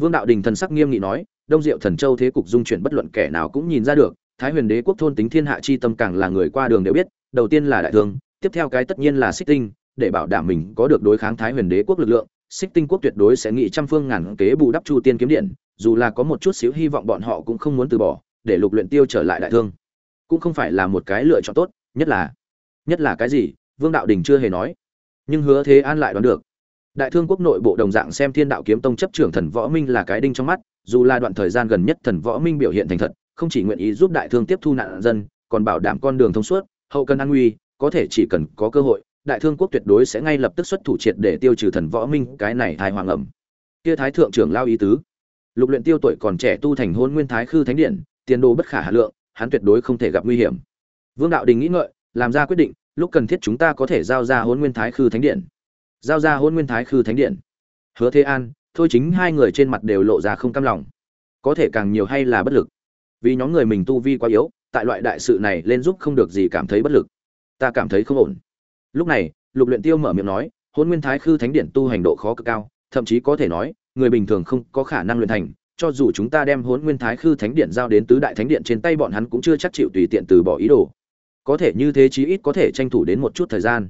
vương đạo đình thần sắc nghiêm nghị nói, đông diệu thần châu thế cục dung chuyển bất luận kẻ nào cũng nhìn ra được, thái huyền đế quốc thôn tính thiên hạ chi tâm càng là người qua đường đều biết, đầu tiên là đại thương, tiếp theo cái tất nhiên là xích tinh, để bảo đảm mình có được đối kháng thái huyền đế quốc lực lượng, xích tinh quốc tuyệt đối sẽ nghị trăm phương ngàn kế bù đắp chu tiên kiếm điện, dù là có một chút xíu hy vọng bọn họ cũng không muốn từ bỏ, để lục luyện tiêu trở lại đại thương. Cũng không phải là một cái lựa chọn tốt, nhất là nhất là cái gì, vương đạo đình chưa hề nói. Nhưng hứa thế an lại đoán được đại thương quốc nội bộ đồng dạng xem thiên đạo kiếm tông chấp trưởng thần võ minh là cái đinh trong mắt, dù là đoạn thời gian gần nhất thần võ minh biểu hiện thành thật, không chỉ nguyện ý giúp đại thương tiếp thu nạn dân, còn bảo đảm con đường thông suốt, hậu cần an nguy, có thể chỉ cần có cơ hội, đại thương quốc tuyệt đối sẽ ngay lập tức xuất thủ triệt để tiêu trừ thần võ minh, cái này thái hoàng ẩm. Kia thái thượng trưởng lao ý tứ. Lục luyện tiêu tuổi còn trẻ tu thành hôn nguyên thái khư thánh điện, tiền đồ bất khả hà lượng, hắn tuyệt đối không thể gặp nguy hiểm. Vương đạo đình nghĩ ngợi, làm ra quyết định, lúc cần thiết chúng ta có thể giao ra hôn nguyên thái khư thánh điện giao ra hôn nguyên thái khư thánh điện. Hứa thế an, thôi chính hai người trên mặt đều lộ ra không cam lòng. Có thể càng nhiều hay là bất lực? Vì nhóm người mình tu vi quá yếu, tại loại đại sự này lên giúp không được gì cảm thấy bất lực. Ta cảm thấy không ổn. Lúc này, lục luyện tiêu mở miệng nói, hôn nguyên thái khư thánh điện tu hành độ khó cực cao, thậm chí có thể nói, người bình thường không có khả năng luyện thành, cho dù chúng ta đem hôn nguyên thái khư thánh điện giao đến tứ đại thánh điện trên tay bọn hắn cũng chưa chắc chịu tùy tiện từ bỏ ý đồ. Có thể như thế chí ít có thể tranh thủ đến một chút thời gian.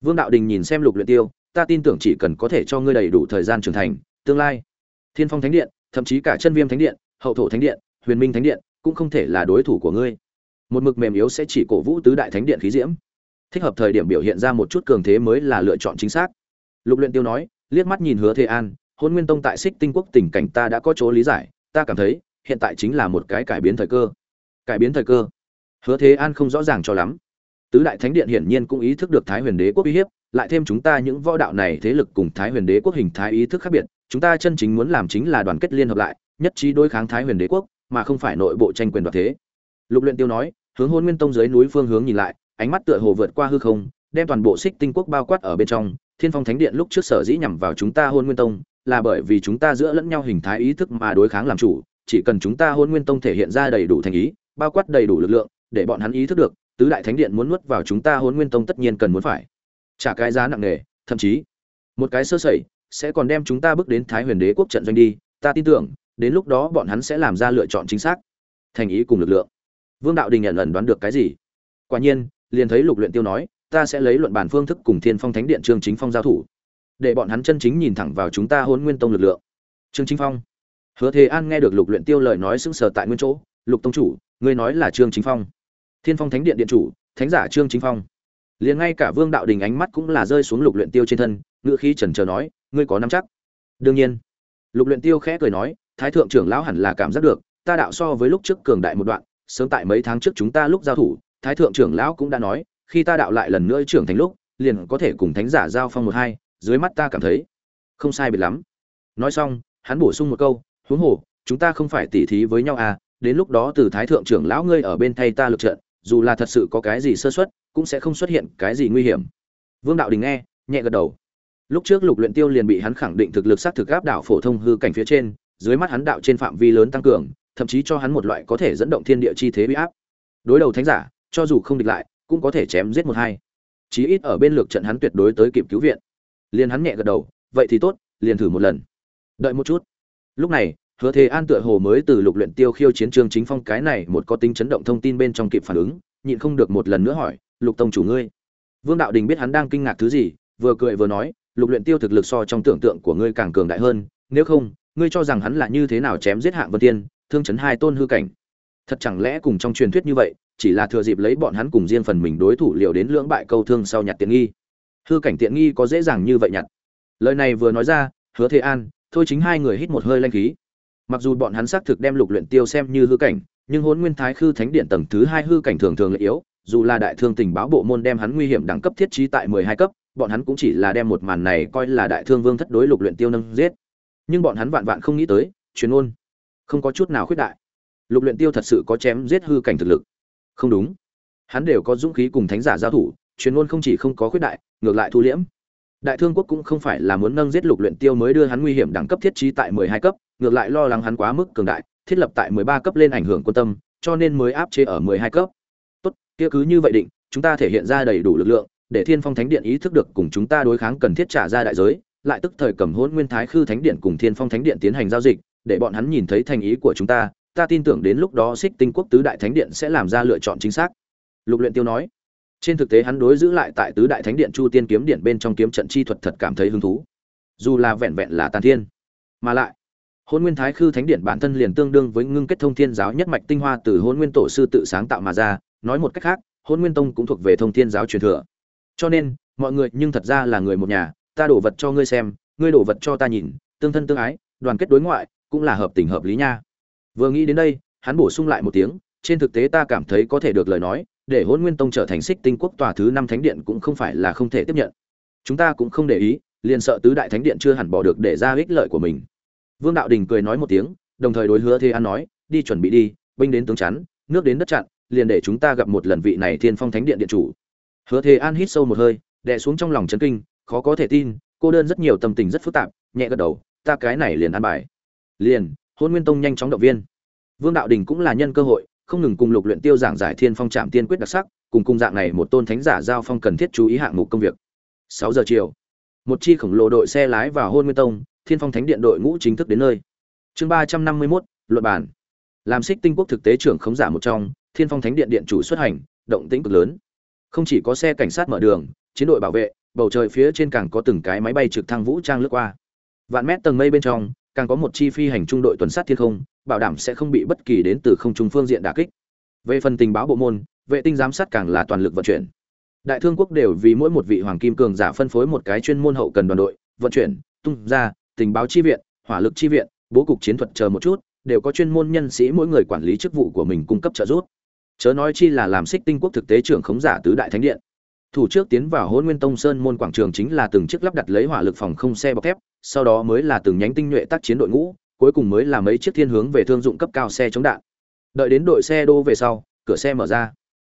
Vương đạo đình nhìn xem lục luyện tiêu ta tin tưởng chỉ cần có thể cho ngươi đầy đủ thời gian trưởng thành, tương lai. Thiên phong thánh điện, thậm chí cả chân viêm thánh điện, hậu thổ thánh điện, huyền minh thánh điện cũng không thể là đối thủ của ngươi. Một mực mềm yếu sẽ chỉ cổ vũ tứ đại thánh điện khí diễm. Thích hợp thời điểm biểu hiện ra một chút cường thế mới là lựa chọn chính xác. Lục luyện tiêu nói, liếc mắt nhìn hứa thế an, hôn nguyên tông tại xích tinh quốc tình cảnh ta đã có chỗ lý giải, ta cảm thấy, hiện tại chính là một cái cải biến thời cơ. Cải biến thời cơ? Hứa thế an không rõ ràng cho lắm. Tứ đại thánh điện hiển nhiên cũng ý thức được thái huyền đế quốc uy hiếp lại thêm chúng ta những võ đạo này thế lực cùng thái huyền đế quốc hình thái ý thức khác biệt, chúng ta chân chính muốn làm chính là đoàn kết liên hợp lại, nhất trí đối kháng thái huyền đế quốc, mà không phải nội bộ tranh quyền đoạt thế. Lục luyện tiêu nói, hướng hôn nguyên tông dưới núi phương hướng nhìn lại, ánh mắt tựa hồ vượt qua hư không, đem toàn bộ xích tinh quốc bao quát ở bên trong. Thiên phong thánh điện lúc trước sở dĩ nhằm vào chúng ta hôn nguyên tông, là bởi vì chúng ta giữa lẫn nhau hình thái ý thức mà đối kháng làm chủ, chỉ cần chúng ta hôn nguyên tông thể hiện ra đầy đủ thành ý, bao quát đầy đủ lực lượng, để bọn hắn ý thức được, tứ đại thánh điện muốn nuốt vào chúng ta hôn nguyên tông tất nhiên cần muốn phải trả cái giá nặng nề, thậm chí, một cái sơ sẩy sẽ còn đem chúng ta bước đến thái huyền đế quốc trận doanh đi, ta tin tưởng, đến lúc đó bọn hắn sẽ làm ra lựa chọn chính xác. Thành ý cùng lực lượng. Vương đạo đình nhận ẩn đoán được cái gì? Quả nhiên, liền thấy lục luyện tiêu nói, ta sẽ lấy luận bản phương thức cùng thiên phong thánh điện trương chính phong giao thủ, để bọn hắn chân chính nhìn thẳng vào chúng ta hôn nguyên tông lực lượng. Trương chính phong. Hứa thế an nghe được lục luyện tiêu lời nói sững sờ tại nguyên chỗ, lục tông chủ, ngươi nói là trương chính phong. Thiên phong thánh điện điện chủ, thánh giả trương chính phong liền ngay cả vương đạo đình ánh mắt cũng là rơi xuống lục luyện tiêu trên thân ngựa khí chần chờ nói, ngươi có nắm chắc? Đương nhiên. Lục luyện tiêu khẽ cười nói, thái thượng trưởng lão hẳn là cảm giác được, ta đạo so với lúc trước cường đại một đoạn, sớm tại mấy tháng trước chúng ta lúc giao thủ, thái thượng trưởng lão cũng đã nói, khi ta đạo lại lần nữa trưởng thành lúc, liền có thể cùng thánh giả giao phong một hai, dưới mắt ta cảm thấy không sai biệt lắm. Nói xong, hắn bổ sung một câu, huống hồ, chúng ta không phải tỉ thí với nhau à đến lúc đó từ thái thượng trưởng lão ngươi ở bên thay ta lực trận, dù là thật sự có cái gì sơ suất cũng sẽ không xuất hiện cái gì nguy hiểm. Vương đạo đình nghe, nhẹ gật đầu. Lúc trước lục luyện tiêu liền bị hắn khẳng định thực lực sát thực áp đảo phổ thông hư cảnh phía trên, dưới mắt hắn đạo trên phạm vi lớn tăng cường, thậm chí cho hắn một loại có thể dẫn động thiên địa chi thế bị áp. Đối đầu thánh giả, cho dù không địch lại, cũng có thể chém giết một hai. Chí ít ở bên lược trận hắn tuyệt đối tới kịp cứu viện. Liền hắn nhẹ gật đầu, vậy thì tốt, liền thử một lần. Đợi một chút. Lúc này, hứa thế an tựa hồ mới từ lục luyện tiêu khiêu chiến trương chính phong cái này một có tính chấn động thông tin bên trong kịp phản ứng, nhịn không được một lần nữa hỏi lục tông chủ ngươi. Vương đạo đình biết hắn đang kinh ngạc thứ gì, vừa cười vừa nói, lục luyện tiêu thực lực so trong tưởng tượng của ngươi càng cường đại hơn, nếu không, ngươi cho rằng hắn là như thế nào chém giết hạng vân tiên, thương chấn hai tôn hư cảnh. Thật chẳng lẽ cùng trong truyền thuyết như vậy, chỉ là thừa dịp lấy bọn hắn cùng riêng phần mình đối thủ liều đến lưỡng bại câu thương sau nhặt tiện nghi. Hư cảnh tiện nghi có dễ dàng như vậy nhặt. Lời này vừa nói ra, hứa thế an, thôi chính hai người hít một hơi lanh khí. Mặc dù bọn hắn xác thực đem lục luyện tiêu xem như hư cảnh, nhưng hôn nguyên thái khư thánh điện tầng thứ hai hư cảnh thường thường lợi yếu dù là đại thương tình báo bộ môn đem hắn nguy hiểm đẳng cấp thiết trí tại mười hai cấp, bọn hắn cũng chỉ là đem một màn này coi là đại thương vương thất đối lục luyện tiêu nâng giết. Nhưng bọn hắn vạn vạn không nghĩ tới, truyền ngôn không có chút nào khuyết đại. Lục luyện tiêu thật sự có chém giết hư cảnh thực lực. Không đúng. Hắn đều có dũng khí cùng thánh giả giao thủ, truyền ngôn không chỉ không có khuyết đại, ngược lại thu liễm. Đại thương quốc cũng không phải là muốn nâng giết lục luyện tiêu mới đưa hắn nguy hiểm đẳng cấp thiết trí tại mười hai cấp, ngược lại lo lắng hắn quá mức cường đại, thiết lập tại mười ba cấp lên ảnh hưởng quân tâm, cho nên mới áp chế ở mười hai cấp kia cứ như vậy định, chúng ta thể hiện ra đầy đủ lực lượng, để thiên phong thánh điện ý thức được cùng chúng ta đối kháng cần thiết trả ra đại giới, lại tức thời cầm hôn nguyên thái khư thánh điện cùng thiên phong thánh điện tiến hành giao dịch, để bọn hắn nhìn thấy thành ý của chúng ta ta tin tưởng đến lúc đó xích tinh quốc tứ đại thánh điện sẽ làm ra lựa chọn chính xác. Lục luyện tiêu nói. Trên thực tế hắn đối giữ lại tại tứ đại thánh điện chu tiên kiếm điện bên trong kiếm trận chi thuật thật cảm thấy hứng thú. Dù là vẹn vẹn là tàn thiên, mà lại hôn nguyên thái khư thánh điện bản thân liền tương đương với ngưng kết thông thiên giáo nhất mạch tinh hoa từ hôn nguyên tổ sư tự sáng tạo mà ra nói một cách khác, hôn nguyên tông cũng thuộc về thông thiên giáo truyền thừa. Cho nên, mọi người nhưng thật ra là người một nhà, ta đổ vật cho ngươi xem, ngươi đổ vật cho ta nhìn, tương thân tương ái, đoàn kết đối ngoại, cũng là hợp tình hợp lý nha. Vừa nghĩ đến đây, hắn bổ sung lại một tiếng, trên thực tế ta cảm thấy có thể được lời nói, để hôn nguyên tông trở thành xích tinh quốc tòa thứ năm thánh điện cũng không phải là không thể tiếp nhận. Chúng ta cũng không để ý, liền sợ tứ đại thánh điện chưa hẳn bỏ được để ra ích lợi của mình. Vương đạo đình cười nói một tiếng, đồng thời đối hứa thế an nói, đi chuẩn bị đi, binh đến tướng chắn, nước đến đất chặn liền để chúng ta gặp một lần vị này thiên phong thánh điện điện chủ. Hứa thế an hít sâu một hơi đè xuống trong lòng chấn kinh khó có thể tin cô đơn rất nhiều tâm tình rất phức tạp nhẹ gật đầu ta cái này liền an bài. Liền hôn nguyên tông nhanh chóng động viên. Vương đạo đình cũng là nhân cơ hội không ngừng cùng lục luyện tiêu giảng giải thiên phong trạm tiên quyết đặc sắc cùng cùng dạng này một tôn thánh giả giao phong cần thiết chú ý hạng mục công việc. Sáu giờ chiều một chi khổng lồ đội xe lái vào hôn nguyên tông thiên phong thánh điện đội ngũ chính thức đến nơi. Chương ba trăm năm mươi 351, luận bản làm xích tinh quốc thực tế trưởng khống giả một trong thiên phong thánh điện điện chủ xuất hành, động tĩnh cực lớn. Không chỉ có xe cảnh sát mở đường, chiến đội bảo vệ, bầu trời phía trên càng có từng cái máy bay trực thăng vũ trang lướt qua. Vạn mét tầng mây bên trong, càng có một chi phi hành trung đội tuần sát thiên không, bảo đảm sẽ không bị bất kỳ đến từ không trung phương diện đả kích. Về phần tình báo bộ môn, vệ tinh giám sát càng là toàn lực vận chuyển. Đại thương quốc đều vì mỗi một vị hoàng kim cường giả phân phối một cái chuyên môn hậu cần đoàn đội, vận chuyển, tung ra, tình báo chi viện, hỏa lực chi viện, bố cục chiến thuật chờ một chút, đều có chuyên môn nhân sĩ mỗi người quản lý chức vụ của mình cung cấp trợ giúp chớ nói chi là làm xích tinh quốc thực tế trưởng khống giả tứ đại thánh điện. Thủ trước tiến vào hôn nguyên tông sơn môn quảng trường chính là từng chiếc lắp đặt lấy hỏa lực phòng không xe bọc thép, sau đó mới là từng nhánh tinh nhuệ tác chiến đội ngũ, cuối cùng mới là mấy chiếc thiên hướng về thương dụng cấp cao xe chống đạn. Đợi đến đội xe đô về sau, cửa xe mở ra.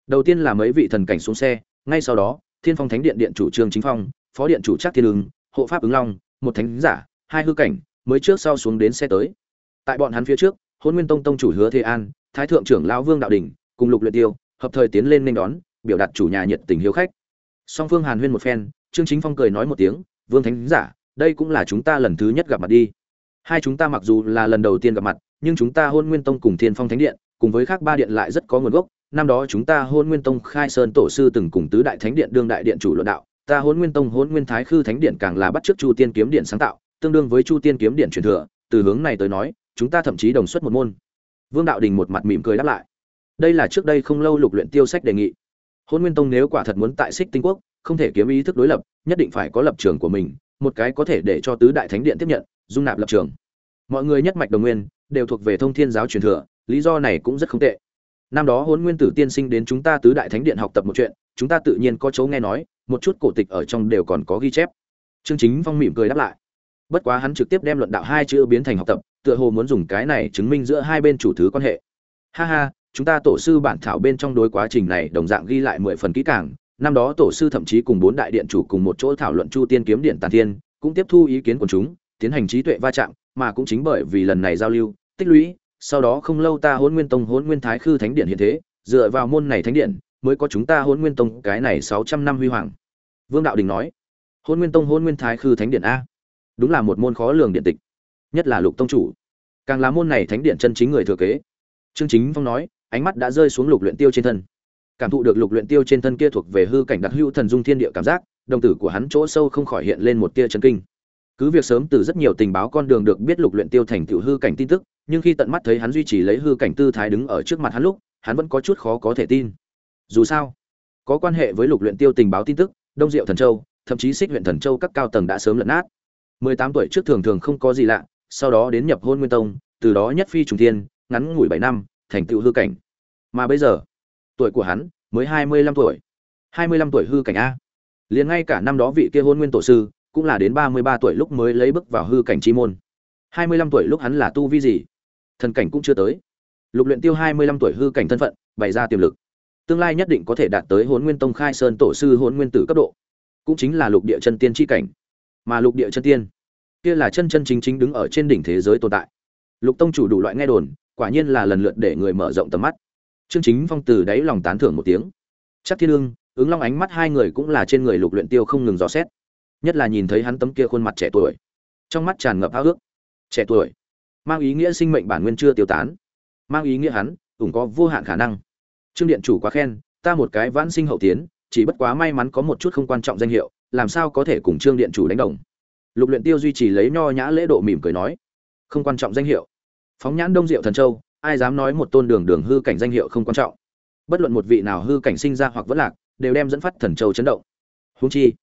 Đầu tiên là mấy vị thần cảnh xuống xe, ngay sau đó, thiên phong thánh điện điện chủ trương chính phong, phó điện chủ trác thiên ứng, hộ pháp ứng long, một thánh giả, hai hư cảnh, mới trước sau xuống đến xe tới. Tại bọn hắn phía trước hôn nguyên tông tông chủ hứa thế an, thái thượng trưởng lão vương đạo đình cùng lục luyện tiêu, hợp thời tiến lên nên đón, biểu đạt chủ nhà nhiệt tình hiếu khách. Song phương hàn huyên một phen, trương chính phong cười nói một tiếng, vương thánh giả, đây cũng là chúng ta lần thứ nhất gặp mặt đi. Hai chúng ta mặc dù là lần đầu tiên gặp mặt, nhưng chúng ta hôn nguyên tông cùng thiên phong thánh điện, cùng với khác ba điện lại rất có nguồn gốc. Năm đó chúng ta hôn nguyên tông khai sơn tổ sư từng cùng tứ đại thánh điện đương đại điện chủ luận đạo. Ta hôn nguyên tông hôn nguyên thái khư thánh điện càng là bắt trước chu tiên kiếm điện sáng tạo, tương đương với chu tiên kiếm điện truyền thừa. Từ hướng này tới nói, chúng ta thậm chí đồng xuất một môn. Vương đạo đình một mặt mỉm cười đáp lại đây là trước đây không lâu lục luyện tiêu sách đề nghị. Hôn nguyên tông nếu quả thật muốn tại xích tinh quốc, không thể kiếm ý thức đối lập, nhất định phải có lập trường của mình, một cái có thể để cho tứ đại thánh điện tiếp nhận, dung nạp lập trường. Mọi người nhất mạch đồng nguyên, đều thuộc về thông thiên giáo truyền thừa, lý do này cũng rất không tệ. Năm đó hôn nguyên tử tiên sinh đến chúng ta tứ đại thánh điện học tập một chuyện, chúng ta tự nhiên có chỗ nghe nói, một chút cổ tịch ở trong đều còn có ghi chép. Trương chính phong mỉm cười đáp lại. Bất quá hắn trực tiếp đem luận đạo hai chữ biến thành học tập, tựa hồ muốn dùng cái này chứng minh giữa hai bên chủ thứ quan hệ. Ha ha chúng ta tổ sư bản thảo bên trong đối quá trình này đồng dạng ghi lại mười phần kỹ càng. Năm đó tổ sư thậm chí cùng bốn đại điện chủ cùng một chỗ thảo luận chu tiên kiếm điện tàn thiên, cũng tiếp thu ý kiến của chúng, tiến hành trí tuệ va chạm, mà cũng chính bởi vì lần này giao lưu, tích lũy, sau đó không lâu ta hôn nguyên tông hôn nguyên thái khư thánh điện hiện thế, dựa vào môn này thánh điện, mới có chúng ta hôn nguyên tông cái này sáu trăm năm huy hoàng. Vương đạo đình nói hôn nguyên tông hôn nguyên thái khư thánh điện a? Đúng là một môn khó lường điện tịch, nhất là lục tông chủ. Càng là môn này thánh điện chân chính người thừa kế. Trương chính phong nói ánh mắt đã rơi xuống lục luyện tiêu trên thân. Cảm thụ được lục luyện tiêu trên thân kia thuộc về hư cảnh đặc hữu thần dung thiên địa cảm giác, đồng tử của hắn chỗ sâu không khỏi hiện lên một tia chấn kinh. Cứ việc sớm từ rất nhiều tình báo con đường được biết lục luyện tiêu thành tựu hư cảnh tin tức, nhưng khi tận mắt thấy hắn duy trì lấy hư cảnh tư thái đứng ở trước mặt hắn lúc, hắn vẫn có chút khó có thể tin. Dù sao, có quan hệ với lục luyện tiêu tình báo tin tức, đông diệu thần châu, thậm chí xích huyện thần châu các cao tầng đã sớm lẫn nát. 18 tuổi trước thường thường không có gì lạ, sau đó đến nhập hôn nguyên tông, từ đó nhất phi trùng thiên, ngắn ngủi 7 năm, thành tựu hư cảnh mà bây giờ, tuổi của hắn mới 25 tuổi. 25 tuổi hư cảnh a. Liền ngay cả năm đó vị kia hôn nguyên tổ sư cũng là đến 33 tuổi lúc mới lấy bước vào hư cảnh chi môn. 25 tuổi lúc hắn là tu vi gì? Thần cảnh cũng chưa tới. Lục luyện tiêu 25 tuổi hư cảnh thân phận, bày ra tiềm lực. Tương lai nhất định có thể đạt tới hôn nguyên tông khai sơn tổ sư hôn nguyên tử cấp độ. Cũng chính là lục địa chân tiên chi cảnh. Mà lục địa chân tiên, kia là chân chân chính chính đứng ở trên đỉnh thế giới tồn tại. Lục tông chủ đủ loại nghe đồn, quả nhiên là lần lượt để người mở rộng tầm mắt. Trương chính phong từ đáy lòng tán thưởng một tiếng. Chắc thiên lương, ứng long ánh mắt hai người cũng là trên người lục luyện tiêu không ngừng dò xét. Nhất là nhìn thấy hắn tấm kia khuôn mặt trẻ tuổi. Trong mắt tràn ngập ao ước. Trẻ tuổi. Mang ý nghĩa sinh mệnh bản nguyên chưa tiêu tán. Mang ý nghĩa hắn cũng có vô hạn khả năng. Trương điện chủ quá khen ta một cái vãn sinh hậu tiến chỉ bất quá may mắn có một chút không quan trọng danh hiệu làm sao có thể cùng trương điện chủ đánh đồng. Lục luyện tiêu duy trì lấy nho nhã lễ độ mỉm cười nói. Không quan trọng danh hiệu. Phóng nhãn đông diệu thần châu ai dám nói một tôn đường đường hư cảnh danh hiệu không quan trọng. Bất luận một vị nào hư cảnh sinh ra hoặc vẫn lạc, đều đem dẫn phát thần châu chấn động. Húng chi,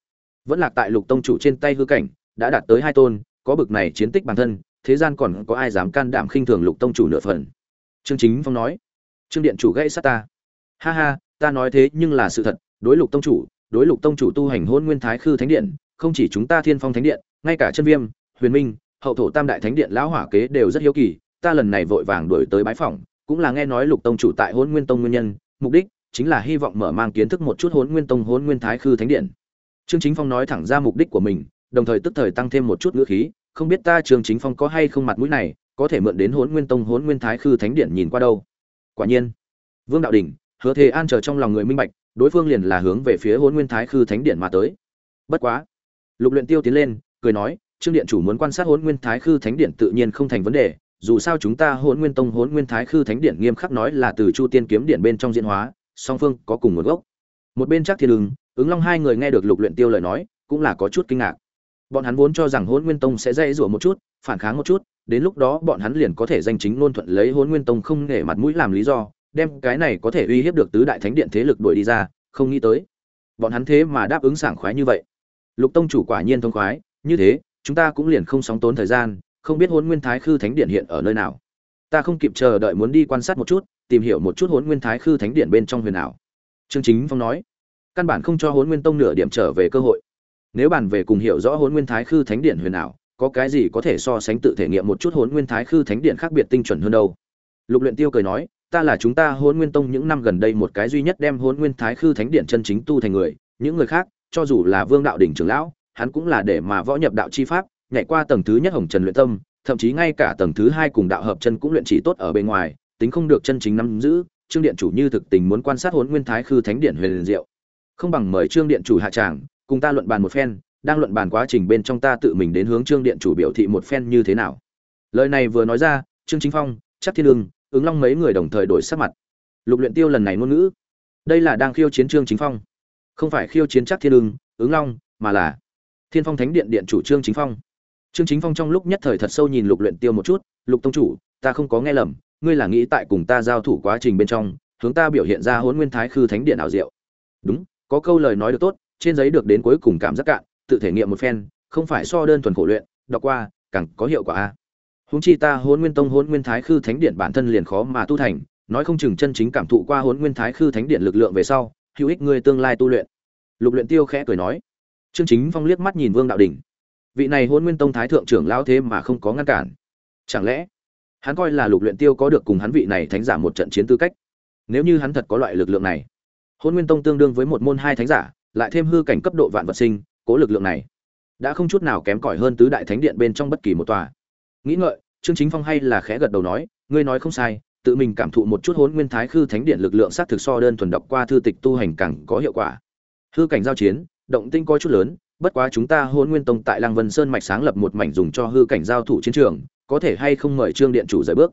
vẫn lạc tại lục tông chủ trên tay hư cảnh, đã đạt tới hai tôn, có bực này chiến tích bản thân, thế gian còn có ai dám can đảm khinh thường lục tông chủ nửa phần? Trương chính phong nói, trương điện chủ gãy sát ta. Ha ha, ta nói thế nhưng là sự thật, đối lục tông chủ, đối lục tông chủ tu hành hôn nguyên thái khư thánh điện, không chỉ chúng ta thiên phong thánh điện, ngay cả chân viêm, huyền minh, hậu thổ tam đại thánh điện lão hỏa kế đều rất hiếu kỳ ta lần này vội vàng đuổi tới bái phỏng, cũng là nghe nói lục tông chủ tại Hỗn nguyên tông nguyên nhân, mục đích chính là hy vọng mở mang kiến thức một chút Hỗn nguyên tông, Hỗn nguyên thái khư thánh điện. Trương chính phong nói thẳng ra mục đích của mình, đồng thời tức thời tăng thêm một chút ngữ khí, không biết ta trương chính phong có hay không mặt mũi này, có thể mượn đến Hỗn nguyên tông, Hỗn nguyên thái khư thánh điện nhìn qua đâu? Quả nhiên, vương đạo đình, hứa thế an chờ trong lòng người minh bạch, đối phương liền là hướng về phía Hỗn nguyên thái khư thánh điện mà tới. Bất quá, lục luyện tiêu tiến lên, cười nói, trương điện chủ muốn quan sát Hỗn nguyên thái khư thánh điện tự nhiên không thành vấn đề dù sao chúng ta hôn nguyên tông hôn nguyên thái khư thánh điện nghiêm khắc nói là từ chu tiên kiếm điện bên trong diễn hóa, song phương có cùng nguồn gốc. Một bên chắc thiên ứng ứng long hai người nghe được lục luyện tiêu lời nói, cũng là có chút kinh ngạc. Bọn hắn vốn cho rằng hôn nguyên tông sẽ dây rủa một chút, phản kháng một chút, đến lúc đó bọn hắn liền có thể danh chính ngôn thuận lấy hôn nguyên tông không nể mặt mũi làm lý do, đem cái này có thể uy hiếp được tứ đại thánh điện thế lực đuổi đi ra, không nghĩ tới. Bọn hắn thế mà đáp ứng sảng khoái như vậy. Lục tông chủ quả nhiên thông khoái, như thế, chúng ta cũng liền không sóng tốn thời gian không biết Hỗn nguyên thái khư thánh điện hiện ở nơi nào. Ta không kịp chờ đợi muốn đi quan sát một chút, tìm hiểu một chút Hỗn nguyên thái khư thánh điện bên trong huyền ảo. Trương chính phong nói, căn bản không cho Hỗn nguyên tông nửa điểm trở về cơ hội. Nếu bàn về cùng hiểu rõ Hỗn nguyên thái khư thánh điện huyền ảo, có cái gì có thể so sánh tự thể nghiệm một chút Hỗn nguyên thái khư thánh điện khác biệt tinh chuẩn hơn đâu? Lục luyện tiêu cười nói, ta là chúng ta Hỗn nguyên tông những năm gần đây một cái duy nhất đem Hỗn nguyên thái khư thánh điện chân chính tu thành người, những người khác, cho dù là vương đạo đỉnh trưởng lão, hắn cũng là để mà võ nhập đạo chi pháp nhảy qua tầng thứ nhất hồng trần luyện tâm, thậm chí ngay cả tầng thứ hai cùng đạo hợp chân cũng luyện chỉ tốt ở bên ngoài, tính không được chân chính nắm giữ, trương điện chủ như thực tình muốn quan sát Hỗn nguyên thái khư thánh điện huyền diệu. Không bằng mời trương điện chủ hạ tràng, cùng ta luận bàn một phen, đang luận bàn quá trình bên trong ta tự mình đến hướng trương điện chủ biểu thị một phen như thế nào. Lời này vừa nói ra, trương chính phong chắc thiên lương, ứng long mấy người đồng thời đổi sắc mặt. Lục luyện tiêu lần này ngôn ngữ. Đây là đang khiêu chiến trương chính phong. Không phải khiêu chiến chắc thiên lương, ứng long, mà là thiên phong thánh điện điện chủ trương chính phong trương chính phong trong lúc nhất thời thật sâu nhìn lục luyện tiêu một chút, lục tông chủ, ta không có nghe lầm, ngươi là nghĩ tại cùng ta giao thủ quá trình bên trong, hướng ta biểu hiện ra hỗn nguyên thái khư thánh điện ảo diệu. Đúng, có câu lời nói được tốt, trên giấy được đến cuối cùng cảm giác cạn, tự thể nghiệm một phen, không phải so đơn thuần khổ luyện, đọc qua, càng có hiệu quả a. Huống chi ta hỗn nguyên tông hỗn nguyên thái khư thánh điện bản thân liền khó mà tu thành, nói không chừng chân chính cảm thụ qua hỗn nguyên thái khư thánh điện lực lượng về sau, hữu ích ngươi tương lai tu luyện. Lục luyện tiêu khẽ cười nói. Trương chính phong liếc mắt nhìn vương đạo đỉnh vị này hôn nguyên tông thái thượng trưởng lao thế mà không có ngăn cản. Chẳng lẽ, hắn coi là lục luyện tiêu có được cùng hắn vị này thánh giả một trận chiến tư cách? Nếu như hắn thật có loại lực lượng này, hôn nguyên tông tương đương với một môn hai thánh giả, lại thêm hư cảnh cấp độ vạn vật sinh, cố lực lượng này, đã không chút nào kém cỏi hơn tứ đại thánh điện bên trong bất kỳ một tòa. Nghĩ ngợi, trương chính phong hay là khẽ gật đầu nói, ngươi nói không sai, tự mình cảm thụ một chút hôn nguyên thái khư thánh điện lực lượng sát thực so đơn thuần đọc qua thư tịch tu hành càng có hiệu quả. Hư cảnh giao chiến, động tinh có chút lớn bất quá chúng ta hôn nguyên tông tại lăng vân sơn mạch sáng lập một mảnh dùng cho hư cảnh giao thủ chiến trường, có thể hay không mời trương điện chủ rời bước?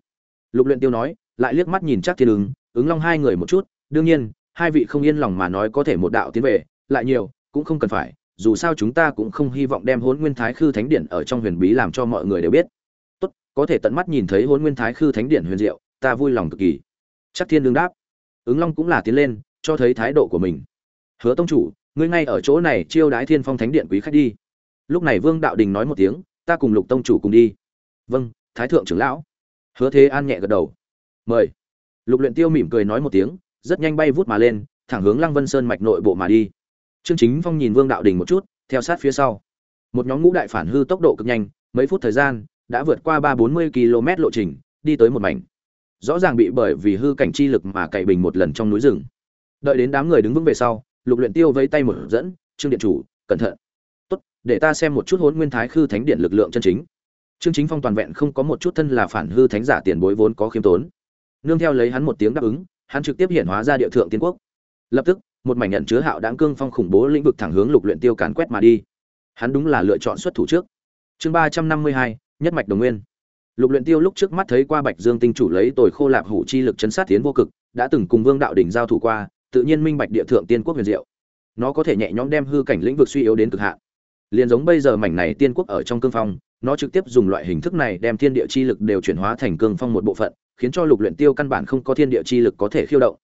Lục luyện tiêu nói, lại liếc mắt nhìn chắc thiên ứng ứng long hai người một chút, đương nhiên, hai vị không yên lòng mà nói có thể một đạo tiến về, lại nhiều, cũng không cần phải, dù sao chúng ta cũng không hy vọng đem hôn nguyên thái khư thánh điện ở trong huyền bí làm cho mọi người đều biết. Tốt, có thể tận mắt nhìn thấy hôn nguyên thái khư thánh điện huyền diệu, ta vui lòng cực kỳ. Chắc thiên đương đáp, ứng long cũng là tiến lên, cho thấy thái độ của mình. Hứa tông chủ ngươi ngay ở chỗ này chiêu đái thiên phong thánh điện quý khách đi. Lúc này vương đạo đình nói một tiếng, ta cùng lục tông chủ cùng đi. Vâng thái thượng trưởng lão. Hứa thế an nhẹ gật đầu. Mời. Lục luyện tiêu mỉm cười nói một tiếng, rất nhanh bay vút mà lên, thẳng hướng lăng vân sơn mạch nội bộ mà đi. Trương chính phong nhìn vương đạo đình một chút, theo sát phía sau. Một nhóm ngũ đại phản hư tốc độ cực nhanh, mấy phút thời gian, đã vượt qua ba bốn mươi km lộ trình, đi tới một mảnh. Rõ ràng bị bởi vì hư cảnh chi lực mà cày bình một lần trong núi rừng. Đợi đến đám người đứng vững về sau lục luyện tiêu vẫy tay một dẫn, trương điện chủ, cẩn thận. Tốt, để ta xem một chút hồn nguyên thái khư thánh điện lực lượng chân chính. Trương chính phong toàn vẹn không có một chút thân là phản hư thánh giả tiền bối vốn có khiêm tốn. Nương theo lấy hắn một tiếng đáp ứng, hắn trực tiếp hiện hóa ra địa thượng tiên quốc. Lập tức, một mảnh nhận chứa hạo đáng cương phong khủng bố lĩnh vực thẳng hướng lục luyện tiêu càn quét mà đi. Hắn đúng là lựa chọn xuất thủ trước. Chương ba trăm năm mươi hai, nhất mạch đồng nguyên. Lục luyện tiêu lúc trước mắt thấy qua bạch dương tinh chủ lấy tồi khô lạp hủ chi lực chấn sát tiến vô cực, đã từng cùng vương đạo đỉnh giao thủ qua tự nhiên minh bạch địa thượng tiên quốc huyền diệu. Nó có thể nhẹ nhõm đem hư cảnh lĩnh vực suy yếu đến cực hạn. Liền giống bây giờ mảnh này tiên quốc ở trong cương phong, nó trực tiếp dùng loại hình thức này đem thiên địa chi lực đều chuyển hóa thành cương phong một bộ phận, khiến cho lục luyện tiêu căn bản không có thiên địa chi lực có thể khiêu động.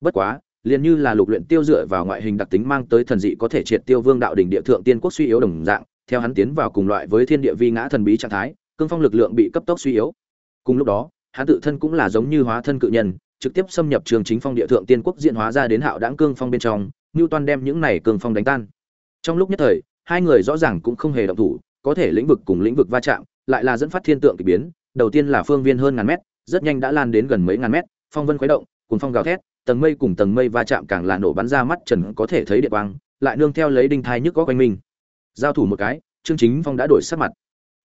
Bất quá, liền như là lục luyện tiêu dựa vào ngoại hình đặc tính mang tới thần dị có thể triệt tiêu vương đạo đỉnh địa thượng tiên quốc suy yếu đồng dạng, theo hắn tiến vào cùng loại với thiên địa vi ngã thần bí trạng thái, cương phong lực lượng bị cấp tốc suy yếu. Cùng lúc đó, hắn tự thân cũng là giống như hóa thân cự nhân trực tiếp xâm nhập trường chính phong địa thượng tiên quốc diễn hóa ra đến hạo đãng cương phong bên trong Newton đem những này cương phong đánh tan. Trong lúc nhất thời hai người rõ ràng cũng không hề động thủ có thể lĩnh vực cùng lĩnh vực va chạm lại là dẫn phát thiên tượng kỳ biến đầu tiên là phương viên hơn ngàn mét rất nhanh đã lan đến gần mấy ngàn mét phong vân khuấy động cùng phong gào thét tầng mây cùng tầng mây va chạm càng là nổ bắn ra mắt trần có thể thấy địa quang lại nương theo lấy đinh thai nhức có quanh mình. Giao thủ một cái trương chính phong đã đổi sắc mặt.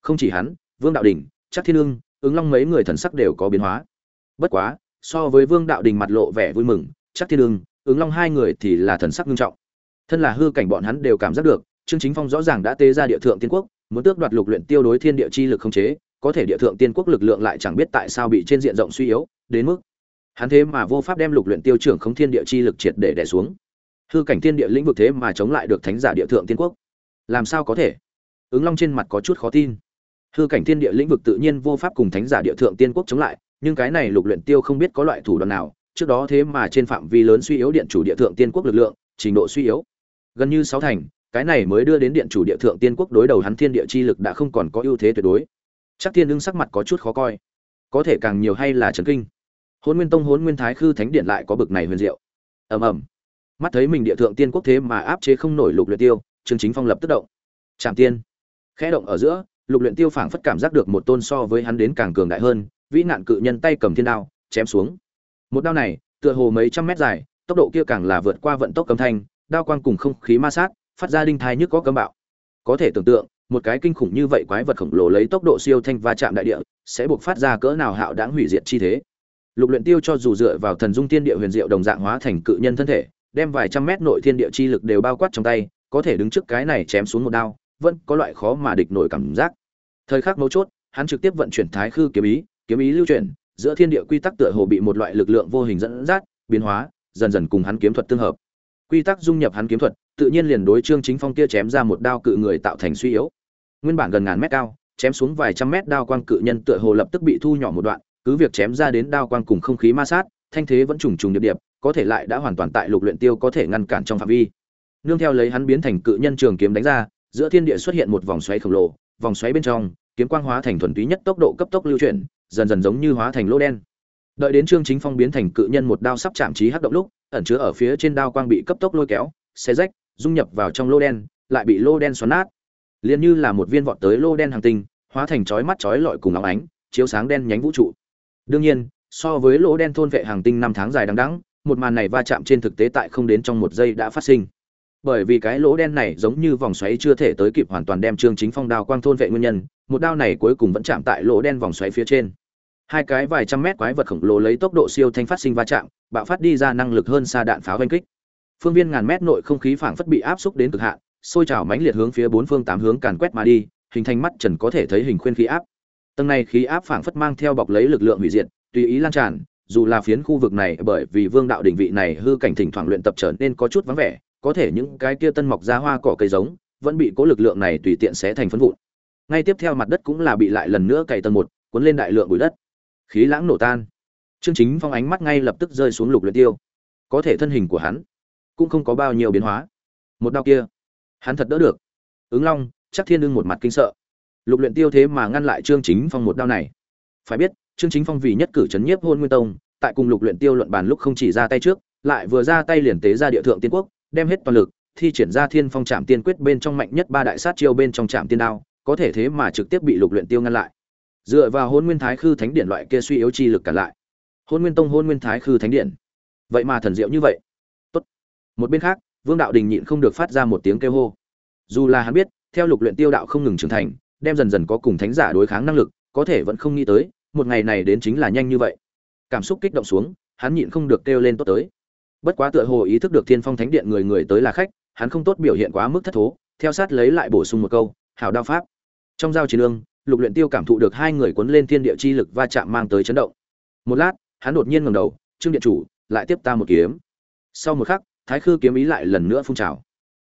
Không chỉ hắn vương đạo đình chắc thiên lương, ứng long mấy người thần sắc đều có biến hóa. Bất quá so với vương đạo đình mặt lộ vẻ vui mừng chắc thiên đường, ứng long hai người thì là thần sắc nghiêm trọng. Thân là hư cảnh bọn hắn đều cảm giác được trương chính phong rõ ràng đã tế ra địa thượng tiên quốc muốn tước đoạt lục luyện tiêu đối thiên địa chi lực không chế có thể địa thượng tiên quốc lực lượng lại chẳng biết tại sao bị trên diện rộng suy yếu đến mức hắn thế mà vô pháp đem lục luyện tiêu trưởng không thiên địa chi lực triệt để đè xuống. Hư cảnh thiên địa lĩnh vực thế mà chống lại được thánh giả địa thượng tiên quốc. Làm sao có thể? Ứng long trên mặt có chút khó tin. Hư cảnh thiên địa lĩnh vực tự nhiên vô pháp cùng thánh giả địa thượng tiên quốc chống lại nhưng cái này lục luyện tiêu không biết có loại thủ đoạn nào, trước đó thế mà trên phạm vi lớn suy yếu điện chủ địa thượng tiên quốc lực lượng, trình độ suy yếu. Gần như sáu thành, cái này mới đưa đến điện chủ địa thượng tiên quốc đối đầu hắn thiên địa chi lực đã không còn có ưu thế tuyệt đối. Chắc thiên đương sắc mặt có chút khó coi. Có thể càng nhiều hay là chấn kinh. Hôn nguyên tông hôn nguyên thái khư thánh điện lại có bực này huyền diệu. Ầm ầm. Mắt thấy mình địa thượng tiên quốc thế mà áp chế không nổi lục luyện tiêu, trương chính phong lập tức động. Trạm tiên. Khẽ động ở giữa, lục luyện tiêu phảng phất cảm giác được một tôn so với hắn đến càng cường đại hơn vĩ nạn cự nhân tay cầm thiên đao, chém xuống. Một đao này, tựa hồ mấy trăm mét dài, tốc độ kia càng là vượt qua vận tốc cấm thanh, đao quang cùng không khí ma sát, phát ra đinh thai nhức có cấm bạo. Có thể tưởng tượng, một cái kinh khủng như vậy quái vật khổng lồ lấy tốc độ siêu thanh va chạm đại địa, sẽ buộc phát ra cỡ nào hạo đáng hủy diệt chi thế. Lục luyện tiêu cho dù dựa vào thần dung thiên địa huyền diệu đồng dạng hóa thành cự nhân thân thể, đem vài trăm mét nội thiên địa chi lực đều bao quát trong tay, có thể đứng trước cái này chém xuống một đao, vẫn có loại khó mà địch nổi cảm giác. Thời khắc mấu chốt, hắn trực tiếp vận chuyển thái khư kiếm ý kiếm ý lưu chuyển, giữa thiên địa quy tắc tựa hồ bị một loại lực lượng vô hình dẫn dắt, biến hóa, dần dần cùng hắn kiếm thuật tương hợp. Quy tắc dung nhập hắn kiếm thuật, tự nhiên liền đối trương chính phong kia chém ra một đao cự người tạo thành suy yếu. Nguyên bản gần ngàn mét cao, chém xuống vài trăm mét đao quang cự nhân tựa hồ lập tức bị thu nhỏ một đoạn, cứ việc chém ra đến đao quang cùng không khí ma sát, thanh thế vẫn trùng trùng điệp điệp, có thể lại đã hoàn toàn tại lục luyện tiêu có thể ngăn cản trong phạm vi. Nương theo lấy hắn biến thành cự nhân trường kiếm đánh ra, giữa thiên địa xuất hiện một vòng xoáy khổng lồ, vòng xoáy bên trong, kiếm quang hóa thành thuần túy nhất tốc độ cấp tốc lưu chuyển dần dần giống như hóa thành lỗ đen. Đợi đến trương chính phong biến thành cự nhân một đao sắp chạm trí hắc động lúc, ẩn chứa ở phía trên đao quang bị cấp tốc lôi kéo, xé rách, dung nhập vào trong lô đen, lại bị lô đen xoắn nát. Liền như là một viên vọt tới lô đen hàng tinh, hóa thành chói mắt chói lọi cùng óng ánh, chiếu sáng đen nhánh vũ trụ. Đương nhiên, so với lỗ đen thôn vệ hàng tinh năm tháng dài đằng đẵng, một màn này va chạm trên thực tế tại không đến trong một giây đã phát sinh. Bởi vì cái lỗ đen này giống như vòng xoáy chưa thể tới kịp hoàn toàn đem trương chính phong đao quang thôn vệ nguyên nhân, một đao này cuối cùng vẫn chạm tại lỗ đen vòng xoáy phía trên hai cái vài trăm mét quái vật khổng lồ lấy tốc độ siêu thanh phát sinh va chạm, bạo phát đi ra năng lực hơn xa đạn pháo oanh kích. Phương viên ngàn mét nội không khí phảng phất bị áp xúc đến cực hạn, sôi trào mãnh liệt hướng phía bốn phương tám hướng càn quét mà đi, hình thành mắt trần có thể thấy hình khuyên khí áp. Tầng này khí áp phảng phất mang theo bọc lấy lực lượng hủy diệt, tùy ý lan tràn, dù là phiến khu vực này bởi vì vương đạo đỉnh vị này hư cảnh thỉnh thoảng luyện tập trở nên có chút vắng vẻ, có thể những cái kia tân mọc ra hoa cỏ cây giống, vẫn bị cố lực lượng này tùy tiện xé thành phân vụn. Ngay tiếp theo mặt đất cũng là bị lại lần nữa cày tầng một, cuốn lên đại lượng bụi đất khí lãng nổ tan. Chương chính phong ánh mắt ngay lập tức rơi xuống lục luyện tiêu. Có thể thân hình của hắn cũng không có bao nhiêu biến hóa. Một đao kia, hắn thật đỡ được. Ứng long, chắc thiên đương một mặt kinh sợ. Lục luyện tiêu thế mà ngăn lại trương chính phong một đao này. Phải biết, trương chính phong vì nhất cử chấn nhiếp hôn nguyên tông, tại cùng lục luyện tiêu luận bàn lúc không chỉ ra tay trước, lại vừa ra tay liền tế ra địa thượng tiên quốc, đem hết toàn lực, thi triển ra thiên phong trạm tiên quyết bên trong mạnh nhất ba đại sát chiêu bên trong trạm tiên đao, có thể thế mà trực tiếp bị lục luyện tiêu ngăn lại dựa vào hôn nguyên thái khư thánh điện loại kia suy yếu chi lực cản lại. Hôn nguyên tông, hôn nguyên thái khư thánh điện vậy mà thần diệu như vậy. Tốt. Một bên khác, vương đạo đình nhịn không được phát ra một tiếng kêu hô. Dù là hắn biết, theo lục luyện tiêu đạo không ngừng trưởng thành, đem dần dần có cùng thánh giả đối kháng năng lực, có thể vẫn không nghĩ tới, một ngày này đến chính là nhanh như vậy. Cảm xúc kích động xuống, hắn nhịn không được kêu lên tốt tới. Bất quá tựa hồ ý thức được thiên phong thánh điện người người tới là khách, hắn không tốt biểu hiện quá mức thất thố, theo sát lấy lại bổ sung một câu, hảo đao pháp. Trong giao chiến lương lục luyện tiêu cảm thụ được hai người cuốn lên thiên địa chi lực va chạm mang tới chấn động. Một lát, hắn đột nhiên ngẩng đầu, trương điện chủ, lại tiếp ta một kiếm. Sau một khắc, thái khư kiếm ý lại lần nữa phun trào.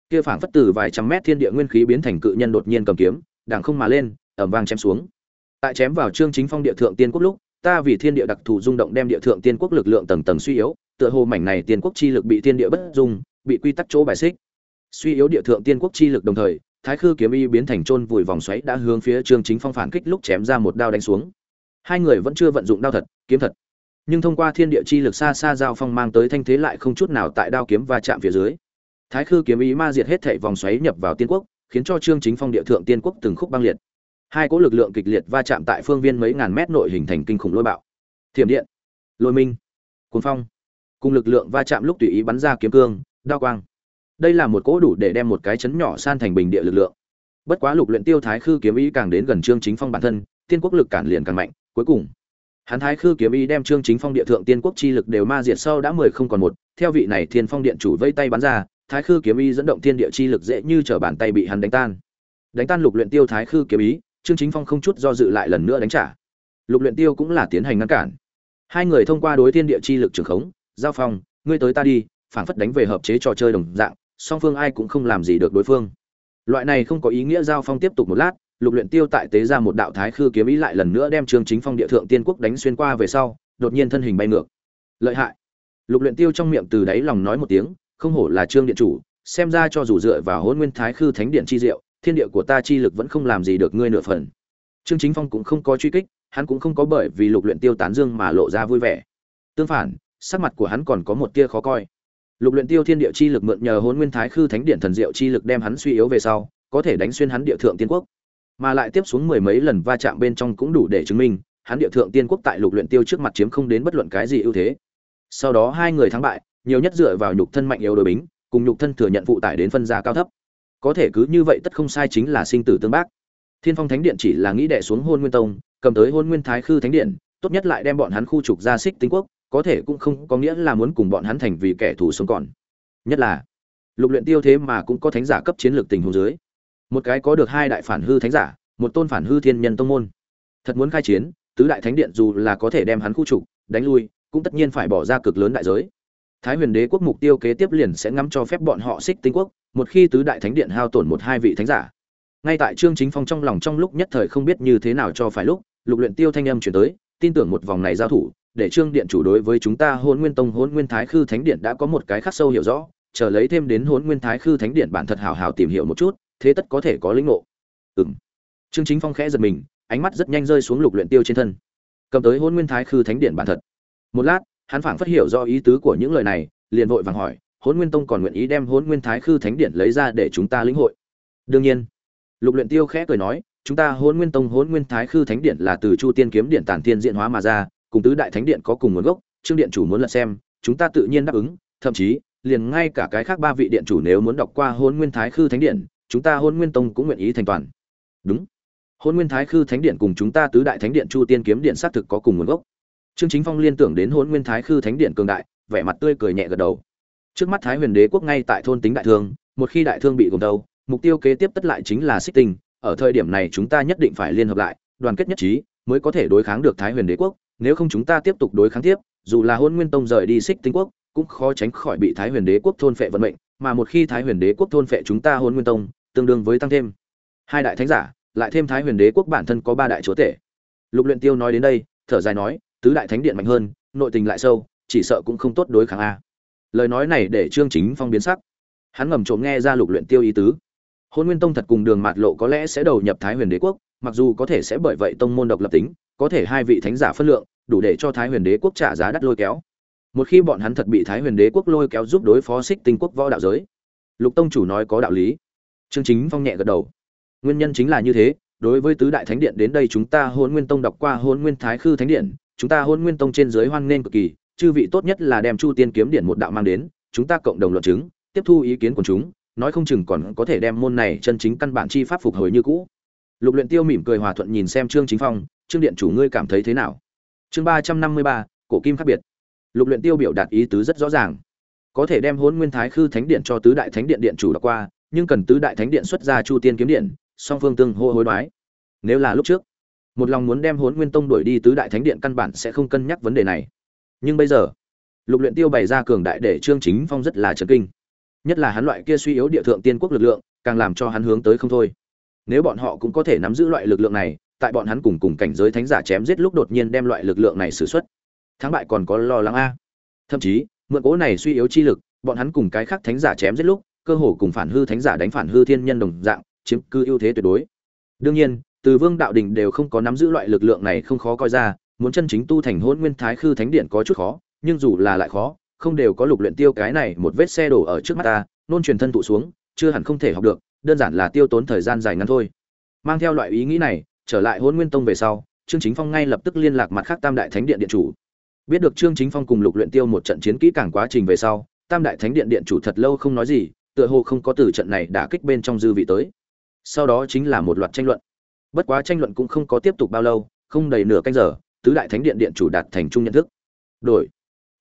Kia phảng phất từ vài trăm mét thiên địa nguyên khí biến thành cự nhân đột nhiên cầm kiếm, đằng không mà lên, ầm vang chém xuống. Tại chém vào trương chính phong địa thượng tiên quốc lúc, ta vì thiên địa đặc thù rung động đem địa thượng tiên quốc lực lượng tầng tầng suy yếu, tựa hồ mảnh này tiên quốc chi lực bị thiên địa bất dung, bị quy tắc chỗ bài xích. Suy yếu địa thượng tiên quốc chi lực đồng thời thái khư kiếm y biến thành chôn vùi vòng xoáy đã hướng phía trương chính phong phản kích lúc chém ra một đao đánh xuống. Hai người vẫn chưa vận dụng đao thật, kiếm thật. Nhưng thông qua thiên địa chi lực xa xa giao phong mang tới thanh thế lại không chút nào tại đao kiếm va chạm phía dưới. Thái khư kiếm ý ma diệt hết thảy vòng xoáy nhập vào tiên quốc, khiến cho trương chính phong địa thượng tiên quốc từng khúc băng liệt. Hai cỗ lực lượng kịch liệt va chạm tại phương viên mấy ngàn mét nội hình thành kinh khủng lôi bạo. Thiểm điện, lôi minh cuốn phong. Cùng lực lượng va chạm lúc tùy ý bắn ra kiếm cương, đao quang đây là một cỗ đủ để đem một cái chấn nhỏ san thành bình địa lực lượng. Bất quá lục luyện tiêu thái khư kiếm ý càng đến gần trương chính phong bản thân, tiên quốc lực cản liền càng mạnh, cuối cùng, hắn thái khư kiếm ý đem trương chính phong địa thượng tiên quốc chi lực đều ma diệt sau đã mười không còn một, theo vị này thiên phong điện chủ vây tay bắn ra, thái khư kiếm ý dẫn động thiên địa chi lực dễ như trở bàn tay bị hắn đánh tan. Đánh tan lục luyện tiêu thái khư kiếm ý, trương chính phong không chút do dự lại lần nữa đánh trả. Lục luyện tiêu cũng là tiến hành ngăn cản. Hai người thông qua đối thiên địa chi lực trường khống, giao phong, ngươi tới ta đi phản phất đánh về hợp chế trò chơi đồng dạng song phương ai cũng không làm gì được đối phương. Loại này không có ý nghĩa giao phong tiếp tục một lát, lục luyện tiêu tại tế ra một đạo thái khư kiếm ý lại lần nữa đem trương chính phong địa thượng tiên quốc đánh xuyên qua về sau, đột nhiên thân hình bay ngược. Lợi hại. Lục luyện tiêu trong miệng từ đáy lòng nói một tiếng, không hổ là trương điện chủ, xem ra cho dù dựa vào hôn nguyên thái khư thánh điện chi diệu, thiên địa của ta chi lực vẫn không làm gì được ngươi nửa phần. Trương chính phong cũng không có truy kích, hắn cũng không có bởi vì lục luyện tiêu tán dương mà lộ ra vui vẻ. Tương phản, sắc mặt của hắn còn có một tia khó coi lục luyện tiêu thiên địa chi lực mượn nhờ hồn nguyên thái khư thánh điện thần diệu chi lực đem hắn suy yếu về sau, có thể đánh xuyên hắn địa thượng tiên quốc. Mà lại tiếp xuống mười mấy lần va chạm bên trong cũng đủ để chứng minh, hắn địa thượng tiên quốc tại lục luyện tiêu trước mặt chiếm không đến bất luận cái gì ưu thế. Sau đó hai người thắng bại, nhiều nhất dựa vào nhục thân mạnh yếu đối bính, cùng nhục thân thừa nhận phụ tải đến phân gia cao thấp. Có thể cứ như vậy tất không sai chính là sinh tử tương bác. Thiên phong thánh điện chỉ là nghĩ đè xuống hôn nguyên tông, cầm tới hôn nguyên thái khư thánh điện, tốt nhất lại đem bọn hắn khu trục ra xích tinh quốc có thể cũng không có nghĩa là muốn cùng bọn hắn thành vì kẻ thù sống còn. Nhất là, lục luyện tiêu thế mà cũng có thánh giả cấp chiến lược tình huống dưới. Một cái có được hai đại phản hư thánh giả, một tôn phản hư thiên nhân tông môn. Thật muốn khai chiến, tứ đại thánh điện dù là có thể đem hắn khu trục, đánh lui, cũng tất nhiên phải bỏ ra cực lớn đại giới. Thái huyền đế quốc mục tiêu kế tiếp liền sẽ ngắm cho phép bọn họ xích tinh quốc, một khi tứ đại thánh điện hao tổn một hai vị thánh giả. Ngay tại trương chính phong trong lòng trong lúc nhất thời không biết như thế nào cho phải lúc, lục luyện tiêu thanh âm chuyển tới tin tưởng một vòng này giao thủ, để trương điện chủ đối với chúng ta hôn nguyên tông hôn nguyên thái khư thánh điện đã có một cái khắc sâu hiểu rõ, chờ lấy thêm đến hôn nguyên thái khư thánh điện bản thật hào hào tìm hiểu một chút, thế tất có thể có lĩnh ngộ. Ừm. Trương chính phong khẽ giật mình, ánh mắt rất nhanh rơi xuống lục luyện tiêu trên thân. Cầm tới hôn nguyên thái khư thánh điện bản thật. Một lát, hắn phảng phất hiểu do ý tứ của những lời này, liền vội vàng hỏi hôn nguyên tông còn nguyện ý đem hôn nguyên thái khư thánh điện lấy ra để chúng ta lĩnh hội? Đương nhiên. Lục luyện tiêu khẽ cười nói chúng ta Hỗn nguyên tông, Hỗn nguyên thái khư thánh điện là từ chu tiên kiếm điện tản tiên diễn hóa mà ra, cùng tứ đại thánh điện có cùng nguồn gốc, trương điện chủ muốn lật xem, chúng ta tự nhiên đáp ứng, thậm chí, liền ngay cả cái khác ba vị điện chủ nếu muốn đọc qua Hỗn nguyên thái khư thánh điện, chúng ta Hỗn nguyên tông cũng nguyện ý thành toàn. Đúng. Hỗn nguyên thái khư thánh điện cùng chúng ta tứ đại thánh điện chu tiên kiếm điện xác thực có cùng nguồn gốc. Trương chính phong liên tưởng đến Hỗn nguyên thái khư thánh điện cường đại, vẻ mặt tươi cười nhẹ gật đầu. Trước mắt thái huyền đế quốc ngay tại thôn tính đại thương, một khi đại thương bị gồm đầu, mục tiêu kế tiếp tất lại chính là xích tinh ở thời điểm này chúng ta nhất định phải liên hợp lại, đoàn kết nhất trí, mới có thể đối kháng được thái huyền đế quốc. Nếu không chúng ta tiếp tục đối kháng tiếp, dù là hôn nguyên tông rời đi xích tinh quốc, cũng khó tránh khỏi bị thái huyền đế quốc thôn phệ vận mệnh, mà một khi thái huyền đế quốc thôn phệ chúng ta hôn nguyên tông, tương đương với tăng thêm. Hai đại thánh giả, lại thêm thái huyền đế quốc bản thân có ba đại chúa tể. Lục luyện tiêu nói đến đây, thở dài nói, tứ đại thánh điện mạnh hơn, nội tình lại sâu, chỉ sợ cũng không tốt đối kháng a. Lời nói này để trương chính phong biến sắc. Hắn ngầm trộm nghe ra lục luyện tiêu ý tứ hôn nguyên tông thật cùng đường mạt lộ có lẽ sẽ đầu nhập thái huyền đế quốc, mặc dù có thể sẽ bởi vậy tông môn độc lập tính, có thể hai vị thánh giả phân lượng, đủ để cho thái huyền đế quốc trả giá đắt lôi kéo. Một khi bọn hắn thật bị thái huyền đế quốc lôi kéo giúp đối phó xích tinh quốc võ đạo giới. Lục tông chủ nói có đạo lý. Trương chính phong nhẹ gật đầu. Nguyên nhân chính là như thế, đối với tứ đại thánh điện đến đây chúng ta hôn nguyên tông đọc qua hôn nguyên thái khư thánh điện, chúng ta hôn nguyên tông trên dưới hoan nghênh cực kỳ, chư vị tốt nhất là đem chu tiên kiếm điện một đạo mang đến, chúng ta cộng đồng luận chứng, tiếp thu ý kiến của chúng nói không chừng còn có thể đem môn này chân chính căn bản chi pháp phục hồi như cũ. Lục luyện tiêu mỉm cười hòa thuận nhìn xem trương chính phong, trương điện chủ ngươi cảm thấy thế nào? Chương ba trăm năm mươi ba, cổ kim khác biệt. Lục luyện tiêu biểu đạt ý tứ rất rõ ràng. Có thể đem Hỗn nguyên thái khư thánh điện cho tứ đại thánh điện điện chủ đã qua, nhưng cần tứ đại thánh điện xuất ra chu tiên kiếm điện, song phương tương hô hối đoái. Nếu là lúc trước, một lòng muốn đem Hỗn nguyên tông đuổi đi tứ đại thánh điện căn bản sẽ không cân nhắc vấn đề này. Nhưng bây giờ, lục luyện tiêu bày ra cường đại để trương chính phong rất là chấn kinh nhất là hắn loại kia suy yếu địa thượng tiên quốc lực lượng, càng làm cho hắn hướng tới không thôi. Nếu bọn họ cũng có thể nắm giữ loại lực lượng này, tại bọn hắn cùng cùng cảnh giới thánh giả chém giết lúc đột nhiên đem loại lực lượng này sử xuất thắng bại còn có lo lắng a. Thậm chí, mượn cố này suy yếu chi lực, bọn hắn cùng cái khác thánh giả chém giết lúc, cơ hồ cùng phản hư thánh giả đánh phản hư thiên nhân đồng dạng, chiếm cư ưu thế tuyệt đối. Đương nhiên, từ vương đạo đình đều không có nắm giữ loại lực lượng này không khó coi ra, muốn chân chính tu thành hôn nguyên thái khư thánh điện có chút khó, nhưng dù là lại khó không đều có lục luyện tiêu cái này một vết xe đổ ở trước mắt ta, nôn truyền thân tụ xuống, chưa hẳn không thể học được, đơn giản là tiêu tốn thời gian dài ngắn thôi. Mang theo loại ý nghĩ này, trở lại hôn nguyên tông về sau, trương chính phong ngay lập tức liên lạc mặt khác tam đại thánh điện điện chủ. Biết được trương chính phong cùng lục luyện tiêu một trận chiến kỹ càng quá trình về sau, tam đại thánh điện điện chủ thật lâu không nói gì, tựa hồ không có từ trận này đã kích bên trong dư vị tới. Sau đó chính là một loạt tranh luận. Bất quá tranh luận cũng không có tiếp tục bao lâu, không đầy nửa canh giờ, tứ đại thánh điện điện chủ đạt thành chung nhận thức. Đổi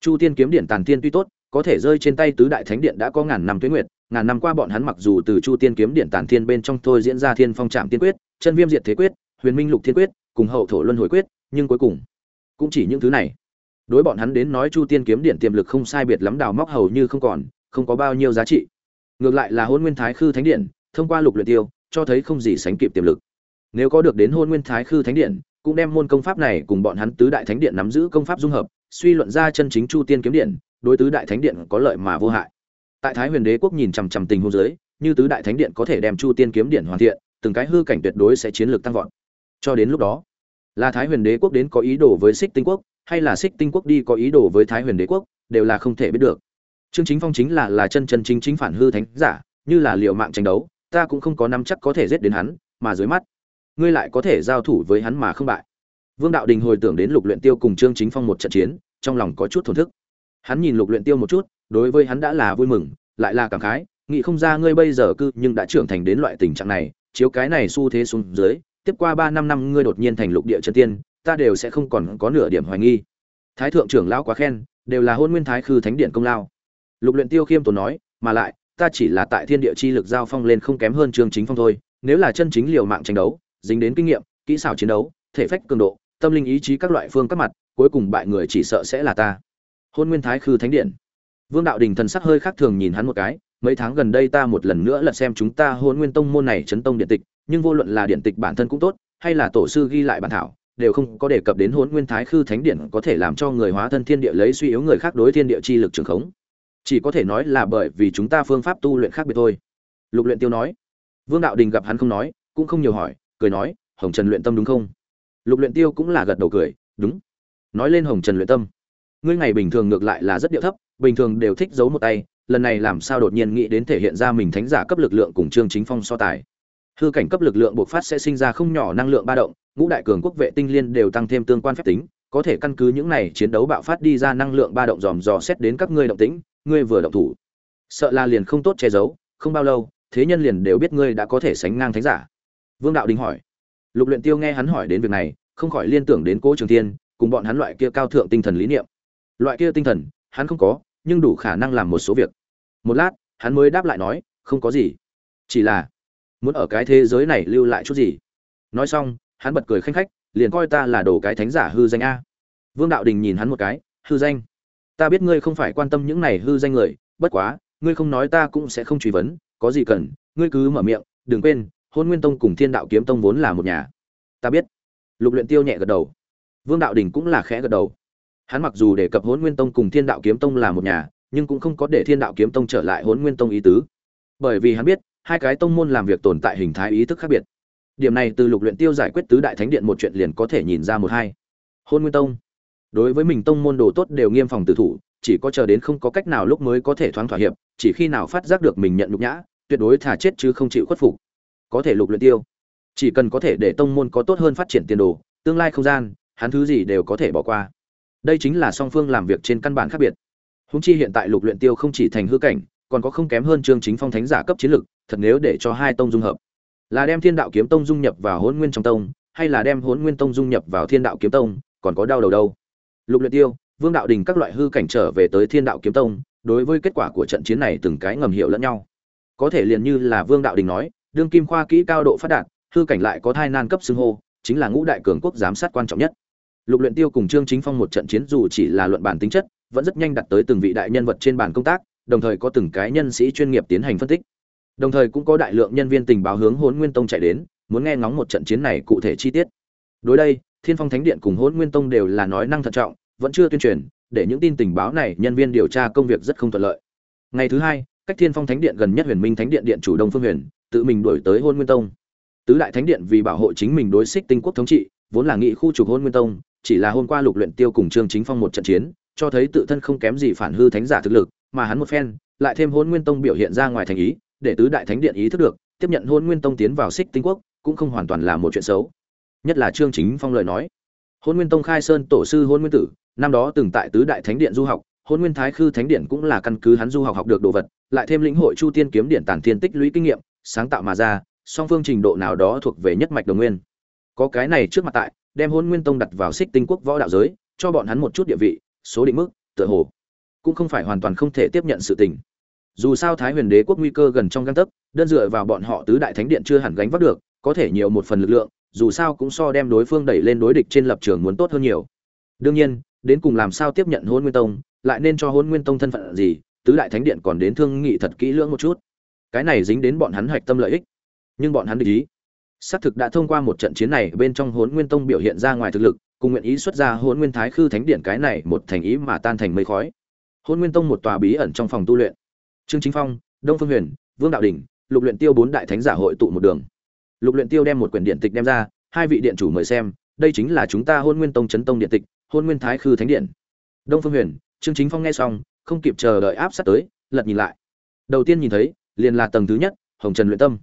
chu tiên kiếm điện tàn tiên tuy tốt, có thể rơi trên tay tứ đại thánh điện đã có ngàn năm tuế nguyệt, ngàn năm qua bọn hắn mặc dù từ chu tiên kiếm điện tàn Tiên bên trong thôi diễn ra thiên phong trạm tiên quyết, chân viêm diệt thế quyết, huyền minh lục thiên quyết, cùng hậu thổ luân hồi quyết, nhưng cuối cùng cũng chỉ những thứ này. Đối bọn hắn đến nói chu tiên kiếm điện tiềm lực không sai biệt lắm đào móc hầu như không còn, không có bao nhiêu giá trị. Ngược lại là hôn nguyên thái khư thánh điện, thông qua lục luyện tiêu, cho thấy không gì sánh kịp tiềm lực. Nếu có được đến hôn nguyên thái khư thánh điện, cũng đem môn công pháp này cùng bọn hắn tứ đại thánh điện nắm giữ công pháp dung hợp suy luận ra chân chính chu tiên kiếm điện, đối tứ đại thánh điện có lợi mà vô hại. Tại thái huyền đế quốc nhìn chằm chằm tình huống dưới, như tứ đại thánh điện có thể đem chu tiên kiếm điện hoàn thiện, từng cái hư cảnh tuyệt đối sẽ chiến lược tăng vọt. Cho đến lúc đó, là thái huyền đế quốc đến có ý đồ với xích tinh quốc, hay là xích tinh quốc đi có ý đồ với thái huyền đế quốc, đều là không thể biết được. Trương chính phong chính là là chân chân chính chính phản hư thánh giả, như là liệu mạng tranh đấu, ta cũng không có nắm chắc có thể giết đến hắn, mà dưới mắt, ngươi lại có thể giao thủ với hắn mà không bại vương đạo đình hồi tưởng đến lục luyện tiêu cùng trương chính phong một trận chiến, trong lòng có chút thổn thức. Hắn nhìn lục luyện tiêu một chút, đối với hắn đã là vui mừng, lại là cảm khái, nghĩ không ra ngươi bây giờ cư nhưng đã trưởng thành đến loại tình trạng này, chiếu cái này xu thế xuống dưới, tiếp qua ba năm năm ngươi đột nhiên thành lục địa chân tiên, ta đều sẽ không còn có nửa điểm hoài nghi. Thái thượng trưởng lão quá khen, đều là hôn nguyên thái khư thánh điện công lao. Lục luyện tiêu khiêm tốn nói, mà lại, ta chỉ là tại thiên địa chi lực giao phong lên không kém hơn trương chính phong thôi, nếu là chân chính liều mạng tranh đấu, dính đến kinh nghiệm, kỹ xảo chiến đấu, thể phách cường độ tâm linh ý chí các loại phương các mặt, cuối cùng bại người chỉ sợ sẽ là ta. Hôn nguyên thái khư thánh điện. Vương đạo đình thần sắc hơi khác thường nhìn hắn một cái, mấy tháng gần đây ta một lần nữa lật xem chúng ta hôn nguyên tông môn này chấn tông điện tịch, nhưng vô luận là điện tịch bản thân cũng tốt, hay là tổ sư ghi lại bản thảo, đều không có đề cập đến hôn nguyên thái khư thánh điện có thể làm cho người hóa thân thiên địa lấy suy yếu người khác đối thiên địa chi lực trường khống. Chỉ có thể nói là bởi vì chúng ta phương pháp tu luyện khác biệt thôi. Lục luyện tiêu nói. Vương đạo đình gặp hắn không nói, cũng không nhiều hỏi, cười nói, hồng trần luyện tâm đúng không? Lục luyện tiêu cũng là gật đầu cười, đúng. Nói lên hồng trần luyện tâm. Ngươi ngày bình thường ngược lại là rất điệu thấp, bình thường đều thích giấu một tay, lần này làm sao đột nhiên nghĩ đến thể hiện ra mình thánh giả cấp lực lượng cùng trương chính phong so tài. Hư cảnh cấp lực lượng bộc phát sẽ sinh ra không nhỏ năng lượng ba động, ngũ đại cường quốc vệ tinh liên đều tăng thêm tương quan phép tính, có thể căn cứ những này chiến đấu bạo phát đi ra năng lượng ba động dòm dò xét đến các ngươi động tĩnh, ngươi vừa động thủ. Sợ là liền không tốt che giấu, không bao lâu, thế nhân liền đều biết ngươi đã có thể sánh ngang thánh giả. Vương đạo đình hỏi lục luyện tiêu nghe hắn hỏi đến việc này, không khỏi liên tưởng đến cố trường thiên, cùng bọn hắn loại kia cao thượng tinh thần lý niệm. Loại kia tinh thần, hắn không có, nhưng đủ khả năng làm một số việc. Một lát, hắn mới đáp lại nói, không có gì. Chỉ là, muốn ở cái thế giới này lưu lại chút gì? Nói xong, hắn bật cười khanh khách, liền coi ta là đồ cái thánh giả hư danh a. Vương đạo đình nhìn hắn một cái, hư danh. Ta biết ngươi không phải quan tâm những này hư danh người, bất quá, ngươi không nói ta cũng sẽ không truy vấn, có gì cần, ngươi cứ mở miệng, đừng quên hôn nguyên tông cùng thiên đạo kiếm tông vốn là một nhà. Ta biết. Lục luyện tiêu nhẹ gật đầu. Vương đạo đình cũng là khẽ gật đầu. Hắn mặc dù đề cập hôn nguyên tông cùng thiên đạo kiếm tông là một nhà, nhưng cũng không có để thiên đạo kiếm tông trở lại hôn nguyên tông ý tứ. Bởi vì hắn biết, hai cái tông môn làm việc tồn tại hình thái ý thức khác biệt. Điểm này từ lục luyện tiêu giải quyết tứ đại thánh điện một chuyện liền có thể nhìn ra một hai. Hôn nguyên tông. Đối với mình tông môn đồ tốt đều nghiêm phòng tử thủ, chỉ có chờ đến không có cách nào lúc mới có thể thoáng thỏa hiệp, chỉ khi nào phát giác được mình nhận nhục nhã, tuyệt đối thả chết chứ không chịu khuất phục có thể lục luyện tiêu. Chỉ cần có thể để tông môn có tốt hơn phát triển tiền đồ, tương lai không gian, hắn thứ gì đều có thể bỏ qua. Đây chính là song phương làm việc trên căn bản khác biệt. Húng chi hiện tại lục luyện tiêu không chỉ thành hư cảnh, còn có không kém hơn trương chính phong thánh giả cấp chiến lực, thật nếu để cho hai tông dung hợp. Là đem thiên đạo kiếm tông dung nhập vào hỗn nguyên trong tông, hay là đem hỗn nguyên tông dung nhập vào thiên đạo kiếm tông, còn có đau đầu đâu. Lục luyện tiêu, vương đạo đình các loại hư cảnh trở về tới thiên đạo kiếm tông, đối với kết quả của trận chiến này từng cái ngầm hiểu lẫn nhau. Có thể liền như là vương đạo đình nói đương kim khoa kỹ cao độ phát đạt, hư cảnh lại có thai nan cấp xưng hô, chính là ngũ đại cường quốc giám sát quan trọng nhất. Lục luyện tiêu cùng trương chính phong một trận chiến dù chỉ là luận bản tính chất, vẫn rất nhanh đặt tới từng vị đại nhân vật trên bàn công tác, đồng thời có từng cái nhân sĩ chuyên nghiệp tiến hành phân tích. Đồng thời cũng có đại lượng nhân viên tình báo hướng hỗn nguyên tông chạy đến, muốn nghe ngóng một trận chiến này cụ thể chi tiết. Đối đây, thiên phong thánh điện cùng hỗn nguyên tông đều là nói năng thận trọng, vẫn chưa tuyên truyền, để những tin tình báo này nhân viên điều tra công việc rất không thuận lợi. Ngày thứ hai, cách thiên phong thánh điện gần nhất huyền minh thánh điện điện chủ đông phương huyền tự mình đuổi tới hôn nguyên tông. Tứ đại thánh điện vì bảo hộ chính mình đối xích tinh quốc thống trị, vốn là nghị khu trục hôn nguyên tông, chỉ là hôm qua lục luyện tiêu cùng trương chính phong một trận chiến, cho thấy tự thân không kém gì phản hư thánh giả thực lực, mà hắn một phen, lại thêm hôn nguyên tông biểu hiện ra ngoài thành ý, để tứ đại thánh điện ý thức được, tiếp nhận hôn nguyên tông tiến vào xích tinh quốc, cũng không hoàn toàn là một chuyện xấu. Nhất là trương chính phong lời nói. Hôn nguyên tông khai sơn tổ sư hôn nguyên tử, năm đó từng tại tứ đại thánh điện du học, hôn nguyên thái khư thánh điện cũng là căn cứ hắn du học học được đồ vật, lại thêm lĩnh hội chu tiên kiếm điện tản thiên tích lũy kinh nghiệm sáng tạo mà ra, song phương trình độ nào đó thuộc về nhất mạch đồng nguyên. Có cái này trước mặt tại, đem hôn nguyên tông đặt vào xích tinh quốc võ đạo giới, cho bọn hắn một chút địa vị, số định mức, tựa hồ cũng không phải hoàn toàn không thể tiếp nhận sự tình. Dù sao thái huyền đế quốc nguy cơ gần trong găng tấc, đơn dựa vào bọn họ tứ đại thánh điện chưa hẳn gánh vác được, có thể nhiều một phần lực lượng, dù sao cũng so đem đối phương đẩy lên đối địch trên lập trường muốn tốt hơn nhiều. Đương nhiên, đến cùng làm sao tiếp nhận hôn nguyên tông, lại nên cho hôn nguyên tông thân phận gì, tứ đại thánh điện còn đến thương nghị thật kỹ lưỡng một chút cái này dính đến bọn hắn hạch tâm lợi ích. Nhưng bọn hắn để ý, xác thực đã thông qua một trận chiến này bên trong hốn nguyên tông biểu hiện ra ngoài thực lực, cùng nguyện ý xuất ra hốn nguyên thái khư thánh điện cái này một thành ý mà tan thành mây khói. Hôn nguyên tông một tòa bí ẩn trong phòng tu luyện. Trương chính phong, đông phương huyền, vương đạo đình, lục luyện tiêu bốn đại thánh giả hội tụ một đường. Lục luyện tiêu đem một quyển điện tịch đem ra, hai vị điện chủ mời xem, đây chính là chúng ta hôn nguyên tông chấn tông điện tịch hôn nguyên thái khư thánh điện. Đông phương huyền, trương chính phong nghe xong, không kịp chờ đợi áp sát tới, lật nhìn lại. Đầu tiên nhìn thấy liền là tầng thứ nhất, hồng trần luyện tâm.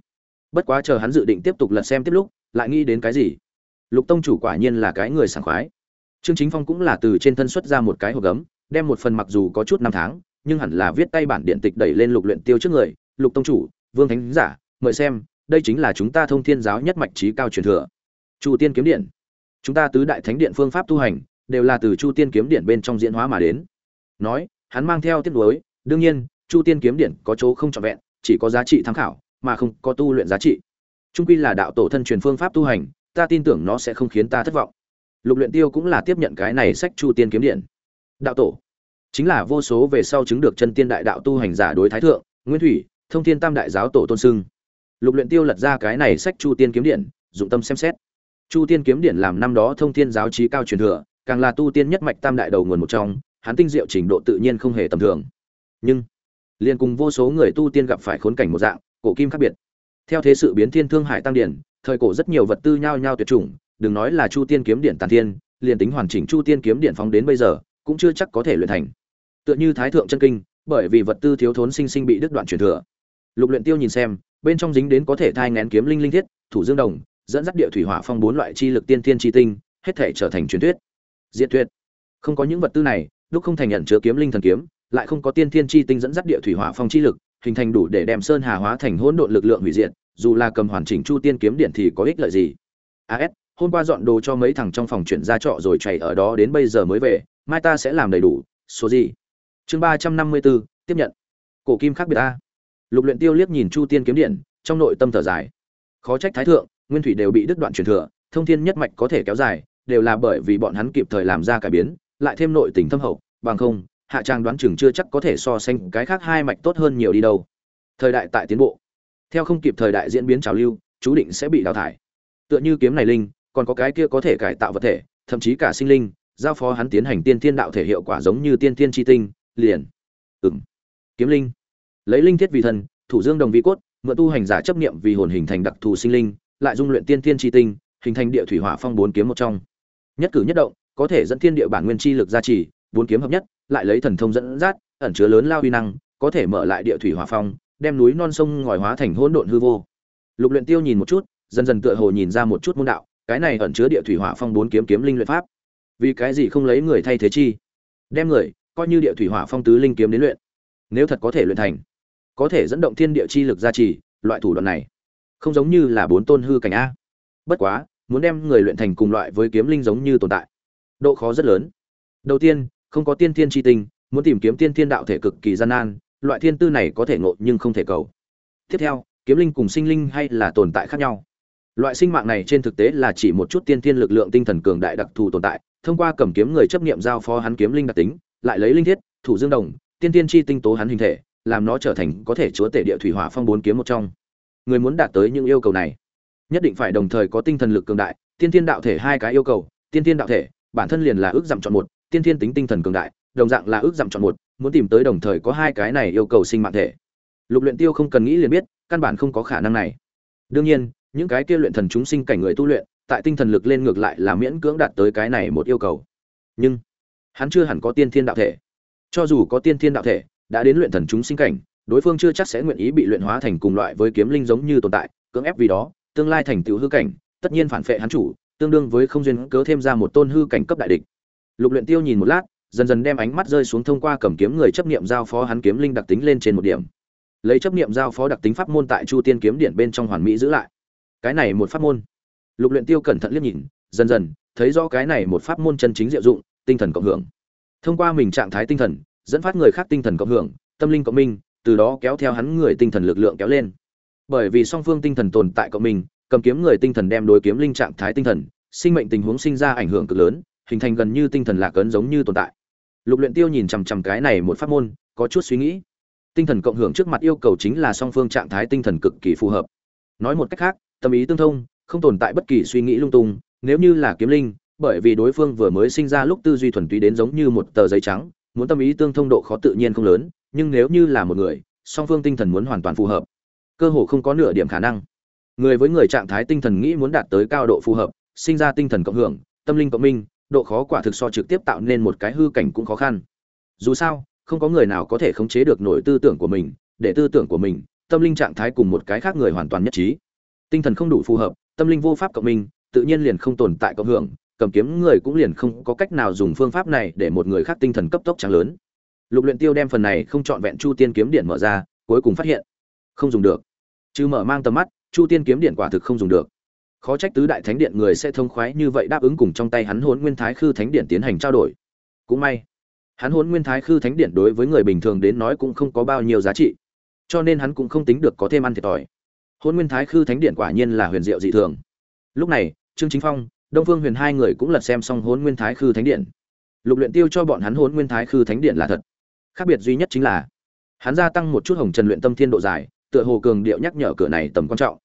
Bất quá chờ hắn dự định tiếp tục lật xem tiếp lúc, lại nghĩ đến cái gì? Lục tông chủ quả nhiên là cái người sảng khoái. Trương chính phong cũng là từ trên thân xuất ra một cái hộp gấm, đem một phần mặc dù có chút năm tháng, nhưng hẳn là viết tay bản điện tịch đẩy lên lục luyện tiêu trước người, lục tông chủ, vương thánh giả, mời xem, đây chính là chúng ta thông thiên giáo nhất mạch trí cao truyền thừa. Chu tiên kiếm điện. Chúng ta tứ đại thánh điện phương pháp tu hành, đều là từ chu tiên kiếm điện bên trong diễn hóa mà đến. Nói, hắn mang theo tiết đối đương nhiên, chu tiên kiếm điện có chỗ không trọn vẹn chỉ có giá trị tham khảo, mà không có tu luyện giá trị. Trung quy là đạo tổ thân truyền phương pháp tu hành, ta tin tưởng nó sẽ không khiến ta thất vọng. Lục luyện tiêu cũng là tiếp nhận cái này sách chu tiên kiếm điện. Đạo tổ, chính là vô số về sau chứng được chân tiên đại đạo tu hành giả đối thái thượng, nguyên thủy, thông thiên tam đại giáo tổ tôn sưng. Lục luyện tiêu lật ra cái này sách chu tiên kiếm điện, dụng tâm xem xét. Chu tiên kiếm điện làm năm đó thông thiên giáo trí cao truyền thừa, càng là tu tiên nhất mạch tam đại đầu nguồn một trong, hắn tinh diệu trình độ tự nhiên không hề tầm thường. Nhưng liên cùng vô số người tu tiên gặp phải khốn cảnh một dạng, cổ kim khác biệt. Theo thế sự biến thiên thương hải tăng điển, thời cổ rất nhiều vật tư nhao nhao tuyệt chủng, đừng nói là chu tiên kiếm điện tàn thiên, liền tính hoàn chỉnh chu tiên kiếm điện phóng đến bây giờ, cũng chưa chắc có thể luyện thành. Tựa như thái thượng chân kinh, bởi vì vật tư thiếu thốn sinh sinh bị đứt đoạn truyền thừa. Lục luyện tiêu nhìn xem, bên trong dính đến có thể thai ngén kiếm linh linh thiết, thủ dương đồng, dẫn dắt địa thủy hỏa phong bốn loại chi lực tiên thiên chi tinh, hết thể trở thành truyền thuyết. Diệt tuyệt. Không có những vật tư này đúc không thành nhận chứa kiếm linh thần kiếm lại không có tiên thiên chi tinh dẫn dắt địa thủy hỏa phong chi lực, hình thành đủ để đem sơn hà hóa thành hỗn độn lực lượng hủy diệt, dù là cầm hoàn chỉnh chu tiên kiếm điện thì có ích lợi gì? As hôm qua dọn đồ cho mấy thằng trong phòng chuyển ra trọ rồi chạy ở đó đến bây giờ mới về, mai ta sẽ làm đầy đủ, số gì? Chương ba trăm năm mươi bốn, tiếp nhận. Cổ kim khác biệt a. Lục luyện tiêu liếc nhìn chu tiên kiếm điện, trong nội tâm thở dài. Khó trách thái thượng, nguyên thủy đều bị đứt đoạn truyền thừa, thông thiên nhất mạch có thể kéo dài, đều là bởi vì bọn hắn kịp thời làm ra cải biến, lại thêm nội tình thâm hậu, bằng không hạ trang đoán chừng chưa chắc có thể so sánh cái khác hai mạch tốt hơn nhiều đi đâu. Thời đại tại tiến bộ. Theo không kịp thời đại diễn biến trào lưu, chú định sẽ bị đào thải. Tựa như kiếm này linh, còn có cái kia có thể cải tạo vật thể, thậm chí cả sinh linh, giao phó hắn tiến hành tiên thiên đạo thể hiệu quả giống như tiên thiên chi tinh, liền. Ừm. Kiếm linh. Lấy linh thiết vì thân, thủ dương đồng vi cốt, mượn tu hành giả chấp niệm vì hồn hình thành đặc thù sinh linh, lại dung luyện tiên thiên chi tinh, hình thành địa thủy hỏa phong bốn kiếm một trong. Nhất cử nhất động, có thể dẫn thiên địa bản nguyên chi lực gia trì, bốn kiếm hợp nhất lại lấy thần thông dẫn dắt, ẩn chứa lớn lao uy năng, có thể mở lại địa thủy hỏa phong, đem núi non sông ngòi hóa thành hỗn độn hư vô. Lục luyện tiêu nhìn một chút, dần dần tựa hồ nhìn ra một chút môn đạo, cái này ẩn chứa địa thủy hỏa phong bốn kiếm kiếm linh luyện pháp. Vì cái gì không lấy người thay thế chi? Đem người, coi như địa thủy hỏa phong tứ linh kiếm đến luyện. Nếu thật có thể luyện thành, có thể dẫn động thiên địa chi lực gia trì, loại thủ đoạn này, không giống như là bốn tôn hư cảnh a. Bất quá, muốn đem người luyện thành cùng loại với kiếm linh giống như tồn tại, độ khó rất lớn. Đầu tiên không có tiên thiên tri tinh, muốn tìm kiếm tiên thiên đạo thể cực kỳ gian nan, loại thiên tư này có thể ngộ nhưng không thể cầu. Tiếp theo, kiếm linh cùng sinh linh hay là tồn tại khác nhau? Loại sinh mạng này trên thực tế là chỉ một chút tiên thiên lực lượng tinh thần cường đại đặc thù tồn tại, thông qua cầm kiếm người chấp niệm giao phó hắn kiếm linh đặc tính, lại lấy linh thiết, thủ dương đồng, tiên tiên chi tinh tố hắn hình thể, làm nó trở thành có thể chúa tể địa thủy hỏa phong bốn kiếm một trong. Người muốn đạt tới những yêu cầu này, nhất định phải đồng thời có tinh thần lực cường đại, tiên tiên đạo thể hai cái yêu cầu, tiên tiên đạo thể, bản thân liền là ước giảm chọn một tiên Thiên tính tinh thần cường đại, đồng dạng là ước dặm chọn một, muốn tìm tới đồng thời có hai cái này yêu cầu sinh mạng thể. Lục luyện tiêu không cần nghĩ liền biết, căn bản không có khả năng này. Đương nhiên, những cái kia luyện thần chúng sinh cảnh người tu luyện, tại tinh thần lực lên ngược lại là miễn cưỡng đạt tới cái này một yêu cầu. Nhưng, hắn chưa hẳn có tiên thiên đạo thể. Cho dù có tiên thiên đạo thể, đã đến luyện thần chúng sinh cảnh, đối phương chưa chắc sẽ nguyện ý bị luyện hóa thành cùng loại với kiếm linh giống như tồn tại, cưỡng ép vì đó, tương lai thành tựu hư cảnh, tất nhiên phản phệ hắn chủ, tương đương với không duyên cớ thêm ra một tôn hư cảnh cấp đại địch lục luyện tiêu nhìn một lát, dần dần đem ánh mắt rơi xuống thông qua cầm kiếm người chấp niệm giao phó hắn kiếm linh đặc tính lên trên một điểm. Lấy chấp niệm giao phó đặc tính pháp môn tại chu tiên kiếm điện bên trong hoàn mỹ giữ lại. Cái này một pháp môn. Lục luyện tiêu cẩn thận liếc nhìn, dần dần, thấy rõ cái này một pháp môn chân chính diệu dụng, tinh thần cộng hưởng. Thông qua mình trạng thái tinh thần, dẫn phát người khác tinh thần cộng hưởng, tâm linh cộng minh, từ đó kéo theo hắn người tinh thần lực lượng kéo lên. Bởi vì song phương tinh thần tồn tại cộng minh, cầm kiếm người tinh thần đem đối kiếm linh trạng thái tinh thần, sinh mệnh tình huống sinh ra ảnh hưởng cực lớn hình thành gần như tinh thần lạc ấn giống như tồn tại. Lục luyện tiêu nhìn chằm chằm cái này một pháp môn, có chút suy nghĩ. Tinh thần cộng hưởng trước mặt yêu cầu chính là song phương trạng thái tinh thần cực kỳ phù hợp. Nói một cách khác, tâm ý tương thông, không tồn tại bất kỳ suy nghĩ lung tung, nếu như là kiếm linh, bởi vì đối phương vừa mới sinh ra lúc tư duy thuần túy đến giống như một tờ giấy trắng, muốn tâm ý tương thông độ khó tự nhiên không lớn, nhưng nếu như là một người, song phương tinh thần muốn hoàn toàn phù hợp, cơ hồ không có nửa điểm khả năng. Người với người trạng thái tinh thần nghĩ muốn đạt tới cao độ phù hợp, sinh ra tinh thần cộng hưởng, tâm linh cộng minh độ khó quả thực so trực tiếp tạo nên một cái hư cảnh cũng khó khăn. Dù sao, không có người nào có thể khống chế được nổi tư tưởng của mình, để tư tưởng của mình, tâm linh trạng thái cùng một cái khác người hoàn toàn nhất trí. Tinh thần không đủ phù hợp, tâm linh vô pháp cộng minh, tự nhiên liền không tồn tại cộng hưởng, cầm kiếm người cũng liền không có cách nào dùng phương pháp này để một người khác tinh thần cấp tốc trắng lớn. Lục luyện tiêu đem phần này không chọn vẹn chu tiên kiếm điện mở ra, cuối cùng phát hiện, không dùng được. Chứ mở mang tầm mắt, chu tiên kiếm điện quả thực không dùng được khó trách tứ đại thánh điện người sẽ thông khoái như vậy đáp ứng cùng trong tay hắn hôn nguyên thái khư thánh điện tiến hành trao đổi. Cũng may, hắn hôn nguyên thái khư thánh điện đối với người bình thường đến nói cũng không có bao nhiêu giá trị, cho nên hắn cũng không tính được có thêm ăn thiệt thòi. Hôn nguyên thái khư thánh điện quả nhiên là huyền diệu dị thường. Lúc này, trương chính phong, đông phương huyền hai người cũng lật xem xong hôn nguyên thái khư thánh điện. Lục luyện tiêu cho bọn hắn hôn nguyên thái khư thánh điện là thật. Khác biệt duy nhất chính là, hắn gia tăng một chút hồng trần luyện tâm thiên độ dài, tựa hồ cường điệu nhắc nhở cửa này tầm quan trọng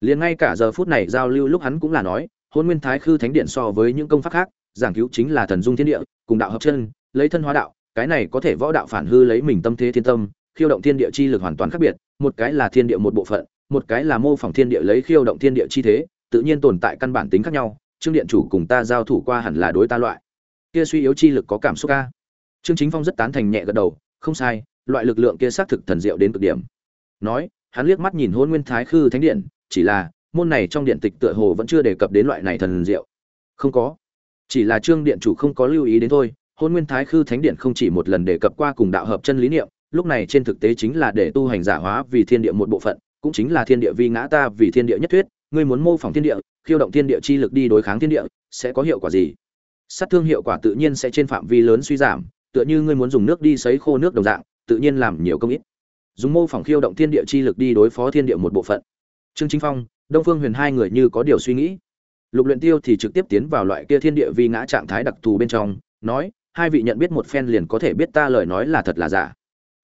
liền ngay cả giờ phút này giao lưu lúc hắn cũng là nói, hôn nguyên thái khư thánh điện so với những công pháp khác, giảng cứu chính là thần dung thiên địa, cùng đạo hợp chân, lấy thân hóa đạo, cái này có thể võ đạo phản hư lấy mình tâm thế thiên tâm, khiêu động thiên địa chi lực hoàn toàn khác biệt, một cái là thiên địa một bộ phận, một cái là mô phỏng thiên địa lấy khiêu động thiên địa chi thế, tự nhiên tồn tại căn bản tính khác nhau, trương điện chủ cùng ta giao thủ qua hẳn là đối ta loại. Kia suy yếu chi lực có cảm xúc ca. Trương chính phong rất tán thành nhẹ gật đầu, không sai, loại lực lượng kia xác thực thần diệu đến cực điểm. Nói, hắn liếc mắt nhìn hôn nguyên thái khư thánh điện chỉ là, môn này trong điện tịch tựa hồ vẫn chưa đề cập đến loại này thần diệu. Không có. Chỉ là trương điện chủ không có lưu ý đến thôi, hôn nguyên thái khư thánh điện không chỉ một lần đề cập qua cùng đạo hợp chân lý niệm, lúc này trên thực tế chính là để tu hành giả hóa vì thiên địa một bộ phận, cũng chính là thiên địa vi ngã ta vì thiên địa nhất thuyết, ngươi muốn mô phỏng thiên địa, khiêu động thiên địa chi lực đi đối kháng thiên địa, sẽ có hiệu quả gì? Sát thương hiệu quả tự nhiên sẽ trên phạm vi lớn suy giảm, tựa như ngươi muốn dùng nước đi sấy khô nước đồng dạng, tự nhiên làm nhiều công ít. Dùng mô phỏng khiêu động thiên địa chi lực đi đối phó thiên địa một bộ phận trương chính phong, đông phương huyền hai người như có điều suy nghĩ. Lục luyện tiêu thì trực tiếp tiến vào loại kia thiên địa vi ngã trạng thái đặc thù bên trong, nói, hai vị nhận biết một phen liền có thể biết ta lời nói là thật là giả.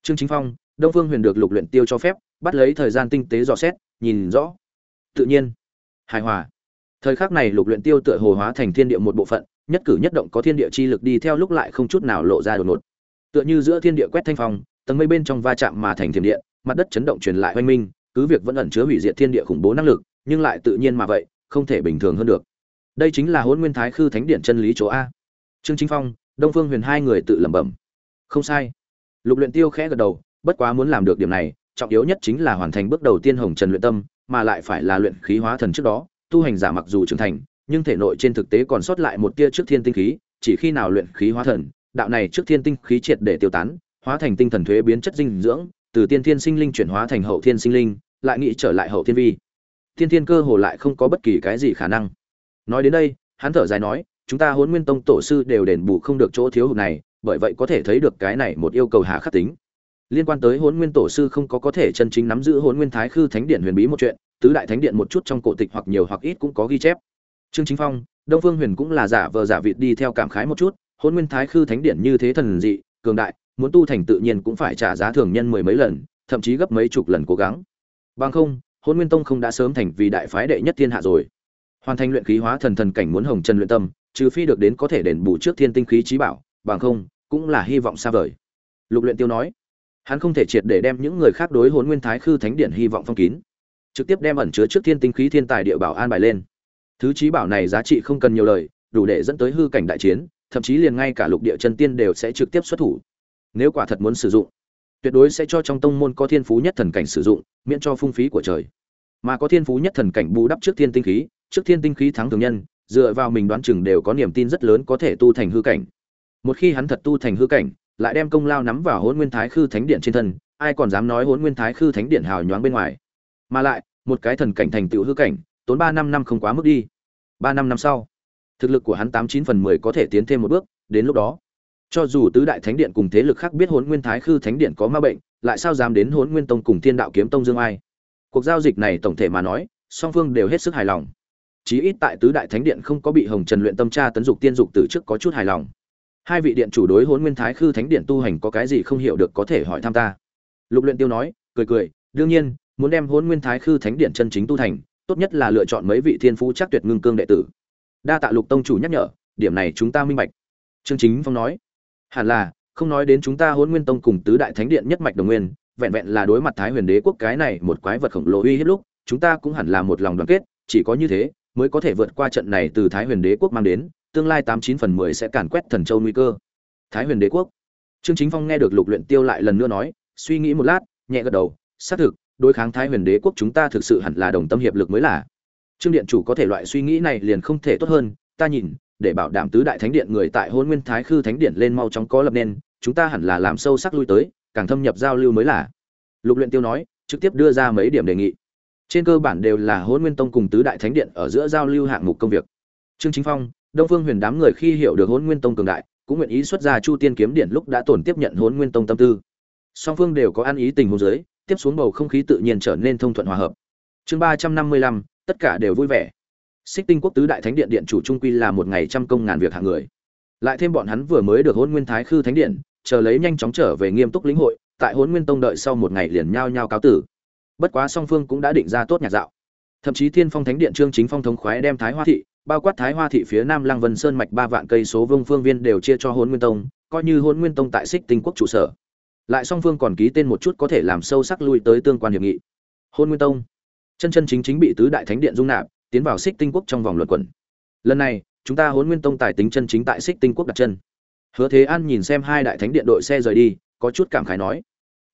Trương chính phong, đông phương huyền được lục luyện tiêu cho phép, bắt lấy thời gian tinh tế dò xét, nhìn rõ. Tự nhiên. Hài hòa. Thời khắc này lục luyện tiêu tựa hồ hóa thành thiên địa một bộ phận, nhất cử nhất động có thiên địa chi lực đi theo lúc lại không chút nào lộ ra đột ngột. Tựa như giữa thiên địa quét thanh phong, tầng mây bên trong va chạm mà thành thiểm điện, mặt đất chấn động truyền lại hoanh minh cứ việc vẫn ẩn chứa hủy diệt thiên địa khủng bố năng lực, nhưng lại tự nhiên mà vậy, không thể bình thường hơn được. Đây chính là hôn nguyên thái khư thánh điện chân lý chỗ a. Trương chính phong, đông phương huyền hai người tự lẩm bẩm. Không sai. Lục luyện tiêu khẽ gật đầu, bất quá muốn làm được điểm này, trọng yếu nhất chính là hoàn thành bước đầu tiên hồng trần luyện tâm, mà lại phải là luyện khí hóa thần trước đó, tu hành giả mặc dù trưởng thành, nhưng thể nội trên thực tế còn sót lại một tia trước thiên tinh khí, chỉ khi nào luyện khí hóa thần, đạo này trước thiên tinh khí triệt để tiêu tán, hóa thành tinh thần thuế biến chất dinh dưỡng từ tiên thiên sinh linh chuyển hóa thành hậu thiên sinh linh, lại nghĩ trở lại hậu thiên vi. Thiên thiên cơ hồ lại không có bất kỳ cái gì khả năng. Nói đến đây, hắn thở dài nói, chúng ta huấn nguyên tông tổ sư đều đền bù không được chỗ thiếu hụt này, bởi vậy có thể thấy được cái này một yêu cầu hà khắc tính. Liên quan tới huấn nguyên tổ sư không có có thể chân chính nắm giữ huấn nguyên thái khư thánh điện huyền bí một chuyện, tứ đại thánh điện một chút trong cổ tịch hoặc nhiều hoặc ít cũng có ghi chép. Trương chính phong, đông phương huyền cũng là giả vờ giả vịt đi theo cảm khái một chút huấn nguyên thái khư thánh điện như thế thần dị, cường đại muốn tu thành tự nhiên cũng phải trả giá thường nhân mười mấy lần, thậm chí gấp mấy chục lần cố gắng. Bằng không, hôn nguyên tông không đã sớm thành vì đại phái đệ nhất thiên hạ rồi. Hoàn thành luyện khí hóa thần thần cảnh muốn hồng trần luyện tâm, trừ phi được đến có thể đền bù trước thiên tinh khí trí bảo, bằng không, cũng là hy vọng xa vời. Lục luyện tiêu nói, hắn không thể triệt để đem những người khác đối Hôn nguyên thái khư thánh điện hy vọng phong kín, trực tiếp đem ẩn chứa trước thiên tinh khí thiên tài địa bảo an bài lên. Thứ trí bảo này giá trị không cần nhiều lời, đủ để dẫn tới hư cảnh đại chiến, thậm chí liền ngay cả lục địa chân tiên đều sẽ trực tiếp xuất thủ nếu quả thật muốn sử dụng, tuyệt đối sẽ cho trong tông môn có thiên phú nhất thần cảnh sử dụng, miễn cho phung phí của trời. Mà có thiên phú nhất thần cảnh bù đắp trước thiên tinh khí, trước thiên tinh khí thắng thường nhân, dựa vào mình đoán chừng đều có niềm tin rất lớn có thể tu thành hư cảnh. Một khi hắn thật tu thành hư cảnh, lại đem công lao nắm vào hôn nguyên thái khư thánh điện trên thân, ai còn dám nói hôn nguyên thái khư thánh điện hào nhoáng bên ngoài? Mà lại, một cái thần cảnh thành tựu hư cảnh, tốn ba năm năm không quá mức đi. Ba năm năm sau, thực lực của hắn tám chín phần mười có thể tiến thêm một bước, đến lúc đó cho dù tứ đại thánh điện cùng thế lực khác biết hôn nguyên thái khư thánh điện có ma bệnh, lại sao dám đến hôn nguyên tông cùng thiên đạo kiếm tông dương ai? Cuộc giao dịch này tổng thể mà nói, song phương đều hết sức hài lòng. Chí ít tại tứ đại thánh điện không có bị hồng trần luyện tâm tra tấn dục tiên dục từ trước có chút hài lòng. Hai vị điện chủ đối hôn nguyên thái khư thánh điện tu hành có cái gì không hiểu được có thể hỏi thăm ta. Lục luyện tiêu nói, cười cười, đương nhiên, muốn đem hôn nguyên thái khư thánh điện chân chính tu thành, tốt nhất là lựa chọn mấy vị thiên phú chắc tuyệt ngưng cương đệ tử. Đa tạ lục tông chủ nhắc nhở, điểm này chúng ta minh bạch. Trương chính phong nói hẳn là, không nói đến chúng ta hôn nguyên tông cùng tứ đại thánh điện nhất mạch đồng nguyên, vẹn vẹn là đối mặt thái huyền đế quốc cái này một quái vật khổng lồ uy hiếp lúc, chúng ta cũng hẳn là một lòng đoàn kết, chỉ có như thế mới có thể vượt qua trận này từ thái huyền đế quốc mang đến, tương lai tám chín phần mười sẽ càn quét thần châu nguy cơ. Thái huyền đế quốc. Trương chính phong nghe được lục luyện tiêu lại lần nữa nói, suy nghĩ một lát, nhẹ gật đầu, xác thực, đối kháng thái huyền đế quốc chúng ta thực sự hẳn là đồng tâm hiệp lực mới là. Trương điện chủ có thể loại suy nghĩ này liền không thể tốt hơn, ta nhìn để bảo đảm tứ đại thánh điện người tại hôn nguyên thái khư thánh điện lên mau chóng có lập nên, chúng ta hẳn là làm sâu sắc lui tới, càng thâm nhập giao lưu mới là. Lục luyện tiêu nói, trực tiếp đưa ra mấy điểm đề nghị. Trên cơ bản đều là hôn nguyên tông cùng tứ đại thánh điện ở giữa giao lưu hạng mục công việc. Trương chính phong, đông phương huyền đám người khi hiểu được hôn nguyên tông cường đại, cũng nguyện ý xuất ra chu tiên kiếm điện lúc đã tổn tiếp nhận hôn nguyên tông tâm tư. Song phương đều có ăn ý tình huống dưới, tiếp xuống bầu không khí tự nhiên trở nên thông thuận hòa hợp. Chương ba trăm năm mươi lăm, tất cả đều vui vẻ xích tinh quốc tứ đại thánh điện điện chủ trung quy là một ngày trăm công ngàn việc hạng người. Lại thêm bọn hắn vừa mới được hôn nguyên thái khư thánh điện, chờ lấy nhanh chóng trở về nghiêm túc lĩnh hội, tại hôn nguyên tông đợi sau một ngày liền nhao nhao cáo tử. Bất quá song phương cũng đã định ra tốt nhạc dạo. Thậm chí thiên phong thánh điện trương chính phong thống khoái đem thái hoa thị, bao quát thái hoa thị phía nam lăng vân sơn mạch ba vạn cây số vương phương viên đều chia cho hôn nguyên tông, coi như hôn nguyên tông tại xích tinh quốc trụ sở. Lại song phương còn ký tên một chút có thể làm sâu sắc lui tới tương quan hiệp nghị. Hôn nguyên tông. Chân chân chính chính bị tứ đại thánh điện dung nạp tiến vào xích tinh quốc trong vòng luận quẩn. Lần này, chúng ta hôn nguyên tông tài tính chân chính tại xích tinh quốc đặt chân. Hứa thế an nhìn xem hai đại thánh điện đội xe rời đi, có chút cảm khái nói,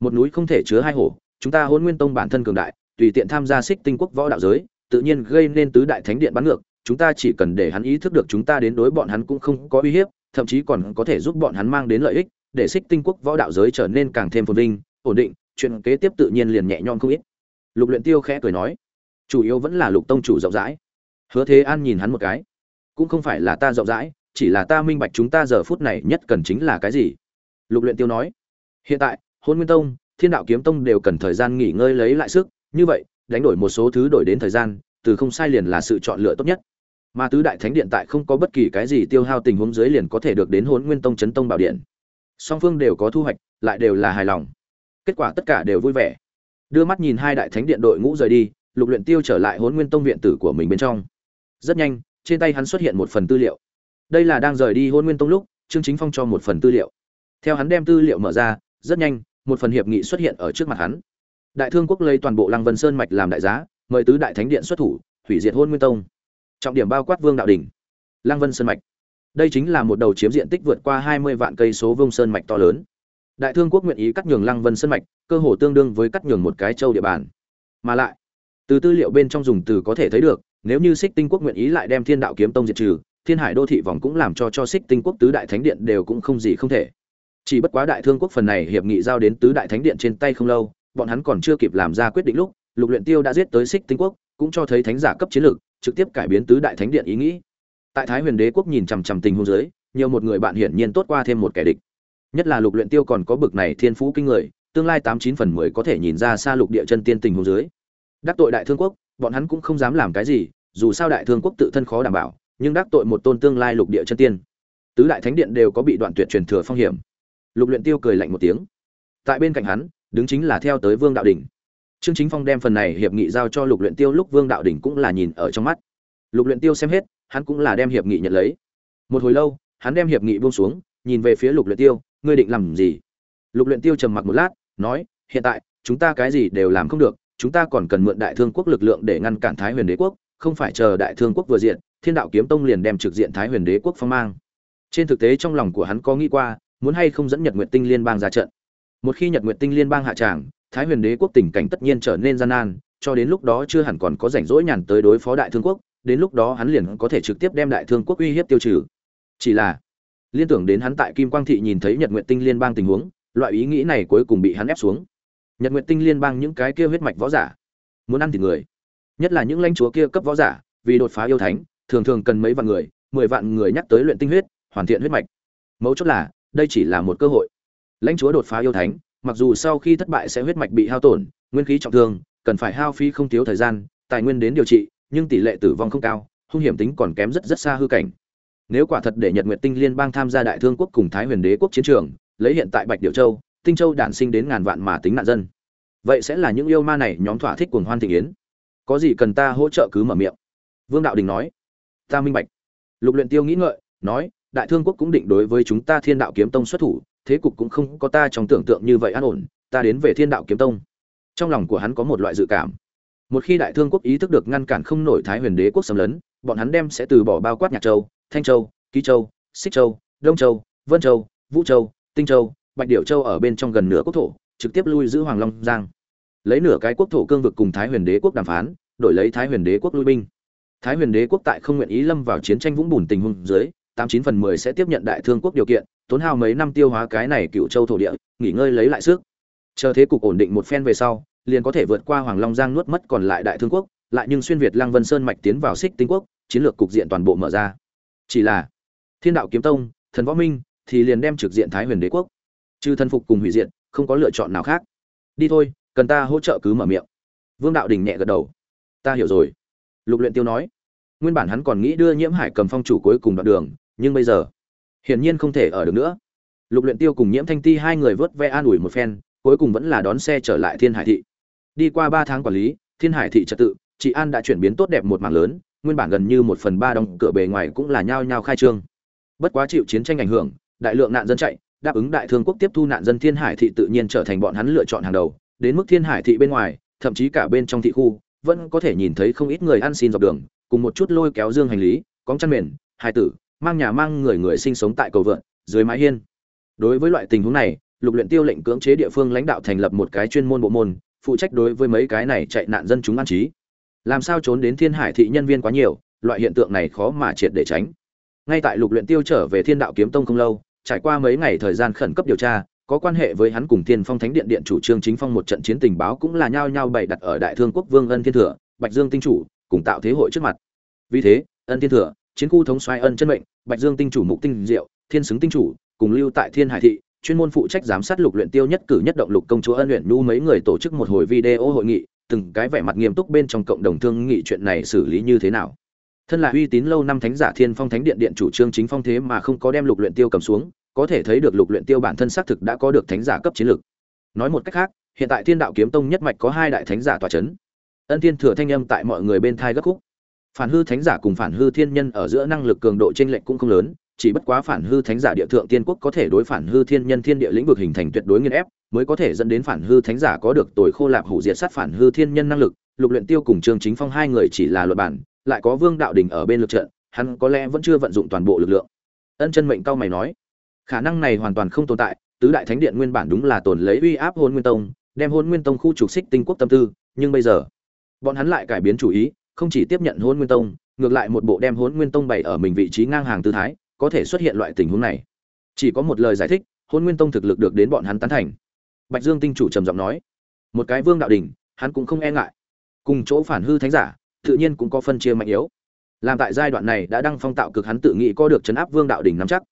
một núi không thể chứa hai hổ, chúng ta hôn nguyên tông bản thân cường đại, tùy tiện tham gia xích tinh quốc võ đạo giới, tự nhiên gây nên tứ đại thánh điện bắn ngược, chúng ta chỉ cần để hắn ý thức được chúng ta đến đối bọn hắn cũng không có uy hiếp, thậm chí còn có thể giúp bọn hắn mang đến lợi ích, để xích tinh quốc võ đạo giới trở nên càng thêm phồn vinh, ổn định, chuyện kế tiếp tự nhiên liền nhẹ nhõm không ít. Lục luyện tiêu khẽ cười nói chủ yếu vẫn là lục tông chủ rộng rãi. Hứa thế an nhìn hắn một cái. Cũng không phải là ta rộng rãi, chỉ là ta minh bạch chúng ta giờ phút này nhất cần chính là cái gì. Lục luyện tiêu nói. Hiện tại, hôn nguyên tông, thiên đạo kiếm tông đều cần thời gian nghỉ ngơi lấy lại sức. Như vậy, đánh đổi một số thứ đổi đến thời gian, từ không sai liền là sự chọn lựa tốt nhất. Mà tứ đại thánh điện tại không có bất kỳ cái gì tiêu hao tình huống dưới liền có thể được đến hôn nguyên tông chấn tông bảo điện. Song phương đều có thu hoạch, lại đều là hài lòng. Kết quả tất cả đều vui vẻ. Đưa mắt nhìn hai đại thánh điện đội ngũ rời đi lục luyện tiêu trở lại hồn nguyên tông viện tử của mình bên trong. Rất nhanh, trên tay hắn xuất hiện một phần tư liệu. Đây là đang rời đi hôn nguyên tông lúc, trương chính phong cho một phần tư liệu. Theo hắn đem tư liệu mở ra, rất nhanh, một phần hiệp nghị xuất hiện ở trước mặt hắn. Đại thương quốc lấy toàn bộ lăng vân sơn mạch làm đại giá, mời tứ đại thánh điện xuất thủ, hủy diệt hôn nguyên tông. Trọng điểm bao quát vương đạo đình. Lăng vân sơn mạch. Đây chính là một đầu chiếm diện tích vượt qua hai mươi vạn cây số vương sơn mạch to lớn. Đại thương quốc nguyện ý cắt nhường lăng vân sơn mạch, cơ hồ tương đương với cắt nhường một cái châu địa bàn. Mà lại từ tư liệu bên trong dùng từ có thể thấy được, nếu như xích tinh quốc nguyện ý lại đem thiên đạo kiếm tông diệt trừ, thiên hải đô thị vòng cũng làm cho cho xích tinh quốc tứ đại thánh điện đều cũng không gì không thể. Chỉ bất quá đại thương quốc phần này hiệp nghị giao đến tứ đại thánh điện trên tay không lâu, bọn hắn còn chưa kịp làm ra quyết định lúc, lục luyện tiêu đã giết tới xích tinh quốc, cũng cho thấy thánh giả cấp chiến lược, trực tiếp cải biến tứ đại thánh điện ý nghĩ. Tại thái huyền đế quốc nhìn chằm chằm tình huống dưới, nhiều một người bạn hiển nhiên tốt qua thêm một kẻ địch. Nhất là lục luyện tiêu còn có bực này thiên phú kinh người, tương lai tám chín phần mười có thể nhìn ra xa lục địa chân tiên tình huống dưới đắc tội đại thương quốc, bọn hắn cũng không dám làm cái gì, dù sao đại thương quốc tự thân khó đảm bảo, nhưng đắc tội một tôn tương lai lục địa chân tiên. Tứ đại thánh điện đều có bị đoạn tuyệt truyền thừa phong hiểm. Lục luyện tiêu cười lạnh một tiếng. Tại bên cạnh hắn, đứng chính là theo tới vương đạo đỉnh. Trương chính phong đem phần này hiệp nghị giao cho lục luyện tiêu lúc vương đạo đỉnh cũng là nhìn ở trong mắt. Lục luyện tiêu xem hết, hắn cũng là đem hiệp nghị nhận lấy. Một hồi lâu, hắn đem hiệp nghị buông xuống, nhìn về phía lục luyện tiêu, ngươi định làm gì? Lục luyện tiêu trầm mặc một lát, nói, hiện tại, chúng ta cái gì đều làm không được chúng ta còn cần mượn đại thương quốc lực lượng để ngăn cản thái huyền đế quốc, không phải chờ đại thương quốc vừa diện thiên đạo kiếm tông liền đem trực diện thái huyền đế quốc phong mang. Trên thực tế trong lòng của hắn có nghĩ qua, muốn hay không dẫn nhật nguyệt tinh liên bang ra trận. Một khi nhật nguyệt tinh liên bang hạ tràng, thái huyền đế quốc tình cảnh tất nhiên trở nên gian nan, cho đến lúc đó chưa hẳn còn có rảnh rỗi nhàn tới đối phó đại thương quốc, đến lúc đó hắn liền có thể trực tiếp đem đại thương quốc uy hiếp tiêu trừ. Chỉ là, liên tưởng đến hắn tại kim quang thị nhìn thấy nhật nguyệt tinh liên bang tình huống, loại ý nghĩ này cuối cùng bị hắn ép xuống nhật nguyệt tinh liên bang những cái kia huyết mạch võ giả. Muốn ăn thịt người. Nhất là những lãnh chúa kia cấp võ giả, vì đột phá yêu thánh, thường thường cần mấy vạn người, mười vạn người nhắc tới luyện tinh huyết, hoàn thiện huyết mạch. Mấu chốt là, đây chỉ là một cơ hội. Lãnh chúa đột phá yêu thánh, mặc dù sau khi thất bại sẽ huyết mạch bị hao tổn, nguyên khí trọng thương, cần phải hao phí không thiếu thời gian, tài nguyên đến điều trị, nhưng tỷ lệ tử vong không cao, hung hiểm tính còn kém rất rất xa hư cảnh. Nếu quả thật để nhật nguyệt tinh liên bang tham gia đại thương quốc cùng thái huyền đế quốc chiến trường, lấy hiện tại bạch điệu châu tinh châu đản sinh đến ngàn vạn mà tính nạn dân. Vậy sẽ là những yêu ma này nhóm thỏa thích cuồng hoan thị yến. Có gì cần ta hỗ trợ cứ mở miệng. Vương đạo đình nói. Ta minh bạch. Lục luyện tiêu nghĩ ngợi, nói, đại thương quốc cũng định đối với chúng ta thiên đạo kiếm tông xuất thủ, thế cục cũng không có ta trong tưởng tượng như vậy an ổn, ta đến về thiên đạo kiếm tông. Trong lòng của hắn có một loại dự cảm. Một khi đại thương quốc ý thức được ngăn cản không nổi thái huyền đế quốc xâm lấn, bọn hắn đem sẽ từ bỏ bao quát nhạc châu, thanh châu, ký châu, xích châu, đông châu, vân châu, vũ châu, tinh châu bạch điểu châu ở bên trong gần nửa quốc thổ, trực tiếp lui giữ hoàng long giang. Lấy nửa cái quốc thổ cương vực cùng thái huyền đế quốc đàm phán, đổi lấy thái huyền đế quốc lui binh. Thái huyền đế quốc tại không nguyện ý lâm vào chiến tranh vũng bùn tình huống dưới, tám chín phần mười sẽ tiếp nhận đại thương quốc điều kiện, tốn hao mấy năm tiêu hóa cái này cựu châu thổ địa, nghỉ ngơi lấy lại sức. Chờ thế cục ổn định một phen về sau, liền có thể vượt qua hoàng long giang nuốt mất còn lại đại thương quốc, lại nhưng xuyên việt lăng vân sơn mạch tiến vào xích tinh quốc, chiến lược cục diện toàn bộ mở ra. Chỉ là thiên đạo kiếm tông, thần võ minh thì liền đem trực diện thái huyền đế quốc trừ thần phục cùng hủy diệt, không có lựa chọn nào khác. Đi thôi cần ta hỗ trợ cứ mở miệng. Vương đạo đình nhẹ gật đầu. Ta hiểu rồi. Lục luyện tiêu nói. Nguyên bản hắn còn nghĩ đưa nhiễm hải cầm phong chủ cuối cùng đoạn đường nhưng bây giờ hiển nhiên không thể ở được nữa. Lục luyện tiêu cùng nhiễm thanh ti hai người vớt ve an ủi một phen cuối cùng vẫn là đón xe trở lại thiên hải thị. Đi qua ba tháng quản lý thiên hải thị trật tự chị an đã chuyển biến tốt đẹp một mảng lớn nguyên bản gần như một phần ba đóng cửa bề ngoài cũng là nhao nhao khai trương. Bất quá chịu chiến tranh ảnh hưởng đại lượng nạn dân chạy đáp ứng đại thương quốc tiếp thu nạn dân thiên hải thị tự nhiên trở thành bọn hắn lựa chọn hàng đầu. Đến mức thiên hải thị bên ngoài, thậm chí cả bên trong thị khu, vẫn có thể nhìn thấy không ít người ăn xin dọc đường, cùng một chút lôi kéo dương hành lý, cóng chăn mền hai tử, mang nhà mang người người sinh sống tại cầu vượn, dưới mái hiên. Đối với loại tình huống này, lục luyện tiêu lệnh cưỡng chế địa phương lãnh đạo thành lập một cái chuyên môn bộ môn, phụ trách đối với mấy cái này chạy nạn dân chúng an trí. Làm sao trốn đến thiên hải thị nhân viên quá nhiều, loại hiện tượng này khó mà triệt để tránh. Ngay tại lục luyện tiêu trở về thiên đạo kiếm tông không lâu trải qua mấy ngày thời gian khẩn cấp điều tra, có quan hệ với hắn cùng thiên phong thánh điện điện chủ trương chính phong một trận chiến tình báo cũng là nhao nhao bày đặt ở đại thương quốc vương ân thiên thừa, bạch dương tinh chủ, cùng tạo thế hội trước mặt. Vì thế, ân thiên thừa, chiến khu thống soái ân chân mệnh, bạch dương tinh chủ mục tinh diệu, thiên xứng tinh chủ, cùng lưu tại thiên hải thị, chuyên môn phụ trách giám sát lục luyện tiêu nhất cử nhất động lục công chúa ân luyện nu mấy người tổ chức một hồi video hội nghị, từng cái vẻ mặt nghiêm túc bên trong cộng đồng thương nghị chuyện này xử lý như thế nào thân là uy tín lâu năm thánh giả thiên phong thánh điện điện chủ trương chính phong thế mà không có đem lục luyện tiêu cầm xuống, có thể thấy được lục luyện tiêu bản thân xác thực đã có được thánh giả cấp chiến lược. Nói một cách khác, hiện tại thiên đạo kiếm tông nhất mạch có hai đại thánh giả tòa chấn. Ân thiên thừa thanh âm tại mọi người bên thai gấp khúc. Phản hư thánh giả cùng phản hư thiên nhân ở giữa năng lực cường độ trên lệnh cũng không lớn, chỉ bất quá phản hư thánh giả địa thượng tiên quốc có thể đối phản hư thiên nhân thiên địa lĩnh vực hình thành tuyệt đối nghiên ép, mới có thể dẫn đến phản hư thánh giả có được tuổi khô lạp hủ diệt sát phản hư thiên nhân năng lực. Lục luyện tiêu cùng trương chính phong hai người chỉ là luật bản lại có vương đạo đình ở bên lực trận, hắn có lẽ vẫn chưa vận dụng toàn bộ lực lượng. Ân chân mệnh cao mày nói, khả năng này hoàn toàn không tồn tại, tứ đại thánh điện nguyên bản đúng là tồn lấy uy áp hôn nguyên tông, đem hôn nguyên tông khu trục xích tinh quốc tâm tư, nhưng bây giờ, bọn hắn lại cải biến chủ ý, không chỉ tiếp nhận hôn nguyên tông, ngược lại một bộ đem hôn nguyên tông bày ở mình vị trí ngang hàng tư thái, có thể xuất hiện loại tình huống này. Chỉ có một lời giải thích, hôn nguyên tông thực lực được đến bọn hắn tán thành. Bạch dương tinh chủ trầm giọng nói, một cái vương đạo đình hắn cũng không e ngại. Cùng chỗ phản hư thánh giả tự nhiên cũng có phân chia mạnh yếu. Làm tại giai đoạn này đã đăng phong tạo cực hắn tự nghĩ có được chấn áp vương đạo đỉnh nắm chắc.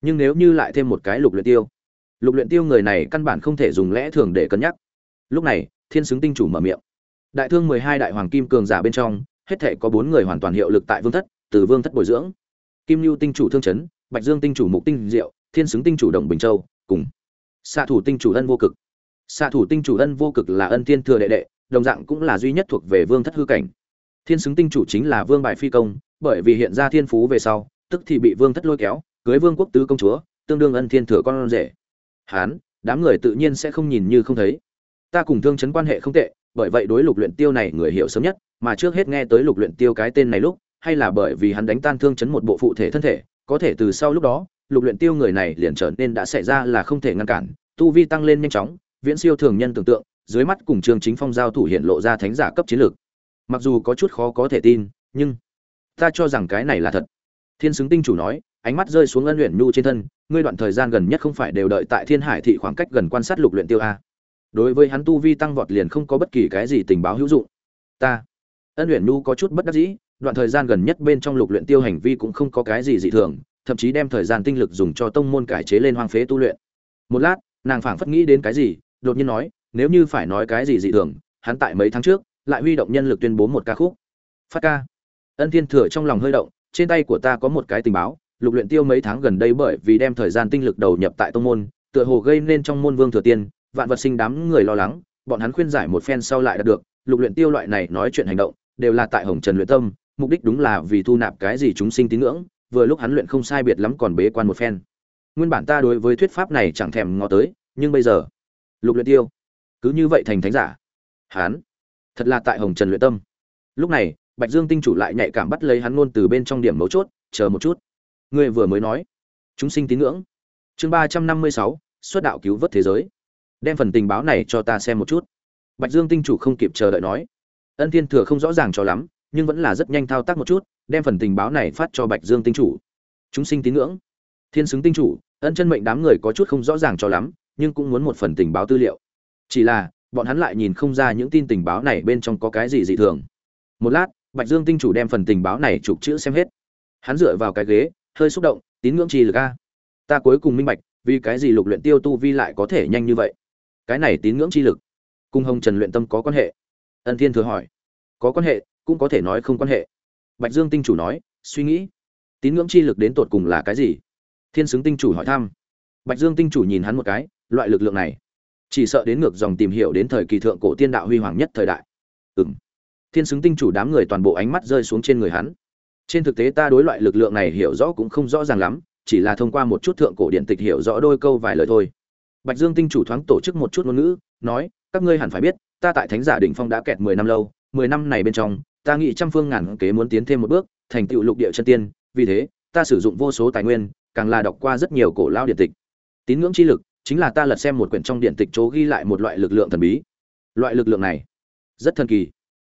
Nhưng nếu như lại thêm một cái lục luyện tiêu, lục luyện tiêu người này căn bản không thể dùng lẽ thường để cân nhắc. Lúc này, thiên xứng tinh chủ mở miệng. Đại thương mười hai đại hoàng kim cường giả bên trong, hết thể có bốn người hoàn toàn hiệu lực tại vương thất, từ vương thất bồi dưỡng. Kim lưu tinh chủ thương chấn, bạch dương tinh chủ mục tinh diệu, thiên xứng tinh chủ động bình châu, cùng xạ thủ tinh chủ ân vô cực. Xạ thủ tinh chủ ân vô cực là ân thiên thừa đệ đệ, đồng dạng cũng là duy nhất thuộc về vương thất hư cảnh thiên xứng tinh chủ chính là vương bài phi công, bởi vì hiện ra thiên phú về sau, tức thì bị vương thất lôi kéo, cưới vương quốc tứ công chúa, tương đương ân thiên thừa con rể. Hán, đám người tự nhiên sẽ không nhìn như không thấy. Ta cùng thương chấn quan hệ không tệ, bởi vậy đối lục luyện tiêu này người hiểu sớm nhất, mà trước hết nghe tới lục luyện tiêu cái tên này lúc, hay là bởi vì hắn đánh tan thương chấn một bộ phụ thể thân thể, có thể từ sau lúc đó, lục luyện tiêu người này liền trở nên đã xảy ra là không thể ngăn cản, tu vi tăng lên nhanh chóng, viễn siêu thường nhân tưởng tượng, dưới mắt cùng trương chính phong giao thủ hiện lộ ra thánh giả cấp chiến lược mặc dù có chút khó có thể tin, nhưng ta cho rằng cái này là thật. Thiên xứng tinh chủ nói, ánh mắt rơi xuống ân luyện nhu trên thân, ngươi đoạn thời gian gần nhất không phải đều đợi tại thiên hải thị khoảng cách gần quan sát lục luyện tiêu a. Đối với hắn tu vi tăng vọt liền không có bất kỳ cái gì tình báo hữu dụng. Ta, ân luyện nhu có chút bất đắc dĩ, đoạn thời gian gần nhất bên trong lục luyện tiêu hành vi cũng không có cái gì dị thường, thậm chí đem thời gian tinh lực dùng cho tông môn cải chế lên hoang phế tu luyện. Một lát, nàng phảng phất nghĩ đến cái gì, đột nhiên nói, nếu như phải nói cái gì dị thường, hắn tại mấy tháng trước lại huy động nhân lực tuyên bố một ca khúc. Phát ca. Ân thiên thừa trong lòng hơi động, trên tay của ta có một cái tình báo, lục luyện tiêu mấy tháng gần đây bởi vì đem thời gian tinh lực đầu nhập tại tông môn, tựa hồ gây nên trong môn vương thừa tiên, vạn vật sinh đám người lo lắng, bọn hắn khuyên giải một phen sau lại đạt được, lục luyện tiêu loại này nói chuyện hành động, đều là tại hồng trần luyện tâm, mục đích đúng là vì thu nạp cái gì chúng sinh tín ngưỡng, vừa lúc hắn luyện không sai biệt lắm còn bế quan một phen. Nguyên bản ta đối với thuyết pháp này chẳng thèm ngó tới, nhưng bây giờ, lục luyện tiêu, cứ như vậy thành thánh giả. Hắn thật là tại hồng trần luyện tâm. Lúc này, bạch dương tinh chủ lại nhạy cảm bắt lấy hắn ngôn từ bên trong điểm mấu chốt, chờ một chút. Ngươi vừa mới nói, chúng sinh tín ngưỡng. Chương ba trăm năm mươi sáu, xuất đạo cứu vớt thế giới. Đem phần tình báo này cho ta xem một chút. Bạch dương tinh chủ không kịp chờ đợi nói, ân thiên thừa không rõ ràng cho lắm, nhưng vẫn là rất nhanh thao tác một chút, đem phần tình báo này phát cho bạch dương tinh chủ. Chúng sinh tín ngưỡng? Thiên xứng tinh chủ, ân chân mệnh đám người có chút không rõ ràng cho lắm, nhưng cũng muốn một phần tình báo tư liệu. Chỉ là bọn hắn lại nhìn không ra những tin tình báo này bên trong có cái gì dị thường. Một lát, bạch dương tinh chủ đem phần tình báo này chụp chữ xem hết. Hắn dựa vào cái ghế, hơi xúc động, tín ngưỡng chi lực a. Ta cuối cùng minh bạch, vì cái gì lục luyện tiêu tu vi lại có thể nhanh như vậy? Cái này tín ngưỡng chi lực. Cung hồng trần luyện tâm có quan hệ? Ân thiên thừa hỏi. Có quan hệ, cũng có thể nói không quan hệ. Bạch dương tinh chủ nói, suy nghĩ. Tín ngưỡng chi lực đến tột cùng là cái gì? Thiên xứng tinh chủ hỏi thăm. Bạch dương tinh chủ nhìn hắn một cái, loại lực lượng này chỉ sợ đến ngược dòng tìm hiểu đến thời kỳ thượng cổ tiên đạo huy hoàng nhất thời đại. Ừ m thiên xứng tinh chủ đám người toàn bộ ánh mắt rơi xuống trên người hắn. Trên thực tế ta đối loại lực lượng này hiểu rõ cũng không rõ ràng lắm, chỉ là thông qua một chút thượng cổ điện tịch hiểu rõ đôi câu vài lời thôi. Bạch dương tinh chủ thoáng tổ chức một chút ngôn ngữ, nói, các ngươi hẳn phải biết, ta tại thánh giả đỉnh phong đã kẹt mười năm lâu, mười năm này bên trong, ta nghĩ trăm phương ngàn kế muốn tiến thêm một bước, thành tựu lục địa chân tiên, vì thế, ta sử dụng vô số tài nguyên, càng là đọc qua rất nhiều cổ lao điện tịch. Tín ngưỡng chi lực chính là ta lật xem một quyển trong điện tịch chỗ ghi lại một loại lực lượng thần bí. Loại lực lượng này, rất thần kỳ.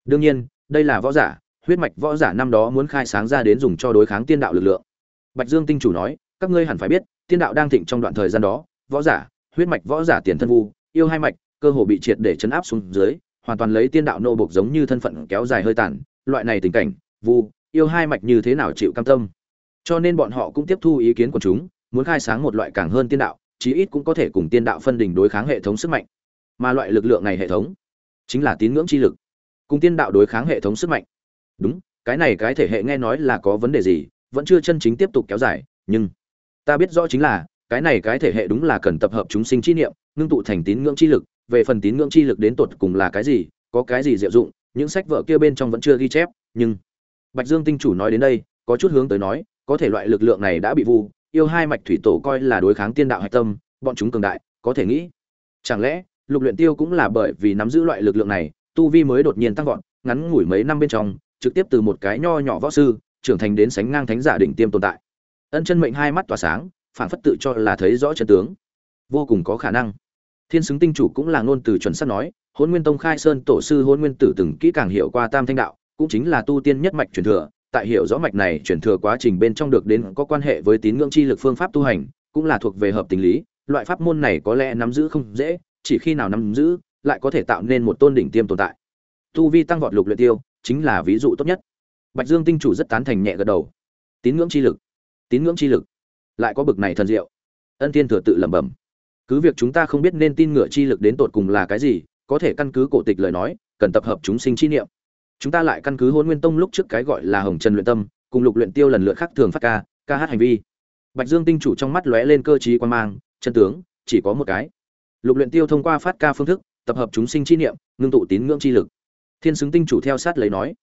Đương nhiên, đây là võ giả, huyết mạch võ giả năm đó muốn khai sáng ra đến dùng cho đối kháng tiên đạo lực lượng. Bạch dương tinh chủ nói, các ngươi hẳn phải biết, tiên đạo đang thịnh trong đoạn thời gian đó, võ giả, huyết mạch võ giả tiền thân vu, yêu hai mạch, cơ hồ bị triệt để chấn áp xuống dưới, hoàn toàn lấy tiên đạo nô bộc giống như thân phận kéo dài hơi tàn, loại này tình cảnh, vu, yêu hai mạch như thế nào chịu cam tâm. Cho nên bọn họ cũng tiếp thu ý kiến của chúng, muốn khai sáng một loại càng hơn tiên đạo chí ít cũng có thể cùng tiên đạo phân đỉnh đối kháng hệ thống sức mạnh. Mà loại lực lượng này hệ thống chính là tín ngưỡng chi lực. Cùng tiên đạo đối kháng hệ thống sức mạnh. Đúng, cái này cái thể hệ nghe nói là có vấn đề gì, vẫn chưa chân chính tiếp tục kéo dài, nhưng ta biết rõ chính là, cái này cái thể hệ đúng là cần tập hợp chúng sinh chi niệm, ngưng tụ thành tín ngưỡng chi lực, về phần tín ngưỡng chi lực đến tột cùng là cái gì, có cái gì diệu dụng, những sách vở kia bên trong vẫn chưa ghi chép, nhưng bạch dương tinh chủ nói đến đây, có chút hướng tới nói, có thể loại lực lượng này đã bị vu yêu hai mạch thủy tổ coi là đối kháng tiên đạo hạch tâm, bọn chúng cường đại, có thể nghĩ. Chẳng lẽ, lục luyện tiêu cũng là bởi vì nắm giữ loại lực lượng này, tu vi mới đột nhiên tăng vọt, ngắn ngủi mấy năm bên trong, trực tiếp từ một cái nho nhỏ võ sư, trưởng thành đến sánh ngang thánh giả đỉnh tiêm tồn tại. Ân chân mệnh hai mắt tỏa sáng phản phất tự cho là thấy rõ chân tướng. Vô cùng có khả năng. Thiên xứng tinh chủ cũng là ngôn từ chuẩn xác nói hôn nguyên tông khai sơn tổ sư hôn nguyên tử từng kỹ càng hiểu qua tam thanh đạo, cũng chính là tu tiên nhất mạch truyền thừa tại hiểu rõ mạch này chuyển thừa quá trình bên trong được đến có quan hệ với tín ngưỡng chi lực phương pháp tu hành, cũng là thuộc về hợp tình lý, loại pháp môn này có lẽ nắm giữ không dễ, chỉ khi nào nắm giữ, lại có thể tạo nên một tôn đỉnh tiêm tồn tại. Tu vi tăng vọt lục luyện tiêu, chính là ví dụ tốt nhất. Bạch dương tinh chủ rất tán thành nhẹ gật đầu. Tín ngưỡng chi lực, tín ngưỡng chi lực, lại có bực này thần diệu. Ân thiên thừa tự lẩm bẩm. Cứ việc chúng ta không biết nên tin ngựa chi lực đến tột cùng là cái gì, có thể căn cứ cổ tịch lời nói, cần tập hợp chúng sinh chi niệm chúng ta lại căn cứ hôn nguyên tông lúc trước cái gọi là hồng trần luyện tâm, cùng lục luyện tiêu lần lượt khác thường phát ca ca hát hành vi. Bạch dương tinh chủ trong mắt lóe lên cơ trí quan mang, chân tướng, chỉ có một cái. Lục luyện tiêu thông qua phát ca phương thức, tập hợp chúng sinh chi niệm, ngưng tụ tín ngưỡng chi lực. Thiên xứng tinh chủ theo sát lấy nói.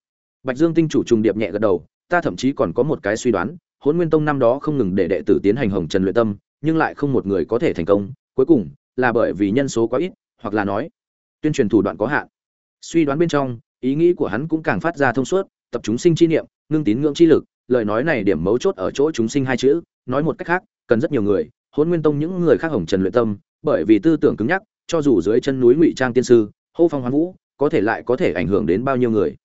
Bạch dương tinh chủ trùng điệp nhẹ gật đầu, ta thậm chí còn có một cái suy đoán, hôn nguyên tông năm đó không ngừng để đệ tử tiến hành hồng trần luyện tâm, nhưng lại không một người có thể thành công, cuối cùng là bởi vì nhân số quá ít, hoặc là nói, tuyên truyền thủ đoạn có hạn. Suy đoán bên trong ý nghĩ của hắn cũng càng phát ra thông suốt, tập chúng sinh chi niệm, ngưng tín ngưỡng chi lực, lời nói này điểm mấu chốt ở chỗ chúng sinh hai chữ, nói một cách khác, cần rất nhiều người hôn nguyên tông những người khác hồng trần luyện tâm, bởi vì tư tưởng cứng nhắc, cho dù dưới chân núi ngụy trang tiên sư, hô phong hoán vũ, có thể lại có thể ảnh hưởng đến bao nhiêu người?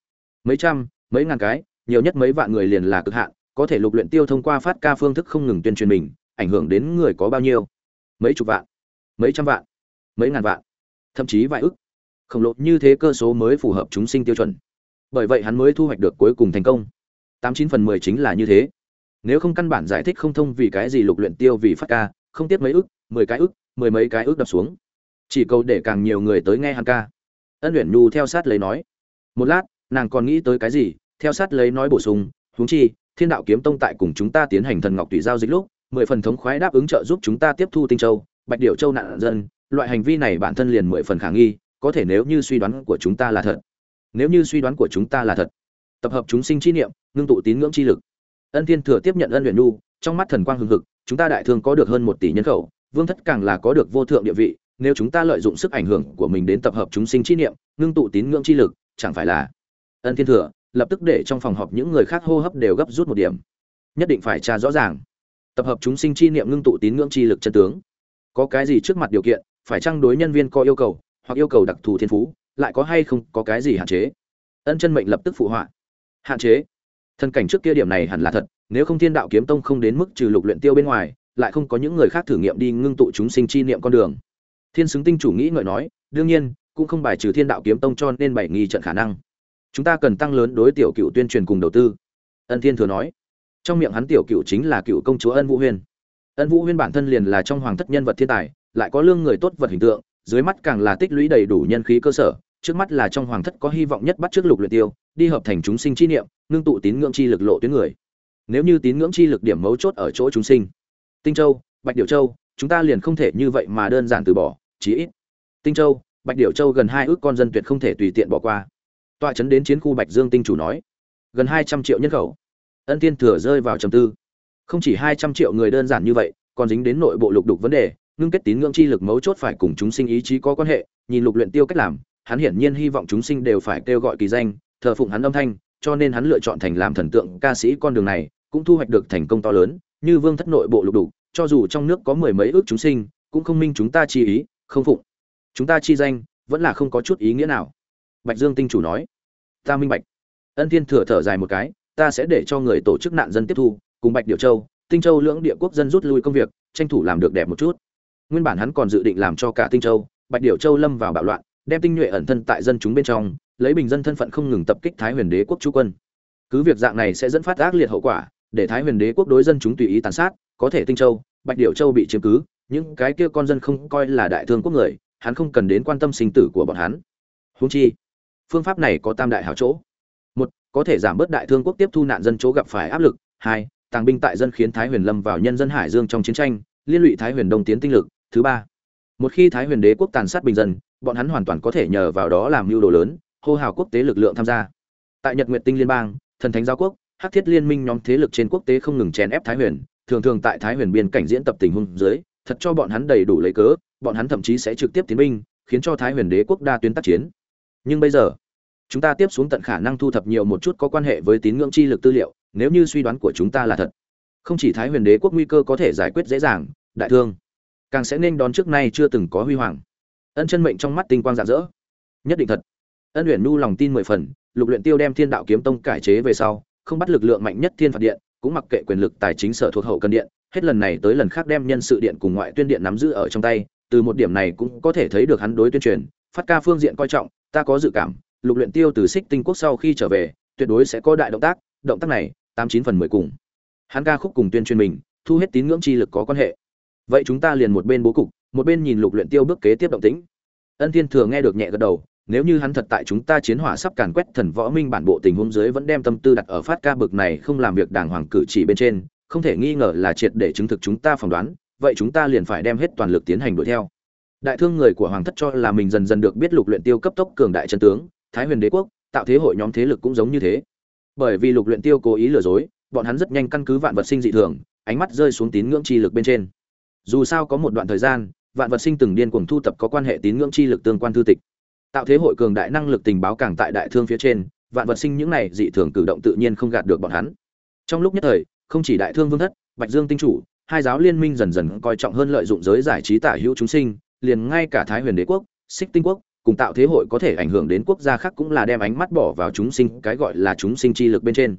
Mấy trăm, mấy ngàn cái, nhiều nhất mấy vạn người liền là cực hạn, có thể lục luyện tiêu thông qua phát ca phương thức không ngừng tuyên truyền mình, ảnh hưởng đến người có bao nhiêu? Mấy chục vạn, mấy trăm vạn, mấy ngàn vạn, thậm chí vài ức khổng lồ như thế cơ số mới phù hợp chúng sinh tiêu chuẩn. Bởi vậy hắn mới thu hoạch được cuối cùng thành công. Tám chín phần mười chính là như thế. Nếu không căn bản giải thích không thông vì cái gì lục luyện tiêu vì phát ca, không tiếp mấy ức, mười cái ức, mười mấy cái ức đập xuống. Chỉ cầu để càng nhiều người tới nghe hắn ca. Ân luyện nhu theo sát lấy nói. Một lát, nàng còn nghĩ tới cái gì, theo sát lấy nói bổ sung, huống chi, thiên đạo kiếm tông tại cùng chúng ta tiến hành thần ngọc tùy giao dịch lúc, mười phần thống khoái đáp ứng trợ giúp chúng ta tiếp thu tinh châu, bạch điệu châu nạn dân, loại hành vi này bản thân liền mười phần khả nghi có thể nếu như suy đoán của chúng ta là thật. Nếu như suy đoán của chúng ta là thật, tập hợp chúng sinh chi niệm, ngưng tụ tín ngưỡng chi lực. Ân thiên thừa tiếp nhận ân luyện nu trong mắt thần quang hưng hực, chúng ta đại thương có được hơn một tỷ nhân khẩu, vương thất càng là có được vô thượng địa vị, nếu chúng ta lợi dụng sức ảnh hưởng của mình đến tập hợp chúng sinh chi niệm, ngưng tụ tín ngưỡng chi lực, chẳng phải là? Ân thiên thừa, lập tức để trong phòng họp những người khác hô hấp đều gấp rút một điểm. Nhất định phải tra rõ ràng. Tập hợp chúng sinh chi niệm ngưng tụ tín ngưỡng chi lực chân tướng. Có cái gì trước mặt điều kiện, phải chăng đối nhân viên có yêu cầu hoặc yêu cầu đặc thù thiên phú, lại có hay không có cái gì hạn chế. Ân chân mệnh lập tức phụ họa. Hạn chế. Thân cảnh trước kia điểm này hẳn là thật, nếu không thiên đạo kiếm tông không đến mức trừ lục luyện tiêu bên ngoài, lại không có những người khác thử nghiệm đi ngưng tụ chúng sinh chi niệm con đường. Thiên xứng tinh chủ nghĩ ngợi nói, đương nhiên, cũng không bài trừ thiên đạo kiếm tông cho nên bảy nghi trận khả năng. Chúng ta cần tăng lớn đối tiểu cựu tuyên truyền cùng đầu tư. Ân thiên thừa nói. Trong miệng hắn tiểu cựu chính là cựu công chúa ân vũ huyên. Ân vũ huyên bản thân liền là trong hoàng thất nhân vật thiên tài, lại có lương người tốt vật hình tượng dưới mắt càng là tích lũy đầy đủ nhân khí cơ sở, trước mắt là trong hoàng thất có hy vọng nhất bắt trước lục luyện tiêu, đi hợp thành chúng sinh chi niệm, ngưng tụ tín ngưỡng chi lực lộ tuyến người. Nếu như tín ngưỡng chi lực điểm mấu chốt ở chỗ chúng sinh, tinh châu, bạch điểu châu, chúng ta liền không thể như vậy mà đơn giản từ bỏ, chí ít. Tinh châu, bạch điểu châu gần hai ước con dân tuyệt không thể tùy tiện bỏ qua. Tọa chấn đến chiến khu bạch dương tinh chủ nói, gần hai trăm triệu nhân khẩu. Ân thiên thừa rơi vào trầm tư. Không chỉ hai trăm triệu người đơn giản như vậy, còn dính đến nội bộ lục đục vấn đề ngưng kết tín ngưỡng chi lực mấu chốt phải cùng chúng sinh ý chí có quan hệ nhìn lục luyện tiêu cách làm hắn hiển nhiên hy vọng chúng sinh đều phải kêu gọi kỳ danh thờ phụng hắn âm thanh cho nên hắn lựa chọn thành làm thần tượng ca sĩ con đường này cũng thu hoạch được thành công to lớn như vương thất nội bộ lục đủ, cho dù trong nước có mười mấy ước chúng sinh cũng không minh chúng ta chi ý không phụng. Chúng ta chi danh vẫn là không có chút ý nghĩa nào. Bạch dương tinh chủ nói. Ta minh bạch. Ân thiên thừa thở dài một cái ta sẽ để cho người tổ chức nạn dân tiếp thu cùng bạch điệu châu tinh châu lưỡng địa quốc dân rút lui công việc tranh thủ làm được đẹp một chút nguyên bản hắn còn dự định làm cho cả tinh châu, bạch điểu châu lâm vào bạo loạn, đem tinh nhuệ ẩn thân tại dân chúng bên trong, lấy bình dân thân phận không ngừng tập kích thái huyền đế quốc chú quân. Cứ việc dạng này sẽ dẫn phát ác liệt hậu quả, để thái huyền đế quốc đối dân chúng tùy ý tàn sát, có thể tinh châu, bạch điểu châu bị chiếm cứ, những cái kia con dân không coi là đại thương quốc người, hắn không cần đến quan tâm sinh tử của bọn hắn. Húng chi, phương pháp này có tam đại hảo chỗ. Một, có thể giảm bớt đại thương quốc tiếp thu nạn dân chỗ gặp phải áp lực. Hai, tàng binh tại dân khiến thái huyền lâm vào nhân dân hải dương trong chiến tranh, liên lụy thái huyền đông tiến tinh lực thứ ba. Một khi thái huyền đế quốc tàn sát bình dân, bọn hắn hoàn toàn có thể nhờ vào đó làm mưu đồ lớn, hô hào quốc tế lực lượng tham gia. Tại nhật nguyện tinh liên bang, thần thánh giáo quốc, hắc thiết liên minh nhóm thế lực trên quốc tế không ngừng chèn ép thái huyền, thường thường tại thái huyền biên cảnh diễn tập tình huống dưới, thật cho bọn hắn đầy đủ lấy cớ, bọn hắn thậm chí sẽ trực tiếp tiến binh, khiến cho thái huyền đế quốc đa tuyến tác chiến. Nhưng bây giờ, chúng ta tiếp xuống tận khả năng thu thập nhiều một chút có quan hệ với tín ngưỡng chi lực tư liệu, nếu như suy đoán của chúng ta là thật. Không chỉ thái huyền đế quốc nguy cơ có thể giải quyết dễ dàng, đại thương càng sẽ nên đón trước nay chưa từng có huy hoàng. Ân chân mệnh trong mắt tinh quang rạng rỡ. Nhất định thật. Ân luyện nu lòng tin mười phần, lục luyện tiêu đem thiên đạo kiếm tông cải chế về sau, không bắt lực lượng mạnh nhất thiên phạt điện, cũng mặc kệ quyền lực tài chính sở thuộc hậu cần điện, hết lần này tới lần khác đem nhân sự điện cùng ngoại tuyên điện nắm giữ ở trong tay, từ một điểm này cũng có thể thấy được hắn đối tuyên truyền, phát ca phương diện coi trọng, ta có dự cảm, lục luyện tiêu từ xích tinh quốc sau khi trở về, tuyệt đối sẽ có đại động tác động tác này, tám chín phần mười cùng. Hắn ca khúc cùng tuyên truyền mình, thu hết tín ngưỡng chi lực có quan hệ vậy chúng ta liền một bên bố cục, một bên nhìn lục luyện tiêu bước kế tiếp động tĩnh. Ân thiên thừa nghe được nhẹ gật đầu, nếu như hắn thật tại chúng ta chiến hỏa sắp càn quét thần võ minh bản bộ tình huống dưới vẫn đem tâm tư đặt ở phát ca bực này không làm việc đàng hoàng cử chỉ bên trên, không thể nghi ngờ là triệt để chứng thực chúng ta phỏng đoán, vậy chúng ta liền phải đem hết toàn lực tiến hành đuổi theo. Đại thương người của hoàng thất cho là mình dần dần được biết lục luyện tiêu cấp tốc cường đại chân tướng, thái huyền đế quốc, tạo thế hội nhóm thế lực cũng giống như thế. Bởi vì lục luyện tiêu cố ý lừa dối, bọn hắn rất nhanh căn cứ vạn vật sinh dị thường, ánh mắt rơi xuống tín ngưỡng chi lực bên trên dù sao có một đoạn thời gian, vạn vật sinh từng điên cuồng thu tập có quan hệ tín ngưỡng chi lực tương quan thư tịch. Tạo thế hội cường đại năng lực tình báo càng tại đại thương phía trên, vạn vật sinh những này dị thường cử động tự nhiên không gạt được bọn hắn. Trong lúc nhất thời, không chỉ đại thương vương thất, bạch dương tinh chủ, hai giáo liên minh dần dần coi trọng hơn lợi dụng giới giải trí tả hữu chúng sinh, liền ngay cả thái huyền đế quốc, xích tinh quốc, cùng tạo thế hội có thể ảnh hưởng đến quốc gia khác cũng là đem ánh mắt bỏ vào chúng sinh, cái gọi là chúng sinh chi lực bên trên.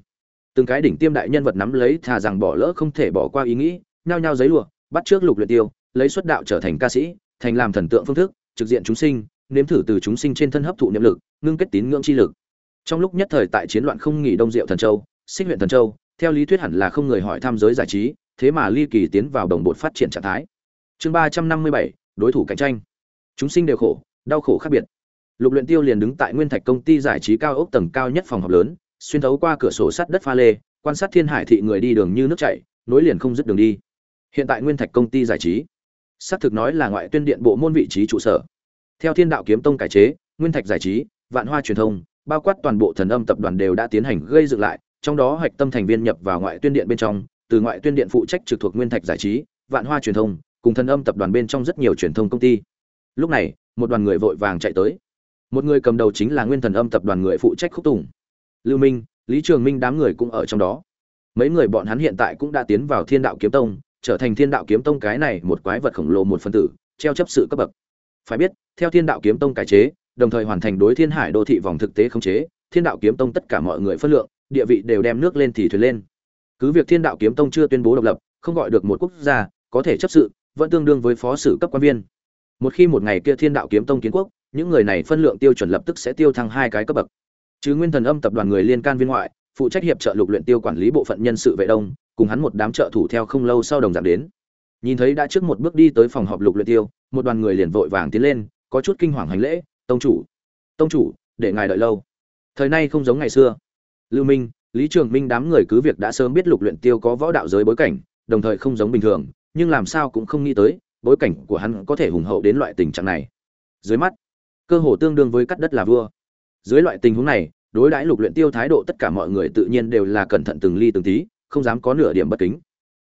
Từng cái đỉnh tiêm đại nhân vật nắm lấy thà rằng bỏ lỡ không thể bỏ qua ý nghĩ, nhao nhao giấy lụa bắt trước lục luyện tiêu, lấy xuất đạo trở thành ca sĩ, thành làm thần tượng phương thức, trực diện chúng sinh, nếm thử từ chúng sinh trên thân hấp thụ niệm lực, ngưng kết tín ngưỡng chi lực. Trong lúc nhất thời tại chiến loạn không nghỉ đông diệu thần châu, xích huyện thần châu, theo lý thuyết hẳn là không người hỏi tham giới giải trí, thế mà ly kỳ tiến vào đồng bộ phát triển trạng thái. Chương ba trăm năm mươi bảy, đối thủ cạnh tranh. Chúng sinh đều khổ, đau khổ khác biệt. Lục luyện tiêu liền đứng tại nguyên thạch công ty giải trí cao ốc tầng cao nhất phòng họp lớn, xuyên thấu qua cửa sổ sắt đất pha lê, quan sát thiên hải thị người đi đường như nước chảy, nối liền không dứt đường đi hiện tại nguyên thạch công ty giải trí. Xác thực nói là ngoại tuyên điện bộ môn vị trí trụ sở. Theo thiên đạo kiếm tông cải chế, nguyên thạch giải trí, vạn hoa truyền thông, bao quát toàn bộ thần âm tập đoàn đều đã tiến hành gây dựng lại, trong đó hạch tâm thành viên nhập vào ngoại tuyên điện bên trong, từ ngoại tuyên điện phụ trách trực thuộc nguyên thạch giải trí, vạn hoa truyền thông, cùng thần âm tập đoàn bên trong rất nhiều truyền thông công ty. Lúc này, một đoàn người vội vàng chạy tới. Một người cầm đầu chính là nguyên thần âm tập đoàn người phụ trách khúc tùng. Lưu minh, lý trường minh đám người cũng ở trong đó. Mấy người bọn hắn hiện tại cũng đã tiến vào thiên đạo kiếm tông trở thành thiên đạo kiếm tông cái này một quái vật khổng lồ một phân tử, treo chấp sự cấp bậc. Phải biết, theo thiên đạo kiếm tông cải chế, đồng thời hoàn thành đối thiên hải đô thị vòng thực tế khống chế, thiên đạo kiếm tông tất cả mọi người phân lượng, địa vị đều đem nước lên thì thuyền lên. Cứ việc thiên đạo kiếm tông chưa tuyên bố độc lập, không gọi được một quốc gia, có thể chấp sự, vẫn tương đương với phó sử cấp quan viên. Một khi một ngày kia thiên đạo kiếm tông kiến quốc, những người này phân lượng tiêu chuẩn lập tức sẽ tiêu thăng hai cái cấp bậc. Chứ nguyên thần âm tập đoàn người liên can viên ngoại phụ trách hiệp trợ lục luyện tiêu quản lý bộ phận nhân sự vệ đông, cùng hắn một đám trợ thủ theo không lâu sau đồng dạng đến. Nhìn thấy đã trước một bước đi tới phòng họp lục luyện tiêu, một đoàn người liền vội vàng tiến lên, có chút kinh hoàng hành lễ, tông chủ tông chủ, để ngài đợi lâu. Thời nay không giống ngày xưa. Lưu minh, lý trường minh đám người cứ việc đã sớm biết lục luyện tiêu có võ đạo giới bối cảnh, đồng thời không giống bình thường, nhưng làm sao cũng không nghĩ tới, bối cảnh của hắn có thể hùng hậu đến loại tình trạng này. Dưới mắt, cơ hồ tương đương với cắt đất là vua. Dưới loại tình huống này đối đãi lục luyện tiêu thái độ tất cả mọi người tự nhiên đều là cẩn thận từng ly từng tí, không dám có nửa điểm bất kính.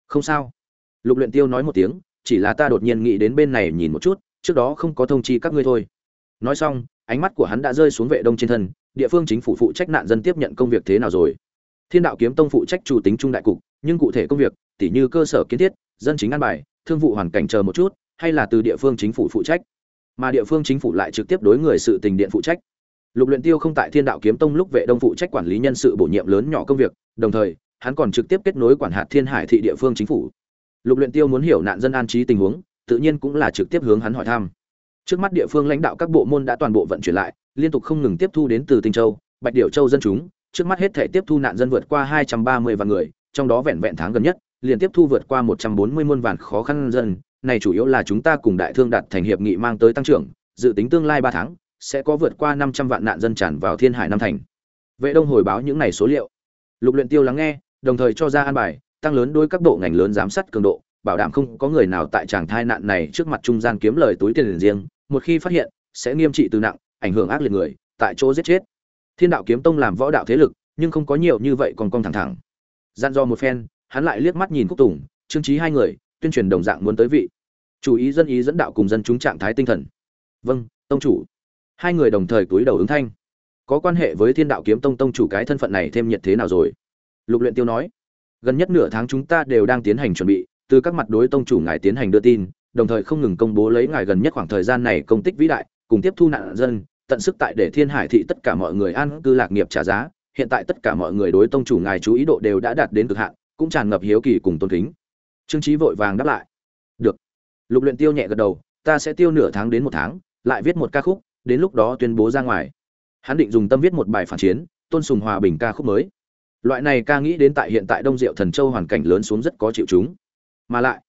Không sao. Lục luyện tiêu nói một tiếng, chỉ là ta đột nhiên nghĩ đến bên này nhìn một chút, trước đó không có thông chi các ngươi thôi. Nói xong, ánh mắt của hắn đã rơi xuống vệ đông trên thân, địa phương chính phủ phụ trách nạn dân tiếp nhận công việc thế nào rồi? Thiên đạo kiếm tông phụ trách chủ tính trung đại cục, nhưng cụ thể công việc, tỉ như cơ sở kiến thiết, dân chính an bài, thương vụ hoàn cảnh chờ một chút, hay là từ địa phương chính phủ phụ trách? Mà địa phương chính phủ lại trực tiếp đối người sự tình điện phụ trách? Lục luyện tiêu không tại thiên đạo kiếm tông lúc vệ đông phụ trách quản lý nhân sự bổ nhiệm lớn nhỏ công việc, đồng thời, hắn còn trực tiếp kết nối quản hạt thiên hải thị địa phương chính phủ. Lục luyện tiêu muốn hiểu nạn dân an trí tình huống, tự nhiên cũng là trực tiếp hướng hắn hỏi thăm. Trước mắt địa phương lãnh đạo các bộ môn đã toàn bộ vận chuyển lại, liên tục không ngừng tiếp thu đến từ tinh châu, bạch điểu châu dân chúng, trước mắt hết thể tiếp thu nạn dân vượt qua 230 vạn người, trong đó vẹn vẹn tháng gần nhất liên tiếp thu vượt qua 140 muôn vạn khó khăn dân, này chủ yếu là chúng ta cùng đại thương đạt thành hiệp nghị mang tới tăng trưởng, dự tính tương lai 3 tháng sẽ có vượt qua 500 vạn nạn dân tràn vào thiên hải nam thành. Vệ đông hồi báo những này số liệu. Lục luyện tiêu lắng nghe, đồng thời cho ra an bài, tăng lớn đối các bộ ngành lớn giám sát cường độ, bảo đảm không có người nào tại tràng thai nạn này trước mặt trung gian kiếm lời túi tiền riêng, một khi phát hiện, sẽ nghiêm trị từ nặng, ảnh hưởng ác liệt người, tại chỗ giết chết. Thiên đạo kiếm tông làm võ đạo thế lực, nhưng không có nhiều như vậy còn cong thẳng thẳng. Gian do một phen, hắn lại liếc mắt nhìn cúc tùng, trương trí hai người, tuyên truyền đồng dạng muốn tới vị. Chủ ý dân ý dẫn đạo cùng dân chúng trạng thái tinh thần. Vâng tông chủ hai người đồng thời túi đầu ứng thanh. Có quan hệ với thiên đạo kiếm tông tông chủ cái thân phận này thêm nhiệt thế nào rồi? Lục luyện tiêu nói. Gần nhất nửa tháng chúng ta đều đang tiến hành chuẩn bị, từ các mặt đối tông chủ ngài tiến hành đưa tin, đồng thời không ngừng công bố lấy ngài gần nhất khoảng thời gian này công tích vĩ đại, cùng tiếp thu nạn dân, tận sức tại để thiên hải thị tất cả mọi người an cư lạc nghiệp trả giá. Hiện tại tất cả mọi người đối tông chủ ngài chú ý độ đều đã đạt đến cực hạn, cũng tràn ngập hiếu kỳ cùng tôn kính. Trương trí vội vàng đáp lại. Được. Lục luyện tiêu nhẹ gật đầu, ta sẽ tiêu nửa tháng đến một tháng, lại viết một ca khúc đến lúc đó tuyên bố ra ngoài. Hắn định dùng tâm viết một bài phản chiến, tôn sùng hòa bình ca khúc mới. Loại này ca nghĩ đến tại hiện tại đông diệu thần châu hoàn cảnh lớn xuống rất có chịu chúng. Mà lại,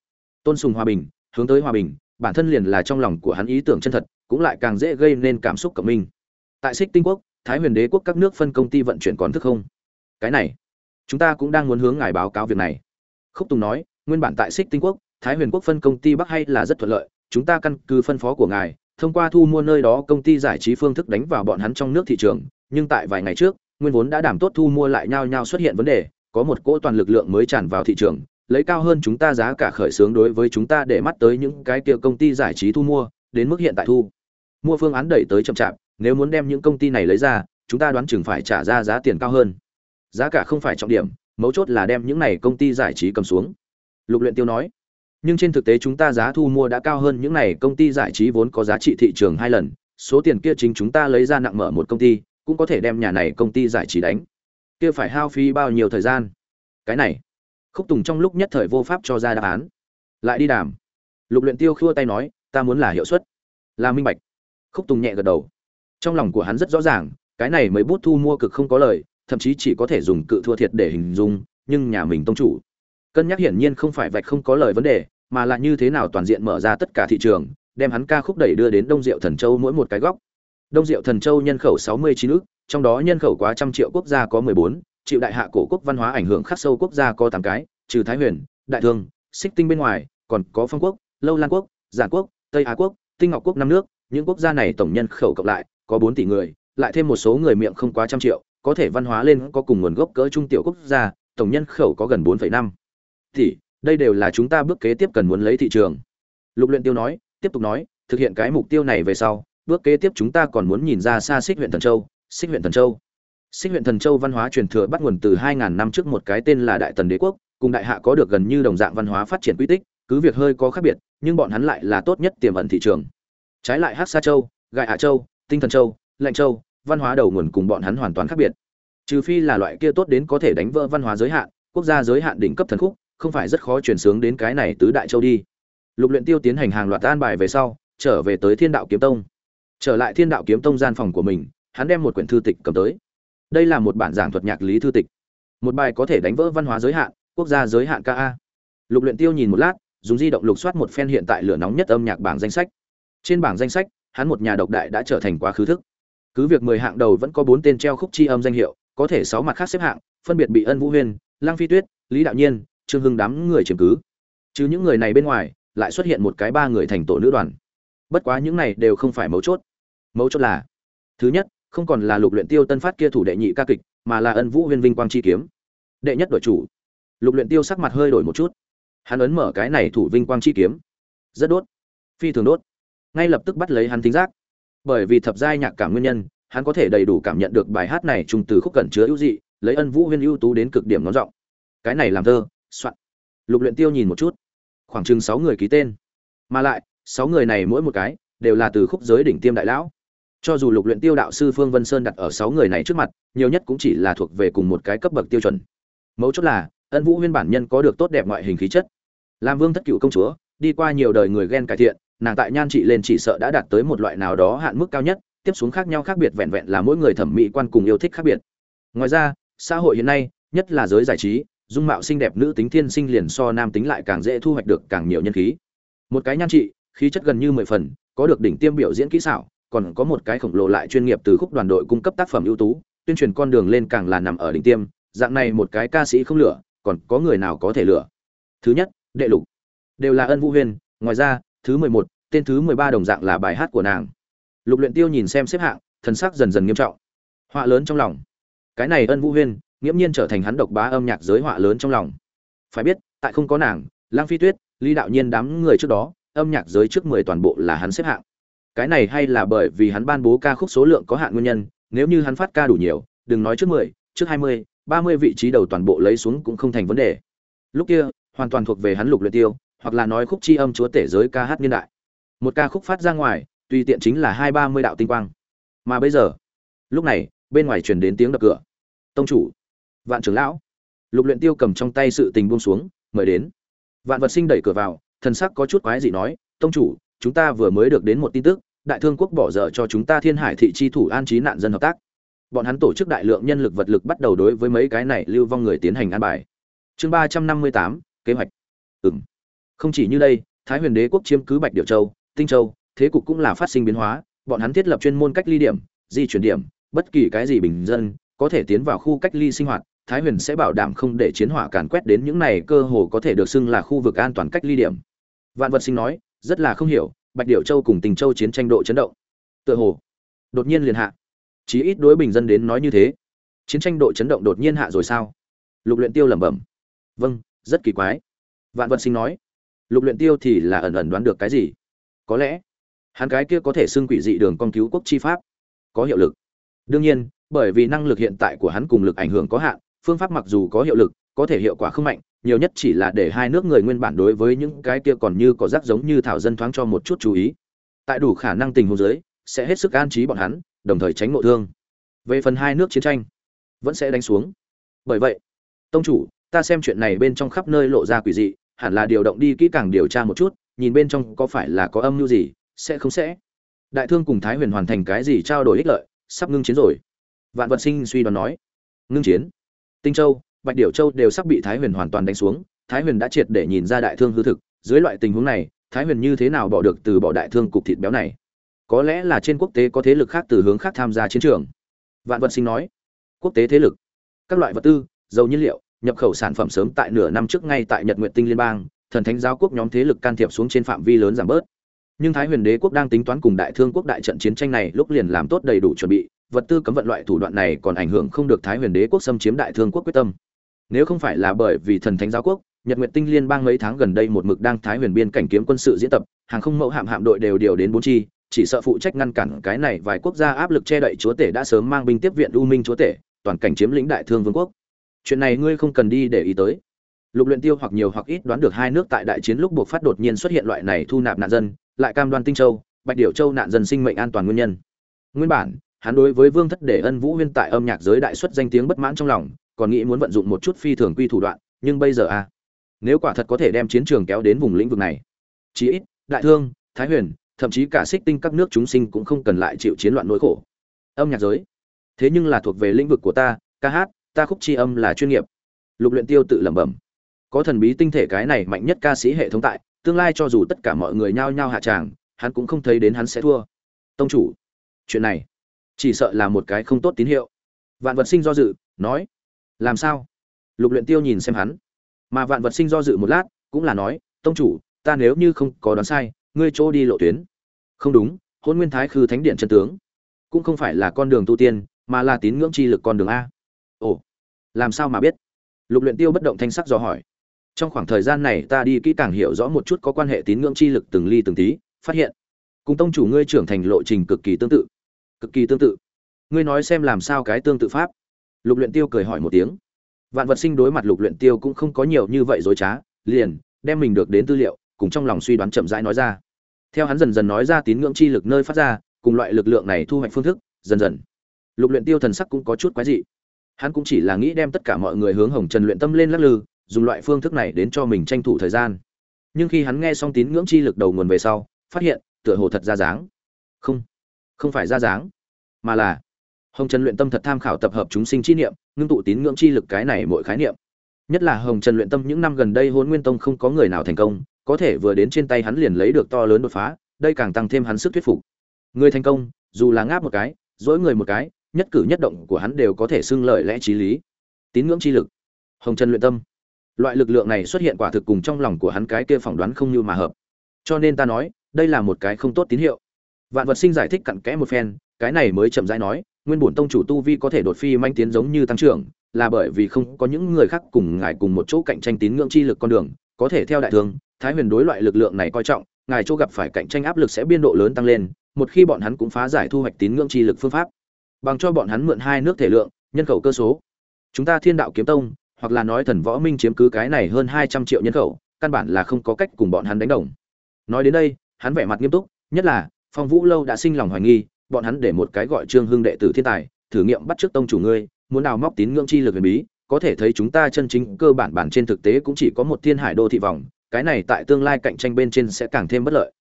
tôn sùng hòa bình, hướng tới hòa bình, bản thân liền là trong lòng của hắn ý tưởng chân thật, cũng lại càng dễ gây nên cảm xúc cộng minh. Tại xích tinh quốc, thái huyền đế quốc các nước phân công ty vận chuyển còn thức không? Cái này, chúng ta cũng đang muốn hướng ngài báo cáo việc này. Khúc tùng nói, nguyên bản tại xích tinh quốc, thái huyền quốc phân công ty bắc hay là rất thuận lợi, chúng ta căn cứ phân phó của ngài thông qua thu mua nơi đó công ty giải trí phương thức đánh vào bọn hắn trong nước thị trường, nhưng tại vài ngày trước, nguyên vốn đã đảm tốt thu mua lại nhau nhau xuất hiện vấn đề, có một cỗ toàn lực lượng mới tràn vào thị trường, lấy cao hơn chúng ta giá cả khởi xướng đối với chúng ta để mắt tới những cái kia công ty giải trí thu mua, đến mức hiện tại thu mua phương án đẩy tới chậm chạp, nếu muốn đem những công ty này lấy ra, chúng ta đoán chừng phải trả ra giá tiền cao hơn. Giá cả không phải trọng điểm, mấu chốt là đem những này công ty giải trí cầm xuống. Lục luyện tiêu nói nhưng trên thực tế chúng ta giá thu mua đã cao hơn những này, công ty giải trí vốn có giá trị thị trường hai lần, số tiền kia chính chúng ta lấy ra nặng mở một công ty, cũng có thể đem nhà này công ty giải trí đánh. Kia phải hao phí bao nhiêu thời gian? Cái này, khúc tùng trong lúc nhất thời vô pháp cho ra đáp án. Lại đi đàm. Lục luyện tiêu khua tay nói, ta muốn là hiệu suất. Là minh bạch. Khúc tùng nhẹ gật đầu. Trong lòng của hắn rất rõ ràng, cái này mới bút thu mua cực không có lời, thậm chí chỉ có thể dùng cự thua thiệt để hình dung, nhưng nhà mình tông chủ cân nhắc hiển nhiên không phải vạch không có lời vấn đề, mà là như thế nào toàn diện mở ra tất cả thị trường, đem hắn ca khúc đẩy đưa đến đông diệu thần châu mỗi một cái góc. Đông diệu thần châu nhân khẩu sáu mươi chín ước trong đó nhân khẩu quá trăm triệu quốc gia có mười bốn chịu đại hạ cổ quốc văn hóa ảnh hưởng khắc sâu quốc gia có tám cái, trừ thái huyền, đại thương, xích tinh bên ngoài, còn có phong quốc, lâu lan quốc, giản quốc, tây á quốc, tinh ngọc quốc năm nước, những quốc gia này tổng nhân khẩu cộng lại, có bốn tỷ người, lại thêm một số người miệng không quá trăm triệu, có thể văn hóa lên, có cùng nguồn gốc cỡ trung tiểu quốc gia, tổng nhân khẩu có gần bốn năm thì đây đều là chúng ta bước kế tiếp cần muốn lấy thị trường. Lục luyện tiêu nói, tiếp tục nói, thực hiện cái mục tiêu này về sau, bước kế tiếp chúng ta còn muốn nhìn ra xa xích huyện thần châu, xích huyện thần châu. Xích huyện thần châu văn hóa truyền thừa bắt nguồn từ 2.000 năm trước một cái tên là đại tần đế quốc, cùng đại hạ có được gần như đồng dạng văn hóa phát triển quy tích, cứ việc hơi có khác biệt, nhưng bọn hắn lại là tốt nhất tiềm ẩn thị trường. Trái lại hắc sa châu, gai hạ châu, tinh thần châu, lạnh châu, văn hóa đầu nguồn cùng bọn hắn hoàn toàn khác biệt. Trừ phi là loại kia tốt đến có thể đánh vỡ văn hóa giới hạn, quốc gia giới hạn đỉnh cấp thần khúc không phải rất khó chuyển sướng đến cái này tứ đại châu đi. Lục luyện tiêu tiến hành hàng loạt an bài về sau, trở về tới thiên đạo kiếm tông. Trở lại thiên đạo kiếm tông gian phòng của mình, hắn đem một quyển thư tịch cầm tới. Đây là một bản giảng thuật nhạc lý thư tịch. Một bài có thể đánh vỡ văn hóa giới hạn, quốc gia giới hạn ca lục luyện tiêu nhìn một lát, dùng di động lục soát một phen hiện tại lửa nóng nhất âm nhạc bảng danh sách. Trên bảng danh sách, hắn một nhà độc đại đã trở thành quá khứ thức. Cứ việc mười hạng đầu vẫn có bốn tên treo khúc chi âm danh hiệu, có thể sáu mặt khác xếp hạng, phân biệt bị ân vũ huyên lang phi tuyết, lý đạo nhiên trương hưng đám người chiếm cứ. Chứ những người này bên ngoài, lại xuất hiện một cái ba người thành tổ nữ đoàn. Bất quá những này đều không phải mấu chốt. Mấu chốt là, thứ nhất, không còn là lục luyện tiêu tân phát kia thủ đệ nhị ca kịch, mà là ân vũ huyên vinh quang chi kiếm. Đệ nhất đội chủ. Lục luyện tiêu sắc mặt hơi đổi một chút. Hắn ấn mở cái này thủ vinh quang chi kiếm. Rất đốt. Phi thường đốt. Ngay lập tức bắt lấy hắn thính giác. Bởi vì thập giai nhạc cảm nguyên nhân, hắn có thể đầy đủ cảm nhận được bài hát này trùng từ khúc cẩn chứa ưu dị, lấy ân vũ huyên ưu tú đến cực điểm nó giọng. Cái này làm thơ soạn. Lục luyện tiêu nhìn một chút. Khoảng chừng sáu người ký tên. Mà lại, sáu người này mỗi một cái đều là từ khúc giới đỉnh tiêm đại lão. Cho dù lục luyện tiêu đạo sư phương vân sơn đặt ở sáu người này trước mặt, nhiều nhất cũng chỉ là thuộc về cùng một cái cấp bậc tiêu chuẩn. Mấu chốt là, ân vũ huyên bản nhân có được tốt đẹp ngoại hình khí chất. Làm vương thất cựu công chúa, đi qua nhiều đời người ghen cải thiện, nàng tại nhan trị lên chỉ sợ đã đạt tới một loại nào đó hạn mức cao nhất, tiếp xuống khác nhau khác biệt vẹn vẹn là mỗi người thẩm mỹ quan cùng yêu thích khác biệt. Ngoài ra, xã hội hiện nay, nhất là giới giải trí dung mạo xinh đẹp nữ tính thiên sinh liền so nam tính lại càng dễ thu hoạch được càng nhiều nhân khí. Một cái nhan trị, khí chất gần như mười phần, có được đỉnh tiêm biểu diễn kỹ xảo, còn có một cái khổng lồ lại chuyên nghiệp từ khúc đoàn đội cung cấp tác phẩm ưu tú, tuyên truyền con đường lên càng là nằm ở đỉnh tiêm, dạng này một cái ca sĩ không lửa, còn có người nào có thể lửa? Thứ nhất, đệ lục. Đều là ân vũ huyền ngoài ra, thứ mười một, tên thứ mười ba đồng dạng là bài hát của nàng. Lục luyện tiêu nhìn xem xếp hạng, thần sắc dần dần nghiêm trọng. Họa lớn trong lòng. Cái này ân vũ huyên nghiễm nhiên trở thành hắn độc bá âm nhạc giới họa lớn trong lòng. Phải biết, tại không có nàng lang phi tuyết, lý đạo nhiên đám người trước đó, âm nhạc giới trước mười toàn bộ là hắn xếp hạng. Cái này hay là bởi vì hắn ban bố ca khúc số lượng có hạn nguyên nhân, nếu như hắn phát ca đủ nhiều, đừng nói trước mười, trước hai mươi, ba mươi vị trí đầu toàn bộ lấy xuống cũng không thành vấn đề. Lúc kia, hoàn toàn thuộc về hắn lục luyện tiêu, hoặc là nói khúc chi âm chúa tể giới ca hát niên đại. Một ca khúc phát ra ngoài, tùy tiện chính là hai ba mươi đạo tinh quang. Mà bây giờ, lúc này, bên ngoài truyền đến tiếng đập cửa. Tông chủ vạn trưởng lão. Lục luyện tiêu cầm trong tay sự tình buông xuống, mời đến. Vạn vật sinh đẩy cửa vào, thần sắc có chút quái dị nói, tông chủ, chúng ta vừa mới được đến một tin tức, đại thương quốc bỏ dở cho chúng ta thiên hải thị chi thủ an trí nạn dân hợp tác. Bọn hắn tổ chức đại lượng nhân lực vật lực bắt đầu đối với mấy cái này lưu vong người tiến hành an bài. Chương ba trăm năm mươi tám, kế hoạch. Ừm. Không chỉ như đây, thái huyền đế quốc chiếm cứ bạch điệu châu, tinh châu, thế cục cũng là phát sinh biến hóa, bọn hắn thiết lập chuyên môn cách ly điểm, di chuyển điểm, bất kỳ cái gì bình dân, có thể tiến vào khu cách ly sinh hoạt thái huyền sẽ bảo đảm không để chiến hỏa càn quét đến những này cơ hồ có thể được xưng là khu vực an toàn cách ly điểm. Vạn vật sinh nói, rất là không hiểu, bạch điệu châu cùng tình châu chiến tranh độ chấn động. Tựa hồ, đột nhiên liền hạ. Chí ít đối bình dân đến nói như thế. Chiến tranh độ chấn động đột nhiên hạ rồi sao? Lục luyện tiêu lẩm bẩm. Vâng rất kỳ quái. Vạn vật sinh nói, lục luyện tiêu thì là ẩn ẩn đoán được cái gì? Có lẽ, hắn cái kia có thể xưng quỷ dị đường con cứu quốc chi pháp, có hiệu lực. Đương nhiên, bởi vì năng lực hiện tại của hắn cùng lực ảnh hưởng có hạn phương pháp mặc dù có hiệu lực, có thể hiệu quả không mạnh, nhiều nhất chỉ là để hai nước người nguyên bản đối với những cái kia còn như có rác giống như thảo dân thoáng cho một chút chú ý. Tại đủ khả năng tình huống dưới, sẽ hết sức an trí bọn hắn, đồng thời tránh ngộ thương. Về phần hai nước chiến tranh, vẫn sẽ đánh xuống. Bởi vậy, tông chủ, ta xem chuyện này bên trong khắp nơi lộ ra quỷ dị, hẳn là điều động đi kỹ càng điều tra một chút, nhìn bên trong có phải là có âm mưu gì, sẽ không sẽ. Đại thương cùng thái huyền hoàn thành cái gì trao đổi ích lợi, sắp ngưng chiến rồi. Vạn vật sinh suy đoán nói. Ngưng chiến? Tinh châu, bạch điểu châu đều sắp bị thái huyền hoàn toàn đánh xuống, thái huyền đã triệt để nhìn ra đại thương hư thực, dưới loại tình huống này, thái huyền như thế nào bỏ được từ bỏ đại thương cục thịt béo này? Có lẽ là trên quốc tế có thế lực khác từ hướng khác tham gia chiến trường. Vạn vật sinh nói, quốc tế thế lực, các loại vật tư, dầu nhiên liệu, nhập khẩu sản phẩm sớm tại nửa năm trước ngay tại nhật Nguyệt tinh liên bang, thần thánh giáo quốc nhóm thế lực can thiệp xuống trên phạm vi lớn giảm bớt. Nhưng thái huyền đế quốc đang tính toán cùng đại thương quốc đại trận chiến tranh này lúc liền làm tốt đầy đủ chuẩn bị vật tư cấm vận loại thủ đoạn này còn ảnh hưởng không được thái huyền đế quốc xâm chiếm đại thương quốc quyết tâm. Nếu không phải là bởi vì thần thánh giáo quốc, nhật nguyện tinh liên bang mấy tháng gần đây một mực đang thái huyền biên cảnh kiếm quân sự diễn tập, hàng không mẫu hạm hạm đội đều điều đến bốn chi, chỉ sợ phụ trách ngăn cản cái này vài quốc gia áp lực che đậy chúa tể đã sớm mang binh tiếp viện u minh chúa tể, toàn cảnh chiếm lĩnh đại thương vương quốc. Chuyện này ngươi không cần đi để ý tới. Lục luyện tiêu hoặc nhiều hoặc ít đoán được hai nước tại đại chiến lúc buộc phát đột nhiên xuất hiện loại này thu nạp nạn dân, lại cam đoan tinh châu, bạch điểu châu nạn dân sinh mệnh an toàn nguyên nhân. Nguyên bản hắn đối với vương thất để ân vũ huyên tại âm nhạc giới đại xuất danh tiếng bất mãn trong lòng còn nghĩ muốn vận dụng một chút phi thường quy thủ đoạn nhưng bây giờ a à, nếu quả thật có thể đem chiến trường kéo đến vùng lĩnh vực này chí ít đại thương thái huyền thậm chí cả xích tinh các nước chúng sinh cũng không cần lại chịu chiến loạn nỗi khổ. Âm nhạc giới thế nhưng là thuộc về lĩnh vực của ta ca hát ta khúc chi âm là chuyên nghiệp. Lục luyện tiêu tự lẩm bẩm. Có thần bí tinh thể cái này mạnh nhất ca sĩ hệ thống tại tương lai cho dù tất cả mọi người nhao nhao hạ tràng hắn cũng không thấy đến hắn sẽ thua. Tông chủ chuyện này chỉ sợ là một cái không tốt tín hiệu. Vạn vật sinh do dự, nói, làm sao? Lục luyện tiêu nhìn xem hắn. Mà vạn vật sinh do dự một lát, cũng là nói, tông chủ, ta nếu như không có đoán sai, ngươi chỗ đi lộ tuyến. Không đúng, hôn nguyên thái khư thánh điện chân tướng, cũng không phải là con đường tu tiên, mà là tín ngưỡng chi lực con đường a. Ồ, làm sao mà biết? Lục luyện tiêu bất động thanh sắc do hỏi. Trong khoảng thời gian này ta đi kỹ càng hiểu rõ một chút có quan hệ tín ngưỡng chi lực từng ly từng tí, phát hiện, cùng tông chủ ngươi trưởng thành lộ trình cực kỳ tương tự cực kỳ tương tự. Ngươi nói xem làm sao cái tương tự pháp. Lục luyện tiêu cười hỏi một tiếng. Vạn vật sinh đối mặt lục luyện tiêu cũng không có nhiều như vậy dối trá, liền đem mình được đến tư liệu cùng trong lòng suy đoán chậm rãi nói ra. Theo hắn dần dần nói ra tín ngưỡng chi lực nơi phát ra, cùng loại lực lượng này thu hoạch phương thức, dần dần, lục luyện tiêu thần sắc cũng có chút quái dị. Hắn cũng chỉ là nghĩ đem tất cả mọi người hướng hồng trần luyện tâm lên lắc lư, dùng loại phương thức này đến cho mình tranh thủ thời gian. Nhưng khi hắn nghe xong tín ngưỡng chi lực đầu nguồn về sau, phát hiện tựa hồ thật ra dáng. Không không phải ra dáng, mà là hồng trần luyện tâm thật tham khảo tập hợp chúng sinh chi niệm, ngưng tụ tín ngưỡng chi lực cái này mỗi khái niệm. Nhất là hồng trần luyện tâm những năm gần đây hôn nguyên tông không có người nào thành công, có thể vừa đến trên tay hắn liền lấy được to lớn đột phá, đây càng tăng thêm hắn sức thuyết phục. Người thành công, dù là ngáp một cái, dỗi người một cái, nhất cử nhất động của hắn đều có thể xưng lợi lẽ trí lý. Tín ngưỡng chi lực. Hồng trần luyện tâm. Loại lực lượng này xuất hiện quả thực cùng trong lòng của hắn cái kia phỏng đoán không như mà hợp. Cho nên ta nói, đây là một cái không tốt tín hiệu vạn vật sinh giải thích cặn kẽ một phen, cái này mới chậm rãi nói, nguyên bổn tông chủ tu vi có thể đột phi manh tiến giống như tăng trưởng, là bởi vì không có những người khác cùng ngài cùng một chỗ cạnh tranh tín ngưỡng chi lực con đường, có thể theo đại thương, thái huyền đối loại lực lượng này coi trọng, ngài chỗ gặp phải cạnh tranh áp lực sẽ biên độ lớn tăng lên, một khi bọn hắn cũng phá giải thu hoạch tín ngưỡng chi lực phương pháp. Bằng cho bọn hắn mượn hai nước thể lượng, nhân khẩu cơ số. Chúng ta thiên đạo kiếm tông, hoặc là nói thần võ minh chiếm cứ cái này hơn hai trăm triệu nhân khẩu, căn bản là không có cách cùng bọn hắn đánh đồng. Nói đến đây, hắn vẻ mặt nghiêm túc, nhất là phong vũ lâu đã sinh lòng hoài nghi, bọn hắn để một cái gọi trương hưng đệ tử thiên tài, thử nghiệm bắt trước tông chủ ngươi, muốn nào móc tín ngưỡng chi lực huyền bí, có thể thấy chúng ta chân chính cơ bản bản trên thực tế cũng chỉ có một thiên hải đô thị vòng, cái này tại tương lai cạnh tranh bên trên sẽ càng thêm bất lợi.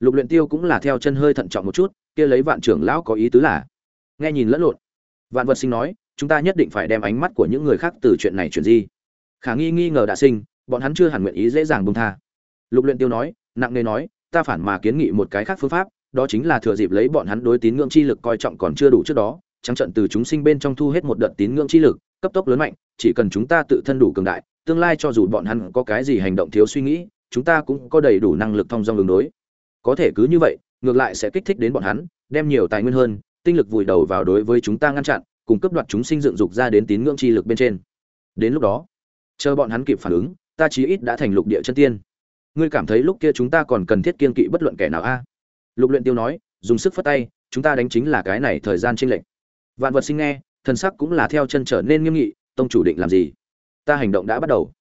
Lục luyện tiêu cũng là theo chân hơi thận trọng một chút, kia lấy vạn trưởng lão có ý tứ là, nghe nhìn lẫn lộn. Vạn vật sinh nói, chúng ta nhất định phải đem ánh mắt của những người khác từ chuyện này chuyển di. Khả nghi nghi ngờ đã sinh, bọn hắn chưa hẳn nguyện ý dễ dàng buông tha. Lục luyện tiêu nói, nặng nề nói, ta phản mà kiến nghị một cái khác phương pháp đó chính là thừa dịp lấy bọn hắn đối tín ngưỡng chi lực coi trọng còn chưa đủ trước đó, trắng trận từ chúng sinh bên trong thu hết một đợt tín ngưỡng chi lực, cấp tốc lớn mạnh, chỉ cần chúng ta tự thân đủ cường đại, tương lai cho dù bọn hắn có cái gì hành động thiếu suy nghĩ, chúng ta cũng có đầy đủ năng lực thông dong đường đối. Có thể cứ như vậy, ngược lại sẽ kích thích đến bọn hắn, đem nhiều tài nguyên hơn, tinh lực vùi đầu vào đối với chúng ta ngăn chặn, cùng cấp đoạt chúng sinh dựng dục ra đến tín ngưỡng chi lực bên trên. Đến lúc đó, chờ bọn hắn kịp phản ứng, ta chí ít đã thành lục địa chân tiên. Ngươi cảm thấy lúc kia chúng ta còn cần thiết kiên kỵ bất luận kẻ nào a? Lục luyện tiêu nói, dùng sức phất tay, chúng ta đánh chính là cái này thời gian trinh lệnh vạn vật sinh nghe, thần sắc cũng là theo chân trở nên nghiêm nghị, tông chủ định làm gì? Ta hành động đã bắt đầu.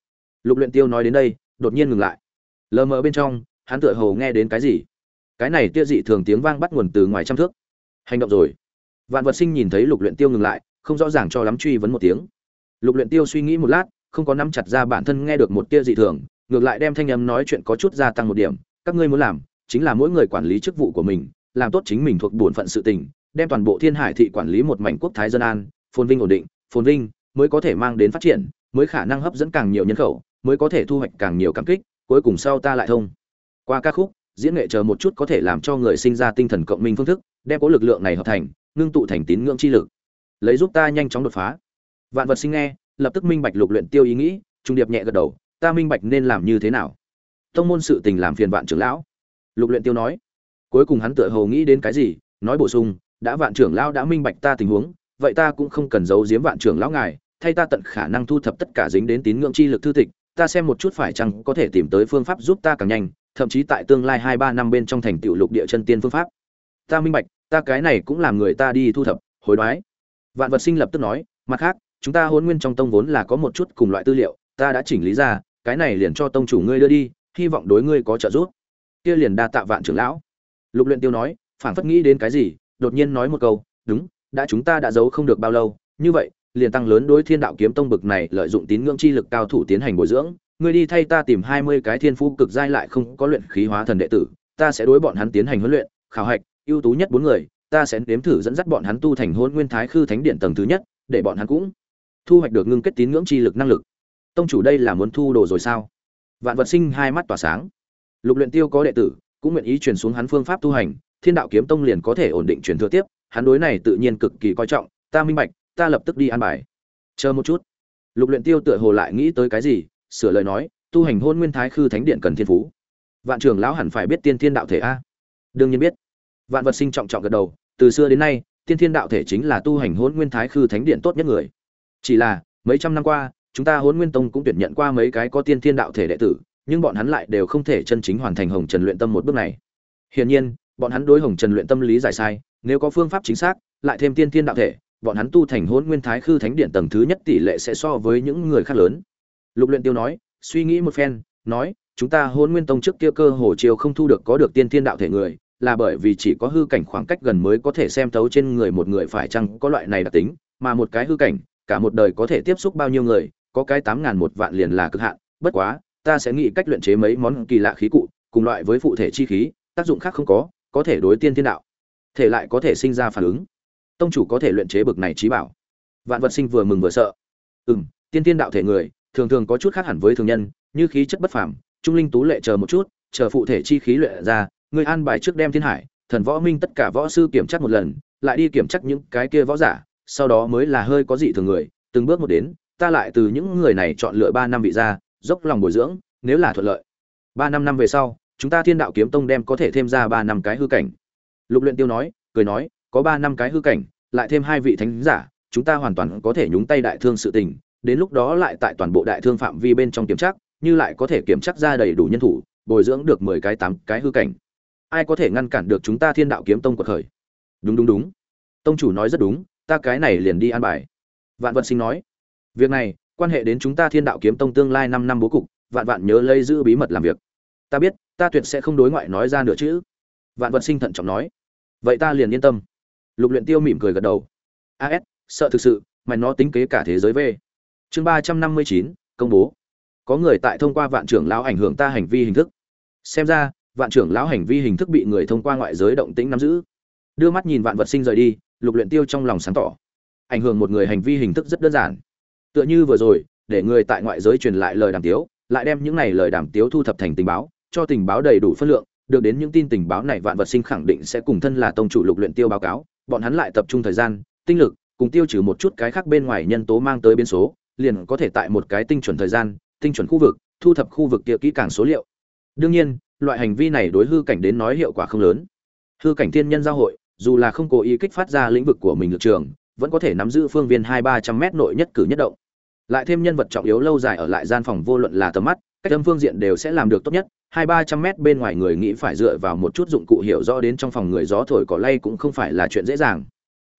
Lục luyện tiêu nói đến đây, đột nhiên ngừng lại. Lờ mờ bên trong, hắn tựa hồ nghe đến cái gì? Cái này tia dị thường tiếng vang bắt nguồn từ ngoài trăm thước. Hành động rồi. Vạn vật sinh nhìn thấy lục luyện tiêu ngừng lại, không rõ ràng cho lắm truy vấn một tiếng. Lục luyện tiêu suy nghĩ một lát, không có nắm chặt ra bản thân nghe được một tia dị thường, ngược lại đem thanh âm nói chuyện có chút gia tăng một điểm. Các ngươi muốn làm chính là mỗi người quản lý chức vụ của mình, làm tốt chính mình thuộc bổn phận sự tình, đem toàn bộ thiên hải thị quản lý một mảnh quốc thái dân an, phồn vinh ổn định, phồn vinh mới có thể mang đến phát triển, mới khả năng hấp dẫn càng nhiều nhân khẩu, mới có thể thu hoạch càng nhiều cảm kích, cuối cùng sau ta lại thông. Qua ca khúc, diễn nghệ chờ một chút có thể làm cho người sinh ra tinh thần cộng minh phương thức, đem có lực lượng này hợp thành, ngưng tụ thành tín ngưỡng chi lực. Lấy giúp ta nhanh chóng đột phá. Vạn vật sinh nghe, lập tức minh bạch lục luyện tiêu ý nghĩ, trung điệp nhẹ gật đầu, ta minh bạch nên làm như thế nào. Tông môn sự tình làm phiền vạn trưởng lão lục luyện tiêu nói, cuối cùng hắn tựa hồ nghĩ đến cái gì, nói bổ sung, đã vạn trưởng lão đã minh bạch ta tình huống, vậy ta cũng không cần giấu giếm vạn trưởng lão ngài, thay ta tận khả năng thu thập tất cả dính đến tín ngưỡng chi lực thư tịch, ta xem một chút phải chăng có thể tìm tới phương pháp giúp ta càng nhanh, thậm chí tại tương lai hai ba năm bên trong thành tiểu lục địa chân tiên phương pháp. Ta minh bạch, ta cái này cũng làm người ta đi thu thập, hối đoái. Vạn vật sinh lập tức nói, mặt khác, chúng ta hôn nguyên trong tông vốn là có một chút cùng loại tư liệu, ta đã chỉnh lý ra, cái này liền cho tông chủ ngươi đưa đi, hy vọng đối ngươi có trợ giúp kia liền đa tạ vạn trưởng lão. Lục luyện tiêu nói, phảng phất nghĩ đến cái gì, đột nhiên nói một câu, đúng, đã chúng ta đã giấu không được bao lâu, như vậy, liền tăng lớn đối thiên đạo kiếm tông bực này lợi dụng tín ngưỡng chi lực cao thủ tiến hành bồi dưỡng. Ngươi đi thay ta tìm hai mươi cái thiên phú cực giai lại không có luyện khí hóa thần đệ tử, ta sẽ đối bọn hắn tiến hành huấn luyện, khảo hạch, ưu tú nhất bốn người, ta sẽ nếm thử dẫn dắt bọn hắn tu thành hôn nguyên thái khư thánh điện tầng thứ nhất, để bọn hắn cũng thu hoạch được ngưng kết tín ngưỡng chi lực năng lực. Tông chủ đây là muốn thu đồ rồi sao? Vạn vật sinh hai mắt tỏa sáng lục luyện tiêu có đệ tử, cũng nguyện ý truyền xuống hắn phương pháp tu hành, thiên đạo kiếm tông liền có thể ổn định truyền thừa tiếp, hắn đối này tự nhiên cực kỳ coi trọng, ta minh bạch, ta lập tức đi an bài. Chờ một chút. Lục luyện tiêu tựa hồ lại nghĩ tới cái gì, sửa lời nói, tu hành hôn nguyên thái khư thánh điện cần thiên phú. Vạn trưởng lão hẳn phải biết tiên thiên đạo thể a. Đương nhiên biết. Vạn vật sinh trọng trọng gật đầu, từ xưa đến nay, tiên thiên đạo thể chính là tu hành hôn nguyên thái khư thánh điện tốt nhất người. Chỉ là, mấy trăm năm qua, chúng ta hôn nguyên tông cũng tuyển nhận qua mấy cái có tiên thiên đạo thể đệ tử nhưng bọn hắn lại đều không thể chân chính hoàn thành hồng trần luyện tâm một bước này. Hiển nhiên, bọn hắn đối hồng trần luyện tâm lý giải sai, nếu có phương pháp chính xác, lại thêm tiên thiên đạo thể, bọn hắn tu thành hôn nguyên thái khư thánh điện tầng thứ nhất tỷ lệ sẽ so với những người khác lớn. Lục luyện tiêu nói, suy nghĩ một phen, nói, chúng ta hôn nguyên tông trước kia cơ hồ chiều không thu được có được tiên thiên đạo thể người, là bởi vì chỉ có hư cảnh khoảng cách gần mới có thể xem thấu trên người một người phải chăng có loại này đặc tính, mà một cái hư cảnh, cả một đời có thể tiếp xúc bao nhiêu người, có cái tám ngàn một vạn liền là cực hạn, bất quá ta sẽ nghĩ cách luyện chế mấy món kỳ lạ khí cụ, cùng loại với phụ thể chi khí, tác dụng khác không có có thể đối tiên thiên đạo. Thể lại có thể sinh ra phản ứng. Tông chủ có thể luyện chế bực này trí bảo. Vạn vật sinh vừa mừng vừa sợ. Ừ m tiên thiên đạo thể người, thường thường có chút khác hẳn với thường nhân, như khí chất bất phàm, trung linh tú lệ chờ một chút, chờ phụ thể chi khí luyện ra, người an bài trước đem thiên hải, thần võ minh tất cả võ sư kiểm tra một lần, lại đi kiểm tra những cái kia võ giả, sau đó mới là hơi có dị thường người, từng bước một đến, ta lại từ những người này chọn lựa ba năm vị ra dốc lòng bồi dưỡng, nếu là thuận lợi. Ba năm năm về sau, chúng ta thiên đạo kiếm tông đem có thể thêm ra ba năm cái hư cảnh. Lục luyện tiêu nói, cười nói, có ba năm cái hư cảnh, lại thêm hai vị thánh giả, chúng ta hoàn toàn có thể nhúng tay đại thương sự tình, đến lúc đó lại tại toàn bộ đại thương phạm vi bên trong kiểm tra, như lại có thể kiểm tra ra đầy đủ nhân thủ, bồi dưỡng được mười cái tám cái hư cảnh. Ai có thể ngăn cản được chúng ta thiên đạo kiếm tông của khởi? Đúng đúng đúng. Tông chủ nói rất đúng, ta cái này liền đi an bài. Vạn vật sinh nói, việc này quan hệ đến chúng ta thiên đạo kiếm tông tương lai năm năm bố cục, vạn vạn nhớ lấy giữ bí mật làm việc. Ta biết, ta tuyệt sẽ không đối ngoại nói ra nữa chứ. Vạn vật sinh thận trọng nói. Vậy ta liền yên tâm. Lục luyện tiêu mỉm cười gật đầu. As sợ thực sự, mày nó tính kế cả thế giới về. Chương ba trăm năm mươi chín, công bố. Có người tại thông qua vạn trưởng lão ảnh hưởng ta hành vi hình thức. Xem ra, vạn trưởng lão hành vi hình thức bị người thông qua ngoại giới động tĩnh nắm giữ. Đưa mắt nhìn vạn vật sinh rời đi, lục luyện tiêu trong lòng sáng tỏ. Ảnh hưởng một người hành vi hình thức rất đơn giản tựa như vừa rồi, để người tại ngoại giới truyền lại lời đàm tiếu, lại đem những này lời đàm tiếu thu thập thành tình báo, cho tình báo đầy đủ phân lượng, được đến những tin tình báo này vạn vật sinh khẳng định sẽ cùng thân là tông chủ lục luyện tiêu báo cáo, bọn hắn lại tập trung thời gian, tinh lực, cùng tiêu trừ một chút cái khác bên ngoài nhân tố mang tới biến số, liền có thể tại một cái tinh chuẩn thời gian, tinh chuẩn khu vực, thu thập khu vực kia kỹ càng số liệu. Đương nhiên, loại hành vi này đối hư cảnh đến nói hiệu quả không lớn. Hư cảnh thiên nhân giao hội, dù là không cố ý kích phát ra lĩnh vực của mình lực trường, vẫn có thể nắm giữ phương viên hai ba trăm mét nội nhất cử nhất động lại thêm nhân vật trọng yếu lâu dài ở lại gian phòng vô luận là tầm mắt, cách âm phương diện đều sẽ làm được tốt nhất. Hai ba trăm mét bên ngoài người nghĩ phải dựa vào một chút dụng cụ hiểu rõ đến trong phòng người gió thổi cỏ lay cũng không phải là chuyện dễ dàng.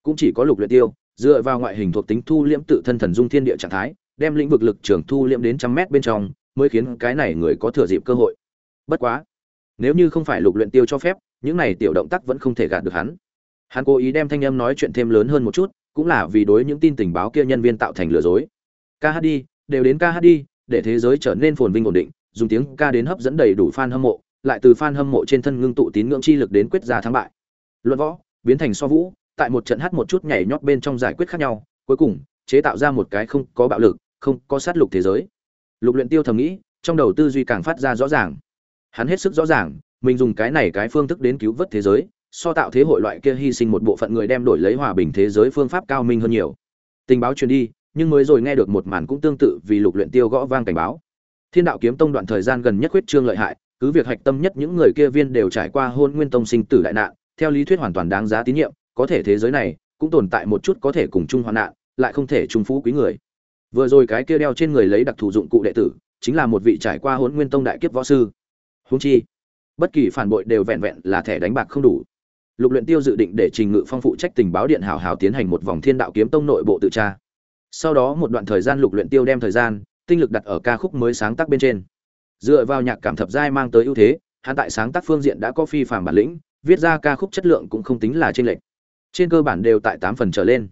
Cũng chỉ có lục luyện tiêu, dựa vào ngoại hình thuộc tính thu liễm tự thân thần dung thiên địa trạng thái, đem lĩnh vực lực trường thu liễm đến trăm mét bên trong, mới khiến cái này người có thừa dịp cơ hội. Bất quá, nếu như không phải lục luyện tiêu cho phép, những này tiểu động tác vẫn không thể gạt được hắn. Hắn cố ý đem thanh âm nói chuyện thêm lớn hơn một chút, cũng là vì đối những tin tình báo kia nhân viên tạo thành lừa dối ca hát đi, đều đến ca hát đi, để thế giới trở nên phồn vinh ổn định, dùng tiếng ca đến hấp dẫn đầy đủ fan hâm mộ, lại từ fan hâm mộ trên thân ngưng tụ tín ngưỡng chi lực đến quyết ra thắng bại. Luận võ, biến thành so vũ, tại một trận hát một chút nhảy nhót bên trong giải quyết khác nhau, cuối cùng, chế tạo ra một cái không có bạo lực, không có sát lục thế giới. Lục luyện tiêu thầm nghĩ, trong đầu tư duy càng phát ra rõ ràng. Hắn hết sức rõ ràng, mình dùng cái này cái phương thức đến cứu vớt thế giới, so tạo thế hội loại kia hy sinh một bộ phận người đem đổi lấy hòa bình thế giới phương pháp cao minh hơn nhiều. Tình báo truyền đi nhưng mới rồi nghe được một màn cũng tương tự vì lục luyện tiêu gõ vang cảnh báo. Thiên đạo kiếm tông đoạn thời gian gần nhất huyết trương lợi hại, cứ việc hạch tâm nhất những người kia viên đều trải qua hôn nguyên tông sinh tử đại nạn, theo lý thuyết hoàn toàn đáng giá tín nhiệm, có thể thế giới này cũng tồn tại một chút có thể cùng chung hoạn nạn, lại không thể chung phú quý người. Vừa rồi cái kia đeo trên người lấy đặc thù dụng cụ đệ tử, chính là một vị trải qua hôn nguyên tông đại kiếp võ sư. Huống chi, bất kỳ phản bội đều vẹn vẹn là thẻ đánh bạc không đủ. Lục luyện tiêu dự định để trình ngự phong phụ trách tình báo điện hảo hảo tiến hành một vòng thiên đạo kiếm tông nội bộ tự tra sau đó một đoạn thời gian lục luyện tiêu đem thời gian, tinh lực đặt ở ca khúc mới sáng tác bên trên. Dựa vào nhạc cảm thập giai mang tới ưu thế, hắn tại sáng tác phương diện đã có phi phàm bản lĩnh, viết ra ca khúc chất lượng cũng không tính là trên lệch. Trên cơ bản đều tại tám phần trở lên.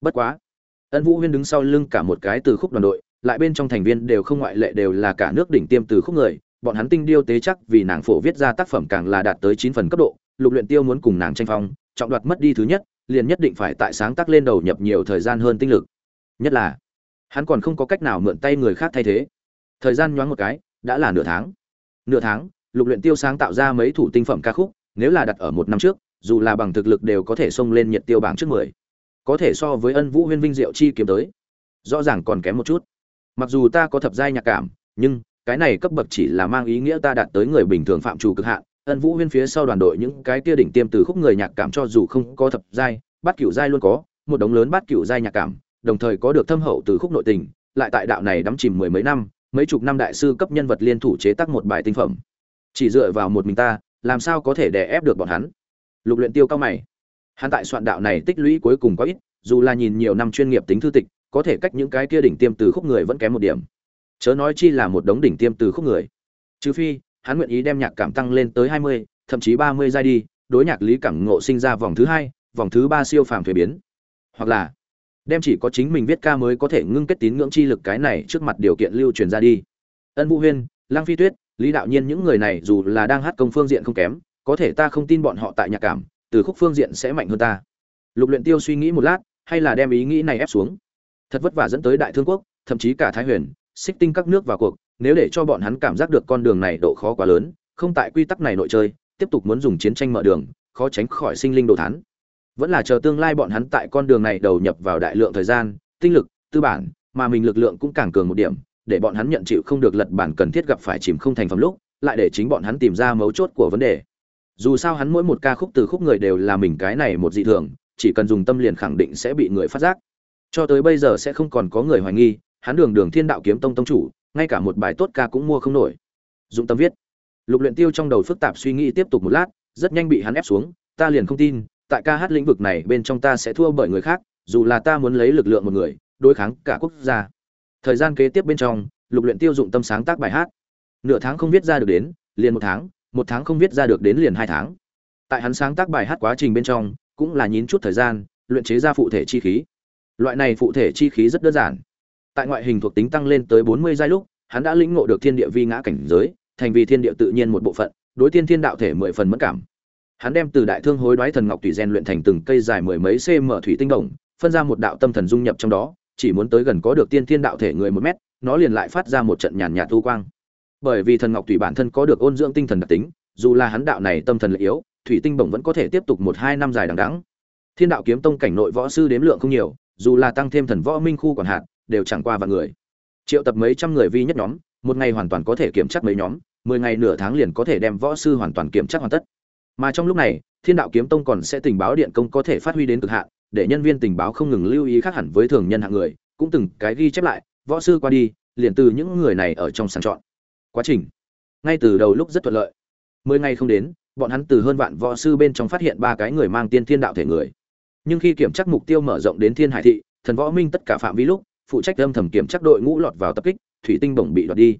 Bất quá, ân vũ huyên đứng sau lưng cả một cái từ khúc đoàn đội, lại bên trong thành viên đều không ngoại lệ đều là cả nước đỉnh tiêm từ khúc người, bọn hắn tinh điêu tế chắc vì nàng phổ viết ra tác phẩm càng là đạt tới chín phần cấp độ, lục luyện tiêu muốn cùng nàng tranh phong, trọng đoạt mất đi thứ nhất, liền nhất định phải tại sáng tác lên đầu nhập nhiều thời gian hơn tinh lực nhất là, hắn còn không có cách nào mượn tay người khác thay thế. Thời gian nhoáng một cái, đã là nửa tháng. Nửa tháng, lục luyện tiêu sáng tạo ra mấy thủ tinh phẩm ca khúc, nếu là đặt ở một năm trước, dù là bằng thực lực đều có thể xông lên nhiệt tiêu bảng trước mười. Có thể so với ân vũ huyên vinh diệu chi kiếm tới. Rõ ràng còn kém một chút. Mặc dù ta có thập giai nhạc cảm, nhưng cái này cấp bậc chỉ là mang ý nghĩa ta đạt tới người bình thường phạm chủ cực hạn. Ân vũ huyên phía sau đoàn đội những cái kia đỉnh tiêm từ khúc người nhạc cảm cho dù không có thập giai, bát cửu giai luôn có, một đống lớn bát cửu giai nhạc cảm đồng thời có được thâm hậu từ khúc nội tình, lại tại đạo này đắm chìm mười mấy năm, mấy chục năm đại sư cấp nhân vật liên thủ chế tác một bài tinh phẩm. Chỉ dựa vào một mình ta, làm sao có thể đè ép được bọn hắn? Lục luyện tiêu cao mày. Hắn tại soạn đạo này tích lũy cuối cùng có ít, dù là nhìn nhiều năm chuyên nghiệp tính thư tịch, có thể cách những cái kia đỉnh tiêm từ khúc người vẫn kém một điểm. Chớ nói chi là một đống đỉnh tiêm từ khúc người. Trừ phi, hắn nguyện ý đem nhạc cảm tăng lên tới hai mươi, thậm chí ba mươi giai đi, đối nhạc lý cảm ngộ sinh ra vòng thứ hai, vòng thứ ba siêu phàm thuế biến. Hoặc là đem chỉ có chính mình viết ca mới có thể ngưng kết tín ngưỡng chi lực cái này trước mặt điều kiện lưu truyền ra đi. Ân vũ huyên lang phi tuyết, lý đạo nhiên những người này dù là đang hát công phương diện không kém, có thể ta không tin bọn họ tại nhạc cảm, từ khúc phương diện sẽ mạnh hơn ta. Lục luyện tiêu suy nghĩ một lát, hay là đem ý nghĩ này ép xuống. Thật vất vả dẫn tới đại thương quốc, thậm chí cả thái huyền xích tinh các nước vào cuộc, nếu để cho bọn hắn cảm giác được con đường này độ khó quá lớn, không tại quy tắc này nội chơi, tiếp tục muốn dùng chiến tranh mở đường, khó tránh khỏi sinh linh đồ thán vẫn là chờ tương lai bọn hắn tại con đường này đầu nhập vào đại lượng thời gian, tinh lực, tư bản, mà mình lực lượng cũng càng cường một điểm, để bọn hắn nhận chịu không được lật bản cần thiết gặp phải chìm không thành phẩm lúc, lại để chính bọn hắn tìm ra mấu chốt của vấn đề. Dù sao hắn mỗi một ca khúc từ khúc người đều là mình cái này một dị thường, chỉ cần dùng tâm liền khẳng định sẽ bị người phát giác. Cho tới bây giờ sẽ không còn có người hoài nghi, hắn đường đường thiên đạo kiếm tông tông chủ, ngay cả một bài tốt ca cũng mua không nổi. Dụng tâm viết. Lục luyện tiêu trong đầu phức tạp suy nghĩ tiếp tục một lát, rất nhanh bị hắn ép xuống, ta liền không tin tại ca hát lĩnh vực này bên trong ta sẽ thua bởi người khác, dù là ta muốn lấy lực lượng một người, đối kháng cả quốc gia. Thời gian kế tiếp bên trong, lục luyện tiêu dụng tâm sáng tác bài hát. Nửa tháng không viết ra được đến, liền một tháng một tháng không viết ra được đến liền hai tháng. Tại hắn sáng tác bài hát quá trình bên trong, cũng là nhín chút thời gian, luyện chế ra phụ thể chi khí. Loại này phụ thể chi khí rất đơn giản. Tại ngoại hình thuộc tính tăng lên tới bốn mươi giai lúc, hắn đã lĩnh ngộ được thiên địa vi ngã cảnh giới, thành vì thiên địa tự nhiên một bộ phận, đối tiên thiên đạo thể mười phần mất cảm hắn đem từ đại thương hối đoái thần ngọc tùy gen luyện thành từng cây dài mười mấy cm thủy tinh đồng, phân ra một đạo tâm thần dung nhập trong đó, chỉ muốn tới gần có được tiên thiên đạo thể người một mét, nó liền lại phát ra một trận nhàn nhạt tu quang. Bởi vì thần ngọc tùy bản thân có được ôn dưỡng tinh thần đặc tính, dù là hắn đạo này tâm thần lực yếu, thủy tinh bổng vẫn có thể tiếp tục một hai năm dài đằng đẵng. Thiên đạo kiếm tông cảnh nội võ sư đếm lượng không nhiều, dù là tăng thêm thần võ minh khu quản hạt đều chẳng qua vạn người. Triệu tập mấy trăm người vi nhất nhóm, một ngày hoàn toàn có thể kiểm tra mấy nhóm, mười ngày nửa tháng liền có thể đem võ sư hoàn toàn kiểm tra hoàn tất mà trong lúc này, thiên đạo kiếm tông còn sẽ tình báo điện công có thể phát huy đến cực hạn, để nhân viên tình báo không ngừng lưu ý khác hẳn với thường nhân hạng người, cũng từng cái ghi chép lại, võ sư qua đi, liền từ những người này ở trong sàng chọn. Quá trình. Ngay từ đầu lúc rất thuận lợi. Mười ngày không đến, bọn hắn từ hơn vạn võ sư bên trong phát hiện ba cái người mang tiên thiên đạo thể người. Nhưng khi kiểm tra mục tiêu mở rộng đến thiên hải thị, thần võ minh tất cả phạm vi lúc, phụ trách âm thầm kiểm tra đội ngũ lọt vào tập kích, thủy tinh bổng bị đoạt đi.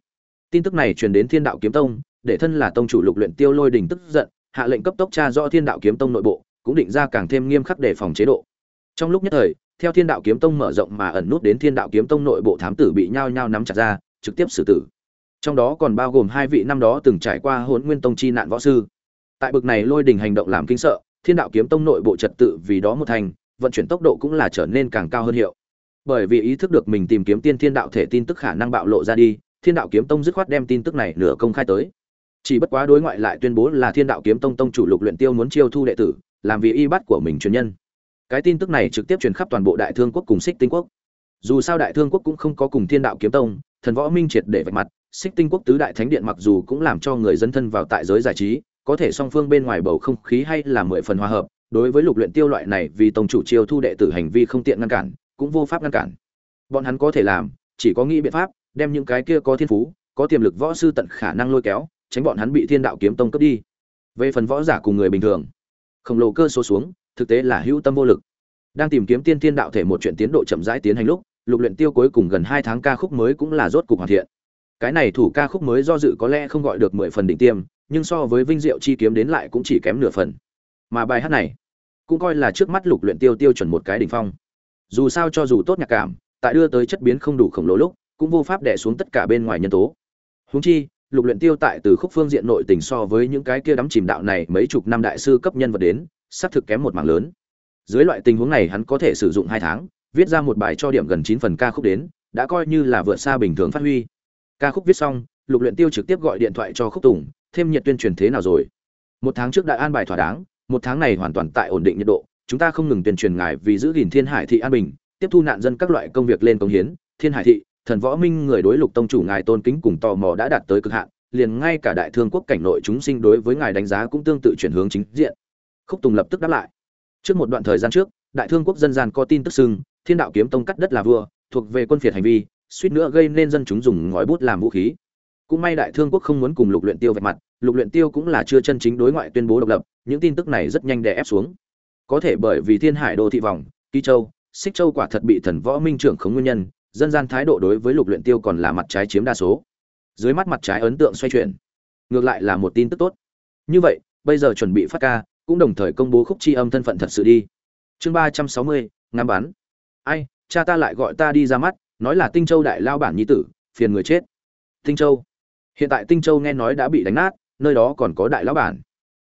Tin tức này truyền đến thiên đạo kiếm tông, để thân là tông chủ lục luyện tiêu lôi đình tức giận hạ lệnh cấp tốc tra rõ thiên đạo kiếm tông nội bộ, cũng định ra càng thêm nghiêm khắc để phòng chế độ. Trong lúc nhất thời, theo thiên đạo kiếm tông mở rộng mà ẩn nút đến thiên đạo kiếm tông nội bộ thám tử bị nhao nhao nắm chặt ra, trực tiếp xử tử. Trong đó còn bao gồm hai vị năm đó từng trải qua hỗn nguyên tông chi nạn võ sư. Tại bực này lôi đình hành động làm kinh sợ, thiên đạo kiếm tông nội bộ trật tự vì đó một thành, vận chuyển tốc độ cũng là trở nên càng cao hơn hiệu. Bởi vì ý thức được mình tìm kiếm tiên thiên đạo thể tin tức khả năng bạo lộ ra đi, thiên đạo kiếm tông dứt khoát đem tin tức này nửa công khai tới chỉ bất quá đối ngoại lại tuyên bố là thiên đạo kiếm tông tông chủ lục luyện tiêu muốn chiêu thu đệ tử, làm vì y bắt của mình truyền nhân. Cái tin tức này trực tiếp truyền khắp toàn bộ đại thương quốc cùng xích tinh quốc. Dù sao đại thương quốc cũng không có cùng thiên đạo kiếm tông, thần võ minh triệt để vạch mặt, xích tinh quốc tứ đại thánh điện mặc dù cũng làm cho người dân thân vào tại giới giải trí, có thể song phương bên ngoài bầu không khí hay là mười phần hòa hợp, đối với lục luyện tiêu loại này vì tông chủ chiêu thu đệ tử hành vi không tiện ngăn cản, cũng vô pháp ngăn cản. Bọn hắn có thể làm, chỉ có nghĩ biện pháp, đem những cái kia có thiên phú, có tiềm lực võ sư tận khả năng lôi kéo tránh bọn hắn bị thiên đạo kiếm tông cướp đi. Về phần võ giả cùng người bình thường, khổng lồ cơ số xuống, thực tế là hữu tâm vô lực. Đang tìm kiếm tiên thiên đạo thể một chuyện tiến độ chậm rãi tiến hành lúc, lục luyện tiêu cuối cùng gần hai tháng ca khúc mới cũng là rốt cục hoàn thiện. Cái này thủ ca khúc mới do dự có lẽ không gọi được mười phần đỉnh tiêm, nhưng so với vinh diệu chi kiếm đến lại cũng chỉ kém nửa phần. Mà bài hát này cũng coi là trước mắt lục luyện tiêu tiêu chuẩn một cái đỉnh phong. Dù sao cho dù tốt nhạc cảm, tại đưa tới chất biến không đủ khổng lồ lúc, cũng vô pháp đè xuống tất cả bên ngoài nhân tố. Huống chi lục luyện tiêu tại từ khúc phương diện nội tình so với những cái kia đắm chìm đạo này mấy chục năm đại sư cấp nhân vật đến, xác thực kém một mảng lớn. Dưới loại tình huống này hắn có thể sử dụng hai tháng, viết ra một bài cho điểm gần chín phần ca khúc đến, đã coi như là vượt xa bình thường phát huy. Ca khúc viết xong, lục luyện tiêu trực tiếp gọi điện thoại cho khúc tùng, thêm nhiệt tuyên truyền thế nào rồi? Một tháng trước đại an bài thỏa đáng, một tháng này hoàn toàn tại ổn định nhiệt độ, chúng ta không ngừng tuyên truyền ngài vì giữ gìn thiên hải thị an bình, tiếp thu nạn dân các loại công việc lên công hiến. Thiên hải thị thần võ minh người đối lục tông chủ ngài tôn kính cùng tò mò đã đạt tới cực hạn, liền ngay cả đại thương quốc cảnh nội chúng sinh đối với ngài đánh giá cũng tương tự chuyển hướng chính diện. Khúc tùng lập tức đáp lại. Trước một đoạn thời gian trước, đại thương quốc dân gian có tin tức xưng, thiên đạo kiếm tông cắt đất là vua, thuộc về quân phiệt hành vi, suýt nữa gây nên dân chúng dùng ngói bút làm vũ khí. Cũng may đại thương quốc không muốn cùng lục luyện tiêu vạch mặt, lục luyện tiêu cũng là chưa chân chính đối ngoại tuyên bố độc lập, những tin tức này rất nhanh đè ép xuống. Có thể bởi vì thiên hải đô thị vòng kỳ châu, xích châu quả thật bị thần võ minh trưởng khống nguyên nhân dân gian thái độ đối với lục luyện tiêu còn là mặt trái chiếm đa số. Dưới mắt mặt trái ấn tượng xoay chuyển. Ngược lại là một tin tức tốt. Như vậy, bây giờ chuẩn bị phát ca, cũng đồng thời công bố khúc chi âm thân phận thật sự đi. Chương ba trăm sáu mươi, ngắm bắn. Ai, cha ta lại gọi ta đi ra mắt, nói là tinh châu đại lao bản nhi tử, phiền người chết. Tinh châu. Hiện tại tinh châu nghe nói đã bị đánh nát, nơi đó còn có đại lão bản.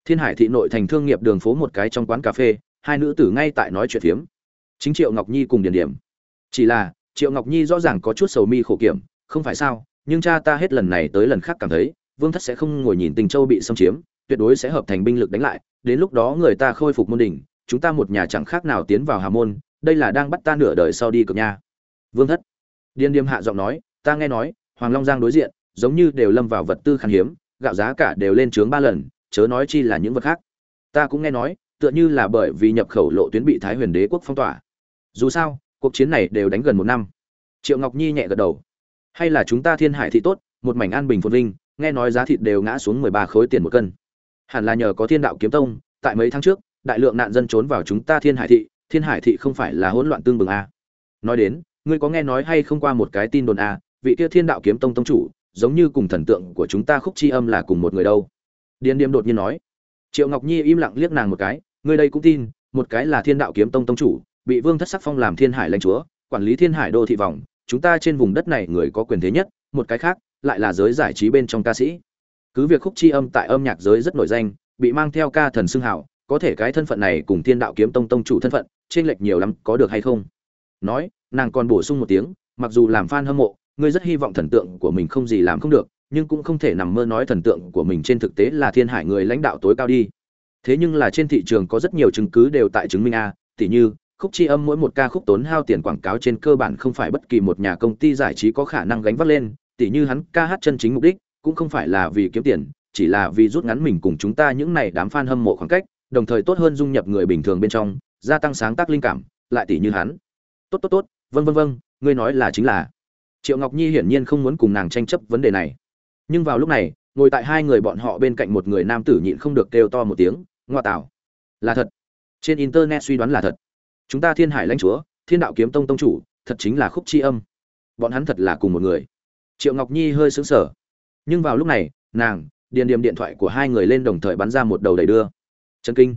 Thiên hải thị nội thành thương nghiệp đường phố một cái trong quán cà phê, hai nữ tử ngay tại nói chuyện phiếm. Chính triệu ngọc nhi cùng điền điểm. Chỉ là triệu ngọc nhi rõ ràng có chút sầu mi khổ kiểm, không phải sao, nhưng cha ta hết lần này tới lần khác cảm thấy, vương thất sẽ không ngồi nhìn tinh châu bị xâm chiếm, tuyệt đối sẽ hợp thành binh lực đánh lại, đến lúc đó người ta khôi phục môn đỉnh, chúng ta một nhà chẳng khác nào tiến vào hà môn, đây là đang bắt ta nửa đời sau đi cực nha. Vương thất. Điên điềm hạ giọng nói, ta nghe nói, hoàng long giang đối diện, giống như đều lâm vào vật tư khan hiếm, gạo giá cả đều lên trướng ba lần, chớ nói chi là những vật khác. Ta cũng nghe nói, tựa như là bởi vì nhập khẩu lộ tuyến bị thái huyền đế quốc phong tỏa. Dù sao cuộc chiến này đều đánh gần một năm. Triệu ngọc nhi nhẹ gật đầu. Hay là chúng ta thiên hải thị tốt một mảnh an bình phồn vinh nghe nói giá thịt đều ngã xuống mười ba khối tiền một cân. Hẳn là nhờ có thiên đạo kiếm tông tại mấy tháng trước đại lượng nạn dân trốn vào chúng ta thiên hải thị thiên hải thị không phải là hỗn loạn tương bừng a. À. nói đến ngươi có nghe nói hay không qua một cái tin đồn a à, vị kia thiên đạo kiếm tông tông chủ giống như cùng thần tượng của chúng ta khúc chi âm là cùng một người đâu. Điền điềm đột nhiên nói. Triệu ngọc nhi im lặng liếc nàng một cái ngươi đây cũng tin một cái là thiên đạo kiếm tông tông chủ bị vương thất sắc phong làm thiên hải lãnh chúa, quản lý thiên hải đô thị vòng, chúng ta trên vùng đất này người có quyền thế nhất, một cái khác, lại là giới giải trí bên trong ca sĩ. Cứ việc khúc chi âm tại âm nhạc giới rất nổi danh, bị mang theo ca thần xưng hảo, có thể cái thân phận này cùng thiên đạo kiếm tông tông chủ thân phận trên lệch nhiều lắm, có được hay không? Nói, nàng còn bổ sung một tiếng, mặc dù làm fan hâm mộ, ngươi rất hy vọng thần tượng của mình không gì làm không được, nhưng cũng không thể nằm mơ nói thần tượng của mình trên thực tế là thiên hải người lãnh đạo tối cao đi. Thế nhưng là trên thị trường có rất nhiều chứng cứ đều tại chứng minh a, tỉ như khúc chi âm mỗi một ca khúc tốn hao tiền quảng cáo trên cơ bản không phải bất kỳ một nhà công ty giải trí có khả năng gánh vác lên, tỉ như hắn ca hát chân chính mục đích, cũng không phải là vì kiếm tiền, chỉ là vì rút ngắn mình cùng chúng ta những này đám fan hâm mộ khoảng cách, đồng thời tốt hơn dung nhập người bình thường bên trong, gia tăng sáng tác linh cảm, lại tỉ như hắn. Tốt tốt tốt vân vân vân ngươi nói là chính là. Triệu ngọc nhi hiển nhiên không muốn cùng nàng tranh chấp vấn đề này. Nhưng vào lúc này, ngồi tại hai người bọn họ bên cạnh một người nam tử nhịn không được kêu to một tiếng, ngoa tạo là thật. Trên internet suy đoán là thật chúng ta thiên hải lãnh chúa, thiên đạo kiếm tông tông chủ, thật chính là khúc chi âm. Bọn hắn thật là cùng một người. Triệu ngọc nhi hơi xứng sở nhưng vào lúc này, nàng, điền điểm điện thoại của hai người lên đồng thời bắn ra một đầu đầy đưa. Trần kinh.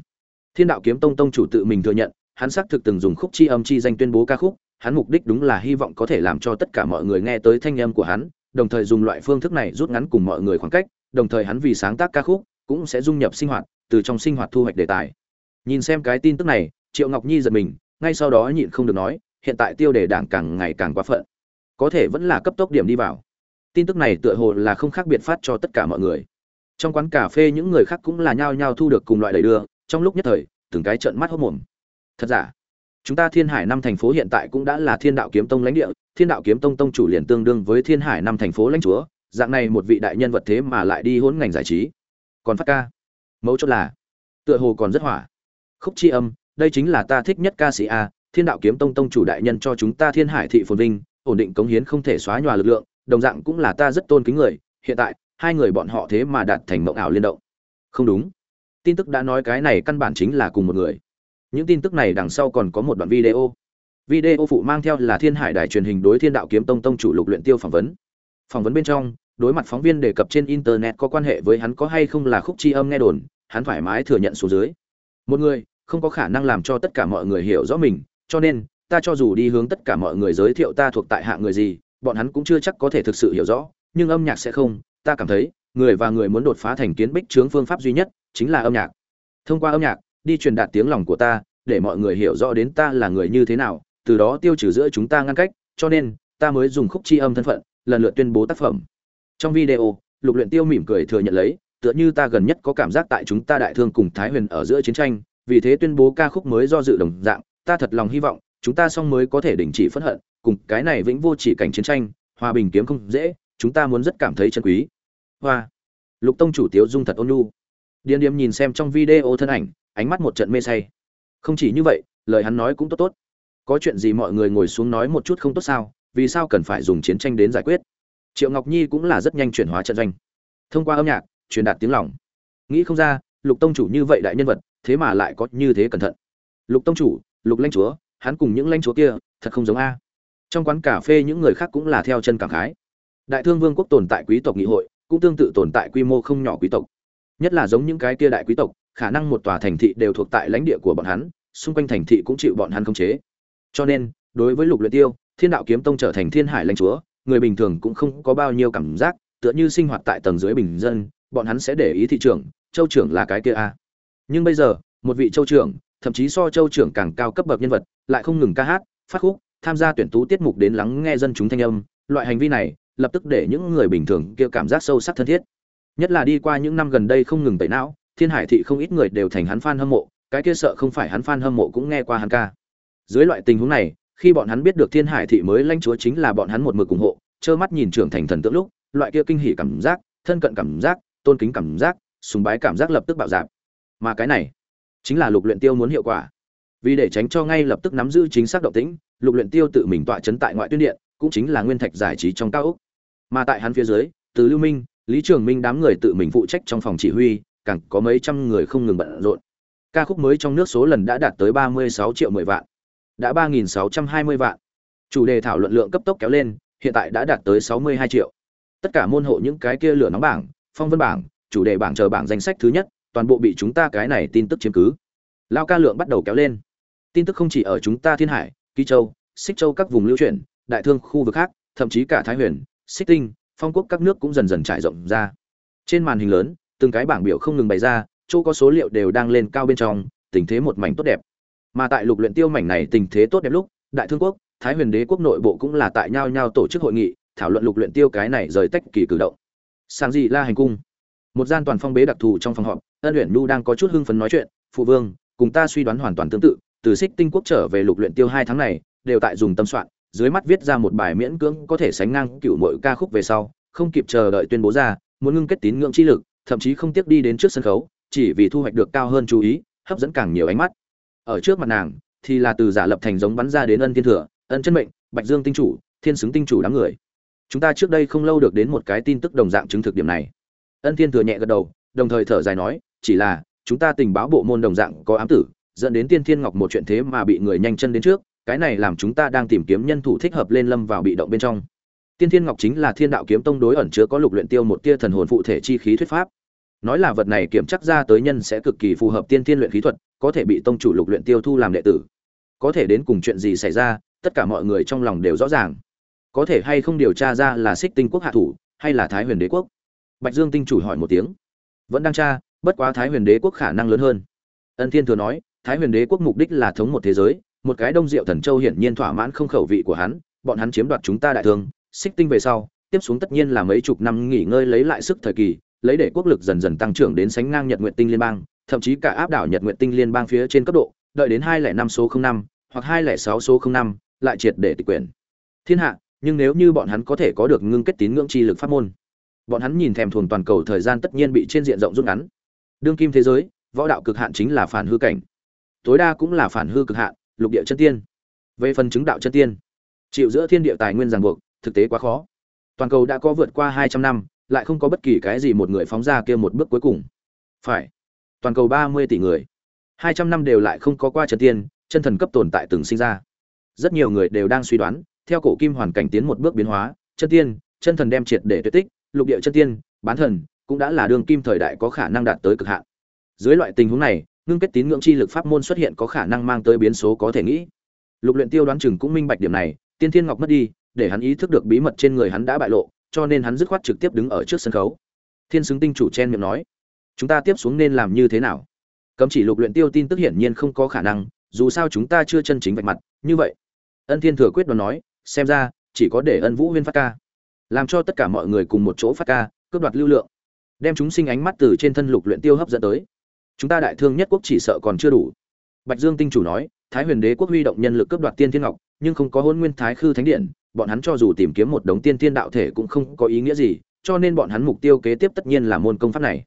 Thiên đạo kiếm tông tông chủ tự mình thừa nhận, hắn xác thực từng dùng khúc chi âm chi danh tuyên bố ca khúc, hắn mục đích đúng là hy vọng có thể làm cho tất cả mọi người nghe tới thanh âm của hắn, đồng thời dùng loại phương thức này rút ngắn cùng mọi người khoảng cách, đồng thời hắn vì sáng tác ca khúc, cũng sẽ dung nhập sinh hoạt, từ trong sinh hoạt thu hoạch đề tài. Nhìn xem cái tin tức này, triệu ngọc nhi giật mình ngay sau đó nhịn không được nói, hiện tại tiêu đề đảng càng ngày càng quá phận. Có thể vẫn là cấp tốc điểm đi vào. Tin tức này tựa hồ là không khác biệt phát cho tất cả mọi người. Trong quán cà phê những người khác cũng là nhao nhao thu được cùng loại đầy đưa, trong lúc nhất thời, từng cái trợn mắt hốt mồm. Thật giả? Chúng ta thiên hải năm thành phố hiện tại cũng đã là thiên đạo kiếm tông lãnh địa, thiên đạo kiếm tông tông chủ liền tương đương với thiên hải năm thành phố lãnh chúa, dạng này một vị đại nhân vật thế mà lại đi hỗn ngành giải trí. Còn phát ca? Mấu chốt là, tựa hồ còn rất hỏa. Khúc chi âm đây chính là ta thích nhất ca sĩ a, thiên đạo kiếm tông tông chủ đại nhân cho chúng ta thiên hải thị phồn vinh, ổn định cống hiến không thể xóa nhòa lực lượng, đồng dạng cũng là ta rất tôn kính người, hiện tại, hai người bọn họ thế mà đạt thành mộng ảo liên động. Không đúng. Tin tức đã nói cái này căn bản chính là cùng một người. Những tin tức này đằng sau còn có một đoạn video. Video phụ mang theo là thiên hải đài truyền hình đối thiên đạo kiếm tông tông chủ lục luyện tiêu phỏng vấn. Phỏng vấn bên trong, đối mặt phóng viên đề cập trên internet có quan hệ với hắn có hay không là khúc chi âm nghe đồn, hắn thoải mái thừa nhận số dưới. Một người không có khả năng làm cho tất cả mọi người hiểu rõ mình, cho nên, ta cho dù đi hướng tất cả mọi người giới thiệu ta thuộc tại hạng người gì, bọn hắn cũng chưa chắc có thể thực sự hiểu rõ, nhưng âm nhạc sẽ không, ta cảm thấy, người và người muốn đột phá thành kiến bích trướng phương pháp duy nhất chính là âm nhạc. Thông qua âm nhạc, đi truyền đạt tiếng lòng của ta, để mọi người hiểu rõ đến ta là người như thế nào, từ đó tiêu trừ giữa chúng ta ngăn cách, cho nên, ta mới dùng khúc chi âm thân phận, lần lượt tuyên bố tác phẩm. Trong video, lục luyện tiêu mỉm cười thừa nhận lấy, tựa như ta gần nhất có cảm giác tại chúng ta đại thương cùng thái huyền ở giữa chiến tranh vì thế tuyên bố ca khúc mới do dự đồng dạng, ta thật lòng hy vọng, chúng ta song mới có thể đình chỉ phẫn hận, cùng cái này vĩnh vô chỉ cảnh chiến tranh, hòa bình kiếm không dễ, chúng ta muốn rất cảm thấy chân quý. Hoa. Lục tông chủ tiếu dung thật ôn nhu. Điền điếm nhìn xem trong video thân ảnh, ánh mắt một trận mê say. Không chỉ như vậy, lời hắn nói cũng tốt tốt. Có chuyện gì mọi người ngồi xuống nói một chút không tốt sao, vì sao cần phải dùng chiến tranh đến giải quyết? Triệu ngọc nhi cũng là rất nhanh chuyển hóa trận doanh. Thông qua âm nhạc, truyền đạt tiếng lòng. Nghĩ không ra, lục tông chủ như vậy đại nhân vật thế mà lại có như thế cẩn thận. Lục tông chủ, lục lãnh chúa, hắn cùng những lãnh chúa kia, thật không giống a. Trong quán cà phê những người khác cũng là theo chân cảm khái. Đại thương vương quốc tồn tại quý tộc nghị hội, cũng tương tự tồn tại quy mô không nhỏ quý tộc. Nhất là giống những cái kia đại quý tộc, khả năng một tòa thành thị đều thuộc tại lãnh địa của bọn hắn, xung quanh thành thị cũng chịu bọn hắn khống chế. Cho nên, đối với lục luyện tiêu, thiên đạo kiếm tông trở thành thiên hải lãnh chúa, người bình thường cũng không có bao nhiêu cảm giác, tựa như sinh hoạt tại tầng dưới bình dân, bọn hắn sẽ để ý thị trường, châu trưởng là cái kia a nhưng bây giờ, một vị châu trưởng, thậm chí so châu trưởng càng cao cấp bậc nhân vật, lại không ngừng ca hát, phát khúc, tham gia tuyển tú tiết mục đến lắng nghe dân chúng thanh âm. Loại hành vi này, lập tức để những người bình thường kia cảm giác sâu sắc thân thiết. Nhất là đi qua những năm gần đây không ngừng tẩy não, thiên hải thị không ít người đều thành hắn fan hâm mộ, cái kia sợ không phải hắn fan hâm mộ cũng nghe qua hắn ca. Dưới loại tình huống này, khi bọn hắn biết được thiên hải thị mới lãnh chúa chính là bọn hắn một mực ủng hộ, trơ mắt nhìn trưởng thành thần tượng lúc, loại kia kinh hỉ cảm giác, thân cận cảm giác, tôn kính cảm giác, sùng bái cảm giác lập tức bạo dạp mà cái này chính là lục luyện tiêu muốn hiệu quả. Vì để tránh cho ngay lập tức nắm giữ chính xác động tĩnh, lục luyện tiêu tự mình tọa chấn tại ngoại tuyên điện, cũng chính là nguyên thạch giải trí trong cao ốc. Mà tại hắn phía dưới, từ lưu minh, lý trường minh đám người tự mình phụ trách trong phòng chỉ huy, càng có mấy trăm người không ngừng bận rộn. Ca khúc mới trong nước số lần đã đạt tới 36 triệu 10 vạn, đã 3.620 vạn. Chủ đề thảo luận lượng cấp tốc kéo lên, hiện tại đã đạt tới 62 triệu. Tất cả môn hộ những cái kia lửa nóng bảng, phong vân bảng, chủ đề bảng chờ bảng danh sách thứ nhất toàn bộ bị chúng ta cái này tin tức chiếm cứ. Lao ca lượng bắt đầu kéo lên. Tin tức không chỉ ở chúng ta thiên hải kỳ châu xích châu các vùng lưu chuyển, đại thương khu vực khác, thậm chí cả thái huyền xích tinh, phong quốc các nước cũng dần dần trải rộng ra. Trên màn hình lớn, từng cái bảng biểu không ngừng bày ra, chỗ có số liệu đều đang lên cao bên trong, tình thế một mảnh tốt đẹp. Mà tại lục luyện tiêu mảnh này tình thế tốt đẹp lúc, đại thương quốc, thái huyền đế quốc nội bộ cũng là tại nhau nhau tổ chức hội nghị, thảo luận lục luyện tiêu cái này rời tách kỳ cử động. Sang gì la hành cung. Một gian toàn phong bế đặc thù trong phòng họp ân luyện nhu đang có chút hưng phấn nói chuyện, phụ vương, cùng ta suy đoán hoàn toàn tương tự, từ xích tinh quốc trở về lục luyện tiêu hai tháng này, đều tại dùng tâm soạn, dưới mắt viết ra một bài miễn cưỡng có thể sánh ngang cựu mọi ca khúc về sau, không kịp chờ đợi tuyên bố ra, muốn ngưng kết tín ngưỡng chi lực, thậm chí không tiếc đi đến trước sân khấu, chỉ vì thu hoạch được cao hơn chú ý, hấp dẫn càng nhiều ánh mắt. Ở trước mặt nàng, thì là từ giả lập thành giống bắn ra đến ân thiên thừa, ân chân mệnh, bạch dương tinh chủ, thiên xứng tinh chủ đám người. Chúng ta trước đây không lâu được đến một cái tin tức đồng dạng chứng thực điểm này. Ân thiên thừa nhẹ gật đầu, đồng thời thở dài nói chỉ là, chúng ta tình báo bộ môn đồng dạng có ám tử, dẫn đến tiên thiên ngọc một chuyện thế mà bị người nhanh chân đến trước, cái này làm chúng ta đang tìm kiếm nhân thủ thích hợp lên lâm vào bị động bên trong. Tiên thiên ngọc chính là thiên đạo kiếm tông đối ẩn chứa có lục luyện tiêu một tia thần hồn phụ thể chi khí thuyết pháp. Nói là vật này kiểm chắc ra tới nhân sẽ cực kỳ phù hợp tiên thiên luyện khí thuật, có thể bị tông chủ lục luyện tiêu thu làm đệ tử. Có thể đến cùng chuyện gì xảy ra, tất cả mọi người trong lòng đều rõ ràng. Có thể hay không điều tra ra là xích tinh quốc hạ thủ, hay là thái huyền đế quốc? Bạch dương tinh chủ hỏi một tiếng. Vẫn đang tra bất quá thái huyền đế quốc khả năng lớn hơn. Ân thiên thừa nói, thái huyền đế quốc mục đích là thống một thế giới, một cái đông diệu thần châu hiển nhiên thỏa mãn không khẩu vị của hắn, bọn hắn chiếm đoạt chúng ta đại thương, xích tinh về sau, tiếp xuống tất nhiên là mấy chục năm nghỉ ngơi lấy lại sức thời kỳ, lấy để quốc lực dần dần tăng trưởng đến sánh ngang nhật nguyện tinh liên bang, thậm chí cả áp đảo nhật nguyện tinh liên bang phía trên cấp độ, đợi đến hai lẻ năm số không năm, hoặc hai lẻ sáu số không năm, lại triệt để tịch quyền thiên hạ, nhưng nếu như bọn hắn có thể có được ngưng kết tín ngưỡng chi lực pháp môn, bọn hắn nhìn thèm thuồng toàn cầu thời gian tất nhiên bị trên diện rộng rút ngắn đương kim thế giới, võ đạo cực hạn chính là phản hư cảnh. Tối đa cũng là phản hư cực hạn, lục địa chân tiên. Về phần chứng đạo chân tiên, chịu giữa thiên địa tài nguyên ràng buộc, thực tế quá khó. Toàn cầu đã có vượt qua hai trăm năm, lại không có bất kỳ cái gì một người phóng ra kia một bước cuối cùng. Phải, toàn cầu ba mươi tỷ người. Hai trăm năm đều lại không có qua chân tiên, chân thần cấp tồn tại từng sinh ra. Rất nhiều người đều đang suy đoán, theo cổ kim hoàn cảnh tiến một bước biến hóa, chân tiên, chân thần đem triệt để tuyệt tích, lục địa chân tiên, bán thần cũng đã là đường kim thời đại có khả năng đạt tới cực hạn. Dưới loại tình huống này, ngưng kết tín ngưỡng chi lực pháp môn xuất hiện có khả năng mang tới biến số có thể nghĩ. Lục luyện tiêu đoán chừng cũng minh bạch điểm này, tiên thiên ngọc mất đi, để hắn ý thức được bí mật trên người hắn đã bại lộ, cho nên hắn dứt khoát trực tiếp đứng ở trước sân khấu. Thiên xứng tinh chủ chen miệng nói, chúng ta tiếp xuống nên làm như thế nào? Cấm chỉ lục luyện tiêu tin tức hiển nhiên không có khả năng, dù sao chúng ta chưa chân chính vạch mặt, như vậy. Ân thiên thừa quyết đoán nói, xem ra, chỉ có để ân vũ huyên phát ca. Làm cho tất cả mọi người cùng một chỗ phát ca, cướp đoạt lưu lượng đem chúng sinh ánh mắt từ trên thân lục luyện tiêu hấp dẫn tới. Chúng ta đại thương nhất quốc chỉ sợ còn chưa đủ. Bạch dương tinh chủ nói, thái huyền đế quốc huy động nhân lực cướp đoạt tiên thiên ngọc, nhưng không có hôn nguyên thái khư thánh điện, bọn hắn cho dù tìm kiếm một đống tiên thiên đạo thể cũng không có ý nghĩa gì, cho nên bọn hắn mục tiêu kế tiếp tất nhiên là môn công pháp này.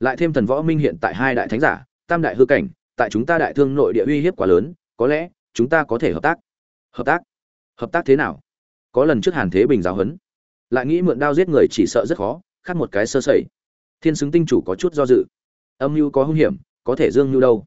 Lại thêm thần võ minh hiện tại hai đại thánh giả, tam đại hư cảnh, tại chúng ta đại thương nội địa uy hiếp quá lớn, có lẽ chúng ta có thể hợp tác. Hợp tác? Hợp tác thế nào? Có lần trước hàn thế bình giáo huấn. Lại nghĩ mượn đao giết người chỉ sợ rất khó, khác một cái sơ sẩy thiên xứng tinh chủ có chút do dự. Âm mưu có hung hiểm, có thể dương mưu đâu?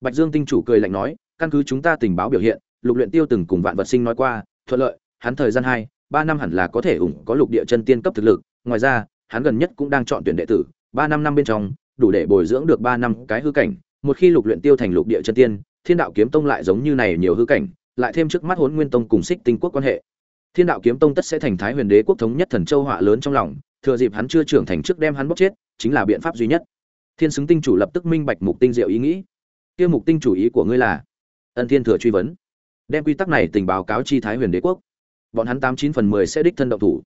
Bạch dương tinh chủ cười lạnh nói, căn cứ chúng ta tình báo biểu hiện, lục luyện tiêu từng cùng vạn vật sinh nói qua, thuận lợi, hắn thời gian hai, ba năm hẳn là có thể ủng có lục địa chân tiên cấp thực lực. Ngoài ra, hắn gần nhất cũng đang chọn tuyển đệ tử, ba năm năm bên trong, đủ để bồi dưỡng được ba năm cái hư cảnh. Một khi lục luyện tiêu thành lục địa chân tiên, thiên đạo kiếm tông lại giống như này nhiều hư cảnh, lại thêm trước mắt hỗn nguyên tông cùng xích tinh quốc quan hệ. Thiên đạo kiếm tông tất sẽ thành thái huyền đế quốc thống nhất thần châu họa lớn trong lòng, thừa dịp hắn chưa trưởng thành trước đem hắn bóc chết chính là biện pháp duy nhất. Thiên xứng tinh chủ lập tức minh bạch mục tinh diệu ý nghĩ. Kia mục tinh chủ ý của ngươi là? Ân thiên thừa truy vấn. Đem quy tắc này tình báo cáo chi thái huyền đế quốc. Bọn hắn tám chín phần mười sẽ đích thân động thủ.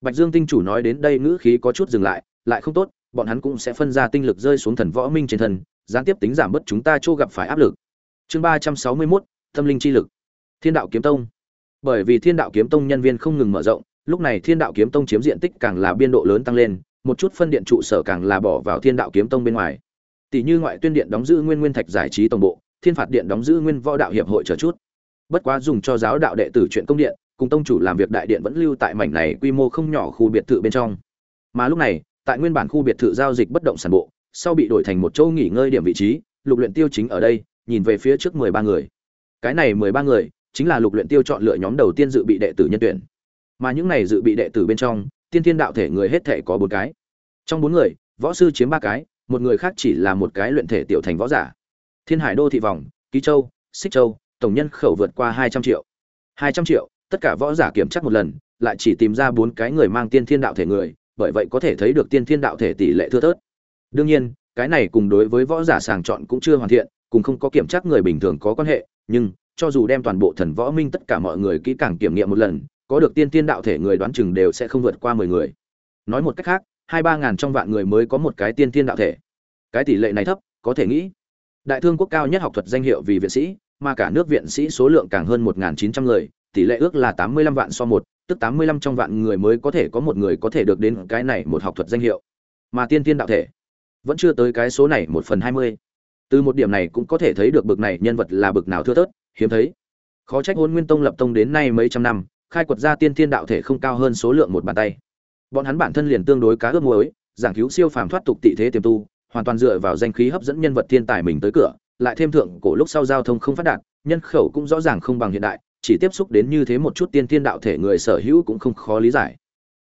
Bạch dương tinh chủ nói đến đây ngữ khí có chút dừng lại lại không tốt bọn hắn cũng sẽ phân ra tinh lực rơi xuống thần võ minh trên thần, gián tiếp tính giảm bớt chúng ta chỗ gặp phải áp lực. Chương ba trăm sáu mươi mốt tâm linh chi lực. Thiên đạo kiếm tông. Bởi vì thiên đạo kiếm tông nhân viên không ngừng mở rộng lúc này thiên đạo kiếm tông chiếm diện tích càng là biên độ lớn tăng lên một chút phân điện trụ sở càng là bỏ vào thiên đạo kiếm tông bên ngoài. Tỷ như ngoại tuyên điện đóng giữ nguyên nguyên thạch giải trí tổng bộ, thiên phạt điện đóng giữ nguyên võ đạo hiệp hội chờ chút. Bất quá dùng cho giáo đạo đệ tử chuyện công điện, cùng tông chủ làm việc đại điện vẫn lưu tại mảnh này quy mô không nhỏ khu biệt thự bên trong. Mà lúc này, tại nguyên bản khu biệt thự giao dịch bất động sản bộ, sau bị đổi thành một chỗ nghỉ ngơi điểm vị trí, lục luyện tiêu chính ở đây, nhìn về phía trước mười ba người. Cái này mười ba người, chính là lục luyện tiêu chọn lựa nhóm đầu tiên dự bị đệ tử nhân tuyển. Mà những này dự bị đệ tử bên trong tiên thiên đạo thể người hết thể có bốn cái. Trong bốn người, võ sư chiếm ba cái, một người khác chỉ là một cái luyện thể tiểu thành võ giả. Thiên hải đô thị vòng, ký châu, xích châu, tổng nhân khẩu vượt qua hai trăm triệu. hai trăm triệu, tất cả võ giả kiểm tra một lần, lại chỉ tìm ra bốn cái người mang tiên thiên đạo thể người, bởi vậy có thể thấy được tiên thiên đạo thể tỷ lệ thưa thớt. Đương nhiên, cái này cùng đối với võ giả sàng chọn cũng chưa hoàn thiện, cùng không có kiểm tra người bình thường có quan hệ, nhưng cho dù đem toàn bộ thần võ minh tất cả mọi người kỹ càng kiểm nghiệm một lần có được tiên tiên đạo thể người đoán chừng đều sẽ không vượt qua mười người. Nói một cách khác, hai ba ngàn trong vạn người mới có một cái tiên tiên đạo thể. Cái tỷ lệ này thấp, có thể nghĩ. Đại thương quốc cao nhất học thuật danh hiệu vì viện sĩ, mà cả nước viện sĩ số lượng càng hơn một chín trăm người, tỷ lệ ước là tám mươi lăm vạn so một, tức tám mươi lăm trong vạn người mới có thể có một người có thể được đến cái này một học thuật danh hiệu. Mà tiên tiên đạo thể, vẫn chưa tới cái số này một phần hai mươi. Từ một điểm này cũng có thể thấy được bực này nhân vật là bực nào thưa thớt, hiếm thấy. Khó trách hôn nguyên tông lập tông đến nay mấy trăm năm khai quật ra tiên thiên đạo thể không cao hơn số lượng một bàn tay. Bọn hắn bản thân liền tương đối cá ướp muối, giảng cứu siêu phàm thoát tục tị thế tiềm tu, hoàn toàn dựa vào danh khí hấp dẫn nhân vật thiên tài mình tới cửa, lại thêm thượng cổ lúc sau giao thông không phát đạt, nhân khẩu cũng rõ ràng không bằng hiện đại, chỉ tiếp xúc đến như thế một chút tiên thiên đạo thể người sở hữu cũng không khó lý giải.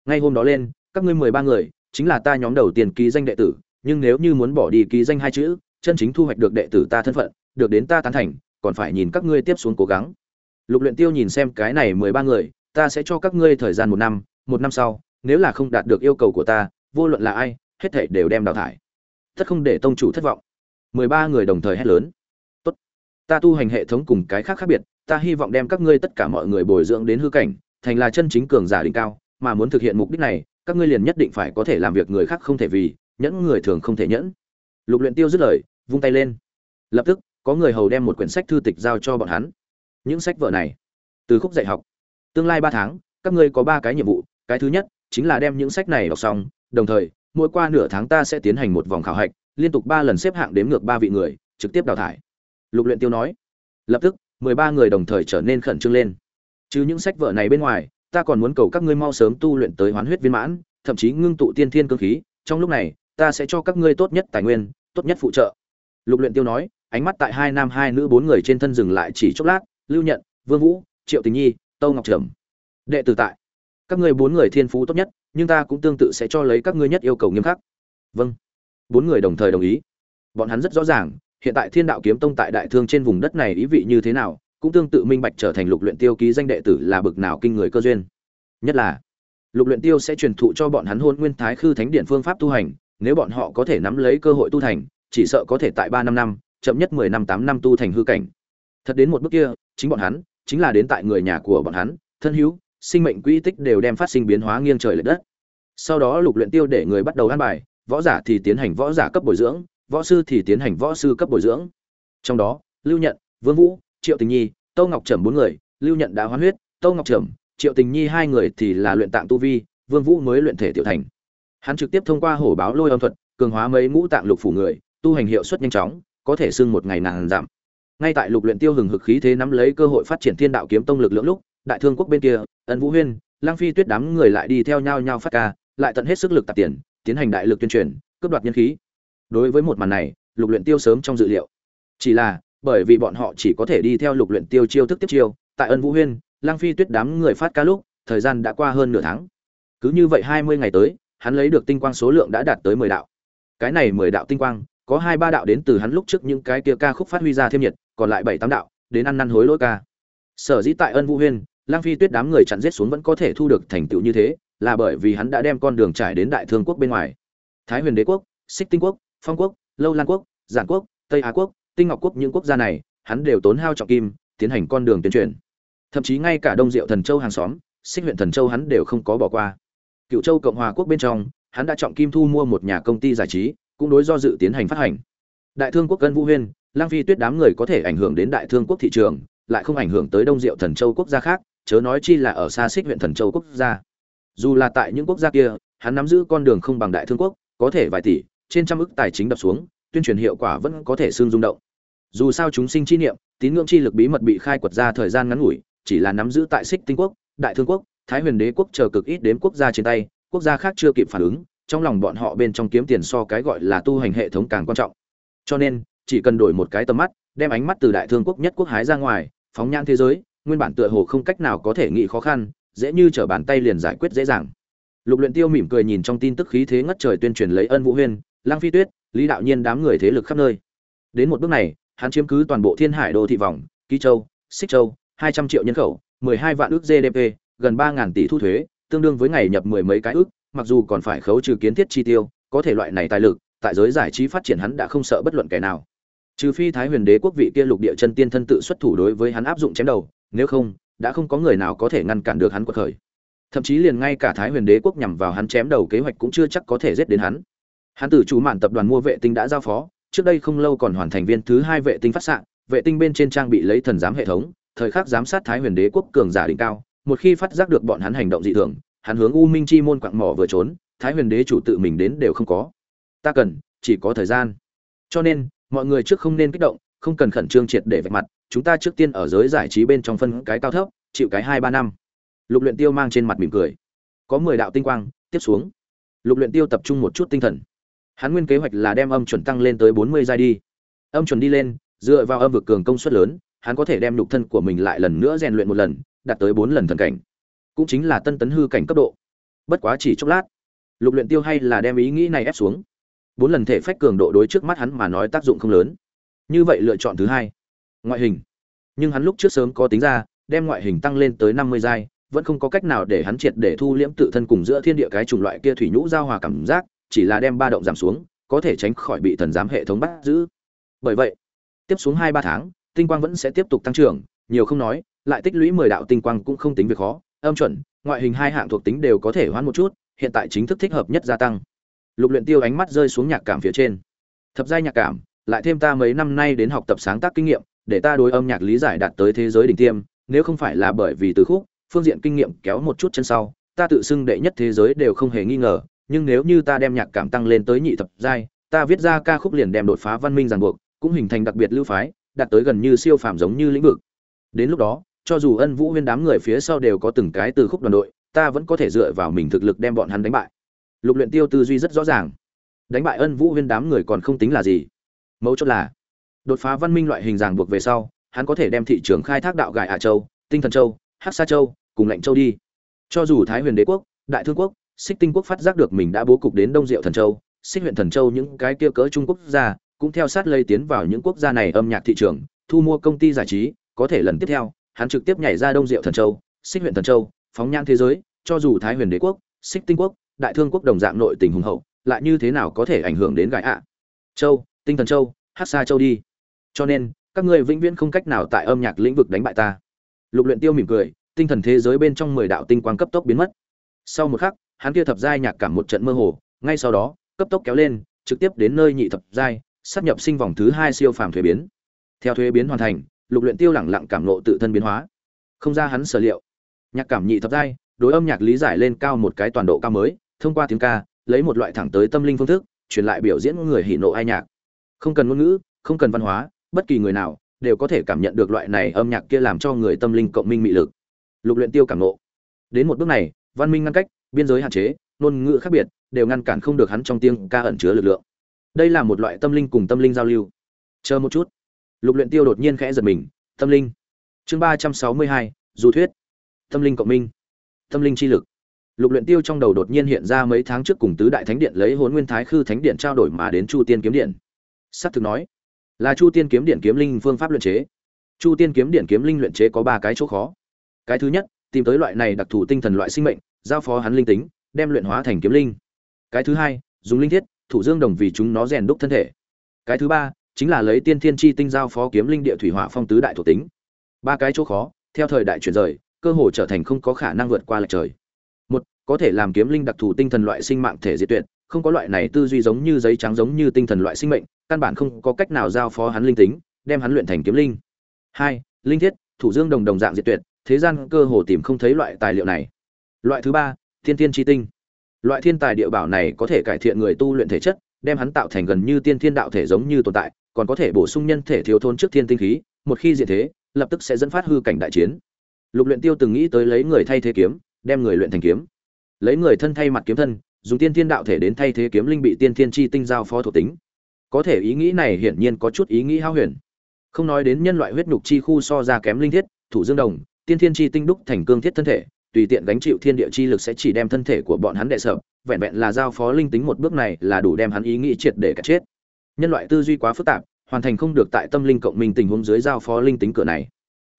Ngay hôm đó lên, các ngươi mười ba người, chính là ta nhóm đầu tiên ký danh đệ tử, nhưng nếu như muốn bỏ đi ký danh hai chữ, chân chính thu hoạch được đệ tử ta thân phận, được đến ta tán thành, còn phải nhìn các ngươi tiếp xuống cố gắng lục luyện tiêu nhìn xem cái này mười ba người, ta sẽ cho các ngươi thời gian một năm một năm sau, nếu là không đạt được yêu cầu của ta, vô luận là ai, hết thảy đều đem đào thải. Tất không để tông chủ thất vọng. Mười ba người đồng thời hét lớn. Tốt. Ta tu hành hệ thống cùng cái khác khác biệt, ta hy vọng đem các ngươi tất cả mọi người bồi dưỡng đến hư cảnh, thành là chân chính cường giả đỉnh cao, mà muốn thực hiện mục đích này, các ngươi liền nhất định phải có thể làm việc người khác không thể vì, nhẫn người thường không thể nhẫn. Lục luyện tiêu dứt lời, vung tay lên. Lập tức, có người hầu đem một quyển sách thư tịch giao cho bọn hắn những sách vở này. Từ khúc dạy học. Tương lai ba tháng, các ngươi có ba cái nhiệm vụ. Cái thứ nhất chính là đem những sách này đọc xong. Đồng thời, mỗi qua nửa tháng ta sẽ tiến hành một vòng khảo hạch, liên tục ba lần xếp hạng đếm ngược ba vị người, trực tiếp đào thải. Lục luyện tiêu nói. Lập tức, mười ba người đồng thời trở nên khẩn trương lên. Chứ những sách vở này bên ngoài, ta còn muốn cầu các ngươi mau sớm tu luyện tới hoán huyết viên mãn, thậm chí ngưng tụ tiên thiên cương khí. Trong lúc này, ta sẽ cho các ngươi tốt nhất tài nguyên, tốt nhất phụ trợ. Lục luyện tiêu nói, ánh mắt tại hai nam hai nữ bốn người trên thân dừng lại chỉ chốc lát lưu nhận, vương vũ, triệu tình nhi, tâu ngọc trầm. Đệ tử tại. Các ngươi bốn người thiên phú tốt nhất, nhưng ta cũng tương tự sẽ cho lấy các ngươi nhất yêu cầu nghiêm khắc. Vâng. Bốn người đồng thời đồng ý. Bọn hắn rất rõ ràng, hiện tại thiên đạo kiếm tông tại đại thương trên vùng đất này ý vị như thế nào, cũng tương tự minh bạch trở thành lục luyện tiêu ký danh đệ tử là bực nào kinh người cơ duyên. Nhất là, lục luyện tiêu sẽ truyền thụ cho bọn hắn hôn nguyên thái khư thánh điện phương pháp tu hành, nếu bọn họ có thể nắm lấy cơ hội tu thành, chỉ sợ có thể tại ba năm năm, chậm nhất mười năm tám năm tu thành hư cảnh. Thật đến một bước kia chính bọn hắn, chính là đến tại người nhà của bọn hắn, thân hữu, sinh mệnh quỹ tích đều đem phát sinh biến hóa nghiêng trời lệch đất. Sau đó lục luyện tiêu để người bắt đầu an bài, võ giả thì tiến hành võ giả cấp bồi dưỡng, võ sư thì tiến hành võ sư cấp bồi dưỡng. Trong đó, lưu nhận, vương vũ, triệu tình nhi tô ngọc trầm bốn người, lưu nhận đã hoán huyết tô ngọc trầm triệu tình nhi hai người thì là luyện tạng tu vi, vương vũ mới luyện thể tiểu thành. Hắn trực tiếp thông qua hổ báo lôi âm thuật, cường hóa mấy ngũ tạng lục phủ người, tu hành hiệu suất nhanh chóng, có thể xưng một ngày nàng giảm ngay tại lục luyện tiêu hừng hực khí thế nắm lấy cơ hội phát triển thiên đạo kiếm tông lực lượng lúc, đại thương quốc bên kia, ân vũ huyên lang phi tuyết đám người lại đi theo nhau nhau phát ca, lại tận hết sức lực tạp tiền, tiến hành đại lực tuyên truyền, cướp đoạt nhân khí. Đối với một màn này, lục luyện tiêu sớm trong dự liệu. Chỉ là, bởi vì bọn họ chỉ có thể đi theo lục luyện tiêu chiêu thức tiếp chiêu, tại ân vũ huyên lang phi tuyết đám người phát ca lúc, thời gian đã qua hơn nửa tháng. Cứ như vậy hai mươi ngày tới, hắn lấy được tinh quang số lượng đã đạt tới mười đạo. Cái này mười đạo tinh quang, có hai ba đạo đến từ hắn lúc trước những cái kia ca khúc phát huy ra thêm nhiệt còn lại bảy tám đạo, đến ăn năn hối lỗi ca. Sở dĩ tại ân vũ huyên lang phi tuyết đám người chặn giết xuống vẫn có thể thu được thành tựu như thế, là bởi vì hắn đã đem con đường trải đến đại thương quốc bên ngoài. Thái huyền đế quốc, xích tinh quốc, phong quốc, lâu lan quốc, giản quốc, tây á quốc, tinh ngọc quốc, những quốc gia này, hắn đều tốn hao trọng kim, tiến hành con đường tuyên truyền. Thậm chí ngay cả đông diệu thần châu hàng xóm, xích huyện thần châu hắn đều không có bỏ qua. Cựu châu cộng hòa quốc bên trong, hắn đã trọng kim thu mua một nhà công ty giải trí, cũng đối do dự tiến hành phát hành. Đại thương quốc cân vũ huyên lang phi tuyết đám người có thể ảnh hưởng đến đại thương quốc thị trường, lại không ảnh hưởng tới đông diệu thần châu quốc gia khác, chớ nói chi là ở xa xích huyện thần châu quốc gia. Dù là tại những quốc gia kia, hắn nắm giữ con đường không bằng đại thương quốc, có thể vài tỷ, trên trăm ức tài chính đập xuống, tuyên truyền hiệu quả vẫn có thể xương rung động. Dù sao chúng sinh chi niệm, tín ngưỡng chi lực bí mật bị khai quật ra thời gian ngắn ngủi, chỉ là nắm giữ tại xích tinh quốc, đại thương quốc, thái huyền đế quốc chờ cực ít đến quốc gia trên tay, quốc gia khác chưa kịp phản ứng, trong lòng bọn họ bên trong kiếm tiền so cái gọi là tu hành hệ thống càng quan trọng. Cho nên chỉ cần đổi một cái tầm mắt, đem ánh mắt từ đại thương quốc nhất quốc hái ra ngoài, phóng nhãn thế giới, nguyên bản tựa hồ không cách nào có thể nghĩ khó khăn, dễ như trở bàn tay liền giải quyết dễ dàng. Lục luyện tiêu mỉm cười nhìn trong tin tức khí thế ngất trời tuyên truyền lấy ân vũ huyên lang phi tuyết, lý đạo nhiên đám người thế lực khắp nơi. Đến một bước này, hắn chiếm cứ toàn bộ thiên hải đô thị vòng, ký châu xích châu, hai trăm triệu nhân khẩu, mười hai vạn ước gdp gần ba ngàn tỷ thu thuế, tương đương với ngày nhập mười mấy cái ước, mặc dù còn phải khấu trừ kiến thiết chi tiêu, có thể loại này tài lực, tại giới giải trí phát triển hắn đã không sợ bất luận kẻ nào trừ phi thái huyền đế quốc vị kia lục địa chân tiên thân tự xuất thủ đối với hắn áp dụng chém đầu, nếu không, đã không có người nào có thể ngăn cản được hắn quật khởi. Thậm chí liền ngay cả thái huyền đế quốc nhằm vào hắn chém đầu kế hoạch cũng chưa chắc có thể giết đến hắn. Hắn từ chủ mạn tập đoàn mua vệ tinh đã giao phó, trước đây không lâu còn hoàn thành viên thứ hai vệ tinh phát xạ, vệ tinh bên trên trang bị lấy thần giám hệ thống, thời khắc giám sát thái huyền đế quốc cường giả đỉnh cao, một khi phát giác được bọn hắn hành động dị thường, hắn hướng u minh chi môn quặng mỏ vừa trốn, thái huyền đế chủ tự mình đến đều không có. Ta cần, chỉ có thời gian. Cho nên mọi người trước không nên kích động, không cần khẩn trương triệt để vạch mặt, chúng ta trước tiên ở giới giải trí bên trong phân cái cao thấp, chịu cái hai ba năm. Lục luyện tiêu mang trên mặt mỉm cười. Có mười đạo tinh quang, tiếp xuống. Lục luyện tiêu tập trung một chút tinh thần. Hắn nguyên kế hoạch là đem âm chuẩn tăng lên tới bốn mươi giai đi. Âm chuẩn đi lên, dựa vào âm vực cường công suất lớn, hắn có thể đem lục thân của mình lại lần nữa rèn luyện một lần, đạt tới bốn lần thần cảnh. Cũng chính là tân tấn hư cảnh cấp độ. Bất quá chỉ chốc lát, lục luyện tiêu hay là đem ý nghĩ này ép xuống bốn lần thể phách cường độ đối trước mắt hắn mà nói tác dụng không lớn. Như vậy lựa chọn thứ hai, ngoại hình. Nhưng hắn lúc trước sớm có tính ra, đem ngoại hình tăng lên tới năm mươi giai, vẫn không có cách nào để hắn triệt để thu liễm tự thân cùng giữa thiên địa cái chủng loại kia thủy nhũ giao hòa cảm giác, chỉ là đem ba động giảm xuống, có thể tránh khỏi bị thần giám hệ thống bắt giữ. Bởi vậy, tiếp xuống hai ba tháng, tinh quang vẫn sẽ tiếp tục tăng trưởng, nhiều không nói, lại tích lũy mười đạo tinh quang cũng không tính việc khó, âm chuẩn, ngoại hình hai hạng thuộc tính đều có thể hoãn một chút, hiện tại chính thức thích hợp nhất gia tăng lục luyện tiêu ánh mắt rơi xuống nhạc cảm phía trên. Thập giai nhạc cảm, lại thêm ta mấy năm nay đến học tập sáng tác kinh nghiệm, để ta đối âm nhạc lý giải đạt tới thế giới đỉnh tiêm, nếu không phải là bởi vì từ khúc, phương diện kinh nghiệm kéo một chút chân sau, ta tự xưng đệ nhất thế giới đều không hề nghi ngờ, nhưng nếu như ta đem nhạc cảm tăng lên tới nhị thập giai, ta viết ra ca khúc liền đem đột phá văn minh ràng buộc, cũng hình thành đặc biệt lưu phái, đạt tới gần như siêu phàm giống như lĩnh vực. Đến lúc đó, cho dù ân vũ huyên đám người phía sau đều có từng cái từ khúc đoàn đội, ta vẫn có thể dựa vào mình thực lực đem bọn hắn đánh bại lục luyện tiêu tư duy rất rõ ràng. Đánh bại ân vũ huyên đám người còn không tính là gì. Mấu chốt là, đột phá văn minh loại hình ràng buộc về sau, hắn có thể đem thị trường khai thác đạo gài ả châu, tinh thần châu, hắc sa châu, cùng lệnh châu đi. Cho dù thái huyền đế quốc, đại thương quốc, xích tinh quốc phát giác được mình đã bố cục đến đông diệu thần châu, xích huyện thần châu những cái kia cỡ trung quốc gia, cũng theo sát lây tiến vào những quốc gia này âm nhạc thị trường, thu mua công ty giải trí, có thể lần tiếp theo, hắn trực tiếp nhảy ra đông diệu thần châu, xích huyện thần châu, phóng nhan thế giới, cho dù thái huyền đế quốc, xích tinh quốc đại thương quốc đồng dạng nội tình hùng hậu, lại như thế nào có thể ảnh hưởng đến gái ạ? Châu, tinh thần châu, hát xa châu đi. Cho nên, các ngươi vĩnh viễn không cách nào tại âm nhạc lĩnh vực đánh bại ta. Lục luyện tiêu mỉm cười, tinh thần thế giới bên trong mười đạo tinh quang cấp tốc biến mất. Sau một khắc, hắn kia thập giai nhạc cảm một trận mơ hồ, ngay sau đó, cấp tốc kéo lên, trực tiếp đến nơi nhị thập giai, sắp nhập sinh vòng thứ hai siêu phàm thuế biến. Theo thuế biến hoàn thành, lục luyện tiêu lẳng lặng cảm ngộ tự thân biến hóa. Không ra hắn sở liệu. Nhạc cảm nhị thập giai, đối âm nhạc lý giải lên cao một cái toàn độ cao mới thông qua tiếng ca, lấy một loại thẳng tới tâm linh phương thức, truyền lại biểu diễn người hỉ nộ ai nhạc. Không cần ngôn ngữ, không cần văn hóa, bất kỳ người nào đều có thể cảm nhận được loại này âm nhạc kia làm cho người tâm linh cộng minh mị lực. Lục luyện tiêu cảm ngộ. Đến một bước này, văn minh ngăn cách, biên giới hạn chế, ngôn ngữ khác biệt, đều ngăn cản không được hắn trong tiếng ca ẩn chứa lực lượng. Đây là một loại tâm linh cùng tâm linh giao lưu. Chờ một chút. Lục luyện tiêu đột nhiên khẽ giật mình, tâm linh. Chương ba trăm sáu mươi hai du thuyết. Tâm linh cộng minh. Tâm linh chi lực lục luyện tiêu trong đầu đột nhiên hiện ra mấy tháng trước cùng tứ đại thánh điện lấy hồn nguyên thái khư thánh điện trao đổi mà đến chu tiên kiếm điện. Sắp thực nói, là chu tiên kiếm điện kiếm linh phương pháp luyện chế. Chu tiên kiếm điện kiếm linh luyện chế có ba cái chỗ khó. Cái thứ nhất, tìm tới loại này đặc thù tinh thần loại sinh mệnh, giao phó hắn linh tính, đem luyện hóa thành kiếm linh. Cái thứ hai, dùng linh thiết, thủ dương đồng vì chúng nó rèn đúc thân thể. Cái thứ ba, chính là lấy tiên thiên chi tinh giao phó kiếm linh địa thủy hỏa phong tứ đại thuộc tính. Ba cái chỗ khó, theo thời đại chuyển rời, cơ hồ trở thành không có khả năng vượt qua lại trời có thể làm kiếm linh đặc thù tinh thần loại sinh mạng thể diệt tuyệt, không có loại này tư duy giống như giấy trắng giống như tinh thần loại sinh mệnh, căn bản không có cách nào giao phó hắn linh tính, đem hắn luyện thành kiếm linh. Hai, linh thiết, thủ dương đồng đồng dạng diệt tuyệt, thế gian cơ hồ tìm không thấy loại tài liệu này. Loại thứ ba, thiên tiên chi tinh. Loại thiên tài địa bảo này có thể cải thiện người tu luyện thể chất, đem hắn tạo thành gần như tiên thiên đạo thể giống như tồn tại, còn có thể bổ sung nhân thể thiếu thốn trước thiên tinh khí, một khi diệt thế, lập tức sẽ dẫn phát hư cảnh đại chiến. Lục luyện tiêu từng nghĩ tới lấy người thay thế kiếm, đem người luyện thành kiếm lấy người thân thay mặt kiếm thân, dùng tiên thiên đạo thể đến thay thế kiếm linh bị tiên thiên chi tinh giao phó thuộc tính. Có thể ý nghĩ này hiển nhiên có chút ý nghĩ hao huyền. Không nói đến nhân loại huyết nhục chi khu so ra kém linh thiết, thủ dương đồng, tiên thiên chi tinh đúc thành cương thiết thân thể, tùy tiện gánh chịu thiên địa chi lực sẽ chỉ đem thân thể của bọn hắn đệ sợ, vẹn vẹn là giao phó linh tính một bước này là đủ đem hắn ý nghĩ triệt để cả chết. Nhân loại tư duy quá phức tạp, hoàn thành không được tại tâm linh cộng minh tình huống dưới giao phó linh tính cửa này.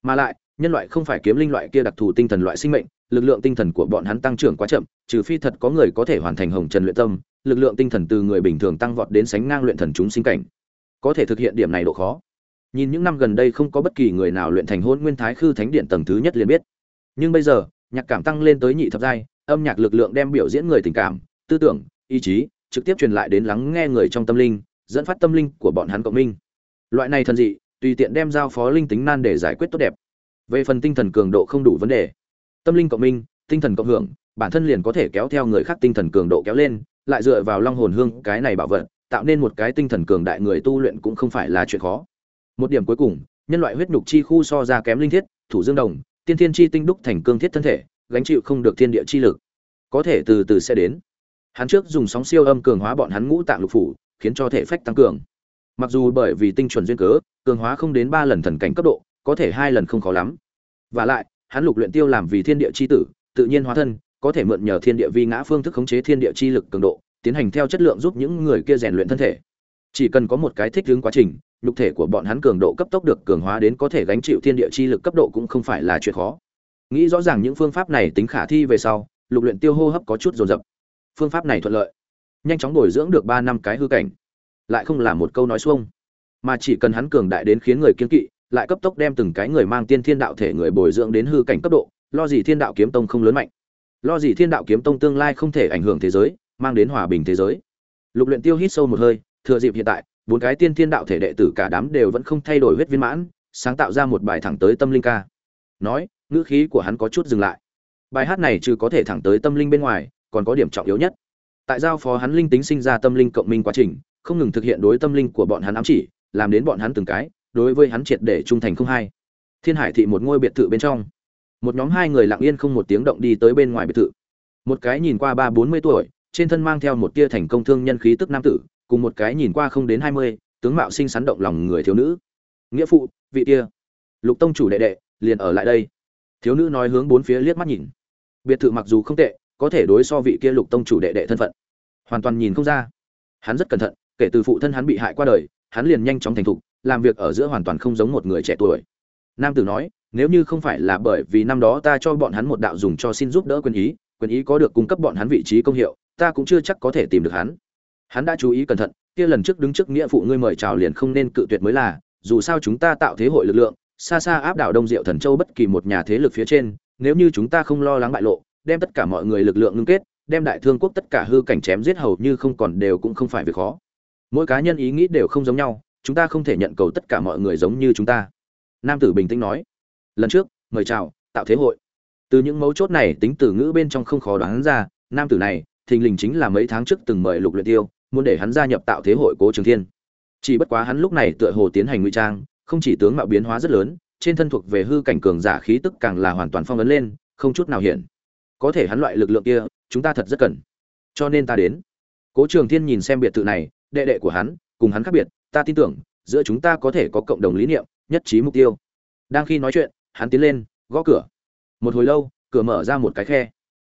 Mà lại nhân loại không phải kiếm linh loại kia đặc thù tinh thần loại sinh mệnh, lực lượng tinh thần của bọn hắn tăng trưởng quá chậm, trừ phi thật có người có thể hoàn thành hồng trần luyện tâm, lực lượng tinh thần từ người bình thường tăng vọt đến sánh ngang luyện thần chúng sinh cảnh. Có thể thực hiện điểm này độ khó. Nhìn những năm gần đây không có bất kỳ người nào luyện thành hôn nguyên thái khư thánh điện tầng thứ nhất liền biết. Nhưng bây giờ, nhạc cảm tăng lên tới nhị thập giai, âm nhạc lực lượng đem biểu diễn người tình cảm, tư tưởng, ý chí, trực tiếp truyền lại đến lắng nghe người trong tâm linh, dẫn phát tâm linh của bọn hắn cộng minh. Loại này thần dị, tùy tiện đem giao phó linh tính nan để giải quyết tốt đẹp về phần tinh thần cường độ không đủ vấn đề, tâm linh cộng minh, tinh thần cộng hưởng, bản thân liền có thể kéo theo người khác tinh thần cường độ kéo lên, lại dựa vào long hồn hương cái này bảo vật, tạo nên một cái tinh thần cường đại người tu luyện cũng không phải là chuyện khó. Một điểm cuối cùng, nhân loại huyết nhục chi khu so ra kém linh thiết, thủ dương đồng, tiên thiên chi tinh đúc thành cương thiết thân thể, gánh chịu không được thiên địa chi lực. Có thể từ từ sẽ đến. Hắn trước dùng sóng siêu âm cường hóa bọn hắn ngũ tạng lục phủ, khiến cho thể phách tăng cường. Mặc dù bởi vì tinh chuẩn duyên cớ, cường hóa không đến ba lần thần cảnh cấp độ có thể hai lần không khó lắm. Và lại, hắn lục luyện tiêu làm vì thiên địa chi tử, tự nhiên hóa thân, có thể mượn nhờ thiên địa vi ngã phương thức khống chế thiên địa chi lực cường độ, tiến hành theo chất lượng giúp những người kia rèn luyện thân thể. Chỉ cần có một cái thích ứng quá trình, nhục thể của bọn hắn cường độ cấp tốc được cường hóa đến có thể gánh chịu thiên địa chi lực cấp độ cũng không phải là chuyện khó. Nghĩ rõ ràng những phương pháp này tính khả thi về sau, lục luyện tiêu hô hấp có chút dồn dập. Phương pháp này thuận lợi. Nhanh chóng bồi dưỡng được ba năm cái hư cảnh. Lại không là một câu nói xuông. Mà chỉ cần hắn cường đại đến khiến người kiên kỵ lại cấp tốc đem từng cái người mang tiên thiên đạo thể người bồi dưỡng đến hư cảnh cấp độ, lo gì thiên đạo kiếm tông không lớn mạnh. Lo gì thiên đạo kiếm tông tương lai không thể ảnh hưởng thế giới, mang đến hòa bình thế giới. Lục luyện tiêu hít sâu một hơi, thừa dịp hiện tại, bốn cái tiên thiên đạo thể đệ tử cả đám đều vẫn không thay đổi huyết viên mãn, sáng tạo ra một bài thẳng tới tâm linh ca. Nói, ngữ khí của hắn có chút dừng lại. Bài hát này trừ có thể thẳng tới tâm linh bên ngoài, còn có điểm trọng yếu nhất. Tại giao phó hắn linh tính sinh ra tâm linh cộng minh quá trình, không ngừng thực hiện đối tâm linh của bọn hắn ám chỉ, làm đến bọn hắn từng cái đối với hắn triệt để trung thành không hai. Thiên hải thị một ngôi biệt thự bên trong, một nhóm hai người lặng yên không một tiếng động đi tới bên ngoài biệt thự. Một cái nhìn qua ba bốn mươi tuổi, trên thân mang theo một tia thành công thương nhân khí tức nam tử, cùng một cái nhìn qua không đến hai mươi, tướng mạo sinh sắn động lòng người thiếu nữ. Nghĩa phụ, vị kia. Lục tông chủ đệ đệ, liền ở lại đây. Thiếu nữ nói hướng bốn phía liếc mắt nhìn. Biệt thự mặc dù không tệ, có thể đối so vị kia lục tông chủ đệ đệ thân phận, hoàn toàn nhìn không ra. Hắn rất cẩn thận, kể từ phụ thân hắn bị hại qua đời, hắn liền nhanh chóng thành thục làm việc ở giữa hoàn toàn không giống một người trẻ tuổi. Nam tử nói, nếu như không phải là bởi vì năm đó ta cho bọn hắn một đạo dùng cho xin giúp đỡ quyền ý quyền ý có được cung cấp bọn hắn vị trí công hiệu, ta cũng chưa chắc có thể tìm được hắn. Hắn đã chú ý cẩn thận, kia lần trước đứng trước nghĩa phụ ngươi mời chào liền không nên cự tuyệt mới là, dù sao chúng ta tạo thế hội lực lượng, xa xa áp đảo đông diệu thần châu bất kỳ một nhà thế lực phía trên, nếu như chúng ta không lo lắng bại lộ, đem tất cả mọi người lực lượng ngưng kết, đem đại thương quốc tất cả hư cảnh chém giết hầu như không còn đều cũng không phải việc khó. Mỗi cá nhân ý nghĩ đều không giống nhau chúng ta không thể nhận cầu tất cả mọi người giống như chúng ta. Nam tử bình tĩnh nói, lần trước, mời chào, tạo thế hội. Từ những mấu chốt này tính từ ngữ bên trong không khó đoán ra, nam tử này, thình lình chính là mấy tháng trước từng mời lục luyện tiêu, muốn để hắn gia nhập tạo thế hội cố trường thiên. Chỉ bất quá hắn lúc này tựa hồ tiến hành ngụy trang, không chỉ tướng mạo biến hóa rất lớn, trên thân thuộc về hư cảnh cường giả khí tức càng là hoàn toàn phong ấn lên, không chút nào hiện. Có thể hắn loại lực lượng kia, chúng ta thật rất cần. Cho nên ta đến. Cố trường thiên nhìn xem biệt thự này, đệ đệ của hắn, cùng hắn khác biệt ta tin tưởng, giữa chúng ta có thể có cộng đồng lý niệm, nhất trí mục tiêu. Đang khi nói chuyện, hắn tiến lên, gõ cửa. Một hồi lâu, cửa mở ra một cái khe.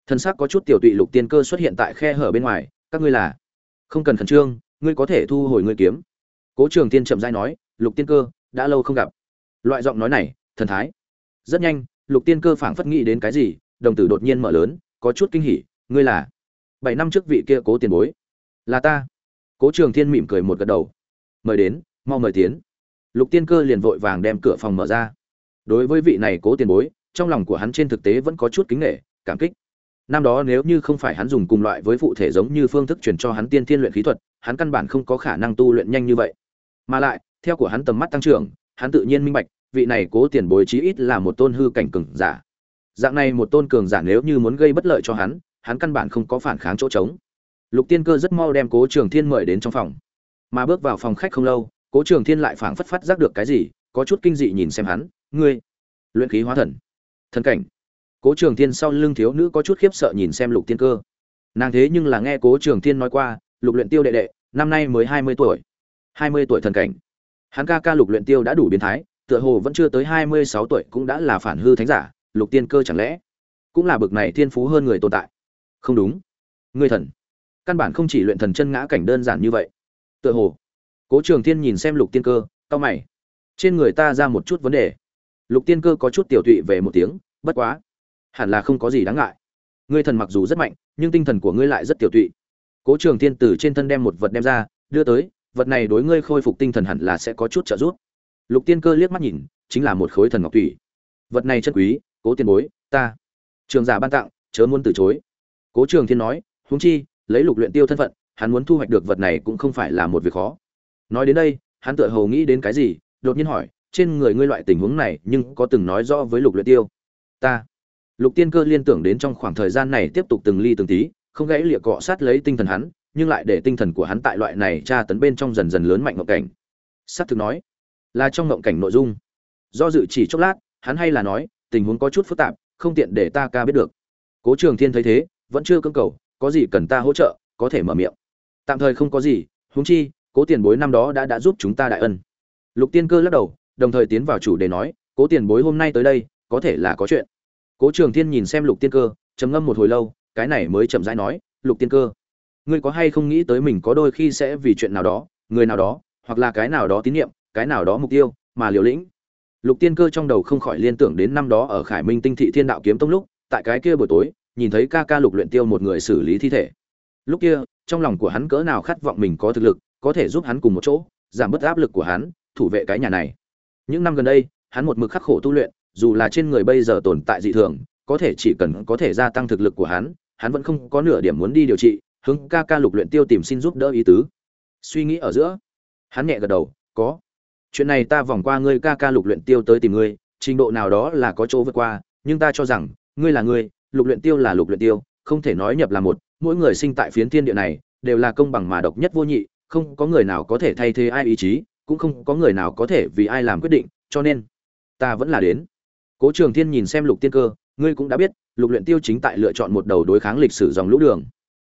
Thân xác có chút tiểu tụy lục tiên cơ xuất hiện tại khe hở bên ngoài, các ngươi là? Không cần khẩn trương, ngươi có thể thu hồi ngươi kiếm. Cố trường tiên chậm dai nói, lục tiên cơ, đã lâu không gặp. Loại giọng nói này, thần thái. Rất nhanh, lục tiên cơ phảng phất nghĩ đến cái gì, đồng tử đột nhiên mở lớn, có chút kinh hỉ, ngươi là? Bảy năm trước vị kia cố tiền bối. Là ta. Cố trường thiên mỉm cười một gật đầu mời đến, mau mời tiến. Lục tiên cơ liền vội vàng đem cửa phòng mở ra. Đối với vị này cố tiền bối, trong lòng của hắn trên thực tế vẫn có chút kính nghệ cảm kích. Năm đó nếu như không phải hắn dùng cùng loại với phụ thể giống như phương thức truyền cho hắn tiên thiên luyện khí thuật, hắn căn bản không có khả năng tu luyện nhanh như vậy. Mà lại, theo của hắn tầm mắt tăng trưởng, hắn tự nhiên minh bạch, vị này cố tiền bối chí ít là một tôn hư cảnh cường giả. Dạng này một tôn cường giả nếu như muốn gây bất lợi cho hắn hắn căn bản không có phản kháng chỗ trống. Lục tiên cơ rất mau đem cố trường thiên mời đến trong phòng mà bước vào phòng khách không lâu, cố trường thiên lại phảng phất phát giác được cái gì, có chút kinh dị nhìn xem hắn, ngươi, luyện khí hóa thần thần cảnh. Cố trường thiên sau lưng thiếu nữ có chút khiếp sợ nhìn xem lục tiên cơ. Nàng thế nhưng là nghe cố trường thiên nói qua, lục luyện tiêu đệ đệ, năm nay mới hai mươi tuổi, hai mươi tuổi thần cảnh. Hắn ca ca lục luyện tiêu đã đủ biến thái, tựa hồ vẫn chưa tới hai mươi sáu tuổi cũng đã là phản hư thánh giả, lục tiên cơ chẳng lẽ cũng là bực này thiên phú hơn người tồn tại? Không đúng. Ngươi thần, căn bản không chỉ luyện thần chân ngã cảnh đơn giản như vậy tựa hồ. Cố trường thiên nhìn xem lục tiên cơ, cau mày. Trên người ta ra một chút vấn đề. Lục tiên cơ có chút tiểu tụy về một tiếng, bất quá. Hẳn là không có gì đáng ngại. Ngươi thần mặc dù rất mạnh, nhưng tinh thần của ngươi lại rất tiểu tụy. Cố trường thiên từ trên thân đem một vật đem ra, đưa tới, vật này đối ngươi khôi phục tinh thần hẳn là sẽ có chút trợ giúp. Lục tiên cơ liếc mắt nhìn, chính là một khối thần ngọc thủy vật này chân quý, cố tiền bối, ta. Trường giả ban tặng, chớ muốn từ chối. Cố trường thiên nói, huống chi, lấy lục luyện tiêu thân phận hắn muốn thu hoạch được vật này cũng không phải là một việc khó. Nói đến đây, hắn tựa hồ nghĩ đến cái gì, đột nhiên hỏi, trên người ngươi loại tình huống này, nhưng có từng nói rõ với lục luyện tiêu? Ta. Lục tiên cơ liên tưởng đến trong khoảng thời gian này tiếp tục từng ly từng tí, không gãy lịa cọ sát lấy tinh thần hắn, nhưng lại để tinh thần của hắn tại loại này tra tấn bên trong dần dần lớn mạnh ngộng cảnh. Sát thực nói, là trong ngộng cảnh nội dung. Do dự chỉ chốc lát, hắn hay là nói, tình huống có chút phức tạp, không tiện để ta ca biết được. Cố trường thiên thấy thế, vẫn chưa cưỡng cầu, có gì cần ta hỗ trợ, có thể mở miệng tạm thời không có gì, huống chi, cố tiền bối năm đó đã đã giúp chúng ta đại ân. Lục tiên cơ lắc đầu, đồng thời tiến vào chủ đề nói, cố tiền bối hôm nay tới đây, có thể là có chuyện. Cố trường thiên nhìn xem lục tiên cơ, trầm ngâm một hồi lâu, cái này mới chậm rãi nói, lục tiên cơ, ngươi có hay không nghĩ tới mình có đôi khi sẽ vì chuyện nào đó, người nào đó, hoặc là cái nào đó tín nhiệm, cái nào đó mục tiêu mà liều lĩnh? Lục tiên cơ trong đầu không khỏi liên tưởng đến năm đó ở khải minh tinh thị thiên đạo kiếm tông lúc, tại cái kia buổi tối, nhìn thấy ca ca lục luyện tiêu một người xử lý thi thể. Lúc kia trong lòng của hắn cỡ nào khát vọng mình có thực lực, có thể giúp hắn cùng một chỗ, giảm bớt áp lực của hắn, thủ vệ cái nhà này. Những năm gần đây, hắn một mực khắc khổ tu luyện, dù là trên người bây giờ tồn tại dị thường, có thể chỉ cần có thể gia tăng thực lực của hắn hắn vẫn không có nửa điểm muốn đi điều trị, hướng ca ca lục luyện tiêu tìm xin giúp đỡ ý tứ. Suy nghĩ ở giữa, hắn nhẹ gật đầu, có. Chuyện này ta vòng qua ngươi ca ca lục luyện tiêu tới tìm ngươi, trình độ nào đó là có chỗ vượt qua, nhưng ta cho rằng, ngươi là ngươi, lục luyện tiêu là lục luyện tiêu, không thể nói nhập là một mỗi người sinh tại phiến thiên địa này, đều là công bằng mà độc nhất vô nhị, không có người nào có thể thay thế ai ý chí, cũng không có người nào có thể vì ai làm quyết định, cho nên, ta vẫn là đến. Cố trường thiên nhìn xem lục tiên cơ, ngươi cũng đã biết, lục luyện tiêu chính tại lựa chọn một đầu đối kháng lịch sử dòng lũ đường.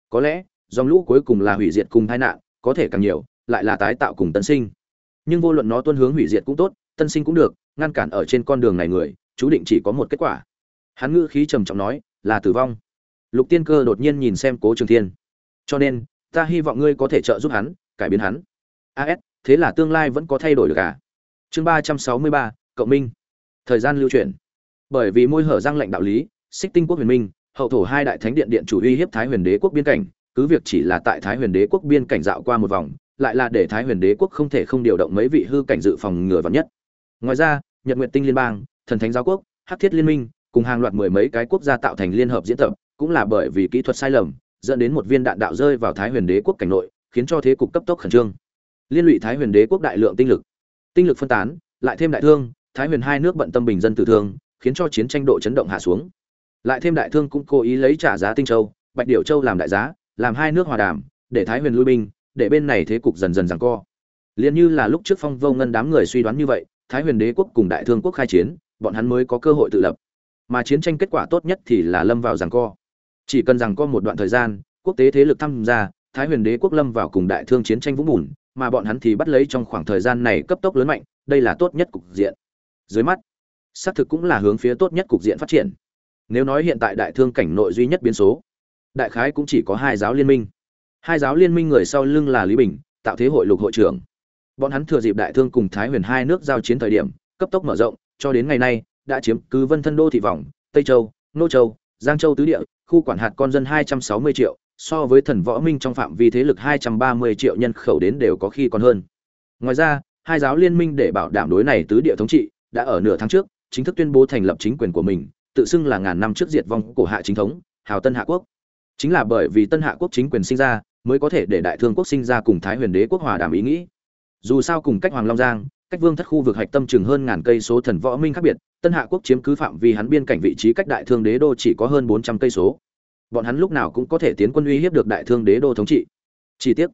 Có lẽ, dòng lũ cuối cùng là hủy diệt cùng tai nạn, có thể càng nhiều, lại là tái tạo cùng tân sinh. Nhưng vô luận nó tuân hướng hủy diệt cũng tốt, tân sinh cũng được, ngăn cản ở trên con đường này người, chú định chỉ có một kết quả. Hắn ngữ khí trầm trọng nói, là tử vong lục tiên cơ đột nhiên nhìn xem cố trường thiên. Cho nên, ta hy vọng ngươi có thể trợ giúp hắn, cải biến hắn. As thế là tương lai vẫn có thay đổi được cả chương ba trăm sáu mươi ba, cộng minh. Thời gian lưu chuyển. Bởi vì môi hở răng lệnh đạo lý, xích tinh quốc huyền minh, hậu thổ hai đại thánh điện điện chủ uy hiếp thái huyền đế quốc biên cảnh, cứ việc chỉ là tại thái huyền đế quốc biên cảnh dạo qua một vòng, lại là để thái huyền đế quốc không thể không điều động mấy vị hư cảnh dự phòng ngừa vắn nhất. Ngoài ra, nhật nguyện tinh liên bang, thần thánh giáo quốc, hắc thiết liên minh, cùng hàng loạt mười mấy cái quốc gia tạo thành liên hợp diễn tập cũng là bởi vì kỹ thuật sai lầm, dẫn đến một viên đạn đạo rơi vào thái huyền đế quốc cảnh nội, khiến cho thế cục cấp tốc khẩn trương. Liên lụy thái huyền đế quốc đại lượng tinh lực. Tinh lực phân tán, lại thêm đại thương, thái huyền hai nước bận tâm bình dân tử thương, khiến cho chiến tranh độ chấn động hạ xuống. Lại thêm đại thương cũng cố ý lấy trả giá tinh châu, bạch điểu châu làm đại giá, làm hai nước hòa đàm, để thái huyền lui binh, để bên này thế cục dần dần giằng co. Liền như là lúc trước phong vô ngân đám người suy đoán như vậy, thái huyền đế quốc cùng đại thương quốc khai chiến, bọn hắn mới có cơ hội tự lập. Mà chiến tranh kết quả tốt nhất thì là lâm vào giằng co chỉ cần rằng có một đoạn thời gian, quốc tế thế lực tham gia, thái huyền đế quốc lâm vào cùng đại thương chiến tranh vũng bùn, mà bọn hắn thì bắt lấy trong khoảng thời gian này cấp tốc lớn mạnh, đây là tốt nhất cục diện. Dưới mắt, xác thực cũng là hướng phía tốt nhất cục diện phát triển. Nếu nói hiện tại đại thương cảnh nội duy nhất biến số, đại khái cũng chỉ có hai giáo liên minh. Hai giáo liên minh người sau lưng là lý bình, tạo thế hội lục hội trưởng. Bọn hắn thừa dịp đại thương cùng thái huyền hai nước giao chiến thời điểm, cấp tốc mở rộng, cho đến ngày nay, đã chiếm cứ vân thân đô thị vọng tây châu, nô châu giang châu tứ địa, khu quản hạt con dân 260 triệu, so với thần võ minh trong phạm vi thế lực 230 triệu nhân khẩu đến đều có khi còn hơn. Ngoài ra, hai giáo liên minh để bảo đảm đối này tứ địa thống trị, đã ở nửa tháng trước, chính thức tuyên bố thành lập chính quyền của mình, tự xưng là ngàn năm trước diệt vong cổ hạ chính thống, hào tân hạ quốc. Chính là bởi vì tân hạ quốc chính quyền sinh ra, mới có thể để đại thương quốc sinh ra cùng thái huyền đế quốc hòa đàm ý nghĩ. Dù sao cùng cách hoàng long giang, cách vương thất khu vực hạch tâm chừng hơn ngàn cây số thần võ minh khác biệt tân hạ quốc chiếm cứ phạm vi hắn biên cảnh vị trí cách đại thương đế đô chỉ có hơn bốn trăm cây số. Bọn hắn lúc nào cũng có thể tiến quân uy hiếp được đại thương đế đô thống trị. Chi tiết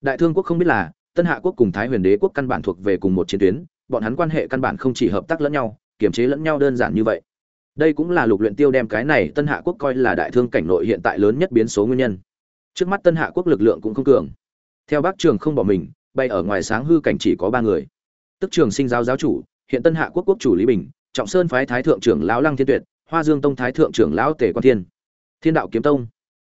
đại thương quốc không biết là tân hạ quốc cùng thái huyền đế quốc căn bản thuộc về cùng một chiến tuyến, bọn hắn quan hệ căn bản không chỉ hợp tác lẫn nhau, kiềm chế lẫn nhau đơn giản như vậy. Đây cũng là lục luyện tiêu đem cái này tân hạ quốc coi là đại thương cảnh nội hiện tại lớn nhất biến số nguyên nhân. Trước mắt tân hạ quốc lực lượng cũng không cường. Theo bác trường không bỏ mình, bay ở ngoài sáng hư cảnh chỉ có ba người. Tức trường sinh giáo giáo chủ, hiện tân hạ quốc quốc chủ lý bình trọng sơn phái thái thượng trưởng lão lăng thiên tuyệt, hoa dương tông thái thượng trưởng lão tề quan thiên thiên đạo kiếm tông.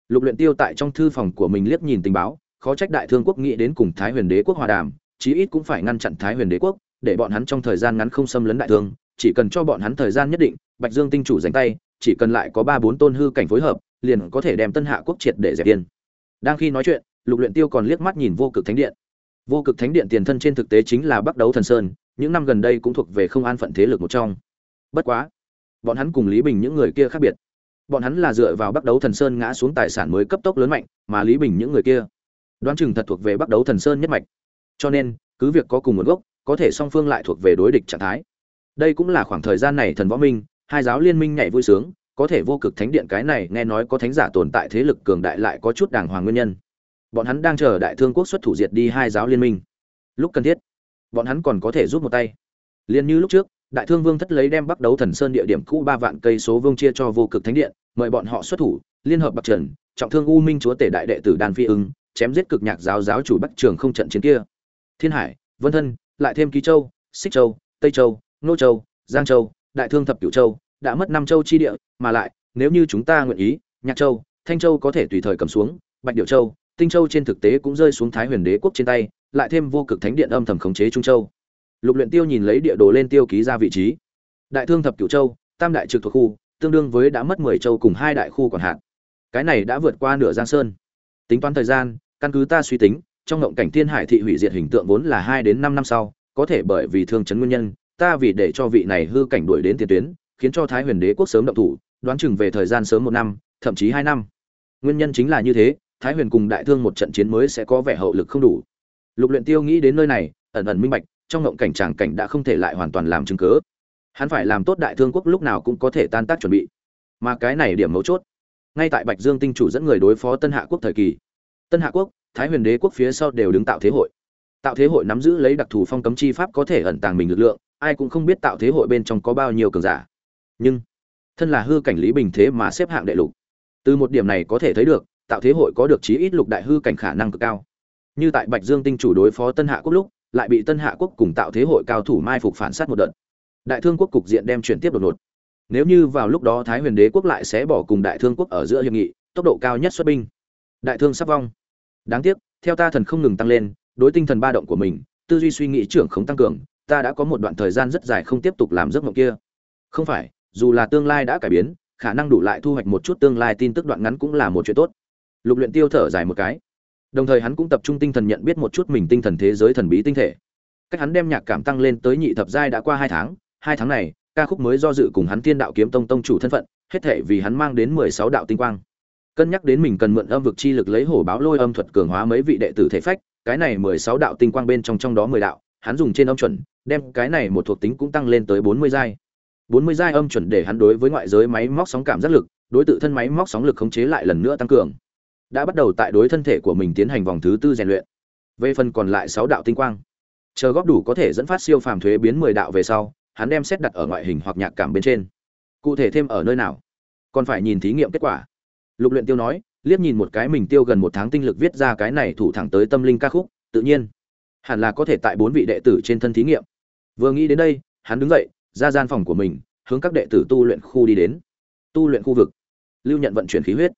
Lục luyện tiêu tại trong thư phòng của mình liếc nhìn tình báo, khó trách đại thương quốc nghĩ đến cùng thái huyền đế quốc hòa đàm, chí ít cũng phải ngăn chặn thái huyền đế quốc, để bọn hắn trong thời gian ngắn không xâm lấn đại thương, chỉ cần cho bọn hắn thời gian nhất định, bạch dương tinh chủ giành tay, chỉ cần lại có ba bốn tôn hư cảnh phối hợp, liền có thể đem tân hạ quốc triệt để dẹp yên. Đang khi nói chuyện, lục luyện tiêu còn liếc mắt nhìn vô cực thánh điện. Vô cực thánh điện tiền thân trên thực tế chính là bắc đấu thần sơn, những năm gần đây cũng thuộc về không an phận thế lực một trong bất quá, bọn hắn cùng lý bình những người kia khác biệt. Bọn hắn là dựa vào bắt đấu thần sơn ngã xuống tài sản mới cấp tốc lớn mạnh, mà lý bình những người kia đoán chừng thật thuộc về bắt đấu thần sơn nhất mạch. Cho nên, cứ việc có cùng nguồn gốc, có thể song phương lại thuộc về đối địch trạng thái. Đây cũng là khoảng thời gian này thần võ minh, hai giáo liên minh nhảy vui sướng, có thể vô cực thánh điện cái này nghe nói có thánh giả tồn tại thế lực cường đại lại có chút đàng hoàng nguyên nhân. Bọn hắn đang chờ đại thương quốc xuất thủ diệt đi hai giáo liên minh. Lúc cần thiết, bọn hắn còn có thể giúp một tay. Liên như lúc trước đại thương vương thất lấy đem bắt đấu thần sơn địa điểm cũ ba vạn cây số vương chia cho vô cực thánh điện, mời bọn họ xuất thủ, liên hợp bạc trần, trọng thương u minh chúa tể đại đệ tử đan phi ưng chém giết cực nhạc giáo giáo chủ bắc trường không trận chiến kia. Thiên hải, vân thân, lại thêm ký châu, xích châu, tây châu, nô châu, giang châu, đại thương thập cửu châu, đã mất năm châu chi địa, mà lại, nếu như chúng ta nguyện ý, nhạc châu, thanh châu có thể tùy thời cầm xuống, bạch điệu châu, tinh châu trên thực tế cũng rơi xuống thái huyền đế quốc trên tay, lại thêm vô cực thánh điện âm thầm khống chế trung châu lục luyện tiêu nhìn lấy địa đồ lên tiêu ký ra vị trí. Đại thương thập cửu châu, tam đại trực thuộc khu, tương đương với đã mất 10 châu cùng hai đại khu còn hạn. Cái này đã vượt qua nửa giang sơn. Tính toán thời gian, căn cứ ta suy tính, trong ngộng cảnh thiên hải thị hủy diệt hình tượng vốn là hai đến năm năm sau, có thể bởi vì thương chấn nguyên nhân, ta vì để cho vị này hư cảnh đuổi đến tiền tuyến, khiến cho thái huyền đế quốc sớm động thủ, đoán chừng về thời gian sớm một năm, thậm chí hai năm. Nguyên nhân chính là như thế, thái huyền cùng đại thương một trận chiến mới sẽ có vẻ hậu lực không đủ. Lục luyện tiêu nghĩ đến nơi này, ẩn ẩn minh bạch trong ngộng cảnh tràng cảnh đã không thể lại hoàn toàn làm chứng cứ. Hắn phải làm tốt đại thương quốc lúc nào cũng có thể tan tác chuẩn bị. Mà cái này điểm mấu chốt, ngay tại bạch dương tinh chủ dẫn người đối phó tân hạ quốc thời kỳ, tân hạ quốc, thái huyền đế quốc phía sau đều đứng tạo thế hội. Tạo thế hội nắm giữ lấy đặc thù phong cấm chi pháp có thể ẩn tàng mình lực lượng, ai cũng không biết tạo thế hội bên trong có bao nhiêu cường giả. Nhưng, thân là hư cảnh lý bình thế mà xếp hạng đệ lục. Từ một điểm này có thể thấy được, tạo thế hội có được chí ít lục đại hư cảnh khả năng cực cao. Như tại bạch dương tinh chủ đối phó tân hạ quốc lúc lại bị tân hạ quốc cùng tạo thế hội cao thủ mai phục phản sát một đợt. Đại thương quốc cục diện đem chuyển tiếp đột ngột. Nếu như vào lúc đó thái huyền đế quốc lại sẽ bỏ cùng đại thương quốc ở giữa hiệp nghị, tốc độ cao nhất xuất binh. Đại thương sắp vong. Đáng tiếc, theo ta thần không ngừng tăng lên, đối tinh thần ba động của mình, tư duy suy nghĩ trưởng không tăng cường, ta đã có một đoạn thời gian rất dài không tiếp tục làm giấc mộng kia. Không phải, dù là tương lai đã cải biến, khả năng đủ lại thu hoạch một chút tương lai tin tức đoạn ngắn cũng là một chuyện tốt. Lục luyện tiêu thở dài một cái đồng thời hắn cũng tập trung tinh thần nhận biết một chút mình tinh thần thế giới thần bí tinh thể. Cách hắn đem nhạc cảm tăng lên tới nhị thập giai đã qua hai tháng hai tháng này, ca khúc mới do dự cùng hắn tiên đạo kiếm tông tông chủ thân phận, hết thể vì hắn mang đến mười sáu đạo tinh quang. Cân nhắc đến mình cần mượn âm vực chi lực lấy hổ báo lôi âm thuật cường hóa mấy vị đệ tử thể phách, cái này mười sáu đạo tinh quang bên trong trong đó mười đạo, hắn dùng trên âm chuẩn, đem cái này một thuộc tính cũng tăng lên tới bốn mươi giai. bốn mươi giai âm chuẩn để hắn đối với ngoại giới máy móc sóng cảm giác lực, đối tự thân máy móc sóng lực khống chế lại lần nữa tăng cường đã bắt đầu tại đối thân thể của mình tiến hành vòng thứ tư rèn luyện. Về phần còn lại sáu đạo tinh quang, chờ góp đủ có thể dẫn phát siêu phàm thuế biến mười đạo về sau, hắn đem xét đặt ở ngoại hình hoặc nhạc cảm bên trên. Cụ thể thêm ở nơi nào? Còn phải nhìn thí nghiệm kết quả. Lục luyện tiêu nói, liếc nhìn một cái mình tiêu gần một tháng tinh lực viết ra cái này thủ thẳng tới tâm linh ca khúc, tự nhiên. Hẳn là có thể tại bốn vị đệ tử trên thân thí nghiệm. Vừa nghĩ đến đây, hắn đứng dậy, ra gian phòng của mình, hướng các đệ tử tu luyện khu đi đến. Tu luyện khu vực. Lưu nhận vận chuyển khí huyết.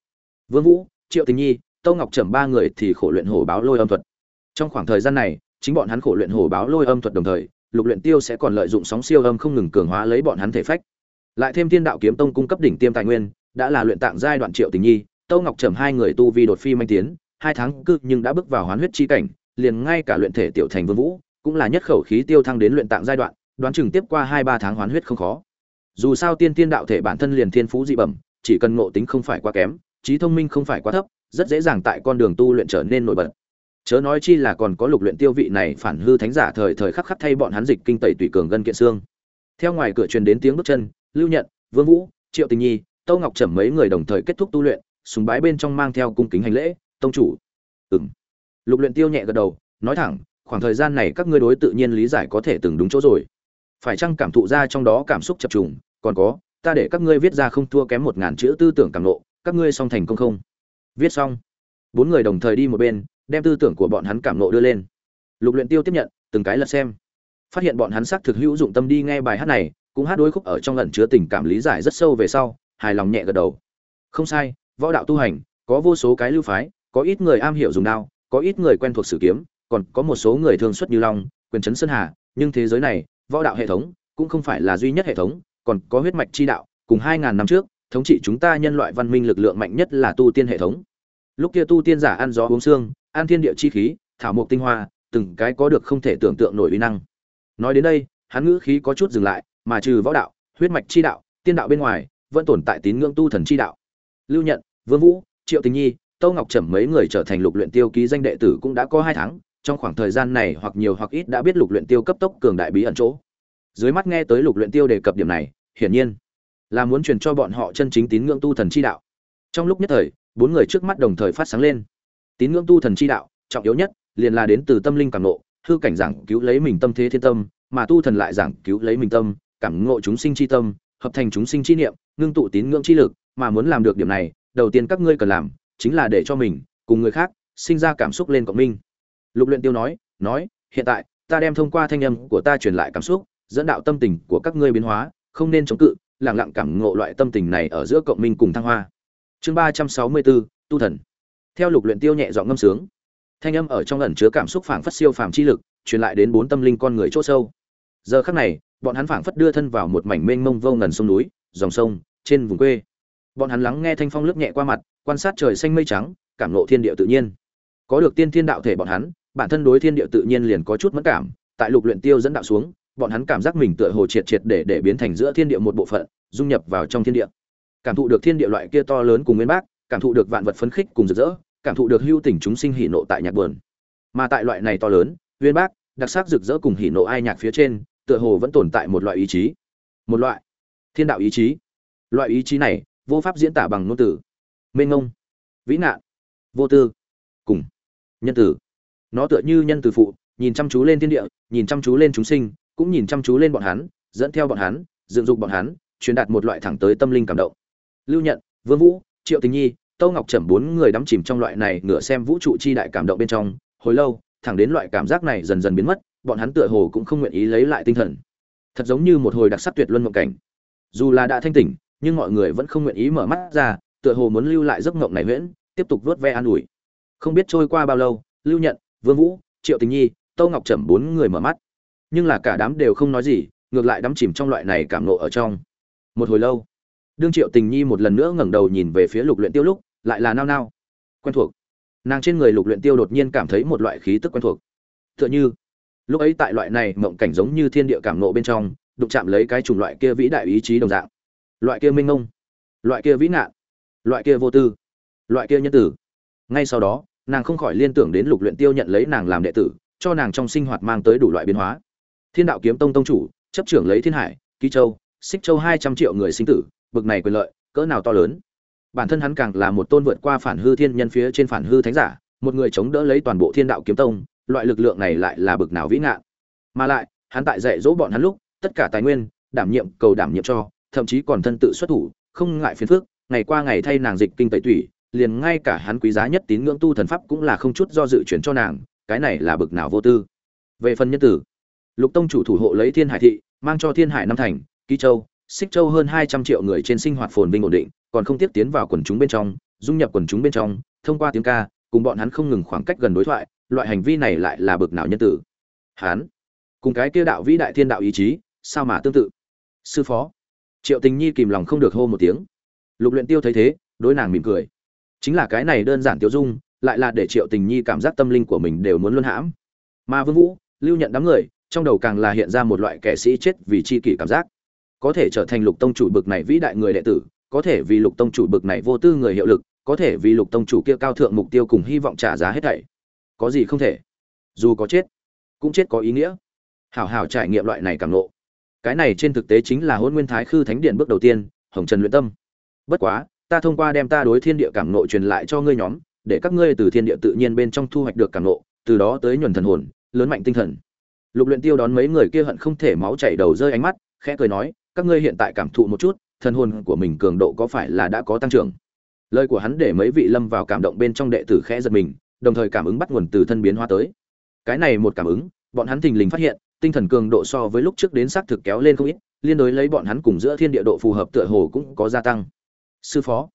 Vương vũ triệu tình nhi, tâu ngọc trầm ba người thì khổ luyện hổ báo lôi âm thuật. Trong khoảng thời gian này, chính bọn hắn khổ luyện hổ báo lôi âm thuật đồng thời, lục luyện tiêu sẽ còn lợi dụng sóng siêu âm không ngừng cường hóa lấy bọn hắn thể phách. Lại thêm thiên đạo kiếm tông cung cấp đỉnh tiêm tài nguyên, đã là luyện tạng giai đoạn triệu tình nhi, tâu ngọc trầm hai người tu vi đột phi manh tiến, hai tháng cư nhưng đã bước vào hoán huyết chi cảnh, liền ngay cả luyện thể tiểu thành vương vũ, cũng là nhất khẩu khí tiêu thăng đến luyện tạng giai đoạn, đoán chừng tiếp qua hai ba tháng hoán huyết không khó. Dù sao tiên tiên đạo thể bản thân liền thiên phú dị bẩm, chỉ cần ngộ tính không phải quá kém trí thông minh không phải quá thấp, rất dễ dàng tại con đường tu luyện trở nên nổi bật. Chớ nói chi là còn có lục luyện tiêu vị này phản hư thánh giả thời thời khắc khắc thay bọn hắn dịch kinh tẩy tùy cường gân kiện xương. Theo ngoài cửa truyền đến tiếng bước chân, lưu nhận, vương vũ, triệu tình nhi, tâu ngọc trầm mấy người đồng thời kết thúc tu luyện súng bái bên trong mang theo cung kính hành lễ, tông chủ. Ừm. Lục luyện tiêu nhẹ gật đầu, nói thẳng, khoảng thời gian này các ngươi đối tự nhiên lý giải có thể từng đúng chỗ rồi. Phải chăng cảm thụ ra trong đó cảm xúc chập trùng, còn có, ta để các ngươi viết ra không thua kém một ngàn chữ tư tưởng cảm lộ các ngươi xong thành công không? Viết xong. Bốn người đồng thời đi một bên, đem tư tưởng của bọn hắn cảm nộ đưa lên. Lục luyện tiêu tiếp nhận, từng cái lật xem. Phát hiện bọn hắn xác thực hữu dụng tâm đi nghe bài hát này, cũng hát đối khúc ở trong lần chứa tình cảm lý giải rất sâu về sau, hài lòng nhẹ gật đầu. Không sai, võ đạo tu hành, có vô số cái lưu phái, có ít người am hiểu dùng đao, có ít người quen thuộc sử kiếm, còn có một số người thường xuất như long, quyền chấn sơn hà, nhưng thế giới này, võ đạo hệ thống cũng không phải là duy nhất hệ thống, còn có huyết mạch chi đạo, cùng hai ngàn năm trước thống trị chúng ta nhân loại văn minh lực lượng mạnh nhất là tu tiên hệ thống. Lúc kia tu tiên giả ăn gió uống xương ăn thiên địa chi khí thảo mộc tinh hoa từng cái có được không thể tưởng tượng nổi uy năng. Nói đến đây hắn ngữ khí có chút dừng lại mà trừ võ đạo huyết mạch chi đạo tiên đạo bên ngoài vẫn tồn tại tín ngưỡng tu thần chi đạo. Lưu nhận vương vũ triệu tình nhi Tô Ngọc Trầm mấy người trở thành lục luyện tiêu ký danh đệ tử cũng đã có hai tháng, trong khoảng thời gian này hoặc nhiều hoặc ít đã biết lục luyện tiêu cấp tốc cường đại bí ẩn chỗ. Dưới mắt nghe tới lục luyện tiêu đề cập điểm này, hiển nhiên là muốn truyền cho bọn họ chân chính tín ngưỡng tu thần chi đạo. Trong lúc nhất thời, bốn người trước mắt đồng thời phát sáng lên. Tín ngưỡng tu thần chi đạo, trọng yếu nhất liền là đến từ tâm linh cảm ngộ, hư cảnh giảng cứu lấy mình tâm thế thiên tâm, mà tu thần lại giảng cứu lấy mình tâm, cảm ngộ chúng sinh chi tâm, hợp thành chúng sinh chi niệm, ngưng tụ tín ngưỡng chi lực, mà muốn làm được điểm này, đầu tiên các ngươi cần làm chính là để cho mình cùng người khác sinh ra cảm xúc lên cộng minh lục luyện tiêu nói nói hiện tại ta đem thông qua thanh âm của ta truyền lại cảm xúc dẫn đạo tâm tình của các ngươi biến hóa không nên chống cự lặng lặng cảm ngộ loại tâm tình này ở giữa cộng minh cùng thăng hoa. Chương ba trăm sáu mươi bốn tu thần. Theo lục luyện tiêu nhẹ giọng ngâm sướng. Thanh âm ở trong ẩn chứa cảm xúc phảng phất siêu phàm chi lực, truyền lại đến bốn tâm linh con người chỗ sâu. Giờ khắc này, bọn hắn phảng phất đưa thân vào một mảnh mênh mông vô ngần sông núi, dòng sông, trên vùng quê. Bọn hắn lắng nghe thanh phong lướt nhẹ qua mặt, quan sát trời xanh mây trắng, cảm ngộ thiên địa tự nhiên. Có được tiên thiên đạo thể bọn hắn, bản thân đối thiên địa tự nhiên liền có chút mất cảm, tại lục luyện tiêu dẫn đạo xuống bọn hắn cảm giác mình tựa hồ triệt triệt để để biến thành giữa thiên địa một bộ phận, dung nhập vào trong thiên địa. Cảm thụ được thiên địa loại kia to lớn cùng nguyên bác, cảm thụ được vạn vật phấn khích cùng rực rỡ, cảm thụ được hưu tình chúng sinh hỉ nộ tại nhạc buồn. Mà tại loại này to lớn, nguyên bác, đặc sắc rực rỡ cùng hỉ nộ ai nhạc phía trên, tựa hồ vẫn tồn tại một loại ý chí. Một loại thiên đạo ý chí. Loại ý chí này, vô pháp diễn tả bằng ngôn từ. Mênh ngông, vĩ nạn, vô tư, cùng nhân tử nó tựa như nhân từ phụ, nhìn chăm chú lên thiên địa, nhìn chăm chú lên chúng sinh cũng nhìn chăm chú lên bọn hắn, dẫn theo bọn hắn, dựng dục bọn hắn, truyền đạt một loại thẳng tới tâm linh cảm động. Lưu nhận, vương vũ, triệu tình nhi, tâu ngọc trầm bốn người đắm chìm trong loại này ngửa xem vũ trụ chi đại cảm động bên trong, hồi lâu, thẳng đến loại cảm giác này dần dần biến mất, bọn hắn tựa hồ cũng không nguyện ý lấy lại tinh thần. Thật giống như một hồi đặc sắc tuyệt luân mộng cảnh. Dù là đã thanh tỉnh, nhưng mọi người vẫn không nguyện ý mở mắt ra, tựa hồ muốn lưu lại giấc mộng này huyễn, tiếp tục vớt ve an ủi. Không biết trôi qua bao lâu, lưu nhận, vương vũ, triệu tình nhi, tâu ngọc trầm bốn người mở mắt nhưng là cả đám đều không nói gì ngược lại đắm chìm trong loại này cảm nộ ở trong. Một hồi lâu đương triệu tình nhi một lần nữa ngẩng đầu nhìn về phía lục luyện tiêu lúc lại là nao nao. Quen thuộc. Nàng trên người lục luyện tiêu đột nhiên cảm thấy một loại khí tức quen thuộc. Tựa như lúc ấy tại loại này mộng cảnh giống như thiên địa cảm nộ bên trong đụng chạm lấy cái chủng loại kia vĩ đại ý chí đồng dạng. Loại kia minh ngông loại kia vĩ nạn, loại kia vô tư loại kia nhân tử. Ngay sau đó nàng không khỏi liên tưởng đến lục luyện tiêu nhận lấy nàng làm đệ tử cho nàng trong sinh hoạt mang tới đủ loại biến hóa thiên đạo kiếm tông tông chủ, chấp trưởng lấy thiên hải, ký châu, xích châu hai trăm triệu người sinh tử, bực này quyền lợi, cỡ nào to lớn. Bản thân hắn càng là một tôn vượt qua phản hư thiên nhân phía trên phản hư thánh giả, một người chống đỡ lấy toàn bộ thiên đạo kiếm tông, loại lực lượng này lại là bực nào vĩ ngạn. Mà lại, hắn tại dạy dỗ bọn hắn lúc, tất cả tài nguyên, đảm nhiệm, cầu đảm nhiệm cho, thậm chí còn thân tự xuất thủ, không ngại phiền phức, ngày qua ngày thay nàng dịch kinh tẩy tủy, liền ngay cả hắn quý giá nhất tín ngưỡng tu thần pháp cũng là không chút do dự chuyển cho nàng, cái này là bực nào vô tư. Về phần nhân tử lục tông chủ thủ hộ lấy thiên hải thị mang cho thiên hải năm thành kỳ châu xích châu hơn hai trăm triệu người trên sinh hoạt phồn vinh ổn định còn không tiếp tiến vào quần chúng bên trong dung nhập quần chúng bên trong thông qua tiếng ca cùng bọn hắn không ngừng khoảng cách gần đối thoại loại hành vi này lại là bực nào nhân tử. Hán, cùng cái kia đạo vĩ đại thiên đạo ý chí sao mà tương tự? Sư phó triệu tình nhi kìm lòng không được hô một tiếng. Lục luyện tiêu thấy thế đối nàng mỉm cười. Chính là cái này đơn giản tiêu dung lại là để triệu tình nhi cảm giác tâm linh của mình đều muốn luân hãm. Mà vương vũ lưu nhận đám người trong đầu càng là hiện ra một loại kẻ sĩ chết vì chi kỷ cảm giác. Có thể trở thành lục tông chủ bực này vĩ đại người đệ tử, có thể vì lục tông chủ bực này vô tư người hiệu lực, có thể vì lục tông chủ kia cao thượng mục tiêu cùng hy vọng trả giá hết thảy. Có gì không thể? Dù có chết, cũng chết có ý nghĩa. Hảo hảo trải nghiệm loại này càng nộ cái này trên thực tế chính là hôn nguyên thái khư thánh điện bước đầu tiên, hồng trần luyện tâm. Bất quá, ta thông qua đem ta đối thiên địa cảm nộ truyền lại cho ngươi nhóm, để các ngươi từ thiên địa tự nhiên bên trong thu hoạch được cảm nộ từ đó tới nhuần thần hồn, lớn mạnh tinh thần lục luyện tiêu đón mấy người kia hận không thể máu chảy đầu rơi ánh mắt, khẽ cười nói, các ngươi hiện tại cảm thụ một chút, thần hồn của mình cường độ có phải là đã có tăng trưởng? Lời của hắn để mấy vị lâm vào cảm động bên trong đệ tử khẽ giật mình, đồng thời cảm ứng bắt nguồn từ thân biến hóa tới. Cái này một cảm ứng, bọn hắn thình lình phát hiện, tinh thần cường độ so với lúc trước đến xác thực kéo lên không ít, liên đối lấy bọn hắn cùng giữa thiên địa độ phù hợp tựa hồ cũng có gia tăng. Sư phó,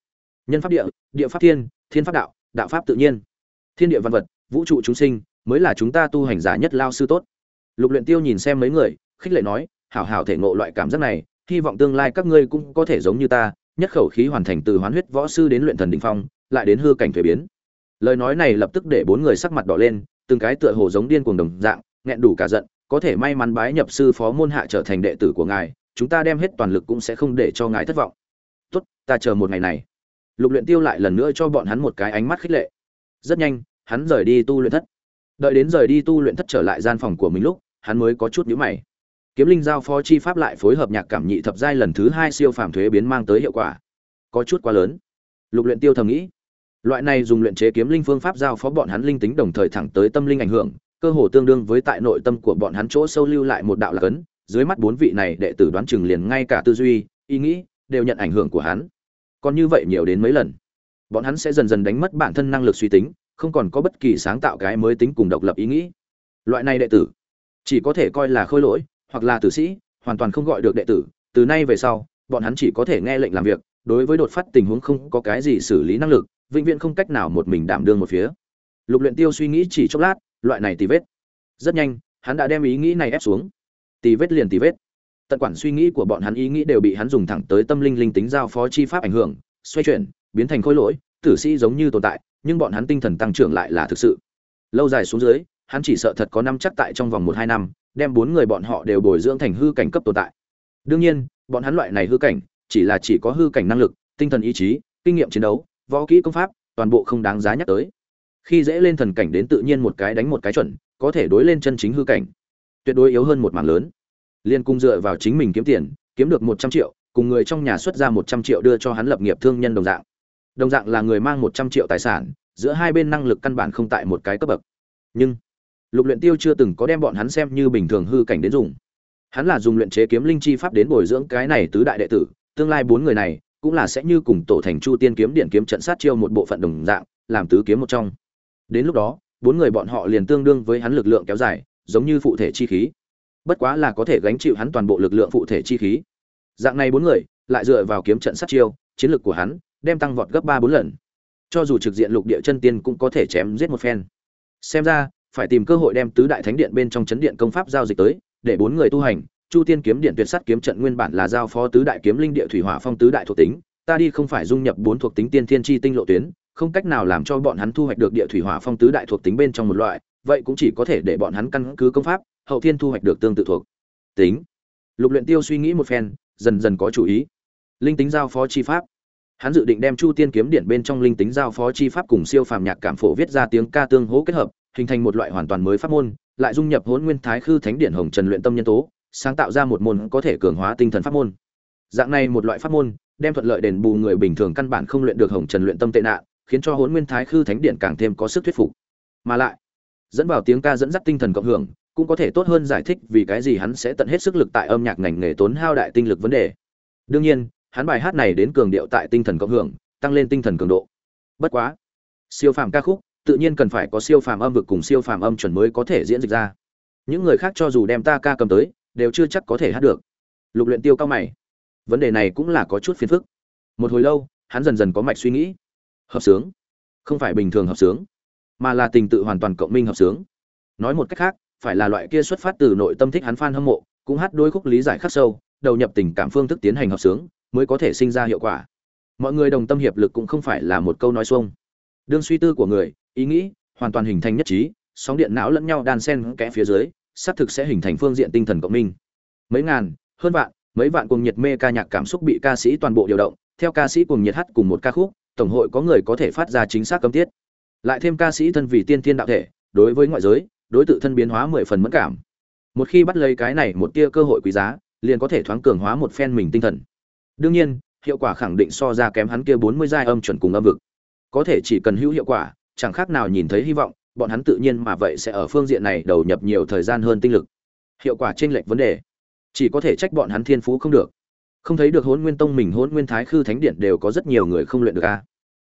nhân pháp địa địa pháp thiên thiên pháp đạo đạo pháp tự nhiên. Thiên địa văn vật, vũ trụ chúng sinh, mới là chúng ta tu hành giả nhất lao sư tốt lục luyện tiêu nhìn xem mấy người, khích lệ nói, hảo hảo thể ngộ loại cảm giác này, hy vọng tương lai các ngươi cũng có thể giống như ta, nhất khẩu khí hoàn thành từ hoán huyết võ sư đến luyện thần đỉnh phong, lại đến hư cảnh thuế biến. Lời nói này lập tức để bốn người sắc mặt đỏ lên, từng cái tựa hồ giống điên cuồng đồng dạng, nghẹn đủ cả giận, có thể may mắn bái nhập sư phó môn hạ trở thành đệ tử của ngài, chúng ta đem hết toàn lực cũng sẽ không để cho ngài thất vọng. Tốt, ta chờ một ngày này. Lục luyện tiêu lại lần nữa cho bọn hắn một cái ánh mắt khích lệ. Rất nhanh, hắn rời đi tu luyện thất. Đợi đến rời đi tu luyện thất trở lại gian phòng của mình lúc hắn mới có chút nhíu mày. Kiếm linh giao phó chi pháp lại phối hợp nhạc cảm nhị thập giai lần thứ hai siêu phàm thuế biến mang tới hiệu quả. Có chút quá lớn. Lục luyện tiêu thầm nghĩ. Loại này dùng luyện chế kiếm linh phương pháp giao phó bọn hắn linh tính đồng thời thẳng tới tâm linh ảnh hưởng, cơ hồ tương đương với tại nội tâm của bọn hắn chỗ sâu lưu lại một đạo lạc ấn, dưới mắt bốn vị này đệ tử đoán chừng liền ngay cả tư duy, ý nghĩ đều nhận ảnh hưởng của hắn. Còn như vậy nhiều đến mấy lần, bọn hắn sẽ dần dần đánh mất bản thân năng lực suy tính, không còn có bất kỳ sáng tạo cái mới tính cùng độc lập ý nghĩ. Loại này đệ tử chỉ có thể coi là khôi lỗi, hoặc là tử sĩ, hoàn toàn không gọi được đệ tử. Từ nay về sau, bọn hắn chỉ có thể nghe lệnh làm việc, đối với đột phát tình huống không có cái gì xử lý năng lực, vĩnh viễn không cách nào một mình đảm đương một phía. Lục luyện tiêu suy nghĩ chỉ chốc lát, loại này tì vết. Rất nhanh, hắn đã đem ý nghĩ này ép xuống. Tì vết liền tì vết. Tận quản suy nghĩ của bọn hắn ý nghĩ đều bị hắn dùng thẳng tới tâm linh linh tính giao phó chi pháp ảnh hưởng, xoay chuyển, biến thành khối lỗi, tử sĩ giống như tồn tại, nhưng bọn hắn tinh thần tăng trưởng lại là thực sự. Lâu dài xuống dưới hắn chỉ sợ thật có năm chắc tại trong vòng một hai năm, đem bốn người bọn họ đều bồi dưỡng thành hư cảnh cấp tồn tại. Đương nhiên, bọn hắn loại này hư cảnh, chỉ là chỉ có hư cảnh năng lực, tinh thần ý chí, kinh nghiệm chiến đấu, võ kỹ công pháp, toàn bộ không đáng giá nhắc tới. Khi dễ lên thần cảnh đến tự nhiên một cái đánh một cái chuẩn, có thể đối lên chân chính hư cảnh. Tuyệt đối yếu hơn một mảng lớn. Liên cung dựa vào chính mình kiếm tiền, kiếm được một trăm triệu, cùng người trong nhà xuất ra một trăm triệu đưa cho hắn lập nghiệp thương nhân đồng dạng. Đồng dạng là người mang một trăm triệu tài sản, giữa hai bên năng lực căn bản không tại một cái cấp bậc. Nhưng lục luyện tiêu chưa từng có đem bọn hắn xem như bình thường hư cảnh đến dùng. Hắn là dùng luyện chế kiếm linh chi pháp đến bồi dưỡng cái này tứ đại đệ tử, tương lai bốn người này cũng là sẽ như cùng tổ thành chu tiên kiếm điện kiếm trận sát chiêu một bộ phận đồng dạng, làm tứ kiếm một trong. Đến lúc đó, bốn người bọn họ liền tương đương với hắn lực lượng kéo dài, giống như phụ thể chi khí. Bất quá là có thể gánh chịu hắn toàn bộ lực lượng phụ thể chi khí. Dạng này bốn người, lại dựa vào kiếm trận sát chiêu, chiến lực của hắn đem tăng vọt gấp ba bốn lần. Cho dù trực diện lục địa chân tiên cũng có thể chém giết một phen. Xem ra phải tìm cơ hội đem tứ đại thánh điện bên trong chấn điện công pháp giao dịch tới, để bốn người tu hành. Chu tiên kiếm điện tuyệt sát kiếm trận nguyên bản là giao phó tứ đại kiếm linh địa thủy hỏa phong tứ đại thuộc tính, ta đi không phải dung nhập bốn thuộc tính tiên thiên chi tinh lộ tuyến, không cách nào làm cho bọn hắn thu hoạch được địa thủy hỏa phong tứ đại thuộc tính bên trong một loại, vậy cũng chỉ có thể để bọn hắn căn cứ công pháp, hậu thiên thu hoạch được tương tự thuộc tính. Lục luyện tiêu suy nghĩ một phen, dần dần có chủ ý. Linh tính giao phó chi pháp hắn dự định đem chu tiên kiếm điện bên trong linh tính giao phó chi pháp cùng siêu phàm nhạc cảm phổ viết ra tiếng ca tương hỗ kết hợp, hình thành một loại hoàn toàn mới pháp môn, lại dung nhập hỗn nguyên thái khư thánh điện hồng trần luyện tâm nhân tố, sáng tạo ra một môn có thể cường hóa tinh thần pháp môn. Dạng này một loại pháp môn, đem thuận lợi đền bù người bình thường căn bản không luyện được hồng trần luyện tâm tệ nạn, khiến cho hỗn nguyên thái khư thánh điện càng thêm có sức thuyết phục. Mà lại, dẫn vào tiếng ca dẫn dắt tinh thần cộng hưởng, cũng có thể tốt hơn giải thích vì cái gì hắn sẽ tận hết sức lực tại âm nhạc ngành nghề tốn hao đại tinh lực vấn đề. Đương nhiên hắn bài hát này đến cường điệu tại tinh thần cộng hưởng, tăng lên tinh thần cường độ. Bất quá, siêu phàm ca khúc, tự nhiên cần phải có siêu phàm âm vực cùng siêu phàm âm chuẩn mới có thể diễn dịch ra. Những người khác cho dù đem ta ca cầm tới, đều chưa chắc có thể hát được. Lục luyện tiêu cao mày. Vấn đề này cũng là có chút phiền phức. Một hồi lâu, hắn dần dần có mạch suy nghĩ. Hợp sướng. Không phải bình thường hợp sướng, mà là tình tự hoàn toàn cộng minh hợp sướng. Nói một cách khác, phải là loại kia xuất phát từ nội tâm thích hắn fan hâm mộ, cũng hát đôi khúc lý giải khắc sâu, đầu nhập tình cảm phương thức tiến hành hợp sướng mới có thể sinh ra hiệu quả. Mọi người đồng tâm hiệp lực cũng không phải là một câu nói xuông. Đương suy tư của người, ý nghĩ, hoàn toàn hình thành nhất trí, sóng điện não lẫn nhau đan xen kẽ phía dưới, xác thực sẽ hình thành phương diện tinh thần cộng minh. Mấy ngàn, hơn vạn, mấy vạn cùng nhiệt mê ca nhạc cảm xúc bị ca sĩ toàn bộ điều động, theo ca sĩ cùng nhiệt hát cùng một ca khúc, tổng hội có người có thể phát ra chính xác cấm tiết. Lại thêm ca sĩ thân vì tiên thiên đạo thể, đối với ngoại giới, đối tự thân biến hóa mười phần mẫn cảm. Một khi bắt lấy cái này một tia cơ hội quý giá, liền có thể thoáng cường hóa một phen mình tinh thần đương nhiên, hiệu quả khẳng định so ra kém hắn kia bốn mươi giai âm chuẩn cùng âm vực. Có thể chỉ cần hữu hiệu quả, chẳng khác nào nhìn thấy hy vọng, bọn hắn tự nhiên mà vậy sẽ ở phương diện này đầu nhập nhiều thời gian hơn tinh lực. Hiệu quả trên lệch vấn đề. Chỉ có thể trách bọn hắn thiên phú không được. Không thấy được hôn nguyên tông mình hôn nguyên thái khư thánh điện đều có rất nhiều người không luyện được a.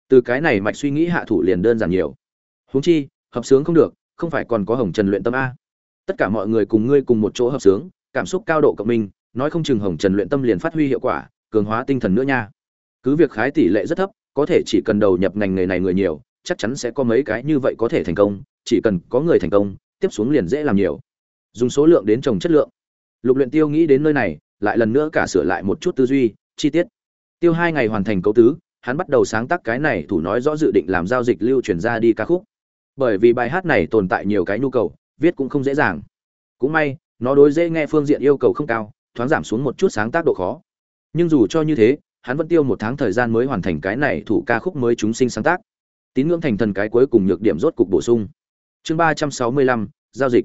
Từ cái này mạch suy nghĩ hạ thủ liền đơn giản nhiều. Huống chi, hợp sướng không được, không phải còn có hồng trần luyện tâm a. Tất cả mọi người cùng ngươi cùng một chỗ hợp sướng, cảm xúc cao độ cộng minh, nói không chừng hồng trần luyện tâm liền phát huy hiệu quả cường hóa tinh thần nữa nha. Cứ việc khái tỷ lệ rất thấp, có thể chỉ cần đầu nhập ngành nghề này người nhiều, chắc chắn sẽ có mấy cái như vậy có thể thành công, chỉ cần có người thành công, tiếp xuống liền dễ làm nhiều. Dùng số lượng đến trồng chất lượng. Lục luyện tiêu nghĩ đến nơi này, lại lần nữa cả sửa lại một chút tư duy, chi tiết. Tiêu hai ngày hoàn thành cấu tứ, hắn bắt đầu sáng tác cái này thủ nói rõ dự định làm giao dịch lưu truyền ra đi ca khúc. Bởi vì bài hát này tồn tại nhiều cái nhu cầu, viết cũng không dễ dàng. Cũng may, nó đối dễ nghe phương diện yêu cầu không cao, thoáng giảm xuống một chút sáng tác độ khó nhưng dù cho như thế, hắn vẫn tiêu một tháng thời gian mới hoàn thành cái này thủ ca khúc mới chúng sinh sáng tác. Tín ngưỡng thành thần cái cuối cùng nhược điểm rốt cục bổ sung. Chương ba trăm sáu mươi lăm, giao dịch.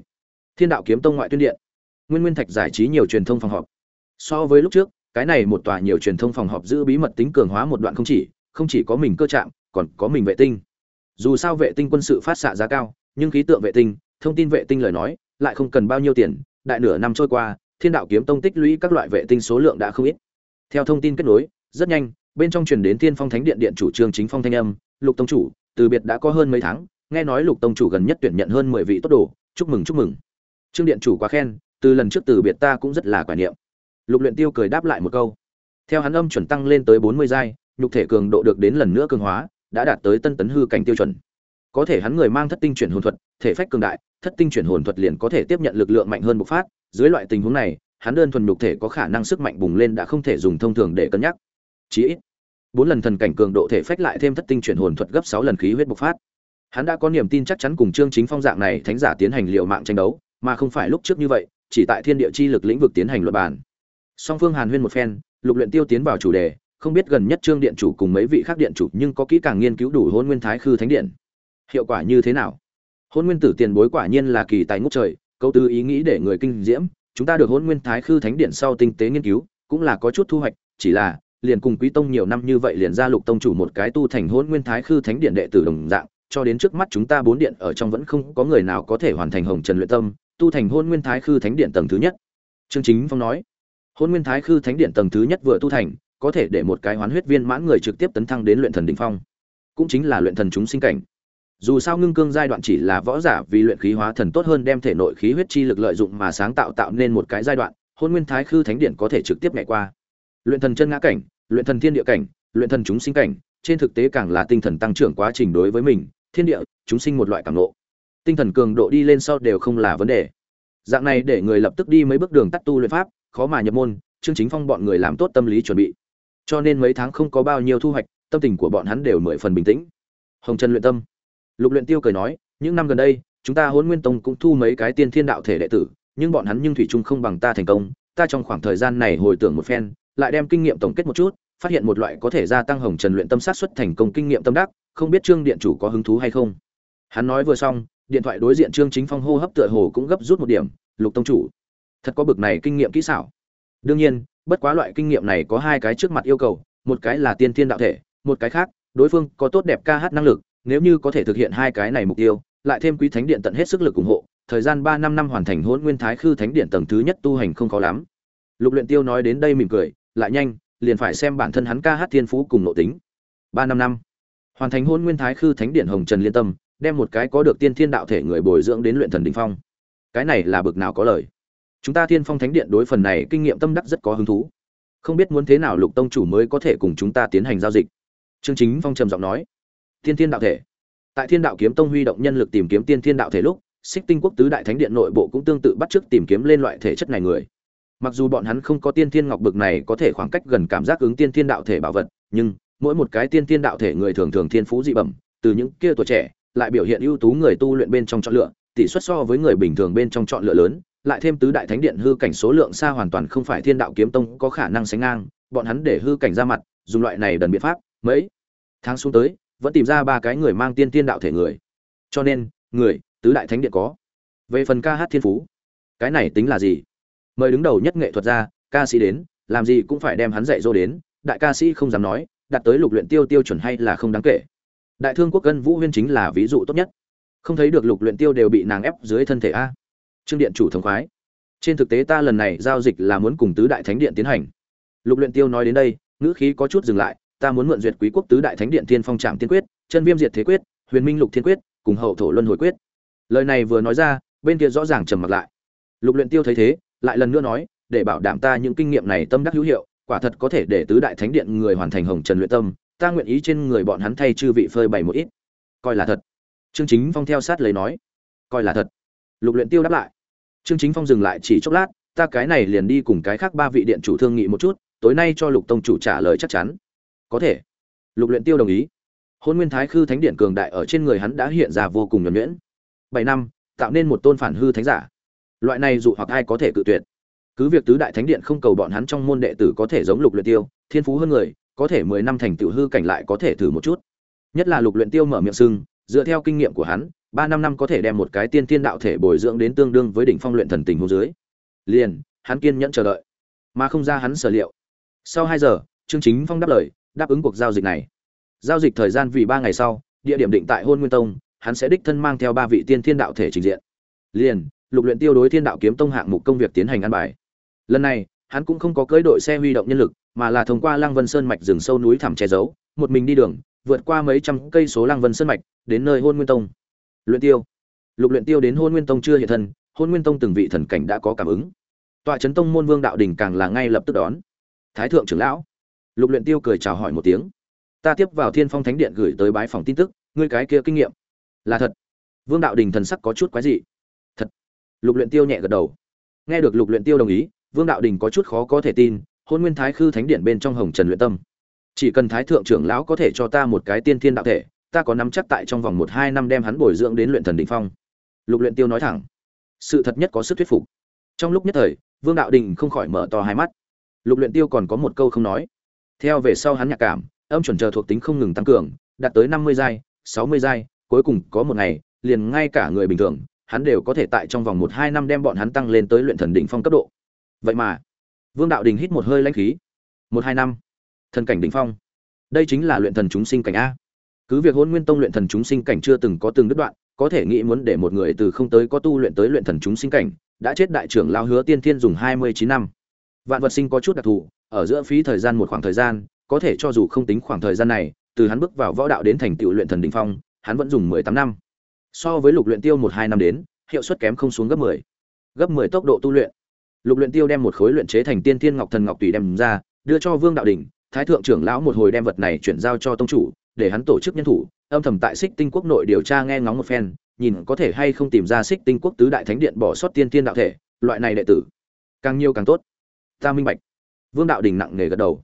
Thiên đạo kiếm tông ngoại tuyên điện. Nguyên nguyên thạch giải trí nhiều truyền thông phòng họp. So với lúc trước, cái này một tòa nhiều truyền thông phòng họp giữ bí mật tính cường hóa một đoạn không chỉ không chỉ có mình cơ trạng còn có mình vệ tinh. Dù sao vệ tinh quân sự phát xạ giá cao, nhưng khí tượng vệ tinh, thông tin vệ tinh lời nói, lại không cần bao nhiêu tiền. Đại nửa năm trôi qua, thiên đạo kiếm tông tích lũy các loại vệ tinh số lượng đã không ít theo thông tin kết nối, rất nhanh, bên trong truyền đến tiên phong thánh điện điện chủ trương chính phong thanh âm, lục tông chủ, từ biệt đã có hơn mấy tháng, nghe nói lục tông chủ gần nhất tuyển nhận hơn mười vị tốt đồ, chúc mừng chúc mừng. Trương điện chủ quá khen, từ lần trước từ biệt ta cũng rất là quả niệm. Lục luyện tiêu cười đáp lại một câu, theo hắn âm chuẩn tăng lên tới bốn mươi giai, nhục thể cường độ được đến lần nữa cường hóa, đã đạt tới tân tấn hư cảnh tiêu chuẩn. Có thể hắn người mang thất tinh chuyển hồn thuật, thể phách cường đại, thất tinh chuyển hồn thuật liền có thể tiếp nhận lực lượng mạnh hơn bộc phát, dưới loại tình huống này hắn đơn thuần nhục thể có khả năng sức mạnh bùng lên đã không thể dùng thông thường để cân nhắc. Chí ít, bốn lần thần cảnh cường độ thể phách lại thêm thất tinh chuyển hồn thuật gấp sáu lần khí huyết bộc phát. Hắn đã có niềm tin chắc chắn cùng trương chính phong dạng này thánh giả tiến hành liệu mạng tranh đấu, mà không phải lúc trước như vậy, chỉ tại thiên địa chi lực lĩnh vực tiến hành luật bàn. Song phương hàn huyên một phen, lục luyện tiêu tiến vào chủ đề, không biết gần nhất trương điện chủ cùng mấy vị khác điện chủ nhưng có kỹ càng nghiên cứu đủ hôn nguyên thái khư thánh điện. Hiệu quả như thế nào? Hôn nguyên tử tiền bối quả nhiên là kỳ tài ngút trời, câu tư ý nghĩ để người kinh diễm chúng ta được hôn nguyên thái khư thánh điện sau tinh tế nghiên cứu, cũng là có chút thu hoạch, chỉ là, liền cùng quý tông nhiều năm như vậy liền ra lục tông chủ một cái tu thành hôn nguyên thái khư thánh điện đệ tử đồng dạng, cho đến trước mắt chúng ta bốn điện ở trong vẫn không có người nào có thể hoàn thành hồng trần luyện tâm, tu thành hôn nguyên thái khư thánh điện tầng thứ nhất. Trương chính phong nói hôn nguyên thái khư thánh điện tầng thứ nhất vừa tu thành, có thể để một cái hoán huyết viên mãn người trực tiếp tấn thăng đến luyện thần đỉnh phong, cũng chính là luyện thần chúng sinh cảnh dù sao ngưng cương giai đoạn chỉ là võ giả vì luyện khí hóa thần tốt hơn đem thể nội khí huyết chi lực lợi dụng mà sáng tạo tạo nên một cái giai đoạn, hôn nguyên thái khư thánh điện có thể trực tiếp ngày qua. Luyện thần chân ngã cảnh, luyện thần thiên địa cảnh, luyện thần chúng sinh cảnh, trên thực tế càng là tinh thần tăng trưởng quá trình đối với mình, thiên địa, chúng sinh một loại cảm nộ tinh thần cường độ đi lên sau đều không là vấn đề. Dạng này để người lập tức đi mấy bước đường tắt tu luyện pháp, khó mà nhập môn chương chính phong bọn người làm tốt tâm lý chuẩn bị. Cho nên mấy tháng không có bao nhiêu thu hoạch, tâm tình của bọn hắn đều mười phần bình tĩnh. Hồng trần luyện tâm lục luyện tiêu cười nói, những năm gần đây, chúng ta huấn nguyên tông cũng thu mấy cái tiên thiên đạo thể đệ tử, nhưng bọn hắn nhưng thủy chung không bằng ta thành công. Ta trong khoảng thời gian này hồi tưởng một phen, lại đem kinh nghiệm tổng kết một chút, phát hiện một loại có thể gia tăng hồng trần luyện tâm sát xuất thành công kinh nghiệm tâm đắc, không biết trương điện chủ có hứng thú hay không? Hắn nói vừa xong, điện thoại đối diện trương chính phong hô hấp tựa hồ cũng gấp rút một điểm, lục tông chủ, thật có bực này kinh nghiệm kỹ xảo. Đương nhiên, bất quá loại kinh nghiệm này có hai cái trước mặt yêu cầu, một cái là tiên thiên đạo thể, một cái khác, đối phương có tốt đẹp ca hát năng lực nếu như có thể thực hiện hai cái này mục tiêu, lại thêm quý thánh điện tận hết sức lực ủng hộ, thời gian ba năm năm hoàn thành Hỗn nguyên thái khư thánh điện tầng thứ nhất tu hành không khó lắm. Lục luyện tiêu nói đến đây mỉm cười, lại nhanh, liền phải xem bản thân hắn ca hát thiên phú cùng nội tính. Ba năm năm, hoàn thành Hỗn nguyên thái khư thánh điện hồng trần liên tâm, đem một cái có được tiên thiên đạo thể người bồi dưỡng đến luyện thần đỉnh phong. Cái này là bực nào có lời. Chúng ta thiên phong thánh điện đối phần này kinh nghiệm tâm đắc rất có hứng thú. Không biết muốn thế nào lục tông chủ mới có thể cùng chúng ta tiến hành giao dịch. Trương chính phong trầm giọng nói tiên thiên đạo thể. Tại thiên đạo kiếm tông huy động nhân lực tìm kiếm tiên thiên đạo thể lúc, xích tinh quốc tứ đại thánh điện nội bộ cũng tương tự bắt chước tìm kiếm lên loại thể chất này người. Mặc dù bọn hắn không có tiên thiên ngọc bực này có thể khoảng cách gần cảm giác ứng tiên thiên đạo thể bảo vật, nhưng mỗi một cái tiên thiên đạo thể người thường thường thiên phú dị bẩm, từ những kia tuổi trẻ, lại biểu hiện ưu tú người tu luyện bên trong chọn lựa, tỷ suất so với người bình thường bên trong chọn lựa lớn, lại thêm tứ đại thánh điện hư cảnh số lượng xa hoàn toàn không phải thiên đạo kiếm tông có khả năng sánh ngang, bọn hắn để hư cảnh ra mặt, dùng loại này đần biện pháp, mấy tháng xuống tới vẫn tìm ra ba cái người mang tiên tiên đạo thể người. Cho nên, người, tứ đại thánh điện có. Về phần ca hát thiên phú, cái này tính là gì? Mời đứng đầu nhất nghệ thuật gia, ca sĩ đến, làm gì cũng phải đem hắn dạy dỗ đến, đại ca sĩ không dám nói đặt tới lục luyện tiêu tiêu chuẩn hay là không đáng kể. Đại thương quốc cân vũ huyên chính là ví dụ tốt nhất. Không thấy được lục luyện tiêu đều bị nàng ép dưới thân thể a. Trương điện chủ thống khoái. Trên thực tế ta lần này giao dịch là muốn cùng tứ đại thánh điện tiến hành. Lục luyện tiêu nói đến đây, ngữ khí có chút dừng lại ta muốn mượn duyệt quý quốc tứ đại thánh điện thiên phong trạm tiên quyết, chân viêm diệt thế quyết, huyền minh lục thiên quyết, cùng hậu thổ luân hồi quyết. Lời này vừa nói ra, bên kia rõ ràng trầm mặc lại. Lục luyện tiêu thấy thế, lại lần nữa nói, để bảo đảm ta những kinh nghiệm này tâm đắc hữu hiệu, quả thật có thể để tứ đại thánh điện người hoàn thành hồng trần luyện tâm, ta nguyện ý trên người bọn hắn thay chư vị phơi bày một ít. Coi là thật. Trương chính phong theo sát lấy nói. Coi là thật. Lục luyện tiêu đáp lại. Trương chính phong dừng lại chỉ chốc lát, ta cái này liền đi cùng cái khác ba vị điện chủ thương nghị một chút, tối nay cho lục tông chủ trả lời chắc chắn có thể. Lục luyện tiêu đồng ý. Hôn nguyên thái khư thánh điện cường đại ở trên người hắn đã hiện ra vô cùng nhuần nhuyễn. Bảy năm, tạo nên một tôn phản hư thánh giả. Loại này dụ hoặc ai có thể cự tuyệt? Cứ việc tứ đại thánh điện không cầu bọn hắn trong môn đệ tử có thể giống lục luyện tiêu, thiên phú hơn người, có thể mười năm thành tựu hư cảnh lại có thể thử một chút. Nhất là lục luyện tiêu mở miệng sưng, dựa theo kinh nghiệm của hắn, ba năm năm có thể đem một cái tiên thiên đạo thể bồi dưỡng đến tương đương với đỉnh phong luyện thần tình huống dưới. Liền, hắn kiên nhẫn chờ đợi. Mà không ra hắn sở liệu. Sau hai giờ, trương chính phong đáp lời đáp ứng cuộc giao dịch này. Giao dịch thời gian vì ba ngày sau, địa điểm định tại hôn nguyên tông, hắn sẽ đích thân mang theo ba vị tiên thiên đạo thể trình diện. Liền, lục luyện tiêu đối thiên đạo kiếm tông hạng mục công việc tiến hành ăn bài. Lần này, hắn cũng không có cưỡi đội xe huy động nhân lực, mà là thông qua lăng vân sơn mạch rừng sâu núi thẳm che giấu, một mình đi đường, vượt qua mấy trăm cây số lăng vân sơn mạch, đến nơi hôn nguyên tông. Luyện tiêu. Lục luyện tiêu đến hôn nguyên tông chưa hiện thân, hôn nguyên tông từng vị thần cảnh đã có cảm ứng. Tọa chấn tông môn vương đạo đình càng là ngay lập tức đón. Thái thượng trưởng lão lục luyện tiêu cười chào hỏi một tiếng. Ta tiếp vào thiên phong thánh điện gửi tới bái phòng tin tức, ngươi cái kia kinh nghiệm. Là thật. Vương đạo đình thần sắc có chút quái dị. Thật. Lục luyện tiêu nhẹ gật đầu. Nghe được lục luyện tiêu đồng ý, vương đạo đình có chút khó có thể tin, hôn nguyên thái khư thánh điện bên trong hồng trần luyện tâm. Chỉ cần thái thượng trưởng lão có thể cho ta một cái tiên thiên đạo thể, ta có nắm chắc tại trong vòng một hai năm đem hắn bồi dưỡng đến luyện thần đỉnh phong. Lục luyện tiêu nói thẳng. Sự thật nhất có sức thuyết phục. Trong lúc nhất thời, vương đạo đình không khỏi mở to hai mắt. Lục luyện tiêu còn có một câu không nói theo về sau hắn nhạc cảm, âm chuẩn chờ thuộc tính không ngừng tăng cường, đạt tới năm mươi giai, sáu mươi giai, cuối cùng có một ngày, liền ngay cả người bình thường, hắn đều có thể tại trong vòng một hai năm đem bọn hắn tăng lên tới luyện thần đỉnh phong cấp độ. Vậy mà, vương đạo đình hít một hơi lãnh khí. Một hai năm, thần cảnh đỉnh phong. Đây chính là luyện thần chúng sinh cảnh a. Cứ việc hôn nguyên tông luyện thần chúng sinh cảnh chưa từng có từng đứt đoạn, có thể nghĩ muốn để một người từ không tới có tu luyện tới luyện thần chúng sinh cảnh, đã chết đại trưởng lao hứa tiên thiên dùng hai mươi chín năm. Vạn vật sinh có chút đặc thù ở giữa phí thời gian một khoảng thời gian, có thể cho dù không tính khoảng thời gian này, từ hắn bước vào võ đạo đến thành tựu luyện thần đỉnh phong, hắn vẫn dùng mười tám năm. So với lục luyện tiêu một hai năm đến, hiệu suất kém không xuống gấp mười. Gấp mười tốc độ tu luyện. Lục luyện tiêu đem một khối luyện chế thành tiên tiên ngọc thần ngọc tùy đem ra, đưa cho vương đạo đỉnh thái thượng trưởng lão một hồi đem vật này chuyển giao cho tông chủ, để hắn tổ chức nhân thủ, âm thầm tại xích tinh quốc nội điều tra nghe ngóng một phen, nhìn có thể hay không tìm ra xích tinh quốc tứ đại thánh điện bỏ sót tiên tiên đạo thể, loại này đệ tử. Càng nhiều càng tốt. Ta minh bạch vương đạo đình nặng nề gật đầu.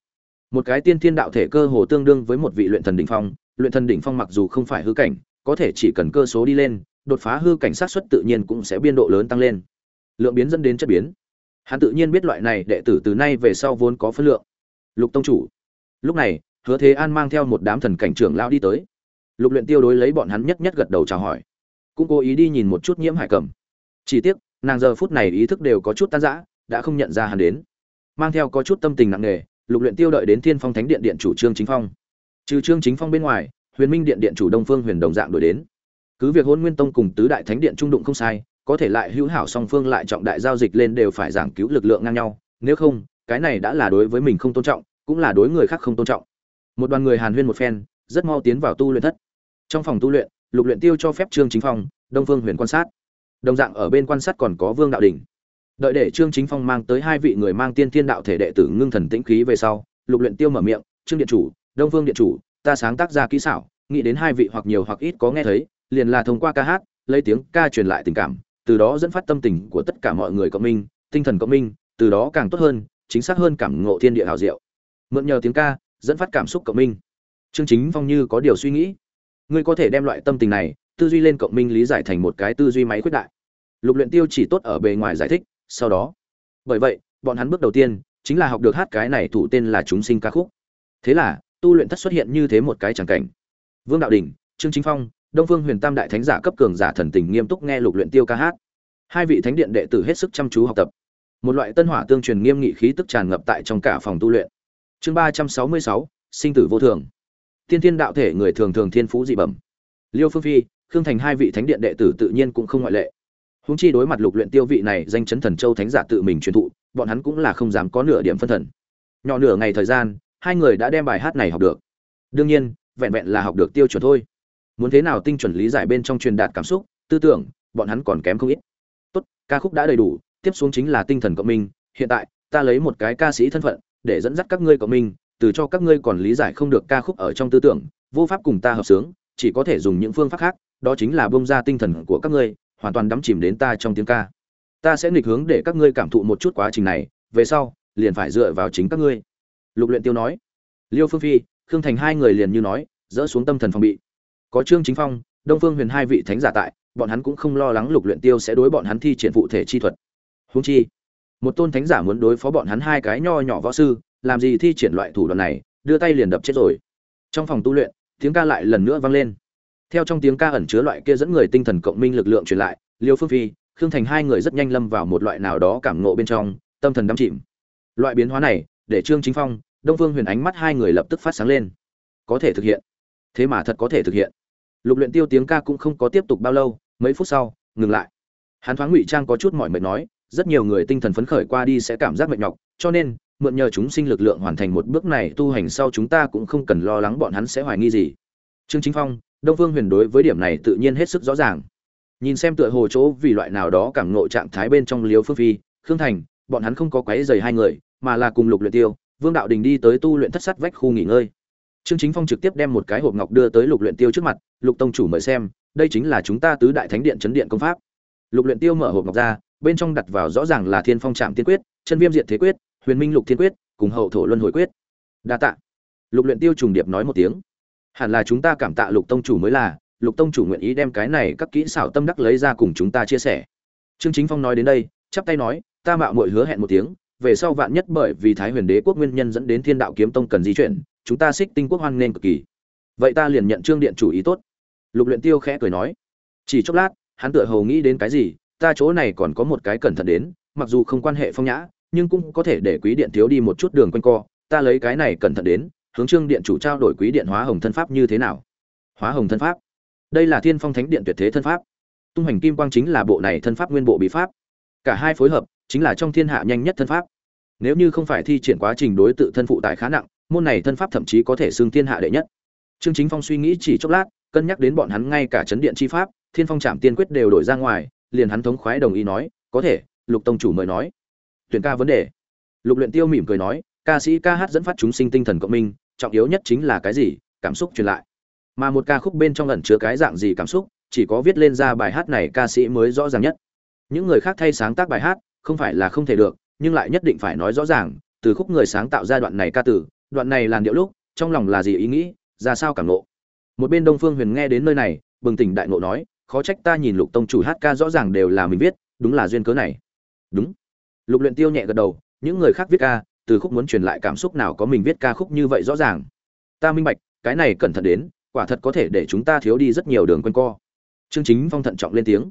Một cái tiên thiên đạo thể cơ hồ tương đương với một vị luyện thần đỉnh phong, luyện thần đỉnh phong mặc dù không phải hư cảnh, có thể chỉ cần cơ số đi lên, đột phá hư cảnh sát suất tự nhiên cũng sẽ biên độ lớn tăng lên. Lượng biến dẫn đến chất biến. Hắn tự nhiên biết loại này đệ tử từ nay về sau vốn có phân lượng. Lục tông chủ. Lúc này, hứa thế an mang theo một đám thần cảnh trưởng lao đi tới. Lục luyện tiêu đối lấy bọn hắn nhất nhất gật đầu chào hỏi. Cũng cố ý đi nhìn một chút nhiễm hải cẩm chỉ tiếc, nàng giờ phút này ý thức đều có chút tan rã, đã không nhận ra hắn đến mang theo có chút tâm tình nặng nề, lục luyện tiêu đợi đến thiên phong thánh điện điện chủ trương chính phong. Trừ trương chính phong bên ngoài, huyền minh điện điện chủ đông phương huyền đồng dạng đuổi đến. Cứ việc hôn nguyên tông cùng tứ đại thánh điện trung đụng không sai, có thể lại hữu hảo song phương lại trọng đại giao dịch lên đều phải giảng cứu lực lượng ngang nhau, nếu không, cái này đã là đối với mình không tôn trọng, cũng là đối người khác không tôn trọng. Một đoàn người hàn huyên một phen, rất mau tiến vào tu luyện thất. Trong phòng tu luyện, lục luyện tiêu cho phép trương chính phong, đông phương huyền quan sát. Đồng dạng ở bên quan sát còn có vương đạo đình đợi để trương chính phong mang tới hai vị người mang tiên thiên đạo thể đệ tử ngưng thần tĩnh khí về sau, lục luyện tiêu mở miệng, trương điện chủ, đông vương điện chủ, ta sáng tác ra kỹ xảo, nghĩ đến hai vị hoặc nhiều hoặc ít có nghe thấy, liền là thông qua ca hát, lấy tiếng ca truyền lại tình cảm, từ đó dẫn phát tâm tình của tất cả mọi người cộng minh, tinh thần cộng minh, từ đó càng tốt hơn, chính xác hơn cảm ngộ thiên địa hào diệu. Mượn nhờ tiếng ca, dẫn phát cảm xúc cộng minh. Trương chính phong như có điều suy nghĩ. Ngươi có thể đem loại tâm tình này, tư duy lên cộng minh lý giải thành một cái tư duy máy quyết đại. Lục luyện tiêu chỉ tốt ở bề ngoài giải thích sau đó, bởi vậy, bọn hắn bước đầu tiên chính là học được hát cái này thủ tên là chúng sinh ca khúc. Thế là, tu luyện thất xuất hiện như thế một cái chẳng cảnh. Vương đạo đình, trương chính phong, đông phương huyền tam đại thánh giả cấp cường giả thần tình nghiêm túc nghe lục luyện tiêu ca hát. Hai vị thánh điện đệ tử hết sức chăm chú học tập. Một loại tân hỏa tương truyền nghiêm nghị khí tức tràn ngập tại trong cả phòng tu luyện. Chương ba trăm sáu mươi sáu, sinh tử vô thường. Tiên thiên đạo thể người thường thường thiên phú dị bẩm. Liêu phương phi, khương thành hai vị thánh điện đệ tử tự nhiên cũng không ngoại lệ húng chi đối mặt lục luyện tiêu vị này, danh chấn thần châu thánh giả tự mình truyền thụ, bọn hắn cũng là không dám có nửa điểm phân thần. Nhỏ nửa ngày thời gian, hai người đã đem bài hát này học được. Đương nhiên, vẹn vẹn là học được tiêu chuẩn thôi. Muốn thế nào tinh chuẩn lý giải bên trong truyền đạt cảm xúc, tư tưởng, bọn hắn còn kém không ít. Tốt, ca khúc đã đầy đủ, tiếp xuống chính là tinh thần cộng minh. Hiện tại, ta lấy một cái ca sĩ thân phận, để dẫn dắt các ngươi cộng minh, từ cho các ngươi còn lý giải không được ca khúc ở trong tư tưởng, vô pháp cùng ta hợp sướng, chỉ có thể dùng những phương pháp khác, đó chính là bông ra tinh thần của các ngươi hoàn toàn đắm chìm đến ta trong tiếng ca. Ta sẽ nghịch hướng để các ngươi cảm thụ một chút quá trình này, về sau, liền phải dựa vào chính các ngươi. Lục luyện tiêu nói. Liêu phương phi, khương thành hai người liền như nói, dỡ xuống tâm thần phòng bị. Có trương chính phong, đông phương huyền hai vị thánh giả tại, bọn hắn cũng không lo lắng lục luyện tiêu sẽ đối bọn hắn thi triển phụ thể chi thuật. Huống chi, một tôn thánh giả muốn đối phó bọn hắn hai cái nho nhỏ võ sư, làm gì thi triển loại thủ đoạn này, đưa tay liền đập chết rồi. Trong phòng tu luyện, tiếng ca lại lần nữa vang lên theo trong tiếng ca ẩn chứa loại kia dẫn người tinh thần cộng minh lực lượng truyền lại, liêu phương phi, khương thành hai người rất nhanh lâm vào một loại nào đó cảm ngộ bên trong, tâm thần đắm chìm. Loại biến hóa này, để trương chính phong, đông phương huyền ánh mắt hai người lập tức phát sáng lên. Có thể thực hiện. Thế mà thật có thể thực hiện. Lục luyện tiêu tiếng ca cũng không có tiếp tục bao lâu, mấy phút sau, ngừng lại. Hắn thoáng ngụy trang có chút mỏi mệt nói, rất nhiều người tinh thần phấn khởi qua đi sẽ cảm giác mệt nhọc, cho nên, mượn nhờ chúng sinh lực lượng hoàn thành một bước này tu hành sau chúng ta cũng không cần lo lắng bọn hắn sẽ hoài nghi gì. Trương chính phong đông phương huyền đối với điểm này tự nhiên hết sức rõ ràng. Nhìn xem tựa hồ chỗ vì loại nào đó cảm ngộ trạng thái bên trong liếu phương phi, khương thành, bọn hắn không có quấy rầy hai người, mà là cùng lục luyện tiêu, vương đạo đình đi tới tu luyện thất sắt vách khu nghỉ ngơi. Trương chính phong trực tiếp đem một cái hộp ngọc đưa tới lục luyện tiêu trước mặt, lục tông chủ mời xem, đây chính là chúng ta tứ đại thánh điện chấn điện công pháp. Lục luyện tiêu mở hộp ngọc ra, bên trong đặt vào rõ ràng là thiên phong trạm tiên quyết, chân viêm diệt thế quyết, huyền minh lục thiên quyết, cùng hậu thổ luân hồi quyết. Đa tạ. Lục luyện tiêu trùng điệp nói một tiếng hẳn là chúng ta cảm tạ lục tông chủ mới là, lục tông chủ nguyện ý đem cái này các kỹ xảo tâm đắc lấy ra cùng chúng ta chia sẻ. Trương chính phong nói đến đây, chắp tay nói, ta mạo muội hứa hẹn một tiếng, về sau vạn nhất bởi vì thái huyền đế quốc nguyên nhân dẫn đến thiên đạo kiếm tông cần di chuyển, chúng ta xích tinh quốc hoan nên cực kỳ. Vậy ta liền nhận trương điện chủ ý tốt. Lục luyện tiêu khẽ cười nói. Chỉ chốc lát, hắn tựa hồ nghĩ đến cái gì, ta chỗ này còn có một cái cẩn thận đến, mặc dù không quan hệ phong nhã, nhưng cũng có thể để quý điện thiếu đi một chút đường quanh co, ta lấy cái này cẩn thận đến hướng trương điện chủ trao đổi quý điện hóa hồng thân pháp như thế nào? Hóa hồng thân pháp. Đây là thiên phong thánh điện tuyệt thế thân pháp. Tung hành kim quang chính là bộ này thân pháp nguyên bộ bí pháp. Cả hai phối hợp, chính là trong thiên hạ nhanh nhất thân pháp. Nếu như không phải thi triển quá trình đối tự thân phụ tải khá nặng, môn này thân pháp thậm chí có thể xưng thiên hạ đệ nhất. Trương chính phong suy nghĩ chỉ chốc lát, cân nhắc đến bọn hắn ngay cả chấn điện chi pháp, thiên phong trạm tiên quyết đều đổi ra ngoài, liền hắn thống khoái đồng ý nói, có thể, lục tông chủ mời nói. Tuyển ca vấn đề. Lục luyện tiêu mỉm cười nói, ca sĩ ca hát dẫn phát chúng sinh tinh thần cộng minh trọng yếu nhất chính là cái gì? Cảm xúc truyền lại. Mà một ca khúc bên trong ẩn chứa cái dạng gì cảm xúc, chỉ có viết lên ra bài hát này ca sĩ mới rõ ràng nhất. Những người khác thay sáng tác bài hát, không phải là không thể được, nhưng lại nhất định phải nói rõ ràng, từ khúc người sáng tạo ra đoạn này ca tử đoạn này làn điệu lúc, trong lòng là gì ý nghĩ, ra sao cảm nộ một bên đông phương huyền nghe đến nơi này, bừng tỉnh đại nộ nói, khó trách ta nhìn lục tông chủ hát ca rõ ràng đều là mình viết, đúng là duyên cớ này. Đúng. Lục luyện tiêu nhẹ gật đầu, những người khác viết ca từ khúc muốn truyền lại cảm xúc nào có mình viết ca khúc như vậy rõ ràng. Ta minh bạch, cái này cẩn thận đến, quả thật có thể để chúng ta thiếu đi rất nhiều đường quanh co. Chương chính phong thận trọng lên tiếng.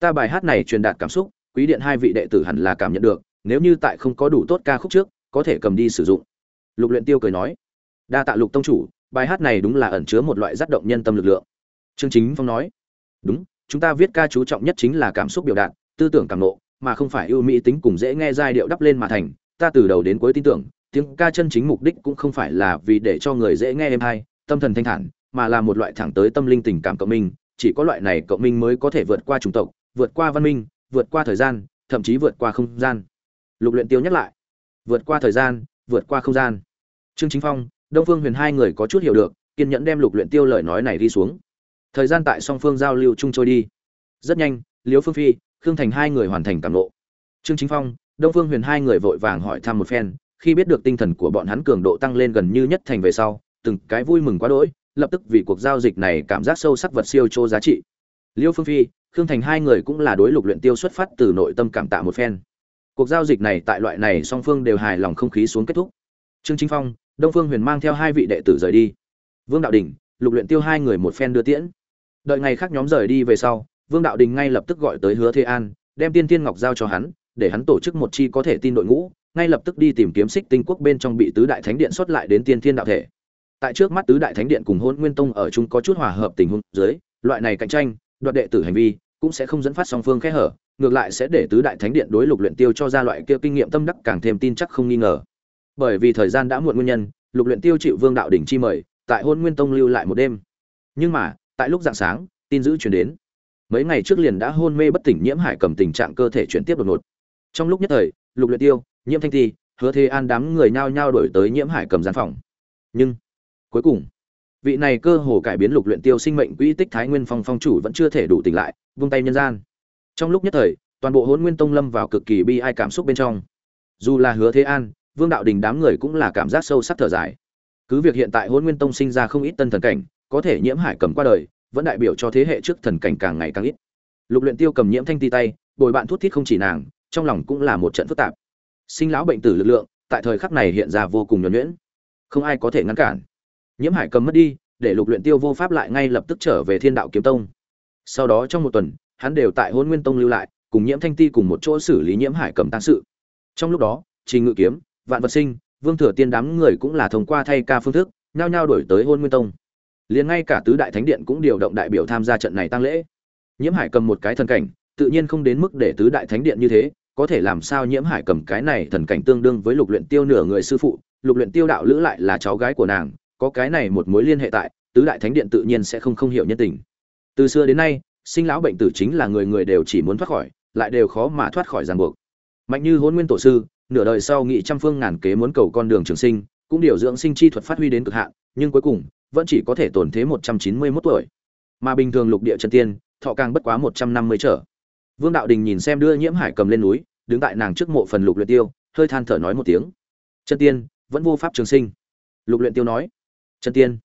Ta bài hát này truyền đạt cảm xúc, quý điện hai vị đệ tử hẳn là cảm nhận được, nếu như tại không có đủ tốt ca khúc trước, có thể cầm đi sử dụng. Lục luyện tiêu cười nói. Đa tạ lục tông chủ, bài hát này đúng là ẩn chứa một loại giác động nhân tâm lực lượng. Chương chính phong nói. Đúng, chúng ta viết ca chú trọng nhất chính là cảm xúc biểu đạt, tư tưởng cảm nộ mà không phải ưu mỹ tính cùng dễ nghe giai điệu đắp lên mà thành ta từ đầu đến cuối tin tưởng, tiếng ca chân chính mục đích cũng không phải là vì để cho người dễ nghe êm hay, tâm thần thanh thản, mà là một loại thẳng tới tâm linh tình cảm cộng minh, chỉ có loại này cộng minh mới có thể vượt qua chủng tộc, vượt qua văn minh, vượt qua thời gian, thậm chí vượt qua không gian. Lục luyện tiêu nhắc lại. Vượt qua thời gian, vượt qua không gian. Trương chính phong, đông phương huyền hai người có chút hiểu được, kiên nhẫn đem lục luyện tiêu lời nói này đi xuống. Thời gian tại song phương giao lưu chung trôi đi. Rất nhanh, liễu phương phi, khương thành hai người hoàn thành cảm lộ. Trương chính phong đông phương huyền hai người vội vàng hỏi thăm một phen, khi biết được tinh thần của bọn hắn cường độ tăng lên gần như nhất thành về sau, từng cái vui mừng quá đỗi, lập tức vì cuộc giao dịch này cảm giác sâu sắc vật siêu chô giá trị. Liêu phương phi, khương thành hai người cũng là đối lục luyện tiêu xuất phát từ nội tâm cảm tạ một phen. Cuộc giao dịch này tại loại này song phương đều hài lòng không khí xuống kết thúc. Trương chính phong, đông phương huyền mang theo hai vị đệ tử rời đi. Vương đạo đình, lục luyện tiêu hai người một phen đưa tiễn. Đợi ngày khác nhóm rời đi về sau, vương đạo đình ngay lập tức gọi tới hứa thế an, đem tiên tiên ngọc giao cho hắn để hắn tổ chức một chi có thể tin đội ngũ, ngay lập tức đi tìm kiếm xích tinh quốc bên trong bị tứ đại thánh điện xuất lại đến tiên thiên đạo thể. Tại trước mắt tứ đại thánh điện cùng hôn nguyên tông ở chung có chút hòa hợp tình huống dưới, loại này cạnh tranh, đoạt đệ tử hành vi, cũng sẽ không dẫn phát song phương khẽ hở, ngược lại sẽ để tứ đại thánh điện đối lục luyện tiêu cho ra loại kia kinh nghiệm tâm đắc càng thêm tin chắc không nghi ngờ. Bởi vì thời gian đã muộn nguyên nhân, lục luyện tiêu chịu vương đạo đỉnh chi mời, tại hôn nguyên tông lưu lại một đêm. Nhưng mà, tại lúc dạng sáng, tin dữ truyền đến. Mấy ngày trước liền đã hôn mê bất tỉnh nhiễm hải cầm tình trạng cơ thể chuyển tiếp đột ngột trong lúc nhất thời, lục luyện tiêu, nhiễm thanh thi hứa thế an đám người nhao nhao đổi tới nhiễm hải cầm gian phòng. Nhưng, cuối cùng, vị này cơ hồ cải biến lục luyện tiêu sinh mệnh quỹ tích thái nguyên phong phong chủ vẫn chưa thể đủ tỉnh lại, vung tay nhân gian. Trong lúc nhất thời, toàn bộ hồn nguyên tông lâm vào cực kỳ bi ai cảm xúc bên trong. Dù là hứa thế an, vương đạo đình đám người cũng là cảm giác sâu sắc thở dài. Cứ việc hiện tại hôn nguyên tông sinh ra không ít tân thần cảnh, có thể nhiễm hải cầm qua đời, vẫn đại biểu cho thế hệ trước thần cảnh càng ngày càng ít. Lục luyện tiêu cầm nhiễm thanh ti tay, bồi bạn thuốc thiết không chỉ nàng trong lòng cũng là một trận phức tạp. Sinh lão bệnh tử lực lượng, tại thời khắc này hiện ra vô cùng nhuẩn nhuyễn. Không ai có thể ngăn cản. Nhiễm hải cầm mất đi, để lục luyện tiêu vô pháp lại ngay lập tức trở về thiên đạo kiếm tông. Sau đó trong một tuần, hắn đều tại hôn nguyên tông lưu lại, cùng nhiễm thanh ti cùng một chỗ xử lý nhiễm hải cầm tăng sự. Trong lúc đó trình ngự kiếm, vạn vật sinh, vương thừa tiên đám người cũng là thông qua thay ca phương thức, nhao nhao đổi tới hôn nguyên tông. Liền ngay cả tứ đại thánh điện cũng điều động đại biểu tham gia trận này tăng lễ. Nhiễm hải cầm một cái thần cảnh tự nhiên không đến mức để tứ đại thánh điện như thế, có thể làm sao nhiễm hải cầm cái này thần cảnh tương đương với lục luyện tiêu nửa người sư phụ, lục luyện tiêu đạo lữ lại là cháu gái của nàng, có cái này một mối liên hệ tại, tứ đại thánh điện tự nhiên sẽ không không hiểu nhân tình. Từ xưa đến nay, sinh lão bệnh tử chính là người người đều chỉ muốn thoát khỏi, lại đều khó mà thoát khỏi ràng buộc. Mạnh như hôn nguyên tổ sư, nửa đời sau nghị trăm phương ngàn kế muốn cầu con đường trường sinh, cũng điều dưỡng sinh chi thuật phát huy đến cực hạn, nhưng cuối cùng, vẫn chỉ có thể tồn thế một trăm chín mươi 191 tuổi. Mà bình thường lục địa chân tiên, thọ càng bất quá một trăm năm mươi trở vương đạo đình nhìn xem đưa nhiễm hải cầm lên núi, đứng tại nàng trước mộ phần lục luyện tiêu, hơi than thở nói một tiếng. Chân tiên, vẫn vô pháp trường sinh. Lục luyện tiêu nói. Chân tiên.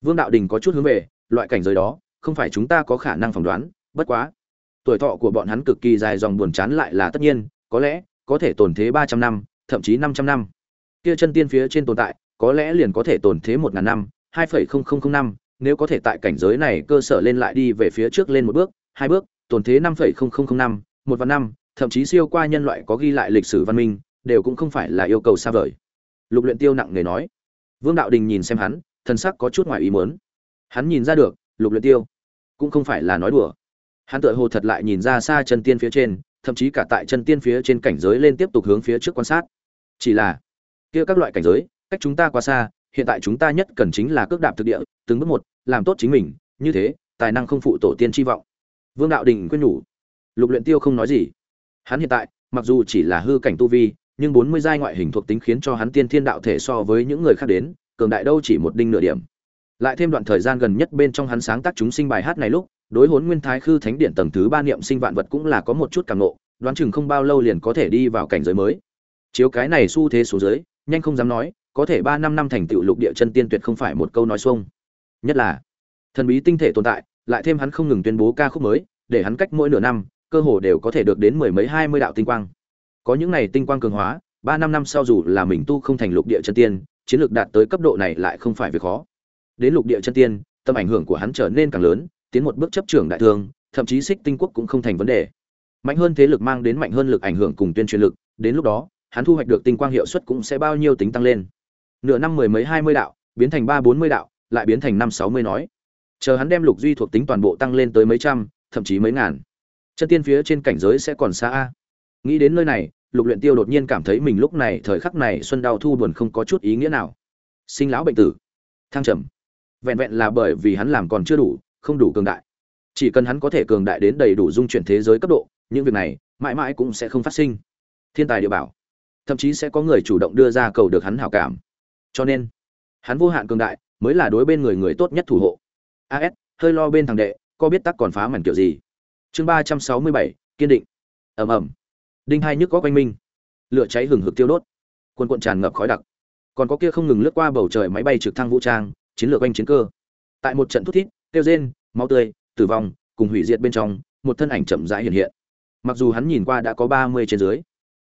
Vương đạo đình có chút hướng về, loại cảnh giới đó, không phải chúng ta có khả năng phỏng đoán, bất quá. Tuổi thọ của bọn hắn cực kỳ dài dòng buồn chán lại là tất nhiên, có lẽ có thể tồn thế ba trăm năm, thậm chí năm trăm năm. Kia chân tiên phía trên tồn tại, có lẽ liền có thể tồn thế một ngàn năm, hai phẩy không không không năm, nếu có thể tại cảnh giới này cơ sở lên lại đi về phía trước lên một bước, hai bước tồn thế năm phẩy không không không năm, một vạn năm, thậm chí siêu qua nhân loại có ghi lại lịch sử văn minh, đều cũng không phải là yêu cầu xa vời. Lục luyện tiêu nặng nề nói. Vương đạo đình nhìn xem hắn, thần sắc có chút ngoài ý muốn. Hắn nhìn ra được, lục luyện tiêu cũng không phải là nói đùa. Hắn tựa hồ thật lại nhìn ra xa chân tiên phía trên, thậm chí cả tại chân tiên phía trên cảnh giới lên tiếp tục hướng phía trước quan sát. Chỉ là, kia các loại cảnh giới, cách chúng ta quá xa, hiện tại chúng ta nhất cần chính là cước đạp thực địa, từng bước một, làm tốt chính mình, như thế, tài năng không phụ tổ tiên chi vọng vương đạo đình quyên nhủ. Lục luyện tiêu không nói gì. Hắn hiện tại, mặc dù chỉ là hư cảnh tu vi, nhưng bốn mươi giai ngoại hình thuộc tính khiến cho hắn tiên thiên đạo thể so với những người khác đến, cường đại đâu chỉ một đinh nửa điểm. Lại thêm đoạn thời gian gần nhất bên trong hắn sáng tác chúng sinh bài hát này lúc, đối hốn nguyên thái khư thánh điện tầng thứ ba niệm sinh vạn vật cũng là có một chút cảm nộ đoán chừng không bao lâu liền có thể đi vào cảnh giới mới. Chiếu cái này xu thế số giới nhanh không dám nói, có thể ba năm năm thành tựu lục địa chân tiên tuyệt không phải một câu nói xuông. Nhất là, thần bí tinh thể tồn tại lại thêm hắn không ngừng tuyên bố ca khúc mới, để hắn cách mỗi nửa năm, cơ hồ đều có thể được đến mười mấy hai mươi đạo tinh quang. Có những này tinh quang cường hóa, ba năm năm sau dù là mình tu không thành lục địa chân tiên, chiến lược đạt tới cấp độ này lại không phải việc khó. Đến lục địa chân tiên, tâm ảnh hưởng của hắn trở nên càng lớn, tiến một bước chấp trưởng đại thương, thậm chí xích tinh quốc cũng không thành vấn đề. Mạnh hơn thế lực mang đến mạnh hơn lực ảnh hưởng cùng tuyên truyền lực, đến lúc đó, hắn thu hoạch được tinh quang hiệu suất cũng sẽ bao nhiêu tính tăng lên. Nửa năm mười mấy hai mươi đạo, biến thành ba bốn mươi đạo, lại biến thành năm sáu mươi nói chờ hắn đem lục duy thuộc tính toàn bộ tăng lên tới mấy trăm, thậm chí mấy ngàn. Chân tiên phía trên cảnh giới sẽ còn xa a. Nghĩ đến nơi này, lục luyện tiêu đột nhiên cảm thấy mình lúc này, thời khắc này xuân đau thu buồn không có chút ý nghĩa nào. Sinh lão bệnh tử. Thăng trầm. Vẹn vẹn là bởi vì hắn làm còn chưa đủ, không đủ cường đại. Chỉ cần hắn có thể cường đại đến đầy đủ dung chuyển thế giới cấp độ, những việc này mãi mãi cũng sẽ không phát sinh. Thiên tài địa bảo. Thậm chí sẽ có người chủ động đưa ra cầu được hắn hảo cảm. Cho nên, hắn vô hạn cường đại mới là đối bên người người tốt nhất thủ hộ as hơi lo bên thằng đệ, có biết tắc còn phá mảnh kiểu gì? Chương ba trăm sáu mươi bảy, kiên định. Ầm ầm. Đinh hai nhức có quanh minh lửa cháy hừng hực tiêu đốt. Quân cuộn tràn ngập khói đặc. Còn có kia không ngừng lướt qua bầu trời máy bay trực thăng vũ trang, chiến lược quanh chiến cơ. Tại một trận thút thít tiêu rên, máu tươi, tử vong, cùng hủy diệt bên trong, một thân ảnh chậm rãi hiện hiện. Mặc dù hắn nhìn qua đã có ba mươi trên dưới,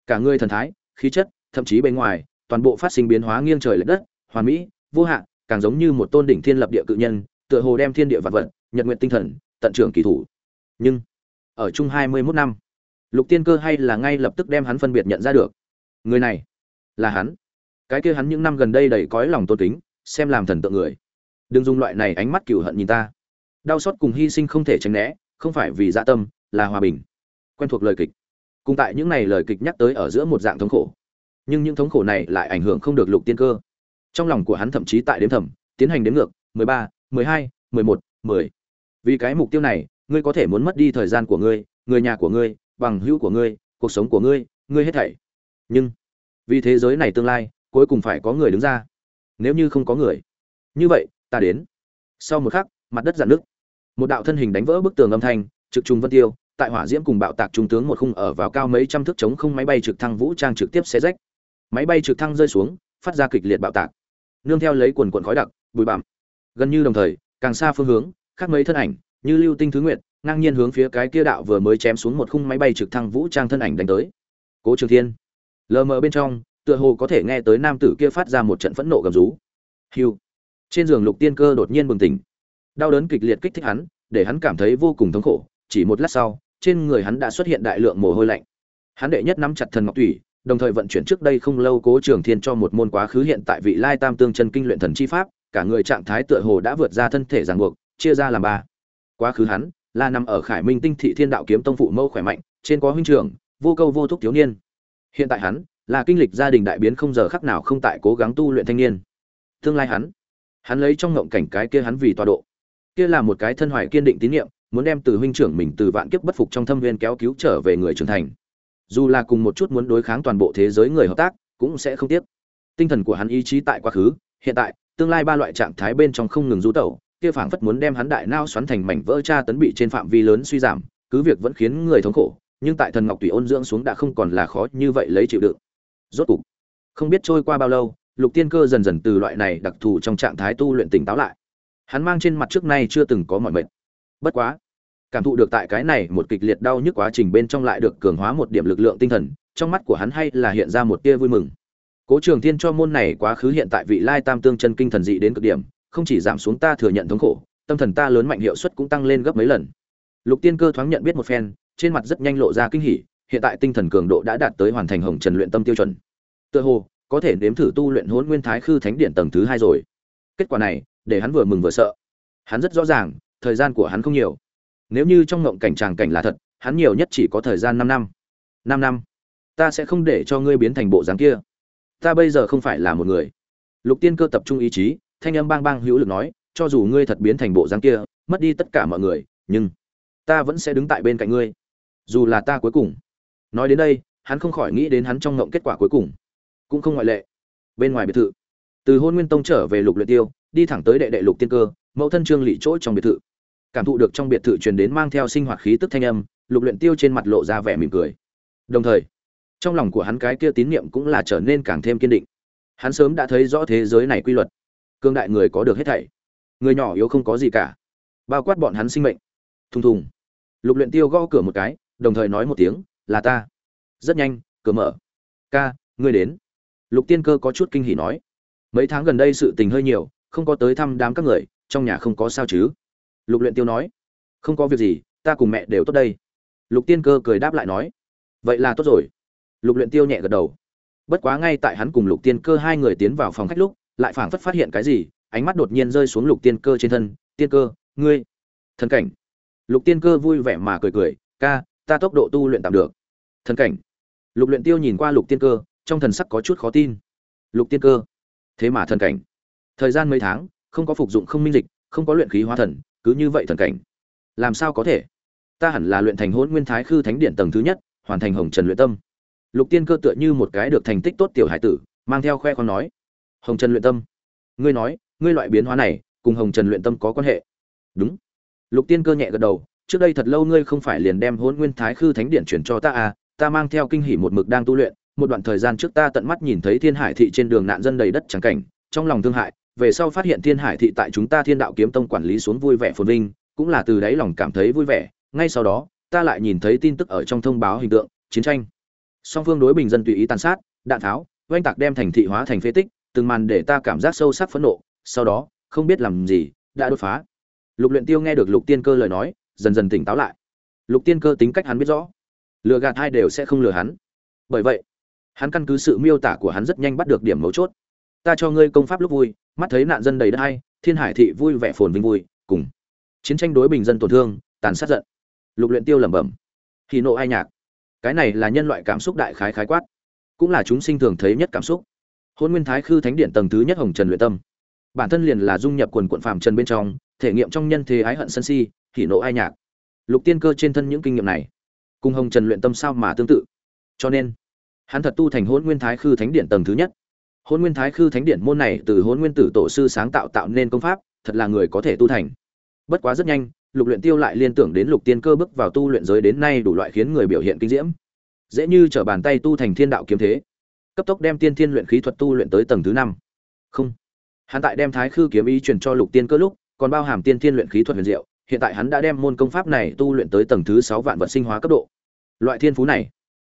cả người thần thái, khí chất, thậm chí bên ngoài, toàn bộ phát sinh biến hóa nghiêng trời lệch đất, hoàn mỹ, vô hạn, càng giống như một tôn đỉnh thiên lập địa cự nhân tựa hồ đem thiên địa vật vật, nhật nguyện tinh thần, tận trưởng kỳ thủ. Nhưng, ở chung hai mươi 21 năm, lục tiên cơ hay là ngay lập tức đem hắn phân biệt nhận ra được. Người này, là hắn. Cái kia hắn những năm gần đây đầy cõi lòng tôn kính, xem làm thần tượng người. Đừng dùng loại này ánh mắt cừu hận nhìn ta. Đau xót cùng hy sinh không thể tránh né, không phải vì dạ tâm, là hòa bình. Quen thuộc lời kịch. Cùng tại những này lời kịch nhắc tới ở giữa một dạng thống khổ. Nhưng những thống khổ này lại ảnh hưởng không được lục tiên cơ. Trong lòng của hắn thậm chí tại đếm thẩm tiến hành đếm ngược, mười ba mười hai, mười một, mười. Vì cái mục tiêu này, ngươi có thể muốn mất đi thời gian của ngươi, người nhà của ngươi, bằng hữu của ngươi, cuộc sống của ngươi ngươi hết thảy. Nhưng, vì thế giới này tương lai, cuối cùng phải có người đứng ra. Nếu như không có người, như vậy, ta đến. Sau một khắc, mặt đất giãn nước một đạo thân hình đánh vỡ bức tường âm thanh, trực trung vân tiêu, tại hỏa diễm cùng bạo tạc trung tướng một khung ở vào cao mấy trăm thước chống không máy bay trực thăng vũ trang trực tiếp xé rách. Máy bay trực thăng rơi xuống, phát ra kịch liệt bạo tạc. Nương theo lấy quần quần khói đặc, bụi bặm gần như đồng thời càng xa phương hướng khác mấy thân ảnh như lưu tinh thứ nguyện ngang nhiên hướng phía cái kia đạo vừa mới chém xuống một khung máy bay trực thăng vũ trang thân ảnh đánh tới cố trường thiên lờ mờ bên trong tựa hồ có thể nghe tới nam tử kia phát ra một trận phẫn nộ gầm rú Hiu! Trên giường Lục Tiên Cơ đột nhiên bừng tỉnh. Đau đớn kịch liệt kích thích hắn, để hắn cảm thấy vô cùng thống khổ, chỉ một lát sau, trên người hắn đã xuất hiện đại lượng mồ hôi lạnh. Hắn đệ nhất nắm chặt thần ngọc thủy, đồng thời vận chuyển trước đây không lâu Cố Trường Thiên cho một môn quá khứ hiện tại vị Lai Tam Tương chân kinh luyện thần chi pháp, cả người trạng thái tựa hồ đã vượt ra thân thể ràng buộc, chia ra làm ba. Quá khứ hắn là nằm ở Khải Minh Tinh Thị Thiên Đạo kiếm tông phụ mẫu khỏe mạnh, trên có huynh trưởng, vô câu vô thúc thiếu niên. Hiện tại hắn là kinh lịch gia đình đại biến không giờ khắc nào không tại cố gắng tu luyện thanh niên. Tương lai hắn, hắn lấy trong ngộng cảnh cái kia hắn vì tọa độ. Kia là một cái thân hoài kiên định tín niệm, muốn đem từ huynh trưởng mình từ vạn kiếp bất phục trong thâm viên kéo cứu trở về người trưởng thành. Dù là cùng một chút muốn đối kháng toàn bộ thế giới người hợp tác, cũng sẽ không tiếc. Tinh thần của hắn ý chí tại quá khứ, hiện tại, tương lai ba loại trạng thái bên trong không ngừng du tẩu, kia phảng phất muốn đem hắn đại nao xoắn thành mảnh vỡ tra tấn bị trên phạm vi lớn suy giảm, cứ việc vẫn khiến người thống khổ, nhưng tại thần ngọc tùy ôn dưỡng xuống đã không còn là khó như vậy lấy chịu đựng. Rốt cục, không biết trôi qua bao lâu, Lục Tiên Cơ dần dần từ loại này đặc thù trong trạng thái tu luyện tỉnh táo lại. Hắn mang trên mặt trước nay chưa từng có mọi mệt. Bất quá, cảm thụ được tại cái này một kịch liệt đau nhức quá trình bên trong lại được cường hóa một điểm lực lượng tinh thần, trong mắt của hắn hay là hiện ra một tia vui mừng. Cố Trường Thiên cho môn này quá khứ hiện tại vị lai tam tương chân kinh thần dị đến cực điểm, không chỉ giảm xuống ta thừa nhận thống khổ, tâm thần ta lớn mạnh hiệu suất cũng tăng lên gấp mấy lần. Lục Tiên Cơ thoáng nhận biết một phen, trên mặt rất nhanh lộ ra kinh hỉ, hiện tại tinh thần cường độ đã đạt tới hoàn thành hồng trần luyện tâm tiêu chuẩn. Tựa hồ có thể nếm thử tu luyện Hỗn Nguyên Thái Khư Thánh Điện tầng thứ hai rồi. Kết quả này, để hắn vừa mừng vừa sợ. Hắn rất rõ ràng, thời gian của hắn không nhiều. Nếu như trong ngộng cảnh tràng cảnh là thật, hắn nhiều nhất chỉ có thời gian 5 năm. 5 năm. Ta sẽ không để cho ngươi biến thành bộ dáng kia. Ta bây giờ không phải là một người. Lục Tiên Cơ tập trung ý chí, thanh âm bang bang hữu lực nói, cho dù ngươi thật biến thành bộ dáng kia, mất đi tất cả mọi người, nhưng ta vẫn sẽ đứng tại bên cạnh ngươi. Dù là ta cuối cùng. Nói đến đây hắn không khỏi nghĩ đến hắn trong ngộng kết quả cuối cùng. Cũng không ngoại lệ. Bên ngoài biệt thự. Từ hôn nguyên tông trở về lục luyện tiêu đi thẳng tới đệ đệ lục tiên cơ mẫu thân trương lị chỗ trong biệt thự. Cảm thụ được trong biệt thự truyền đến mang theo sinh hoạt khí tức thanh âm lục luyện tiêu trên mặt lộ ra vẻ mỉm cười. Đồng thời trong lòng của hắn cái kia tín niệm cũng là trở nên càng thêm kiên định. Hắn sớm đã thấy rõ thế giới này quy luật. Cương đại người có được hết thảy. Người nhỏ yếu không có gì cả. Bao quát bọn hắn sinh mệnh. Thùng thùng. Lục luyện tiêu gõ cửa một cái, đồng thời nói một tiếng, là ta. Rất nhanh, cửa mở. Ca, ngươi đến. Lục tiên cơ có chút kinh hỉ nói. Mấy tháng gần đây sự tình hơi nhiều, không có tới thăm đám các người, trong nhà không có sao chứ. Lục luyện tiêu nói. Không có việc gì, ta cùng mẹ đều tốt đây. Lục tiên cơ cười đáp lại nói. Vậy là tốt rồi lục luyện tiêu nhẹ gật đầu. Bất quá ngay tại hắn cùng lục tiên cơ hai người tiến vào phòng khách lúc, lại phảng phất phát hiện cái gì, ánh mắt đột nhiên rơi xuống lục tiên cơ trên thân. Tiên cơ, ngươi, thần cảnh. Lục tiên cơ vui vẻ mà cười cười, ca, ta tốc độ tu luyện tạm được. Thần cảnh? Lục luyện tiêu nhìn qua lục tiên cơ, trong thần sắc có chút khó tin. Lục tiên cơ, thế mà thần cảnh. Thời gian mấy tháng, không có phục dụng không minh dịch, không có luyện khí hóa thần, cứ như vậy thần cảnh. Làm sao có thể? Ta hẳn là luyện thành hỗn nguyên thái khư thánh điện tầng thứ nhất, hoàn thành hồng trần luyện tâm lục tiên cơ tựa như một cái được thành tích tốt tiểu hải tử, mang theo khoe con nói, hồng trần luyện tâm, ngươi nói, ngươi loại biến hóa này, cùng hồng trần luyện tâm có quan hệ? Đúng. Lục tiên cơ nhẹ gật đầu, trước đây thật lâu ngươi không phải liền đem hôn nguyên thái khư thánh điện chuyển cho ta à ta mang theo kinh hỉ một mực đang tu luyện, một đoạn thời gian trước ta tận mắt nhìn thấy thiên hải thị trên đường nạn dân đầy đất trắng cảnh, trong lòng thương hại, về sau phát hiện thiên hải thị tại chúng ta thiên đạo kiếm tông quản lý xuống vui vẻ phồn vinh, cũng là từ đáy lòng cảm thấy vui vẻ, ngay sau đó, ta lại nhìn thấy tin tức ở trong thông báo hình tượng, chiến tranh song phương đối bình dân tùy ý tàn sát, đạn tháo, oanh tạc đem thành thị hóa thành phế tích, từng màn để ta cảm giác sâu sắc phẫn nộ, sau đó, không biết làm gì, đã đột phá. Lục luyện tiêu nghe được lục tiên cơ lời nói, dần dần tỉnh táo lại. Lục tiên cơ tính cách hắn biết rõ. Lừa gạt hai đều sẽ không lừa hắn. Bởi vậy, hắn căn cứ sự miêu tả của hắn rất nhanh bắt được điểm mấu chốt. Ta cho ngươi công pháp lúc vui, mắt thấy nạn dân đầy đất hay, thiên hải thị vui vẻ phồn vinh vui, cùng chiến tranh đối bình dân tổn thương, tàn sát giận. Lục luyện tiêu lẩm bẩm. Thì nộ ai nhạc cái này là nhân loại cảm xúc đại khái khái quát, cũng là chúng sinh thường thấy nhất cảm xúc. Hôn nguyên thái khư thánh điện tầng thứ nhất hồng trần luyện tâm. Bản thân liền là dung nhập quần quận phàm trần bên trong, thể nghiệm trong nhân thế ái hận sân si, hỉ nộ ai nhạc. Lục tiên cơ trên thân những kinh nghiệm này, cùng hồng trần luyện tâm sao mà tương tự. Cho nên, hắn thật tu thành hôn nguyên thái khư thánh điện tầng thứ nhất. Hôn nguyên thái khư thánh điện môn này từ hôn nguyên tử tổ sư sáng tạo tạo nên công pháp, thật là người có thể tu thành. Bất quá rất nhanh lục luyện tiêu lại liên tưởng đến lục tiên cơ bước vào tu luyện giới đến nay đủ loại khiến người biểu hiện kinh diễm. Dễ như trở bàn tay tu thành thiên đạo kiếm thế. Cấp tốc đem tiên thiên luyện khí thuật tu luyện tới tầng thứ năm. Không. Hắn tại đem thái khư kiếm ý truyền cho lục tiên cơ lúc, còn bao hàm tiên thiên luyện khí thuật huyền diệu, hiện tại hắn đã đem môn công pháp này tu luyện tới tầng thứ sáu vạn vật sinh hóa cấp độ. Loại thiên phú này.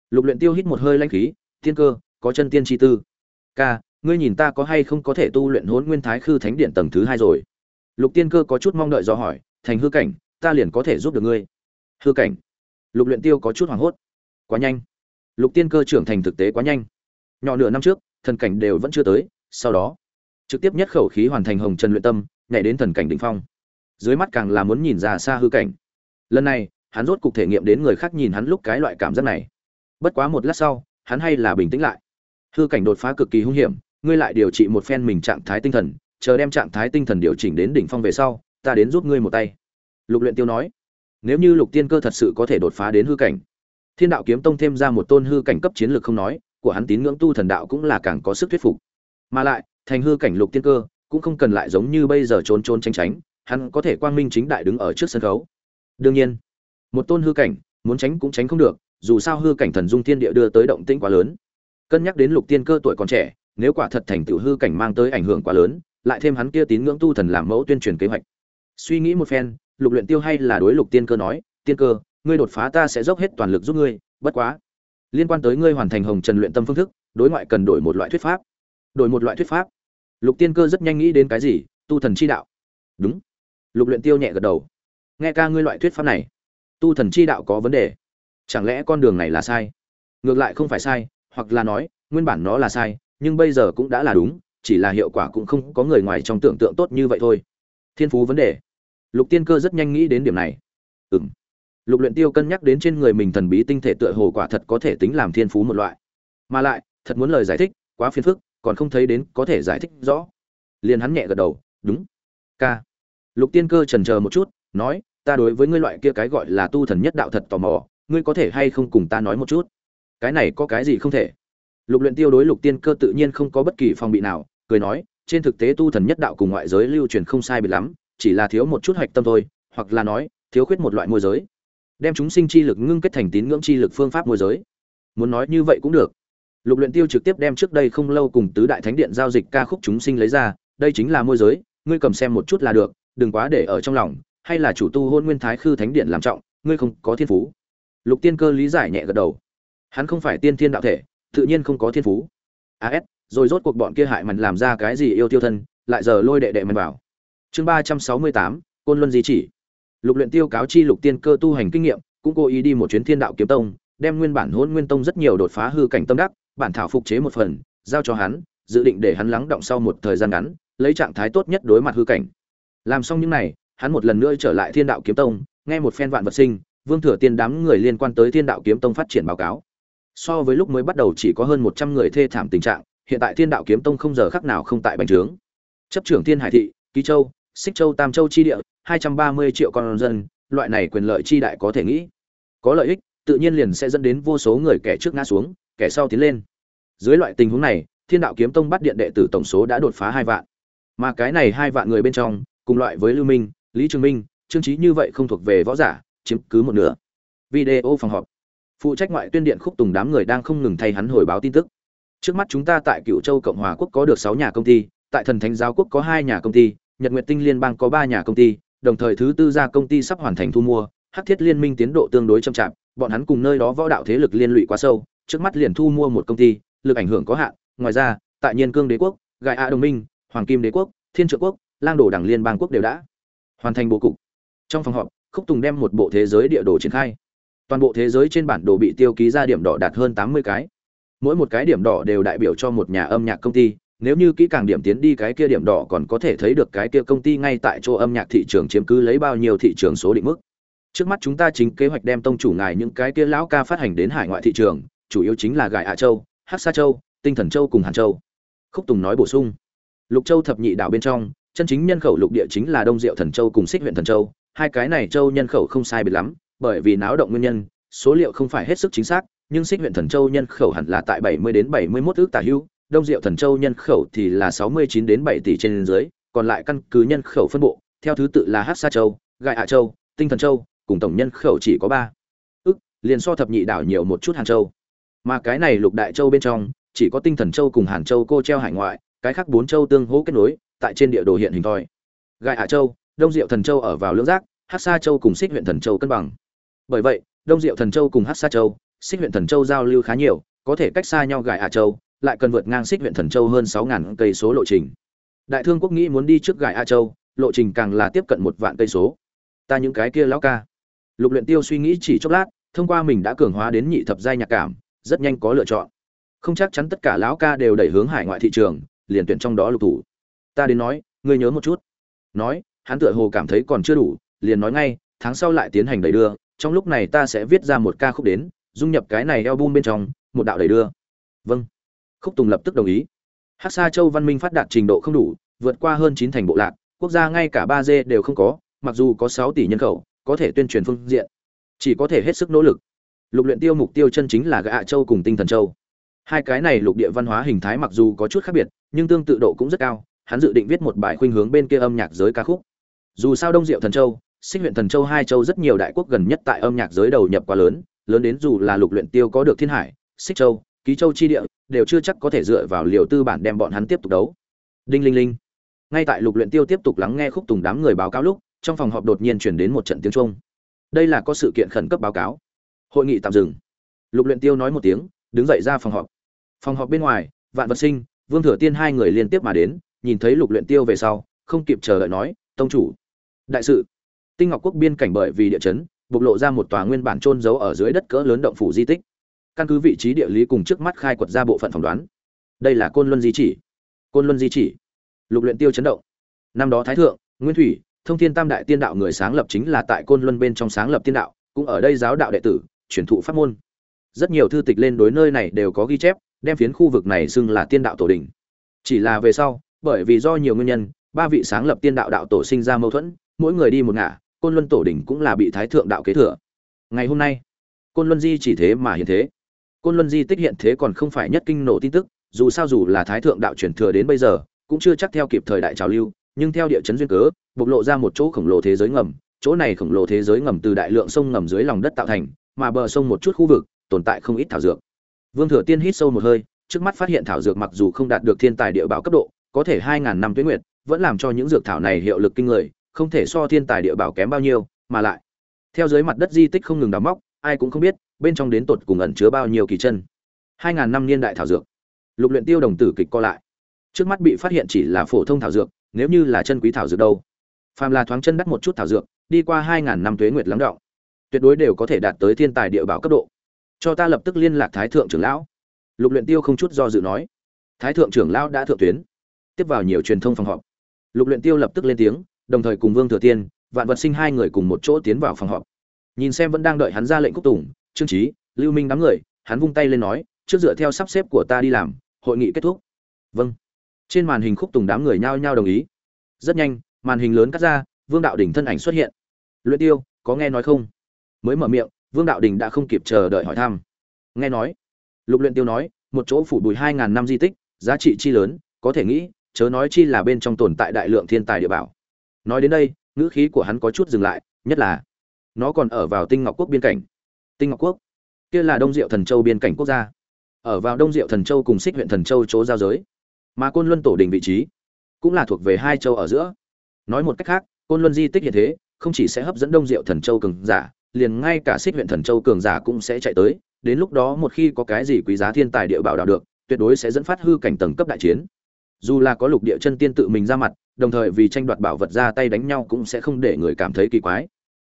Lục luyện tiêu hít một hơi lãnh khí, tiên cơ, có chân tiên chi tư. Ca, ngươi nhìn ta có hay không có thể tu luyện hôn nguyên thái khư thánh điện tầng thứ hai rồi? Lục tiên cơ có chút mong đợi do hỏi thành hư cảnh, ta liền có thể giúp được ngươi. Hư cảnh? Lục luyện tiêu có chút hoảng hốt. Quá nhanh. Lục tiên cơ trưởng thành thực tế quá nhanh. Nhỏ nửa năm trước, thần cảnh đều vẫn chưa tới, sau đó, trực tiếp nhất khẩu khí hoàn thành hồng trần luyện tâm, nhảy đến thần cảnh đỉnh phong. Dưới mắt càng là muốn nhìn ra xa hư cảnh. Lần này, hắn rốt cục thể nghiệm đến người khác nhìn hắn lúc cái loại cảm giác này. Bất quá một lát sau, hắn hay là bình tĩnh lại. Hư cảnh đột phá cực kỳ hung hiểm, ngươi lại điều trị một phen mình trạng thái tinh thần, chờ đem trạng thái tinh thần điều chỉnh đến đỉnh phong về sau ta đến giúp ngươi một tay. Lục luyện tiêu nói, nếu như lục tiên cơ thật sự có thể đột phá đến hư cảnh, thiên đạo kiếm tông thêm ra một tôn hư cảnh cấp chiến lược không nói, của hắn tín ngưỡng tu thần đạo cũng là càng có sức thuyết phục. Mà lại, thành hư cảnh lục tiên cơ cũng không cần lại giống như bây giờ trốn trốn tránh tránh, hắn có thể quang minh chính đại đứng ở trước sân khấu. Đương nhiên, một tôn hư cảnh, muốn tránh cũng tránh không được, dù sao hư cảnh thần dung thiên địa đưa tới động tĩnh quá lớn. Cân nhắc đến lục tiên cơ tuổi còn trẻ, nếu quả thật thành tựu hư cảnh mang tới ảnh hưởng quá lớn, lại thêm hắn kia tín ngưỡng tu thần làm mẫu tuyên truyền kế hoạch suy nghĩ một phen, lục luyện tiêu hay là đối lục tiên cơ nói, tiên cơ, ngươi đột phá ta sẽ dốc hết toàn lực giúp ngươi, bất quá, liên quan tới ngươi hoàn thành hồng trần luyện tâm phương thức, đối ngoại cần đổi một loại thuyết pháp. Đổi một loại thuyết pháp? Lục tiên cơ rất nhanh nghĩ đến cái gì? Tu thần chi đạo. Đúng. Lục luyện tiêu nhẹ gật đầu. Nghe ca ngươi loại thuyết pháp này, tu thần chi đạo có vấn đề. Chẳng lẽ con đường này là sai? Ngược lại không phải sai, hoặc là nói, nguyên bản nó là sai, nhưng bây giờ cũng đã là đúng, chỉ là hiệu quả cũng không có người ngoài trong tưởng tượng tốt như vậy thôi. Thiên phú vấn đề lục tiên cơ rất nhanh nghĩ đến điểm này. Ừ m lục luyện tiêu cân nhắc đến trên người mình thần bí tinh thể tựa hồ quả thật có thể tính làm thiên phú một loại. Mà lại, thật muốn lời giải thích, quá phiền phức, còn không thấy đến có thể giải thích rõ. Liền hắn nhẹ gật đầu, đúng. K lục tiên cơ trần chờ một chút, nói, ta đối với ngươi loại kia cái gọi là tu thần nhất đạo thật tò mò, ngươi có thể hay không cùng ta nói một chút? Cái này có cái gì không thể? Lục luyện tiêu đối lục tiên cơ tự nhiên không có bất kỳ phòng bị nào, cười nói, trên thực tế tu thần nhất đạo cùng ngoại giới lưu truyền không sai biệt lắm chỉ là thiếu một chút hạch tâm thôi, hoặc là nói, thiếu khuyết một loại môi giới. Đem chúng sinh chi lực ngưng kết thành tín ngưỡng chi lực phương pháp môi giới. Muốn nói như vậy cũng được. Lục luyện tiêu trực tiếp đem trước đây không lâu cùng tứ đại thánh điện giao dịch ca khúc chúng sinh lấy ra, đây chính là môi giới, ngươi cầm xem một chút là được, đừng quá để ở trong lòng, hay là chủ tu hôn nguyên thái khư thánh điện làm trọng, ngươi không có thiên phú. Lục tiên cơ lý giải nhẹ gật đầu. Hắn không phải tiên thiên đạo thể, tự nhiên không có thiên phú. As rồi rốt cuộc bọn kia hại mình làm ra cái gì yêu tiêu thân, lại giờ lôi đệ đệ mình vào chương ba trăm sáu mươi tám, côn luân di chỉ. Lục luyện tiêu cáo chi lục tiên cơ tu hành kinh nghiệm, cũng cố ý đi một chuyến thiên đạo kiếm tông, đem nguyên bản hôn nguyên tông rất nhiều đột phá hư cảnh tâm đắc, bản thảo phục chế một phần, giao cho hắn, dự định để hắn lắng động sau một thời gian ngắn, lấy trạng thái tốt nhất đối mặt hư cảnh. Làm xong những này, hắn một lần nữa trở lại thiên đạo kiếm tông, nghe một phen vạn vật sinh, vương thừa tiên đám người liên quan tới thiên đạo kiếm tông phát triển báo cáo. So với lúc mới bắt đầu chỉ có hơn một trăm người thê thảm tình trạng, hiện tại thiên đạo kiếm tông không giờ khắc nào không tại bành trướng. Chấp trưởng thiên hải thị, ký châu xích châu tam châu chi địa, hai trăm ba mươi triệu con dân, loại này quyền lợi chi đại có thể nghĩ. Có lợi ích, tự nhiên liền sẽ dẫn đến vô số người kẻ trước ngã xuống, kẻ sau tiến lên. Dưới loại tình huống này, thiên đạo kiếm tông bắt điện đệ tử tổng số đã đột phá hai vạn. Mà cái này hai vạn người bên trong, cùng loại với lưu minh, lý trường minh, trương trí như vậy không thuộc về võ giả, chiếm cứ một nửa. Video phòng họp. Phụ trách ngoại tuyên điện khúc tùng đám người đang không ngừng thay hắn hồi báo tin tức. Trước mắt chúng ta tại cựu châu cộng hòa quốc có được sáu nhà công ty, tại thần thánh giáo quốc có hai nhà công ty nhật nguyệt tinh liên bang có ba nhà công ty, đồng thời thứ tư gia công ty sắp hoàn thành thu mua. Hắc thiết liên minh tiến độ tương đối chậm chạp, bọn hắn cùng nơi đó võ đạo thế lực liên lụy quá sâu, trước mắt liền thu mua một công ty, lực ảnh hưởng có hạn. Ngoài ra, tại nhiên cương đế quốc gai a đồng minh, hoàng kim đế quốc, thiên Trượng quốc, lang đồ đảng liên bang quốc đều đã hoàn thành bộ cục. Trong phòng họp, khúc tùng đem một bộ thế giới địa đồ triển khai. Toàn bộ thế giới trên bản đồ bị tiêu ký ra điểm đỏ đạt hơn tám mươi cái. Mỗi một cái điểm đỏ đều đại biểu cho một nhà âm nhạc công ty nếu như kỹ càng điểm tiến đi cái kia điểm đỏ còn có thể thấy được cái kia công ty ngay tại chỗ âm nhạc thị trường chiếm cứ lấy bao nhiêu thị trường số định mức. Trước mắt chúng ta chính kế hoạch đem tông chủ ngài những cái kia lão ca phát hành đến hải ngoại thị trường, chủ yếu chính là gài hạ châu, hắc sa châu, tinh thần châu cùng hàn châu. Khúc tùng nói bổ sung. Lục châu thập nhị đảo bên trong, chân chính nhân khẩu lục địa chính là đông diệu thần châu cùng xích huyện thần châu. Hai cái này châu nhân khẩu không sai biệt lắm, bởi vì náo động nguyên nhân, số liệu không phải hết sức chính xác, nhưng xích huyện thần châu nhân khẩu hẳn là tại 70 đến 71 ước tả hữu đông diệu thần châu nhân khẩu thì là 69 đến 7 tỷ trên dưới, còn lại căn cứ nhân khẩu phân bộ, theo thứ tự là Hắc sa châu, gai hạ châu, tinh thần châu, cùng tổng nhân khẩu chỉ có ba. Ước liền so thập nhị đảo nhiều một chút hàn châu. Mà cái này lục đại châu bên trong, chỉ có tinh thần châu cùng hàn châu cô treo hải ngoại, cái khác bốn châu tương hỗ kết nối, tại trên địa đồ hiện hình thôi. gai hạ châu, đông diệu thần châu ở vào lưỡng giác, Hắc sa châu cùng xích huyện thần châu cân bằng. Bởi vậy, đông diệu thần châu cùng Hắc sa châu, xích huyện thần châu giao lưu khá nhiều, có thể cách xa nhau Gai hạ châu lại cần vượt ngang xích huyện thần châu hơn sáu ngàn cây số lộ trình. Đại thương quốc nghĩ muốn đi trước gài a châu, lộ trình càng là tiếp cận một vạn cây số. Ta những cái kia lão ca. Lục luyện tiêu suy nghĩ chỉ chốc lát, thông qua mình đã cường hóa đến nhị thập giai nhạc cảm, rất nhanh có lựa chọn. Không chắc chắn tất cả lão ca đều đẩy hướng hải ngoại thị trường, liền tuyển trong đó lục thủ. Ta đến nói, ngươi nhớ một chút. Nói, hắn tựa hồ cảm thấy còn chưa đủ, liền nói ngay, tháng sau lại tiến hành đẩy đưa, trong lúc này ta sẽ viết ra một ca khúc đến, dung nhập cái này album bên trong, một đạo đẩy đưa. Vâng khúc tùng lập tức đồng ý. Hắc sa châu văn minh phát đạt trình độ không đủ, vượt qua hơn chín thành bộ lạc, quốc gia ngay cả ba d đều không có, mặc dù có sáu tỷ nhân khẩu, có thể tuyên truyền phương diện, chỉ có thể hết sức nỗ lực. Lục luyện tiêu mục tiêu chân chính là gạ châu cùng tinh thần châu. Hai cái này lục địa văn hóa hình thái mặc dù có chút khác biệt, nhưng tương tự độ cũng rất cao, hắn dự định viết một bài khuynh hướng bên kia âm nhạc giới ca khúc. Dù sao đông diệu thần châu, xích huyện thần châu hai châu rất nhiều đại quốc gần nhất tại âm nhạc giới đầu nhập quá lớn lớn đến dù là lục luyện tiêu có được thiên hải, xích châu ký châu chi địa, đều chưa chắc có thể dựa vào liều tư bản đem bọn hắn tiếp tục đấu. Đinh linh linh. Ngay tại lục luyện tiêu tiếp tục lắng nghe khúc tùng đám người báo cáo lúc, trong phòng họp đột nhiên truyền đến một trận tiếng trung đây là có sự kiện khẩn cấp báo cáo. Hội nghị tạm dừng. Lục luyện tiêu nói một tiếng, đứng dậy ra phòng họp. Phòng họp bên ngoài, vạn vật sinh, vương thừa tiên hai người liên tiếp mà đến, nhìn thấy lục luyện tiêu về sau, không kịp chờ đợi nói, tông chủ, đại sự. Tinh ngọc quốc biên cảnh bởi vì địa chấn, bộc lộ ra một tòa nguyên bản trôn giấu ở dưới đất cỡ lớn động phủ di tích căn cứ vị trí địa lý cùng trước mắt khai quật ra bộ phận phỏng đoán. Đây là côn luân di chỉ. Côn luân di chỉ. Lục luyện tiêu chấn động. Năm đó thái thượng, nguyên thủy, thông thiên tam đại tiên đạo người sáng lập chính là tại côn luân bên trong sáng lập tiên đạo, cũng ở đây giáo đạo đệ tử, truyền thụ pháp môn. Rất nhiều thư tịch lên đối nơi này đều có ghi chép, đem phiến khu vực này xưng là tiên đạo tổ đình. Chỉ là về sau, bởi vì do nhiều nguyên nhân, ba vị sáng lập tiên đạo đạo tổ sinh ra mâu thuẫn, mỗi người đi một ngả, côn luân tổ đình cũng là bị thái thượng đạo kế thừa. Ngày hôm nay, côn luân di chỉ thế mà hiện thế côn luân di tích hiện thế còn không phải nhất kinh nổ tin tức, dù sao dù là thái thượng đạo truyền thừa đến bây giờ, cũng chưa chắc theo kịp thời đại trào lưu, nhưng theo địa chấn duyên cớ, bộc lộ ra một chỗ khổng lồ thế giới ngầm, chỗ này khổng lồ thế giới ngầm từ đại lượng sông ngầm dưới lòng đất tạo thành, mà bờ sông một chút khu vực, tồn tại không ít thảo dược. Vương thừa tiên hít sâu một hơi, trước mắt phát hiện thảo dược mặc dù không đạt được thiên tài địa bảo cấp độ, có thể hai ngàn năm tuyết nguyệt, vẫn làm cho những dược thảo này hiệu lực kinh người, không thể so thiên tài địa bảo kém bao nhiêu, mà lại, theo dưới mặt đất di tích không ngừng đào móc ai cũng không biết, bên trong đến tột cùng ẩn chứa bao nhiêu kỳ chân. Hai ngàn năm niên đại thảo dược. Lục luyện tiêu đồng tử kịch co lại. Trước mắt bị phát hiện chỉ là phổ thông thảo dược, nếu như là chân quý thảo dược đâu. Phàm là thoáng chân đắt một chút thảo dược, đi qua hai ngàn năm tuế nguyệt lắng đọng, tuyệt đối đều có thể đạt tới thiên tài địa bảo cấp độ. Cho ta lập tức liên lạc thái thượng trưởng lão. Lục luyện tiêu không chút do dự nói. Thái thượng trưởng lão đã thượng tuyến. Tiếp vào nhiều truyền thông phòng họp. Lục luyện tiêu lập tức lên tiếng, đồng thời cùng vương thừa tiên, vạn vật sinh hai người cùng một chỗ tiến vào phòng họp nhìn xem vẫn đang đợi hắn ra lệnh cúc tùng, trương trí lưu minh đám người, hắn vung tay lên nói, trước dựa theo sắp xếp của ta đi làm, hội nghị kết thúc. Vâng. Trên màn hình khúc tùng đám người nhao nhao đồng ý. Rất nhanh, màn hình lớn cắt ra, vương đạo đình thân ảnh xuất hiện. Luyện tiêu, có nghe nói không? Mới mở miệng, vương đạo đình đã không kịp chờ đợi hỏi thăm. Nghe nói, lục luyện tiêu nói, một chỗ phủ bùi hai ngàn năm di tích, giá trị chi lớn, có thể nghĩ, chớ nói chi là bên trong tồn tại đại lượng thiên tài địa bảo. Nói đến đây, ngữ khí của hắn có chút dừng lại, nhất là nó còn ở vào tinh ngọc quốc biên cảnh. Tinh ngọc quốc? Kia là đông diệu thần châu biên cảnh quốc gia. Ở vào đông diệu thần châu cùng xích huyện thần châu chỗ giao giới. Mà côn luân tổ đình vị trí cũng là thuộc về hai châu ở giữa. Nói một cách khác, côn luân di tích hiện thế không chỉ sẽ hấp dẫn đông diệu thần châu cường giả, liền ngay cả xích huyện thần châu cường giả cũng sẽ chạy tới. Đến lúc đó một khi có cái gì quý giá thiên tài địa bảo đào được, tuyệt đối sẽ dẫn phát hư cảnh tầng cấp đại chiến. Dù là có lục địa chân tiên tự mình ra mặt, đồng thời vì tranh đoạt bảo vật ra tay đánh nhau cũng sẽ không để người cảm thấy kỳ quái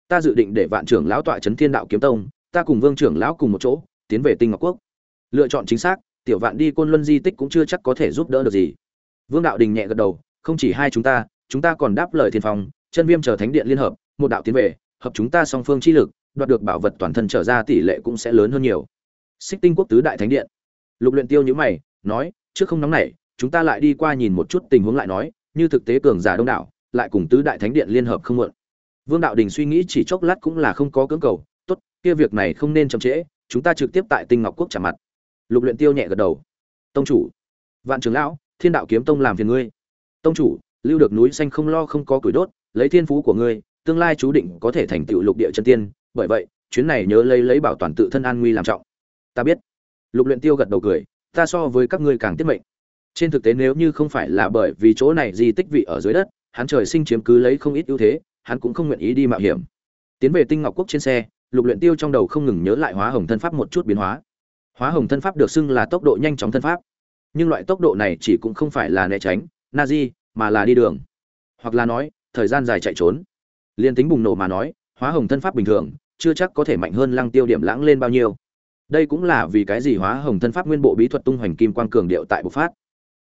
ta dự định để vạn trưởng lão tọa trấn thiên đạo kiếm tông, ta cùng vương trưởng lão cùng một chỗ, tiến về tinh ngọc quốc. Lựa chọn chính xác, tiểu vạn đi côn luân di tích cũng chưa chắc có thể giúp đỡ được gì. Vương đạo đình nhẹ gật đầu, không chỉ hai chúng ta chúng ta còn đáp lời thiên phong, chân viêm chờ thánh điện liên hợp, một đạo tiến về, hợp chúng ta song phương chi lực, đoạt được bảo vật toàn thân trở ra tỷ lệ cũng sẽ lớn hơn nhiều. Xích tinh quốc tứ đại thánh điện. Lục luyện tiêu nhíu mày, nói, trước không nóng nảy, chúng ta lại đi qua nhìn một chút tình huống lại nói, như thực tế cường giả đông đảo, lại cùng tứ đại thánh điện liên hợp không muộn vương đạo đình suy nghĩ chỉ chốc lát cũng là không có cưỡng cầu, tốt, kia việc này không nên chậm trễ, chúng ta trực tiếp tại tinh ngọc quốc trả mặt. Lục luyện tiêu nhẹ gật đầu. Tông chủ, vạn trưởng lão, thiên đạo kiếm tông làm phiền ngươi. Tông chủ, lưu được núi xanh không lo không có củi đốt, lấy thiên phú của ngươi, tương lai chú định có thể thành tựu lục địa chân tiên, bởi vậy, chuyến này nhớ lấy lấy bảo toàn tự thân an nguy làm trọng. Ta biết. Lục luyện tiêu gật đầu cười, ta so với các ngươi càng tiết mệnh. Trên thực tế nếu như không phải là bởi vì chỗ này di tích vị ở dưới đất, hắn trời sinh chiếm cứ lấy không ít ưu thế hắn cũng không nguyện ý đi mạo hiểm. Tiến về tinh ngọc quốc trên xe, lục luyện tiêu trong đầu không ngừng nhớ lại hóa hồng thân pháp một chút biến hóa. Hóa hồng thân pháp được xưng là tốc độ nhanh chóng thân pháp. Nhưng loại tốc độ này chỉ cũng không phải là né tránh, na di, mà là đi đường. Hoặc là nói, thời gian dài chạy trốn. Liên tính bùng nổ mà nói, hóa hồng thân pháp bình thường, chưa chắc có thể mạnh hơn lăng tiêu điểm lãng lên bao nhiêu. Đây cũng là vì cái gì hóa hồng thân pháp nguyên bộ bí thuật tung hoành kim quang cường điệu tại bộc phát.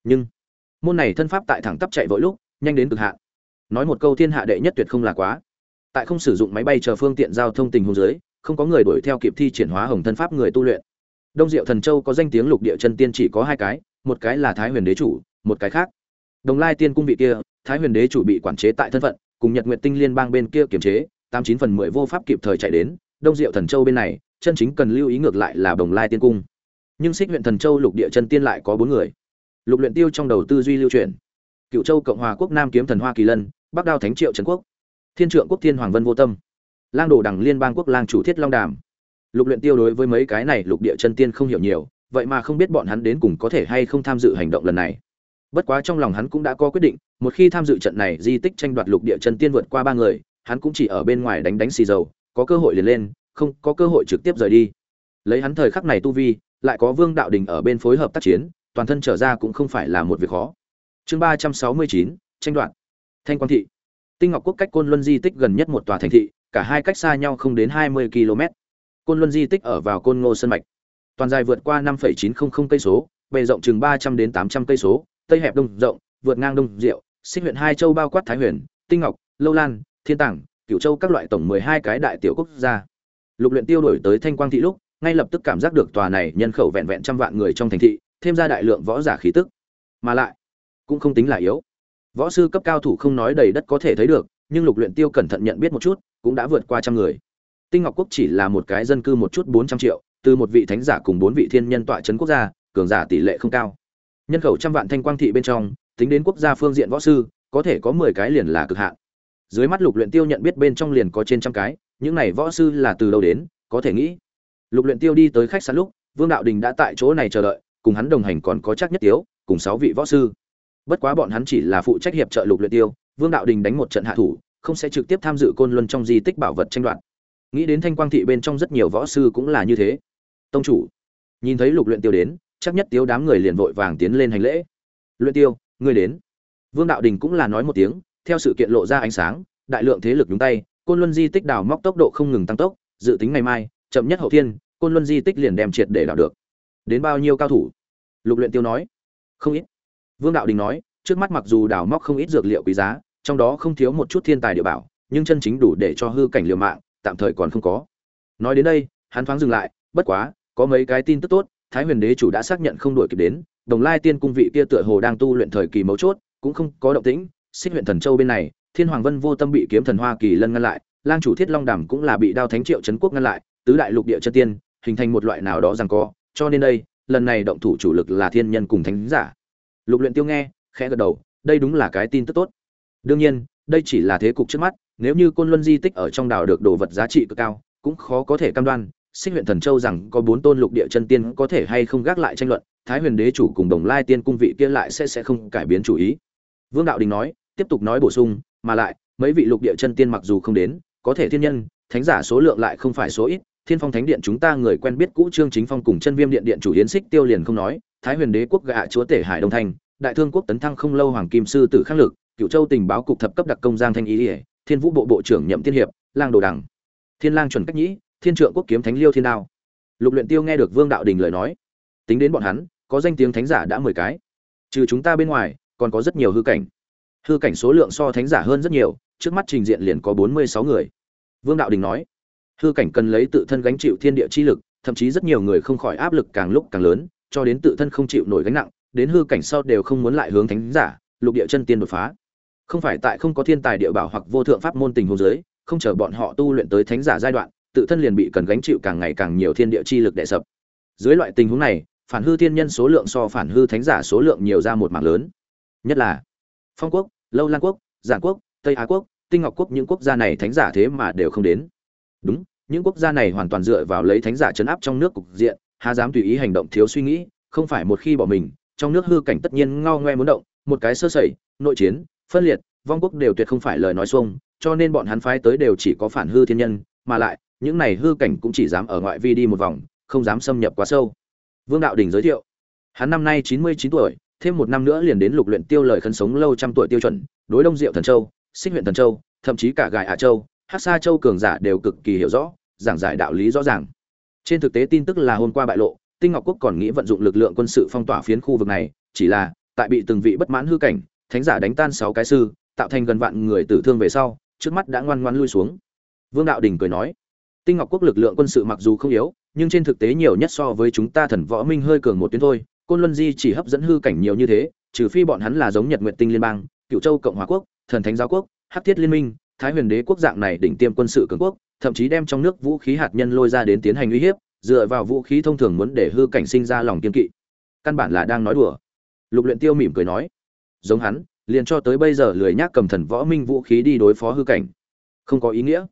Nhưng, môn này thân pháp tại thẳng tắp chạy vội lúc, nhanh đến cực hạn nói một câu thiên hạ đệ nhất tuyệt không là quá. Tại không sử dụng máy bay chờ phương tiện giao thông tình huống dưới, không có người đuổi theo kịp thi triển hóa hồng thân pháp người tu luyện. Đông diệu thần châu có danh tiếng lục địa chân tiên chỉ có hai cái, một cái là thái huyền đế chủ, một cái khác. Đồng lai tiên cung vị kia, thái huyền đế chủ bị quản chế tại thân phận, cùng nhật nguyện tinh liên bang bên kia kiềm chế, tám chín phần mười vô pháp kịp thời chạy đến, đông diệu thần châu bên này, chân chính cần lưu ý ngược lại là đồng lai tiên cung. Nhưng xích huyện thần châu lục địa chân tiên lại có bốn người. Lục luyện tiêu trong đầu tư duy lưu truyền. Cựu châu cộng hòa quốc nam kiếm thần hoa kỳ lân bắc đao thánh triệu trần quốc. Thiên trượng quốc thiên hoàng vân vô tâm. Lang đồ Đằng liên bang quốc lang chủ thiết long đàm. Lục luyện tiêu đối với mấy cái này lục địa chân tiên không hiểu nhiều, vậy mà không biết bọn hắn đến cùng có thể hay không tham dự hành động lần này. Bất quá trong lòng hắn cũng đã có quyết định, một khi tham dự trận này di tích tranh đoạt lục địa chân tiên vượt qua ba người, hắn cũng chỉ ở bên ngoài đánh đánh xì dầu, có cơ hội liền lên, không có cơ hội trực tiếp rời đi. Lấy hắn thời khắc này tu vi, lại có vương đạo đình ở bên phối hợp tác chiến, toàn thân trở ra cũng không phải là một việc khó. Chương ba trăm sáu mươi chín, tranh đoạt thanh quang thị. Tinh ngọc quốc cách côn luân di tích gần nhất một tòa thành thị, cả hai cách xa nhau không đến hai mươi km. Côn luân di tích ở vào côn ngô sơn mạch. Toàn dài vượt qua năm chín trăm linh cây số, bề rộng chừng ba trăm đến tám trăm cây số, tây hẹp đông rộng, vượt ngang đông diệu, xích huyện hai châu bao quát thái huyền, tinh ngọc, lâu lan, thiên tảng, cửu châu các loại tổng mười hai cái đại tiểu quốc gia. Lục luyện tiêu đổi tới thanh quang thị lúc, ngay lập tức cảm giác được tòa này nhân khẩu vẹn vẹn trăm vạn người trong thành thị, thêm ra đại lượng võ giả khí tức. Mà lại, cũng không tính là yếu võ sư cấp cao thủ không nói đầy đất có thể thấy được, nhưng lục luyện tiêu cẩn thận nhận biết một chút, cũng đã vượt qua trăm người. Tinh ngọc quốc chỉ là một cái dân cư một chút bốn trăm triệu, từ một vị thánh giả cùng bốn vị thiên nhân tọa chấn quốc gia, cường giả tỷ lệ không cao. Nhân khẩu trăm vạn thanh quang thị bên trong, tính đến quốc gia phương diện võ sư, có thể có mười cái liền là cực hạn. Dưới mắt lục luyện tiêu nhận biết bên trong liền có trên trăm cái, những này võ sư là từ đâu đến, có thể nghĩ. Lục luyện tiêu đi tới khách sạn lúc, vương đạo đình đã tại chỗ này chờ đợi, cùng hắn đồng hành còn có chắc nhất tiếu, cùng sáu vị võ sư bất quá bọn hắn chỉ là phụ trách hiệp trợ lục luyện tiêu, vương đạo đình đánh một trận hạ thủ, không sẽ trực tiếp tham dự côn luân trong di tích bảo vật tranh đoạt. Nghĩ đến thanh quang thị bên trong rất nhiều võ sư cũng là như thế. Tông chủ, nhìn thấy lục luyện tiêu đến, chắc nhất tiêu đám người liền vội vàng tiến lên hành lễ. Luyện tiêu, ngươi đến. Vương đạo đình cũng là nói một tiếng, theo sự kiện lộ ra ánh sáng, đại lượng thế lực nhúng tay, côn luân di tích đào móc tốc độ không ngừng tăng tốc, dự tính ngày mai, chậm nhất hậu thiên, côn luân di tích liền đem triệt để đào được. Đến bao nhiêu cao thủ? Lục luyện tiêu nói. Không ít vương đạo đình nói, trước mắt mặc dù đào móc không ít dược liệu quý giá, trong đó không thiếu một chút thiên tài địa bảo, nhưng chân chính đủ để cho hư cảnh liều mạng, tạm thời còn không có. Nói đến đây, hắn thoáng dừng lại, bất quá, có mấy cái tin tức tốt, thái huyền đế chủ đã xác nhận không đuổi kịp đến, đồng lai tiên cung vị kia tựa hồ đang tu luyện thời kỳ mấu chốt, cũng không có động tĩnh, xích huyện thần châu bên này, thiên hoàng vân vô tâm bị kiếm thần hoa kỳ lân ngăn lại, lang chủ thiết long đàm cũng là bị đao thánh triệu trấn quốc ngăn lại, tứ đại lục địa chân tiên, hình thành một loại nào đó rằng co, cho nên đây, lần này động thủ chủ lực là thiên nhân cùng thánh giả lục luyện tiêu nghe, khẽ gật đầu, đây đúng là cái tin tức tốt. Đương nhiên, đây chỉ là thế cục trước mắt, nếu như côn luân di tích ở trong đảo được đồ vật giá trị cực cao, cũng khó có thể cam đoan, xích huyện thần châu rằng có bốn tôn lục địa chân tiên có thể hay không gác lại tranh luận, thái huyền đế chủ cùng đồng lai tiên cung vị kia lại sẽ sẽ không cải biến chủ ý. Vương đạo đình nói, tiếp tục nói bổ sung, mà lại, mấy vị lục địa chân tiên mặc dù không đến, có thể thiên nhân, thánh giả số lượng lại không phải số ít, thiên phong thánh điện chúng ta người quen biết cũ trương chính phong cùng chân viêm điện điện chủ yến xích tiêu liền không nói thái huyền đế quốc gạ chúa tể hải đông thanh, đại thương quốc tấn thăng không lâu hoàng kim sư tử khắc lực cựu châu tình báo cục thập cấp đặc công giang thanh ý ỉa thiên vũ bộ bộ trưởng nhậm tiên hiệp, lang đồ đằng. Thiên lang chuẩn cách nhĩ, thiên trượng quốc kiếm thánh liêu thiên đao. Lục luyện tiêu nghe được vương đạo đình lời nói, tính đến bọn hắn, có danh tiếng thánh giả đã mười cái. Trừ chúng ta bên ngoài, còn có rất nhiều hư cảnh. Hư cảnh số lượng so thánh giả hơn rất nhiều, trước mắt trình diện liền có bốn mươi sáu người. Vương đạo đình nói, hư cảnh cần lấy tự thân gánh chịu thiên địa chi lực, thậm chí rất nhiều người không khỏi áp lực càng lúc càng lớn cho đến tự thân không chịu nổi gánh nặng đến hư cảnh sau đều không muốn lại hướng thánh giả lục địa chân tiên đột phá. Không phải tại không có thiên tài địa bảo hoặc vô thượng pháp môn tình huống dưới, không chờ bọn họ tu luyện tới thánh giả giai đoạn tự thân liền bị cần gánh chịu càng ngày càng nhiều thiên địa chi lực đè sập. Dưới loại tình huống này phản hư thiên nhân số lượng so phản hư thánh giả số lượng nhiều ra một mảng lớn. Nhất là phong quốc lâu lan quốc giản quốc tây á quốc tinh ngọc quốc những quốc gia này thánh giả thế mà đều không đến. Đúng những quốc gia này hoàn toàn dựa vào lấy thánh giả chấn áp trong nước cục diện hà dám tùy ý hành động thiếu suy nghĩ, không phải một khi bỏ mình, trong nước hư cảnh tất nhiên ngao ngoe muốn động, một cái sơ sẩy, nội chiến, phân liệt, vong quốc đều tuyệt không phải lời nói xuông, cho nên bọn hắn phái tới đều chỉ có phản hư thiên nhân, mà lại, những này hư cảnh cũng chỉ dám ở ngoại vi đi một vòng, không dám xâm nhập quá sâu. Vương đạo đình giới thiệu, hắn năm nay chín mươi chín tuổi, thêm một năm nữa liền đến lục luyện tiêu lời khấn sống lâu trăm tuổi tiêu chuẩn, đối đông diệu thần châu, xích huyện thần châu, thậm chí cả gài ả châu, hắc sa châu cường giả đều cực kỳ hiểu rõ, giảng giải đạo lý rõ ràng trên thực tế tin tức là hôm qua bại lộ, tinh ngọc quốc còn nghĩ vận dụng lực lượng quân sự phong tỏa phiến khu vực này, chỉ là, tại bị từng vị bất mãn hư cảnh, thánh giả đánh tan sáu cái sư, tạo thành gần vạn người tử thương về sau, trước mắt đã ngoan ngoan lui xuống. Vương đạo đình cười nói, tinh ngọc quốc lực lượng quân sự mặc dù không yếu, nhưng trên thực tế nhiều nhất so với chúng ta thần võ minh hơi cường một tuyến thôi, côn luân di chỉ hấp dẫn hư cảnh nhiều như thế, trừ phi bọn hắn là giống nhật nguyện tinh liên bang cựu châu cộng hòa quốc, thần thánh giáo quốc, hắc thiết liên minh, thái huyền đế quốc dạng này đỉnh tiêm quân sự cường quốc thậm chí đem trong nước vũ khí hạt nhân lôi ra đến tiến hành uy hiếp, dựa vào vũ khí thông thường muốn để hư cảnh sinh ra lòng kiên kỵ. Căn bản là đang nói đùa. Lục luyện tiêu mỉm cười nói, giống hắn, liền cho tới bây giờ lười nhác cầm thần võ minh vũ khí đi đối phó hư cảnh. Không có ý nghĩa.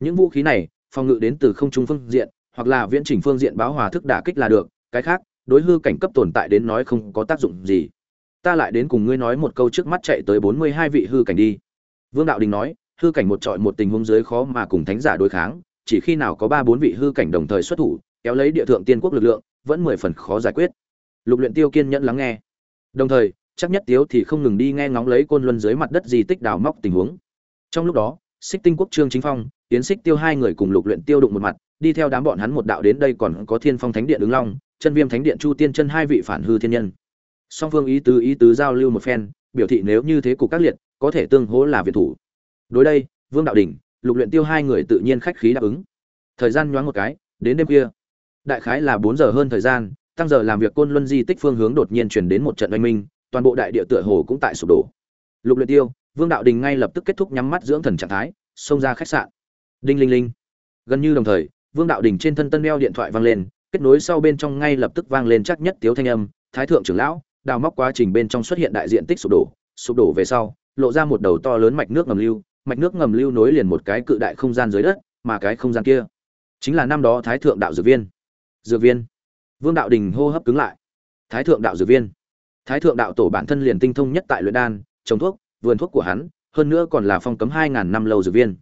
Những vũ khí này, phòng ngự đến từ không trung phương diện, hoặc là viễn trình phương diện báo hòa thức đả kích là được. Cái khác, đối hư cảnh cấp tồn tại đến nói không có tác dụng gì. Ta lại đến cùng ngươi nói một câu trước mắt chạy tới bốn mươi hai vị hư cảnh đi. Vương đạo đình nói hư cảnh một trọi một tình huống dưới khó mà cùng thánh giả đối kháng, chỉ khi nào có ba bốn vị hư cảnh đồng thời xuất thủ, kéo lấy địa thượng tiên quốc lực lượng, vẫn mười phần khó giải quyết. Lục luyện tiêu kiên nhẫn lắng nghe. Đồng thời, chắc nhất tiếu thì không ngừng đi nghe ngóng lấy côn luân dưới mặt đất di tích đào móc tình huống. Trong lúc đó, xích tinh quốc trương chính phong tiến xích tiêu hai người cùng lục luyện tiêu đụng một mặt, đi theo đám bọn hắn một đạo đến đây còn có thiên phong thánh điện ứng long, chân viêm thánh điện chu tiên chân hai vị phản hư thiên nhân. Song phương ý tứ ý tứ giao lưu một phen, biểu thị nếu như thế cục các liệt, có thể tương hỗ là việt thủ đối đây vương đạo đình lục luyện tiêu hai người tự nhiên khách khí đáp ứng. Thời gian nhoáng một cái đến đêm kia, đại khái là bốn giờ hơn thời gian tăng giờ làm việc côn luân di tích phương hướng đột nhiên chuyển đến một trận oanh minh toàn bộ đại địa tựa hồ cũng tại sụp đổ. Lục luyện tiêu vương đạo đình ngay lập tức kết thúc nhắm mắt dưỡng thần trạng thái xông ra khách sạn. Đinh linh linh. Gần như đồng thời vương đạo đình trên thân tân đeo điện thoại vang lên kết nối sau bên trong ngay lập tức vang lên chắc nhất tiếu thanh âm thái thượng trưởng lão đào móc quá trình bên trong xuất hiện đại diện tích sụp đổ sụp đổ về sau lộ ra một đầu to lớn mạch nước ngầm lưu mạch nước ngầm lưu nối liền một cái cự đại không gian dưới đất, mà cái không gian kia chính là năm đó thái thượng đạo dược viên. Dược viên. Vương đạo đình hô hấp cứng lại. Thái thượng đạo dược viên. Thái thượng đạo tổ bản thân liền tinh thông nhất tại luyện đan, trồng thuốc, vườn thuốc của hắn, hơn nữa còn là phong cấm hai ngàn năm lâu dược viên.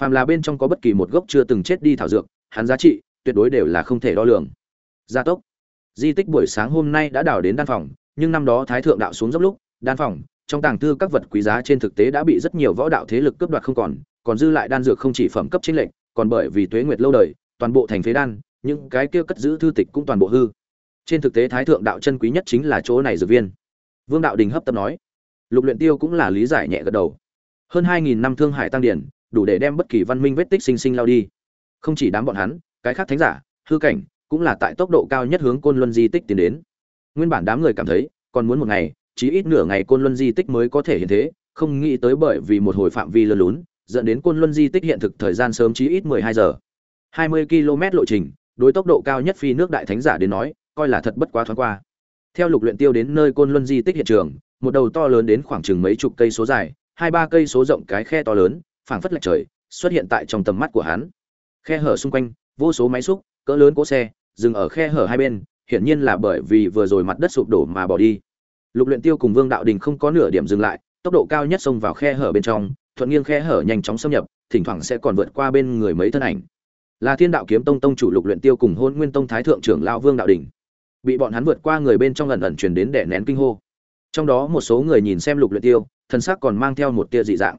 Phàm là bên trong có bất kỳ một gốc chưa từng chết đi thảo dược, hắn giá trị tuyệt đối đều là không thể đo lường. Gia tốc. Di tích buổi sáng hôm nay đã đào đến đan phòng, nhưng năm đó thái thượng đạo xuống dốc lúc, đan phòng trong tàng thư các vật quý giá trên thực tế đã bị rất nhiều võ đạo thế lực cướp đoạt không còn còn dư lại đan dược không chỉ phẩm cấp chính lệnh còn bởi vì tuế nguyệt lâu đời, toàn bộ thành phế đan, những cái kia cất giữ thư tịch cũng toàn bộ hư. Trên thực tế thái thượng đạo chân quý nhất chính là chỗ này dược viên. Vương đạo đình hấp tấp nói, lục luyện tiêu cũng là lý giải nhẹ gật đầu. Hơn hai nghìn năm thương hải tăng điển, đủ để đem bất kỳ văn minh vết tích sinh sinh lao đi. Không chỉ đám bọn hắn, cái khác thánh giả, hư cảnh, cũng là tại tốc độ cao nhất hướng côn luân di tích tiến đến. Nguyên bản đám người cảm thấy, còn muốn một ngày chí ít nửa ngày côn luân di tích mới có thể hiện thế, không nghĩ tới bởi vì một hồi phạm vi lơ lún, dẫn đến côn luân di tích hiện thực thời gian sớm chí ít mười hai giờ. hai mươi km lộ trình, đối tốc độ cao nhất phi nước đại thánh giả đến nói, coi là thật bất quá thoáng qua. Theo lục luyện tiêu đến nơi côn luân di tích hiện trường, một đầu to lớn đến khoảng chừng mấy chục cây số dài, hai ba cây số rộng cái khe to lớn, phảng phất lệch trời, xuất hiện tại trong tầm mắt của hắn. Khe hở xung quanh, vô số máy xúc, cỡ lớn cỗ xe, dừng ở khe hở hai bên, hiển nhiên là bởi vì vừa rồi mặt đất sụp đổ mà bỏ đi lục luyện tiêu cùng vương đạo đình không có nửa điểm dừng lại, tốc độ cao nhất xông vào khe hở bên trong, thuận nghiêng khe hở nhanh chóng xâm nhập, thỉnh thoảng sẽ còn vượt qua bên người mấy thân ảnh. Là thiên đạo kiếm tông tông chủ lục luyện tiêu cùng hôn nguyên tông thái thượng trưởng lão vương đạo đình. Bị bọn hắn vượt qua người bên trong ẩn ẩn truyền đến đè nén kinh hô. Trong đó một số người nhìn xem lục luyện tiêu, thân xác còn mang theo một tia dị dạng.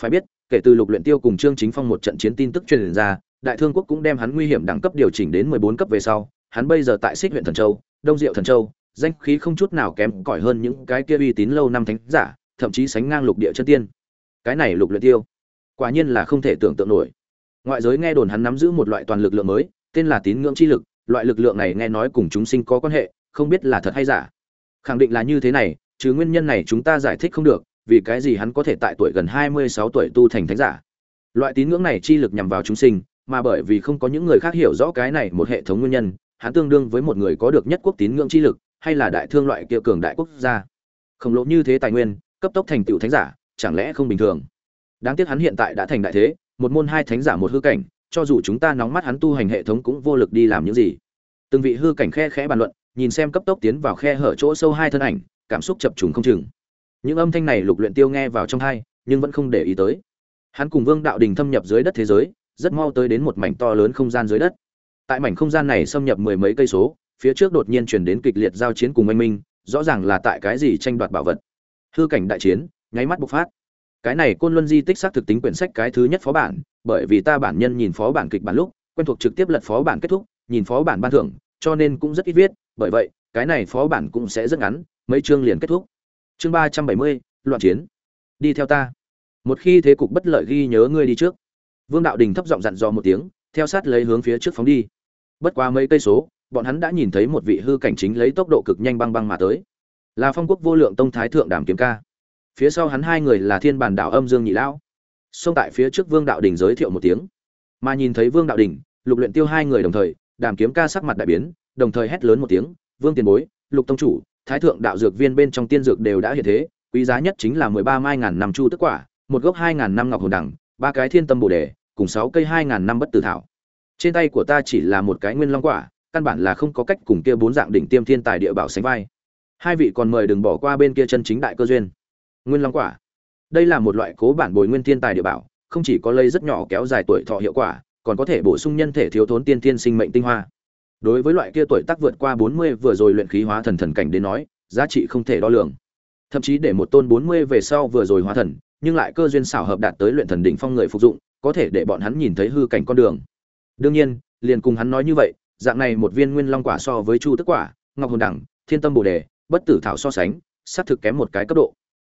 Phải biết, kể từ lục luyện tiêu cùng trương chính phong một trận chiến tin tức truyền ra, đại thương quốc cũng đem hắn nguy hiểm đẳng cấp điều chỉnh đến 14 cấp về sau, hắn bây giờ tại xích huyện thần châu, đông diệu thần châu danh khí không chút nào kém cỏi hơn những cái kia uy tín lâu năm thánh giả, thậm chí sánh ngang lục địa chân tiên. Cái này lục luyện tiêu, quả nhiên là không thể tưởng tượng nổi. Ngoại giới nghe đồn hắn nắm giữ một loại toàn lực lượng mới, tên là tín ngưỡng chi lực, loại lực lượng này nghe nói cùng chúng sinh có quan hệ, không biết là thật hay giả. Khẳng định là như thế này, chứ nguyên nhân này chúng ta giải thích không được, vì cái gì hắn có thể tại tuổi gần 26 tuổi tu thành thánh giả. Loại tín ngưỡng này chi lực nhằm vào chúng sinh, mà bởi vì không có những người khác hiểu rõ cái này một hệ thống nguyên nhân, hắn tương đương với một người có được nhất quốc tín ngưỡng chi lực hay là đại thương loại kia cường đại quốc gia. Khổng lồ như thế tài nguyên, cấp tốc thành tựu thánh giả, chẳng lẽ không bình thường? Đáng tiếc hắn hiện tại đã thành đại thế, một môn hai thánh giả một hư cảnh, cho dù chúng ta nóng mắt hắn tu hành hệ thống cũng vô lực đi làm những gì. Từng vị hư cảnh khe khẽ bàn luận, nhìn xem cấp tốc tiến vào khe hở chỗ sâu hai thân ảnh, cảm xúc chập trùng không chừng. Những âm thanh này lục luyện tiêu nghe vào trong hai, nhưng vẫn không để ý tới. Hắn cùng vương đạo đình thâm nhập dưới đất thế giới, rất mau tới đến một mảnh to lớn không gian dưới đất. Tại mảnh không gian này xâm nhập mười mấy cây số phía trước đột nhiên chuyển đến kịch liệt giao chiến cùng anh minh, rõ ràng là tại cái gì tranh đoạt bảo vật. Hư cảnh đại chiến, nháy mắt bộc phát. Cái này côn luân di tích xác thực tính quyển sách cái thứ nhất phó bản, bởi vì ta bản nhân nhìn phó bản kịch bản lúc, quen thuộc trực tiếp lật phó bản kết thúc, nhìn phó bản ban thưởng, cho nên cũng rất ít viết, bởi vậy, cái này phó bản cũng sẽ rất ngắn, mấy chương liền kết thúc. Chương ba trăm bảy mươi, loạn chiến. Đi theo ta. Một khi thế cục bất lợi ghi nhớ ngươi đi trước. Vương đạo đình thấp giọng dặn dò một tiếng, theo sát lấy hướng phía trước phóng đi. Bất quá mấy cây số bọn hắn đã nhìn thấy một vị hư cảnh chính lấy tốc độ cực nhanh băng băng mà tới. Là phong quốc vô lượng tông thái thượng đàm kiếm ca. Phía sau hắn hai người là thiên bản đảo âm dương nhị lão. Xông tại phía trước vương đạo đình giới thiệu một tiếng. Mà nhìn thấy vương đạo đình, lục luyện tiêu hai người đồng thời, đàm kiếm ca sắc mặt đại biến, đồng thời hét lớn một tiếng, vương tiền bối, lục tông chủ, thái thượng đạo dược viên bên trong tiên dược đều đã hiện thế, quý giá nhất chính là mười ba mai ngàn năm chu tức quả, một gốc hai ngàn năm ngọc hồn đẳng, ba cái thiên tâm bồ đề, cùng sáu cây hai ngàn năm bất tử thảo. Trên tay của ta chỉ là một cái nguyên long quả căn bản là không có cách cùng kia bốn dạng đỉnh tiêm thiên tài địa bảo sánh vai. Hai vị còn mời đừng bỏ qua bên kia chân chính đại cơ duyên. Nguyên long quả. Đây là một loại cố bản bồi nguyên thiên tài địa bảo, không chỉ có lây rất nhỏ kéo dài tuổi thọ hiệu quả, còn có thể bổ sung nhân thể thiếu thốn tiên tiên sinh mệnh tinh hoa. Đối với loại kia tuổi tác vượt qua bốn mươi vừa rồi luyện khí hóa thần thần cảnh đến nói, giá trị không thể đo lường. Thậm chí để một tôn bốn mươi về sau vừa rồi hóa thần, nhưng lại cơ duyên xảo hợp đạt tới luyện thần đỉnh phong người phục dụng, có thể để bọn hắn nhìn thấy hư cảnh con đường. Đương nhiên, liền cùng hắn nói như vậy dạng này một viên nguyên long quả so với chu tức quả, ngọc hồn đẳng, thiên tâm bồ đề, bất tử thảo so sánh, xác thực kém một cái cấp độ.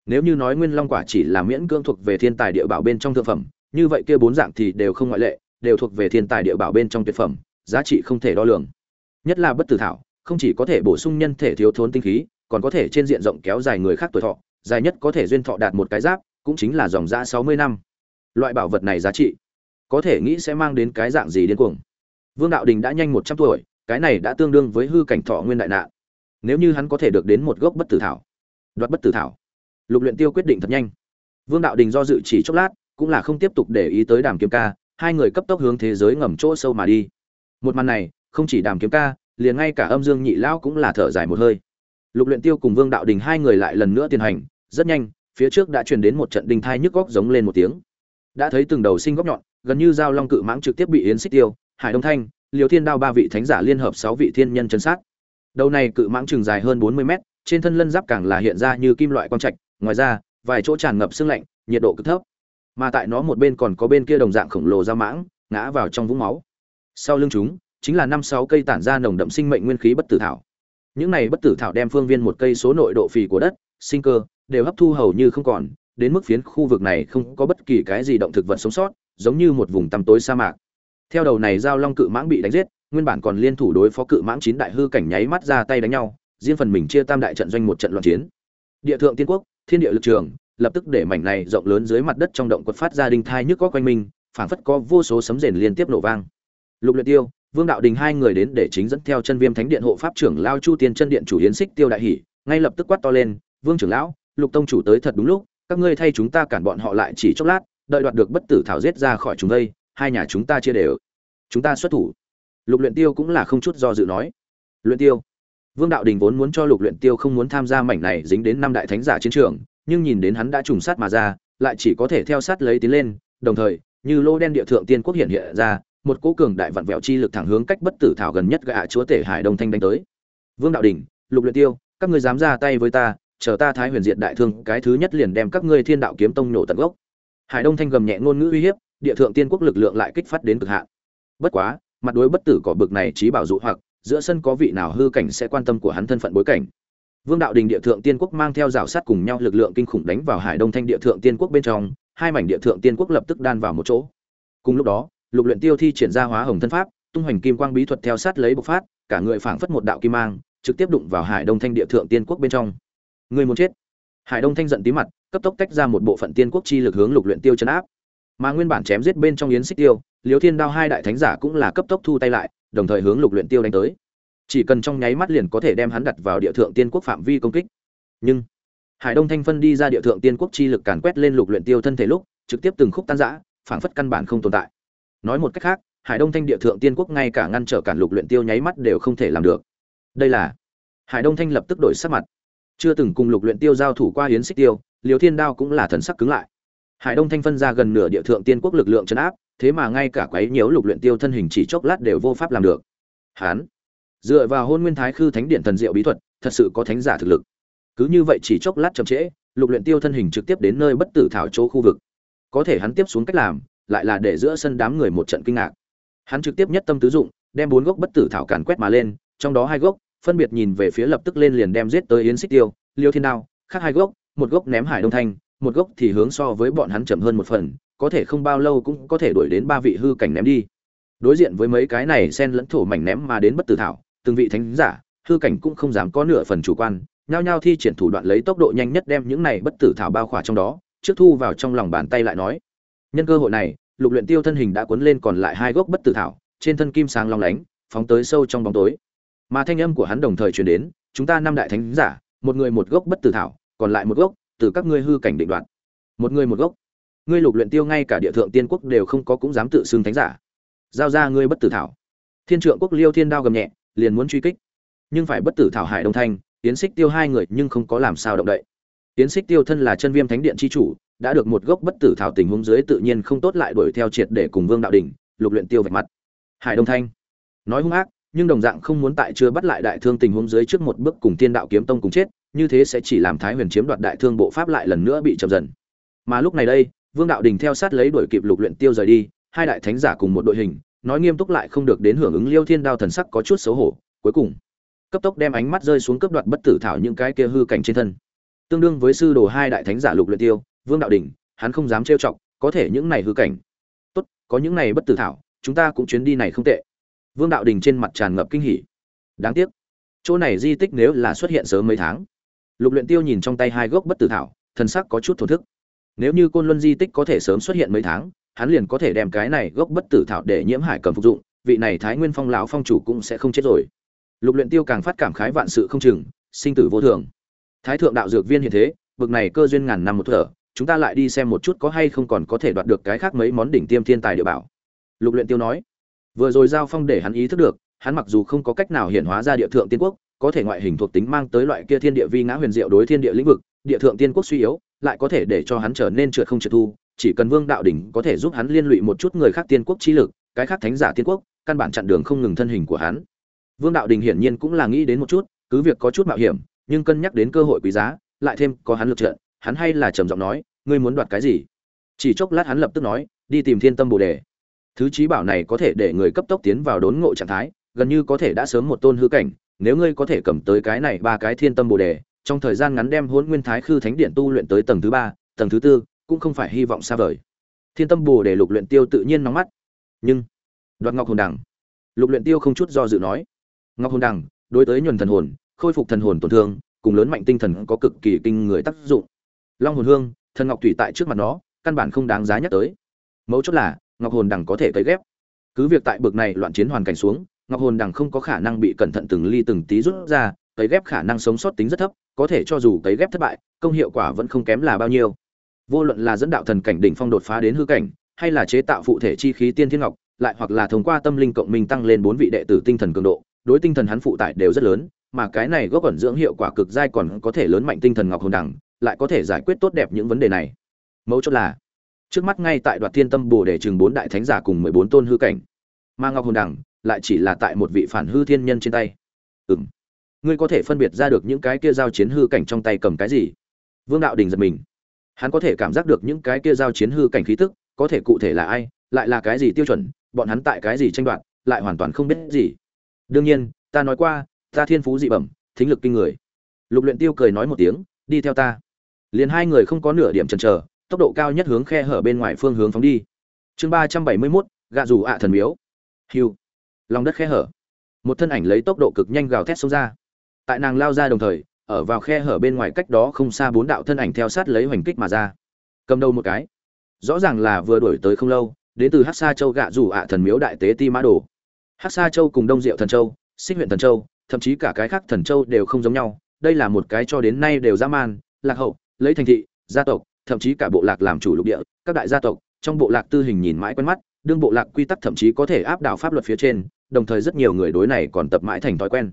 Nếu như nói nguyên long quả chỉ là miễn cưỡng thuộc về thiên tài địa bảo bên trong thượng phẩm, như vậy kia bốn dạng thì đều không ngoại lệ, đều thuộc về thiên tài địa bảo bên trong tuyệt phẩm, giá trị không thể đo lường. Nhất là bất tử thảo, không chỉ có thể bổ sung nhân thể thiếu thốn tinh khí, còn có thể trên diện rộng kéo dài người khác tuổi thọ, dài nhất có thể duyên thọ đạt một cái giáp, cũng chính là dòng giã sáu mươi năm. Loại bảo vật này giá trị, có thể nghĩ sẽ mang đến cái dạng gì điên cuồng vương đạo đình đã nhanh một trăm tuổi, cái này đã tương đương với hư cảnh thọ nguyên đại nạn. Nếu như hắn có thể được đến một gốc bất tử thảo, đoạt bất tử thảo, lục luyện tiêu quyết định thật nhanh. Vương đạo đình do dự chỉ chốc lát, cũng là không tiếp tục để ý tới đàm kiếm ca, hai người cấp tốc hướng thế giới ngầm chỗ sâu mà đi. Một màn này, không chỉ đàm kiếm ca, liền ngay cả âm dương nhị lão cũng là thở dài một hơi. Lục luyện tiêu cùng vương đạo đình hai người lại lần nữa tiến hành, rất nhanh, phía trước đã truyền đến một trận đinh thai nhức góc giống lên một tiếng. Đã thấy từng đầu sinh góc nhọn, gần như dao long cự mãng trực tiếp bị yến xích tiêu hải đông thanh liều thiên đao ba vị thánh giả liên hợp sáu vị thiên nhân chân sát. Đầu này cự mãng trường dài hơn bốn mươi mét, trên thân lân giáp càng là hiện ra như kim loại quang trạch, ngoài ra, vài chỗ tràn ngập sương lạnh, nhiệt độ cực thấp. Mà tại nó một bên còn có bên kia đồng dạng khổng lồ da mãng, ngã vào trong vũng máu. Sau lưng chúng, chính là năm sáu cây tản ra nồng đậm sinh mệnh nguyên khí bất tử thảo. Những này bất tử thảo đem phương viên một cây số nội độ phì của đất, sinh cơ, đều hấp thu hầu như không còn, đến mức phiến khu vực này không có bất kỳ cái gì động thực vật sống sót, giống như một vùng tăm tối sa mạc theo đầu này giao long cự mãng bị đánh giết, nguyên bản còn liên thủ đối phó cự mãng chín đại hư cảnh nháy mắt ra tay đánh nhau, riêng phần mình chia tam đại trận doanh một trận loạn chiến. Địa thượng tiên quốc, thiên địa lực trường, lập tức để mảnh này rộng lớn dưới mặt đất trong động quật phát ra đinh thai nhức có quanh mình, phảng phất có vô số sấm rền liên tiếp nổ vang. Lục luyện tiêu, vương đạo đình hai người đến để chính dẫn theo chân viêm thánh điện hộ pháp trưởng lao chu tiên chân điện chủ hiến xích tiêu đại hỉ ngay lập tức quát to lên, vương trưởng lão, lục tông chủ tới thật đúng lúc, các ngươi thay chúng ta cản bọn họ lại chỉ chốc lát, đợi đoạt được bất tử thảo giết ra khỏi chúng đây hai nhà chúng ta chia đều. Chúng ta xuất thủ. Lục luyện tiêu cũng là không chút do dự nói. Luyện tiêu. Vương đạo đình vốn muốn cho lục luyện tiêu không muốn tham gia mảnh này dính đến năm đại thánh giả chiến trường, nhưng nhìn đến hắn đã trùng sát mà ra, lại chỉ có thể theo sát lấy tiến lên. Đồng thời, như lô đen địa thượng tiên quốc hiện hiện ra, một cỗ cường đại vặn vẹo chi lực thẳng hướng cách bất tử thảo gần nhất gã chúa tể hải đông thanh đánh tới. Vương đạo đình, lục luyện tiêu, các ngươi dám ra tay với ta, chờ ta thái huyền diệt đại thương, cái thứ nhất liền đem các ngươi thiên đạo kiếm tông nổ tận gốc. Hải đông thanh gầm nhẹ ngôn ngữ uy hiếp địa thượng tiên quốc lực lượng lại kích phát đến cực hạn. Bất quá, mặt đối bất tử cỏ bực này trí bảo dụ hoặc, giữa sân có vị nào hư cảnh sẽ quan tâm của hắn thân phận bối cảnh. Vương đạo đình địa thượng tiên quốc mang theo rào sát cùng nhau lực lượng kinh khủng đánh vào hải đông thanh địa thượng tiên quốc bên trong, hai mảnh địa thượng tiên quốc lập tức đan vào một chỗ. Cùng lúc đó, lục luyện tiêu thi triển ra hóa hồng thân pháp, tung hoành kim quang bí thuật theo sát lấy bộc phát, cả người phảng phất một đạo kim mang, trực tiếp đụng vào hải đông thanh địa thượng tiên quốc bên trong. Người muốn chết. Hải đông thanh giận tí mặt, cấp tốc tách ra một bộ phận tiên quốc chi lực hướng lục luyện tiêu chấn áp mà nguyên bản chém giết bên trong yến xích tiêu liếu thiên đao hai đại thánh giả cũng là cấp tốc thu tay lại, đồng thời hướng lục luyện tiêu đánh tới. Chỉ cần trong nháy mắt liền có thể đem hắn đặt vào địa thượng tiên quốc phạm vi công kích. Nhưng, hải đông thanh phân đi ra địa thượng tiên quốc chi lực càn quét lên lục luyện tiêu thân thể lúc, trực tiếp từng khúc tan rã, phảng phất căn bản không tồn tại. Nói một cách khác, hải đông thanh địa thượng tiên quốc ngay cả ngăn trở cản lục luyện tiêu nháy mắt đều không thể làm được. Đây là, hải đông thanh lập tức đổi sắc mặt. Chưa từng cùng lục luyện tiêu giao thủ qua hiến xích tiêu liều thiên đao cũng là thần sắc cứng lại hải đông thanh phân ra gần nửa địa thượng tiên quốc lực lượng chấn áp, thế mà ngay cả quấy nhiễu lục luyện tiêu thân hình chỉ chốc lát đều vô pháp làm được. Hắn dựa vào hôn nguyên thái khư thánh điện thần diệu bí thuật, thật sự có thánh giả thực lực. Cứ như vậy chỉ chốc lát chậm trễ, lục luyện tiêu thân hình trực tiếp đến nơi bất tử thảo chỗ khu vực. Có thể hắn tiếp xuống cách làm, lại là để giữa sân đám người một trận kinh ngạc. Hắn trực tiếp nhất tâm tứ dụng, đem bốn gốc bất tử thảo càn quét mà lên, trong đó hai gốc, phân biệt nhìn về phía lập tức lên liền đem giết tới yến xích tiêu, liêu thiên đao, khác hai gốc, một gốc ném hải đông thanh một gốc thì hướng so với bọn hắn chậm hơn một phần, có thể không bao lâu cũng có thể đuổi đến ba vị hư cảnh ném đi. Đối diện với mấy cái này sen lẫn thổ mảnh ném mà đến bất tử thảo, từng vị thánh giả, hư cảnh cũng không dám có nửa phần chủ quan, nhao nhao thi triển thủ đoạn lấy tốc độ nhanh nhất đem những này bất tử thảo bao khỏa trong đó, trước thu vào trong lòng bàn tay lại nói. Nhân cơ hội này, lục luyện tiêu thân hình đã cuốn lên còn lại hai gốc bất tử thảo, trên thân kim sáng long lánh, phóng tới sâu trong bóng tối. Mà thanh âm của hắn đồng thời truyền đến, chúng ta năm đại thánh giả, một người một gốc bất tử thảo, còn lại một gốc từ các ngươi hư cảnh định đoạt. Một người một gốc. Ngươi lục luyện tiêu ngay cả địa thượng tiên quốc đều không có cũng dám tự xưng thánh giả. Giao ra ngươi bất tử thảo. Thiên trượng quốc liêu thiên đao gầm nhẹ, liền muốn truy kích. Nhưng phải bất tử thảo hải đông thanh tiến xích tiêu hai người nhưng không có làm sao động đậy. Tiến xích tiêu thân là chân viêm thánh điện chi chủ, đã được một gốc bất tử thảo tình huống dưới tự nhiên không tốt lại đuổi theo triệt để cùng vương đạo đỉnh, lục luyện tiêu vạch mặt. Hải đông thanh nói hung ác, nhưng đồng dạng không muốn tại chưa bắt lại đại thương tình huống dưới trước một bước cùng tiên đạo kiếm tông cùng chết như thế sẽ chỉ làm thái huyền chiếm đoạt đại thương bộ pháp lại lần nữa bị chậm dần. Mà lúc này đây, vương đạo đình theo sát lấy đuổi kịp lục luyện tiêu rời đi, hai đại thánh giả cùng một đội hình, nói nghiêm túc lại không được đến hưởng ứng liêu thiên đao thần sắc có chút xấu hổ. Cuối cùng, cấp tốc đem ánh mắt rơi xuống cấp đoạt bất tử thảo những cái kia hư cảnh trên thân. Tương đương với sư đồ hai đại thánh giả lục luyện tiêu, vương đạo đình, hắn không dám trêu chọc, có thể những này hư cảnh. Tốt, có những này bất tử thảo, chúng ta cũng chuyến đi này không tệ. Vương đạo đình trên mặt tràn ngập kinh hỉ. Đáng tiếc, chỗ này di tích nếu là xuất hiện sớm mấy tháng lục luyện tiêu nhìn trong tay hai gốc bất tử thảo, thần sắc có chút thổ thức. Nếu như côn luân di tích có thể sớm xuất hiện mấy tháng, hắn liền có thể đem cái này gốc bất tử thảo để nhiễm hải cầm phục dụng, vị này thái nguyên phong lão phong chủ cũng sẽ không chết rồi. Lục luyện tiêu càng phát cảm khái vạn sự không chừng, sinh tử vô thường. Thái thượng đạo dược viên hiện thế, bực này cơ duyên ngàn năm một thở, chúng ta lại đi xem một chút có hay không còn có thể đoạt được cái khác mấy món đỉnh tiêm thiên tài địa bảo. Lục luyện tiêu nói. Vừa rồi giao phong để hắn ý thức được, hắn mặc dù không có cách nào hiện hóa ra địa thượng tiên quốc có thể ngoại hình thuộc tính mang tới loại kia thiên địa vi ngã huyền diệu đối thiên địa lĩnh vực, địa thượng tiên quốc suy yếu, lại có thể để cho hắn trở nên trượt không trượt thu, chỉ cần vương đạo đỉnh có thể giúp hắn liên lụy một chút người khác tiên quốc chi lực, cái khác thánh giả tiên quốc, căn bản chặn đường không ngừng thân hình của hắn. Vương đạo đình hiển nhiên cũng là nghĩ đến một chút, cứ việc có chút mạo hiểm, nhưng cân nhắc đến cơ hội quý giá, lại thêm có hắn lực trận hắn hay là trầm giọng nói, ngươi muốn đoạt cái gì? Chỉ chốc lát hắn lập tức nói, đi tìm thiên tâm bồ đề. Thứ trí bảo này có thể để người cấp tốc tiến vào đốn ngộ trạng thái, gần như có thể đã sớm một tôn hư cảnh nếu ngươi có thể cầm tới cái này ba cái thiên tâm bồ đề, trong thời gian ngắn đem hôn nguyên thái khư thánh điện tu luyện tới tầng thứ ba, tầng thứ tư, cũng không phải hy vọng xa vời. Thiên tâm bồ đề lục luyện tiêu tự nhiên nóng mắt. Nhưng, đoạt ngọc hồn đằng. Lục luyện tiêu không chút do dự nói, ngọc hồn đằng, đối tới nhuần thần hồn, khôi phục thần hồn tổn thương, cùng lớn mạnh tinh thần có cực kỳ kinh người tác dụng. Long hồn hương, thần ngọc thủy tại trước mặt nó, căn bản không đáng giá nhắc tới. Mấu chốt là, ngọc hồn đằng có thể cấy ghép. Cứ việc tại bực này loạn chiến hoàn cảnh xuống ngọc hồn đằng không có khả năng bị cẩn thận từng ly từng tí rút ra, cấy ghép khả năng sống sót tính rất thấp, có thể cho dù cấy ghép thất bại, công hiệu quả vẫn không kém là bao nhiêu. Vô luận là dẫn đạo thần cảnh đỉnh phong đột phá đến hư cảnh, hay là chế tạo phụ thể chi khí tiên thiên ngọc, lại hoặc là thông qua tâm linh cộng minh tăng lên bốn vị đệ tử tinh thần cường độ, đối tinh thần hắn phụ tải đều rất lớn, mà cái này góp ẩn dưỡng hiệu quả cực dai còn có thể lớn mạnh tinh thần ngọc hồn đằng, lại có thể giải quyết tốt đẹp những vấn đề này. Mấu chốt là, trước mắt ngay tại đoạt thiên tâm bồ để chừng bốn đại thánh giả cùng mười bốn tôn hư cảnh. Mà ngọc hồn đằng lại chỉ là tại một vị phản hư thiên nhân trên tay. Ừng ngươi có thể phân biệt ra được những cái kia giao chiến hư cảnh trong tay cầm cái gì? Vương đạo đình giật mình. Hắn có thể cảm giác được những cái kia giao chiến hư cảnh khí tức có thể cụ thể là ai lại là cái gì tiêu chuẩn bọn hắn tại cái gì tranh đoạt lại hoàn toàn không biết gì. Đương nhiên ta nói qua ta thiên phú dị bẩm thính lực kinh người. Lục luyện tiêu cười nói một tiếng đi theo ta. Liền hai người không có nửa điểm chần chờ tốc độ cao nhất hướng khe hở bên ngoài phương hướng phóng đi. Chương ba trăm bảy mươi 371, gạ rủ ạ thần miếu. Hiu lòng đất khe hở. Một thân ảnh lấy tốc độ cực nhanh gào thét xông ra. Tại nàng lao ra đồng thời, ở vào khe hở bên ngoài cách đó không xa bốn đạo thân ảnh theo sát lấy hoành kích mà ra. Cầm đầu một cái. Rõ ràng là vừa đổi tới không lâu, đến từ hát sa châu gạ rủ ạ thần miếu đại tế ti mã đồ. Hát sa châu cùng đông diệu thần châu, xích huyện thần châu, thậm chí cả cái khác thần châu đều không giống nhau. Đây là một cái cho đến nay đều dã man, lạc hậu, lấy thành thị, gia tộc, thậm chí cả bộ lạc làm chủ lục địa. Các đại gia tộc, trong bộ lạc tư hình nhìn mãi quen mắt, đương bộ lạc quy tắc thậm chí có thể áp đảo pháp luật phía trên đồng thời rất nhiều người đối này còn tập mãi thành thói quen.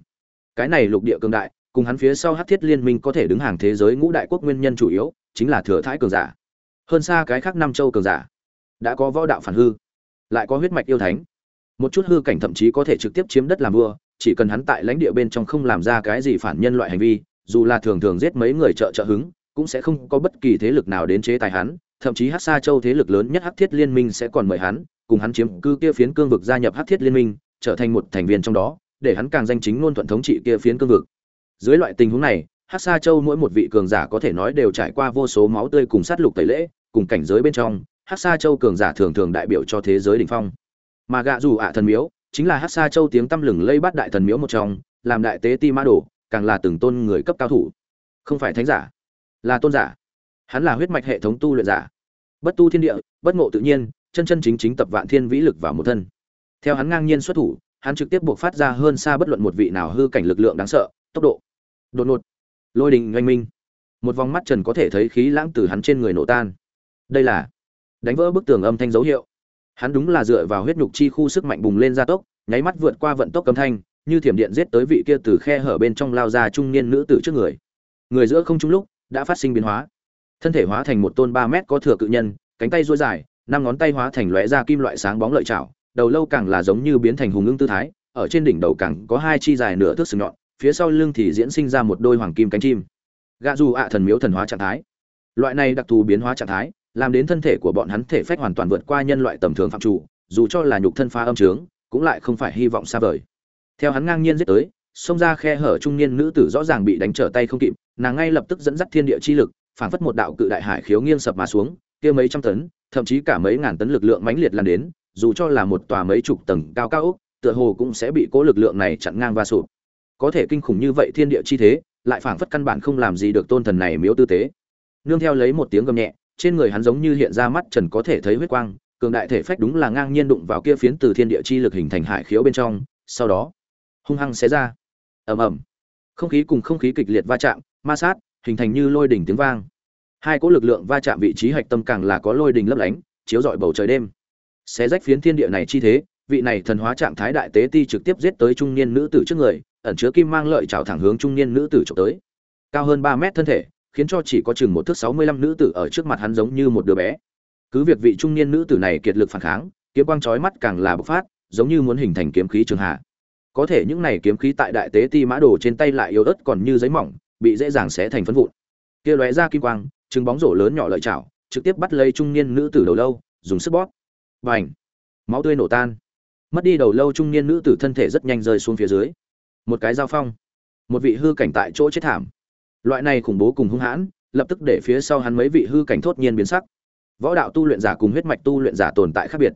Cái này lục địa cường đại cùng hắn phía sau hát thiết liên minh có thể đứng hàng thế giới ngũ đại quốc nguyên nhân chủ yếu chính là thừa thái cường giả. Hơn xa cái khác năm châu cường giả. Đã có võ đạo phản hư lại có huyết mạch yêu thánh. Một chút hư cảnh thậm chí có thể trực tiếp chiếm đất làm vua chỉ cần hắn tại lãnh địa bên trong không làm ra cái gì phản nhân loại hành vi dù là thường thường giết mấy người trợ trợ hứng cũng sẽ không có bất kỳ thế lực nào đến chế tài hắn thậm chí Hắc Sa Châu thế lực lớn nhất Hắc Thiết Liên Minh sẽ còn mời hắn, cùng hắn chiếm cư kia phiến cương vực gia nhập Hắc Thiết Liên Minh, trở thành một thành viên trong đó, để hắn càng danh chính ngôn thuận thống trị kia phiến cương vực. Dưới loại tình huống này, Hắc Sa Châu mỗi một vị cường giả có thể nói đều trải qua vô số máu tươi cùng sát lục tẩy lễ, cùng cảnh giới bên trong, Hắc Sa Châu cường giả thường thường đại biểu cho thế giới đỉnh phong. Mà gạ dù ạ thần miếu, chính là Hắc Sa Châu tiếng tăm lừng lây bắt đại thần miếu một trong, làm đại tế ti ma đồ, càng là từng tôn người cấp cao thủ. Không phải thánh giả, là tôn giả. Hắn là huyết mạch hệ thống tu luyện giả bất tu thiên địa bất ngộ tự nhiên chân chân chính chính tập vạn thiên vĩ lực vào một thân theo hắn ngang nhiên xuất thủ, hắn trực tiếp buộc phát ra hơn xa bất luận một vị nào hư cảnh lực lượng đáng sợ, tốc độ. Đột ngột. Lôi đình oanh minh. Một vòng mắt trần có thể thấy khí lãng từ hắn trên người nổ tan. Đây là đánh vỡ bức tường âm thanh dấu hiệu. Hắn đúng là dựa vào huyết nhục chi khu sức mạnh bùng lên gia tốc, nháy mắt vượt qua vận tốc âm thanh, như thiểm điện giết tới vị kia từ khe hở bên trong lao ra trung niên nữ tử trước người. Người giữa không trung lúc, đã phát sinh biến hóa. Thân thể hóa thành một tôn ba mét có thừa cự nhân, cánh tay duỗi dài, năm ngón tay hóa thành lóe ra kim loại sáng bóng lợi chảo đầu lâu càng là giống như biến thành hùng ưng tư thái ở trên đỉnh đầu càng có hai chi dài nửa thước sừng nhọn phía sau lưng thì diễn sinh ra một đôi hoàng kim cánh chim. Gạ dù ạ thần miếu thần hóa trạng thái. Loại này đặc thù biến hóa trạng thái làm đến thân thể của bọn hắn thể phách hoàn toàn vượt qua nhân loại tầm thường phạm chủ dù cho là nhục thân phá âm trướng cũng lại không phải hy vọng xa vời. Theo hắn ngang nhiên giết tới xông ra khe hở trung niên nữ tử rõ ràng bị đánh trở tay không kịp nàng ngay lập tức dẫn dắt thiên địa chi lực phảng phất một đạo cự đại hải khiếu nghiêng sập mà xuống, kia mấy trăm tấn, thậm chí cả mấy ngàn tấn lực lượng mãnh liệt lan đến, dù cho là một tòa mấy chục tầng cao cao ốc, tựa hồ cũng sẽ bị cố lực lượng này chặn ngang và sụp. Có thể kinh khủng như vậy thiên địa chi thế, lại phảng phất căn bản không làm gì được tôn thần này miếu tư tế. Nương theo lấy một tiếng gầm nhẹ, trên người hắn giống như hiện ra mắt trần có thể thấy huyết quang, cường đại thể phách đúng là ngang nhiên đụng vào kia phiến từ thiên địa chi lực hình thành hải khiếu bên trong, sau đó hung hăng xé ra. Ầm ầm. Không khí cùng không khí kịch liệt va chạm, ma sát, hình thành như lôi đỉnh tiếng vang hai cỗ lực lượng va chạm vị trí hạch tâm càng là có lôi đình lấp lánh chiếu rọi bầu trời đêm xé rách phiến thiên địa này chi thế, vị này thần hóa trạng thái đại tế ti trực tiếp giết tới trung niên nữ tử trước người, ẩn chứa kim mang lợi trào thẳng hướng trung niên nữ tử trộm tới. Cao hơn ba mét thân thể, khiến cho chỉ có chừng một thước sáu mươi lăm nữ tử ở trước mặt hắn giống như một đứa bé. Cứ việc vị trung niên nữ tử này kiệt lực phản kháng, kiếm quang chói mắt càng là bộc phát, giống như muốn hình thành kiếm khí trường hạ. Có thể những này kiếm khí tại đại tế ti mã đồ trên tay lại yếu ớt còn như giấy mỏng, bị dễ dàng xé thành phân vụn. Kia lóe ra kim quang chứng bóng rổ lớn nhỏ lợi chảo trực tiếp bắt lấy trung niên nữ tử đầu lâu, dùng sức bóp và ảnh. Máu tươi nổ tan. Mất đi đầu lâu trung niên nữ tử thân thể rất nhanh rơi xuống phía dưới. Một cái dao phong. Một vị hư cảnh tại chỗ chết thảm. Loại này khủng bố cùng hung hãn, lập tức để phía sau hắn mấy vị hư cảnh thốt nhiên biến sắc. Võ đạo tu luyện giả cùng huyết mạch tu luyện giả tồn tại khác biệt.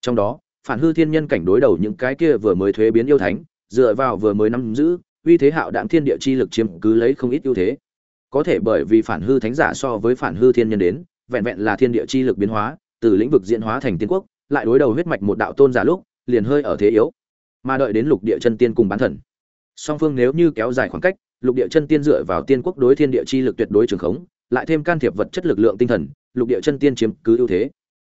Trong đó, phản hư thiên nhân cảnh đối đầu những cái kia vừa mới thuế biến yêu thánh, dựa vào vừa mới nắm giữ, uy thế hạo đạm thiên địa chi lực chiếm cứ lấy không ít ưu thế. Có thể bởi vì phản hư thánh giả so với phản hư thiên nhân đến, vẹn vẹn là thiên địa chi lực biến hóa từ lĩnh vực diễn hóa thành tiên quốc, lại đối đầu huyết mạch một đạo tôn giả lúc, liền hơi ở thế yếu. Mà đợi đến lục địa chân tiên cùng bán thần. Song phương nếu như kéo dài khoảng cách, lục địa chân tiên dựa vào tiên quốc đối thiên địa chi lực tuyệt đối trường khống, lại thêm can thiệp vật chất lực lượng tinh thần, lục địa chân tiên chiếm cứ ưu thế.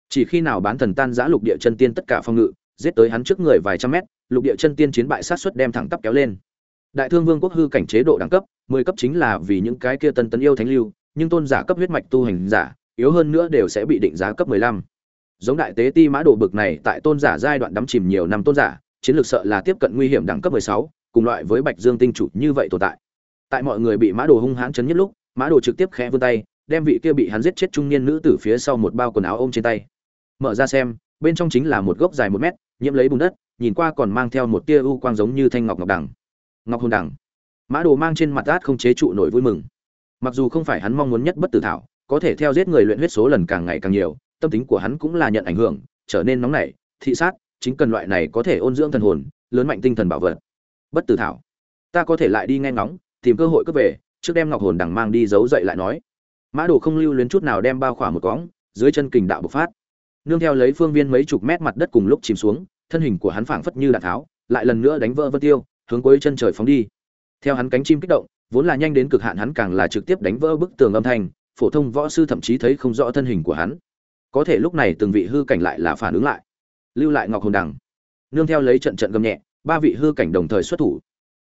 Chỉ khi nào bán thần tan giã lục địa chân tiên tất cả phong ngự, giết tới hắn trước người vài trăm mét, lục địa chân tiên chiến bại sát xuất đem thẳng tắp kéo lên. Đại thương vương quốc hư cảnh chế độ đẳng cấp, mười cấp chính là vì những cái kia tân tấn yêu thánh lưu, nhưng tôn giả cấp huyết mạch tu hành giả yếu hơn nữa đều sẽ bị định giá cấp mười lăm. Giống đại tế ti mã đồ bực này, tại tôn giả giai đoạn đắm chìm nhiều năm tôn giả, chiến lược sợ là tiếp cận nguy hiểm đẳng cấp mười sáu, cùng loại với bạch dương tinh chủ như vậy tồn tại. Tại mọi người bị mã đồ hung hãn chấn nhất lúc, mã đồ trực tiếp khẽ vươn tay, đem vị kia bị hắn giết chết trung niên nữ tử phía sau một bao quần áo ôm trên tay. Mở ra xem, bên trong chính là một gốc dài một mét, nhiễm lấy bùn đất, nhìn qua còn mang theo một tia u quang giống như thanh ngọc ngọc đằng. Ngọc hồn đằng. Mã đồ mang trên mặt át không chế trụ nổi vui mừng. Mặc dù không phải hắn mong muốn nhất bất tử thảo có thể theo giết người luyện huyết số lần càng ngày càng nhiều, tâm tính của hắn cũng là nhận ảnh hưởng, trở nên nóng nảy, thị sát, chính cần loại này có thể ôn dưỡng thần hồn, lớn mạnh tinh thần bảo vật. Bất tử thảo. Ta có thể lại đi nghe ngóng, tìm cơ hội cướp về, trước đem ngọc hồn đằng mang đi giấu dậy lại nói. Mã đồ không lưu luyến chút nào đem bao khỏa một cõng, dưới chân kình đạo bộc phát. Nương theo lấy phương viên mấy chục mét mặt đất cùng lúc chìm xuống, thân hình của hắn phảng phất như đạn tháo, lại lần nữa đánh vỡ vân tiêu, hướng cuối chân trời phóng đi. Theo hắn cánh chim kích động, vốn là nhanh đến cực hạn hắn càng là trực tiếp đánh vỡ bức tường âm thanh phổ thông võ sư thậm chí thấy không rõ thân hình của hắn. Có thể lúc này từng vị hư cảnh lại là phản ứng lại. Lưu lại ngọc hồn đằng. Nương theo lấy trận trận gầm nhẹ, ba vị hư cảnh đồng thời xuất thủ.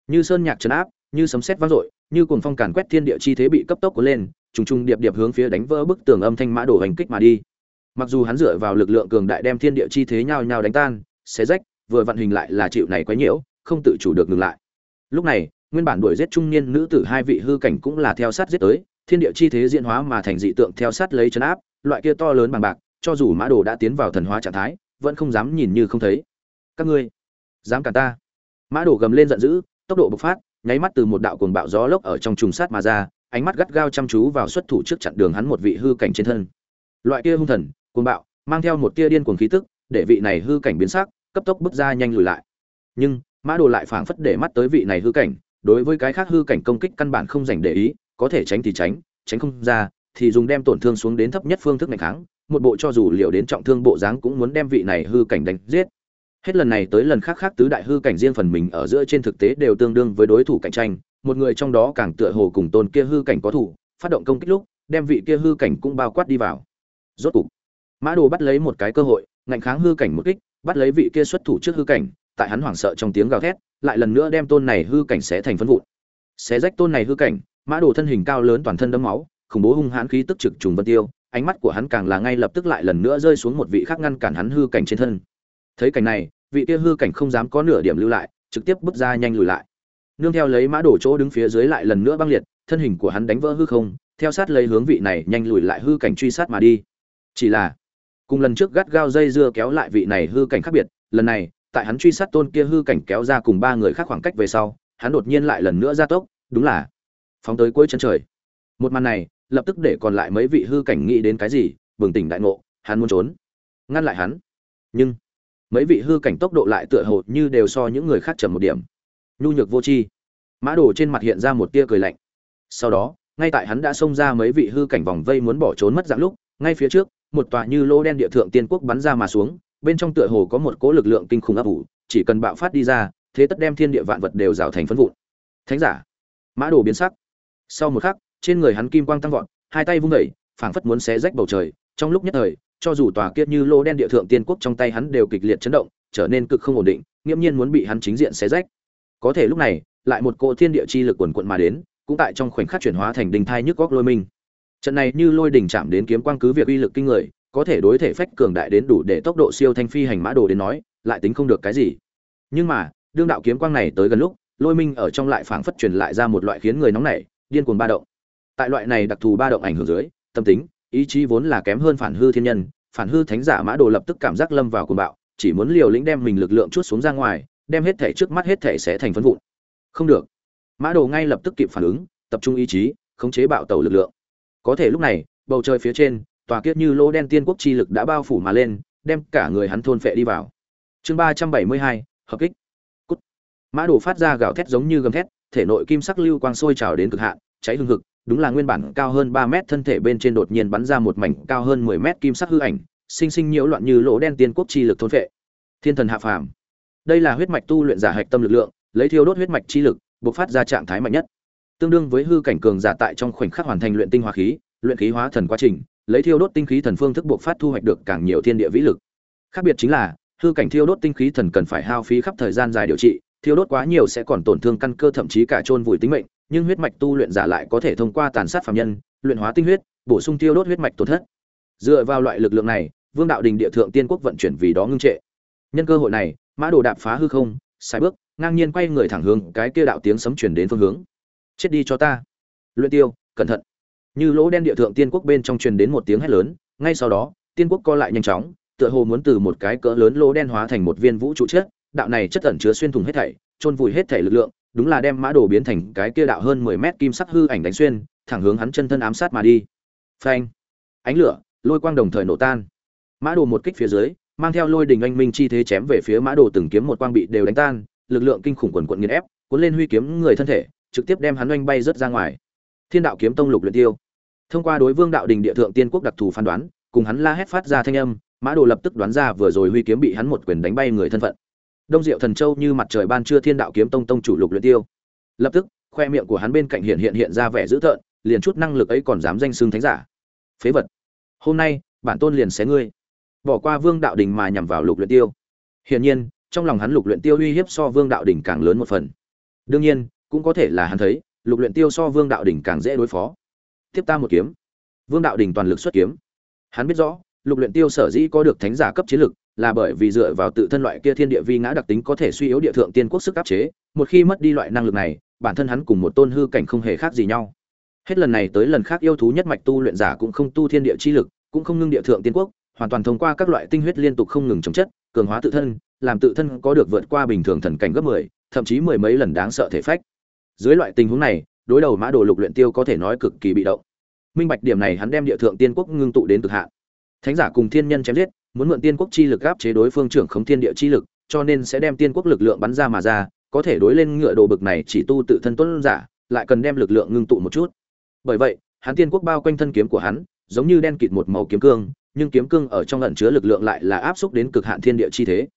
Như sơn nhạc trấn áp, như sấm sét vang dội, như cuồng phong càn quét thiên địa chi thế bị cấp tốc cuốn lên, trùng trùng điệp điệp hướng phía đánh vỡ bức tường âm thanh mã đổ hành kích mà đi. Mặc dù hắn dựa vào lực lượng cường đại đem thiên địa chi thế nhao nhào đánh tan, xé rách, vừa vận hình lại là chịu này quá nhiễu, không tự chủ được ngừng lại. Lúc này, nguyên bản đuổi giết trung niên nữ tử hai vị hư cảnh cũng là theo sát giết tới thiên địa chi thế diễn hóa mà thành dị tượng theo sát lấy chấn áp, loại kia to lớn bằng bạc, cho dù mã đồ đã tiến vào thần hóa trạng thái, vẫn không dám nhìn như không thấy. Các ngươi, dám cả ta? Mã đồ gầm lên giận dữ, tốc độ bộc phát, nháy mắt từ một đạo cuồng bạo gió lốc ở trong trùng sát mà ra, ánh mắt gắt gao chăm chú vào xuất thủ trước chặn đường hắn một vị hư cảnh trên thân. Loại kia hung thần, cuồng bạo, mang theo một tia điên cuồng khí tức, để vị này hư cảnh biến sắc, cấp tốc bước ra nhanh lùi lại. Nhưng, mã đồ lại phảng phất để mắt tới vị này hư cảnh, đối với cái khác hư cảnh công kích căn bản không dành để ý có thể tránh thì tránh tránh không ra, thì dùng đem tổn thương xuống đến thấp nhất phương thức này kháng. Một bộ cho dù liều đến trọng thương bộ dáng cũng muốn đem vị này hư cảnh đánh giết. Hết lần này tới lần khác khác tứ đại hư cảnh riêng phần mình ở giữa trên thực tế đều tương đương với đối thủ cạnh tranh. Một người trong đó càng tựa hồ cùng tôn kia hư cảnh có thủ, phát động công kích lúc, đem vị kia hư cảnh cũng bao quát đi vào. Rốt cục, mã đồ bắt lấy một cái cơ hội, ngạnh kháng hư cảnh một kích, bắt lấy vị kia xuất thủ trước hư cảnh, tại hắn hoảng sợ trong tiếng gào thét, lại lần nữa đem tôn này hư cảnh xé thành phân vụn. Xé rách tôn này hư cảnh mã đồ thân hình cao lớn toàn thân đẫm máu, khủng bố hung hãn khí tức trực trùng vân tiêu, ánh mắt của hắn càng là ngay lập tức lại lần nữa rơi xuống một vị khác ngăn cản hắn hư cảnh trên thân. Thấy cảnh này, vị kia hư cảnh không dám có nửa điểm lưu lại, trực tiếp bước ra nhanh lùi lại. Nương theo lấy mã đổ chỗ đứng phía dưới lại lần nữa băng liệt, thân hình của hắn đánh vỡ hư không, theo sát lấy hướng vị này nhanh lùi lại hư cảnh truy sát mà đi. Chỉ là, cùng lần trước gắt gao dây dưa kéo lại vị này hư cảnh khác biệt, lần này, tại hắn truy sát tôn kia hư cảnh kéo ra cùng ba người khác khoảng cách về sau, hắn đột nhiên lại lần nữa ra tốc, đúng là phóng tới cuối chân trời. Một màn này, lập tức để còn lại mấy vị hư cảnh nghĩ đến cái gì, bừng tỉnh đại ngộ, hắn muốn trốn. Ngăn lại hắn. Nhưng, mấy vị hư cảnh tốc độ lại tựa hồ như đều so những người khác chậm một điểm. Nhu nhược vô tri. Mã đồ trên mặt hiện ra một tia cười lạnh. Sau đó, ngay tại hắn đã xông ra mấy vị hư cảnh vòng vây muốn bỏ trốn mất dạng lúc, ngay phía trước, một tòa như lô đen địa thượng tiên quốc bắn ra mà xuống, bên trong tựa hồ có một cỗ lực lượng kinh khủng áp ủ, chỉ cần bạo phát đi ra, thế tất đem thiên địa vạn vật đều rào thành phân vụn. Thánh giả, mã đồ biến sắc sau một khắc, trên người hắn kim quang tăng vọt, hai tay vung đẩy phảng phất muốn xé rách bầu trời. Trong lúc nhất thời, cho dù tòa kiết như lô đen địa thượng tiên quốc trong tay hắn đều kịch liệt chấn động, trở nên cực không ổn định, nghiễm nhiên muốn bị hắn chính diện xé rách. Có thể lúc này, lại một cỗ thiên địa chi lực quần quận mà đến, cũng tại trong khoảnh khắc chuyển hóa thành đình thai nhức góc lôi minh trận này như lôi đỉnh chạm đến kiếm quang cứ việc uy lực kinh người, có thể đối thể phách cường đại đến đủ để tốc độ siêu thanh phi hành mã đồ đến nói, lại tính không được cái gì. Nhưng mà, đương đạo kiếm quang này tới gần lúc, lôi minh ở trong lại phảng phất truyền lại ra một loại khiến người nóng nảy điên cuồng ba động. Tại loại này đặc thù ba động ảnh hưởng dưới, tâm tính, ý chí vốn là kém hơn phản hư thiên nhân, phản hư thánh giả mã đồ lập tức cảm giác lâm vào cuồng bạo, chỉ muốn liều lĩnh đem mình lực lượng chút xuống ra ngoài, đem hết thể trước mắt hết thể sẽ thành phấn vụn. Không được. Mã đồ ngay lập tức kịp phản ứng, tập trung ý chí, khống chế bạo tàu lực lượng. Có thể lúc này, bầu trời phía trên, tòa kiết như lô đen tiên quốc chi lực đã bao phủ mà lên, đem cả người hắn thôn phệ đi vào. Chương ba trăm bảy mươi hai, hợp kích. Cút. Mã đồ phát ra gào thét giống như gầm thét thể nội kim sắc lưu quang sôi trào đến cực hạn, cháy hừng hực, đúng là nguyên bản cao hơn ba mét thân thể bên trên đột nhiên bắn ra một mảnh cao hơn mười mét kim sắc hư ảnh, sinh sinh nhiễu loạn như lỗ đen tiên quốc chi lực thôn phệ thiên thần hạ phàm. Đây là huyết mạch tu luyện giả hạch tâm lực lượng, lấy thiêu đốt huyết mạch chi lực, bộc phát ra trạng thái mạnh nhất. Tương đương với hư cảnh cường giả tại trong khoảnh khắc hoàn thành luyện tinh hóa khí, luyện khí hóa thần quá trình, lấy thiêu đốt tinh khí thần phương thức bộc phát thu hoạch được càng nhiều thiên địa vĩ lực. Khác biệt chính là, hư cảnh thiêu đốt tinh khí thần cần phải hao phí khắp thời gian dài điều trị thiêu đốt quá nhiều sẽ còn tổn thương căn cơ thậm chí cả chôn vùi tính mệnh, nhưng huyết mạch tu luyện giả lại có thể thông qua tàn sát phàm nhân, luyện hóa tinh huyết, bổ sung thiêu đốt huyết mạch tổn thất. Dựa vào loại lực lượng này, vương đạo đình địa thượng tiên quốc vận chuyển vì đó ngưng trệ. Nhân cơ hội này, mã đồ đạp phá hư không sai bước, ngang nhiên quay người thẳng hướng cái kia đạo tiếng sấm truyền đến phương hướng. Chết đi cho ta. Luyện tiêu, cẩn thận. Như lỗ đen địa thượng tiên quốc bên trong truyền đến một tiếng hét lớn, ngay sau đó, tiên quốc co lại nhanh chóng, tựa hồ muốn từ một cái cỡ lớn lỗ đen hóa thành một viên vũ trụ chết đạo này chất ẩn chứa xuyên thủng hết thảy trôn vùi hết thảy lực lượng, đúng là đem mã đồ biến thành cái kia đạo hơn 10 mét kim sắc hư ảnh đánh xuyên, thẳng hướng hắn chân thân ám sát mà đi. Phanh! Ánh lửa, lôi quang đồng thời nổ tan. Mã đồ một kích phía dưới, mang theo lôi đình anh minh chi thế chém về phía mã đồ từng kiếm một quang bị đều đánh tan, lực lượng kinh khủng quần quật nghiền ép, cuốn lên huy kiếm người thân thể, trực tiếp đem hắn oanh bay rớt ra ngoài. Thiên đạo kiếm tông lục luyện tiêu. Thông qua đối vương đạo đình địa thượng tiên quốc đặc thù phán đoán, cùng hắn la hét phát ra thanh âm, mã đồ lập tức đoán ra vừa rồi huy kiếm bị hắn một quyền đánh bay người thân phận đông diệu thần châu như mặt trời ban trưa thiên đạo kiếm tông tông chủ lục luyện tiêu. Lập tức, khoe miệng của hắn bên cạnh hiện hiện hiện ra vẻ dữ tợn, liền chút năng lực ấy còn dám danh xưng thánh giả. Phế vật, hôm nay, bản tôn liền xé ngươi. Bỏ qua vương đạo đình mà nhằm vào lục luyện tiêu. Hiển nhiên, trong lòng hắn lục luyện tiêu uy hiếp so vương đạo đình càng lớn một phần. Đương nhiên, cũng có thể là hắn thấy, lục luyện tiêu so vương đạo đình càng dễ đối phó. Tiếp ta một kiếm. Vương đạo đình toàn lực xuất kiếm. Hắn biết rõ, lục luyện tiêu sở dĩ có được thánh giả cấp chiến lực là bởi vì dựa vào tự thân loại kia thiên địa vi ngã đặc tính có thể suy yếu địa thượng tiên quốc sức áp chế một khi mất đi loại năng lực này bản thân hắn cùng một tôn hư cảnh không hề khác gì nhau. Hết lần này tới lần khác yêu thú nhất mạch tu luyện giả cũng không tu thiên địa chi lực cũng không ngưng địa thượng tiên quốc hoàn toàn thông qua các loại tinh huyết liên tục không ngừng chống chất cường hóa tự thân làm tự thân có được vượt qua bình thường thần cảnh gấp 10, thậm chí mười mấy lần đáng sợ thể phách. Dưới loại tình huống này đối đầu mã đồ lục luyện tiêu có thể nói cực kỳ bị động. Minh bạch điểm này hắn đem địa thượng tiên quốc ngưng tụ đến cực hạn. Thánh giả cùng thiên nhân chém giết muốn mượn tiên quốc chi lực áp chế đối phương trưởng khống thiên địa chi lực, cho nên sẽ đem tiên quốc lực lượng bắn ra mà ra, có thể đối lên ngựa đồ bực này chỉ tu tự thân tuấn giả, lại cần đem lực lượng ngưng tụ một chút. Bởi vậy, hắn tiên quốc bao quanh thân kiếm của hắn, giống như đen kịt một màu kiếm cương, nhưng kiếm cương ở trong ẩn chứa lực lượng lại là áp xúc đến cực hạn thiên địa chi thế.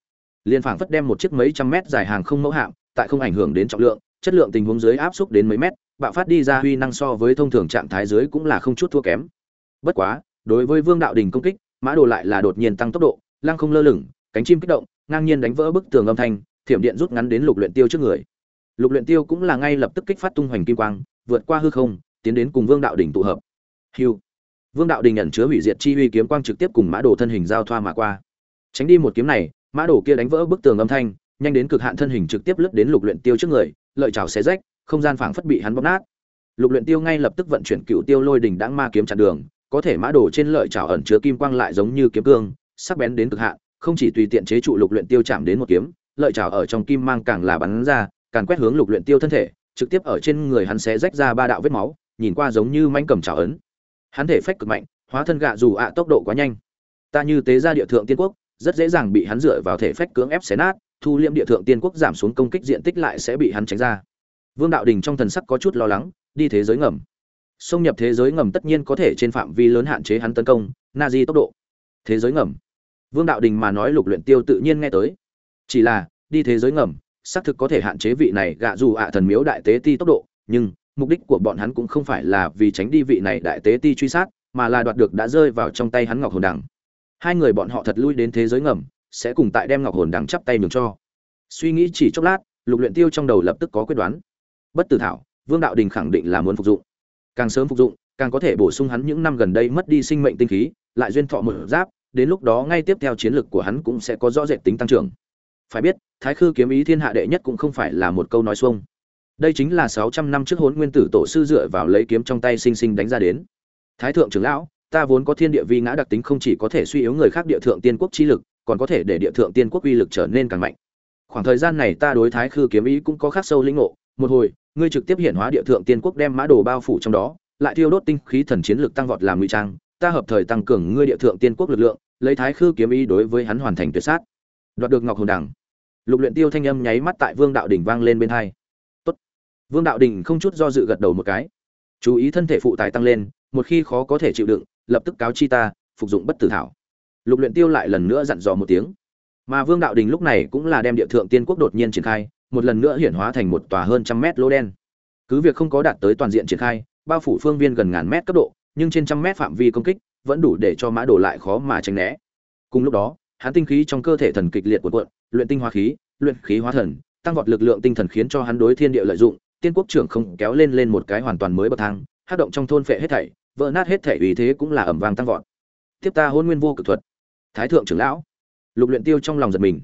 Liên phảng phất đem một chiếc mấy trăm mét dài hàng không mẫu hạm, tại không ảnh hưởng đến trọng lượng, chất lượng tình huống dưới áp xúc đến mấy mét, bạo phát đi ra huy năng so với thông thường trạng thái dưới cũng là không chút thua kém. Bất quá, đối với vương đạo đình công kích mã đồ lại là đột nhiên tăng tốc độ, lăng không lơ lửng, cánh chim kích động, ngang nhiên đánh vỡ bức tường âm thanh, thiểm điện rút ngắn đến lục luyện tiêu trước người. Lục luyện tiêu cũng là ngay lập tức kích phát tung hoành kim quang, vượt qua hư không, tiến đến cùng vương đạo đỉnh tụ hợp. Hưu. Vương đạo đỉnh ẩn chứa hủy diệt chi uy kiếm quang trực tiếp cùng mã đồ thân hình giao thoa mà qua. Tránh đi một kiếm này, mã đồ kia đánh vỡ bức tường âm thanh, nhanh đến cực hạn thân hình trực tiếp lướt đến lục luyện tiêu trước người, lợi chảo xé rách, không gian phảng phất bị hắn bóp nát. Lục luyện tiêu ngay lập tức vận chuyển cựu tiêu lôi đỉnh đãng ma kiếm chặn đường có thể mã đồ trên lợi chảo ẩn chứa kim quang lại giống như kiếm cương, sắc bén đến cực hạn, không chỉ tùy tiện chế trụ lục luyện tiêu chạm đến một kiếm, lợi chảo ở trong kim mang càng là bắn ra càng quét hướng lục luyện tiêu thân thể, trực tiếp ở trên người hắn xé rách ra ba đạo vết máu, nhìn qua giống như manh cầm chảo ấn. Hắn thể phách cực mạnh, hóa thân gạ dù ạ tốc độ quá nhanh. Ta như tế ra địa thượng tiên quốc, rất dễ dàng bị hắn dựa vào thể phách cưỡng ép xé nát, thu liễm địa thượng tiên quốc giảm xuống công kích diện tích lại sẽ bị hắn tránh ra. Vương đạo đình trong thần sắc có chút lo lắng, đi thế giới ngầm xông nhập thế giới ngầm tất nhiên có thể trên phạm vi lớn hạn chế hắn tấn công na di tốc độ. Thế giới ngầm. Vương đạo đình mà nói lục luyện tiêu tự nhiên nghe tới. Chỉ là, đi thế giới ngầm, xác thực có thể hạn chế vị này gạ dù ạ thần miếu đại tế ti tốc độ, nhưng, mục đích của bọn hắn cũng không phải là vì tránh đi vị này đại tế ti truy sát, mà là đoạt được đã rơi vào trong tay hắn ngọc hồn đằng. Hai người bọn họ thật lui đến thế giới ngầm, sẽ cùng tại đem ngọc hồn đằng chắp tay nhường cho. Suy nghĩ chỉ chốc lát, lục luyện tiêu trong đầu lập tức có quyết đoán. Bất tử thảo, vương đạo đình khẳng định là muốn phục dụng càng sớm phục dụng, càng có thể bổ sung hắn những năm gần đây mất đi sinh mệnh tinh khí, lại duyên thọ một giáp, đến lúc đó ngay tiếp theo chiến lược của hắn cũng sẽ có rõ rệt tính tăng trưởng. Phải biết, thái khư kiếm ý thiên hạ đệ nhất cũng không phải là một câu nói xuông. Đây chính là sáu trăm năm trước hốn nguyên tử tổ sư dựa vào lấy kiếm trong tay sinh sinh đánh ra đến. Thái thượng trưởng lão, ta vốn có thiên địa vi ngã đặc tính không chỉ có thể suy yếu người khác địa thượng tiên quốc chi lực, còn có thể để địa thượng tiên quốc uy lực trở nên càng mạnh. Khoảng thời gian này ta đối thái khư kiếm ý cũng có khắc sâu lĩnh ngộ, một hồi ngươi trực tiếp hiện hóa địa thượng tiên quốc đem mã đồ bao phủ trong đó, lại thiêu đốt tinh khí thần chiến lực tăng vọt làm ngụy trang, ta hợp thời tăng cường ngươi địa thượng tiên quốc lực lượng, lấy thái khư kiếm ý đối với hắn hoàn thành tuyệt sát. Đoạt được ngọc hồn đằng lục luyện tiêu thanh âm nháy mắt tại vương đạo đỉnh vang lên bên hai. Tốt. Vương đạo đỉnh không chút do dự gật đầu một cái. Chú ý thân thể phụ tải tăng lên, một khi khó có thể chịu đựng, lập tức cáo chi ta, phục dụng bất tử thảo. Lục luyện tiêu lại lần nữa dặn dò một tiếng. Mà vương đạo đình lúc này cũng là đem địa thượng tiên quốc đột nhiên triển khai một lần nữa hiển hóa thành một tòa hơn trăm mét lô đen. Cứ việc không có đạt tới toàn diện triển khai, bao phủ phương viên gần ngàn mét cấp độ, nhưng trên trăm mét phạm vi công kích vẫn đủ để cho mã đổ lại khó mà tránh né. Cùng lúc đó, hắn tinh khí trong cơ thể thần kịch liệt của quận luyện tinh hóa khí, luyện khí hóa thần, tăng vọt lực lượng tinh thần khiến cho hắn đối thiên địa lợi dụng, tiên quốc trưởng không kéo lên lên một cái hoàn toàn mới bậc thang, hát động trong thôn phệ hết thảy, vỡ nát hết thảy vì thế cũng là ẩm vang tăng vọt. Tiếp ta hôn nguyên vô cực thuật. Thái thượng trưởng lão. Lục luyện tiêu trong lòng giật mình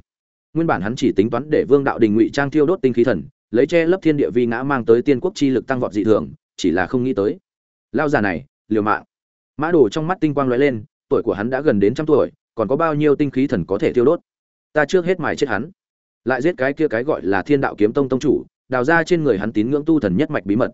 nguyên bản hắn chỉ tính toán để vương đạo đình ngụy trang tiêu đốt tinh khí thần, lấy che lấp thiên địa vi ngã mang tới tiên quốc chi lực tăng vọt dị thường, chỉ là không nghĩ tới. Lao già này, liều mạng. Mã đồ trong mắt tinh quang lóe lên, tuổi của hắn đã gần đến trăm tuổi, còn có bao nhiêu tinh khí thần có thể tiêu đốt? Ta trước hết mài chết hắn. Lại giết cái kia cái gọi là thiên đạo kiếm tông tông chủ, đào ra trên người hắn tín ngưỡng tu thần nhất mạch bí mật.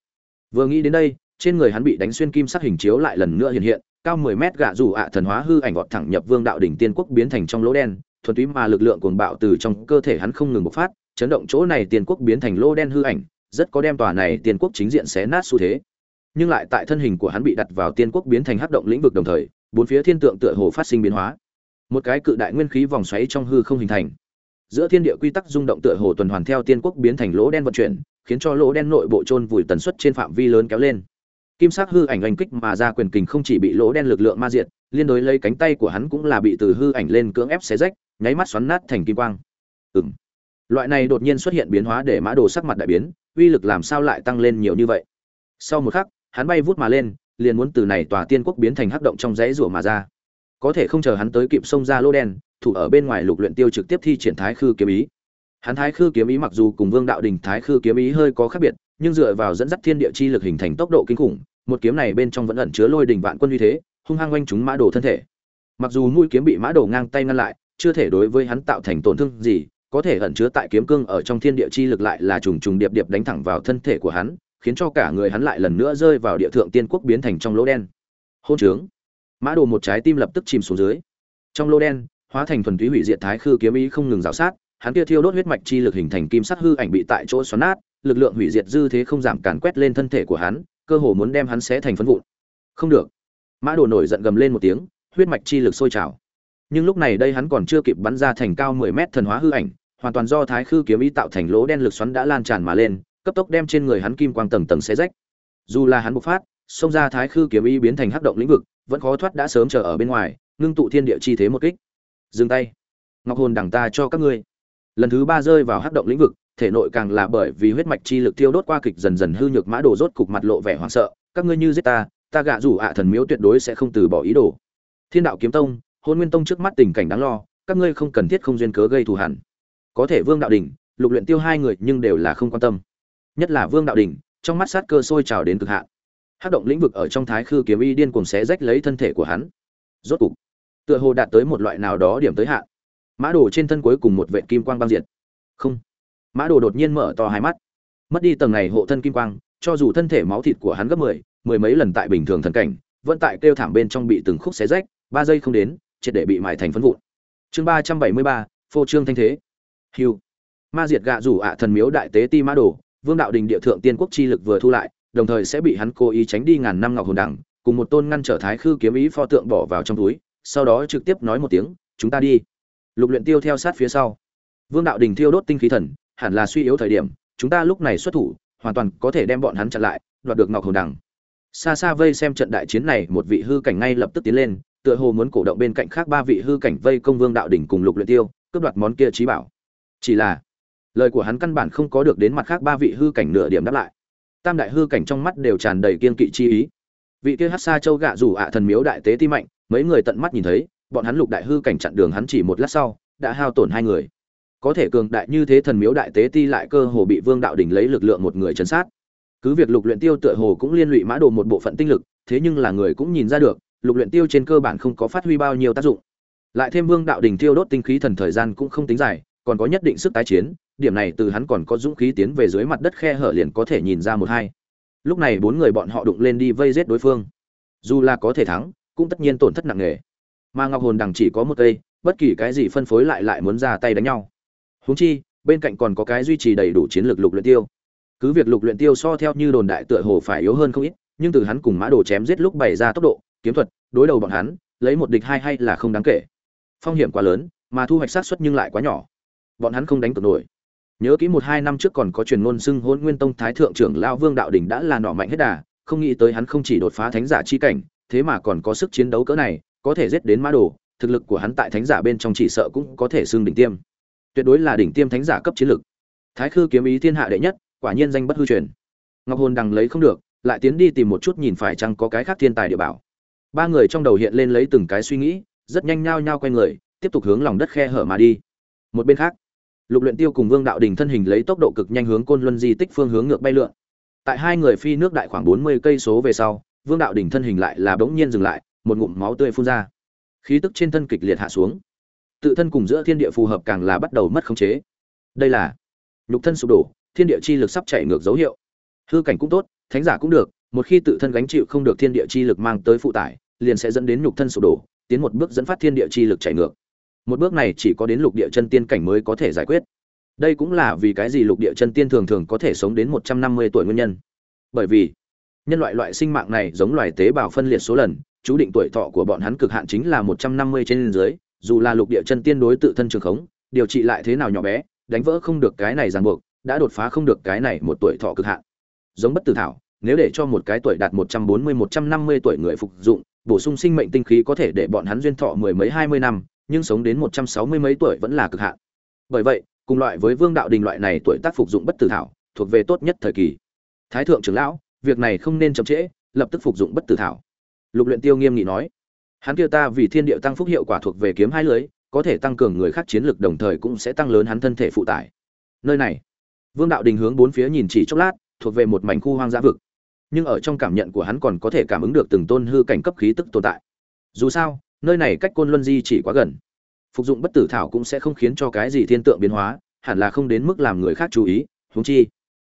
Vừa nghĩ đến đây, trên người hắn bị đánh xuyên kim sắc hình chiếu lại lần nữa hiện hiện, cao 10 mét gạ dù ạ thần hóa hư ảnh gọt thẳng nhập vương đạo đỉnh tiên quốc biến thành trong lỗ đen thuần túy mà lực lượng cuồng bạo từ trong cơ thể hắn không ngừng bộc phát, chấn động chỗ này tiên quốc biến thành lỗ đen hư ảnh, rất có đem tòa này tiên quốc chính diện xé nát xu thế. Nhưng lại tại thân hình của hắn bị đặt vào tiên quốc biến thành hắc động lĩnh vực đồng thời, bốn phía thiên tượng tựa hồ phát sinh biến hóa. Một cái cự đại nguyên khí vòng xoáy trong hư không hình thành. Giữa thiên địa quy tắc rung động tựa hồ tuần hoàn theo tiên quốc biến thành lỗ đen vận chuyển, khiến cho lỗ đen nội bộ trôn vùi tần suất trên phạm vi lớn kéo lên. Kim sắc hư ảnh oanh kích mà ra quyền kình không chỉ bị lỗ đen lực lượng ma diệt, liên đối lấy cánh tay của hắn cũng là bị từ hư ảnh lên cưỡng ép xé rách nháy mắt xoắn nát thành kim quang. Ừm. loại này đột nhiên xuất hiện biến hóa để mã đồ sắc mặt đại biến, uy lực làm sao lại tăng lên nhiều như vậy? Sau một khắc, hắn bay vút mà lên, liền muốn từ này tòa tiên quốc biến thành hắc động trong dãy rủa mà ra. Có thể không chờ hắn tới kịp xông ra lô đen, thủ ở bên ngoài lục luyện tiêu trực tiếp thi triển thái khư kiếm ý. Hắn thái khư kiếm ý mặc dù cùng vương đạo đỉnh thái khư kiếm ý hơi có khác biệt, nhưng dựa vào dẫn dắt thiên địa chi lực hình thành tốc độ kinh khủng, một kiếm này bên trong vẫn ẩn chứa lôi đỉnh vạn quân uy thế, hung hăng quanh chúng mã đồ thân thể. Mặc dù mũi kiếm bị mã đồ ngang tay ngăn lại chưa thể đối với hắn tạo thành tổn thương gì, có thể ẩn chứa tại kiếm cương ở trong thiên địa chi lực lại là trùng trùng điệp điệp đánh thẳng vào thân thể của hắn, khiến cho cả người hắn lại lần nữa rơi vào địa thượng tiên quốc biến thành trong lỗ đen. Hôn trướng. Mã đồ một trái tim lập tức chìm xuống dưới. Trong lỗ đen, hóa thành thuần túy hủy diệt thái khư kiếm ý không ngừng rào sát, hắn kia thiêu đốt huyết mạch chi lực hình thành kim sắc hư ảnh bị tại chỗ xoắn nát, lực lượng hủy diệt dư thế không giảm càn quét lên thân thể của hắn, cơ hồ muốn đem hắn xé thành phấn vụn. Không được. Mã đồ nổi giận gầm lên một tiếng, huyết mạch chi lực sôi trào nhưng lúc này đây hắn còn chưa kịp bắn ra thành cao mười mét thần hóa hư ảnh, hoàn toàn do thái khư kiếm ý tạo thành lỗ đen lực xoắn đã lan tràn mà lên, cấp tốc đem trên người hắn kim quang tầng tầng xé rách. Dù là hắn bộc phát, xông ra thái khư kiếm ý biến thành hắc động lĩnh vực, vẫn khó thoát đã sớm chờ ở bên ngoài, ngưng tụ thiên địa chi thế một kích. Dừng tay. Ngọc hồn đằng ta cho các ngươi. Lần thứ ba rơi vào hắc động lĩnh vực, thể nội càng là bởi vì huyết mạch chi lực tiêu đốt qua kịch dần dần hư nhược mã đồ rốt cục mặt lộ vẻ hoảng sợ. Các ngươi như giết ta ta gạ rủ ạ thần miếu tuyệt đối sẽ không từ bỏ ý đồ. Thiên đạo kiếm tông hôn nguyên tông trước mắt tình cảnh đáng lo, các ngươi không cần thiết không duyên cớ gây thù hẳn. Có thể vương đạo đình lục luyện tiêu hai người nhưng đều là không quan tâm. Nhất là vương đạo đình trong mắt sát cơ sôi trào đến cực hạn. Hắc động lĩnh vực ở trong thái khư kiếm y điên cuồng xé rách lấy thân thể của hắn. Rốt cục, tựa hồ đạt tới một loại nào đó điểm tới hạn. Mã đồ trên thân cuối cùng một vệ kim quang băng diệt. Không. Mã đồ đột nhiên mở to hai mắt. Mất đi tầng này hộ thân kim quang, cho dù thân thể máu thịt của hắn gấp mười mười mấy lần tại bình thường thần cảnh, vẫn tại kêu thảm bên trong bị từng khúc xé rách, ba giây không đến triệt để bị mài thành phân vụn. Chương ba trăm bảy mươi ba, phô trương thanh thế. Hiu ma diệt gạ rủ ạ thần miếu đại tế ti mã đồ, vương đạo đình địa thượng tiên quốc chi lực vừa thu lại, đồng thời sẽ bị hắn cố ý tránh đi ngàn năm ngọc hồn đẳng, cùng một tôn ngăn trở thái khư kiếm ý pho tượng bỏ vào trong túi, sau đó trực tiếp nói một tiếng, chúng ta đi. Lục luyện tiêu theo sát phía sau. Vương đạo đình thiêu đốt tinh khí thần, hẳn là suy yếu thời điểm, chúng ta lúc này xuất thủ, hoàn toàn có thể đem bọn hắn chặn lại, đoạt được ngọc hồn đằng xa xa vây xem trận đại chiến này, một vị hư cảnh ngay lập tức tiến lên tựa hồ muốn cổ động bên cạnh khác ba vị hư cảnh vây công vương đạo đỉnh cùng lục luyện tiêu, cướp đoạt món kia trí bảo. Chỉ là, lời của hắn căn bản không có được đến mặt khác ba vị hư cảnh nửa điểm đáp lại. Tam đại hư cảnh trong mắt đều tràn đầy kiên kỵ chi ý. Vị kia hắc sa châu gạ rủ ạ thần miếu đại tế ti mạnh, mấy người tận mắt nhìn thấy, bọn hắn lục đại hư cảnh chặn đường hắn chỉ một lát sau, đã hao tổn hai người. Có thể cường đại như thế thần miếu đại tế ti lại cơ hồ bị vương đạo đỉnh lấy lực lượng một người chấn sát. Cứ việc lục luyện tiêu tựa hồ cũng liên lụy mã đồ một bộ phận tinh lực, thế nhưng là người cũng nhìn ra được lục luyện tiêu trên cơ bản không có phát huy bao nhiêu tác dụng. Lại thêm vương đạo đỉnh tiêu đốt tinh khí thần thời gian cũng không tính dài, còn có nhất định sức tái chiến, điểm này từ hắn còn có dũng khí tiến về dưới mặt đất khe hở liền có thể nhìn ra một hai. Lúc này bốn người bọn họ đụng lên đi vây giết đối phương. Dù là có thể thắng, cũng tất nhiên tổn thất nặng nề. Mà ngọc hồn đằng chỉ có một cây, bất kỳ cái gì phân phối lại lại muốn ra tay đánh nhau. Huống chi, bên cạnh còn có cái duy trì đầy đủ chiến lược lục luyện tiêu. Cứ việc lục luyện tiêu so theo như đồn đại tựa hồ phải yếu hơn không ít, nhưng từ hắn cùng mã đồ chém giết lúc bày ra tốc độ kiếm thuật, đối đầu bọn hắn, lấy một địch hai hay là không đáng kể. Phong hiểm quá lớn, mà thu hoạch sát suất nhưng lại quá nhỏ. Bọn hắn không đánh cược nổi. Nhớ kỹ một hai năm trước còn có truyền ngôn xưng hôn nguyên tông thái thượng trưởng lao vương đạo đỉnh đã là nọ mạnh hết đà, không nghĩ tới hắn không chỉ đột phá thánh giả chi cảnh, thế mà còn có sức chiến đấu cỡ này, có thể giết đến mã đồ, thực lực của hắn tại thánh giả bên trong chỉ sợ cũng có thể xưng đỉnh tiêm. Tuyệt đối là đỉnh tiêm thánh giả cấp chiến lực. Thái khư kiếm ý thiên hạ đệ nhất, quả nhiên danh bất hư truyền. Ngọc hồn đằng lấy không được, lại tiến đi tìm một chút nhìn phải chăng có cái khác thiên tài địa bảo ba người trong đầu hiện lên lấy từng cái suy nghĩ, rất nhanh nhao nhao quay người, tiếp tục hướng lòng đất khe hở mà đi. Một bên khác, lục luyện tiêu cùng vương đạo đình thân hình lấy tốc độ cực nhanh hướng côn luân di tích phương hướng ngược bay lượn. Tại hai người phi nước đại khoảng 40 cây số về sau, vương đạo đình thân hình lại là bỗng nhiên dừng lại, một ngụm máu tươi phun ra. Khí tức trên thân kịch liệt hạ xuống. Tự thân cùng giữa thiên địa phù hợp càng là bắt đầu mất khống chế. Đây là nhục thân sụp đổ, thiên địa chi lực sắp chảy ngược dấu hiệu. Hư cảnh cũng tốt, thánh giả cũng được, một khi tự thân gánh chịu không được thiên địa chi lực mang tới phụ tải liền sẽ dẫn đến nhục thân sụp đổ, tiến một bước dẫn phát thiên địa chi lực chảy ngược. Một bước này chỉ có đến lục địa chân tiên cảnh mới có thể giải quyết. Đây cũng là vì cái gì lục địa chân tiên thường thường có thể sống đến một trăm năm mươi tuổi nguyên nhân. Bởi vì, nhân loại loại sinh mạng này giống loài tế bào phân liệt số lần, chú định tuổi thọ của bọn hắn cực hạn chính là một trăm năm mươi trên dưới, dù là lục địa chân tiên đối tự thân trường khống, điều trị lại thế nào nhỏ bé, đánh vỡ không được cái này ràng buộc, đã đột phá không được cái này một tuổi thọ cực hạn. Giống bất tử thảo, nếu để cho một cái tuổi đạt một trăm bốn mươi, một trăm năm mươi tuổi người phục dụng bổ sung sinh mệnh tinh khí có thể để bọn hắn duyên thọ mười mấy hai mươi năm, nhưng sống đến một trăm sáu mươi mấy tuổi vẫn là cực hạn. Bởi vậy, cùng loại với vương đạo đình loại này tuổi tác phục dụng bất tử thảo, thuộc về tốt nhất thời kỳ. Thái thượng trưởng lão, việc này không nên chậm trễ, lập tức phục dụng bất tử thảo. Lục luyện tiêu nghiêm nghị nói, hắn kia ta vì thiên địa tăng phúc hiệu quả thuộc về kiếm hai lưới, có thể tăng cường người khác chiến lực đồng thời cũng sẽ tăng lớn hắn thân thể phụ tải. Nơi này, vương đạo đình hướng bốn phía nhìn chỉ chốc lát, thuộc về một mảnh khu hoang dã vực nhưng ở trong cảm nhận của hắn còn có thể cảm ứng được từng tôn hư cảnh cấp khí tức tồn tại. Dù sao, nơi này cách côn luân di chỉ quá gần. Phục dụng bất tử thảo cũng sẽ không khiến cho cái gì thiên tượng biến hóa, hẳn là không đến mức làm người khác chú ý, huống chi.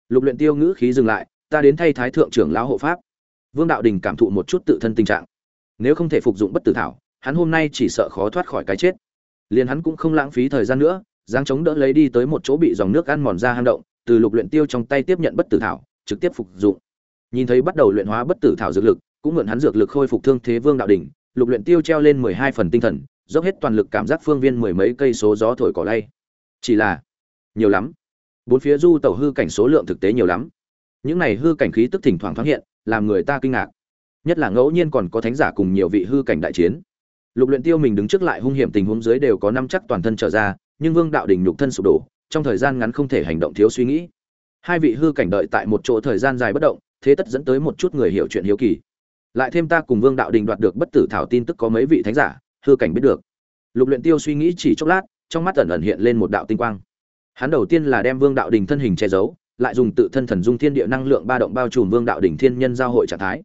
Lục luyện tiêu ngữ khí dừng lại, ta đến thay thái thượng trưởng lão hộ pháp. Vương đạo đình cảm thụ một chút tự thân tình trạng. Nếu không thể phục dụng bất tử thảo, hắn hôm nay chỉ sợ khó thoát khỏi cái chết. Liền hắn cũng không lãng phí thời gian nữa giang chống đỡ lấy đi tới một chỗ bị dòng nước ăn mòn ra hang động, từ lục luyện tiêu trong tay tiếp nhận bất tử thảo, trực tiếp phục dụng nhìn thấy bắt đầu luyện hóa bất tử thảo dược lực, cũng mượn hắn dược lực khôi phục thương thế vương đạo đỉnh, lục luyện tiêu treo lên mười hai phần tinh thần, dốc hết toàn lực cảm giác phương viên mười mấy cây số gió thổi cỏ lay. Chỉ là, nhiều lắm. Bốn phía du tẩu hư cảnh số lượng thực tế nhiều lắm. Những này hư cảnh khí tức thỉnh thoảng thoáng hiện, làm người ta kinh ngạc. Nhất là ngẫu nhiên còn có thánh giả cùng nhiều vị hư cảnh đại chiến. Lục luyện tiêu mình đứng trước lại hung hiểm tình huống dưới đều có năm chắc toàn thân trở ra, nhưng vương đạo đỉnh nhục thân sụp đổ, trong thời gian ngắn không thể hành động thiếu suy nghĩ. Hai vị hư cảnh đợi tại một chỗ thời gian dài bất động thế tất dẫn tới một chút người hiểu chuyện hiếu kỳ. Lại thêm ta cùng vương đạo đình đoạt được bất tử thảo tin tức có mấy vị thánh giả, hư cảnh biết được. Lục luyện tiêu suy nghĩ chỉ chốc lát, trong mắt ẩn ẩn hiện lên một đạo tinh quang. Hắn đầu tiên là đem vương đạo đình thân hình che giấu, lại dùng tự thân thần dung thiên địa năng lượng ba động bao trùm vương đạo đình thiên nhân giao hội trạng thái.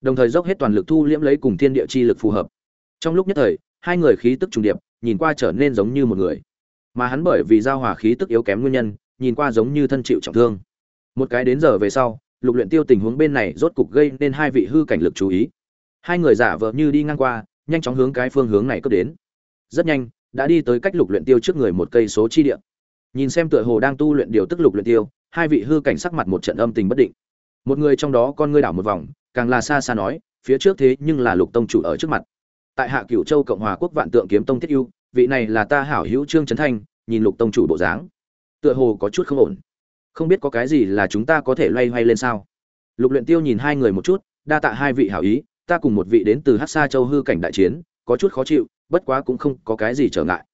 Đồng thời dốc hết toàn lực thu liễm lấy cùng thiên địa chi lực phù hợp. Trong lúc nhất thời, hai người khí tức trùng điệp, nhìn qua trở nên giống như một người. Mà hắn bởi vì giao hòa khí tức yếu kém nguyên nhân, nhìn qua giống như thân chịu trọng thương. Một cái đến giờ về sau lục luyện tiêu tình huống bên này rốt cục gây nên hai vị hư cảnh lực chú ý. Hai người giả vờ như đi ngang qua, nhanh chóng hướng cái phương hướng này cấp đến. Rất nhanh, đã đi tới cách lục luyện tiêu trước người một cây số chi địa. Nhìn xem tựa hồ đang tu luyện điều tức lục luyện tiêu, hai vị hư cảnh sắc mặt một trận âm tình bất định. Một người trong đó con ngươi đảo một vòng, càng là xa xa nói, phía trước thế nhưng là lục tông chủ ở trước mặt. Tại hạ cửu châu cộng hòa quốc vạn tượng kiếm tông thiết ưu, vị này là ta hảo hữu trương trấn thanh, nhìn lục tông chủ bộ dáng. Tựa hồ có chút không ổn không biết có cái gì là chúng ta có thể loay hoay lên sao? Lục luyện tiêu nhìn hai người một chút, đa tạ hai vị hảo ý, ta cùng một vị đến từ hắc sa châu hư cảnh đại chiến, có chút khó chịu, bất quá cũng không có cái gì trở ngại.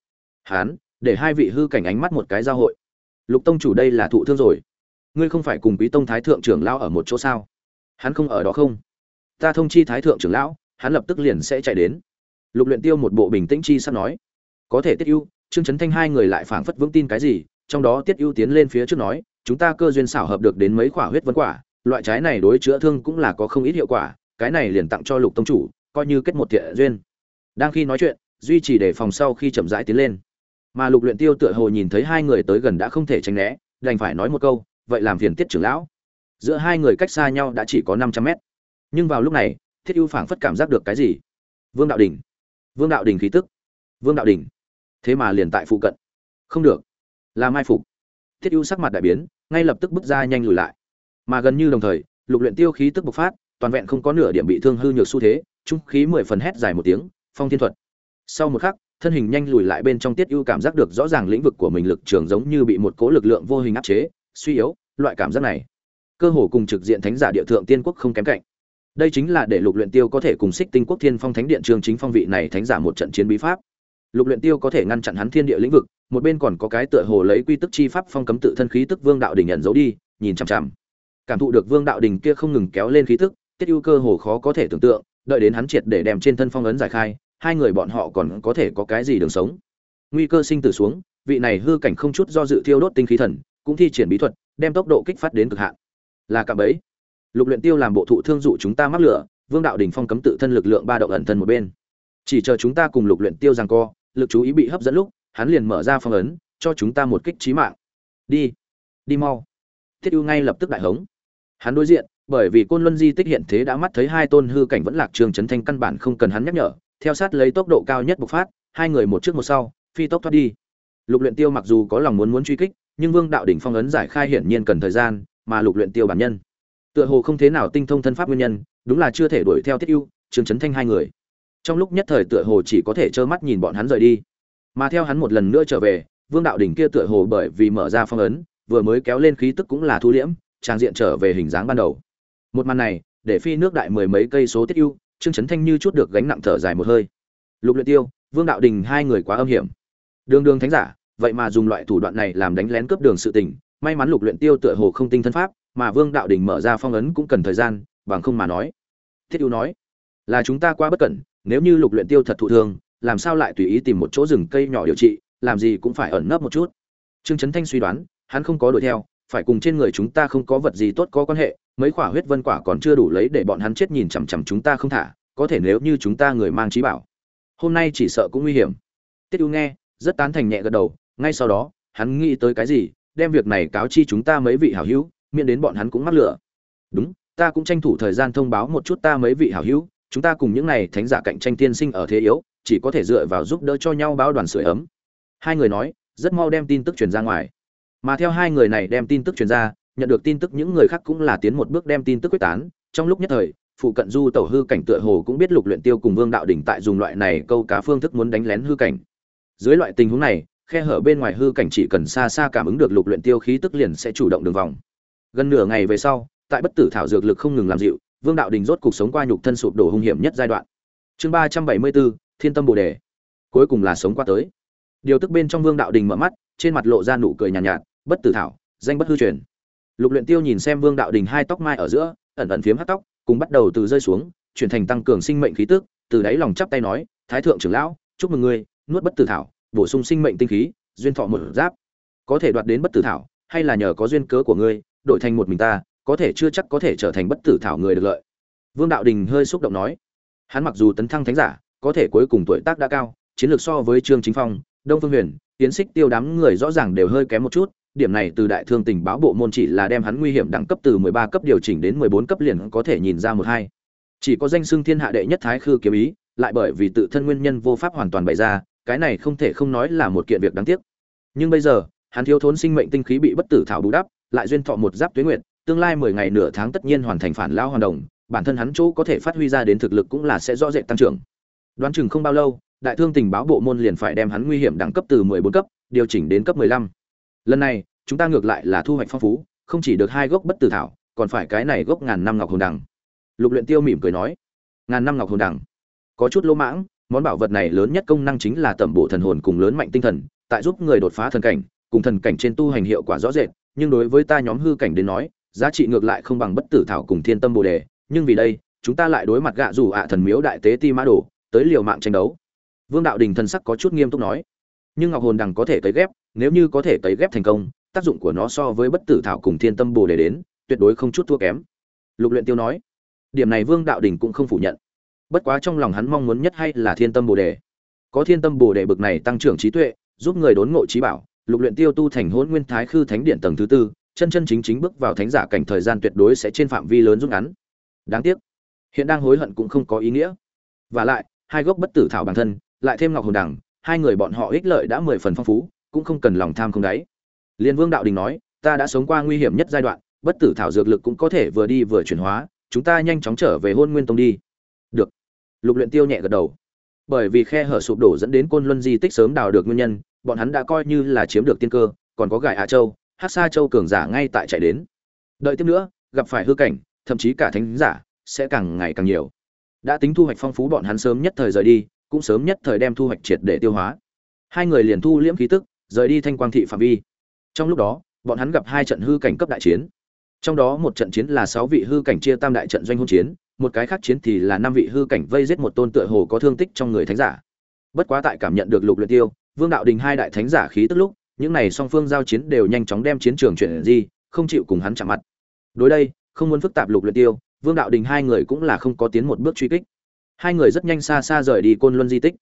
Hán, để hai vị hư cảnh ánh mắt một cái giao hội. Lục tông chủ đây là thụ thương rồi. Ngươi không phải cùng quý tông thái thượng trưởng lão ở một chỗ sao? Hắn không ở đó không? Ta thông chi thái thượng trưởng lão, hắn lập tức liền sẽ chạy đến. Lục luyện tiêu một bộ bình tĩnh chi sắp nói. Có thể tiết ưu, trương chấn thanh hai người lại phảng phất vững tin cái gì, trong đó tiết ưu tiến lên phía trước nói chúng ta cơ duyên xảo hợp được đến mấy quả huyết vân quả, loại trái này đối chữa thương cũng là có không ít hiệu quả, cái này liền tặng cho lục tông chủ, coi như kết một thiện duyên. Đang khi nói chuyện, duy trì để phòng sau khi chậm rãi tiến lên. Mà lục luyện tiêu tựa hồ nhìn thấy hai người tới gần đã không thể tránh né, đành phải nói một câu, vậy làm phiền tiết trưởng lão. Giữa hai người cách xa nhau đã chỉ có năm trăm mét. Nhưng vào lúc này, thiết ưu phảng phất cảm giác được cái gì? Vương đạo đỉnh vương đạo đỉnh khí tức. Vương đạo đỉnh thế mà liền tại phụ cận. Không được. Là mai phục. Thiết ưu sắc mặt đại biến ngay lập tức bước ra nhanh lùi lại. Mà gần như đồng thời, lục luyện tiêu khí tức bộc phát, toàn vẹn không có nửa điểm bị thương hư nhược xu thế, trung khí mười phần hét dài một tiếng, phong thiên thuật. Sau một khắc, thân hình nhanh lùi lại bên trong tiết ưu cảm giác được rõ ràng lĩnh vực của mình lực trường giống như bị một cỗ lực lượng vô hình áp chế, suy yếu, loại cảm giác này, cơ hồ cùng trực diện thánh giả địa thượng tiên quốc không kém cạnh. Đây chính là để lục luyện tiêu có thể cùng xích tinh quốc thiên phong thánh điện trường chính phong vị này thánh giả một trận chiến bí pháp lục luyện tiêu có thể ngăn chặn hắn thiên địa lĩnh vực, một bên còn có cái tựa hồ lấy quy tức chi pháp phong cấm tự thân khí tức vương đạo đỉnh nhận giấu đi, nhìn chằm chằm. Cảm thụ được vương đạo đỉnh kia không ngừng kéo lên khí tức, tiết ưu cơ hồ khó có thể tưởng tượng, đợi đến hắn triệt để đem trên thân phong ấn giải khai, hai người bọn họ còn có thể có cái gì đường sống. Nguy cơ sinh tử xuống, vị này hư cảnh không chút do dự thiêu đốt tinh khí thần, cũng thi triển bí thuật, đem tốc độ kích phát đến cực hạn. Là cả bấy lục luyện tiêu làm bộ thụ thương dụ chúng ta mắc lửa, vương đạo đỉnh phong cấm tự thân lực lượng ba động ẩn thân một bên. Chỉ chờ chúng ta cùng lục luyện tiêu giằng co lực chú ý bị hấp dẫn lúc, hắn liền mở ra phong ấn, cho chúng ta một kích chí mạng. Đi đi mau. Thiết ưu ngay lập tức đại hống. Hắn đối diện, bởi vì côn luân di tích hiện thế đã mắt thấy hai tôn hư cảnh vẫn lạc trường chấn thanh căn bản không cần hắn nhắc nhở, theo sát lấy tốc độ cao nhất bộc phát, hai người một trước một sau, phi tốc thoát đi. Lục luyện tiêu mặc dù có lòng muốn muốn truy kích, nhưng vương đạo đỉnh phong ấn giải khai hiển nhiên cần thời gian, mà lục luyện tiêu bản nhân. Tựa hồ không thế nào tinh thông thân pháp nguyên nhân, đúng là chưa thể đuổi theo thiết ưu, trường chấn thanh hai người trong lúc nhất thời tựa hồ chỉ có thể trơ mắt nhìn bọn hắn rời đi. Mà theo hắn một lần nữa trở về, vương đạo đỉnh kia tựa hồ bởi vì mở ra phong ấn, vừa mới kéo lên khí tức cũng là thu liễm, trang diện trở về hình dáng ban đầu. Một màn này, để phi nước đại mười mấy cây số tiết ưu, trương trấn thanh như chút được gánh nặng thở dài một hơi. Lục luyện tiêu, vương đạo đình hai người quá âm hiểm. Đường đường thánh giả, vậy mà dùng loại thủ đoạn này làm đánh lén cướp đường sự tình, may mắn lục luyện tiêu tựa hồ không tinh thân pháp, mà vương đạo đình mở ra phong ấn cũng cần thời gian, bằng không mà nói. Thiết ưu nói, là chúng ta quá bất cẩn nếu như lục luyện tiêu thật thụ thương, làm sao lại tùy ý tìm một chỗ rừng cây nhỏ điều trị, làm gì cũng phải ẩn nấp một chút. Trương trấn thanh suy đoán, hắn không có đuổi theo, phải cùng trên người chúng ta không có vật gì tốt có quan hệ, mấy quả huyết vân quả còn chưa đủ lấy để bọn hắn chết nhìn chằm chằm chúng ta không thả, có thể nếu như chúng ta người mang trí bảo. Hôm nay chỉ sợ cũng nguy hiểm. Tiết ưu nghe, rất tán thành nhẹ gật đầu, ngay sau đó, hắn nghĩ tới cái gì, đem việc này cáo chi chúng ta mấy vị hảo hữu, miễn đến bọn hắn cũng mắc lửa. Đúng, ta cũng tranh thủ thời gian thông báo một chút ta mấy vị hảo hữu chúng ta cùng những này thánh giả cạnh tranh tiên sinh ở thế yếu, chỉ có thể dựa vào giúp đỡ cho nhau báo đoàn sưởi ấm. Hai người nói, rất mau đem tin tức truyền ra ngoài. Mà theo hai người này đem tin tức truyền ra, nhận được tin tức những người khác cũng là tiến một bước đem tin tức quyết tán. Trong lúc nhất thời, phụ cận du tẩu hư cảnh tựa hồ cũng biết lục luyện tiêu cùng vương đạo đỉnh tại dùng loại này câu cá phương thức muốn đánh lén hư cảnh. Dưới loại tình huống này, khe hở bên ngoài hư cảnh chỉ cần xa xa cảm ứng được lục luyện tiêu khí tức liền sẽ chủ động đường vòng. Gần nửa ngày về sau, tại bất tử thảo dược lực không ngừng làm dịu vương đạo đình rốt cuộc sống qua nhục thân sụp đổ hung hiểm nhất giai đoạn. Chương ba trăm bảy mươi bốn thiên tâm bồ đề. Cuối cùng là sống qua tới. Điều tức bên trong vương đạo đình mở mắt trên mặt lộ ra nụ cười nhàn nhạt, nhạt bất tử thảo danh bất hư truyền. Lục luyện tiêu nhìn xem vương đạo đình hai tóc mai ở giữa ẩn ẩn phiếm hắt tóc cùng bắt đầu từ rơi xuống chuyển thành tăng cường sinh mệnh khí tức từ đáy lòng chắp tay nói thái thượng trưởng lão chúc mừng ngươi nuốt bất tử thảo bổ sung sinh mệnh tinh khí duyên thọ một giáp. Có thể đoạt đến bất tử thảo hay là nhờ có duyên cớ của ngươi đổi thành một mình ta có thể chưa chắc có thể trở thành bất tử thảo người được lợi. Vương đạo đình hơi xúc động nói, hắn mặc dù tấn thăng thánh giả, có thể cuối cùng tuổi tác đã cao, chiến lược so với trương chính phong, đông phương huyền tiến xích tiêu đám người rõ ràng đều hơi kém một chút, điểm này từ đại thương tình báo bộ môn chỉ là đem hắn nguy hiểm đẳng cấp từ 13 cấp điều chỉnh đến 14 cấp liền có thể nhìn ra một hai. Chỉ có danh xưng thiên hạ đệ nhất thái khư kiếm ý, lại bởi vì tự thân nguyên nhân vô pháp hoàn toàn bày ra, cái này không thể không nói là một kiện việc đáng tiếc. Nhưng bây giờ, hắn thiếu thốn sinh mệnh tinh khí bị bất tử thảo bù đắp, lại duyên thọ một giáp tuyết nguyệt tương lai 10 ngày nửa tháng tất nhiên hoàn thành phản lao hoàn đồng, bản thân hắn chỗ có thể phát huy ra đến thực lực cũng là sẽ rõ rệt tăng trưởng. Đoán chừng không bao lâu, đại thương tình báo bộ môn liền phải đem hắn nguy hiểm đẳng cấp từ 14 cấp, điều chỉnh đến cấp 15. lần này, chúng ta ngược lại là thu hoạch phong phú, không chỉ được hai gốc bất tử thảo, còn phải cái này gốc ngàn năm ngọc hồn đằng. Lục luyện tiêu mỉm cười nói, ngàn năm ngọc hồn đằng. Có chút lỗ mãng, món bảo vật này lớn nhất công năng chính là tẩm bổ thần hồn cùng lớn mạnh tinh thần, tại giúp người đột phá thần cảnh, cùng thần cảnh trên tu hành hiệu quả rõ rệt, nhưng đối với ta nhóm hư cảnh đến nói giá trị ngược lại không bằng bất tử thảo cùng thiên tâm bồ đề, nhưng vì đây, chúng ta lại đối mặt gạ rủ ạ thần miếu đại tế ti mã đồ, tới liều mạng tranh đấu. Vương đạo đình thần sắc có chút nghiêm túc nói. Nhưng ngọc hồn đằng có thể tấy ghép, nếu như có thể tấy ghép thành công, tác dụng của nó so với bất tử thảo cùng thiên tâm bồ đề đến, tuyệt đối không chút thua kém. Lục luyện tiêu nói. Điểm này vương đạo đình cũng không phủ nhận. Bất quá trong lòng hắn mong muốn nhất hay là thiên tâm bồ đề. Có thiên tâm bồ đề bực này tăng trưởng trí tuệ, giúp người đốn ngộ trí bảo, lục luyện tiêu tu thành hỗn nguyên thái khư thánh điện tầng thứ tư chân chân chính chính bước vào thánh giả cảnh thời gian tuyệt đối sẽ trên phạm vi lớn rút ngắn. Đáng tiếc, hiện đang hối hận cũng không có ý nghĩa. Và lại, hai gốc bất tử thảo bản thân, lại thêm ngọc hồn đằng, hai người bọn họ ích lợi đã mười phần phong phú, cũng không cần lòng tham không đáy. Liên vương đạo đình nói, ta đã sống qua nguy hiểm nhất giai đoạn, bất tử thảo dược lực cũng có thể vừa đi vừa chuyển hóa, chúng ta nhanh chóng trở về hôn nguyên tông đi. Được. Lục luyện tiêu nhẹ gật đầu. Bởi vì khe hở sụp đổ dẫn đến côn luân di tích sớm đào được nguyên nhân, bọn hắn đã coi như là chiếm được tiên cơ, còn có gài hạ châu hát sa châu cường giả ngay tại chạy đến. Đợi tiếp nữa, gặp phải hư cảnh, thậm chí cả thánh giả sẽ càng ngày càng nhiều. Đã tính thu hoạch phong phú bọn hắn sớm nhất thời rời đi, cũng sớm nhất thời đem thu hoạch triệt để tiêu hóa. Hai người liền thu liễm khí tức, rời đi thanh quang thị phạm vi. Trong lúc đó, bọn hắn gặp hai trận hư cảnh cấp đại chiến. Trong đó một trận chiến là sáu vị hư cảnh chia tam đại trận doanh hôn chiến, một cái khác chiến thì là năm vị hư cảnh vây giết một tôn tựa hồ có thương tích trong người thánh giả. Bất quá tại cảm nhận được lục luyện tiêu, vương đạo đình hai đại thánh giả khí tức lúc những này song phương giao chiến đều nhanh chóng đem chiến trường chuyển di, không chịu cùng hắn chạm mặt. Đối đây, không muốn phức tạp lục luyện tiêu, vương đạo đình hai người cũng là không có tiến một bước truy kích. Hai người rất nhanh xa xa rời đi côn luân di tích.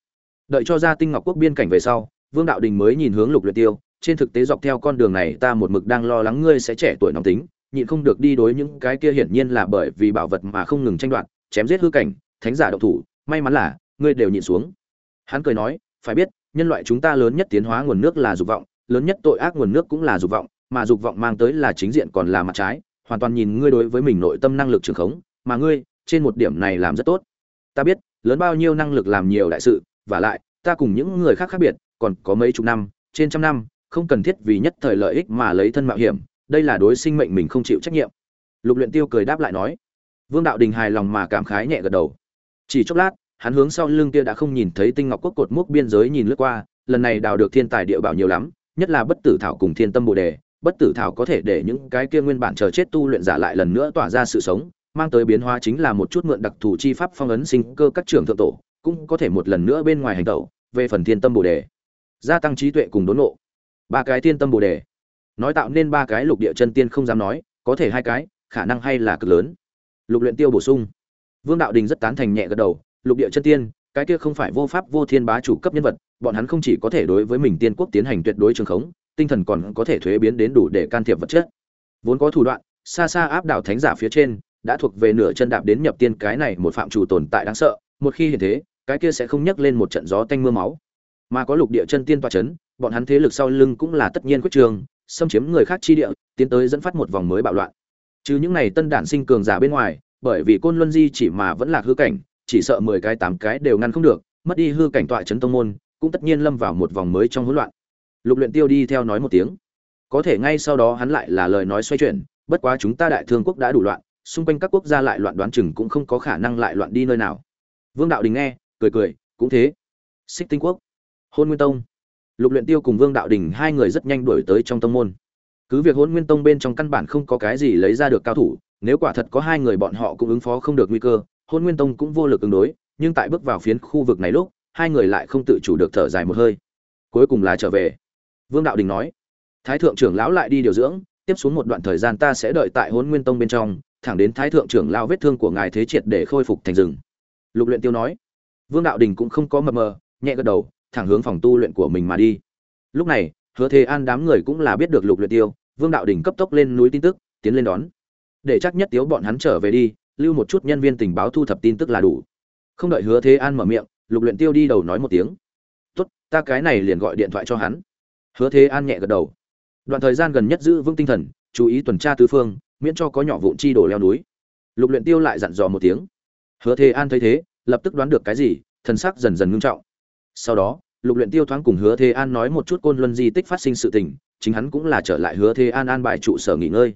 Đợi cho ra tinh ngọc quốc biên cảnh về sau, vương đạo đình mới nhìn hướng lục luyện tiêu, trên thực tế dọc theo con đường này ta một mực đang lo lắng ngươi sẽ trẻ tuổi nóng tính, nhịn không được đi đối những cái kia hiển nhiên là bởi vì bảo vật mà không ngừng tranh đoạt, chém giết hư cảnh, thánh giả động thủ, may mắn là, ngươi đều nhịn xuống. Hắn cười nói, phải biết, nhân loại chúng ta lớn nhất tiến hóa nguồn nước là dục vọng lớn nhất tội ác nguồn nước cũng là dục vọng, mà dục vọng mang tới là chính diện còn là mặt trái, hoàn toàn nhìn ngươi đối với mình nội tâm năng lực trường khống, mà ngươi, trên một điểm này làm rất tốt. Ta biết, lớn bao nhiêu năng lực làm nhiều đại sự, và lại, ta cùng những người khác khác biệt, còn có mấy chục năm, trên trăm năm, không cần thiết vì nhất thời lợi ích mà lấy thân mạo hiểm, đây là đối sinh mệnh mình không chịu trách nhiệm. Lục luyện tiêu cười đáp lại nói. Vương đạo đình hài lòng mà cảm khái nhẹ gật đầu. Chỉ chốc lát, hắn hướng sau lưng kia đã không nhìn thấy tinh ngọc quốc cột mốc biên giới nhìn lướt qua, lần này đào được thiên tài địa bảo nhiều lắm nhất là bất tử thảo cùng thiên tâm bồ đề, bất tử thảo có thể để những cái kia nguyên bản chờ chết tu luyện giả lại lần nữa tỏa ra sự sống, mang tới biến hóa chính là một chút mượn đặc thù chi pháp phong ấn sinh cơ các trưởng thượng tổ, cũng có thể một lần nữa bên ngoài hành tẩu, về phần thiên tâm bồ đề. Gia tăng trí tuệ cùng đốn nộ ba cái thiên tâm bồ đề. Nói tạo nên ba cái lục địa chân tiên không dám nói, có thể hai cái, khả năng hay là cực lớn. Lục luyện tiêu bổ sung. Vương đạo đình rất tán thành nhẹ gật đầu, lục địa chân tiên cái kia không phải vô pháp vô thiên bá chủ cấp nhân vật, bọn hắn không chỉ có thể đối với mình tiên quốc tiến hành tuyệt đối trường khống, tinh thần còn có thể thuế biến đến đủ để can thiệp vật chất. Vốn có thủ đoạn, xa xa áp đảo thánh giả phía trên, đã thuộc về nửa chân đạp đến nhập tiên cái này một phạm chủ tồn tại đáng sợ, một khi hiện thế, cái kia sẽ không nhấc lên một trận gió tanh mưa máu. Mà có lục địa chân tiên tọa chấn, bọn hắn thế lực sau lưng cũng là tất nhiên quyết trường, xâm chiếm người khác chi địa, tiến tới dẫn phát một vòng mới bạo loạn. Chứ những này tân đản sinh cường giả bên ngoài, bởi vì côn luân di chỉ mà vẫn là hư cảnh chỉ sợ mười cái tám cái đều ngăn không được, mất đi hư cảnh tọa chấn tông môn, cũng tất nhiên lâm vào một vòng mới trong hỗn loạn. Lục luyện tiêu đi theo nói một tiếng. Có thể ngay sau đó hắn lại là lời nói xoay chuyển, bất quá chúng ta đại thương quốc đã đủ loạn, xung quanh các quốc gia lại loạn đoán chừng cũng không có khả năng lại loạn đi nơi nào. Vương đạo đình nghe, cười cười, cũng thế. Xích tinh quốc, hôn nguyên tông. Lục luyện tiêu cùng vương đạo đình hai người rất nhanh đuổi tới trong tông môn. Cứ việc hôn nguyên tông bên trong căn bản không có cái gì lấy ra được cao thủ, nếu quả thật có hai người bọn họ cũng ứng phó không được nguy cơ hôn nguyên tông cũng vô lực ứng đối, nhưng tại bước vào phiến khu vực này lúc, hai người lại không tự chủ được thở dài một hơi. Cuối cùng là trở về. Vương đạo đình nói, thái thượng trưởng lão lại đi điều dưỡng, tiếp xuống một đoạn thời gian ta sẽ đợi tại hôn nguyên tông bên trong, thẳng đến thái thượng trưởng lao vết thương của ngài thế triệt để khôi phục thành rừng. Lục luyện tiêu nói. Vương đạo đình cũng không có mờ mờ, nhẹ gật đầu, thẳng hướng phòng tu luyện của mình mà đi. Lúc này, hứa thế an đám người cũng là biết được lục luyện tiêu, vương đạo đình cấp tốc lên núi tin tức, tiến lên đón. Để chắc nhất tiếu bọn hắn trở về đi lưu một chút nhân viên tình báo thu thập tin tức là đủ. Không đợi hứa thế an mở miệng, lục luyện tiêu đi đầu nói một tiếng. Tốt, ta cái này liền gọi điện thoại cho hắn. Hứa thế an nhẹ gật đầu. Đoạn thời gian gần nhất giữ vững tinh thần, chú ý tuần tra tứ phương, miễn cho có nhỏ vụn chi đổ leo núi. Lục luyện tiêu lại dặn dò một tiếng. Hứa thế an thấy thế, lập tức đoán được cái gì, thần sắc dần dần ngưng trọng. Sau đó, lục luyện tiêu thoáng cùng hứa thế an nói một chút côn luân di tích phát sinh sự tình, chính hắn cũng là trở lại hứa thế an an bài trụ sở nghỉ ngơi.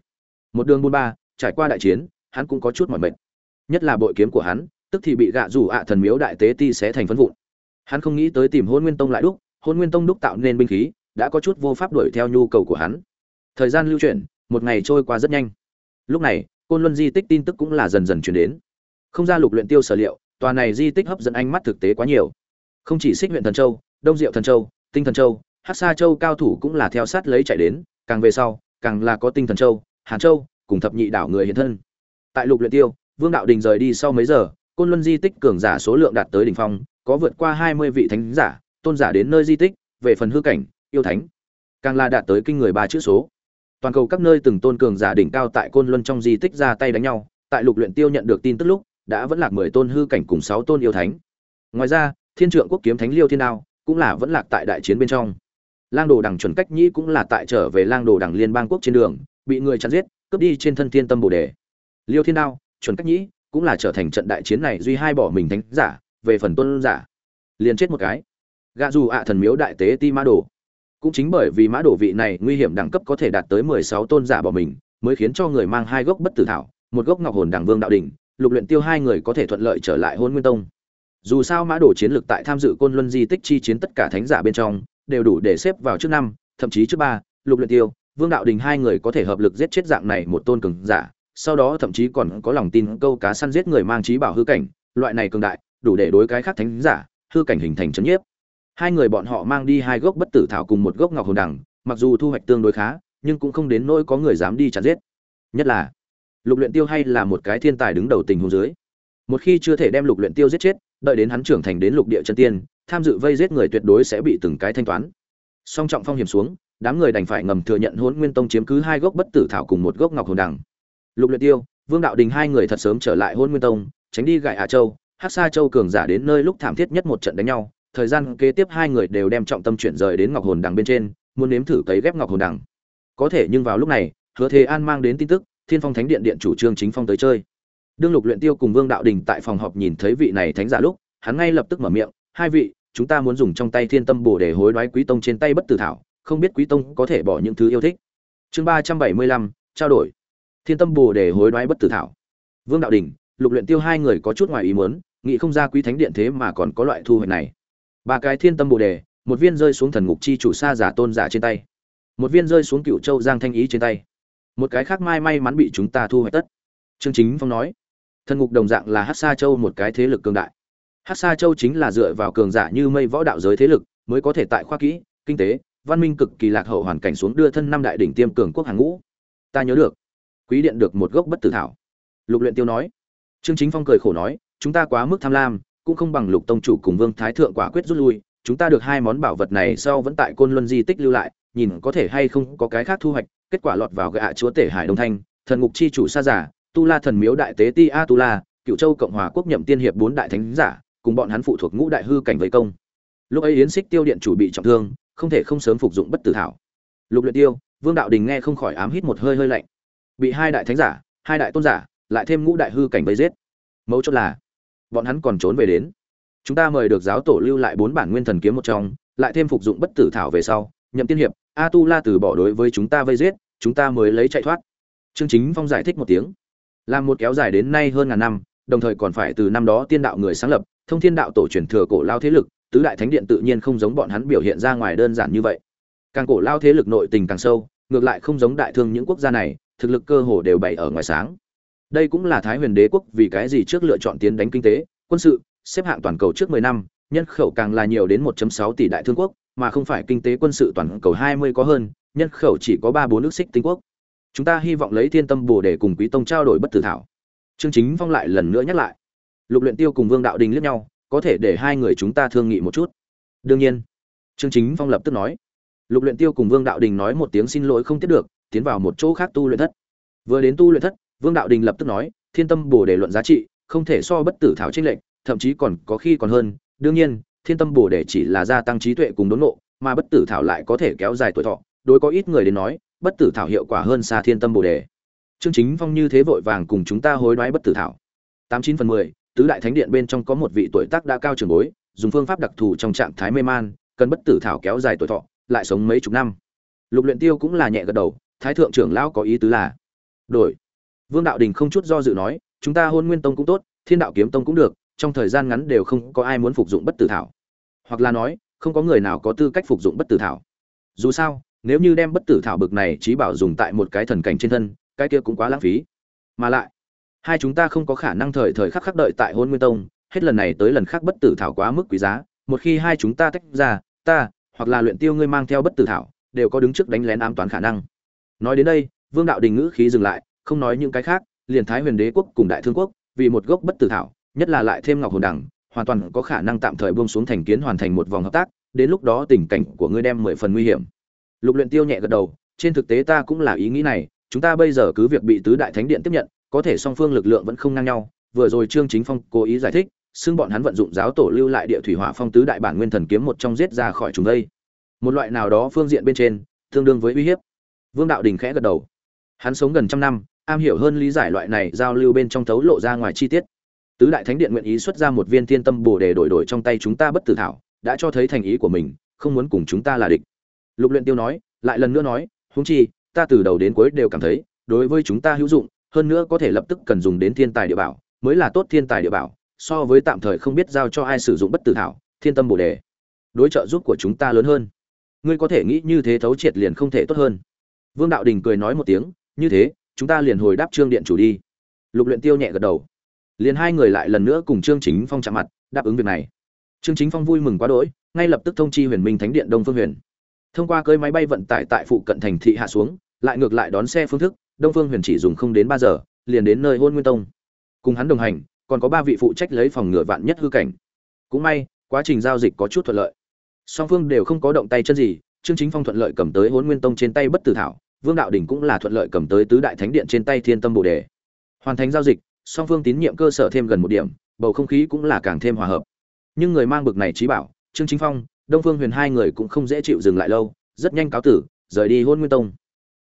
Một đường buôn ba, trải qua đại chiến hắn cũng có chút mỏi mệt. Nhất là bội kiếm của hắn, tức thì bị gạ rủ ạ thần miếu đại tế ti xé thành phân vụn. Hắn không nghĩ tới tìm hôn nguyên tông lại đúc, hôn nguyên tông đúc tạo nên binh khí, đã có chút vô pháp đuổi theo nhu cầu của hắn. Thời gian lưu chuyển, một ngày trôi qua rất nhanh. Lúc này, côn luân di tích tin tức cũng là dần dần chuyển đến. Không ra lục luyện tiêu sở liệu, tòa này di tích hấp dẫn ánh mắt thực tế quá nhiều. Không chỉ xích huyện thần châu, đông diệu thần châu, tinh thần châu, hắc sa châu cao thủ cũng là theo sát lấy chạy đến, càng về sau, càng là có tinh thần châu, hàn châu cùng thập nhị đảo người hiện thân tại lục luyện tiêu, vương đạo đình rời đi sau mấy giờ, côn luân di tích cường giả số lượng đạt tới đỉnh phong, có vượt qua hai mươi vị thánh giả, tôn giả đến nơi di tích, về phần hư cảnh, yêu thánh, càng là đạt tới kinh người ba chữ số. Toàn cầu các nơi từng tôn cường giả đỉnh cao tại côn luân trong di tích ra tay đánh nhau, tại lục luyện tiêu nhận được tin tức lúc, đã vẫn lạc mười tôn hư cảnh cùng sáu tôn yêu thánh. Ngoài ra, thiên trượng quốc kiếm thánh liêu thiên đao cũng là vẫn lạc tại đại chiến bên trong. Lang đồ đằng chuẩn cách nhĩ cũng là tại trở về lang đồ đằng liên bang quốc trên đường, bị người chặn giết, cướp đi trên thân thiên tâm bồ đề liêu thiên đao, chuẩn cách nhĩ, cũng là trở thành trận đại chiến này duy hai bỏ mình thánh giả, về phần tôn giả. Liền chết một cái. Gạ dù ạ thần miếu đại tế ti mã đồ. Cũng chính bởi vì mã đồ vị này nguy hiểm đẳng cấp có thể đạt tới mười sáu tôn giả bỏ mình, mới khiến cho người mang hai gốc bất tử thảo, một gốc ngọc hồn đằng vương đạo đình lục luyện tiêu hai người có thể thuận lợi trở lại hôn nguyên tông. Dù sao mã đồ chiến lược tại tham dự côn luân di tích chi chiến tất cả thánh giả bên trong, đều đủ để xếp vào trước năm, thậm chí trước ba, lục luyện tiêu, vương đạo đình hai người có thể hợp lực giết chết dạng này một tôn cường giả sau đó thậm chí còn có lòng tin câu cá săn giết người mang trí bảo hư cảnh, loại này cường đại, đủ để đối cái khác thánh giả, hư cảnh hình thành chấn nhiếp. Hai người bọn họ mang đi hai gốc bất tử thảo cùng một gốc ngọc hồn đằng, mặc dù thu hoạch tương đối khá, nhưng cũng không đến nỗi có người dám đi chặt giết. Nhất là, lục luyện tiêu hay là một cái thiên tài đứng đầu tình huống dưới. Một khi chưa thể đem lục luyện tiêu giết chết, đợi đến hắn trưởng thành đến lục địa chân tiên, tham dự vây giết người tuyệt đối sẽ bị từng cái thanh toán. Song trọng phong hiểm xuống, đám người đành phải ngầm thừa nhận hỗn nguyên tông chiếm cứ hai gốc bất tử thảo cùng một gốc ngọc hồn đằng lục luyện tiêu, vương đạo đình hai người thật sớm trở lại hôn nguyên tông, tránh đi gại hạ châu. Hắc sa châu cường giả đến nơi lúc thảm thiết nhất một trận đánh nhau. Thời gian kế tiếp hai người đều đem trọng tâm chuyển rời đến ngọc hồn đằng bên trên, muốn nếm thử cấy ghép ngọc hồn đằng. Có thể nhưng vào lúc này, hứa thế an mang đến tin tức, thiên phong thánh điện điện chủ trương chính phong tới chơi. Đương lục luyện tiêu cùng vương đạo đình tại phòng họp nhìn thấy vị này thánh giả lúc, hắn ngay lập tức mở miệng, hai vị, chúng ta muốn dùng trong tay thiên tâm bổ để hối đoái quý tông trên tay bất tử thảo, không biết quý tông có thể bỏ những thứ yêu thích. Chương ba trăm bảy mươi lăm, trao đổi thiên tâm bồ đề hối đoái bất tử thảo. Vương đạo đình lục luyện tiêu hai người có chút ngoài ý muốn nghĩ không ra quý thánh điện thế mà còn có loại thu hoạch này. Ba cái thiên tâm bồ đề một viên rơi xuống thần ngục chi chủ sa giả tôn giả trên tay. Một viên rơi xuống cựu châu giang thanh ý trên tay. Một cái khác mai may mắn bị chúng ta thu hoạch tất. Trương chính phong nói thần ngục đồng dạng là hát sa châu một cái thế lực cường đại. Hắc Sa Châu chính là dựa vào cường giả như mây võ đạo giới thế lực, mới có thể tại khoa kỹ, kinh tế, văn minh cực kỳ lạc hậu hoàn cảnh xuống đưa thân năm đại đỉnh tiêm cường quốc hàng ngũ. Ta nhớ được, quý điện được một gốc bất tử thảo. Lục Luyện Tiêu nói. Trương Chính Phong cười khổ nói, chúng ta quá mức tham lam, cũng không bằng Lục tông chủ cùng Vương Thái thượng quả quyết rút lui, chúng ta được hai món bảo vật này sau vẫn tại Côn Luân di tích lưu lại, nhìn có thể hay không có cái khác thu hoạch, kết quả lọt vào gạ chúa tể Hải Đông Thanh, thần ngục chi chủ sa giả, Tu La thần miếu đại tế Ti A Tu La, Cựu Châu Cộng hòa quốc nhậm tiên hiệp bốn đại thánh giả, cùng bọn hắn phụ thuộc ngũ đại hư cảnh vây công. Lúc ấy Yến Xích Tiêu điện chủ bị trọng thương, không thể không sớm phục dụng bất tử thảo. Lục Luyện Tiêu, Vương Đạo Đình nghe không khỏi ám hít một hơi hơi lạnh. Bị hai đại thánh giả, hai đại tôn giả, lại thêm ngũ đại hư cảnh vây giết. Mấu chốt là, bọn hắn còn trốn về đến. Chúng ta mời được giáo tổ lưu lại bốn bản nguyên thần kiếm một trong, lại thêm phục dụng bất tử thảo về sau, nhậm tiên hiệp, A Tu La từ bỏ đối với chúng ta vây giết, chúng ta mới lấy chạy thoát. chương Chính Phong giải thích một tiếng. Làm một kéo dài đến nay hơn ngàn năm, đồng thời còn phải từ năm đó tiên đạo người sáng lập, thông thiên đạo tổ truyền thừa cổ lao thế lực, tứ đại thánh điện tự nhiên không giống bọn hắn biểu hiện ra ngoài đơn giản như vậy. Càng cổ lao thế lực nội tình càng sâu, ngược lại không giống đại thương những quốc gia này, thực lực cơ hồ đều bày ở ngoài sáng. Đây cũng là Thái Huyền Đế quốc vì cái gì trước lựa chọn tiến đánh kinh tế, quân sự, xếp hạng toàn cầu trước 10 năm, nhân khẩu càng là nhiều đến 1.6 tỷ đại thương quốc, mà không phải kinh tế quân sự toàn cầu 20 có hơn, nhân khẩu chỉ có 3 4 nước xích tinh quốc. Chúng ta hy vọng lấy Thiên Tâm Bồ để cùng Quý Tông trao đổi bất tử thảo. Trương Chính Phong lại lần nữa nhắc lại. Lục Luyện Tiêu cùng Vương Đạo Đình liếc nhau, có thể để hai người chúng ta thương nghị một chút. Đương nhiên. Trương Chính Phong lập tức nói. Lục Luyện Tiêu cùng Vương Đạo Đình nói một tiếng xin lỗi không tiếp được, tiến vào một chỗ khác tu luyện thất. Vừa đến tu luyện thất, Vương Đạo Đình lập tức nói, Thiên Tâm bổ đề luận giá trị, không thể so bất tử thảo trinh lệnh, thậm chí còn có khi còn hơn. Đương nhiên, Thiên Tâm bổ đề chỉ là gia tăng trí tuệ cùng đốn ngộ, mà bất tử thảo lại có thể kéo dài tuổi thọ. Đối có ít người đến nói, bất tử thảo hiệu quả hơn xa Thiên Tâm Bồ đề. Trương Chính Phong như thế vội vàng cùng chúng ta hối đoái bất tử thảo. Tám chín phần mười, tứ đại thánh điện bên trong có một vị tuổi tác đã cao trưởng bối, dùng phương pháp đặc thù trong trạng thái mê man, cần bất tử thảo kéo dài tuổi thọ, lại sống mấy chục năm. Lục Luyện Tiêu cũng là nhẹ gật đầu, Thái thượng trưởng lão có ý tứ là đổi. Vương Đạo Đình không chút do dự nói, chúng ta Hôn Nguyên Tông cũng tốt, Thiên Đạo Kiếm Tông cũng được, trong thời gian ngắn đều không có ai muốn phục dụng bất tử thảo. Hoặc là nói, không có người nào có tư cách phục dụng bất tử thảo. Dù sao, nếu như đem bất tử thảo bực này trí bảo dùng tại một cái thần cảnh trên thân, cái kia cũng quá lãng phí. Mà lại, hai chúng ta không có khả năng thời thời khắc khắc đợi tại Hôn Nguyên Tông, hết lần này tới lần khác bất tử thảo quá mức quý giá, một khi hai chúng ta tách ra, ta hoặc là luyện tiêu ngươi mang theo bất tử thảo, đều có đứng trước đánh lén ám toán khả năng. Nói đến đây, Vương đạo đình ngữ khí dừng lại, không nói những cái khác, liền Thái Huyền Đế quốc cùng Đại Thương quốc, vì một gốc bất tử thảo, nhất là lại thêm Ngọc Hồn Đằng, hoàn toàn có khả năng tạm thời buông xuống thành kiến hoàn thành một vòng hợp tác, đến lúc đó tình cảnh của ngươi đem mười phần nguy hiểm. Lục Luyện Tiêu nhẹ gật đầu, trên thực tế ta cũng là ý nghĩ này, chúng ta bây giờ cứ việc bị tứ đại thánh điện tiếp nhận, có thể song phương lực lượng vẫn không ngang nhau. Vừa rồi Trương Chính Phong cố ý giải thích, xưng bọn hắn vận dụng giáo tổ lưu lại địa thủy hỏa phong tứ đại bản nguyên thần kiếm một trong giết ra khỏi chúng đây. Một loại nào đó phương diện bên trên, tương đương với uy hiếp. Vương Đạo Đình khẽ gật đầu. Hắn sống gần trăm năm, am hiểu hơn lý giải loại này giao lưu bên trong thấu lộ ra ngoài chi tiết. Tứ đại thánh điện nguyện ý xuất ra một viên thiên tâm bổ để đổi đổi trong tay chúng ta bất tử thảo, đã cho thấy thành ý của mình, không muốn cùng chúng ta là địch. Lục Luyện Tiêu nói, lại lần nữa nói, huống chi, ta từ đầu đến cuối đều cảm thấy, đối với chúng ta hữu dụng, hơn nữa có thể lập tức cần dùng đến thiên tài địa bảo, mới là tốt thiên tài địa bảo, so với tạm thời không biết giao cho ai sử dụng bất tử thảo, thiên tâm bổ đề. Đối trợ giúp của chúng ta lớn hơn. Ngươi có thể nghĩ như thế thấu triệt liền không thể tốt hơn. Vương Đạo Đình cười nói một tiếng, như thế, chúng ta liền hồi đáp Trương điện chủ đi. Lục Luyện Tiêu nhẹ gật đầu. Liền hai người lại lần nữa cùng Trương Chính Phong chạm mặt, đáp ứng việc này. Trương Chính Phong vui mừng quá đỗi, ngay lập tức thông chi Huyền Minh Thánh Điện Đông Phương Huyền. Thông qua cơi máy bay vận tải tại phụ cận thành thị hạ xuống, lại ngược lại đón xe phương thức, Đông Phương Huyền chỉ dùng không đến ba giờ, liền đến nơi Hôn Nguyên Tông. Cùng hắn đồng hành, còn có ba vị phụ trách lấy phòng ngừa vạn nhất hư cảnh. Cũng may, quá trình giao dịch có chút thuận lợi. Song phương đều không có động tay chân gì, Trương Chính Phong thuận lợi cầm tới Hỗn Nguyên Tông trên tay bất tử thảo, Vương Đạo Đỉnh cũng là thuận lợi cầm tới tứ đại thánh điện trên tay Thiên Tâm Bồ Đề. Hoàn thành giao dịch, song phương tín nhiệm cơ sở thêm gần một điểm, bầu không khí cũng là càng thêm hòa hợp. Nhưng người mang bực này trí bảo, Trương Chính Phong, Đông Phương Huyền hai người cũng không dễ chịu dừng lại lâu, rất nhanh cáo tử, rời đi hôn Nguyên Tông.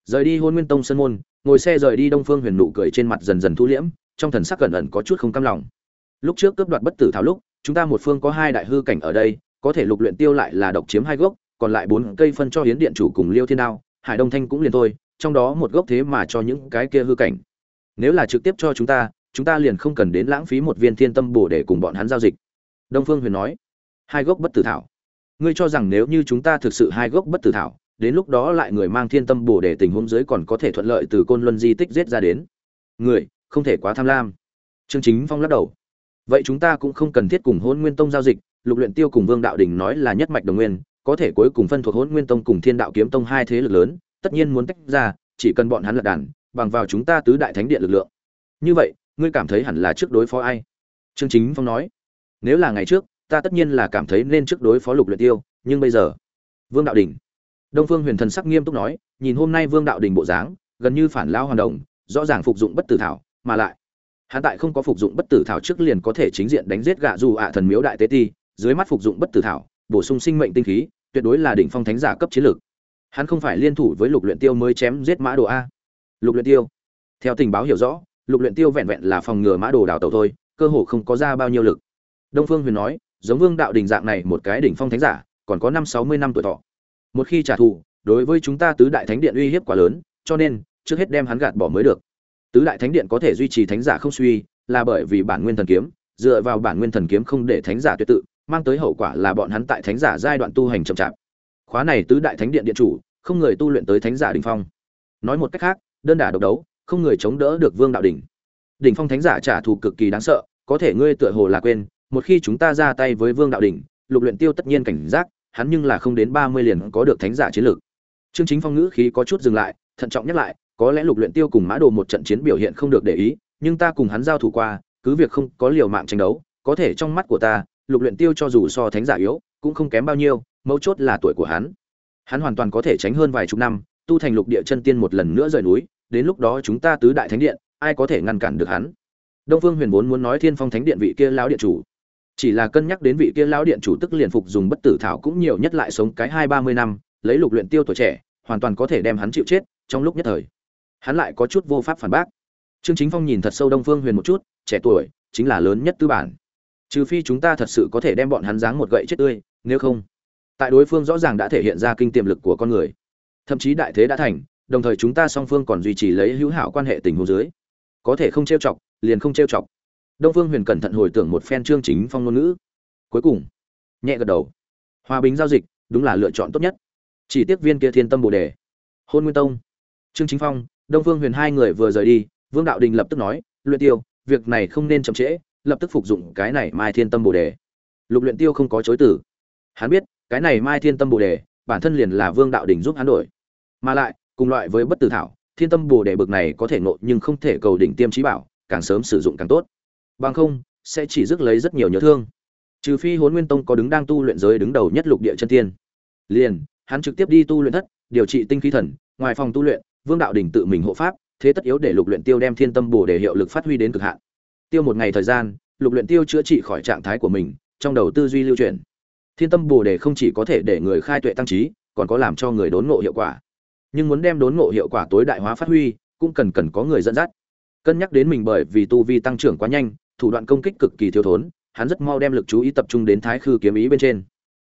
Rời đi hôn Nguyên Tông sân môn, ngồi xe rời đi Đông Phương Huyền nụ cười trên mặt dần dần thu liễm, trong thần sắc cẩn ẩn có chút không cam lòng. Lúc trước cướp đoạt bất tử thảo lúc, chúng ta một phương có hai đại hư cảnh ở đây, có thể lục luyện tiêu lại là độc chiếm hai gốc, còn lại bốn cây phân cho hiến điện chủ cùng Liêu Thiên Đao, Hải Đông Thanh cũng liền thôi, trong đó một gốc thế mà cho những cái kia hư cảnh. Nếu là trực tiếp cho chúng ta, chúng ta liền không cần đến lãng phí một viên thiên tâm bổ để cùng bọn hắn giao dịch. Đông Phương Huyền nói, hai gốc bất tử thảo. Ngươi cho rằng nếu như chúng ta thực sự hai gốc bất tử thảo, đến lúc đó lại người mang thiên tâm bổ để tình huống dưới còn có thể thuận lợi từ côn luân di tích giết ra đến. Người, không thể quá tham lam. Trương Chính Phong lắc đầu. vậy chúng ta cũng không cần thiết cùng hôn nguyên tông giao dịch, lục luyện tiêu cùng vương đạo đình nói là nhất mạch đồng nguyên, có thể cuối cùng phân thuộc hôn nguyên tông cùng thiên đạo kiếm tông hai thế lực lớn, tất nhiên muốn tách ra, chỉ cần bọn hắn lật đàn, bằng vào chúng ta tứ đại thánh điện lực lượng như vậy, ngươi cảm thấy hẳn là trước đối phó ai trương chính phong nói nếu là ngày trước, ta tất nhiên là cảm thấy nên trước đối phó lục luyện tiêu, nhưng bây giờ, vương đạo đình đông phương huyền thần sắc nghiêm túc nói, nhìn hôm nay vương đạo đình bộ dáng, gần như phản lao hoàn động rõ ràng phục dụng bất tử thảo mà lại, hắn tại không có phục dụng bất tử thảo trước liền có thể chính diện đánh giết gạ dù ạ thần miếu đại tế ti, dưới mắt phục dụng bất tử thảo, bổ sung sinh mệnh tinh khí, tuyệt đối là đỉnh phong thánh giả cấp chiến lược. Hắn không phải liên thủ với lục luyện tiêu mới chém giết mã đồ a. Lục luyện tiêu. Theo tình báo hiểu rõ, lục luyện tiêu vẹn vẹn là phòng ngừa mã đồ đào tẩu thôi, cơ hồ không có ra bao nhiêu lực. Đông phương huyền nói, giống vương đạo đình dạng này một cái đỉnh phong thánh giả, còn có năm sáu mươi năm tuổi thọ. Một khi trả thù, đối với chúng ta tứ đại thánh điện uy hiếp quá lớn, cho nên, trước hết đem hắn gạt bỏ mới được tứ đại thánh điện có thể duy trì thánh giả không suy, là bởi vì bản nguyên thần kiếm, dựa vào bản nguyên thần kiếm không để thánh giả tuyệt tự, mang tới hậu quả là bọn hắn tại thánh giả giai đoạn tu hành chậm chạp. Khóa này tứ đại thánh điện điện chủ, không người tu luyện tới thánh giả đỉnh phong. Nói một cách khác, đơn đả độc đấu, không người chống đỡ được vương đạo đỉnh. Đỉnh phong thánh giả trả thù cực kỳ đáng sợ, có thể ngươi tựa hồ là quên, một khi chúng ta ra tay với vương đạo đỉnh, lục luyện tiêu tất nhiên cảnh giác, hắn nhưng là không đến ba mươi liền có được thánh giả chiến lược. Trương chính phong ngữ khí có chút dừng lại, thận trọng nhắc lại có lẽ lục luyện tiêu cùng mã đồ một trận chiến biểu hiện không được để ý, nhưng ta cùng hắn giao thủ qua, cứ việc không có liều mạng tranh đấu, có thể trong mắt của ta, lục luyện tiêu cho dù so thánh giả yếu, cũng không kém bao nhiêu, mấu chốt là tuổi của hắn. Hắn hoàn toàn có thể tránh hơn vài chục năm, tu thành lục địa chân tiên một lần nữa rời núi, đến lúc đó chúng ta tứ đại thánh điện, ai có thể ngăn cản được hắn? Đông phương huyền vốn muốn nói thiên phong thánh điện vị kia lão điện chủ. Chỉ là cân nhắc đến vị kia lão điện chủ tức liền phục dùng bất tử thảo cũng nhiều nhất lại sống cái hai ba mươi năm, lấy lục luyện tiêu tuổi trẻ, hoàn toàn có thể đem hắn chịu chết, trong lúc nhất thời hắn lại có chút vô pháp phản bác. Trương chính phong nhìn thật sâu đông phương huyền một chút, trẻ tuổi, chính là lớn nhất tư bản. Trừ phi chúng ta thật sự có thể đem bọn hắn giáng một gậy chết tươi, nếu không, tại đối phương rõ ràng đã thể hiện ra kinh tiềm lực của con người. Thậm chí đại thế đã thành, đồng thời chúng ta song phương còn duy trì lấy hữu hảo quan hệ tình huống dưới. Có thể không trêu chọc, liền không trêu chọc. Đông phương huyền cẩn thận hồi tưởng một phen trương chính phong ngôn ngữ. Cuối cùng, nhẹ gật đầu. Hòa bình giao dịch, đúng là lựa chọn tốt nhất. Chỉ tiếc viên kia thiên tâm bồ đề. Hôn nguyên tông. Trương chính phong đông phương huyền hai người vừa rời đi, vương đạo đình lập tức nói, luyện tiêu, việc này không nên chậm trễ, lập tức phục dụng cái này mai thiên tâm bồ đề. Lục luyện tiêu không có chối từ. Hắn biết, cái này mai thiên tâm bồ đề, bản thân liền là vương đạo đình giúp hắn đổi. Mà lại, cùng loại với bất tử thảo, thiên tâm bồ đề bực này có thể ngộ nhưng không thể cầu đỉnh tiêm chí bảo, càng sớm sử dụng càng tốt. Bằng không, sẽ chỉ rước lấy rất nhiều nhớ thương. Trừ phi Hỗn nguyên tông có đứng đang tu luyện giới đứng đầu nhất lục địa chân tiên. Liền, hắn trực tiếp đi tu luyện thất, điều trị tinh khí thần, ngoài phòng tu luyện vương đạo đình tự mình hộ pháp, thế tất yếu để lục luyện tiêu đem thiên tâm bổ để hiệu lực phát huy đến cực hạn. Tiêu một ngày thời gian, lục luyện tiêu chữa trị khỏi trạng thái của mình, trong đầu tư duy lưu chuyển. Thiên tâm bổ để không chỉ có thể để người khai tuệ tăng trí, còn có làm cho người đốn ngộ hiệu quả. Nhưng muốn đem đốn ngộ hiệu quả tối đại hóa phát huy, cũng cần cần có người dẫn dắt. Cân nhắc đến mình bởi vì tu vi tăng trưởng quá nhanh, thủ đoạn công kích cực kỳ thiếu thốn, hắn rất mau đem lực chú ý tập trung đến thái khư kiếm ý bên trên.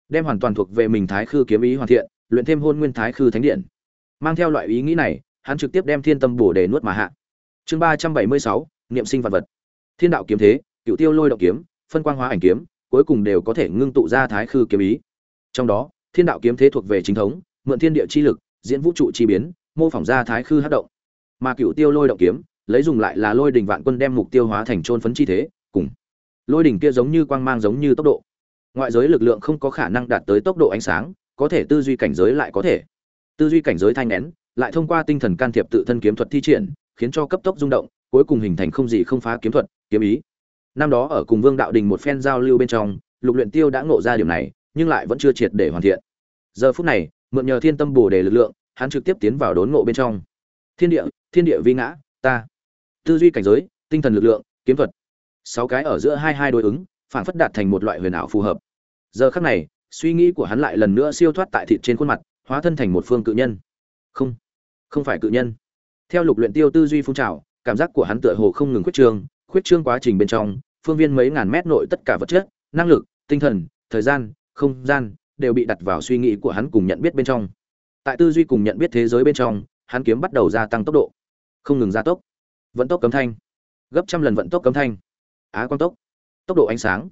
Đem hoàn toàn thuộc về mình thái khư kiếm ý hoàn thiện, luyện thêm hôn nguyên thái khư thánh điện mang theo loại ý nghĩ này, hắn trực tiếp đem thiên tâm bổ để nuốt mà hạ. Chương ba trăm bảy mươi sáu, niệm sinh vật vật. Thiên đạo kiếm thế cựu tiêu lôi động kiếm, phân quang hóa ảnh kiếm, cuối cùng đều có thể ngưng tụ ra thái khư kiếm ý. Trong đó, thiên đạo kiếm thế thuộc về chính thống, mượn thiên địa chi lực, diễn vũ trụ chi biến, mô phỏng ra thái khư hát động. Mà cựu tiêu lôi động kiếm, lấy dùng lại là lôi đình vạn quân đem mục tiêu hóa thành trôn phấn chi thế, cùng lôi đỉnh kia giống như quang mang giống như tốc độ. Ngoại giới lực lượng không có khả năng đạt tới tốc độ ánh sáng, có thể tư duy cảnh giới lại có thể tư duy cảnh giới thanh nén lại thông qua tinh thần can thiệp tự thân kiếm thuật thi triển, khiến cho cấp tốc rung động, cuối cùng hình thành không gì không phá kiếm thuật, kiếm ý. Năm đó ở cùng vương đạo đình một phen giao lưu bên trong, lục luyện tiêu đã ngộ ra điểm này, nhưng lại vẫn chưa triệt để hoàn thiện. Giờ phút này, mượn nhờ thiên tâm bổ đề lực lượng, hắn trực tiếp tiến vào đốn ngộ bên trong. Thiên địa thiên địa vi ngã, ta. Tư duy cảnh giới, tinh thần lực lượng, kiếm thuật. Sáu cái ở giữa hai hai đối ứng, phản phất đạt thành một loại huyền ảo phù hợp. Giờ khắc này, suy nghĩ của hắn lại lần nữa siêu thoát tại thịt trên khuôn mặt hóa thân thành một phương cự nhân. Không không phải cự nhân. Theo lục luyện tiêu tư duy phun trào, cảm giác của hắn tựa hồ không ngừng khuyết trương khuyết trương quá trình bên trong, phương viên mấy ngàn mét nội tất cả vật chất, năng lực, tinh thần, thời gian, không gian đều bị đặt vào suy nghĩ của hắn cùng nhận biết bên trong. Tại tư duy cùng nhận biết thế giới bên trong, hắn kiếm bắt đầu gia tăng tốc độ. Không ngừng gia tốc. Vận tốc cấm thanh. Gấp trăm lần vận tốc cấm thanh. Á quang tốc. Tốc độ ánh sáng.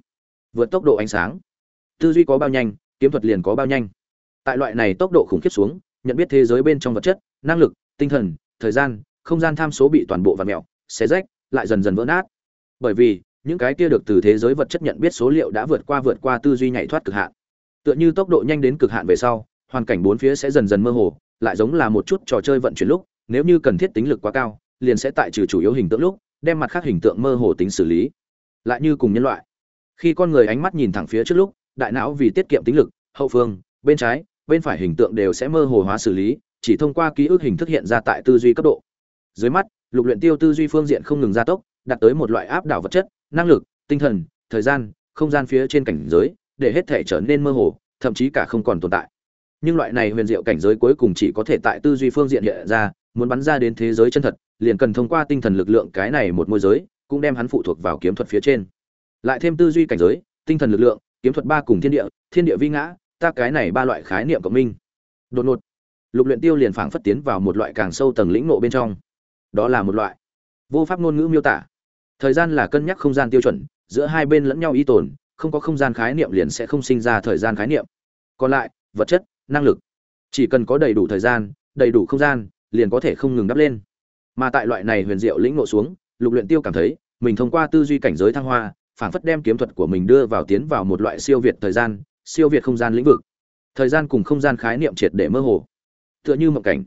Vượt tốc độ ánh sáng. Tư duy có bao nhanh, kiếm thuật liền có bao nhanh tại loại này tốc độ khủng khiếp xuống, nhận biết thế giới bên trong vật chất, năng lực, tinh thần, thời gian, không gian tham số bị toàn bộ vặt mẹo xé rách, lại dần dần vỡ nát. Bởi vì, những cái kia được từ thế giới vật chất nhận biết số liệu đã vượt qua vượt qua tư duy nhảy thoát cực hạn. Tựa như tốc độ nhanh đến cực hạn về sau, hoàn cảnh bốn phía sẽ dần dần mơ hồ, lại giống là một chút trò chơi vận chuyển lúc, nếu như cần thiết tính lực quá cao, liền sẽ tại trừ chủ yếu hình tượng lúc, đem mặt khác hình tượng mơ hồ tính xử lý. Lại như cùng nhân loại, khi con người ánh mắt nhìn thẳng phía trước lúc, đại não vì tiết kiệm tính lực, hậu phương, bên trái bên phải hình tượng đều sẽ mơ hồ hóa xử lý, chỉ thông qua ký ức hình thức hiện ra tại tư duy cấp độ. Dưới mắt, lục luyện tiêu tư duy phương diện không ngừng gia tốc, đạt tới một loại áp đảo vật chất, năng lực, tinh thần, thời gian, không gian phía trên cảnh giới, để hết thể trở nên mơ hồ, thậm chí cả không còn tồn tại. Nhưng loại này huyền diệu cảnh giới cuối cùng chỉ có thể tại tư duy phương diện hiện ra, muốn bắn ra đến thế giới chân thật, liền cần thông qua tinh thần lực lượng cái này một môi giới, cũng đem hắn phụ thuộc vào kiếm thuật phía trên. Lại thêm tư duy cảnh giới, tinh thần lực lượng, kiếm thuật ba cùng thiên địa thiên địa vi ngã ta cái này ba loại khái niệm cộng minh. Đột ngột, lục luyện tiêu liền phảng phất tiến vào một loại càng sâu tầng lĩnh ngộ bên trong. Đó là một loại vô pháp ngôn ngữ miêu tả. Thời gian là cân nhắc không gian tiêu chuẩn, giữa hai bên lẫn nhau y tồn, không có không gian khái niệm liền sẽ không sinh ra thời gian khái niệm. Còn lại, vật chất, năng lực. Chỉ cần có đầy đủ thời gian, đầy đủ không gian, liền có thể không ngừng đắp lên. Mà tại loại này huyền diệu lĩnh ngộ xuống, lục luyện tiêu cảm thấy, mình thông qua tư duy cảnh giới thăng hoa, phảng phất đem kiếm thuật của mình đưa vào tiến vào một loại siêu việt thời gian siêu việt không gian lĩnh vực. Thời gian cùng không gian khái niệm triệt để mơ hồ. Tựa như mộng cảnh.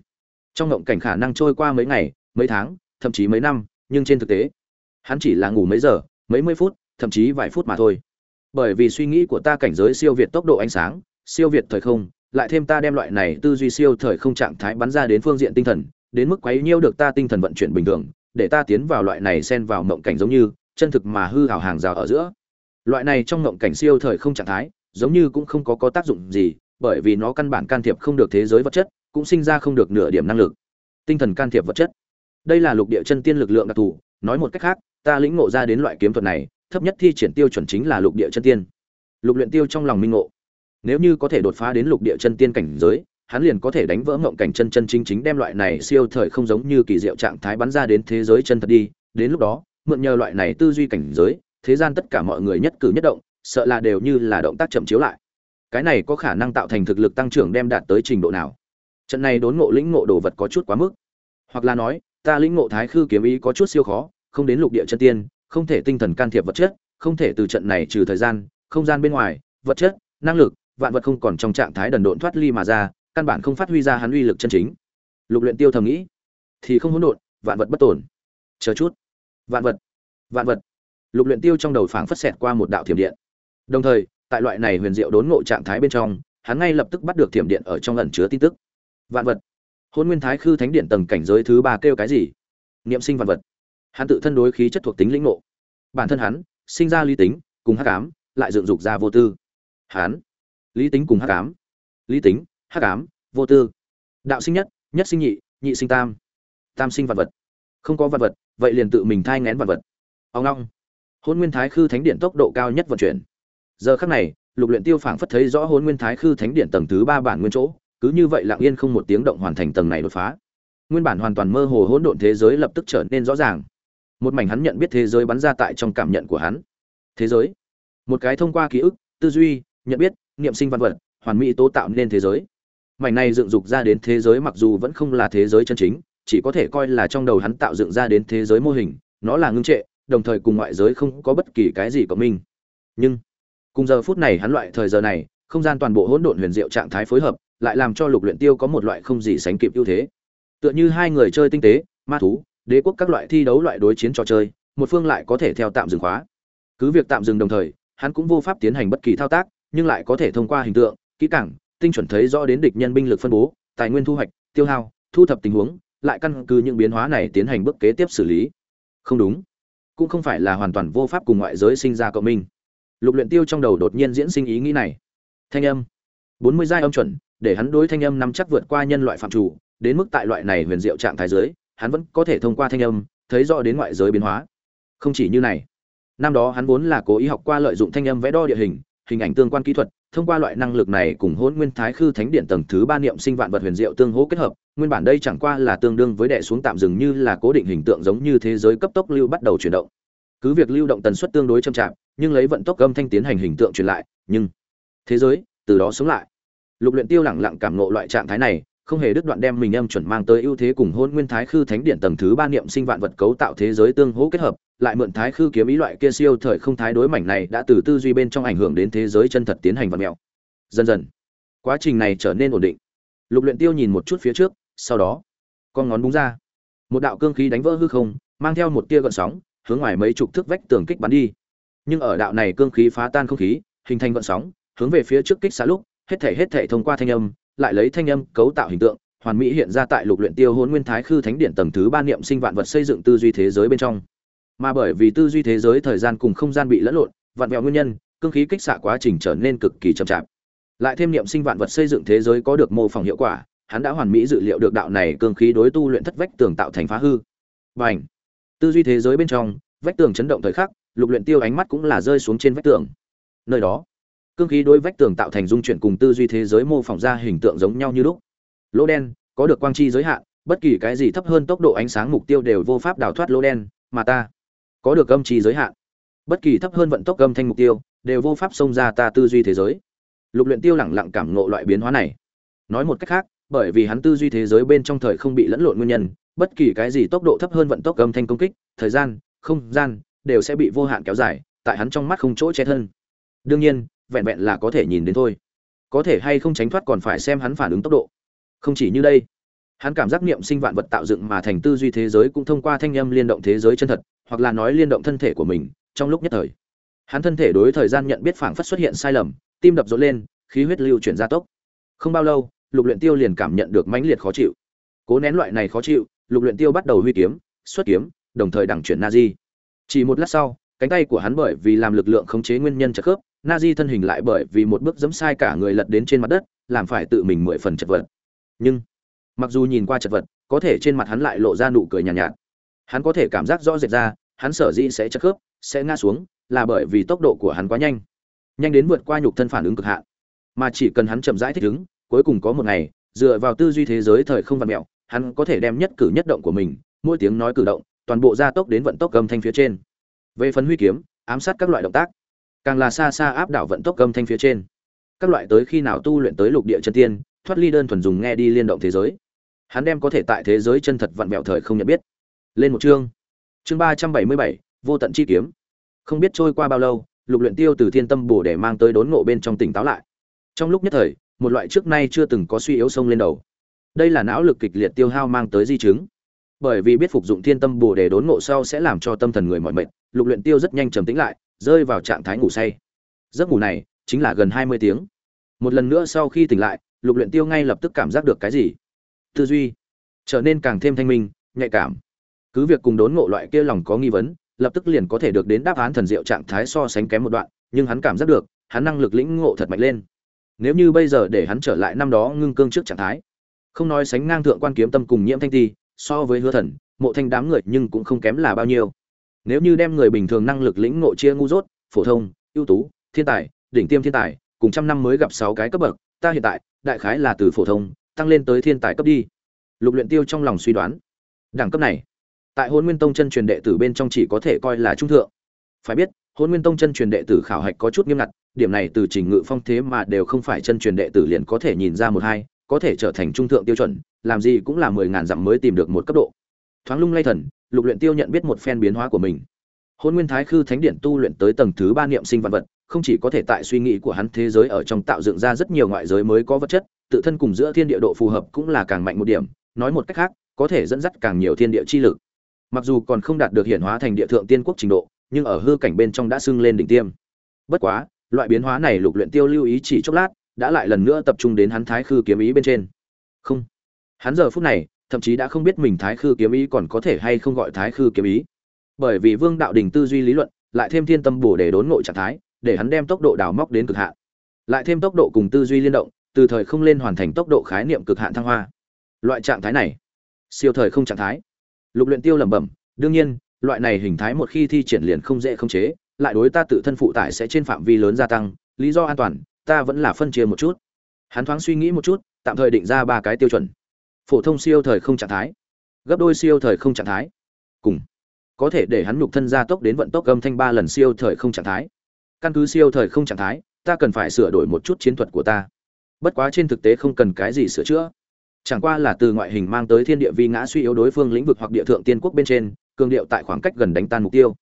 Trong mộng cảnh khả năng trôi qua mấy ngày, mấy tháng, thậm chí mấy năm, nhưng trên thực tế, hắn chỉ là ngủ mấy giờ, mấy mươi phút, thậm chí vài phút mà thôi. Bởi vì suy nghĩ của ta cảnh giới siêu việt tốc độ ánh sáng, siêu việt thời không, lại thêm ta đem loại này tư duy siêu thời không trạng thái bắn ra đến phương diện tinh thần, đến mức quấy nhiêu được ta tinh thần vận chuyển bình thường, để ta tiến vào loại này xen vào mộng cảnh giống như, chân thực mà hư hào hàng rào ở giữa. Loại này trong mộng cảnh siêu thời không trạng thái giống như cũng không có có tác dụng gì, bởi vì nó căn bản can thiệp không được thế giới vật chất, cũng sinh ra không được nửa điểm năng lực. Tinh thần can thiệp vật chất. Đây là lục địa chân tiên lực lượng đặc thù. Nói một cách khác, ta lĩnh ngộ ra đến loại kiếm thuật này, thấp nhất thi triển tiêu chuẩn chính là lục địa chân tiên. Lục luyện tiêu trong lòng minh ngộ. Nếu như có thể đột phá đến lục địa chân tiên cảnh giới, hắn liền có thể đánh vỡ ngộng cảnh chân chân chính chính đem loại này siêu thời không giống như kỳ diệu trạng thái bắn ra đến thế giới chân thật đi. Đến lúc đó, mượn nhờ loại này tư duy cảnh giới, thế gian tất cả mọi người nhất cử nhất động sợ là đều như là động tác chậm chiếu lại. Cái này có khả năng tạo thành thực lực tăng trưởng đem đạt tới trình độ nào? Trận này đốn ngộ lĩnh ngộ đồ vật có chút quá mức. Hoặc là nói, ta lĩnh ngộ thái khư kiếm ý có chút siêu khó, không đến lục địa chân tiên, không thể tinh thần can thiệp vật chất, không thể từ trận này trừ thời gian, không gian bên ngoài, vật chất, năng lực, vạn vật không còn trong trạng thái đần độn thoát ly mà ra, căn bản không phát huy ra hắn uy lực chân chính. Lục luyện tiêu thầm nghĩ, thì không hỗn độn, vạn vật bất tổn chờ chút. Vạn vật vạn vật. Lục luyện tiêu trong đầu phảng phất xẹt qua một đạo thiểm điện đồng thời, tại loại này huyền diệu đốn ngộ trạng thái bên trong, hắn ngay lập tức bắt được thiểm điện ở trong ẩn chứa tin tức. Vạn vật. Hôn nguyên thái khư thánh điện tầng cảnh giới thứ ba kêu cái gì? Niệm sinh vạn vật. Hắn tự thân đối khí chất thuộc tính lĩnh ngộ. Bản thân hắn, sinh ra lý tính, cùng hắc ám, lại dựng dục ra vô tư. Hắn, lý tính cùng hắc ám. Lý tính, hắc ám, vô tư. Đạo sinh nhất nhất sinh nhị nhị sinh tam. Tam sinh vạn vật. Không có vạn vật, vậy liền tự mình thai ngén vạn vật. Ông long. Hôn nguyên thái khư thánh điện tốc độ cao nhất vận chuyển giờ khắc này, lục luyện tiêu phảng phất thấy rõ hồn nguyên thái khư thánh điện tầng thứ ba bản nguyên chỗ, cứ như vậy lặng yên không một tiếng động hoàn thành tầng này đột phá. Nguyên bản hoàn toàn mơ hồ hỗn độn thế giới lập tức trở nên rõ ràng. Một mảnh hắn nhận biết thế giới bắn ra tại trong cảm nhận của hắn. Thế giới. Một cái thông qua ký ức, tư duy, nhận biết, niệm sinh văn vật, hoàn mỹ tố tạo nên thế giới. Mảnh này dựng dục ra đến thế giới mặc dù vẫn không là thế giới chân chính, chỉ có thể coi là trong đầu hắn tạo dựng ra đến thế giới mô hình, nó là ngưng trệ, đồng thời cùng ngoại giới không có bất kỳ cái gì của mình nhưng cùng giờ phút này hắn loại thời giờ này, không gian toàn bộ hỗn độn huyền diệu trạng thái phối hợp, lại làm cho lục luyện tiêu có một loại không gì sánh kịp ưu thế. Tựa như hai người chơi tinh tế, ma thú, đế quốc các loại thi đấu loại đối chiến trò chơi, một phương lại có thể theo tạm dừng khóa. Cứ việc tạm dừng đồng thời, hắn cũng vô pháp tiến hành bất kỳ thao tác, nhưng lại có thể thông qua hình tượng, kỹ càng, tinh chuẩn thấy rõ đến địch nhân binh lực phân bố, tài nguyên thu hoạch, tiêu hao, thu thập tình huống, lại căn cứ những biến hóa này tiến hành bước kế tiếp xử lý. Không đúng. Cũng không phải là hoàn toàn vô pháp cùng ngoại giới sinh ra cộng minh lục luyện tiêu trong đầu đột nhiên diễn sinh ý nghĩ này. Thanh âm. Bốn mươi giai âm chuẩn, để hắn đối thanh âm nắm chắc vượt qua nhân loại phạm chủ đến mức tại loại này huyền diệu trạng thái giới hắn vẫn có thể thông qua thanh âm, thấy rõ đến ngoại giới biến hóa. Không chỉ như này, năm đó hắn vốn là cố ý học qua lợi dụng thanh âm vẽ đo địa hình hình ảnh tương quan kỹ thuật, thông qua loại năng lực này cùng hôn nguyên thái khư thánh điện tầng thứ ba niệm sinh vạn vật huyền diệu tương hỗ kết hợp, nguyên bản đây chẳng qua là tương đương với đệ xuống tạm dừng như là cố định hình tượng giống như thế giới cấp tốc lưu bắt đầu chuyển động. Cứ việc lưu động tần suất tương đối chậm chạp nhưng lấy vận tốc âm thanh tiến hành hình tượng truyền lại, nhưng thế giới từ đó sống lại. Lục luyện tiêu lẳng lặng cảm ngộ loại trạng thái này, không hề đứt đoạn đem mình âm chuẩn mang tới ưu thế cùng hôn nguyên thái khư thánh điện tầng thứ ba niệm sinh vạn vật cấu tạo thế giới tương hỗ kết hợp, lại mượn thái khư kiếm ý loại kia siêu thời không thái đối mảnh này đã từ tư duy bên trong ảnh hưởng đến thế giới chân thật tiến hành vật mèo dần dần, quá trình này trở nên ổn định. Lục luyện tiêu nhìn một chút phía trước, sau đó, con ngón búng ra. Một đạo cương khí đánh vỡ hư không, mang theo một tia gợn sóng, hướng ngoài mấy chục thước vách tường kích bắn đi nhưng ở đạo này cương khí phá tan không khí, hình thành vận sóng, hướng về phía trước kích xả lúc, hết thể hết thể thông qua thanh âm, lại lấy thanh âm cấu tạo hình tượng, hoàn mỹ hiện ra tại lục luyện tiêu hồn nguyên thái khư thánh điện tầng thứ ba niệm sinh vạn vật xây dựng tư duy thế giới bên trong. Mà bởi vì tư duy thế giới thời gian cùng không gian bị lẫn lộn vạn vẹo nguyên nhân, cương khí kích xạ quá trình trở nên cực kỳ chậm chạp. Lại thêm niệm sinh vạn vật xây dựng thế giới có được mô phỏng hiệu quả, hắn đã hoàn mỹ dự liệu được đạo này cương khí đối tu luyện thất vách tường tạo thành phá hư. Bành! Tư duy thế giới bên trong, vách tường chấn động thời khắc lục luyện tiêu ánh mắt cũng là rơi xuống trên vách tường. Nơi đó, cương khí đối vách tường tạo thành dung chuyển cùng tư duy thế giới mô phỏng ra hình tượng giống nhau như lúc. Lỗ đen, có được quang chi giới hạn, bất kỳ cái gì thấp hơn tốc độ ánh sáng mục tiêu đều vô pháp đào thoát lỗ đen, mà ta có được âm chi giới hạn. Bất kỳ thấp hơn vận tốc âm thanh mục tiêu đều vô pháp xông ra ta tư duy thế giới. Lục luyện tiêu lẳng lặng cảm ngộ loại biến hóa này. Nói một cách khác, bởi vì hắn tư duy thế giới bên trong thời không bị lẫn lộn nguyên nhân, bất kỳ cái gì tốc độ thấp hơn vận tốc âm thanh công kích, thời gian, không gian đều sẽ bị vô hạn kéo dài, tại hắn trong mắt không chỗ che thân. Đương nhiên, vẹn vẹn là có thể nhìn đến thôi. Có thể hay không tránh thoát còn phải xem hắn phản ứng tốc độ. Không chỉ như đây, hắn cảm giác niệm sinh vạn vật tạo dựng mà thành tư duy thế giới cũng thông qua thanh âm liên động thế giới chân thật, hoặc là nói liên động thân thể của mình, trong lúc nhất thời. Hắn thân thể đối thời gian nhận biết phảng phất xuất hiện sai lầm, tim đập rộn lên, khí huyết lưu chuyển gia tốc. Không bao lâu, lục luyện tiêu liền cảm nhận được mãnh liệt khó chịu. Cố nén loại này khó chịu, lục luyện tiêu bắt đầu huy kiếm, xuất kiếm, đồng thời đẳng chuyển nazi chỉ một lát sau cánh tay của hắn bởi vì làm lực lượng khống chế nguyên nhân chật khớp nazi thân hình lại bởi vì một bước giẫm sai cả người lật đến trên mặt đất làm phải tự mình mười phần chật vật. Nhưng mặc dù nhìn qua chật vật có thể trên mặt hắn lại lộ ra nụ cười nhàn nhạt, nhạt. Hắn có thể cảm giác rõ rệt ra hắn sở dĩ sẽ chật khớp sẽ ngã xuống là bởi vì tốc độ của hắn quá nhanh. Nhanh đến vượt qua nhục thân phản ứng cực hạn. Mà chỉ cần hắn chậm rãi thích ứng cuối cùng có một ngày dựa vào tư duy thế giới thời không văn mẹo hắn có thể đem nhất cử nhất động của mình mỗi tiếng nói cử động toàn bộ gia tốc đến vận tốc âm thanh phía trên. Về phần huy kiếm, ám sát các loại động tác, càng là xa xa áp đảo vận tốc âm thanh phía trên. Các loại tới khi nào tu luyện tới lục địa chân tiên, thoát ly đơn thuần dùng nghe đi liên động thế giới. Hắn đem có thể tại thế giới chân thật vặn vẹo thời không nhận biết. Lên một chương. Chương ba trăm bảy mươi bảy, vô tận chi kiếm. Không biết trôi qua bao lâu, lục luyện tiêu từ thiên tâm bổ để mang tới đốn ngộ bên trong tỉnh táo lại. Trong lúc nhất thời, một loại trước nay chưa từng có suy yếu sông lên đầu. Đây là não lực kịch liệt tiêu hao mang tới di chứng bởi vì biết phục dụng thiên tâm bồ để đốn ngộ sau sẽ làm cho tâm thần người mỏi mệt, lục luyện tiêu rất nhanh trầm tĩnh lại, rơi vào trạng thái ngủ say. Giấc ngủ này chính là gần hai mươi tiếng. Một lần nữa sau khi tỉnh lại, lục luyện tiêu ngay lập tức cảm giác được cái gì? Tư duy trở nên càng thêm thanh minh, nhạy cảm. Cứ việc cùng đốn ngộ loại kia lòng có nghi vấn, lập tức liền có thể được đến đáp án thần diệu trạng thái so sánh kém một đoạn, nhưng hắn cảm giác được, hắn năng lực lĩnh ngộ thật mạnh lên. Nếu như bây giờ để hắn trở lại năm đó ngưng cương trước trạng thái, không nói sánh ngang thượng quan kiếm tâm cùng nhiễm thanh ti so với hứa thần, mộ thanh đám người nhưng cũng không kém là bao nhiêu. Nếu như đem người bình thường năng lực lĩnh ngộ chia ngu dốt, phổ thông, ưu tú, thiên tài, đỉnh tiêm thiên tài, cùng trăm năm mới gặp sáu cái cấp bậc, ta hiện tại, đại khái là từ phổ thông, tăng lên tới thiên tài cấp đi. Lục luyện tiêu trong lòng suy đoán. Đẳng cấp này, tại hôn nguyên tông chân truyền đệ tử bên trong chỉ có thể coi là trung thượng. Phải biết, hôn nguyên tông chân truyền đệ tử khảo hạch có chút nghiêm ngặt, điểm này từ trình ngự phong thế mà đều không phải chân truyền đệ tử liền có thể nhìn ra một hai, có thể trở thành trung thượng tiêu chuẩn làm gì cũng là mười ngàn dặm mới tìm được một cấp độ. Thoáng lung lay thần, lục luyện tiêu nhận biết một phen biến hóa của mình. Hôn nguyên thái khư thánh điện tu luyện tới tầng thứ ba niệm sinh vạn vật, không chỉ có thể tại suy nghĩ của hắn thế giới ở trong tạo dựng ra rất nhiều ngoại giới mới có vật chất, tự thân cùng giữa thiên địa độ phù hợp cũng là càng mạnh một điểm, nói một cách khác, có thể dẫn dắt càng nhiều thiên địa chi lực. Mặc dù còn không đạt được hiển hóa thành địa thượng tiên quốc trình độ, nhưng ở hư cảnh bên trong đã sưng lên đỉnh tiêm. Bất quá, loại biến hóa này lục luyện tiêu lưu ý chỉ chốc lát, đã lại lần nữa tập trung đến hắn thái khư kiếm ý bên trên. Không hắn giờ phút này, thậm chí đã không biết mình thái khư kiếm ý còn có thể hay không gọi thái khư kiếm ý. Bởi vì vương đạo đình tư duy lý luận, lại thêm thiên tâm bổ để đốn ngộ trạng thái, để hắn đem tốc độ đào móc đến cực hạn. Lại thêm tốc độ cùng tư duy liên động, từ thời không lên hoàn thành tốc độ khái niệm cực hạn thăng hoa. Loại trạng thái này, siêu thời không trạng thái. Lục luyện tiêu lẩm bẩm, đương nhiên, loại này hình thái một khi thi triển liền không dễ không chế, lại đối ta tự thân phụ tải sẽ trên phạm vi lớn gia tăng, lý do an toàn, ta vẫn là phân chia một chút. Hắn thoáng suy nghĩ một chút, tạm thời định ra ba cái tiêu chuẩn phổ thông siêu thời không trạng thái, gấp đôi siêu thời không trạng thái. Cùng, có thể để hắn nhục thân gia tốc đến vận tốc âm thanh ba lần siêu thời không trạng thái. Căn cứ siêu thời không trạng thái, ta cần phải sửa đổi một chút chiến thuật của ta. Bất quá trên thực tế không cần cái gì sửa chữa. Chẳng qua là từ ngoại hình mang tới thiên địa vi ngã suy yếu đối phương lĩnh vực hoặc địa thượng tiên quốc bên trên, cường điệu tại khoảng cách gần đánh tan mục tiêu.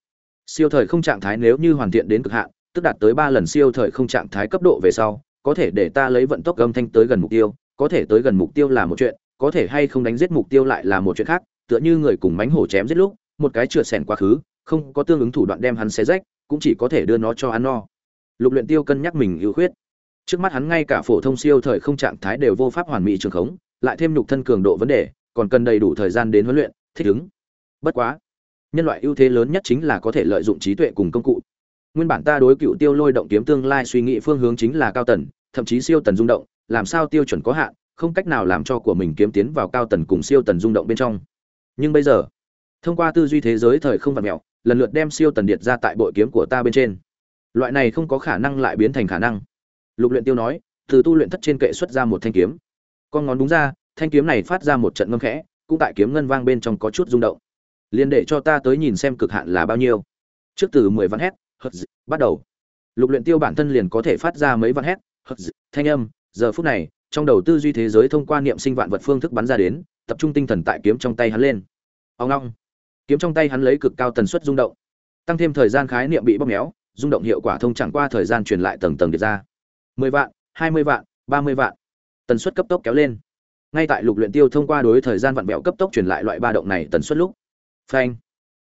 Siêu thời không trạng thái nếu như hoàn thiện đến cực hạn, tức đạt tới ba lần siêu thời không trạng thái cấp độ về sau, có thể để ta lấy vận tốc âm thanh tới gần mục tiêu, có thể tới gần mục tiêu là một chuyện có thể hay không đánh giết mục tiêu lại là một chuyện khác, tựa như người cùng mánh hổ chém giết lúc, một cái trượt sẻn quá khứ, không có tương ứng thủ đoạn đem hắn xé rách, cũng chỉ có thể đưa nó cho ăn no. Lục luyện tiêu cân nhắc mình ưu khuyết. Trước mắt hắn ngay cả phổ thông siêu thời không trạng thái đều vô pháp hoàn mỹ trường khống, lại thêm nhục thân cường độ vấn đề, còn cần đầy đủ thời gian đến huấn luyện, thích ứng. Bất quá, nhân loại ưu thế lớn nhất chính là có thể lợi dụng trí tuệ cùng công cụ. Nguyên bản ta đối cựu tiêu lôi động kiếm tương lai suy nghĩ phương hướng chính là cao tần, thậm chí siêu tần rung động, làm sao tiêu chuẩn có hạn không cách nào làm cho của mình kiếm tiến vào cao tần cùng siêu tần rung động bên trong. Nhưng bây giờ, thông qua tư duy thế giới thời không vật mẹo, lần lượt đem siêu tần điện ra tại bội kiếm của ta bên trên. Loại này không có khả năng lại biến thành khả năng. Lục luyện tiêu nói, từ tu luyện thất trên kệ xuất ra một thanh kiếm. Con ngón đúng ra, thanh kiếm này phát ra một trận ngâm khẽ, cũng tại kiếm ngân vang bên trong có chút rung động. Liền để cho ta tới nhìn xem cực hạn là bao nhiêu. Trước từ mười vạn hét hất bắt đầu. Lục luyện tiêu bản thân liền có thể phát ra mấy vạn hét hất thanh âm. Giờ phút này trong đầu tư duy thế giới thông qua niệm sinh vạn vật phương thức bắn ra đến, tập trung tinh thần tại kiếm trong tay hắn lên. Ông long kiếm trong tay hắn lấy cực cao tần suất rung động. Tăng thêm thời gian khái niệm bị bóp méo, rung động hiệu quả thông chẳng qua thời gian truyền lại tầng tầng được ra. Mười vạn, hai mươi vạn, ba mươi vạn. Tần suất cấp tốc kéo lên. Ngay tại lục luyện tiêu thông qua đối thời gian vặn vẹo cấp tốc truyền lại loại ba động này tần suất lúc. Phanh.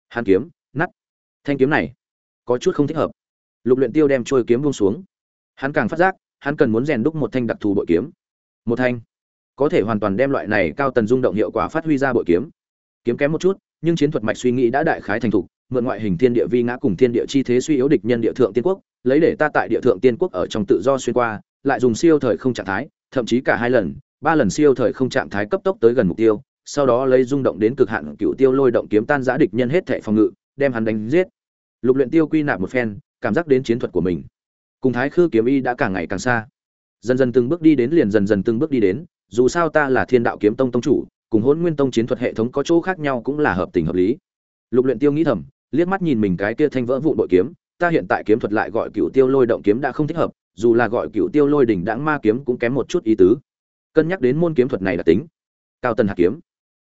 Hàn kiếm nắt thanh kiếm này, có chút không thích hợp. Lục luyện tiêu đem trôi kiếm buông xuống. Hắn càng phát giác, hắn cần muốn rèn đúc một thanh đặc thù bội kiếm một thanh. Có thể hoàn toàn đem loại này cao tần rung động hiệu quả phát huy ra bội kiếm. Kiếm kém một chút, nhưng chiến thuật mạch suy nghĩ đã đại khái thành thục, mượn ngoại hình thiên địa vi ngã cùng thiên địa chi thế suy yếu địch nhân địa thượng tiên quốc, lấy để ta tại địa thượng tiên quốc ở trong tự do xuyên qua, lại dùng siêu thời không trạng thái, thậm chí cả hai lần, ba lần siêu thời không trạng thái cấp tốc tới gần mục tiêu, sau đó lấy rung động đến cực hạn cựu tiêu lôi động kiếm tan giã địch nhân hết thể phòng ngự, đem hắn đánh giết. Lục luyện tiêu quy nạp một phen, cảm giác đến chiến thuật của mình. Cùng thái khư kiếm y đã càng ngày càng xa dần dần từng bước đi đến liền dần dần từng bước đi đến, dù sao ta là thiên đạo kiếm tông tông chủ, cùng hỗn nguyên tông chiến thuật hệ thống có chỗ khác nhau cũng là hợp tình hợp lý. Lục luyện tiêu nghĩ thầm, liếc mắt nhìn mình cái kia thanh vỡ vụn bội kiếm, ta hiện tại kiếm thuật lại gọi cựu tiêu lôi động kiếm đã không thích hợp, dù là gọi cựu tiêu lôi đỉnh đãng ma kiếm cũng kém một chút ý tứ. Cân nhắc đến môn kiếm thuật này là tính. Cao tần hạt kiếm,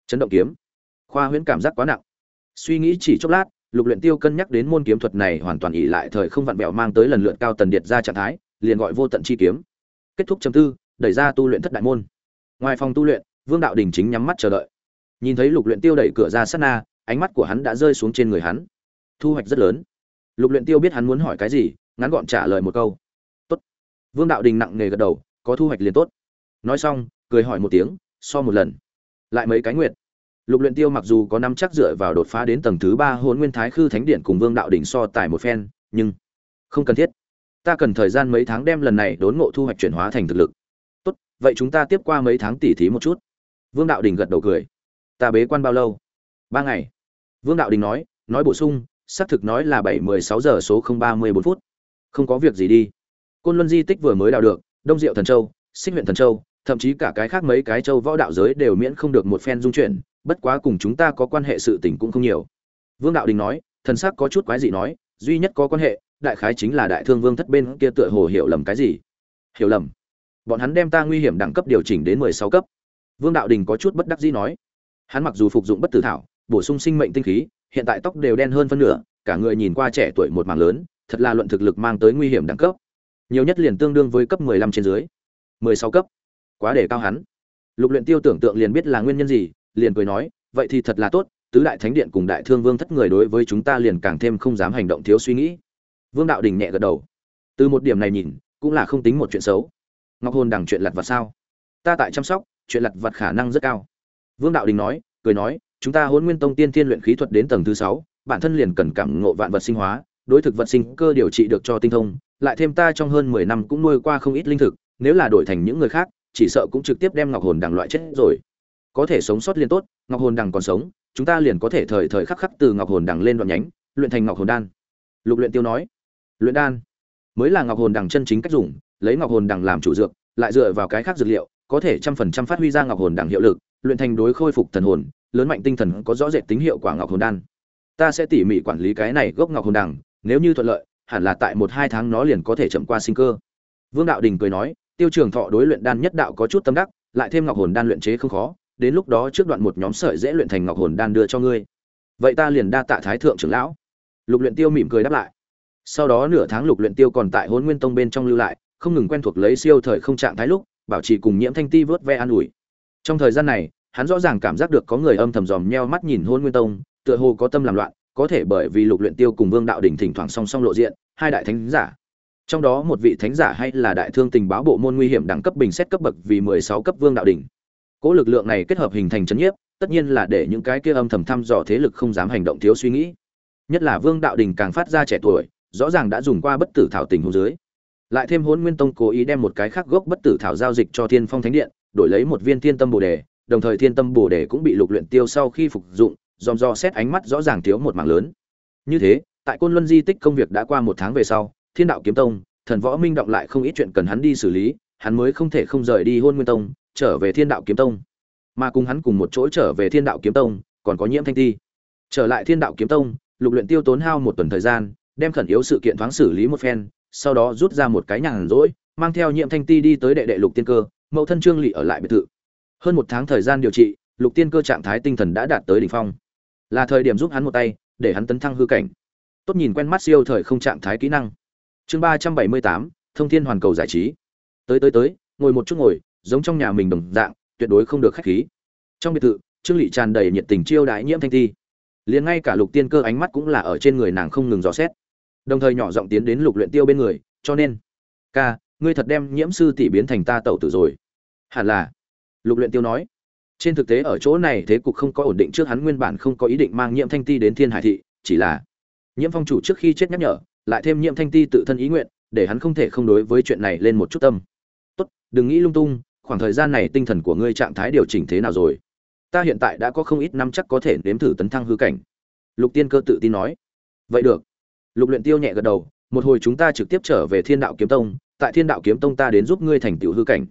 chấn động kiếm, khoa huyễn cảm giác quá nặng. Suy nghĩ chỉ chốc lát, lục luyện tiêu cân nhắc đến môn kiếm thuật này hoàn toàn ỉ lại thời không vặn bẹo mang tới lần lượt cao tần điệt ra trạng thái, liền gọi vô tận chi kiếm kết thúc chấm tư, đẩy ra tu luyện thất đại môn. Ngoài phòng tu luyện, vương đạo đình chính nhắm mắt chờ đợi. Nhìn thấy lục luyện tiêu đẩy cửa ra sát na, ánh mắt của hắn đã rơi xuống trên người hắn. Thu hoạch rất lớn. Lục luyện tiêu biết hắn muốn hỏi cái gì, ngắn gọn trả lời một câu. Tốt. Vương đạo đình nặng nề gật đầu, có thu hoạch liền tốt. Nói xong, cười hỏi một tiếng, so một lần. Lại mấy cái nguyện lục luyện tiêu mặc dù có năm chắc dựa vào đột phá đến tầng thứ ba hồn nguyên thái khư thánh điện cùng vương đạo đỉnh so tài một phen, nhưng không cần thiết ta cần thời gian mấy tháng đem lần này đốn ngộ thu hoạch chuyển hóa thành thực lực. Tốt, vậy chúng ta tiếp qua mấy tháng tỉ thí một chút. Vương đạo đình gật đầu cười. Ta bế quan bao lâu? Ba ngày. Vương đạo đình nói nói bổ sung, xác thực nói là bảy mười sáu giờ số không ba mươi bốn phút. Không có việc gì đi. Côn luân di tích vừa mới đào được, đông diệu thần châu, xích huyện thần châu, thậm chí cả cái khác mấy cái châu võ đạo giới đều miễn không được một phen dung chuyển, bất quá cùng chúng ta có quan hệ sự tình cũng không nhiều. Vương đạo đình nói, thần sắc có chút quái dị nói, duy nhất có quan hệ đại khái chính là đại thương vương thất bên kia tựa hồ hiểu lầm cái gì. Hiểu lầm. Bọn hắn đem ta nguy hiểm đẳng cấp điều chỉnh đến mười sáu cấp. Vương đạo đình có chút bất đắc dĩ nói. Hắn mặc dù phục dụng bất tử thảo, bổ sung sinh mệnh tinh khí, hiện tại tóc đều đen hơn phân nửa, cả người nhìn qua trẻ tuổi một mảng lớn, thật là luận thực lực mang tới nguy hiểm đẳng cấp. Nhiều nhất liền tương đương với cấp mười lăm trên dưới. mười sáu cấp. Quá để cao hắn. Lục luyện tiêu tưởng tượng liền biết là nguyên nhân gì, liền cười nói, vậy thì thật là tốt, tứ đại thánh điện cùng đại thương vương thất người đối với chúng ta liền càng thêm không dám hành động thiếu suy nghĩ vương đạo đình nhẹ gật đầu. Từ một điểm này nhìn, cũng là không tính một chuyện xấu. Ngọc hồn đằng chuyện lặt vặt sao? Ta tại chăm sóc, chuyện lặt vặt khả năng rất cao. Vương đạo đình nói, cười nói, chúng ta hôn nguyên tông tiên thiên luyện khí thuật đến tầng thứ sáu, bản thân liền cần cảm ngộ vạn vật sinh hóa, đối thực vật sinh cơ điều trị được cho tinh thông, lại thêm ta trong hơn mười năm cũng nuôi qua không ít linh thực, nếu là đổi thành những người khác, chỉ sợ cũng trực tiếp đem ngọc hồn đằng loại chết rồi. Có thể sống sót liên tốt, ngọc hồn đằng còn sống, chúng ta liền có thể thời thời khắc khắc từ ngọc hồn đằng lên đoạn nhánh, luyện thành ngọc hồn đan. Lục luyện tiêu nói luyện đan. Mới là ngọc hồn đằng chân chính cách dùng, lấy ngọc hồn đằng làm chủ dược, lại dựa vào cái khác dược liệu, có thể trăm phần trăm phát huy ra ngọc hồn đằng hiệu lực, luyện thành đối khôi phục thần hồn, lớn mạnh tinh thần có rõ rệt tính hiệu quả ngọc hồn đan. Ta sẽ tỉ mỉ quản lý cái này gốc ngọc hồn đằng, nếu như thuận lợi, hẳn là tại một hai tháng nó liền có thể chậm qua sinh cơ. Vương đạo đình cười nói, tiêu trường thọ đối luyện đan nhất đạo có chút tâm đắc, lại thêm ngọc hồn đan luyện chế không khó, đến lúc đó trước đoạn một nhóm sợi dễ luyện thành ngọc hồn đan đưa cho ngươi. Vậy ta liền đa tạ thái thượng trưởng lão. Lục luyện tiêu mỉm cười đáp lại sau đó nửa tháng lục luyện tiêu còn tại hôn nguyên tông bên trong lưu lại, không ngừng quen thuộc lấy siêu thời không trạng thái lúc, bảo trì cùng nhiễm thanh ti vớt ve an ủi. Trong thời gian này, hắn rõ ràng cảm giác được có người âm thầm dòm nheo mắt nhìn hôn nguyên tông, tựa hồ có tâm làm loạn, có thể bởi vì lục luyện tiêu cùng vương đạo đỉnh thỉnh thoảng song song lộ diện, hai đại thánh giả. Trong đó một vị thánh giả hay là đại thương tình báo bộ môn nguy hiểm đẳng cấp bình xét cấp bậc vì 16 cấp vương đạo đỉnh. Cỗ lực lượng này kết hợp hình thành chấn nhiếp, tất nhiên là để những cái kia âm thầm thăm dò thế lực không dám hành động thiếu suy nghĩ. Nhất là vương đạo đình càng phát ra trẻ tuổi rõ ràng đã dùng qua bất tử thảo tình huống dưới. Lại thêm hôn nguyên tông cố ý đem một cái khác gốc bất tử thảo giao dịch cho thiên phong thánh điện, đổi lấy một viên thiên tâm bồ đề, đồng thời thiên tâm bồ đề cũng bị lục luyện tiêu sau khi phục dụng dòm do xét ánh mắt rõ ràng thiếu một mảng lớn. Như thế, tại côn luân di tích công việc đã qua một tháng về sau, thiên đạo kiếm tông, thần võ minh động lại không ít chuyện cần hắn đi xử lý, hắn mới không thể không rời đi hôn nguyên tông, trở về thiên đạo kiếm tông. Mà cùng hắn cùng một chỗ trở về thiên đạo kiếm tông, còn có nhiễm thanh ti. Trở lại thiên đạo kiếm tông, lục luyện tiêu tốn hao một tuần thời gian đem khẩn yếu sự kiện thoáng xử lý một phen, sau đó rút ra một cái nhàn rỗi, mang theo nhiệm thanh ti đi tới đệ đệ lục tiên cơ, mẫu thân trương lị ở lại biệt thự. Hơn một tháng thời gian điều trị, lục tiên cơ trạng thái tinh thần đã đạt tới đỉnh phong. Là thời điểm giúp hắn một tay, để hắn tấn thăng hư cảnh. Tốt nhìn quen mắt siêu thời không trạng thái kỹ năng. Chương ba trăm bảy mươi tám, thông thiên hoàn cầu giải trí. Tới tới tới, ngồi một chút ngồi, giống trong nhà mình đồng dạng, tuyệt đối không được khách khí. Trong biệt thự, trương lị tràn đầy nhiệt tình chiêu đãi nhiễm thanh ti. Liền ngay cả lục tiên cơ ánh mắt cũng là ở trên người nàng không ngừng dò xét đồng thời nhỏ giọng tiến đến lục luyện tiêu bên người, cho nên, ca, ngươi thật đem nhiễm sư tỷ biến thành ta tẩu tử rồi. Hẳn là, lục luyện tiêu nói. Trên thực tế ở chỗ này thế cục không có ổn định trước hắn nguyên bản không có ý định mang nhiễm thanh ti đến thiên hải thị, chỉ là, nhiễm phong chủ trước khi chết nhắc nhở, lại thêm nhiễm thanh ti tự thân ý nguyện, để hắn không thể không đối với chuyện này lên một chút tâm. Tốt, đừng nghĩ lung tung, khoảng thời gian này tinh thần của ngươi trạng thái điều chỉnh thế nào rồi? Ta hiện tại đã có không ít năm chắc có thể nếm thử tấn thăng hư cảnh. Lục tiên cơ tự tin nói. Vậy được lục luyện tiêu nhẹ gật đầu, một hồi chúng ta trực tiếp trở về thiên đạo kiếm tông, tại thiên đạo kiếm tông ta đến giúp ngươi thành tiểu hư cảnh.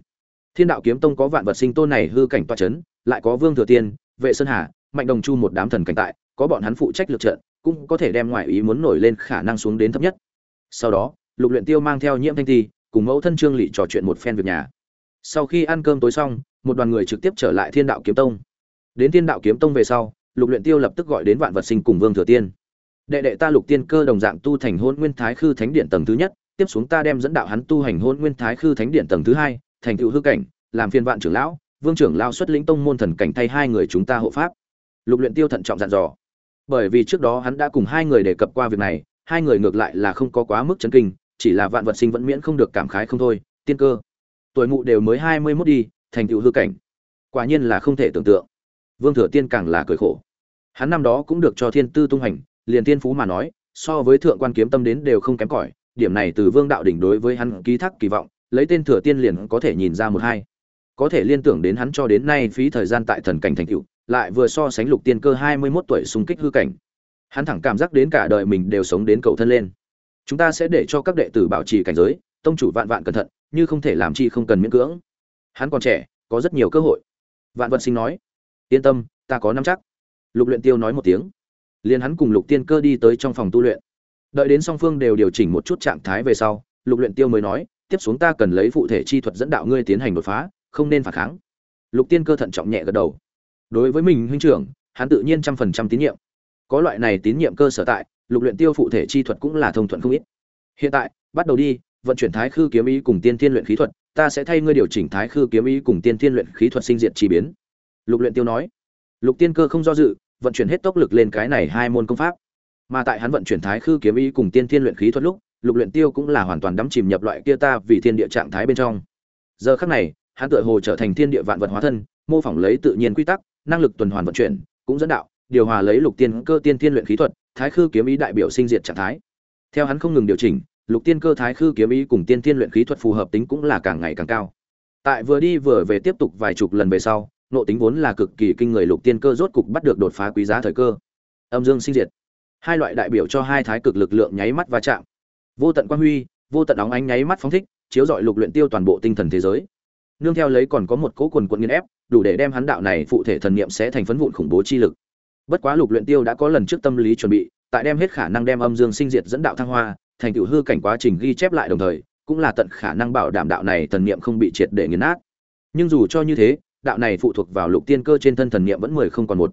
Thiên đạo kiếm tông có vạn vật sinh tôn này hư cảnh toa chấn, lại có vương thừa tiên, vệ sơn hà, mạnh đồng chu một đám thần cảnh tại, có bọn hắn phụ trách lực trận, cũng có thể đem ngoại ý muốn nổi lên khả năng xuống đến thấp nhất. Sau đó, lục luyện tiêu mang theo nhiễm thanh thi cùng mẫu thân trương lỵ trò chuyện một phen việc nhà. Sau khi ăn cơm tối xong, một đoàn người trực tiếp trở lại thiên đạo kiếm tông. Đến thiên đạo kiếm tông về sau, lục luyện tiêu lập tức gọi đến vạn vật sinh cùng vương thừa tiên đệ đệ ta lục tiên cơ đồng dạng tu thành hôn nguyên thái khư thánh điện tầng thứ nhất, tiếp xuống ta đem dẫn đạo hắn tu hành hôn nguyên thái khư thánh điện tầng thứ hai, thành tựu hư cảnh, làm phiên vạn trưởng lão, vương trưởng lao xuất lĩnh tông môn thần cảnh thay hai người chúng ta hộ pháp. Lục luyện tiêu thận trọng dặn dò. Bởi vì trước đó hắn đã cùng hai người đề cập qua việc này, hai người ngược lại là không có quá mức chấn kinh, chỉ là vạn vật sinh vẫn miễn không được cảm khái không thôi. Tiên cơ, tuổi mụ đều mới hai mươi 21 đi, thành tựu hư cảnh. Quả nhiên là không thể tưởng tượng. Vương thừa tiên càng là cười khổ. Hắn năm đó cũng được cho thiên tư tung hành liền tiên phú mà nói so với thượng quan kiếm tâm đến đều không kém cỏi điểm này từ vương đạo đỉnh đối với hắn ký thác kỳ vọng lấy tên thừa tiên liền có thể nhìn ra một hai. Có thể liên tưởng đến hắn cho đến nay phí thời gian tại thần cảnh thành tựu, lại vừa so sánh lục tiên cơ hai mươi 21 tuổi xung kích hư cảnh. Hắn thẳng cảm giác đến cả đời mình đều sống đến cầu thân lên. Chúng ta sẽ để cho các đệ tử bảo trì cảnh giới tông chủ vạn vạn cẩn thận như không thể làm chi không cần miễn cưỡng. Hắn còn trẻ có rất nhiều cơ hội. Vạn vân sinh nói yên tâm ta có nắm chắc. Lục luyện tiêu nói một tiếng liền hắn cùng lục tiên cơ đi tới trong phòng tu luyện. Đợi đến song phương đều điều chỉnh một chút trạng thái về sau, lục luyện tiêu mới nói, tiếp xuống ta cần lấy phụ thể chi thuật dẫn đạo ngươi tiến hành đột phá, không nên phản kháng. Lục tiên cơ thận trọng nhẹ gật đầu. Đối với mình, huynh trưởng, hắn tự nhiên trăm phần trăm tín nhiệm. Có loại này tín nhiệm cơ sở tại, lục luyện tiêu phụ thể chi thuật cũng là thông thuận không ít. Hiện tại, bắt đầu đi, vận chuyển thái khư kiếm ý cùng tiên thiên luyện khí thuật, ta sẽ thay ngươi điều chỉnh thái khư kiếm ý cùng tiên thiên luyện khí thuật sinh diệt chi biến. Lục luyện tiêu nói. Lục tiên cơ không do dự vận chuyển hết tốc lực lên cái này hai môn công pháp. Mà tại hắn vận chuyển thái khư kiếm ý cùng tiên thiên luyện khí thuật lúc, lục luyện tiêu cũng là hoàn toàn đắm chìm nhập loại kia ta vì thiên địa trạng thái bên trong. Giờ khắc này, hắn tựa hồ trở thành thiên địa vạn vật hóa thân, mô phỏng lấy tự nhiên quy tắc, năng lực tuần hoàn vận chuyển, cũng dẫn đạo, điều hòa lấy lục tiên cơ tiên thiên luyện khí thuật, thái khư kiếm ý đại biểu sinh diệt trạng thái. Theo hắn không ngừng điều chỉnh, lục tiên cơ thái khư kiếm ý cùng tiên thiên luyện khí thuật phù hợp tính cũng là càng ngày càng cao. Tại vừa đi vừa về tiếp tục vài chục lần về sau nộ tính vốn là cực kỳ kinh người lục tiên cơ rốt cục bắt được đột phá quý giá thời cơ. Âm dương sinh diệt. Hai loại đại biểu cho hai thái cực lực lượng nháy mắt va chạm. Vô tận quang huy, vô tận óng ánh nháy mắt phóng thích, chiếu dọi lục luyện tiêu toàn bộ tinh thần thế giới. Nương theo lấy còn có một cỗ quần quần nghiền ép, đủ để đem hắn đạo này phụ thể thần niệm sẽ thành phấn vụn khủng bố chi lực. Bất quá lục luyện tiêu đã có lần trước tâm lý chuẩn bị, tại đem hết khả năng đem âm dương sinh diệt dẫn đạo thăng hoa, thành tựu hư cảnh quá trình ghi chép lại đồng thời, cũng là tận khả năng bảo đảm đạo này thần niệm không bị triệt để nghiền nát. Nhưng dù cho như thế đạo này phụ thuộc vào lục tiên cơ trên thân thần niệm vẫn mười không còn một.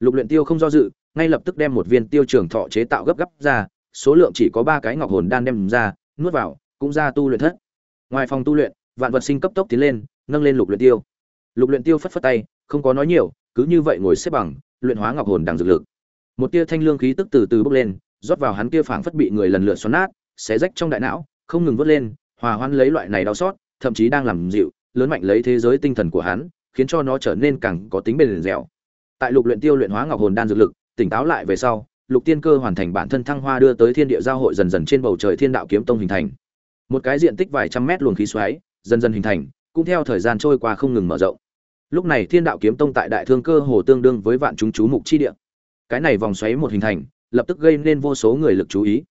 Lục luyện tiêu không do dự, ngay lập tức đem một viên tiêu trường thọ chế tạo gấp gấp ra, số lượng chỉ có ba cái ngọc hồn đan đem ra, nuốt vào, cũng ra tu luyện thất. Ngoài phòng tu luyện, vạn vật sinh cấp tốc tiến lên, nâng lên lục luyện tiêu. Lục luyện tiêu phất phất tay, không có nói nhiều, cứ như vậy ngồi xếp bằng, luyện hóa ngọc hồn đang dược lực. Một tia thanh lương khí tức từ từ bốc lên, rót vào hắn kia phảng phất bị người lần lượt xoắn nát, xé rách trong đại não, không ngừng vớt lên, hòa hoan lấy loại này đau xót, thậm chí đang làm dịu, lớn mạnh lấy thế giới tinh thần của hắn khiến cho nó trở nên càng có tính bền dẻo. Tại lục luyện tiêu luyện hóa ngọc hồn đan dược lực, tỉnh táo lại về sau, lục tiên cơ hoàn thành bản thân thăng hoa đưa tới thiên địa giao hội dần dần trên bầu trời thiên đạo kiếm tông hình thành. Một cái diện tích vài trăm mét luồng khí xoáy, dần dần hình thành, cũng theo thời gian trôi qua không ngừng mở rộng. Lúc này thiên đạo kiếm tông tại đại thương cơ hồ tương đương với vạn chúng chú mục chi địa. Cái này vòng xoáy một hình thành, lập tức gây nên vô số người lực chú ý.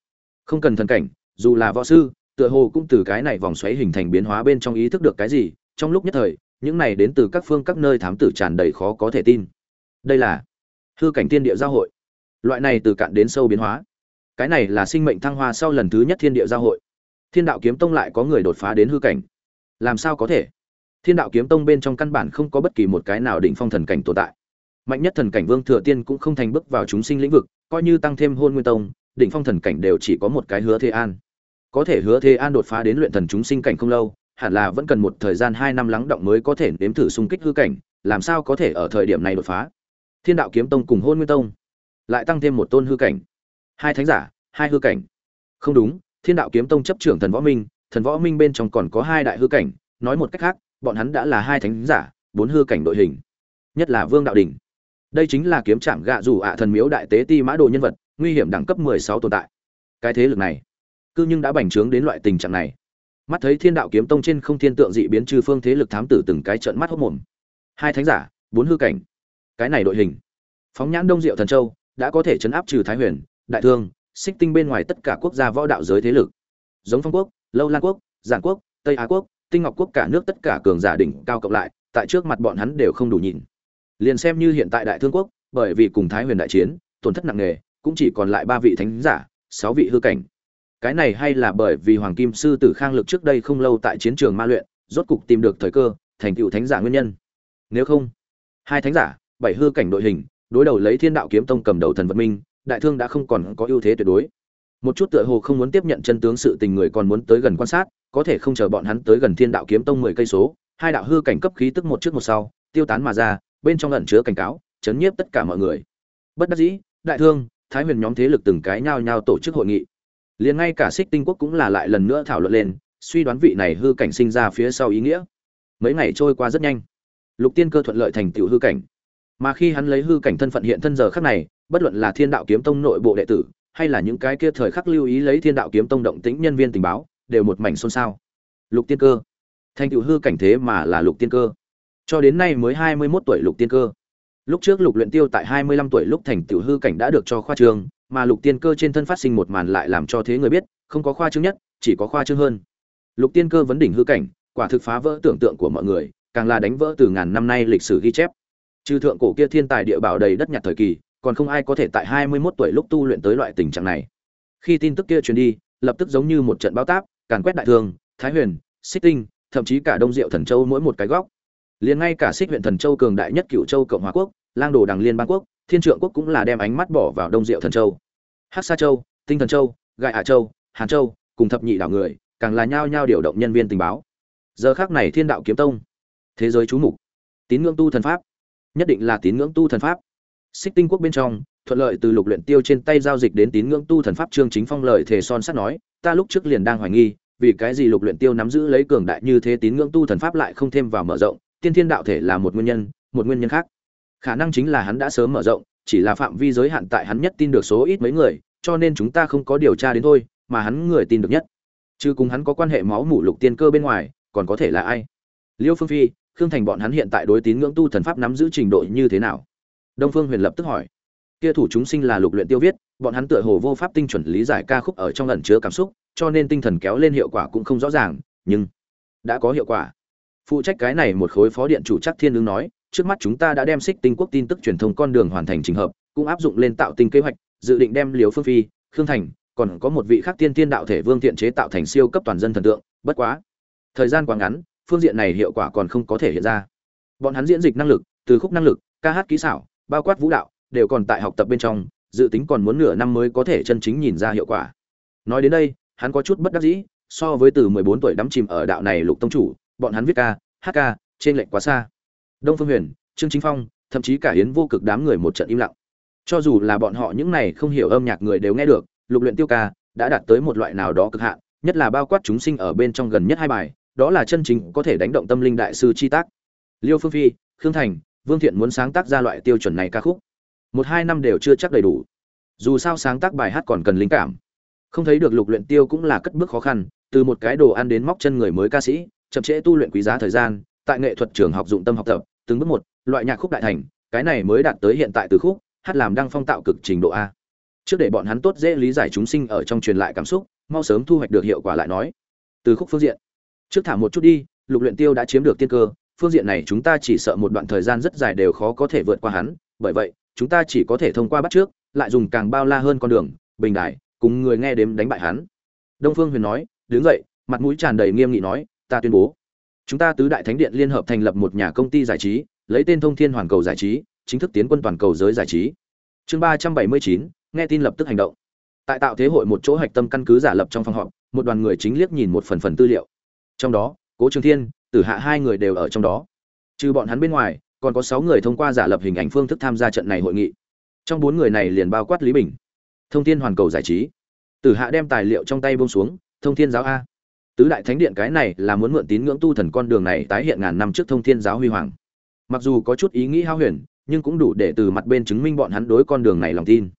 Không cần thần cảnh, dù là võ sư, tựa hồ cũng từ cái này vòng xoáy hình thành biến hóa bên trong ý thức được cái gì, trong lúc nhất thời những này đến từ các phương các nơi thám tử tràn đầy khó có thể tin. Đây là hư cảnh thiên địa giao hội. Loại này từ cạn đến sâu biến hóa. Cái này là sinh mệnh thăng hoa sau lần thứ nhất thiên địa giao hội. Thiên đạo kiếm tông lại có người đột phá đến hư cảnh. Làm sao có thể? Thiên đạo kiếm tông bên trong căn bản không có bất kỳ một cái nào đỉnh phong thần cảnh tồn tại. Mạnh nhất thần cảnh vương thừa tiên cũng không thành bước vào chúng sinh lĩnh vực, coi như tăng thêm hôn nguyên tông, đỉnh phong thần cảnh đều chỉ có một cái hứa thế an. Có thể hứa thế an đột phá đến luyện thần chúng sinh cảnh không lâu hẳn là vẫn cần một thời gian hai năm lắng động mới có thể nếm thử xung kích hư cảnh, làm sao có thể ở thời điểm này đột phá? Thiên đạo kiếm tông cùng hôn nguyên tông lại tăng thêm một tôn hư cảnh. Hai thánh giả, hai hư cảnh. Không đúng, thiên đạo kiếm tông chấp trưởng thần võ minh, thần võ minh bên trong còn có hai đại hư cảnh. Nói một cách khác, bọn hắn đã là hai thánh giả, bốn hư cảnh đội hình. Nhất là vương đạo đỉnh đây chính là kiếm trạm gạ rủ ạ thần miếu đại tế ti mã đồ nhân vật, nguy hiểm đẳng cấp mười sáu tồn tại. Cái thế lực này, cư nhưng đã bành trướng đến loại tình trạng này mắt thấy thiên đạo kiếm tông trên không thiên tượng dị biến trừ phương thế lực thám tử từng cái trận mắt hốc mồm. Hai thánh giả, bốn hư cảnh. Cái này đội hình. Phóng nhãn đông diệu thần châu, đã có thể chấn áp trừ thái huyền, đại thương, xích tinh bên ngoài tất cả quốc gia võ đạo giới thế lực. Giống phong quốc, lâu lan quốc, giản quốc, tây á quốc, tinh ngọc quốc, cả nước tất cả cường giả đỉnh cao cộng lại, tại trước mặt bọn hắn đều không đủ nhìn. Liền xem như hiện tại đại thương quốc, bởi vì cùng thái huyền đại chiến, tổn thất nặng nề, cũng chỉ còn lại ba vị thánh giả, sáu vị hư cảnh cái này hay là bởi vì hoàng kim sư tử khang lực trước đây không lâu tại chiến trường ma luyện, rốt cục tìm được thời cơ, thành tựu thánh giả nguyên nhân. Nếu không, hai thánh giả, bảy hư cảnh đội hình, đối đầu lấy thiên đạo kiếm tông cầm đầu thần vật minh, đại thương đã không còn có ưu thế tuyệt đối. Một chút tựa hồ không muốn tiếp nhận chân tướng sự tình người còn muốn tới gần quan sát, có thể không chờ bọn hắn tới gần thiên đạo kiếm tông mười cây số, hai đạo hư cảnh cấp khí tức một trước một sau, tiêu tán mà ra, bên trong ẩn chứa cảnh cáo, chấn nhiếp tất cả mọi người. Bất đắc dĩ, đại thương, thái huyền nhóm thế lực từng cái nhao nhao tổ chức hội nghị liền ngay cả xích tinh quốc cũng là lại lần nữa thảo luận lên, suy đoán vị này hư cảnh sinh ra phía sau ý nghĩa. Mấy ngày trôi qua rất nhanh. Lục tiên cơ thuận lợi thành tựu hư cảnh. Mà khi hắn lấy hư cảnh thân phận hiện thân giờ khắc này, bất luận là thiên đạo kiếm tông nội bộ đệ tử, hay là những cái kia thời khắc lưu ý lấy thiên đạo kiếm tông động tĩnh nhân viên tình báo, đều một mảnh xôn xao. Lục tiên cơ. Thành tựu hư cảnh thế mà là lục tiên cơ. Cho đến nay mới hai mươi mốt tuổi lục tiên cơ. Lúc trước lục luyện tiêu tại hai mươi lăm tuổi lúc thành tựu hư cảnh đã được cho khoa trường mà lục tiên cơ trên thân phát sinh một màn lại làm cho thế người biết, không có khoa trương nhất, chỉ có khoa trương hơn. Lục tiên cơ vấn đỉnh hư cảnh, quả thực phá vỡ tưởng tượng của mọi người, càng là đánh vỡ từ ngàn năm nay lịch sử ghi chép. Trừ thượng cổ kia thiên tài địa bảo đầy đất nhặt thời kỳ, còn không ai có thể tại hai mươi 21 tuổi lúc tu luyện tới loại tình trạng này. Khi tin tức kia truyền đi, lập tức giống như một trận bao táp, càn quét đại thương thái huyền, xích tinh, thậm chí cả đông diệu thần châu mỗi một cái góc. Liền ngay cả xích huyện thần châu cường đại nhất cựu châu cộng hòa quốc, lang đồ đằng liên bang quốc thiên trượng quốc cũng là đem ánh mắt bỏ vào đông diệu thần châu. Hắc sa châu, tinh thần châu, gai hạ châu, hàn châu, cùng thập nhị đảo người, càng là nhao nhao điều động nhân viên tình báo. Giờ khác này thiên đạo kiếm tông, thế giới chú mục, tín ngưỡng tu thần pháp, nhất định là tín ngưỡng tu thần pháp. Xích tinh quốc bên trong, thuận lợi từ lục luyện tiêu trên tay giao dịch đến tín ngưỡng tu thần pháp trương chính phong lợi thể son sắt nói, ta lúc trước liền đang hoài nghi, vì cái gì lục luyện tiêu nắm giữ lấy cường đại như thế tín ngưỡng tu thần pháp lại không thêm vào mở rộng, tiên thiên đạo thể là một nguyên nhân, một nguyên nhân khác khả năng chính là hắn đã sớm mở rộng, chỉ là phạm vi giới hạn tại hắn nhất tin được số ít mấy người, cho nên chúng ta không có điều tra đến thôi, mà hắn người tin được nhất. Chứ cùng hắn có quan hệ máu mủ lục tiên cơ bên ngoài, còn có thể là ai? Liêu phương phi, khương thành bọn hắn hiện tại đối tín ngưỡng tu thần pháp nắm giữ trình độ như thế nào? Đông phương huyền lập tức hỏi. Kia thủ chúng sinh là lục luyện tiêu viết, bọn hắn tựa hồ vô pháp tinh chuẩn lý giải ca khúc ở trong ẩn chứa cảm xúc, cho nên tinh thần kéo lên hiệu quả cũng không rõ ràng, nhưng đã có hiệu quả. Phụ trách cái này một khối phó điện chủ chắc thiên Đương nói trước mắt chúng ta đã đem xích tinh quốc tin tức truyền thông con đường hoàn thành trình hợp, cũng áp dụng lên tạo tinh kế hoạch, dự định đem liều phương phi, khương thành, còn có một vị khác tiên tiên đạo thể vương thiện chế tạo thành siêu cấp toàn dân thần tượng, bất quá, thời gian quá ngắn, phương diện này hiệu quả còn không có thể hiện ra. Bọn hắn diễn dịch năng lực, từ khúc năng lực, ca hát kỹ xảo, bao quát vũ đạo, đều còn tại học tập bên trong, dự tính còn muốn nửa năm mới có thể chân chính nhìn ra hiệu quả. Nói đến đây, hắn có chút bất đắc dĩ, so với từ 14 tuổi đắm chìm ở đạo này lục tông chủ, bọn hắn viết ca, hát ca, trên lệnh quá xa đông phương huyền, trương chính phong, thậm chí cả hiến vô cực đám người một trận im lặng. Cho dù là bọn họ những này không hiểu âm nhạc người đều nghe được, lục luyện tiêu ca đã đạt tới một loại nào đó cực hạn, nhất là bao quát chúng sinh ở bên trong gần nhất hai bài, đó là chân chính có thể đánh động tâm linh đại sư chi tác. Liêu phương phi, khương thành, vương thiện muốn sáng tác ra loại tiêu chuẩn này ca khúc. Một hai năm đều chưa chắc đầy đủ. Dù sao sáng tác bài hát còn cần linh cảm. Không thấy được lục luyện tiêu cũng là cất bước khó khăn, từ một cái đồ ăn đến móc chân người mới ca sĩ, chậm trễ tu luyện quý giá thời gian tại nghệ thuật trường học dụng tâm học tập, từng bước một, loại nhạc khúc đại thành, cái này mới đạt tới hiện tại từ khúc, hát làm đang phong tạo cực trình độ a. Trước để bọn hắn tốt dễ lý giải chúng sinh ở trong truyền lại cảm xúc, mau sớm thu hoạch được hiệu quả lại nói. Từ khúc phương diện. Trước thả một chút đi, lục luyện tiêu đã chiếm được tiên cơ, phương diện này chúng ta chỉ sợ một đoạn thời gian rất dài đều khó có thể vượt qua hắn, bởi vậy, chúng ta chỉ có thể thông qua bắt trước, lại dùng càng bao la hơn con đường, bình đại, cùng người nghe đếm đánh bại hắn. Đông phương huyền nói, đứng dậy. Mặt mũi tràn đầy nghiêm nghị nói, ta tuyên bố chúng ta tứ đại thánh điện liên hợp thành lập một nhà công ty giải trí, lấy tên thông thiên hoàn cầu giải trí, chính thức tiến quân toàn cầu giới giải trí. Chương ba trăm bảy mươi chín, nghe tin lập tức hành động. Tại tạo thế hội một chỗ hạch tâm căn cứ giả lập trong phòng họp, một đoàn người chính liếc nhìn một phần phần tư liệu. Trong đó, cố trường thiên, tử hạ hai người đều ở trong đó. Trừ bọn hắn bên ngoài, còn có sáu người thông qua giả lập hình ảnh phương thức tham gia trận này hội nghị. Trong bốn người này liền bao quát lý bình. Thông thiên hoàn cầu giải trí. Tử hạ đem tài liệu trong tay buông xuống, thông thiên giáo a tứ đại thánh điện cái này là muốn mượn tín ngưỡng tu thần con đường này tái hiện ngàn năm trước thông thiên giáo huy hoàng. Mặc dù có chút ý nghĩ hao huyền, nhưng cũng đủ để từ mặt bên chứng minh bọn hắn đối con đường này lòng tin.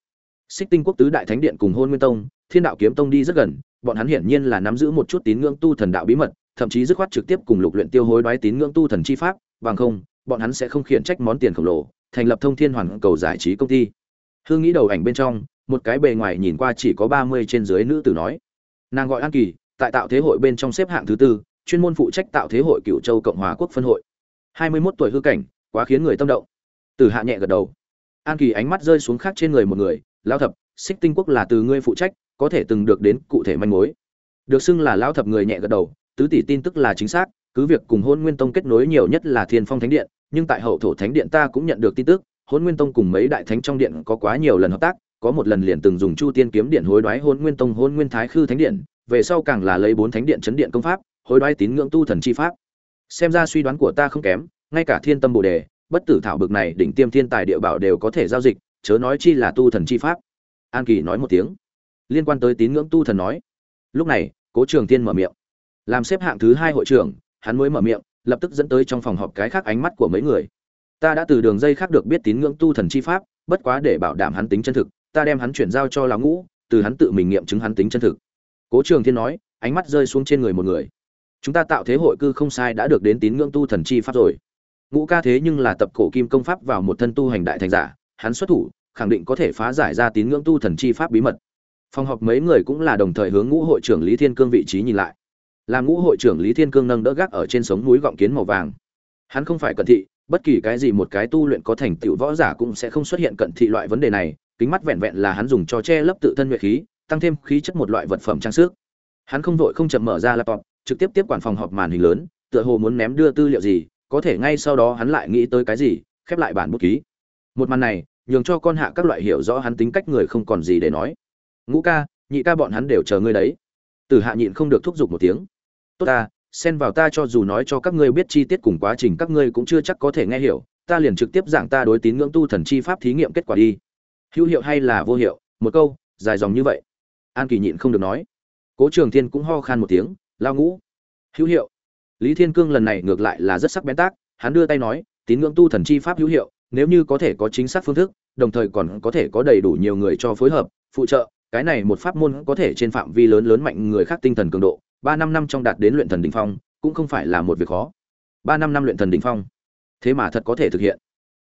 Xích tinh quốc tứ đại thánh điện cùng hôn nguyên tông, thiên đạo kiếm tông đi rất gần, bọn hắn hiển nhiên là nắm giữ một chút tín ngưỡng tu thần đạo bí mật, thậm chí dứt khoát trực tiếp cùng lục luyện tiêu hối đoái tín ngưỡng tu thần chi pháp, bằng không, bọn hắn sẽ không khiển trách món tiền khổng lồ, thành lập thông thiên hoàn cầu giải trí công ty. Hương nghĩ đầu ảnh bên trong, một cái bề ngoài nhìn qua chỉ có ba mươi trên dưới nữ tử nói. Nàng gọi an kỳ tại tạo thế hội bên trong xếp hạng thứ tư, chuyên môn phụ trách tạo thế hội cựu châu cộng hòa quốc phân hội. Hai mươi 21 tuổi hư cảnh, quá khiến người tâm động. Từ hạ nhẹ gật đầu. An kỳ ánh mắt rơi xuống khác trên người một người lao thập, xích tinh quốc là từ ngươi phụ trách, có thể từng được đến cụ thể manh mối. Được xưng là lao thập người nhẹ gật đầu, tứ tỷ tin tức là chính xác, cứ việc cùng hôn nguyên tông kết nối nhiều nhất là thiên phong thánh điện, nhưng tại hậu thổ thánh điện ta cũng nhận được tin tức, hôn nguyên tông cùng mấy đại thánh trong điện có quá nhiều lần hợp tác, có một lần liền từng dùng chu tiên kiếm điện hối đoái hôn nguyên tông hôn nguyên thái khư thánh điện về sau càng là lấy bốn thánh điện chấn điện công pháp, hối đoái tín ngưỡng tu thần chi pháp. Xem ra suy đoán của ta không kém, ngay cả thiên tâm bồ đề, bất tử thảo bực này đỉnh tiêm thiên tài địa bảo đều có thể giao dịch, chớ nói chi là tu thần chi pháp. An kỳ nói một tiếng. Liên quan tới tín ngưỡng tu thần nói. Lúc này, cố trường tiên mở miệng. Làm xếp hạng thứ hai hội trưởng, hắn mới mở miệng, lập tức dẫn tới trong phòng họp cái khác ánh mắt của mấy người. Ta đã từ đường dây khác được biết tín ngưỡng tu thần chi pháp, bất quá để bảo đảm hắn tính chân thực, ta đem hắn chuyển giao cho lão ngũ, từ hắn tự mình nghiệm chứng hắn tính chân thực cố trường thiên nói, ánh mắt rơi xuống trên người một người. Chúng ta tạo thế hội cư không sai đã được đến tín ngưỡng tu thần chi pháp rồi. Ngũ ca thế nhưng là tập cổ kim công pháp vào một thân tu hành đại thành giả, hắn xuất thủ, khẳng định có thể phá giải ra tín ngưỡng tu thần chi pháp bí mật. Phòng họp mấy người cũng là đồng thời hướng ngũ hội trưởng lý thiên cương vị trí nhìn lại. Làm ngũ hội trưởng lý thiên cương nâng đỡ gác ở trên sống núi gọng kiến màu vàng. Hắn không phải cận thị, bất kỳ cái gì một cái tu luyện có thành tựu võ giả cũng sẽ không xuất hiện cận thị loại vấn đề này, kính mắt vẹn vẹn là hắn dùng cho che lấp tự thân nhuệ khí tăng thêm khí chất một loại vật phẩm trang sức. Hắn không vội không chậm mở ra laptop, trực tiếp tiếp quản phòng họp màn hình lớn, tựa hồ muốn ném đưa tư liệu gì, có thể ngay sau đó hắn lại nghĩ tới cái gì, khép lại bản bút ký. Một màn này, nhường cho con hạ các loại hiểu rõ hắn tính cách người không còn gì để nói. Ngũ ca, nhị ca bọn hắn đều chờ ngươi đấy. Tử hạ nhịn không được thúc giục một tiếng. Tốt ta, xen vào ta cho dù nói cho các ngươi biết chi tiết cùng quá trình, các ngươi cũng chưa chắc có thể nghe hiểu, ta liền trực tiếp giảng ta đối tín ngưỡng tu thần chi pháp thí nghiệm kết quả đi. Hữu hiệu hay là vô hiệu, một câu, dài dòng như vậy an kỳ nhịn không được nói. Cố trường thiên cũng ho khan một tiếng lao ngũ, hữu hiệu. Lý thiên cương lần này ngược lại là rất sắc bén tác, hắn đưa tay nói, tín ngưỡng tu thần chi pháp hữu hiệu, nếu như có thể có chính xác phương thức, đồng thời còn có thể có đầy đủ nhiều người cho phối hợp, phụ trợ, cái này một pháp môn có thể trên phạm vi lớn lớn mạnh người khác tinh thần cường độ, ba năm năm trong đạt đến luyện thần đỉnh phong, cũng không phải là một việc khó. Ba năm năm luyện thần đỉnh phong, thế mà thật có thể thực hiện.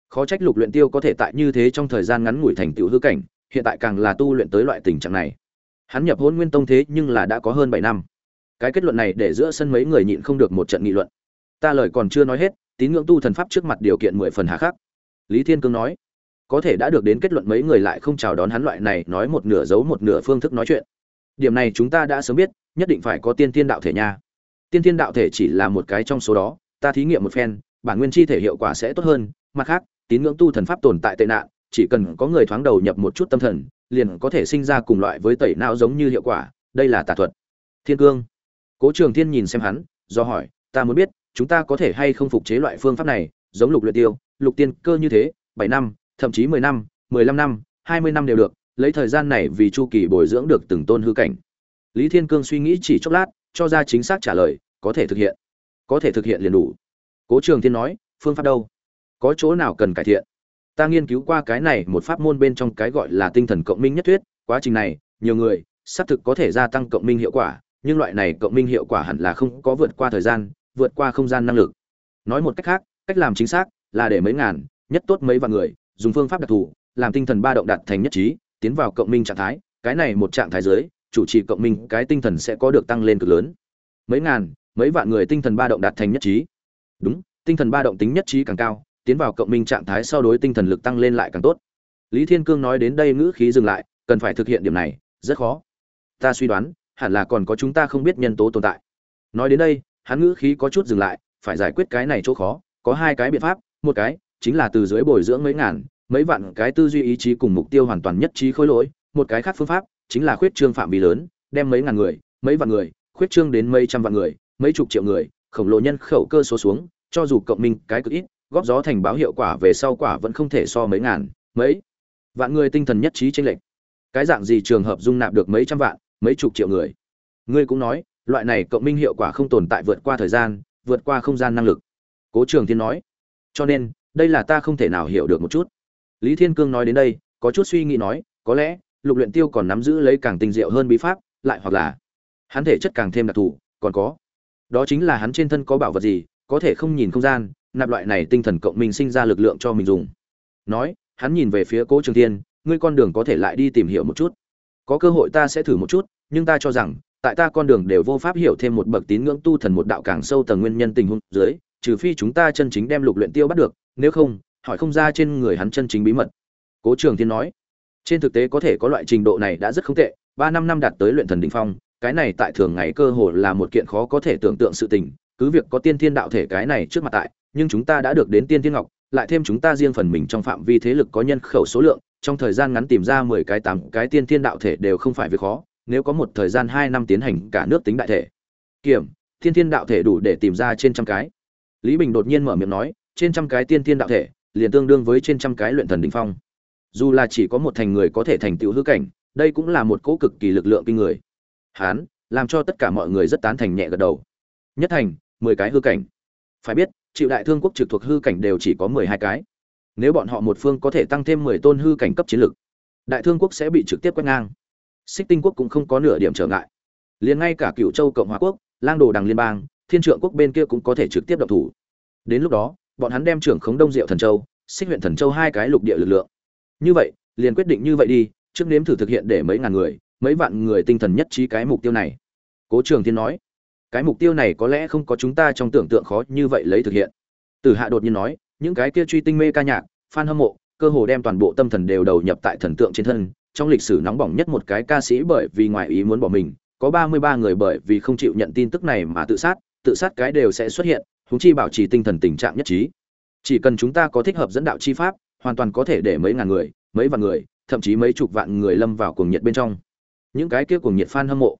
Khó trách lục luyện tiêu có thể tại như thế trong thời gian ngắn ngủi thành tựu hư cảnh, hiện tại càng là tu luyện tới loại tình trạng này hắn nhập hôn nguyên tông thế nhưng là đã có hơn bảy năm. Cái kết luận này để giữa sân mấy người nhịn không được một trận nghị luận. Ta lời còn chưa nói hết, tín ngưỡng tu thần pháp trước mặt điều kiện mười phần hà khắc. Lý thiên cương nói, có thể đã được đến kết luận mấy người lại không chào đón hắn loại này nói một nửa giấu một nửa phương thức nói chuyện. Điểm này chúng ta đã sớm biết, nhất định phải có tiên thiên đạo thể nha. Tiên thiên đạo thể chỉ là một cái trong số đó, ta thí nghiệm một phen, bản nguyên chi thể hiệu quả sẽ tốt hơn. Mặt khác, tín ngưỡng tu thần pháp tồn tại tệ nạn, chỉ cần có người thoáng đầu nhập một chút tâm thần liền có thể sinh ra cùng loại với tẩy não giống như hiệu quả, đây là tà thuật. Thiên cương. Cố trường thiên nhìn xem hắn, do hỏi, ta muốn biết, chúng ta có thể hay không phục chế loại phương pháp này, giống lục luyện tiêu, lục tiên cơ như thế, bảy năm, thậm chí mười năm, mười lăm năm, hai mươi năm đều được, lấy thời gian này vì chu kỳ bồi dưỡng được từng tôn hư cảnh. Lý thiên cương suy nghĩ chỉ chốc lát, cho ra chính xác trả lời, có thể thực hiện. Có thể thực hiện liền đủ. Cố trường thiên nói, phương pháp đâu? Có chỗ nào cần cải thiện? Ta nghiên cứu qua cái này một pháp môn bên trong cái gọi là tinh thần cộng minh nhất thuyết, quá trình này, nhiều người, xác thực có thể gia tăng cộng minh hiệu quả, nhưng loại này cộng minh hiệu quả hẳn là không có vượt qua thời gian, vượt qua không gian năng lực. Nói một cách khác, cách làm chính xác là để mấy ngàn, nhất tốt mấy vạn người, dùng phương pháp đặc thù, làm tinh thần ba động đạt thành nhất trí, tiến vào cộng minh trạng thái, cái này một trạng thái dưới, chủ trì cộng minh, cái tinh thần sẽ có được tăng lên cực lớn. Mấy ngàn, mấy vạn người tinh thần ba động đạt thành nhất trí. Đúng, tinh thần ba động tính nhất trí càng cao tiến vào cộng minh trạng thái sau đối tinh thần lực tăng lên lại càng tốt. Lý thiên cương nói đến đây ngữ khí dừng lại, cần phải thực hiện điểm này, rất khó. Ta suy đoán, hẳn là còn có chúng ta không biết nhân tố tồn tại. Nói đến đây, hắn ngữ khí có chút dừng lại, phải giải quyết cái này chỗ khó, có hai cái biện pháp, một cái chính là từ dưới bồi dưỡng mấy ngàn, mấy vạn cái tư duy ý chí cùng mục tiêu hoàn toàn nhất trí khối lỗi, một cái khác phương pháp chính là khuyết trương phạm vi lớn, đem mấy ngàn người, mấy vạn người, khuyết trương đến mấy trăm vạn người, mấy chục triệu người, khổng lồ nhân khẩu cơ số xuống, cho dù cộng minh cái cực ít góp gió thành báo hiệu quả về sau quả vẫn không thể so mấy ngàn, mấy vạn người tinh thần nhất trí tranh lệch. Cái dạng gì trường hợp dung nạp được mấy trăm vạn, mấy chục triệu người? Ngươi cũng nói, loại này cộng minh hiệu quả không tồn tại vượt qua thời gian, vượt qua không gian năng lực. Cố trường thiên nói. Cho nên, đây là ta không thể nào hiểu được một chút. Lý thiên cương nói đến đây, có chút suy nghĩ nói, có lẽ, lục luyện tiêu còn nắm giữ lấy càng tinh diệu hơn bí pháp, lại hoặc là hắn thể chất càng thêm đặc thù, còn có. Đó chính là hắn trên thân có bảo vật gì, có thể không nhìn không gian nạp loại này tinh thần cộng minh sinh ra lực lượng cho mình dùng. Nói, hắn nhìn về phía cố trường thiên, ngươi con đường có thể lại đi tìm hiểu một chút. Có cơ hội ta sẽ thử một chút, nhưng ta cho rằng, tại ta con đường đều vô pháp hiểu thêm một bậc tín ngưỡng tu thần một đạo càng sâu tầng nguyên nhân tình huống dưới, trừ phi chúng ta chân chính đem lục luyện tiêu bắt được, nếu không, hỏi không ra trên người hắn chân chính bí mật. Cố trường thiên nói, trên thực tế có thể có loại trình độ này đã rất không tệ, ba năm năm đạt tới luyện thần đỉnh phong, cái này tại thường ngày cơ hồ là một kiện khó có thể tưởng tượng sự tình, cứ việc có tiên thiên đạo thể cái này trước mặt tại nhưng chúng ta đã được đến tiên thiên ngọc, lại thêm chúng ta riêng phần mình trong phạm vi thế lực có nhân khẩu số lượng, trong thời gian ngắn tìm ra mười cái tám cái tiên thiên đạo thể đều không phải việc khó, nếu có một thời gian hai năm tiến hành cả nước tính đại thể. Kiểm, tiên thiên đạo thể đủ để tìm ra trên trăm cái. Lý bình đột nhiên mở miệng nói, trên trăm cái tiên thiên đạo thể, liền tương đương với trên trăm cái luyện thần đỉnh phong. Dù là chỉ có một thành người có thể thành tựu hư cảnh, đây cũng là một cỗ cực kỳ lực lượng kinh người. Hán, làm cho tất cả mọi người rất tán thành nhẹ gật đầu. Nhất thành, mười cái hư cảnh. Phải biết chịu đại thương quốc trực thuộc hư cảnh đều chỉ có mười hai cái. Nếu bọn họ một phương có thể tăng thêm mười tôn hư cảnh cấp chiến lực, đại thương quốc sẽ bị trực tiếp quét ngang. Xích tinh quốc cũng không có nửa điểm trở ngại. Liền ngay cả cựu châu cộng hòa quốc, lang đồ đằng liên bang, thiên trượng quốc bên kia cũng có thể trực tiếp động thủ. Đến lúc đó, bọn hắn đem trưởng khống đông diệu thần châu, xích huyện thần châu hai cái lục địa lực lượng. Như vậy, liền quyết định như vậy đi, trước nếm thử thực hiện để mấy ngàn người, mấy vạn người tinh thần nhất trí cái mục tiêu này. Cố trường thiên nói cái mục tiêu này có lẽ không có chúng ta trong tưởng tượng khó như vậy lấy thực hiện. Tử hạ đột nhiên nói, những cái kia truy tinh mê ca nhạc, fan hâm mộ, cơ hồ đem toàn bộ tâm thần đều đầu nhập tại thần tượng trên thân, trong lịch sử nóng bỏng nhất một cái ca sĩ bởi vì ngoài ý muốn bỏ mình, có ba mươi ba người bởi vì không chịu nhận tin tức này mà tự sát tự sát cái đều sẽ xuất hiện húng chi bảo trì tinh thần tình trạng nhất trí. Chỉ cần chúng ta có thích hợp dẫn đạo chi pháp, hoàn toàn có thể để mấy ngàn người, mấy vạn người, thậm chí mấy chục vạn người lâm vào cuồng nhiệt bên trong. Những cái kia cuồng nhiệt fan hâm mộ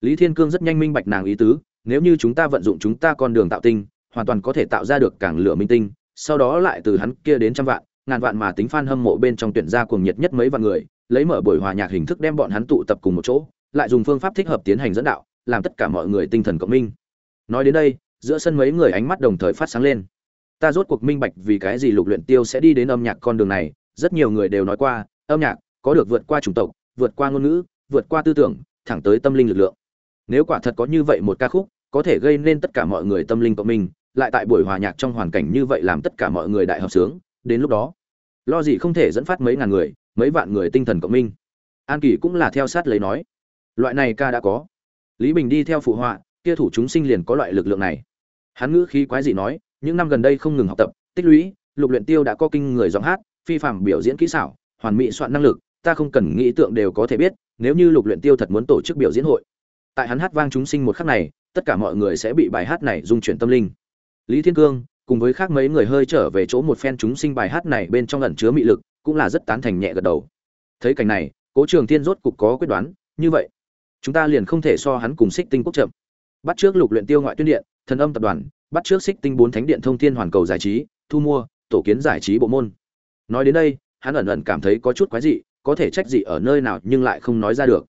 lý thiên cương rất nhanh minh bạch nàng ý tứ, nếu như chúng ta vận dụng chúng ta con đường tạo tinh, hoàn toàn có thể tạo ra được càng lửa minh tinh, sau đó lại từ hắn kia đến trăm vạn, ngàn vạn mà tính fan hâm mộ bên trong tuyển ra cuồng nhiệt nhất mấy vạn người, lấy mở buổi hòa nhạc hình thức đem bọn hắn tụ tập cùng một chỗ, lại dùng phương pháp thích hợp tiến hành dẫn đạo, làm tất cả mọi người tinh thần cộng minh. Nói đến đây, giữa sân mấy người ánh mắt đồng thời phát sáng lên. Ta rốt cuộc minh bạch vì cái gì lục luyện tiêu sẽ đi đến âm nhạc con đường này, rất nhiều người đều nói qua, âm nhạc có được vượt qua chủng tộc, vượt qua ngôn ngữ, vượt qua tư tưởng, thẳng tới tâm linh lực lượng nếu quả thật có như vậy một ca khúc, có thể gây nên tất cả mọi người tâm linh cộng minh, lại tại buổi hòa nhạc trong hoàn cảnh như vậy làm tất cả mọi người đại hợp sướng, đến lúc đó, lo gì không thể dẫn phát mấy ngàn người, mấy vạn người tinh thần cộng minh. An kỳ cũng là theo sát lấy nói, loại này ca đã có. Lý bình đi theo phụ họa, kia thủ chúng sinh liền có loại lực lượng này. Hắn ngữ khí quái dị nói, những năm gần đây không ngừng học tập, tích lũy, lục luyện tiêu đã có kinh người giọng hát, phi phạm biểu diễn kỹ xảo, hoàn mỹ soạn năng lực, ta không cần nghĩ tượng đều có thể biết, nếu như lục luyện tiêu thật muốn tổ chức biểu diễn hội tại hắn hát vang chúng sinh một khắc này, tất cả mọi người sẽ bị bài hát này dung chuyển tâm linh. Lý thiên cương, cùng với khác mấy người hơi trở về chỗ một phen chúng sinh bài hát này bên trong ẩn chứa mị lực, cũng là rất tán thành nhẹ gật đầu. Thấy cảnh này, cố trường thiên rốt cục có quyết đoán, như vậy, chúng ta liền không thể so hắn cùng xích tinh quốc chậm. Bắt trước lục luyện tiêu ngoại tuyên điện, thần âm tập đoàn, bắt trước xích tinh bốn thánh điện thông thiên hoàn cầu giải trí, thu mua, tổ kiến giải trí bộ môn. Nói đến đây, hắn ẩn ẩn cảm thấy có chút quái dị, có thể trách gì ở nơi nào nhưng lại không nói ra được.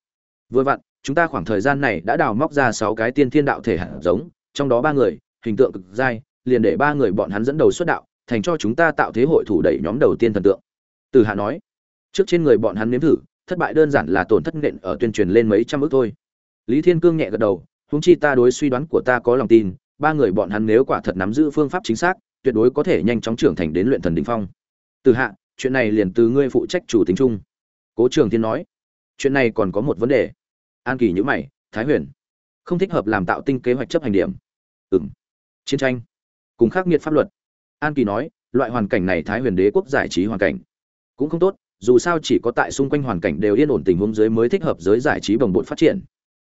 Vừa vặn chúng ta khoảng thời gian này đã đào móc ra sáu cái tiên thiên đạo thể hạt giống, trong đó ba người, hình tượng cực dai liền để ba người bọn hắn dẫn đầu xuất đạo, thành cho chúng ta tạo thế hội thủ đẩy nhóm đầu tiên thần tượng. Từ hạ nói. Trước trên người bọn hắn nếm thử, thất bại đơn giản là tổn thất nện ở tuyên truyền lên mấy trăm ức thôi. Lý thiên cương nhẹ gật đầu, huống chi ta đối suy đoán của ta có lòng tin, ba người bọn hắn nếu quả thật nắm giữ phương pháp chính xác, tuyệt đối có thể nhanh chóng trưởng thành đến luyện thần đỉnh phong. Từ hạ, chuyện này liền từ ngươi phụ trách chủ tính chung. Cố trường thiên nói. Chuyện này còn có một vấn đề an kỳ nhữ mày, thái huyền, không thích hợp làm tạo tinh kế hoạch chấp hành điểm. Ừng chiến tranh, cùng khắc nghiệt pháp luật. An kỳ nói, loại hoàn cảnh này thái huyền đế quốc giải trí hoàn cảnh cũng không tốt, dù sao chỉ có tại xung quanh hoàn cảnh đều yên ổn tình huống dưới mới thích hợp giới giải trí bồng bột phát triển.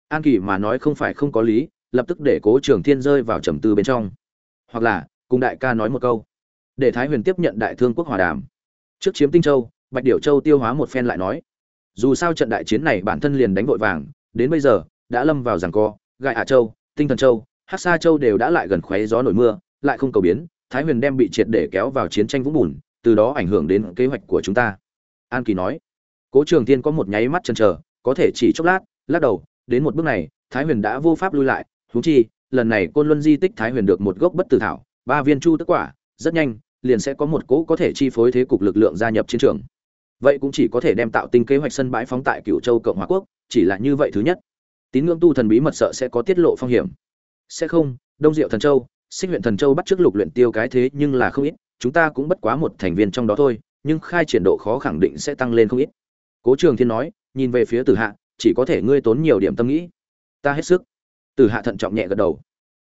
An kỳ mà nói không phải không có lý, lập tức để cố trường thiên rơi vào trầm tư bên trong. Hoặc là, cùng đại ca nói một câu. Để thái huyền tiếp nhận đại thương quốc hòa đàm. Trước chiếm tinh châu, bạch điểu châu tiêu hóa một phen lại nói, dù sao trận đại chiến này bản thân liền đánh vội vàng đến bây giờ, đã lâm vào giằng co gại hạ châu, tinh thần châu, hát sa châu đều đã lại gần khóe gió nổi mưa, lại không cầu biến, thái huyền đem bị triệt để kéo vào chiến tranh vũng bùn, từ đó ảnh hưởng đến kế hoạch của chúng ta. An kỳ nói. Cố trường tiên có một nháy mắt chần chờ, có thể chỉ chốc lát, lắc đầu, đến một bước này, thái huyền đã vô pháp lui lại, huống chi, lần này côn luân di tích thái huyền được một gốc bất tử thảo, ba viên chu tức quả, rất nhanh, liền sẽ có một cỗ có thể chi phối thế cục lực lượng gia nhập chiến trường vậy cũng chỉ có thể đem tạo tinh kế hoạch sân bãi phóng tại cựu châu cộng hòa quốc, chỉ là như vậy thứ nhất. Tín ngưỡng tu thần bí mật sợ sẽ có tiết lộ phong hiểm. Sẽ không, đông diệu thần châu sinh huyện thần châu bắt trước lục luyện tiêu cái thế nhưng là không ít, chúng ta cũng bất quá một thành viên trong đó thôi, nhưng khai triển độ khó khẳng định sẽ tăng lên không ít. Cố trường thiên nói, nhìn về phía tử hạ, chỉ có thể ngươi tốn nhiều điểm tâm nghĩ. Ta hết sức. Tử hạ thận trọng nhẹ gật đầu.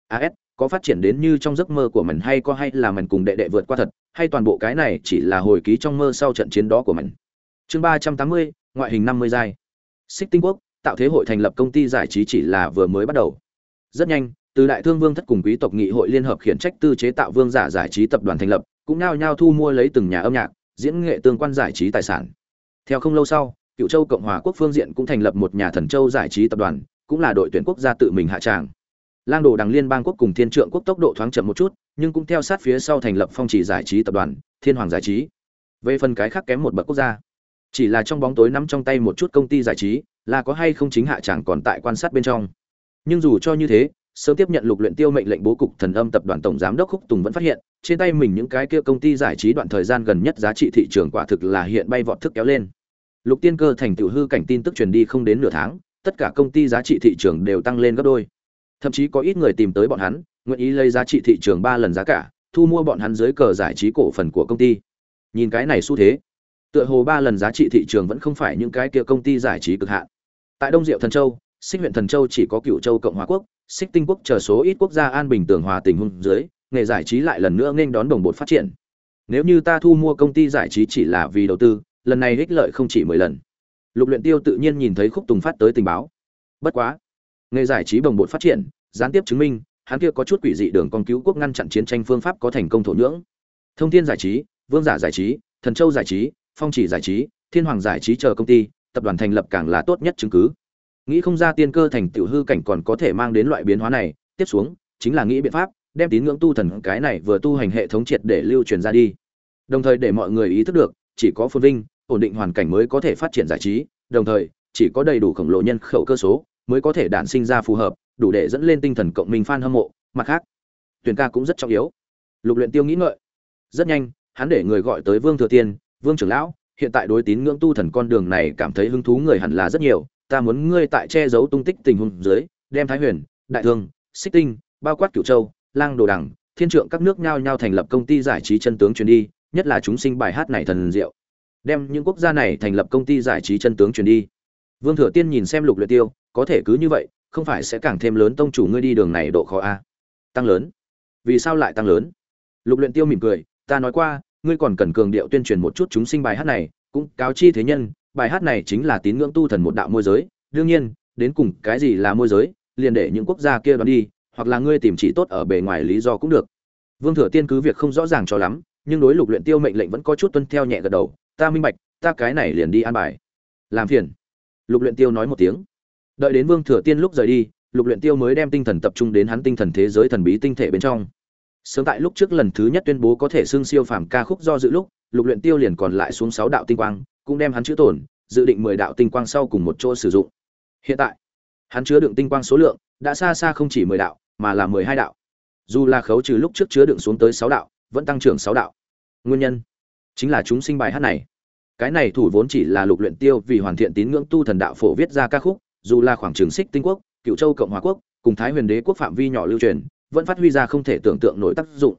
As có phát triển đến như trong giấc mơ của mình hay có hay là mình cùng đệ đệ vượt qua thật, hay toàn bộ cái này chỉ là hồi ký trong mơ sau trận chiến đó của mình chương ba trăm tám mươi, ngoại hình năm mươi giai. Xích tinh quốc, tạo thế hội thành lập công ty giải trí chỉ là vừa mới bắt đầu. Rất nhanh, từ đại thương vương thất cùng quý tộc nghị hội liên hợp khiển trách tư chế tạo vương giả giải trí tập đoàn thành lập, cũng nao nhao thu mua lấy từng nhà âm nhạc, diễn nghệ tương quan giải trí tài sản. Theo không lâu sau, cựu châu cộng hòa quốc phương diện cũng thành lập một nhà thần châu giải trí tập đoàn, cũng là đội tuyển quốc gia tự mình hạ tràng. Lang đồ đằng liên bang quốc cùng thiên trượng quốc tốc độ thoáng chậm một chút, nhưng cũng theo sát phía sau thành lập phong chỉ giải trí tập đoàn, thiên hoàng giải trí. Về phần cái khác kém một bậc quốc gia chỉ là trong bóng tối nắm trong tay một chút công ty giải trí, là có hay không chính hạ chẳng còn tại quan sát bên trong. Nhưng dù cho như thế, sớm tiếp nhận lục luyện tiêu mệnh lệnh bố cục thần âm tập đoàn tổng giám đốc khúc tùng vẫn phát hiện, trên tay mình những cái kia công ty giải trí đoạn thời gian gần nhất giá trị thị trường quả thực là hiện bay vọt thức kéo lên. Lục tiên cơ thành tiểu hư cảnh tin tức truyền đi không đến nửa tháng, tất cả công ty giá trị thị trường đều tăng lên gấp đôi. Thậm chí có ít người tìm tới bọn hắn, nguyện ý lấy giá trị thị trường ba lần giá cả, thu mua bọn hắn dưới cờ giải trí cổ phần của công ty. Nhìn cái này xu thế tựa hồ ba lần giá trị thị trường vẫn không phải những cái kia công ty giải trí cực hạn. Tại đông diệu thần châu, xích huyện thần châu chỉ có cựu châu cộng hòa quốc, xích tinh quốc chờ số ít quốc gia an bình tường hòa tình huống dưới, nghề giải trí lại lần nữa nên đón đồng bột phát triển. Nếu như ta thu mua công ty giải trí chỉ là vì đầu tư, lần này ích lợi không chỉ mười lần. Lục luyện tiêu tự nhiên nhìn thấy khúc tùng phát tới tình báo. Bất quá, nghề giải trí đồng bột phát triển, gián tiếp chứng minh, hắn kia có chút quỷ dị đường con cứu quốc ngăn chặn chiến tranh phương pháp có thành công thổ nhưỡng. Thông thiên giải trí, vương giả giải trí, thần châu giải trí phong chỉ giải trí, thiên hoàng giải trí chờ công ty, tập đoàn thành lập càng là tốt nhất chứng cứ. Nghĩ không ra tiên cơ thành tiểu hư cảnh còn có thể mang đến loại biến hóa này, tiếp xuống, chính là nghĩ biện pháp, đem tín ngưỡng tu thần cái này vừa tu hành hệ thống triệt để lưu truyền ra đi. Đồng thời để mọi người ý thức được, chỉ có phồn vinh, ổn định hoàn cảnh mới có thể phát triển giải trí, đồng thời, chỉ có đầy đủ khổng lồ nhân khẩu cơ số, mới có thể đản sinh ra phù hợp, đủ để dẫn lên tinh thần cộng minh fan hâm mộ, mặt khác, tuyển ca cũng rất trọng yếu. Lục luyện tiêu nghĩ ngợi. Rất nhanh, hắn để người gọi tới vương thừa tiên vương trưởng lão, hiện tại đối tín ngưỡng tu thần con đường này cảm thấy hứng thú người hẳn là rất nhiều, ta muốn ngươi tại che giấu tung tích tình huống dưới, đem thái huyền, đại thương, xích tinh, bao quát cửu châu, lang đồ đằng, thiên trượng các nước nhao nhao thành lập công ty giải trí chân tướng truyền đi, nhất là chúng sinh bài hát này thần diệu. Đem những quốc gia này thành lập công ty giải trí chân tướng truyền đi. Vương thừa tiên nhìn xem lục luyện tiêu, có thể cứ như vậy, không phải sẽ càng thêm lớn tông chủ ngươi đi đường này độ khó a? Tăng lớn. Vì sao lại tăng lớn? Lục luyện tiêu mỉm cười, ta nói qua ngươi còn cần cường điệu tuyên truyền một chút chúng sinh bài hát này, cũng cáo chi thế nhân, bài hát này chính là tín ngưỡng tu thần một đạo môi giới. Đương nhiên, đến cùng cái gì là môi giới, liền để những quốc gia kia đoán đi, hoặc là ngươi tìm chỉ tốt ở bề ngoài lý do cũng được. Vương thừa tiên cứ việc không rõ ràng cho lắm, nhưng đối lục luyện tiêu mệnh lệnh vẫn có chút tuân theo nhẹ gật đầu. Ta minh bạch, ta cái này liền đi an bài. Làm phiền. Lục luyện tiêu nói một tiếng. Đợi đến vương thừa tiên lúc rời đi, lục luyện tiêu mới đem tinh thần tập trung đến hắn tinh thần thế giới thần bí tinh thể bên trong sớm tại lúc trước lần thứ nhất tuyên bố có thể xưng siêu phàm ca khúc do dự lúc, lục luyện tiêu liền còn lại xuống sáu đạo tinh quang, cũng đem hắn chữ tổn dự định mười đạo tinh quang sau cùng một chỗ sử dụng. Hiện tại, hắn chứa đựng tinh quang số lượng đã xa xa không chỉ mười đạo, mà là mười hai đạo. Dù là khấu trừ lúc trước chứa đựng xuống tới sáu đạo, vẫn tăng trưởng sáu đạo. Nguyên nhân chính là chúng sinh bài hát này. Cái này thủ vốn chỉ là lục luyện tiêu vì hoàn thiện tín ngưỡng tu thần đạo phổ viết ra ca khúc, dù là khoảng trường xích tinh quốc, cựu châu cộng hòa quốc, cùng thái huyền đế quốc phạm vi nhỏ lưu truyền vẫn phát huy ra không thể tưởng tượng nổi tác dụng.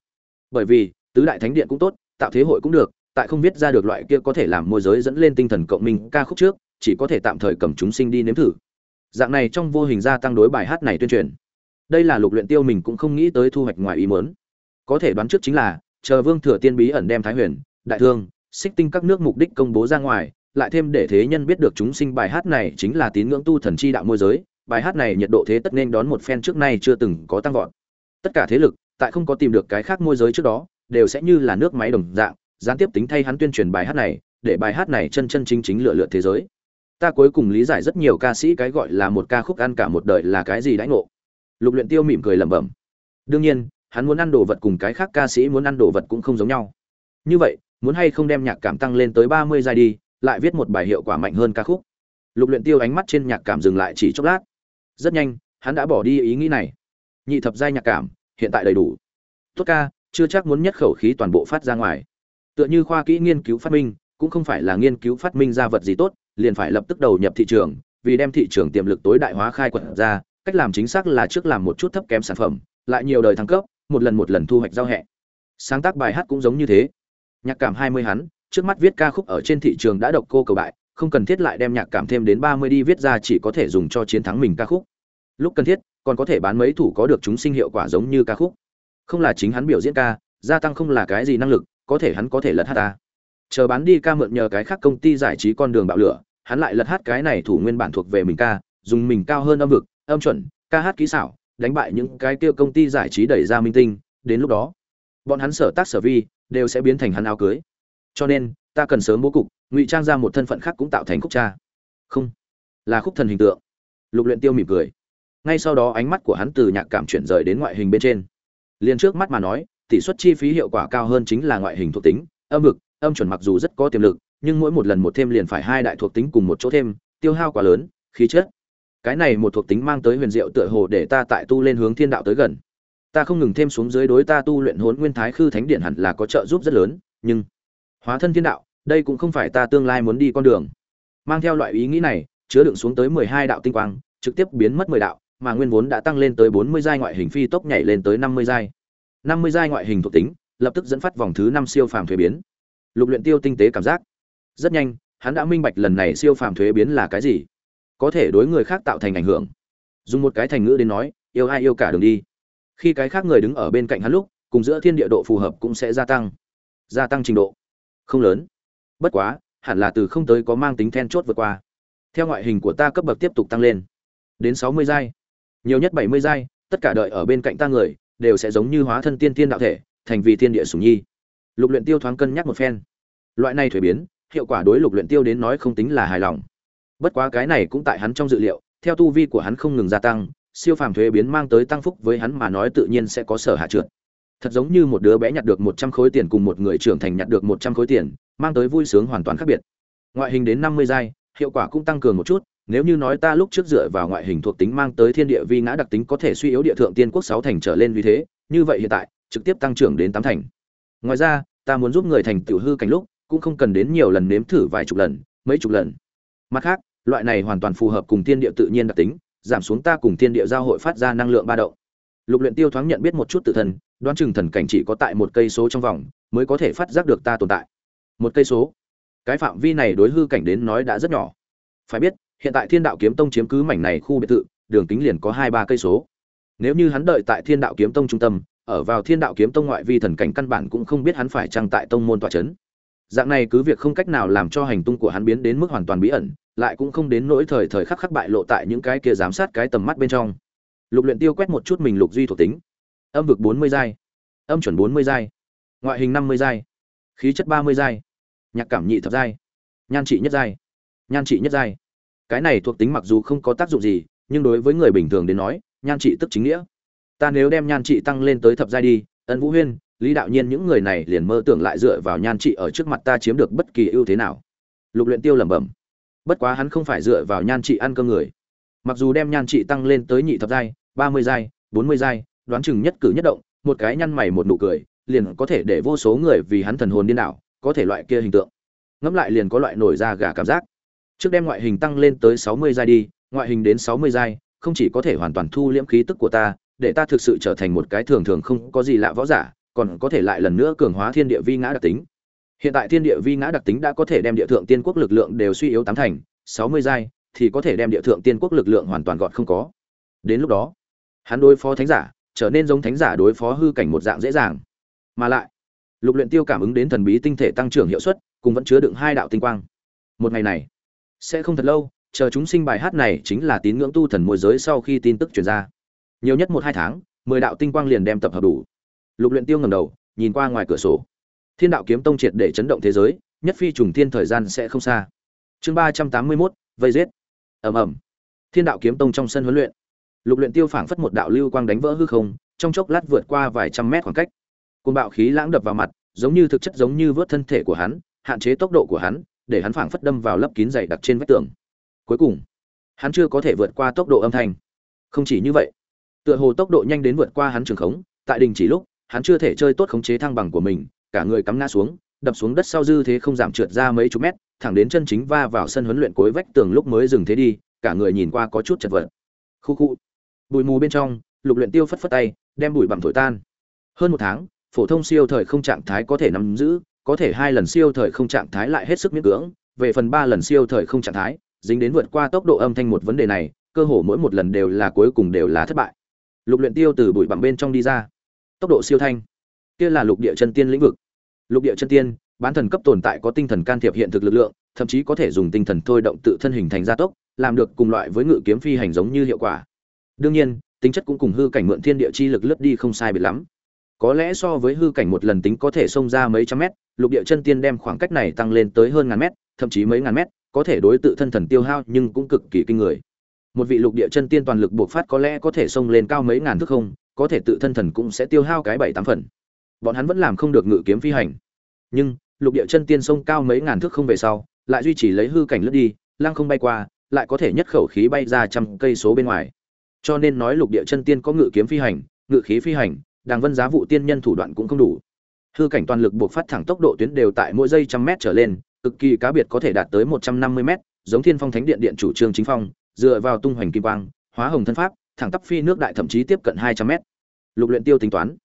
Bởi vì, tứ đại thánh điện cũng tốt, tạo thế hội cũng được, tại không viết ra được loại kia có thể làm môi giới dẫn lên tinh thần cộng minh ca khúc trước, chỉ có thể tạm thời cầm chúng sinh đi nếm thử. Dạng này trong vô hình gia tăng đối bài hát này tuyên truyền. Đây là lục luyện tiêu mình cũng không nghĩ tới thu hoạch ngoài ý muốn. Có thể đoán trước chính là, chờ vương thừa tiên bí ẩn đem thái huyền, đại thương, xích tinh các nước mục đích công bố ra ngoài, lại thêm để thế nhân biết được chúng sinh bài hát này chính là tín ngưỡng tu thần chi đạo môi giới, bài hát này nhiệt độ thế tất nên đón một phen trước nay chưa từng có tăng vọt tất cả thế lực, tại không có tìm được cái khác môi giới trước đó, đều sẽ như là nước máy đồng dạng, gián tiếp tính thay hắn tuyên truyền bài hát này, để bài hát này chân chân chính chính lựa lượt thế giới. Ta cuối cùng lý giải rất nhiều ca sĩ cái gọi là một ca khúc ăn cả một đời là cái gì đãi ngộ. Lục luyện tiêu mỉm cười lẩm bẩm. Đương nhiên, hắn muốn ăn đồ vật cùng cái khác ca sĩ muốn ăn đồ vật cũng không giống nhau. Như vậy, muốn hay không đem nhạc cảm tăng lên tới ba mươi giai đi, lại viết một bài hiệu quả mạnh hơn ca khúc. Lục luyện tiêu ánh mắt trên nhạc cảm dừng lại chỉ chốc lát. Rất nhanh, hắn đã bỏ đi ý nghĩ này nhị thập giai nhạc cảm, hiện tại đầy đủ. Tốt ca, chưa chắc muốn nhất khẩu khí toàn bộ phát ra ngoài. Tựa như khoa kỹ nghiên cứu phát minh, cũng không phải là nghiên cứu phát minh ra vật gì tốt, liền phải lập tức đầu nhập thị trường, vì đem thị trường tiềm lực tối đại hóa khai quật ra, cách làm chính xác là trước làm một chút thấp kém sản phẩm, lại nhiều đời thăng cấp, một lần một lần thu hoạch giao hẹ. Sáng tác bài hát cũng giống như thế. Nhạc cảm hai mươi hắn, trước mắt viết ca khúc ở trên thị trường đã độc cô cầu bại, không cần thiết lại đem nhạc cảm thêm đến ba mươi đi viết ra chỉ có thể dùng cho chiến thắng mình ca khúc. Lúc cần thiết còn có thể bán mấy thủ có được chúng sinh hiệu quả giống như ca khúc. Không là chính hắn biểu diễn ca, gia tăng không là cái gì năng lực, có thể hắn có thể lật hát ta. Chờ bán đi ca mượn nhờ cái khác công ty giải trí con đường bạo lửa, hắn lại lật hát cái này thủ nguyên bản thuộc về mình ca, dùng mình cao hơn âm vực, âm chuẩn, ca hát kỹ xảo, đánh bại những cái kia công ty giải trí đẩy ra minh tinh, đến lúc đó, bọn hắn sở tác sở vi, đều sẽ biến thành hắn áo cưới. Cho nên, ta cần sớm bố cục, ngụy trang ra một thân phận khác cũng tạo thành khúc cha. Không, là khúc thần hình tượng. Lục luyện tiêu mỉm cười ngay sau đó ánh mắt của hắn từ nhạc cảm chuyển rời đến ngoại hình bên trên. Liền trước mắt mà nói, tỷ suất chi phí hiệu quả cao hơn chính là ngoại hình thuộc tính, âm vực, âm chuẩn mặc dù rất có tiềm lực, nhưng mỗi một lần một thêm liền phải hai đại thuộc tính cùng một chỗ thêm, tiêu hao quá lớn, khí chất. Cái này một thuộc tính mang tới huyền diệu tựa hồ để ta tại tu lên hướng thiên đạo tới gần. Ta không ngừng thêm xuống dưới đối ta tu luyện hồn nguyên thái khư thánh điện hẳn là có trợ giúp rất lớn, nhưng hóa thân thiên đạo, đây cũng không phải ta tương lai muốn đi con đường. Mang theo loại ý nghĩ này, chứa đựng xuống tới mười hai đạo tinh quang, trực tiếp biến mất mười đạo mà nguyên vốn đã tăng lên tới bốn mươi giai ngoại hình phi tốc nhảy lên tới năm mươi giai. năm mươi giai ngoại hình thuộc tính, lập tức dẫn phát vòng thứ năm siêu phàm thuế biến. Lục luyện tiêu tinh tế cảm giác. Rất nhanh, hắn đã minh bạch lần này siêu phàm thuế biến là cái gì. Có thể đối người khác tạo thành ảnh hưởng. Dùng một cái thành ngữ đến nói, yêu ai yêu cả đường đi. Khi cái khác người đứng ở bên cạnh hắn lúc, cùng giữa thiên địa độ phù hợp cũng sẽ gia tăng. Gia tăng trình độ. Không lớn. Bất quá, hẳn là từ không tới có mang tính then chốt vượt qua. Theo ngoại hình của ta cấp bậc tiếp tục tăng lên. Đến sáu mươi giai nhiều nhất bảy mươi giai, tất cả đợi ở bên cạnh ta người, đều sẽ giống như hóa thân tiên tiên đạo thể, thành vì thiên địa sủng nhi. Lục luyện tiêu thoáng cân nhắc một phen. Loại này thuế biến, hiệu quả đối lục luyện tiêu đến nói không tính là hài lòng. Bất quá cái này cũng tại hắn trong dự liệu, theo tu vi của hắn không ngừng gia tăng, siêu phàm thuế biến mang tới tăng phúc với hắn mà nói tự nhiên sẽ có sở hạ trượt. Thật giống như một đứa bé nhặt được một trăm khối tiền cùng một người trưởng thành nhặt được một trăm khối tiền, mang tới vui sướng hoàn toàn khác biệt. Ngoại hình đến năm mươi giai, hiệu quả cũng tăng cường một chút nếu như nói ta lúc trước dựa vào ngoại hình thuộc tính mang tới thiên địa vi ngã đặc tính có thể suy yếu địa thượng tiên quốc sáu thành trở lên vì thế, như vậy hiện tại, trực tiếp tăng trưởng đến tám thành. Ngoài ra, ta muốn giúp người thành tiểu hư cảnh lúc, cũng không cần đến nhiều lần nếm thử vài chục lần, mấy chục lần. Mặt khác, loại này hoàn toàn phù hợp cùng thiên địa tự nhiên đặc tính, giảm xuống ta cùng thiên địa giao hội phát ra năng lượng ba động. Lục luyện tiêu thoáng nhận biết một chút tự thân, đoán chừng thần cảnh chỉ có tại một cây số trong vòng, mới có thể phát giác được ta tồn tại. Một cây số. Cái phạm vi này đối hư cảnh đến nói đã rất nhỏ. Phải biết hiện tại thiên đạo kiếm tông chiếm cứ mảnh này khu biệt thự, đường kính liền có hai ba cây số. Nếu như hắn đợi tại thiên đạo kiếm tông trung tâm, ở vào thiên đạo kiếm tông ngoại vi thần cảnh căn bản cũng không biết hắn phải trăng tại tông môn tọa chấn. Dạng này cứ việc không cách nào làm cho hành tung của hắn biến đến mức hoàn toàn bí ẩn, lại cũng không đến nỗi thời thời khắc khắc bại lộ tại những cái kia giám sát cái tầm mắt bên trong. Lục luyện tiêu quét một chút mình lục duy thuộc tính. Âm vực bốn mươi giai, âm chuẩn bốn mươi giai, ngoại hình năm mươi giai, khí chất ba mươi giai, nhạc cảm nhị thập giai, nhan trị nhất giai, nhan trị nhất giai cái này thuộc tính mặc dù không có tác dụng gì, nhưng đối với người bình thường đến nói, nhan trị tức chính nghĩa. Ta nếu đem nhan trị tăng lên tới thập giai đi, ân vũ huyên, lý đạo nhiên những người này liền mơ tưởng lại dựa vào nhan trị ở trước mặt ta chiếm được bất kỳ ưu thế nào. Lục luyện tiêu lẩm bẩm. Bất quá hắn không phải dựa vào nhan trị ăn cơm người. Mặc dù đem nhan trị tăng lên tới nhị thập giai, ba mươi giai, bốn mươi giai, đoán chừng nhất cử nhất động, một cái nhăn mày một nụ cười, liền có thể để vô số người vì hắn thần hồn điên đảo, có thể loại kia hình tượng. Ngẫm lại liền có loại nổi da gà cảm giác trước đem ngoại hình tăng lên tới sáu mươi giai đi, ngoại hình đến sáu mươi giai, không chỉ có thể hoàn toàn thu liễm khí tức của ta, để ta thực sự trở thành một cái thường thường không có gì lạ võ giả, còn có thể lại lần nữa cường hóa thiên địa vi ngã đặc tính. Hiện tại thiên địa vi ngã đặc tính đã có thể đem địa thượng tiên quốc lực lượng đều suy yếu tám thành, sáu mươi giai thì có thể đem địa thượng tiên quốc lực lượng hoàn toàn gọn không có. Đến lúc đó, hắn đối phó thánh giả trở nên giống thánh giả đối phó hư cảnh một dạng dễ dàng. Mà lại, lục luyện tiêu cảm ứng đến thần bí tinh thể tăng trưởng hiệu suất, cùng vẫn chứa đựng hai đạo tinh quang. Một ngày này sẽ không thật lâu chờ chúng sinh bài hát này chính là tín ngưỡng tu thần môi giới sau khi tin tức truyền ra. Nhiều nhất một hai tháng mười đạo tinh quang liền đem tập hợp đủ. Lục luyện tiêu ngẩng đầu nhìn qua ngoài cửa sổ. Thiên đạo kiếm tông triệt để chấn động thế giới nhất phi trùng thiên thời gian sẽ không xa. Chương ba trăm tám mươi 381, vây giết. Ầm ầm. Thiên đạo kiếm tông trong sân huấn luyện. Lục luyện tiêu phảng phất một đạo lưu quang đánh vỡ hư không trong chốc lát vượt qua vài trăm mét khoảng cách. Côn bạo khí lãng đập vào mặt giống như thực chất giống như vớt thân thể của hắn hạn chế tốc độ của hắn để hắn phảng phất đâm vào lấp kín dày đặc trên vách tường. Cuối cùng, hắn chưa có thể vượt qua tốc độ âm thanh. Không chỉ như vậy, tựa hồ tốc độ nhanh đến vượt qua hắn trường khống, tại đình chỉ lúc, hắn chưa thể chơi tốt khống chế thăng bằng của mình, cả người cắm ngã xuống, đập xuống đất sau dư thế không giảm trượt ra mấy chục mét, thẳng đến chân chính va vào sân huấn luyện cuối vách tường lúc mới dừng thế đi, cả người nhìn qua có chút chật vật. Khu khu, bụi mù bên trong, lục luyện tiêu phất phất tay, đem bụi bặm thổi tan. Hơn một tháng, phổ thông siêu thời không trạng thái có thể nắm giữ có thể hai lần siêu thời không trạng thái lại hết sức miễn cưỡng, về phần ba lần siêu thời không trạng thái, dính đến vượt qua tốc độ âm thanh một vấn đề này, cơ hồ mỗi một lần đều là cuối cùng đều là thất bại. Lục luyện tiêu từ bụi bặm bên trong đi ra. Tốc độ siêu thanh. Kia là lục địa chân tiên lĩnh vực. Lục địa chân tiên, bán thần cấp tồn tại có tinh thần can thiệp hiện thực lực lượng, thậm chí có thể dùng tinh thần thôi động tự thân hình thành gia tốc, làm được cùng loại với ngự kiếm phi hành giống như hiệu quả. Đương nhiên, tính chất cũng cùng hư cảnh mượn thiên địa chi lực lướt đi không sai biệt lắm. Có lẽ so với hư cảnh một lần tính có thể xông ra mấy trăm mét lục địa chân tiên đem khoảng cách này tăng lên tới hơn ngàn mét, thậm chí mấy ngàn mét, có thể đối tự thân thần tiêu hao nhưng cũng cực kỳ kinh người. Một vị lục địa chân tiên toàn lực buộc phát có lẽ có thể xông lên cao mấy ngàn thước không, có thể tự thân thần cũng sẽ tiêu hao cái bảy tám phần. Bọn hắn vẫn làm không được ngự kiếm phi hành. Nhưng, lục địa chân tiên sông cao mấy ngàn thước không về sau, lại duy trì lấy hư cảnh lướt đi, lăng không bay qua, lại có thể nhất khẩu khí bay ra trăm cây số bên ngoài. Cho nên nói lục địa chân tiên có ngự kiếm phi hành, ngự khí phi hành, đàng vân giá vụ tiên nhân thủ đoạn cũng không đủ hư cảnh toàn lực buộc phát thẳng tốc độ tuyến đều tại mỗi giây trăm mét trở lên, cực kỳ cá biệt có thể đạt tới một trăm năm mươi mét, giống thiên phong thánh điện điện chủ trương chính phong, dựa vào tung hoành kim quang, hóa hồng thân pháp, thẳng tắp phi nước đại thậm chí tiếp cận hai trăm mét. Lục luyện tiêu tính toán.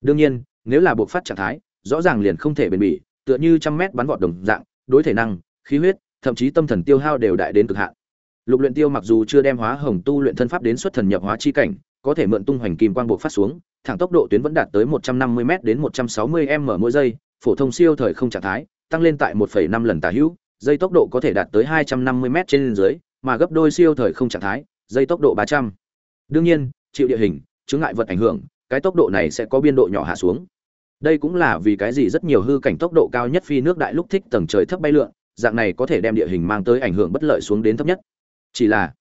Đương nhiên, nếu là buộc phát trạng thái, rõ ràng liền không thể bền bỉ, tựa như trăm mét bắn vọt đồng dạng, đối thể năng, khí huyết, thậm chí tâm thần tiêu hao đều đại đến cực hạn. Lục luyện tiêu mặc dù chưa đem hóa hồng tu luyện thân pháp đến xuất thần nhập hóa chi cảnh, có thể mượn tung hoành kim quang buộc phát xuống thẳng tốc độ tuyến vẫn đạt tới 150 m đến 160 m mỗi giây phổ thông siêu thời không trạng thái tăng lên tại 1,5 lần tả hữu dây tốc độ có thể đạt tới 250 m trên dưới mà gấp đôi siêu thời không trạng thái dây tốc độ 300. đương nhiên chịu địa hình chứng ngại vật ảnh hưởng cái tốc độ này sẽ có biên độ nhỏ hạ xuống đây cũng là vì cái gì rất nhiều hư cảnh tốc độ cao nhất phi nước đại lúc thích tầng trời thấp bay lượn dạng này có thể đem địa hình mang tới ảnh hưởng bất lợi xuống đến thấp nhất chỉ là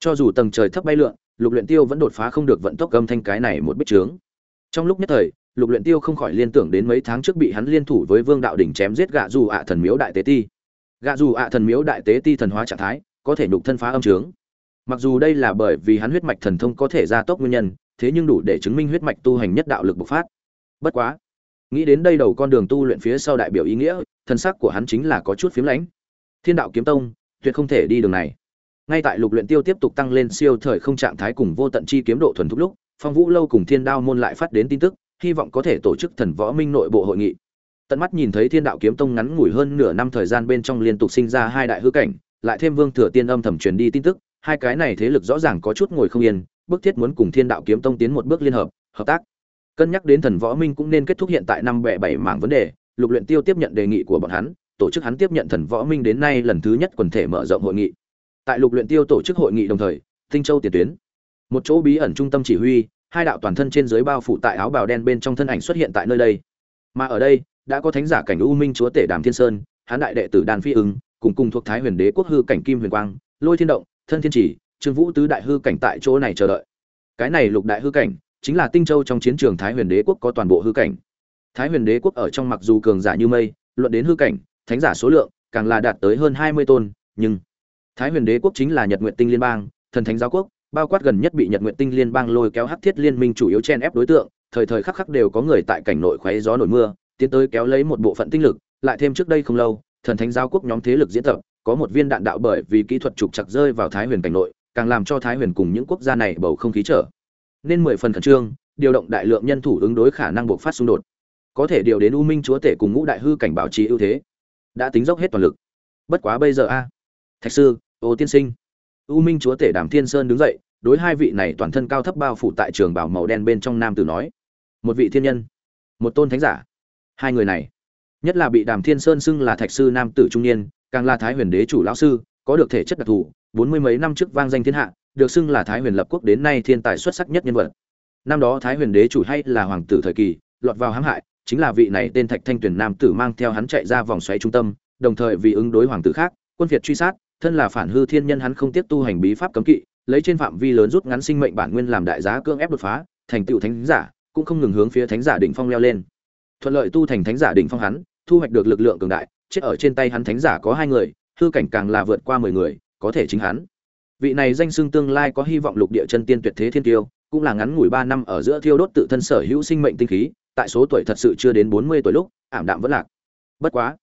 cho dù tầng trời thấp bay lượn lục luyện tiêu vẫn đột phá không được vận tốc âm thanh cái này một bích trướng trong lúc nhất thời, lục luyện tiêu không khỏi liên tưởng đến mấy tháng trước bị hắn liên thủ với vương đạo đỉnh chém giết gạ dù ạ thần miếu đại tế ti. Gạ dù ạ thần miếu đại tế ti thần hóa trạng thái, có thể nhục thân phá âm trướng mặc dù đây là bởi vì hắn huyết mạch thần thông có thể gia tốc nguyên nhân, thế nhưng đủ để chứng minh huyết mạch tu hành nhất đạo lực bộc phát. Bất quá, nghĩ đến đây đầu con đường tu luyện phía sau đại biểu ý nghĩa, thân sắc của hắn chính là có chút phiếm lãnh. Thiên đạo kiếm tông, tuyệt không thể đi đường này ngay tại lục luyện tiêu tiếp tục tăng lên siêu thời không trạng thái cùng vô tận chi kiếm độ thuần thục lúc, phong vũ lâu cùng thiên đao môn lại phát đến tin tức, hy vọng có thể tổ chức thần võ minh nội bộ hội nghị. Tận mắt nhìn thấy thiên đạo kiếm tông ngắn ngủi hơn nửa năm thời gian bên trong liên tục sinh ra hai đại hư cảnh, lại thêm vương thừa tiên âm thầm truyền đi tin tức, hai cái này thế lực rõ ràng có chút ngồi không yên, bức thiết muốn cùng thiên đạo kiếm tông tiến một bước liên hợp hợp tác. Cân nhắc đến thần võ minh cũng nên kết thúc hiện tại năm bẻ bảy mảng vấn đề, lục luyện tiêu tiếp nhận đề nghị của bọn hắn, tổ chức hắn tiếp nhận thần võ minh đến nay lần thứ nhất quần thể mở rộng hội nghị tại lục luyện tiêu tổ chức hội nghị đồng thời, tinh châu tiền tuyến. Một chỗ bí ẩn trung tâm chỉ huy, hai đạo toàn thân trên dưới bao phủ tại áo bào đen bên trong thân ảnh xuất hiện tại nơi đây. Mà ở đây, đã có thánh giả cảnh u minh chúa tể đàm thiên sơn, hán đại đệ tử đàn phi ứng, cùng cùng thuộc thái huyền đế quốc hư cảnh kim huyền quang, lôi thiên động, thân thiên chỉ, trương vũ tứ đại hư cảnh tại chỗ này chờ đợi. Cái này lục đại hư cảnh, chính là tinh châu trong chiến trường thái huyền đế quốc có toàn bộ hư cảnh. Thái huyền đế quốc ở trong mặc dù cường giả như mây, luận đến hư cảnh, thánh giả số lượng, càng là đạt tới hơn hai mươi tôn, nhưng thái huyền đế quốc chính là nhật Nguyệt tinh liên bang, thần thánh giáo quốc, bao quát gần nhất bị nhật Nguyệt tinh liên bang lôi kéo hắc thiết liên minh chủ yếu chen ép đối tượng, thời thời khắc khắc đều có người tại cảnh nội khoé gió nổi mưa, tiến tới kéo lấy một bộ phận tinh lực, lại thêm trước đây không lâu, thần thánh giáo quốc nhóm thế lực diễn tập, có một viên đạn đạo bởi vì kỹ thuật trục chặt rơi vào thái huyền cảnh nội, càng làm cho thái huyền cùng những quốc gia này bầu không khí trở nên mười phần khẩn trương, điều động đại lượng nhân thủ ứng đối khả năng bộc phát xung đột. Có thể điều đến u minh chúa tể cùng ngũ đại hư cảnh bảo trì ưu thế, đã tính dốc hết toàn lực. Bất quá bây giờ a thạch sư, ô tiên sinh. U minh chúa tể đàm thiên sơn đứng dậy, đối hai vị này toàn thân cao thấp bao phủ tại trường bảo màu đen bên trong nam tử nói, một vị thiên nhân, một tôn thánh giả. Hai người này, nhất là bị đàm thiên sơn xưng là thạch sư nam tử trung niên, càng là thái huyền đế chủ lão sư, có được thể chất đặc thù, bốn mươi mấy năm trước vang danh thiên hạ, được xưng là thái huyền lập quốc đến nay thiên tài xuất sắc nhất nhân vật. Năm đó thái huyền đế chủ hay là hoàng tử thời kỳ, lọt vào hãm hại, chính là vị này tên thạch thanh Tuyền nam tử mang theo hắn chạy ra vòng xoáy trung tâm, đồng thời vì ứng đối hoàng tử khác, quân việt truy sát thân là phản hư thiên nhân hắn không tiếp tu hành bí pháp cấm kỵ, lấy trên phạm vi lớn rút ngắn sinh mệnh bản nguyên làm đại giá cưỡng ép đột phá, thành tựu thánh giả, cũng không ngừng hướng phía thánh giả đỉnh phong leo lên. Thuận lợi tu thành thánh giả đỉnh phong hắn, thu hoạch được lực lượng cường đại, chết ở trên tay hắn thánh giả có hai người, hư cảnh càng là vượt qua mười người, có thể chính hắn. Vị này danh xưng tương lai có hy vọng lục địa chân tiên tuyệt thế thiên tiêu, cũng là ngắn ngủi ba năm ở giữa thiêu đốt tự thân sở hữu sinh mệnh tinh khí, tại số tuổi thật sự chưa đến bốn mươi tuổi lúc, ảm đạm vẫn lạc. Bất quá,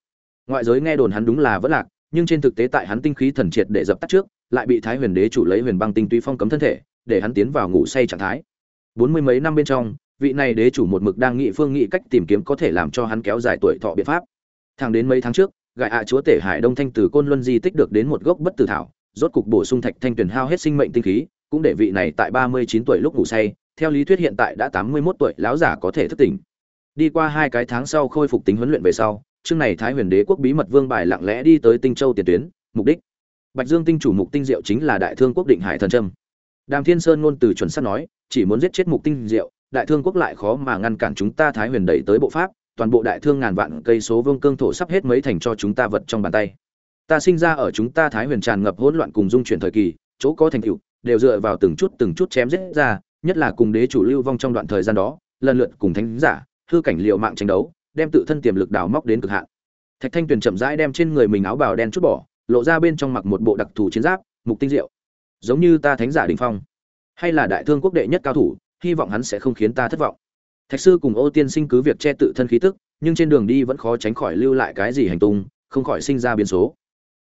ngoại giới nghe đồn hắn đúng là vẫn lạc nhưng trên thực tế tại hắn tinh khí thần triệt để dập tắt trước, lại bị thái huyền đế chủ lấy huyền băng tinh túy phong cấm thân thể, để hắn tiến vào ngủ say trạng thái. Bốn mươi mấy năm bên trong, vị này đế chủ một mực đang nghị phương nghị cách tìm kiếm có thể làm cho hắn kéo dài tuổi thọ biện pháp. Thẳng đến mấy tháng trước gại ạ chúa tể hải đông thanh từ côn luân di tích được đến một gốc bất tử thảo, rốt cục bổ sung thạch thanh tuyển hao hết sinh mệnh tinh khí, cũng để vị này tại ba mươi chín tuổi lúc ngủ say, theo lý thuyết hiện tại đã tám mươi 81 tuổi, lão giả có thể thức tỉnh. Đi qua hai cái tháng sau khôi phục tính huấn luyện về sau chương này thái huyền đế quốc bí mật vương bài lặng lẽ đi tới tinh châu tiền tuyến, mục đích. Bạch dương tinh chủ mục tinh diệu chính là đại thương quốc định hải thần trâm. Đàm thiên sơn ngôn từ chuẩn sắt nói, chỉ muốn giết chết mục tinh diệu, đại thương quốc lại khó mà ngăn cản chúng ta thái huyền đẩy tới bộ pháp, toàn bộ đại thương ngàn vạn cây số vương cương thổ sắp hết mấy thành cho chúng ta vật trong bàn tay. Ta sinh ra ở chúng ta thái huyền tràn ngập hỗn loạn cùng dung chuyển thời kỳ, chỗ có thành tựu, đều dựa vào từng chút từng chút chém giết ra, nhất là cùng đế chủ lưu vong trong đoạn thời gian đó, lần lượt cùng thánh giả, hư cảnh liệu mạng tranh đấu đem tự thân tiềm lực đào móc đến cực hạn. Thạch thanh tuyền chậm rãi đem trên người mình áo bào đen chút bỏ, lộ ra bên trong mặc một bộ đặc thù chiến giáp, mục tinh diệu. Giống như ta thánh giả đình phong, hay là đại thương quốc đệ nhất cao thủ, hy vọng hắn sẽ không khiến ta thất vọng. Thạch sư cùng ô tiên sinh cứ việc che tự thân khí tức, nhưng trên đường đi vẫn khó tránh khỏi lưu lại cái gì hành tung, không khỏi sinh ra biến số.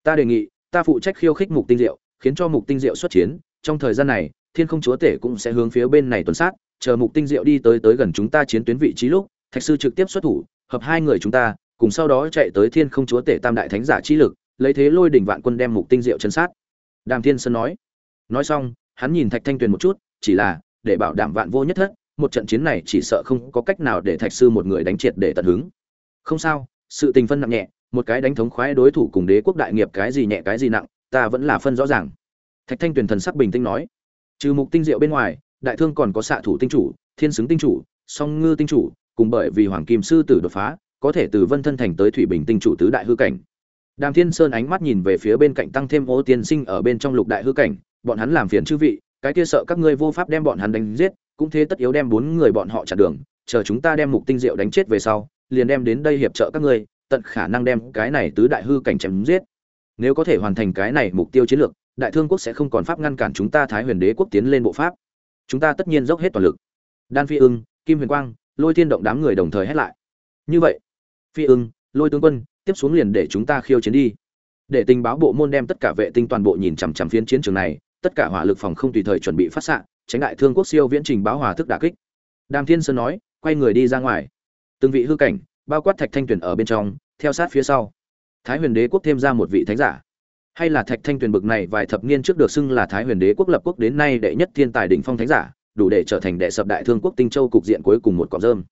Ta đề nghị, ta phụ trách khiêu khích mục tinh diệu, khiến cho mục tinh diệu xuất chiến, trong thời gian này, thiên không chúa tể cũng sẽ hướng phía bên này tuần sát, chờ mục tinh diệu đi tới tới gần chúng ta chiến tuyến vị trí lúc, thạch sư trực tiếp xuất thủ hợp hai người chúng ta, cùng sau đó chạy tới thiên không chúa tể tam đại thánh giả chi lực, lấy thế lôi đỉnh vạn quân đem mục tinh diệu chân sát. Đàm thiên sơn nói. Nói xong, hắn nhìn thạch thanh tuyền một chút, chỉ là, để bảo đảm vạn vô nhất thất, một trận chiến này chỉ sợ không có cách nào để thạch sư một người đánh triệt để tận hứng. Không sao, sự tình phân nặng nhẹ, một cái đánh thống khoái đối thủ cùng đế quốc đại nghiệp cái gì nhẹ cái gì nặng, ta vẫn là phân rõ ràng. Thạch thanh tuyền thần sắc bình tĩnh nói. Trừ mục tinh diệu bên ngoài, đại thương còn có xạ thủ tinh chủ, thiên xứng tinh chủ, song ngư tinh chủ cùng bởi vì hoàng kim sư tử đột phá, có thể từ vân thân thành tới thủy bình tinh chủ tứ đại hư cảnh. Đàm thiên sơn ánh mắt nhìn về phía bên cạnh tăng thêm ô tiên sinh ở bên trong lục đại hư cảnh, bọn hắn làm phiền chư vị, cái kia sợ các ngươi vô pháp đem bọn hắn đánh giết, cũng thế tất yếu đem bốn người bọn họ chặn đường, chờ chúng ta đem mục tinh diệu đánh chết về sau, liền đem đến đây hiệp trợ các ngươi, tận khả năng đem cái này tứ đại hư cảnh chém giết. Nếu có thể hoàn thành cái này mục tiêu chiến lược, đại thương quốc sẽ không còn pháp ngăn cản chúng ta thái huyền đế quốc tiến lên bộ pháp. Chúng ta tất nhiên dốc hết toàn lực. Đan phi ưng, kim huyền quang lôi thiên động đám người đồng thời hét lại. Như vậy, phi ưng, lôi tướng quân, tiếp xuống liền để chúng ta khiêu chiến đi. Để tình báo bộ môn đem tất cả vệ tinh toàn bộ nhìn chằm chằm phiến chiến trường này, tất cả hỏa lực phòng không tùy thời chuẩn bị phát xạ, tránh đại thương quốc siêu viễn trình báo hòa thức đả kích. Đàm thiên sơn nói, quay người đi ra ngoài. Từng vị hư cảnh, bao quát thạch thanh Tuyền ở bên trong, theo sát phía sau. Thái huyền đế quốc thêm ra một vị thánh giả. Hay là thạch thanh Tuyền bực này vài thập niên trước được xưng là thái huyền đế quốc lập quốc đến nay đệ nhất thiên tài đỉnh phong thánh giả đủ để trở thành đệ sập đại thương quốc tinh châu cục diện cuối cùng một cọng rơm.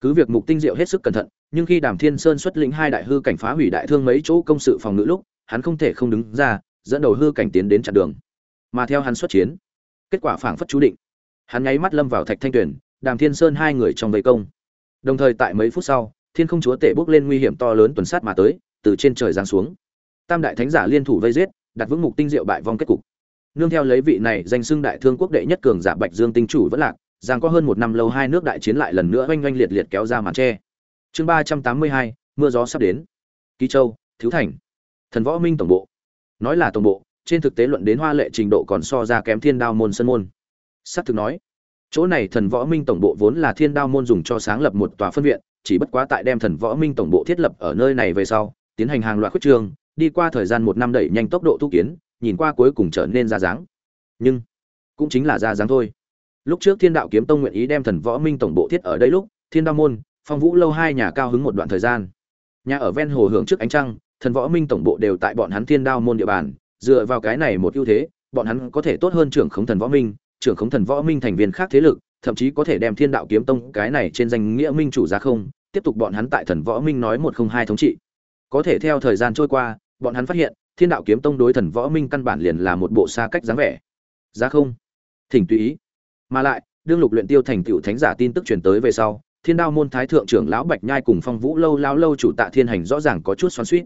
Cứ việc mục tinh diệu hết sức cẩn thận, nhưng khi đàm thiên sơn xuất lĩnh hai đại hư cảnh phá hủy đại thương mấy chỗ công sự phòng ngự lúc, hắn không thể không đứng ra, dẫn đầu hư cảnh tiến đến chặn đường. Mà theo hắn xuất chiến, kết quả phảng phất chú định. Hắn nháy mắt lâm vào thạch thanh tuyển đàm thiên sơn hai người trong vây công. Đồng thời tại mấy phút sau, thiên không chúa tể bước lên nguy hiểm to lớn tuần sát mà tới, từ trên trời giáng xuống. Tam đại thánh giả liên thủ vây giết, đặt vững mục tinh diệu bại vong kết cục nương theo lấy vị này danh xưng đại thương quốc đệ nhất cường giả bạch dương tinh chủ vẫn lạc giang có hơn một năm lâu hai nước đại chiến lại lần nữa oanh oanh liệt liệt kéo ra màn tre. Chương ba trăm tám mươi hai, mưa gió sắp đến. Ký châu, thiếu thành. Thần võ minh tổng bộ. Nói là tổng bộ, trên thực tế luận đến hoa lệ trình độ còn so ra kém thiên đao môn sân môn. S thực nói, chỗ này thần võ minh tổng bộ vốn là thiên đao môn dùng cho sáng lập một tòa phân viện, chỉ bất quá tại đem thần võ minh tổng bộ thiết lập ở nơi này về sau, tiến hành hàng loạt khuất trường, đi qua thời gian một năm đẩy nhanh tốc độ thu kiến nhìn qua cuối cùng trở nên ra dáng. Nhưng, cũng chính là ra dáng thôi. Lúc trước thiên đạo kiếm tông nguyện ý đem thần võ minh tổng bộ thiết ở đây lúc, thiên đao môn, phong vũ lâu hai nhà cao hứng một đoạn thời gian. Nhà ở ven hồ hưởng trước ánh trăng, thần võ minh tổng bộ đều tại bọn hắn thiên đao môn địa bàn, dựa vào cái này một ưu thế, bọn hắn có thể tốt hơn trưởng khống thần võ minh, trưởng khống thần võ minh thành viên khác thế lực, thậm chí có thể đem thiên đạo kiếm tông cái này trên danh nghĩa minh chủ ra không, tiếp tục bọn hắn tại thần võ minh nói một không hai thống trị. Có thể theo thời gian trôi qua, bọn hắn phát hiện thiên đạo kiếm tông đối thần võ minh căn bản liền là một bộ xa cách dáng vẻ. Giá không? Thỉnh tùy ý. Mà lại, đương lục luyện tiêu thành tựu thánh giả tin tức truyền tới về sau, thiên đao môn thái thượng trưởng lão bạch nhai cùng phong vũ lâu lão lâu chủ tạ thiên hành rõ ràng có chút xoắn xuýt.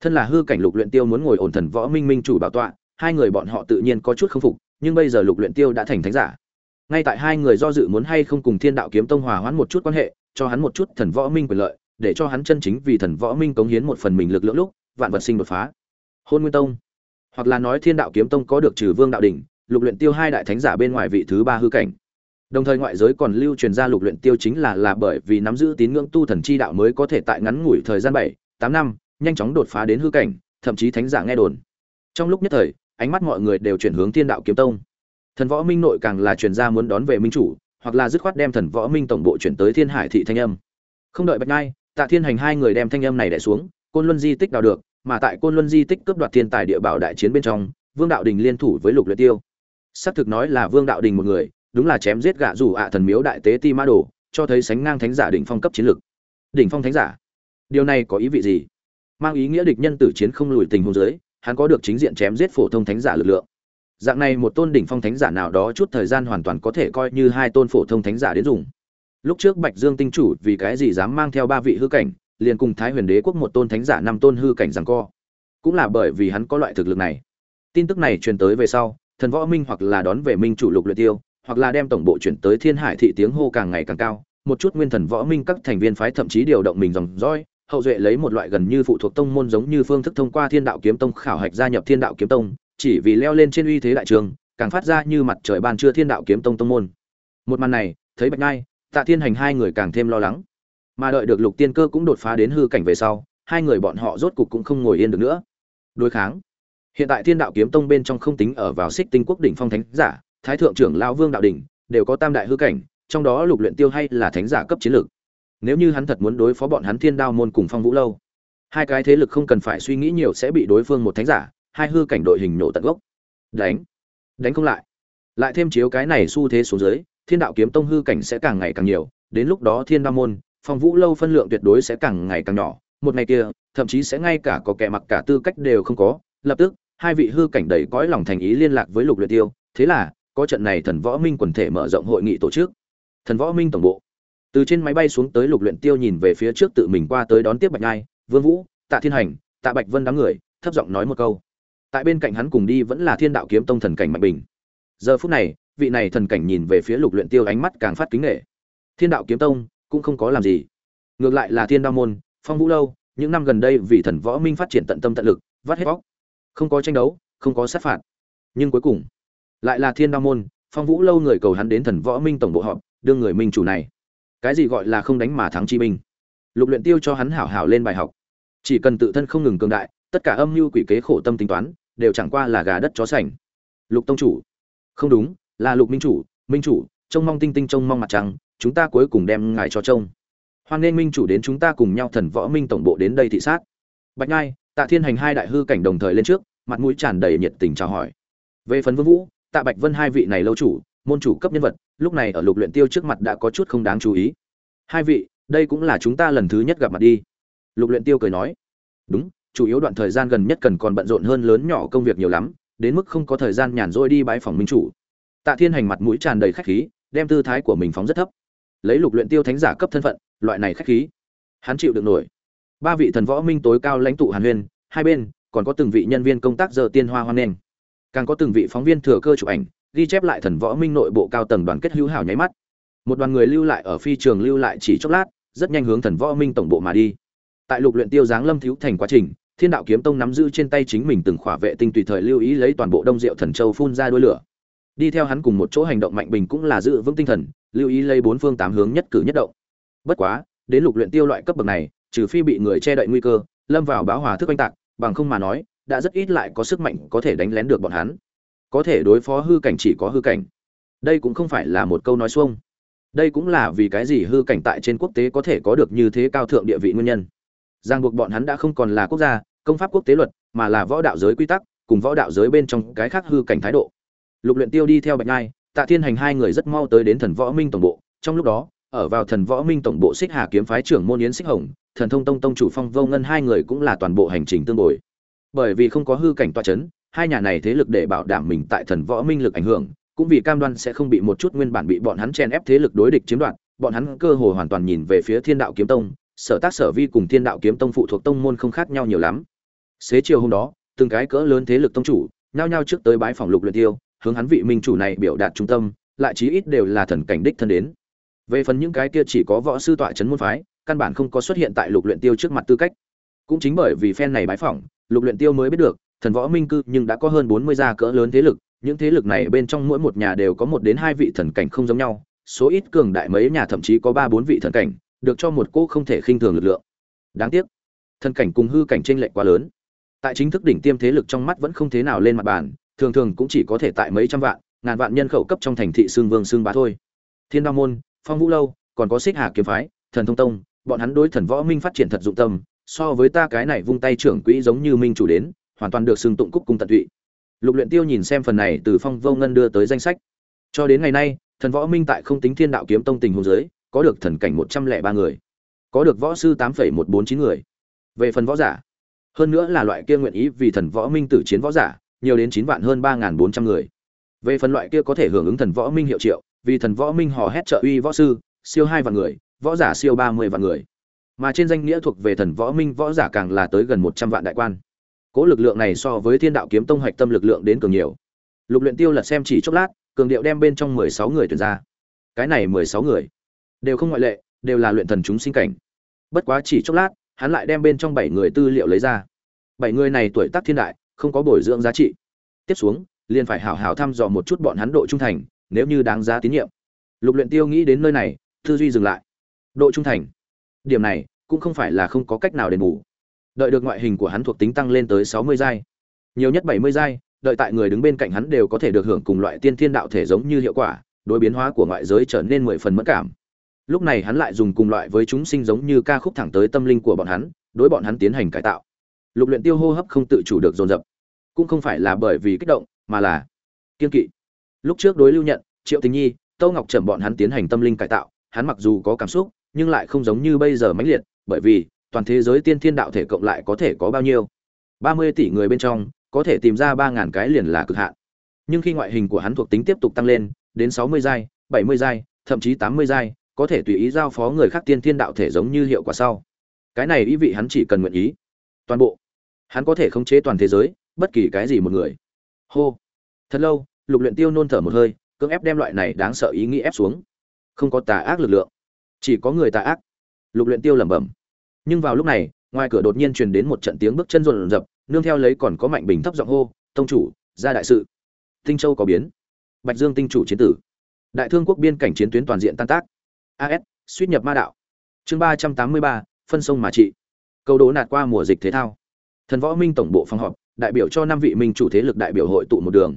Thân là hư cảnh lục luyện tiêu muốn ngồi ổn thần võ minh minh chủ bảo tọa, hai người bọn họ tự nhiên có chút không phục, nhưng bây giờ lục luyện tiêu đã thành thánh giả. Ngay tại hai người do dự muốn hay không cùng thiên đạo kiếm tông hòa hoãn một chút quan hệ, cho hắn một chút thần võ minh quyền lợi, để cho hắn chân chính vì thần võ minh cống hiến một phần mình lực lượng lúc, vạn vật sinh đột phá hôn nguyên tông. Hoặc là nói thiên đạo kiếm tông có được trừ vương đạo đỉnh, lục luyện tiêu hai đại thánh giả bên ngoài vị thứ ba hư cảnh. Đồng thời ngoại giới còn lưu truyền ra lục luyện tiêu chính là là bởi vì nắm giữ tín ngưỡng tu thần chi đạo mới có thể tại ngắn ngủi thời gian bảy, tám năm, nhanh chóng đột phá đến hư cảnh, thậm chí thánh giả nghe đồn. Trong lúc nhất thời, ánh mắt mọi người đều chuyển hướng thiên đạo kiếm tông. Thần võ minh nội càng là truyền ra muốn đón về minh chủ, hoặc là dứt khoát đem thần võ minh tổng bộ chuyển tới thiên hải thị thanh âm. Không đợi bạch ngai tạ thiên hành hai người đem thanh âm này đẻ xuống, côn luân di tích đào được mà tại côn luân di tích cướp đoạt thiên tài địa bảo đại chiến bên trong, vương đạo đình liên thủ với lục luyện tiêu. Xác thực nói là vương đạo đình một người, đúng là chém giết gạ rủ ạ thần miếu đại tế ti ma đồ, cho thấy sánh ngang thánh giả đỉnh phong cấp chiến lực. Đỉnh phong thánh giả? Điều này có ý vị gì? Mang ý nghĩa địch nhân tử chiến không lùi tình huống dưới, hắn có được chính diện chém giết phổ thông thánh giả lực lượng. Dạng này một tôn đỉnh phong thánh giả nào đó chút thời gian hoàn toàn có thể coi như hai tôn phổ thông thánh giả đến dùng. Lúc trước bạch dương tinh chủ vì cái gì dám mang theo ba vị hư cảnh liền cùng thái huyền đế quốc một tôn thánh giả năm tôn hư cảnh rằng co. Cũng là bởi vì hắn có loại thực lực này. Tin tức này truyền tới về sau, thần võ minh hoặc là đón về minh chủ lục luyện tiêu, hoặc là đem tổng bộ chuyển tới thiên hải thị tiếng hô càng ngày càng cao, một chút nguyên thần võ minh các thành viên phái thậm chí điều động mình dòng dõi, hậu duệ lấy một loại gần như phụ thuộc tông môn giống như phương thức thông qua thiên đạo kiếm tông khảo hạch gia nhập thiên đạo kiếm tông, chỉ vì leo lên trên uy thế đại trường, càng phát ra như mặt trời ban trưa thiên đạo kiếm tông tông môn. Một màn này, thấy bạch ngai, tạ thiên hành hai người càng thêm lo lắng mà đợi được lục tiên cơ cũng đột phá đến hư cảnh về sau, hai người bọn họ rốt cục cũng không ngồi yên được nữa. Đối kháng. Hiện tại thiên đạo kiếm tông bên trong không tính ở vào xích tinh quốc đỉnh phong thánh giả, thái thượng trưởng lão vương đạo đỉnh, đều có tam đại hư cảnh, trong đó lục luyện tiêu hay là thánh giả cấp chiến lược nếu như hắn thật muốn đối phó bọn hắn thiên đao môn cùng phong vũ lâu, hai cái thế lực không cần phải suy nghĩ nhiều sẽ bị đối phương một thánh giả, hai hư cảnh đội hình nổ tận gốc. Đánh. Đánh không lại. Lại thêm chiếu cái này xu thế xuống dưới, thiên đạo kiếm tông hư cảnh sẽ càng ngày càng nhiều, đến lúc đó thiên đao môn phong vũ lâu phân lượng tuyệt đối sẽ càng ngày càng nhỏ, một ngày kia, thậm chí sẽ ngay cả có kẻ mặc cả tư cách đều không có. Lập tức, hai vị hư cảnh đầy cõi lòng thành ý liên lạc với lục luyện tiêu, thế là, có trận này thần võ minh quần thể mở rộng hội nghị tổ chức. Thần võ minh tổng bộ. Từ trên máy bay xuống tới lục luyện tiêu nhìn về phía trước tự mình qua tới đón tiếp bạch ngai vương vũ, tạ thiên hành, tạ bạch vân đám người, thấp giọng nói một câu. Tại bên cạnh hắn cùng đi vẫn là thiên đạo kiếm tông thần cảnh mạnh bình. Giờ phút này, vị này thần cảnh nhìn về phía lục luyện tiêu ánh mắt càng phát kính nể thiên đạo kiếm tông cũng không có làm gì. Ngược lại là thiên đao môn, phong vũ lâu, những năm gần đây vì thần võ minh phát triển tận tâm tận lực, vắt hết bóc không có tranh đấu, không có sát phạt. Nhưng cuối cùng, lại là thiên đao môn, phong vũ lâu người cầu hắn đến thần võ minh tổng bộ họp, đương người minh chủ này. Cái gì gọi là không đánh mà thắng chi minh lục luyện tiêu cho hắn hảo hảo lên bài học. Chỉ cần tự thân không ngừng cường đại, tất cả âm mưu quỷ kế khổ tâm tính toán, đều chẳng qua là gà đất chó sành. Lục tông chủ. Không đúng, là lục minh chủ minh chủ, trông mong tinh tinh, trông mong mặt trăng chúng ta cuối cùng đem ngài cho trông. Hoan nên minh chủ đến chúng ta cùng nhau thần võ minh tổng bộ đến đây thị sát. Bạch ngai tạ thiên hành hai đại hư cảnh đồng thời lên trước, mặt mũi tràn đầy nhiệt tình chào hỏi. Về phần vương vũ, tạ bạch vân hai vị này lâu chủ, môn chủ cấp nhân vật, lúc này ở lục luyện tiêu trước mặt đã có chút không đáng chú ý. Hai vị, đây cũng là chúng ta lần thứ nhất gặp mặt đi. Lục luyện tiêu cười nói. Đúng, chủ yếu đoạn thời gian gần nhất cần còn bận rộn hơn lớn nhỏ công việc nhiều lắm, đến mức không có thời gian nhàn rỗi đi bái phòng minh chủ. Tạ thiên hành mặt mũi tràn đầy khách khí, đem tư thái của mình phóng rất thấp lấy lục luyện tiêu thánh giả cấp thân phận, loại này khách khí. Hắn chịu được nổi. Ba vị thần võ minh tối cao lãnh tụ hàn huyên, hai bên, còn có từng vị nhân viên công tác giờ tiên hoa hoan nghênh. Càng có từng vị phóng viên thừa cơ chụp ảnh, ghi chép lại thần võ minh nội bộ cao tầng đoàn kết hữu hảo nháy mắt. Một đoàn người lưu lại ở phi trường lưu lại chỉ chốc lát, rất nhanh hướng thần võ minh tổng bộ mà đi. Tại lục luyện tiêu giáng lâm thiếu thành quá trình, thiên đạo kiếm tông nắm giữ trên tay chính mình từng khỏa vệ tinh tùy thời lưu ý lấy toàn bộ đông diệu thần châu phun ra đuôi lửa. Đi theo hắn cùng một chỗ hành động mạnh bình cũng là giữ vững tinh thần lưu ý lấy bốn phương tám hướng nhất cử nhất động. Bất quá, đến lục luyện tiêu loại cấp bậc này, trừ phi bị người che đậy nguy cơ, lâm vào báo hòa thức oanh tạc, bằng không mà nói, đã rất ít lại có sức mạnh có thể đánh lén được bọn hắn. Có thể đối phó hư cảnh chỉ có hư cảnh. Đây cũng không phải là một câu nói xuông. Đây cũng là vì cái gì hư cảnh tại trên quốc tế có thể có được như thế cao thượng địa vị nguyên nhân. Giang buộc bọn hắn đã không còn là quốc gia, công pháp quốc tế luật, mà là võ đạo giới quy tắc, cùng võ đạo giới bên trong cái khác hư cảnh thái độ. Lục luyện tiêu đi theo bạch ngai tạ thiên hành hai người rất mau tới đến thần võ minh tổng bộ. Trong lúc đó, ở vào thần võ minh tổng bộ xích hà kiếm phái trưởng môn yến xích hồng, thần thông tông tông chủ phong vô ngân hai người cũng là toàn bộ hành trình tương bồi. Bởi vì không có hư cảnh toa chấn, hai nhà này thế lực để bảo đảm mình tại thần võ minh lực ảnh hưởng, cũng vì cam đoan sẽ không bị một chút nguyên bản bị bọn hắn chen ép thế lực đối địch chiếm đoạt, bọn hắn cơ hồ hoàn toàn nhìn về phía thiên đạo kiếm tông, sở tác sở vi cùng thiên đạo kiếm tông phụ thuộc tông môn không khác nhau nhiều lắm. Xế chiều hôm đó, từng cái cỡ lớn thế lực tông chủ, nhao nhao trước tới bái phòng lục luyện tiêu hướng hắn vị minh chủ này biểu đạt trung tâm, lại chí ít đều là thần cảnh đích thân đến. Về phần những cái kia chỉ có võ sư tọa chấn môn phái, căn bản không có xuất hiện tại lục luyện tiêu trước mặt tư cách. Cũng chính bởi vì phen này bái phỏng, lục luyện tiêu mới biết được, thần võ minh cư nhưng đã có hơn 40 gia cỡ lớn thế lực, những thế lực này bên trong mỗi một nhà đều có một đến hai vị thần cảnh không giống nhau, số ít cường đại mấy nhà thậm chí có ba bốn vị thần cảnh, được cho một cô không thể khinh thường lực lượng. Đáng tiếc, thần cảnh cùng hư cảnh tranh lệch quá lớn. Tại chính thức đỉnh tiêm thế lực trong mắt vẫn không thế nào lên mặt bàn thường thường cũng chỉ có thể tại mấy trăm vạn, ngàn vạn nhân khẩu cấp trong thành thị xương vương xương bá thôi. Thiên đao môn, phong vũ lâu, còn có xích hà kiếm phái, thần thông tông, bọn hắn đối thần võ minh phát triển thật dụng tâm, so với ta cái này vung tay trưởng quỹ giống như minh chủ đến, hoàn toàn được xưng tụng cúc cung tận tụy. Lục luyện tiêu nhìn xem phần này từ phong vô ngân đưa tới danh sách. Cho đến ngày nay, thần võ minh tại không tính thiên đạo kiếm tông tình huống dưới, có được thần cảnh một trăm lẻ ba người, có được võ sư tám phẩy một bốn chín người. Về phần võ giả, hơn nữa là loại kia nguyện ý vì thần võ minh tử chiến võ giả nhiều đến chín vạn hơn ba n bốn trăm người về phần loại kia có thể hưởng ứng thần võ minh hiệu triệu vì thần võ minh hò hét trợ uy võ sư siêu hai vạn người võ giả siêu ba mươi vạn người mà trên danh nghĩa thuộc về thần võ minh võ giả càng là tới gần một trăm vạn đại quan Cố lực lượng này so với Thiên Đạo kiếm tông hoạch tâm lực lượng đến cường nhiều. Lục Luyện Tiêu lật xem chỉ chốc lát, cường điệu đem bên trong 16 người tuyển ra. Cái này 16 người, đều không ngoại lệ, đều là luyện thần chúng sinh cảnh. Bất quá chỉ chốc lát, hắn lại đem bên trong 7 người tư liệu lấy ra. 7 người này tuổi tác thiên đại, không có bồi dưỡng giá trị. Tiếp xuống, liền phải hảo hảo thăm dò một chút bọn hắn độ trung thành, nếu như đáng giá tín nhiệm. Lục Luyện Tiêu nghĩ đến nơi này, tư duy dừng lại. Độ trung thành. Điểm này cũng không phải là không có cách nào đền bù đợi được ngoại hình của hắn thuộc tính tăng lên tới sáu mươi giai nhiều nhất bảy mươi giai đợi tại người đứng bên cạnh hắn đều có thể được hưởng cùng loại tiên thiên đạo thể giống như hiệu quả đối biến hóa của ngoại giới trở nên mười phần mất cảm lúc này hắn lại dùng cùng loại với chúng sinh giống như ca khúc thẳng tới tâm linh của bọn hắn đối bọn hắn tiến hành cải tạo lục luyện tiêu hô hấp không tự chủ được dồn dập cũng không phải là bởi vì kích động, mà là kiên kỵ. Lúc trước đối lưu nhận, triệu tình nhi, tâu ngọc trầm bọn hắn tiến hành tâm linh cải tạo, hắn mặc dù có cảm xúc, nhưng lại không giống như bây giờ mãnh liệt, bởi vì toàn thế giới tiên thiên đạo thể cộng lại có thể có bao nhiêu? Ba mươi tỷ người bên trong, có thể tìm ra ba ngàn cái liền là cực hạn. Nhưng khi ngoại hình của hắn thuộc tính tiếp tục tăng lên, đến sáu mươi giai, bảy mươi giai, thậm chí tám mươi giai, có thể tùy ý giao phó người khác tiên thiên đạo thể giống như hiệu quả sau. Cái này ý vị hắn chỉ cần nguyện ý. Toàn bộ. Hắn có thể khống chế toàn thế giới bất kỳ cái gì một người. Hô. Thật lâu, lục luyện tiêu nôn thở một hơi, cưỡng ép đem loại này đáng sợ ý nghĩ ép xuống. Không có tà ác lực lượng, chỉ có người tà ác. Lục luyện tiêu lẩm bẩm. Nhưng vào lúc này, ngoài cửa đột nhiên truyền đến một trận tiếng bước chân rộn rập, nương theo lấy còn có mạnh bình thấp giọng hô, tông chủ, ra đại sự. Tinh châu có biến. Bạch dương tinh chủ chiến tử. Đại thương quốc biên cảnh chiến tuyến toàn diện tan tác. As suýt nhập ma đạo. Chương ba trăm tám mươi ba, phân sông mà trị. Câu đố nạt qua mùa dịch thể thao. Thần võ minh tổng bộ phòng họp đại biểu cho năm vị minh chủ thế lực đại biểu hội tụ một đường.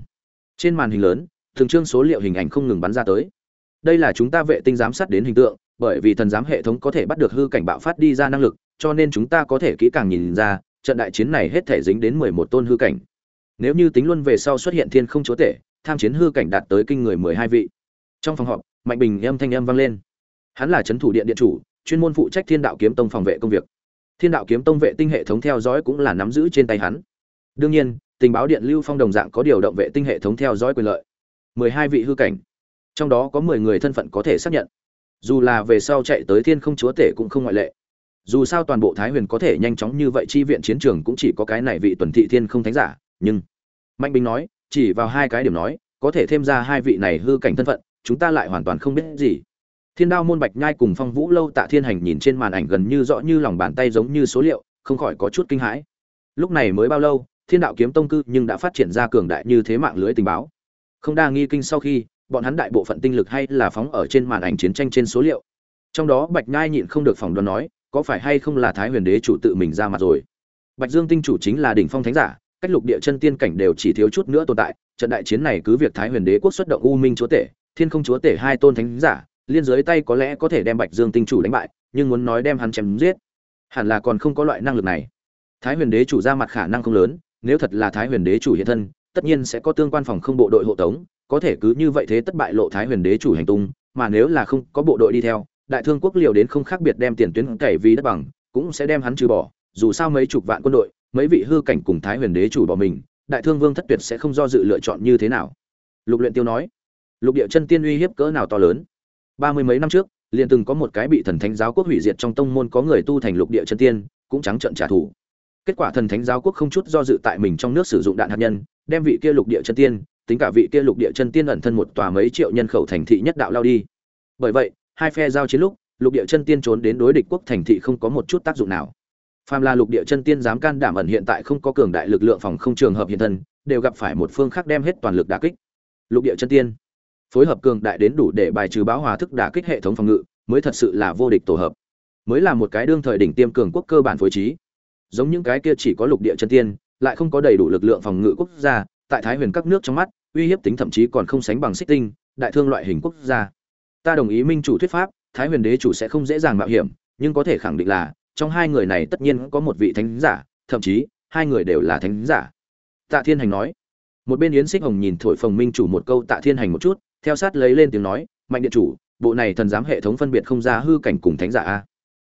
Trên màn hình lớn, thường trương số liệu hình ảnh không ngừng bắn ra tới. Đây là chúng ta vệ tinh giám sát đến hình tượng, bởi vì thần giám hệ thống có thể bắt được hư cảnh bạo phát đi ra năng lực, cho nên chúng ta có thể kỹ càng nhìn ra, trận đại chiến này hết thể dính đến mười một tôn hư cảnh. Nếu như tính luôn về sau xuất hiện thiên không chúa tể, tham chiến hư cảnh đạt tới kinh người mười hai vị. Trong phòng họp, mạnh bình âm thanh âm vang lên. Hắn là chấn thủ điện điện chủ, chuyên môn phụ trách thiên đạo kiếm tông phòng vệ công việc. Thiên đạo kiếm tông vệ tinh hệ thống theo dõi cũng là nắm giữ trên tay hắn đương nhiên, tình báo điện lưu phong đồng dạng có điều động vệ tinh hệ thống theo dõi quyền lợi. Mười hai vị hư cảnh. Trong đó có mười người thân phận có thể xác nhận. Dù là về sau chạy tới thiên không chúa tể cũng không ngoại lệ. Dù sao toàn bộ thái huyền có thể nhanh chóng như vậy chi viện chiến trường cũng chỉ có cái này vị tuần thị thiên không thánh giả, nhưng mạnh bình nói, chỉ vào hai cái điểm nói, có thể thêm ra hai vị này hư cảnh thân phận, chúng ta lại hoàn toàn không biết gì. Thiên đao môn bạch nhai cùng phong vũ lâu tạ thiên hành nhìn trên màn ảnh gần như rõ như lòng bàn tay giống như số liệu, không khỏi có chút kinh hãi. Lúc này mới bao lâu thiên đạo kiếm tông cư nhưng đã phát triển ra cường đại như thế mạng lưới tình báo. Không đa nghi kinh sau khi, bọn hắn đại bộ phận tinh lực hay là phóng ở trên màn ảnh chiến tranh trên số liệu. Trong đó, bạch nhai nhịn không được phỏng đoán nói, có phải hay không là thái huyền đế chủ tự mình ra mặt rồi? Bạch dương tinh chủ chính là đỉnh phong thánh giả, cách lục địa chân tiên cảnh đều chỉ thiếu chút nữa tồn tại. Trận đại chiến này cứ việc thái huyền đế quốc xuất động u minh chúa tể, thiên không chúa tể hai tôn thánh giả, liên giới tay có lẽ có thể đem bạch dương tinh chủ đánh bại, nhưng muốn nói đem hắn chém giết, hẳn là còn không có loại năng lực này. Thái huyền đế chủ ra mặt khả năng không lớn nếu thật là thái huyền đế chủ hiện thân, tất nhiên sẽ có tương quan phòng không bộ đội hộ tống, có thể cứ như vậy thế tất bại lộ thái huyền đế chủ hành tung, mà nếu là không có bộ đội đi theo, đại thương quốc liều đến không khác biệt đem tiền tuyến cày vì đất bằng, cũng sẽ đem hắn trừ bỏ, dù sao mấy chục vạn quân đội, mấy vị hư cảnh cùng thái huyền đế chủ bỏ mình, đại thương vương thất tuyệt sẽ không do dự lựa chọn như thế nào. Lục luyện tiêu nói, lục địa chân tiên uy hiếp cỡ nào to lớn? Ba mươi mấy năm trước, liền từng có một cái bị thần thánh giáo quốc hủy diệt trong tông môn có người tu thành lục địa chân tiên, cũng trắng trợn trả thù kết quả thần thánh giáo quốc không chút do dự tại mình trong nước sử dụng đạn hạt nhân, đem vị kia lục địa chân tiên, tính cả vị kia lục địa chân tiên ẩn thân một tòa mấy triệu nhân khẩu thành thị nhất đạo lao đi. Bởi vậy, hai phe giao chiến lúc, lục địa chân tiên trốn đến đối địch quốc thành thị không có một chút tác dụng nào. Phàm là lục địa chân tiên dám can đảm ẩn hiện tại không có cường đại lực lượng phòng không trường hợp hiện thân, đều gặp phải một phương khác đem hết toàn lực đả kích. Lục địa chân tiên phối hợp cường đại đến đủ để bài trừ báo hòa thức đả kích hệ thống phòng ngự, mới thật sự là vô địch tổ hợp. Mới là một cái đương thời đỉnh tiêm cường quốc cơ bản phối trí giống những cái kia chỉ có lục địa chân tiên, lại không có đầy đủ lực lượng phòng ngự quốc gia, tại thái huyền các nước trong mắt, uy hiếp tính thậm chí còn không sánh bằng xích tinh, đại thương loại hình quốc gia. Ta đồng ý minh chủ thuyết pháp, thái huyền đế chủ sẽ không dễ dàng mạo hiểm, nhưng có thể khẳng định là, trong hai người này tất nhiên có một vị thánh giả, thậm chí, hai người đều là thánh giả. Tạ thiên hành nói. Một bên yến xích hồng nhìn thổi phồng minh chủ một câu tạ thiên hành một chút, theo sát lấy lên tiếng nói, mạnh điện chủ, bộ này thần giám hệ thống phân biệt không ra hư cảnh cùng thánh giả a.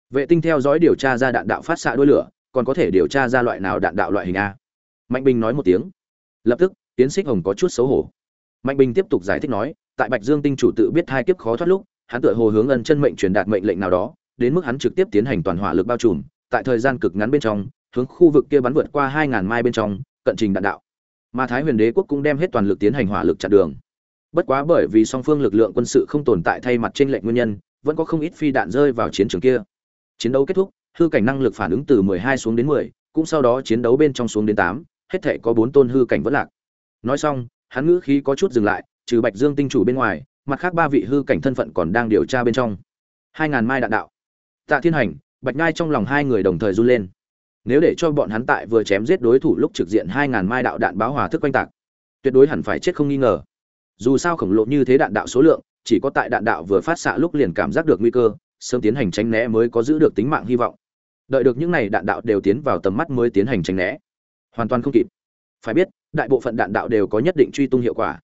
Vệ tinh theo dõi điều tra ra đạn đạo phát xạ đuôi lửa còn có thể điều tra ra loại nào đạn đạo loại hình a? Mạnh bình nói một tiếng. Lập tức tiến xích hồng có chút xấu hổ. Mạnh bình tiếp tục giải thích nói, tại bạch dương tinh chủ tự biết hai kiếp khó thoát lúc, hắn tựa hồ hướng ân chân mệnh truyền đạt mệnh lệnh nào đó, đến mức hắn trực tiếp tiến hành toàn hỏa lực bao trùm, tại thời gian cực ngắn bên trong, hướng khu vực kia bắn vượt qua hai ngàn mai bên trong, cận trình đạn đạo. Mà thái huyền đế quốc cũng đem hết toàn lực tiến hành hỏa lực chặn đường. Bất quá bởi vì song phương lực lượng quân sự không tồn tại thay mặt trên lệnh nguyên nhân, vẫn có không ít phi đạn rơi vào chiến trường kia. Chiến đấu kết thúc hư cảnh năng lực phản ứng từ 12 xuống đến 10, cũng sau đó chiến đấu bên trong xuống đến 8, hết thảy có 4 tôn hư cảnh vẫn lạc. Nói xong, hắn ngữ khí có chút dừng lại, trừ Bạch Dương tinh chủ bên ngoài, mặt khác ba vị hư cảnh thân phận còn đang điều tra bên trong. 2000 mai đạn đạo. Tạ Thiên Hành, Bạch Nhai trong lòng hai người đồng thời run lên. Nếu để cho bọn hắn tại vừa chém giết đối thủ lúc trực diện 2000 mai đạo đạn báo hòa thức quanh tạc, tuyệt đối hẳn phải chết không nghi ngờ. Dù sao khổng lồ như thế đạn đạo số lượng, chỉ có tại đạn đạo vừa phát xạ lúc liền cảm giác được nguy cơ, sớm tiến hành tránh né mới có giữ được tính mạng hy vọng đợi được những này đạn đạo đều tiến vào tầm mắt mới tiến hành tránh né. Hoàn toàn không kịp. Phải biết, đại bộ phận đạn đạo đều có nhất định truy tung hiệu quả.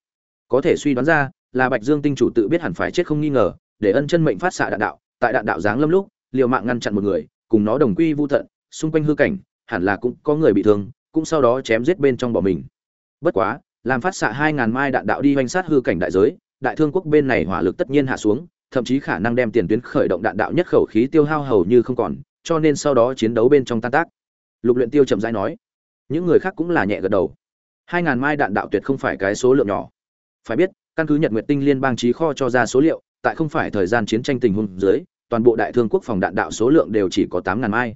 Có thể suy đoán ra, là bạch dương tinh chủ tự biết hẳn phải chết không nghi ngờ, để ân chân mệnh phát xạ đạn đạo, tại đạn đạo giáng lâm lúc, liều mạng ngăn chặn một người, cùng nó đồng quy vô tận, xung quanh hư cảnh, hẳn là cũng có người bị thương, cũng sau đó chém giết bên trong bỏ mình. Bất quá, làm phát xạ hai ngàn mai đạn đạo đi hoành sát hư cảnh đại giới, đại thương quốc bên này hỏa lực tất nhiên hạ xuống, thậm chí khả năng đem tiền tuyến khởi động đạn đạo nhất khẩu khí tiêu hao hầu như không còn cho nên sau đó chiến đấu bên trong tan tác. Lục luyện tiêu chậm rãi nói, những người khác cũng là nhẹ gật đầu. Hai ngàn mai đạn đạo tuyệt không phải cái số lượng nhỏ. Phải biết, căn cứ nhật nguyệt tinh liên bang trí kho cho ra số liệu, tại không phải thời gian chiến tranh tình huống dưới, toàn bộ đại thương quốc phòng đạn đạo số lượng đều chỉ có tám ngàn mai.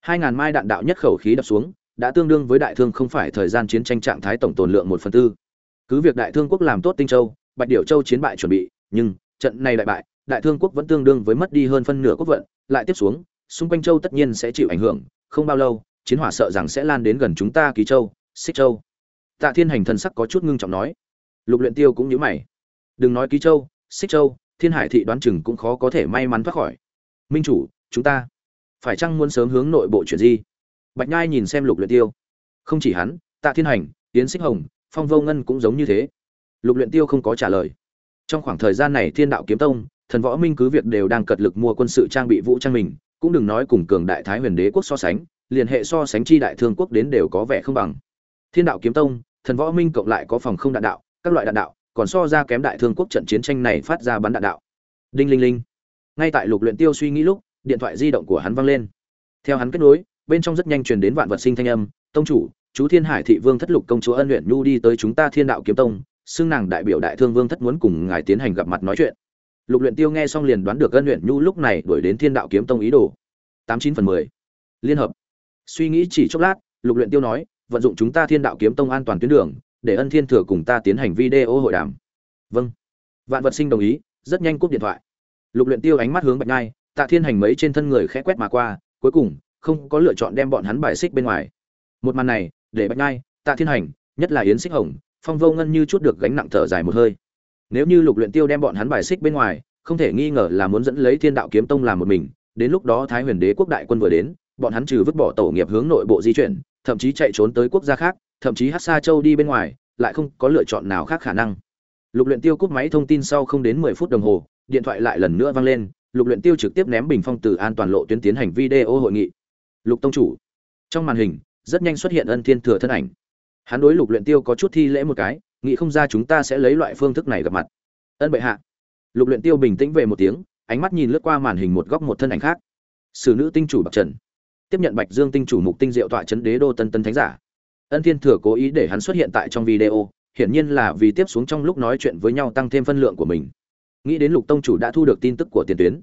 Hai ngàn mai đạn đạo nhất khẩu khí đập xuống, đã tương đương với đại thương không phải thời gian chiến tranh trạng thái tổng tồn lượng một phần tư. Cứ việc đại thương quốc làm tốt tinh châu, bạch điểu châu chiến bại chuẩn bị, nhưng trận này đại bại, đại thương quốc vẫn tương đương với mất đi hơn phân nửa quốc vận, lại tiếp xuống xung quanh châu tất nhiên sẽ chịu ảnh hưởng, không bao lâu, chiến hỏa sợ rằng sẽ lan đến gần chúng ta ký châu, xích châu. Tạ thiên hành thần sắc có chút ngưng trọng nói. Lục luyện tiêu cũng nhíu mày. Đừng nói ký châu, xích châu, thiên hải thị đoán chừng cũng khó có thể may mắn thoát khỏi. Minh chủ, chúng ta phải chăng muốn sớm hướng nội bộ chuyển di? Bạch nhai nhìn xem lục luyện tiêu. Không chỉ hắn, tạ thiên hành tiến xích hồng, phong vô ngân cũng giống như thế. Lục luyện tiêu không có trả lời. Trong khoảng thời gian này thiên đạo kiếm tông, thần võ minh cứ việc đều đang cật lực mua quân sự trang bị vũ trang mình cũng đừng nói cùng cường đại thái huyền đế quốc so sánh, liền hệ so sánh chi đại thương quốc đến đều có vẻ không bằng. Thiên đạo kiếm tông, thần võ minh cộng lại có phòng không đạn đạo, các loại đạn đạo, còn so ra kém đại thương quốc trận chiến tranh này phát ra bắn đạn đạo. Đinh linh linh. Ngay tại lục luyện tiêu suy nghĩ lúc, điện thoại di động của hắn vang lên. Theo hắn kết nối, bên trong rất nhanh truyền đến vạn vật sinh thanh âm, tông chủ, chú thiên hải thị vương thất lục công chúa ân luyện nhu đi tới chúng ta thiên đạo kiếm tông, xưng nàng đại biểu đại thương vương thất muốn cùng ngài tiến hành gặp mặt nói chuyện lục luyện tiêu nghe xong liền đoán được ân luyện nhu lúc này đuổi đến thiên đạo kiếm tông ý đồ. Tám chín phần mười. Liên hợp. Suy nghĩ chỉ chốc lát, lục luyện tiêu nói, vận dụng chúng ta thiên đạo kiếm tông an toàn tuyến đường, để ân thiên thừa cùng ta tiến hành video hội đàm. Vâng. Vạn vật sinh đồng ý, rất nhanh cúp điện thoại. Lục luyện tiêu ánh mắt hướng bạch nhai tạ thiên hành mấy trên thân người khẽ quét mà qua, cuối cùng, không có lựa chọn đem bọn hắn bài xích bên ngoài. Một màn này, để bạch nhai tạ thiên hành, nhất là yến xích hồng, phong vô ngân như chút được gánh nặng thở dài một hơi nếu như lục luyện tiêu đem bọn hắn bài xích bên ngoài, không thể nghi ngờ là muốn dẫn lấy thiên đạo kiếm tông làm một mình, đến lúc đó thái huyền đế quốc đại quân vừa đến, bọn hắn trừ vứt bỏ tổ nghiệp hướng nội bộ di chuyển, thậm chí chạy trốn tới quốc gia khác, thậm chí hất xa châu đi bên ngoài, lại không có lựa chọn nào khác khả năng. Lục luyện tiêu cúp máy thông tin sau không đến mười phút đồng hồ, điện thoại lại lần nữa vang lên, lục luyện tiêu trực tiếp ném bình phong từ an toàn lộ tuyến tiến hành video hội nghị. Lục tông chủ. Trong màn hình, rất nhanh xuất hiện ân thiên thừa thân ảnh. Hắn đối lục luyện tiêu có chút thi lễ một cái nghĩ không ra chúng ta sẽ lấy loại phương thức này gặp mặt. Ân bệ hạ. Lục luyện tiêu bình tĩnh về một tiếng, ánh mắt nhìn lướt qua màn hình một góc một thân ảnh khác. Sử nữ tinh chủ bạch trần. Tiếp nhận bạch dương tinh chủ mục tinh diệu tọa chấn đế đô tân tân thánh giả. Ân thiên thừa cố ý để hắn xuất hiện tại trong video, hiển nhiên là vì tiếp xuống trong lúc nói chuyện với nhau tăng thêm phân lượng của mình. Nghĩ đến lục tông chủ đã thu được tin tức của tiền tuyến.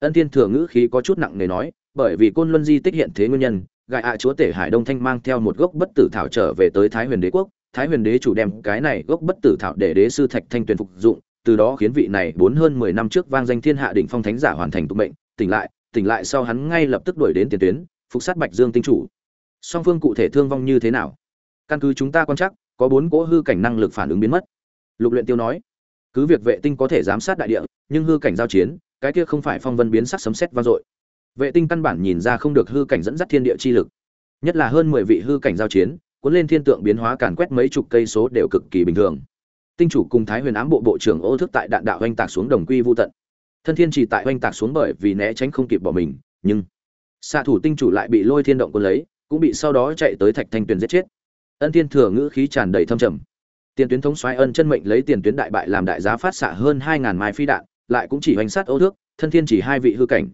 Ân thiên thừa ngữ khí có chút nặng nề nói, bởi vì côn luân di tích hiện thế nguyên nhân gại ạ chúa tể hải đông thanh mang theo một gốc bất tử thảo trở về tới thái huyền đế quốc thái huyền đế chủ đem cái này gốc bất tử thảo để đế sư thạch thanh tuyền phục dụng, từ đó khiến vị này bốn hơn mười năm trước vang danh thiên hạ đỉnh phong thánh giả hoàn thành tụ mệnh, tỉnh lại tỉnh lại sau hắn ngay lập tức đuổi đến tiền tuyến, phục sát bạch dương tinh chủ. Song phương cụ thể thương vong như thế nào? Căn cứ chúng ta quan chắc có bốn cỗ hư cảnh năng lực phản ứng biến mất. Lục luyện tiêu nói, cứ việc vệ tinh có thể giám sát đại địa, nhưng hư cảnh giao chiến, cái kia không phải phong vân biến sắc sấm sét vang dội. Vệ tinh căn bản nhìn ra không được hư cảnh dẫn dắt thiên địa chi lực. Nhất là hơn mười vị hư cảnh giao chiến cuốn lên thiên tượng biến hóa càn quét mấy chục cây số đều cực kỳ bình thường. Tinh chủ cùng thái huyền ám bộ bộ trưởng ô thức tại đạn đạo hoành tạc xuống đồng quy vu tận. Thân thiên chỉ tại hoành tạc xuống bởi vì né tránh không kịp bỏ mình, nhưng xạ thủ tinh chủ lại bị lôi thiên động quân lấy, cũng bị sau đó chạy tới thạch thanh tuyền giết chết. Ân thiên thừa ngữ khí tràn đầy thâm trầm. Tiền tuyến thống soái ân chân mệnh lấy tiền tuyến đại bại làm đại giá phát xạ hơn hai ngàn mai phi đạn, lại cũng chỉ hoành sát ô thước thân thiên chỉ hai vị hư cảnh.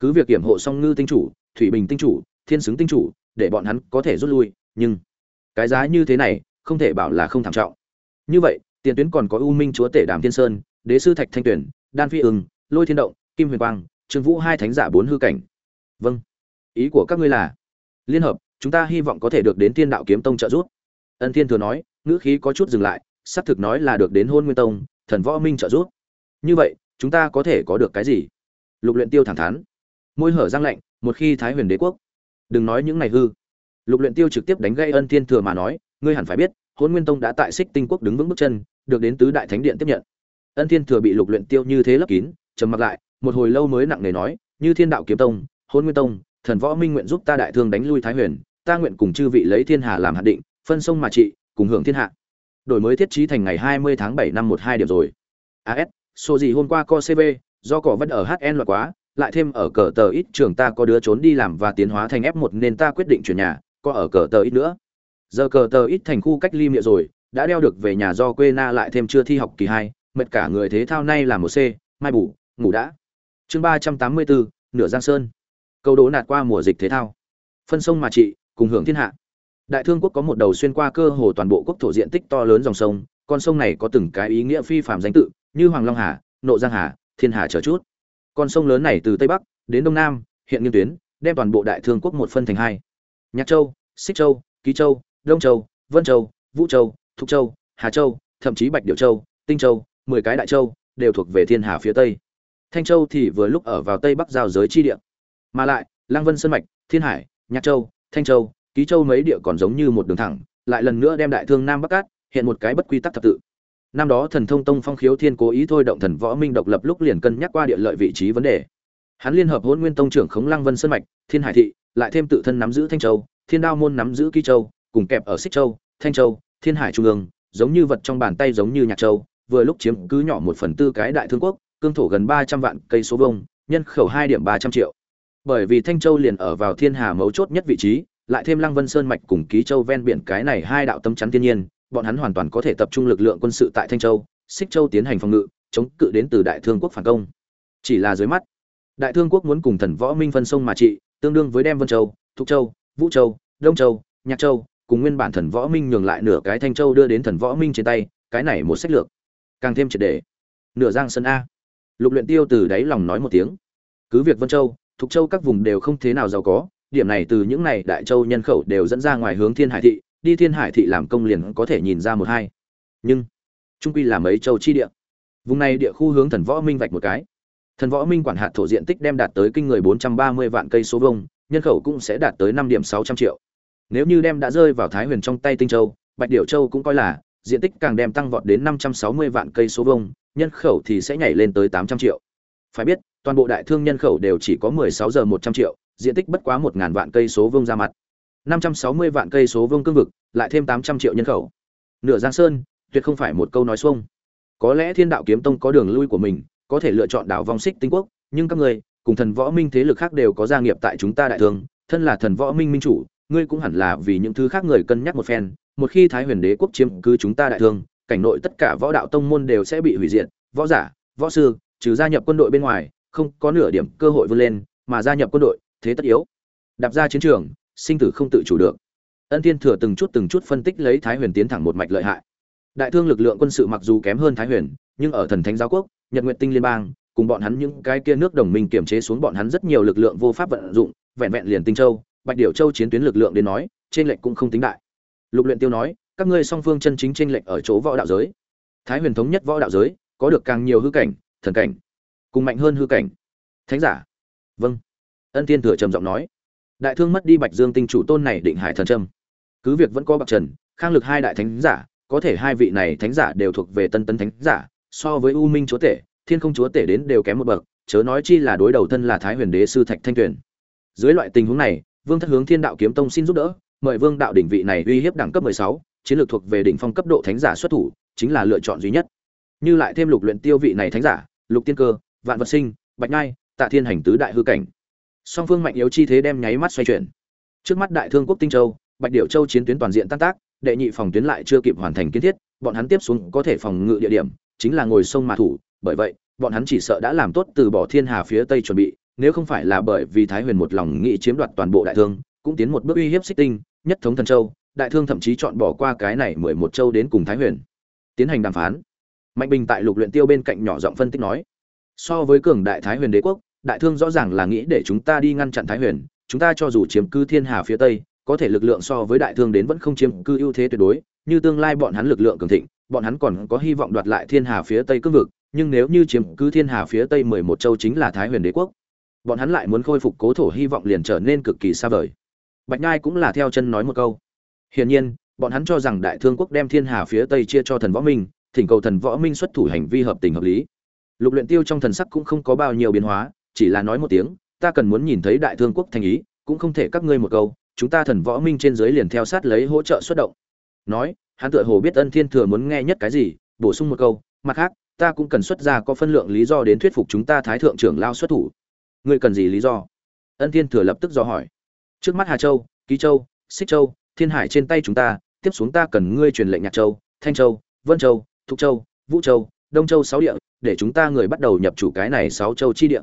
Cứ việc kiểm hộ song ngư tinh chủ, thủy bình tinh chủ, thiên xứng tinh chủ, để bọn hắn có thể rút lui, nhưng cái giá như thế này, không thể bảo là không thảm trọng. Như vậy, tiền tuyến còn có u minh chúa tể đàm thiên sơn, đế sư thạch thanh tuyển, đan phi ưng, lôi thiên động, kim huyền quang, trương vũ hai thánh giả bốn hư cảnh. Vâng. Ý của các ngươi là, liên hợp, chúng ta hy vọng có thể được đến tiên đạo kiếm tông trợ giúp. Ân thiên thừa nói, ngữ khí có chút dừng lại, xác thực nói là được đến hôn nguyên tông, thần võ minh trợ giúp. Như vậy, chúng ta có thể có được cái gì? Lục luyện tiêu thẳng thắn. Môi hở răng lạnh, một khi thái huyền đế quốc. Đừng nói những này hư lục luyện tiêu trực tiếp đánh gây ân thiên thừa mà nói, ngươi hẳn phải biết hôn nguyên tông đã tại xích tinh quốc đứng vững bước chân, được đến tứ đại thánh điện tiếp nhận. Ân thiên thừa bị lục luyện tiêu như thế lấp kín, trầm mặc lại, một hồi lâu mới nặng nề nói, như thiên đạo kiếm tông hôn nguyên tông, thần võ minh nguyện giúp ta đại thương đánh lui thái huyền, ta nguyện cùng chư vị lấy thiên hà làm hạt định, phân sông mà trị, cùng hưởng thiên hạ. Đổi mới thiết trí thành ngày 20 tháng 7 năm 12 điểm rồi. As số gì hôm qua co cv do cỏ vẫn ở hn loại quá, lại thêm ở cờ tờ ít trường ta có đứa trốn đi làm và tiến hóa thành f 1 nên ta quyết định chuyển nhà có ở cờ tờ ít nữa. Giờ cờ tờ ít thành khu cách ly miệng rồi, đã đeo được về nhà do quê na lại thêm chưa thi học kỳ hai, mệt cả người thế thao nay là một c, mai bủ ngủ đã. Chương ba trăm tám mươi bốn, nửa giang sơn. Câu đố nạt qua mùa dịch thế thao. Phân sông mà trị, cùng hưởng thiên hạ. Đại thương quốc có một đầu xuyên qua cơ hồ toàn bộ quốc thổ diện tích to lớn dòng sông, con sông này có từng cái ý nghĩa phi phạm danh tự, như hoàng long hà, nộ giang hà, thiên hà chờ chút. Con sông lớn này từ tây bắc đến đông nam, hiện nghiêng tuyến, đem toàn bộ đại thương quốc một phân thành hai nhạc châu, xích châu, ký châu, đông châu, vân châu, vũ châu, thục châu, hà châu, thậm chí bạch điệu châu, tinh châu, mười cái đại châu đều thuộc về thiên hà phía tây. Thanh châu thì vừa lúc ở vào tây bắc giao giới chi địa. Mà lại lang vân sơn mạch, thiên hải, nhạc châu, thanh châu, ký châu mấy địa còn giống như một đường thẳng, lại lần nữa đem đại thương nam bắc cát hiện một cái bất quy tắc thập tự. Năm đó thần thông tông phong khiếu thiên cố ý thôi động thần võ minh độc lập lúc liền cân nhắc qua địa lợi vị trí vấn đề. Hắn liên hợp hôn nguyên tông trưởng khống lăng vân sơn mạch, thiên hải thị lại thêm tự thân nắm giữ thanh châu, thiên đao môn nắm giữ ký châu, cùng kẹp ở xích châu, thanh châu, thiên hải trung ương, giống như vật trong bàn tay giống như nhạc châu, vừa lúc chiếm cứ nhỏ một phần tư cái đại thương quốc, cương thổ gần ba trăm vạn cây số vông nhân khẩu hai điểm ba trăm triệu. Bởi vì thanh châu liền ở vào thiên hà mấu chốt nhất vị trí, lại thêm lăng vân sơn mạch cùng ký châu ven biển cái này hai đạo tâm chắn thiên nhiên, bọn hắn hoàn toàn có thể tập trung lực lượng quân sự tại thanh châu, xích châu tiến hành phòng ngự, chống cự đến từ đại thương quốc phản công. Chỉ là dưới mắt, đại thương quốc muốn cùng thần võ minh phân sông mà trị tương đương với đem vân châu, thục châu, vũ châu, đông châu, nhạc châu cùng nguyên bản thần võ minh nhường lại nửa cái thanh châu đưa đến thần võ minh trên tay, cái này một sách lược. Càng thêm triệt để. nửa giang sơn a. Lục luyện tiêu từ đáy lòng nói một tiếng. Cứ việc vân châu, thục châu các vùng đều không thế nào giàu có, điểm này từ những này đại châu nhân khẩu đều dẫn ra ngoài hướng thiên hải thị, đi thiên hải thị làm công liền có thể nhìn ra một hai. Nhưng trung quy là mấy châu chi địa. Vùng này địa khu hướng thần võ minh vạch một cái thần võ minh quản hạt thổ diện tích đem đạt tới kinh người 430 vạn cây số vuông, nhân khẩu cũng sẽ đạt tới năm điểm 600 triệu. Nếu như đem đã rơi vào thái huyền trong tay tinh châu, bạch điểu châu cũng coi là, diện tích càng đem tăng vọt đến 560 vạn cây số vuông, nhân khẩu thì sẽ nhảy lên tới 800 triệu. Phải biết, toàn bộ đại thương nhân khẩu đều chỉ có 16 giờ 100 triệu, diện tích bất quá 1000 vạn cây số vuông ra mặt. 560 vạn cây số vuông cương vực, lại thêm 800 triệu nhân khẩu. Nửa giang sơn, tuyệt không phải một câu nói xuông. Có lẽ thiên đạo kiếm tông có đường lui của mình có thể lựa chọn đảo vong xích tinh quốc, nhưng các ngươi, cùng thần võ minh thế lực khác đều có gia nghiệp tại chúng ta đại thương, thân là thần võ minh minh chủ, ngươi cũng hẳn là vì những thứ khác người cân nhắc một phen, một khi thái huyền đế quốc chiếm cứ chúng ta đại thương, cảnh nội tất cả võ đạo tông môn đều sẽ bị hủy diệt, võ giả, võ sư, trừ gia nhập quân đội bên ngoài, không có nửa điểm cơ hội vươn lên, mà gia nhập quân đội, thế tất yếu. Đạp ra chiến trường, sinh tử không tự chủ được. Ân thiên thừa từng chút từng chút phân tích lấy thái huyền tiến thẳng một mạch lợi hại. Đại thương lực lượng quân sự mặc dù kém hơn thái huyền, nhưng ở thần thánh giáo quốc nhật Nguyệt tinh liên bang, cùng bọn hắn những cái kia nước đồng minh kiểm chế xuống bọn hắn rất nhiều lực lượng vô pháp vận dụng, vẹn vẹn liền tinh châu, bạch điểu châu chiến tuyến lực lượng đến nói trên lệnh cũng không tính đại. Lục luyện tiêu nói, các ngươi song phương chân chính trên lệnh ở chỗ võ đạo giới. Thái huyền thống nhất võ đạo giới, có được càng nhiều hư cảnh, thần cảnh, cùng mạnh hơn hư cảnh. Thánh giả. Vâng. Ân thiên thừa trầm giọng nói. Đại thương mất đi bạch dương tinh chủ tôn này định hải thần trâm. Cứ việc vẫn có bạc trần, khang lực hai đại thánh giả, có thể hai vị này thánh giả đều thuộc về tân tấn thánh giả so với u minh chúa tể thiên không chúa tể đến đều kém một bậc chớ nói chi là đối đầu thân là thái huyền đế sư thạch thanh tuyền. Dưới loại tình huống này vương thất hướng thiên đạo kiếm tông xin giúp đỡ mời vương đạo đỉnh vị này uy hiếp đẳng cấp 16, chiến lược thuộc về đỉnh phong cấp độ thánh giả xuất thủ chính là lựa chọn duy nhất. Như lại thêm lục luyện tiêu vị này thánh giả lục tiên cơ vạn vật sinh bạch nhai tạ thiên hành tứ đại hư cảnh. Song phương mạnh yếu chi thế đem nháy mắt xoay chuyển. Trước mắt đại thương quốc tinh châu bạch điểu châu chiến tuyến toàn diện tan tác đệ nhị phòng tuyến lại chưa kịp hoàn thành kiến thiết bọn hắn tiếp xuống có thể phòng ngự địa điểm chính là ngồi sông mà thủ, bởi vậy, bọn hắn chỉ sợ đã làm tốt từ bỏ thiên hà phía tây chuẩn bị, nếu không phải là bởi vì thái huyền một lòng nghĩ chiếm đoạt toàn bộ đại thương, cũng tiến một bước uy hiếp xích tinh, nhất thống thần châu, đại thương thậm chí chọn bỏ qua cái này mười một châu đến cùng thái huyền. Tiến hành đàm phán, mạnh bình tại lục luyện tiêu bên cạnh nhỏ giọng phân tích nói, so với cường đại thái huyền đế quốc, đại thương rõ ràng là nghĩ để chúng ta đi ngăn chặn thái huyền, chúng ta cho dù chiếm cứ thiên hà phía tây, có thể lực lượng so với đại thương đến vẫn không chiếm cư ưu thế tuyệt đối, như tương lai bọn hắn lực lượng cường thịnh bọn hắn còn có hy vọng đoạt lại thiên hà phía tây cương vực, nhưng nếu như chiếm cứ thiên hà phía tây mười một châu chính là thái huyền đế quốc, bọn hắn lại muốn khôi phục cố thổ hy vọng liền trở nên cực kỳ xa vời. Bạch nhai cũng là theo chân nói một câu. Hiển nhiên, bọn hắn cho rằng đại thương quốc đem thiên hà phía tây chia cho thần võ minh, thỉnh cầu thần võ minh xuất thủ hành vi hợp tình hợp lý. Lục luyện tiêu trong thần sắc cũng không có bao nhiêu biến hóa, chỉ là nói một tiếng, ta cần muốn nhìn thấy đại thương quốc thành ý, cũng không thể các ngươi một câu, chúng ta thần võ minh trên dưới liền theo sát lấy hỗ trợ xuất động. Nói hắn tựa hồ biết ân thiên thừa muốn nghe nhất cái gì, bổ sung một câu, mặt khác, ta cũng cần xuất ra có phân lượng lý do đến thuyết phục chúng ta thái thượng trưởng lao xuất thủ. Ngươi cần gì lý do? Ân thiên thừa lập tức do hỏi. Trước mắt hà châu, ký châu, xích châu, thiên hải trên tay chúng ta, tiếp xuống ta cần ngươi truyền lệnh nhạc châu, thanh châu, vân châu, thục châu, vũ châu, đông châu sáu địa, để chúng ta người bắt đầu nhập chủ cái này sáu châu chi địa.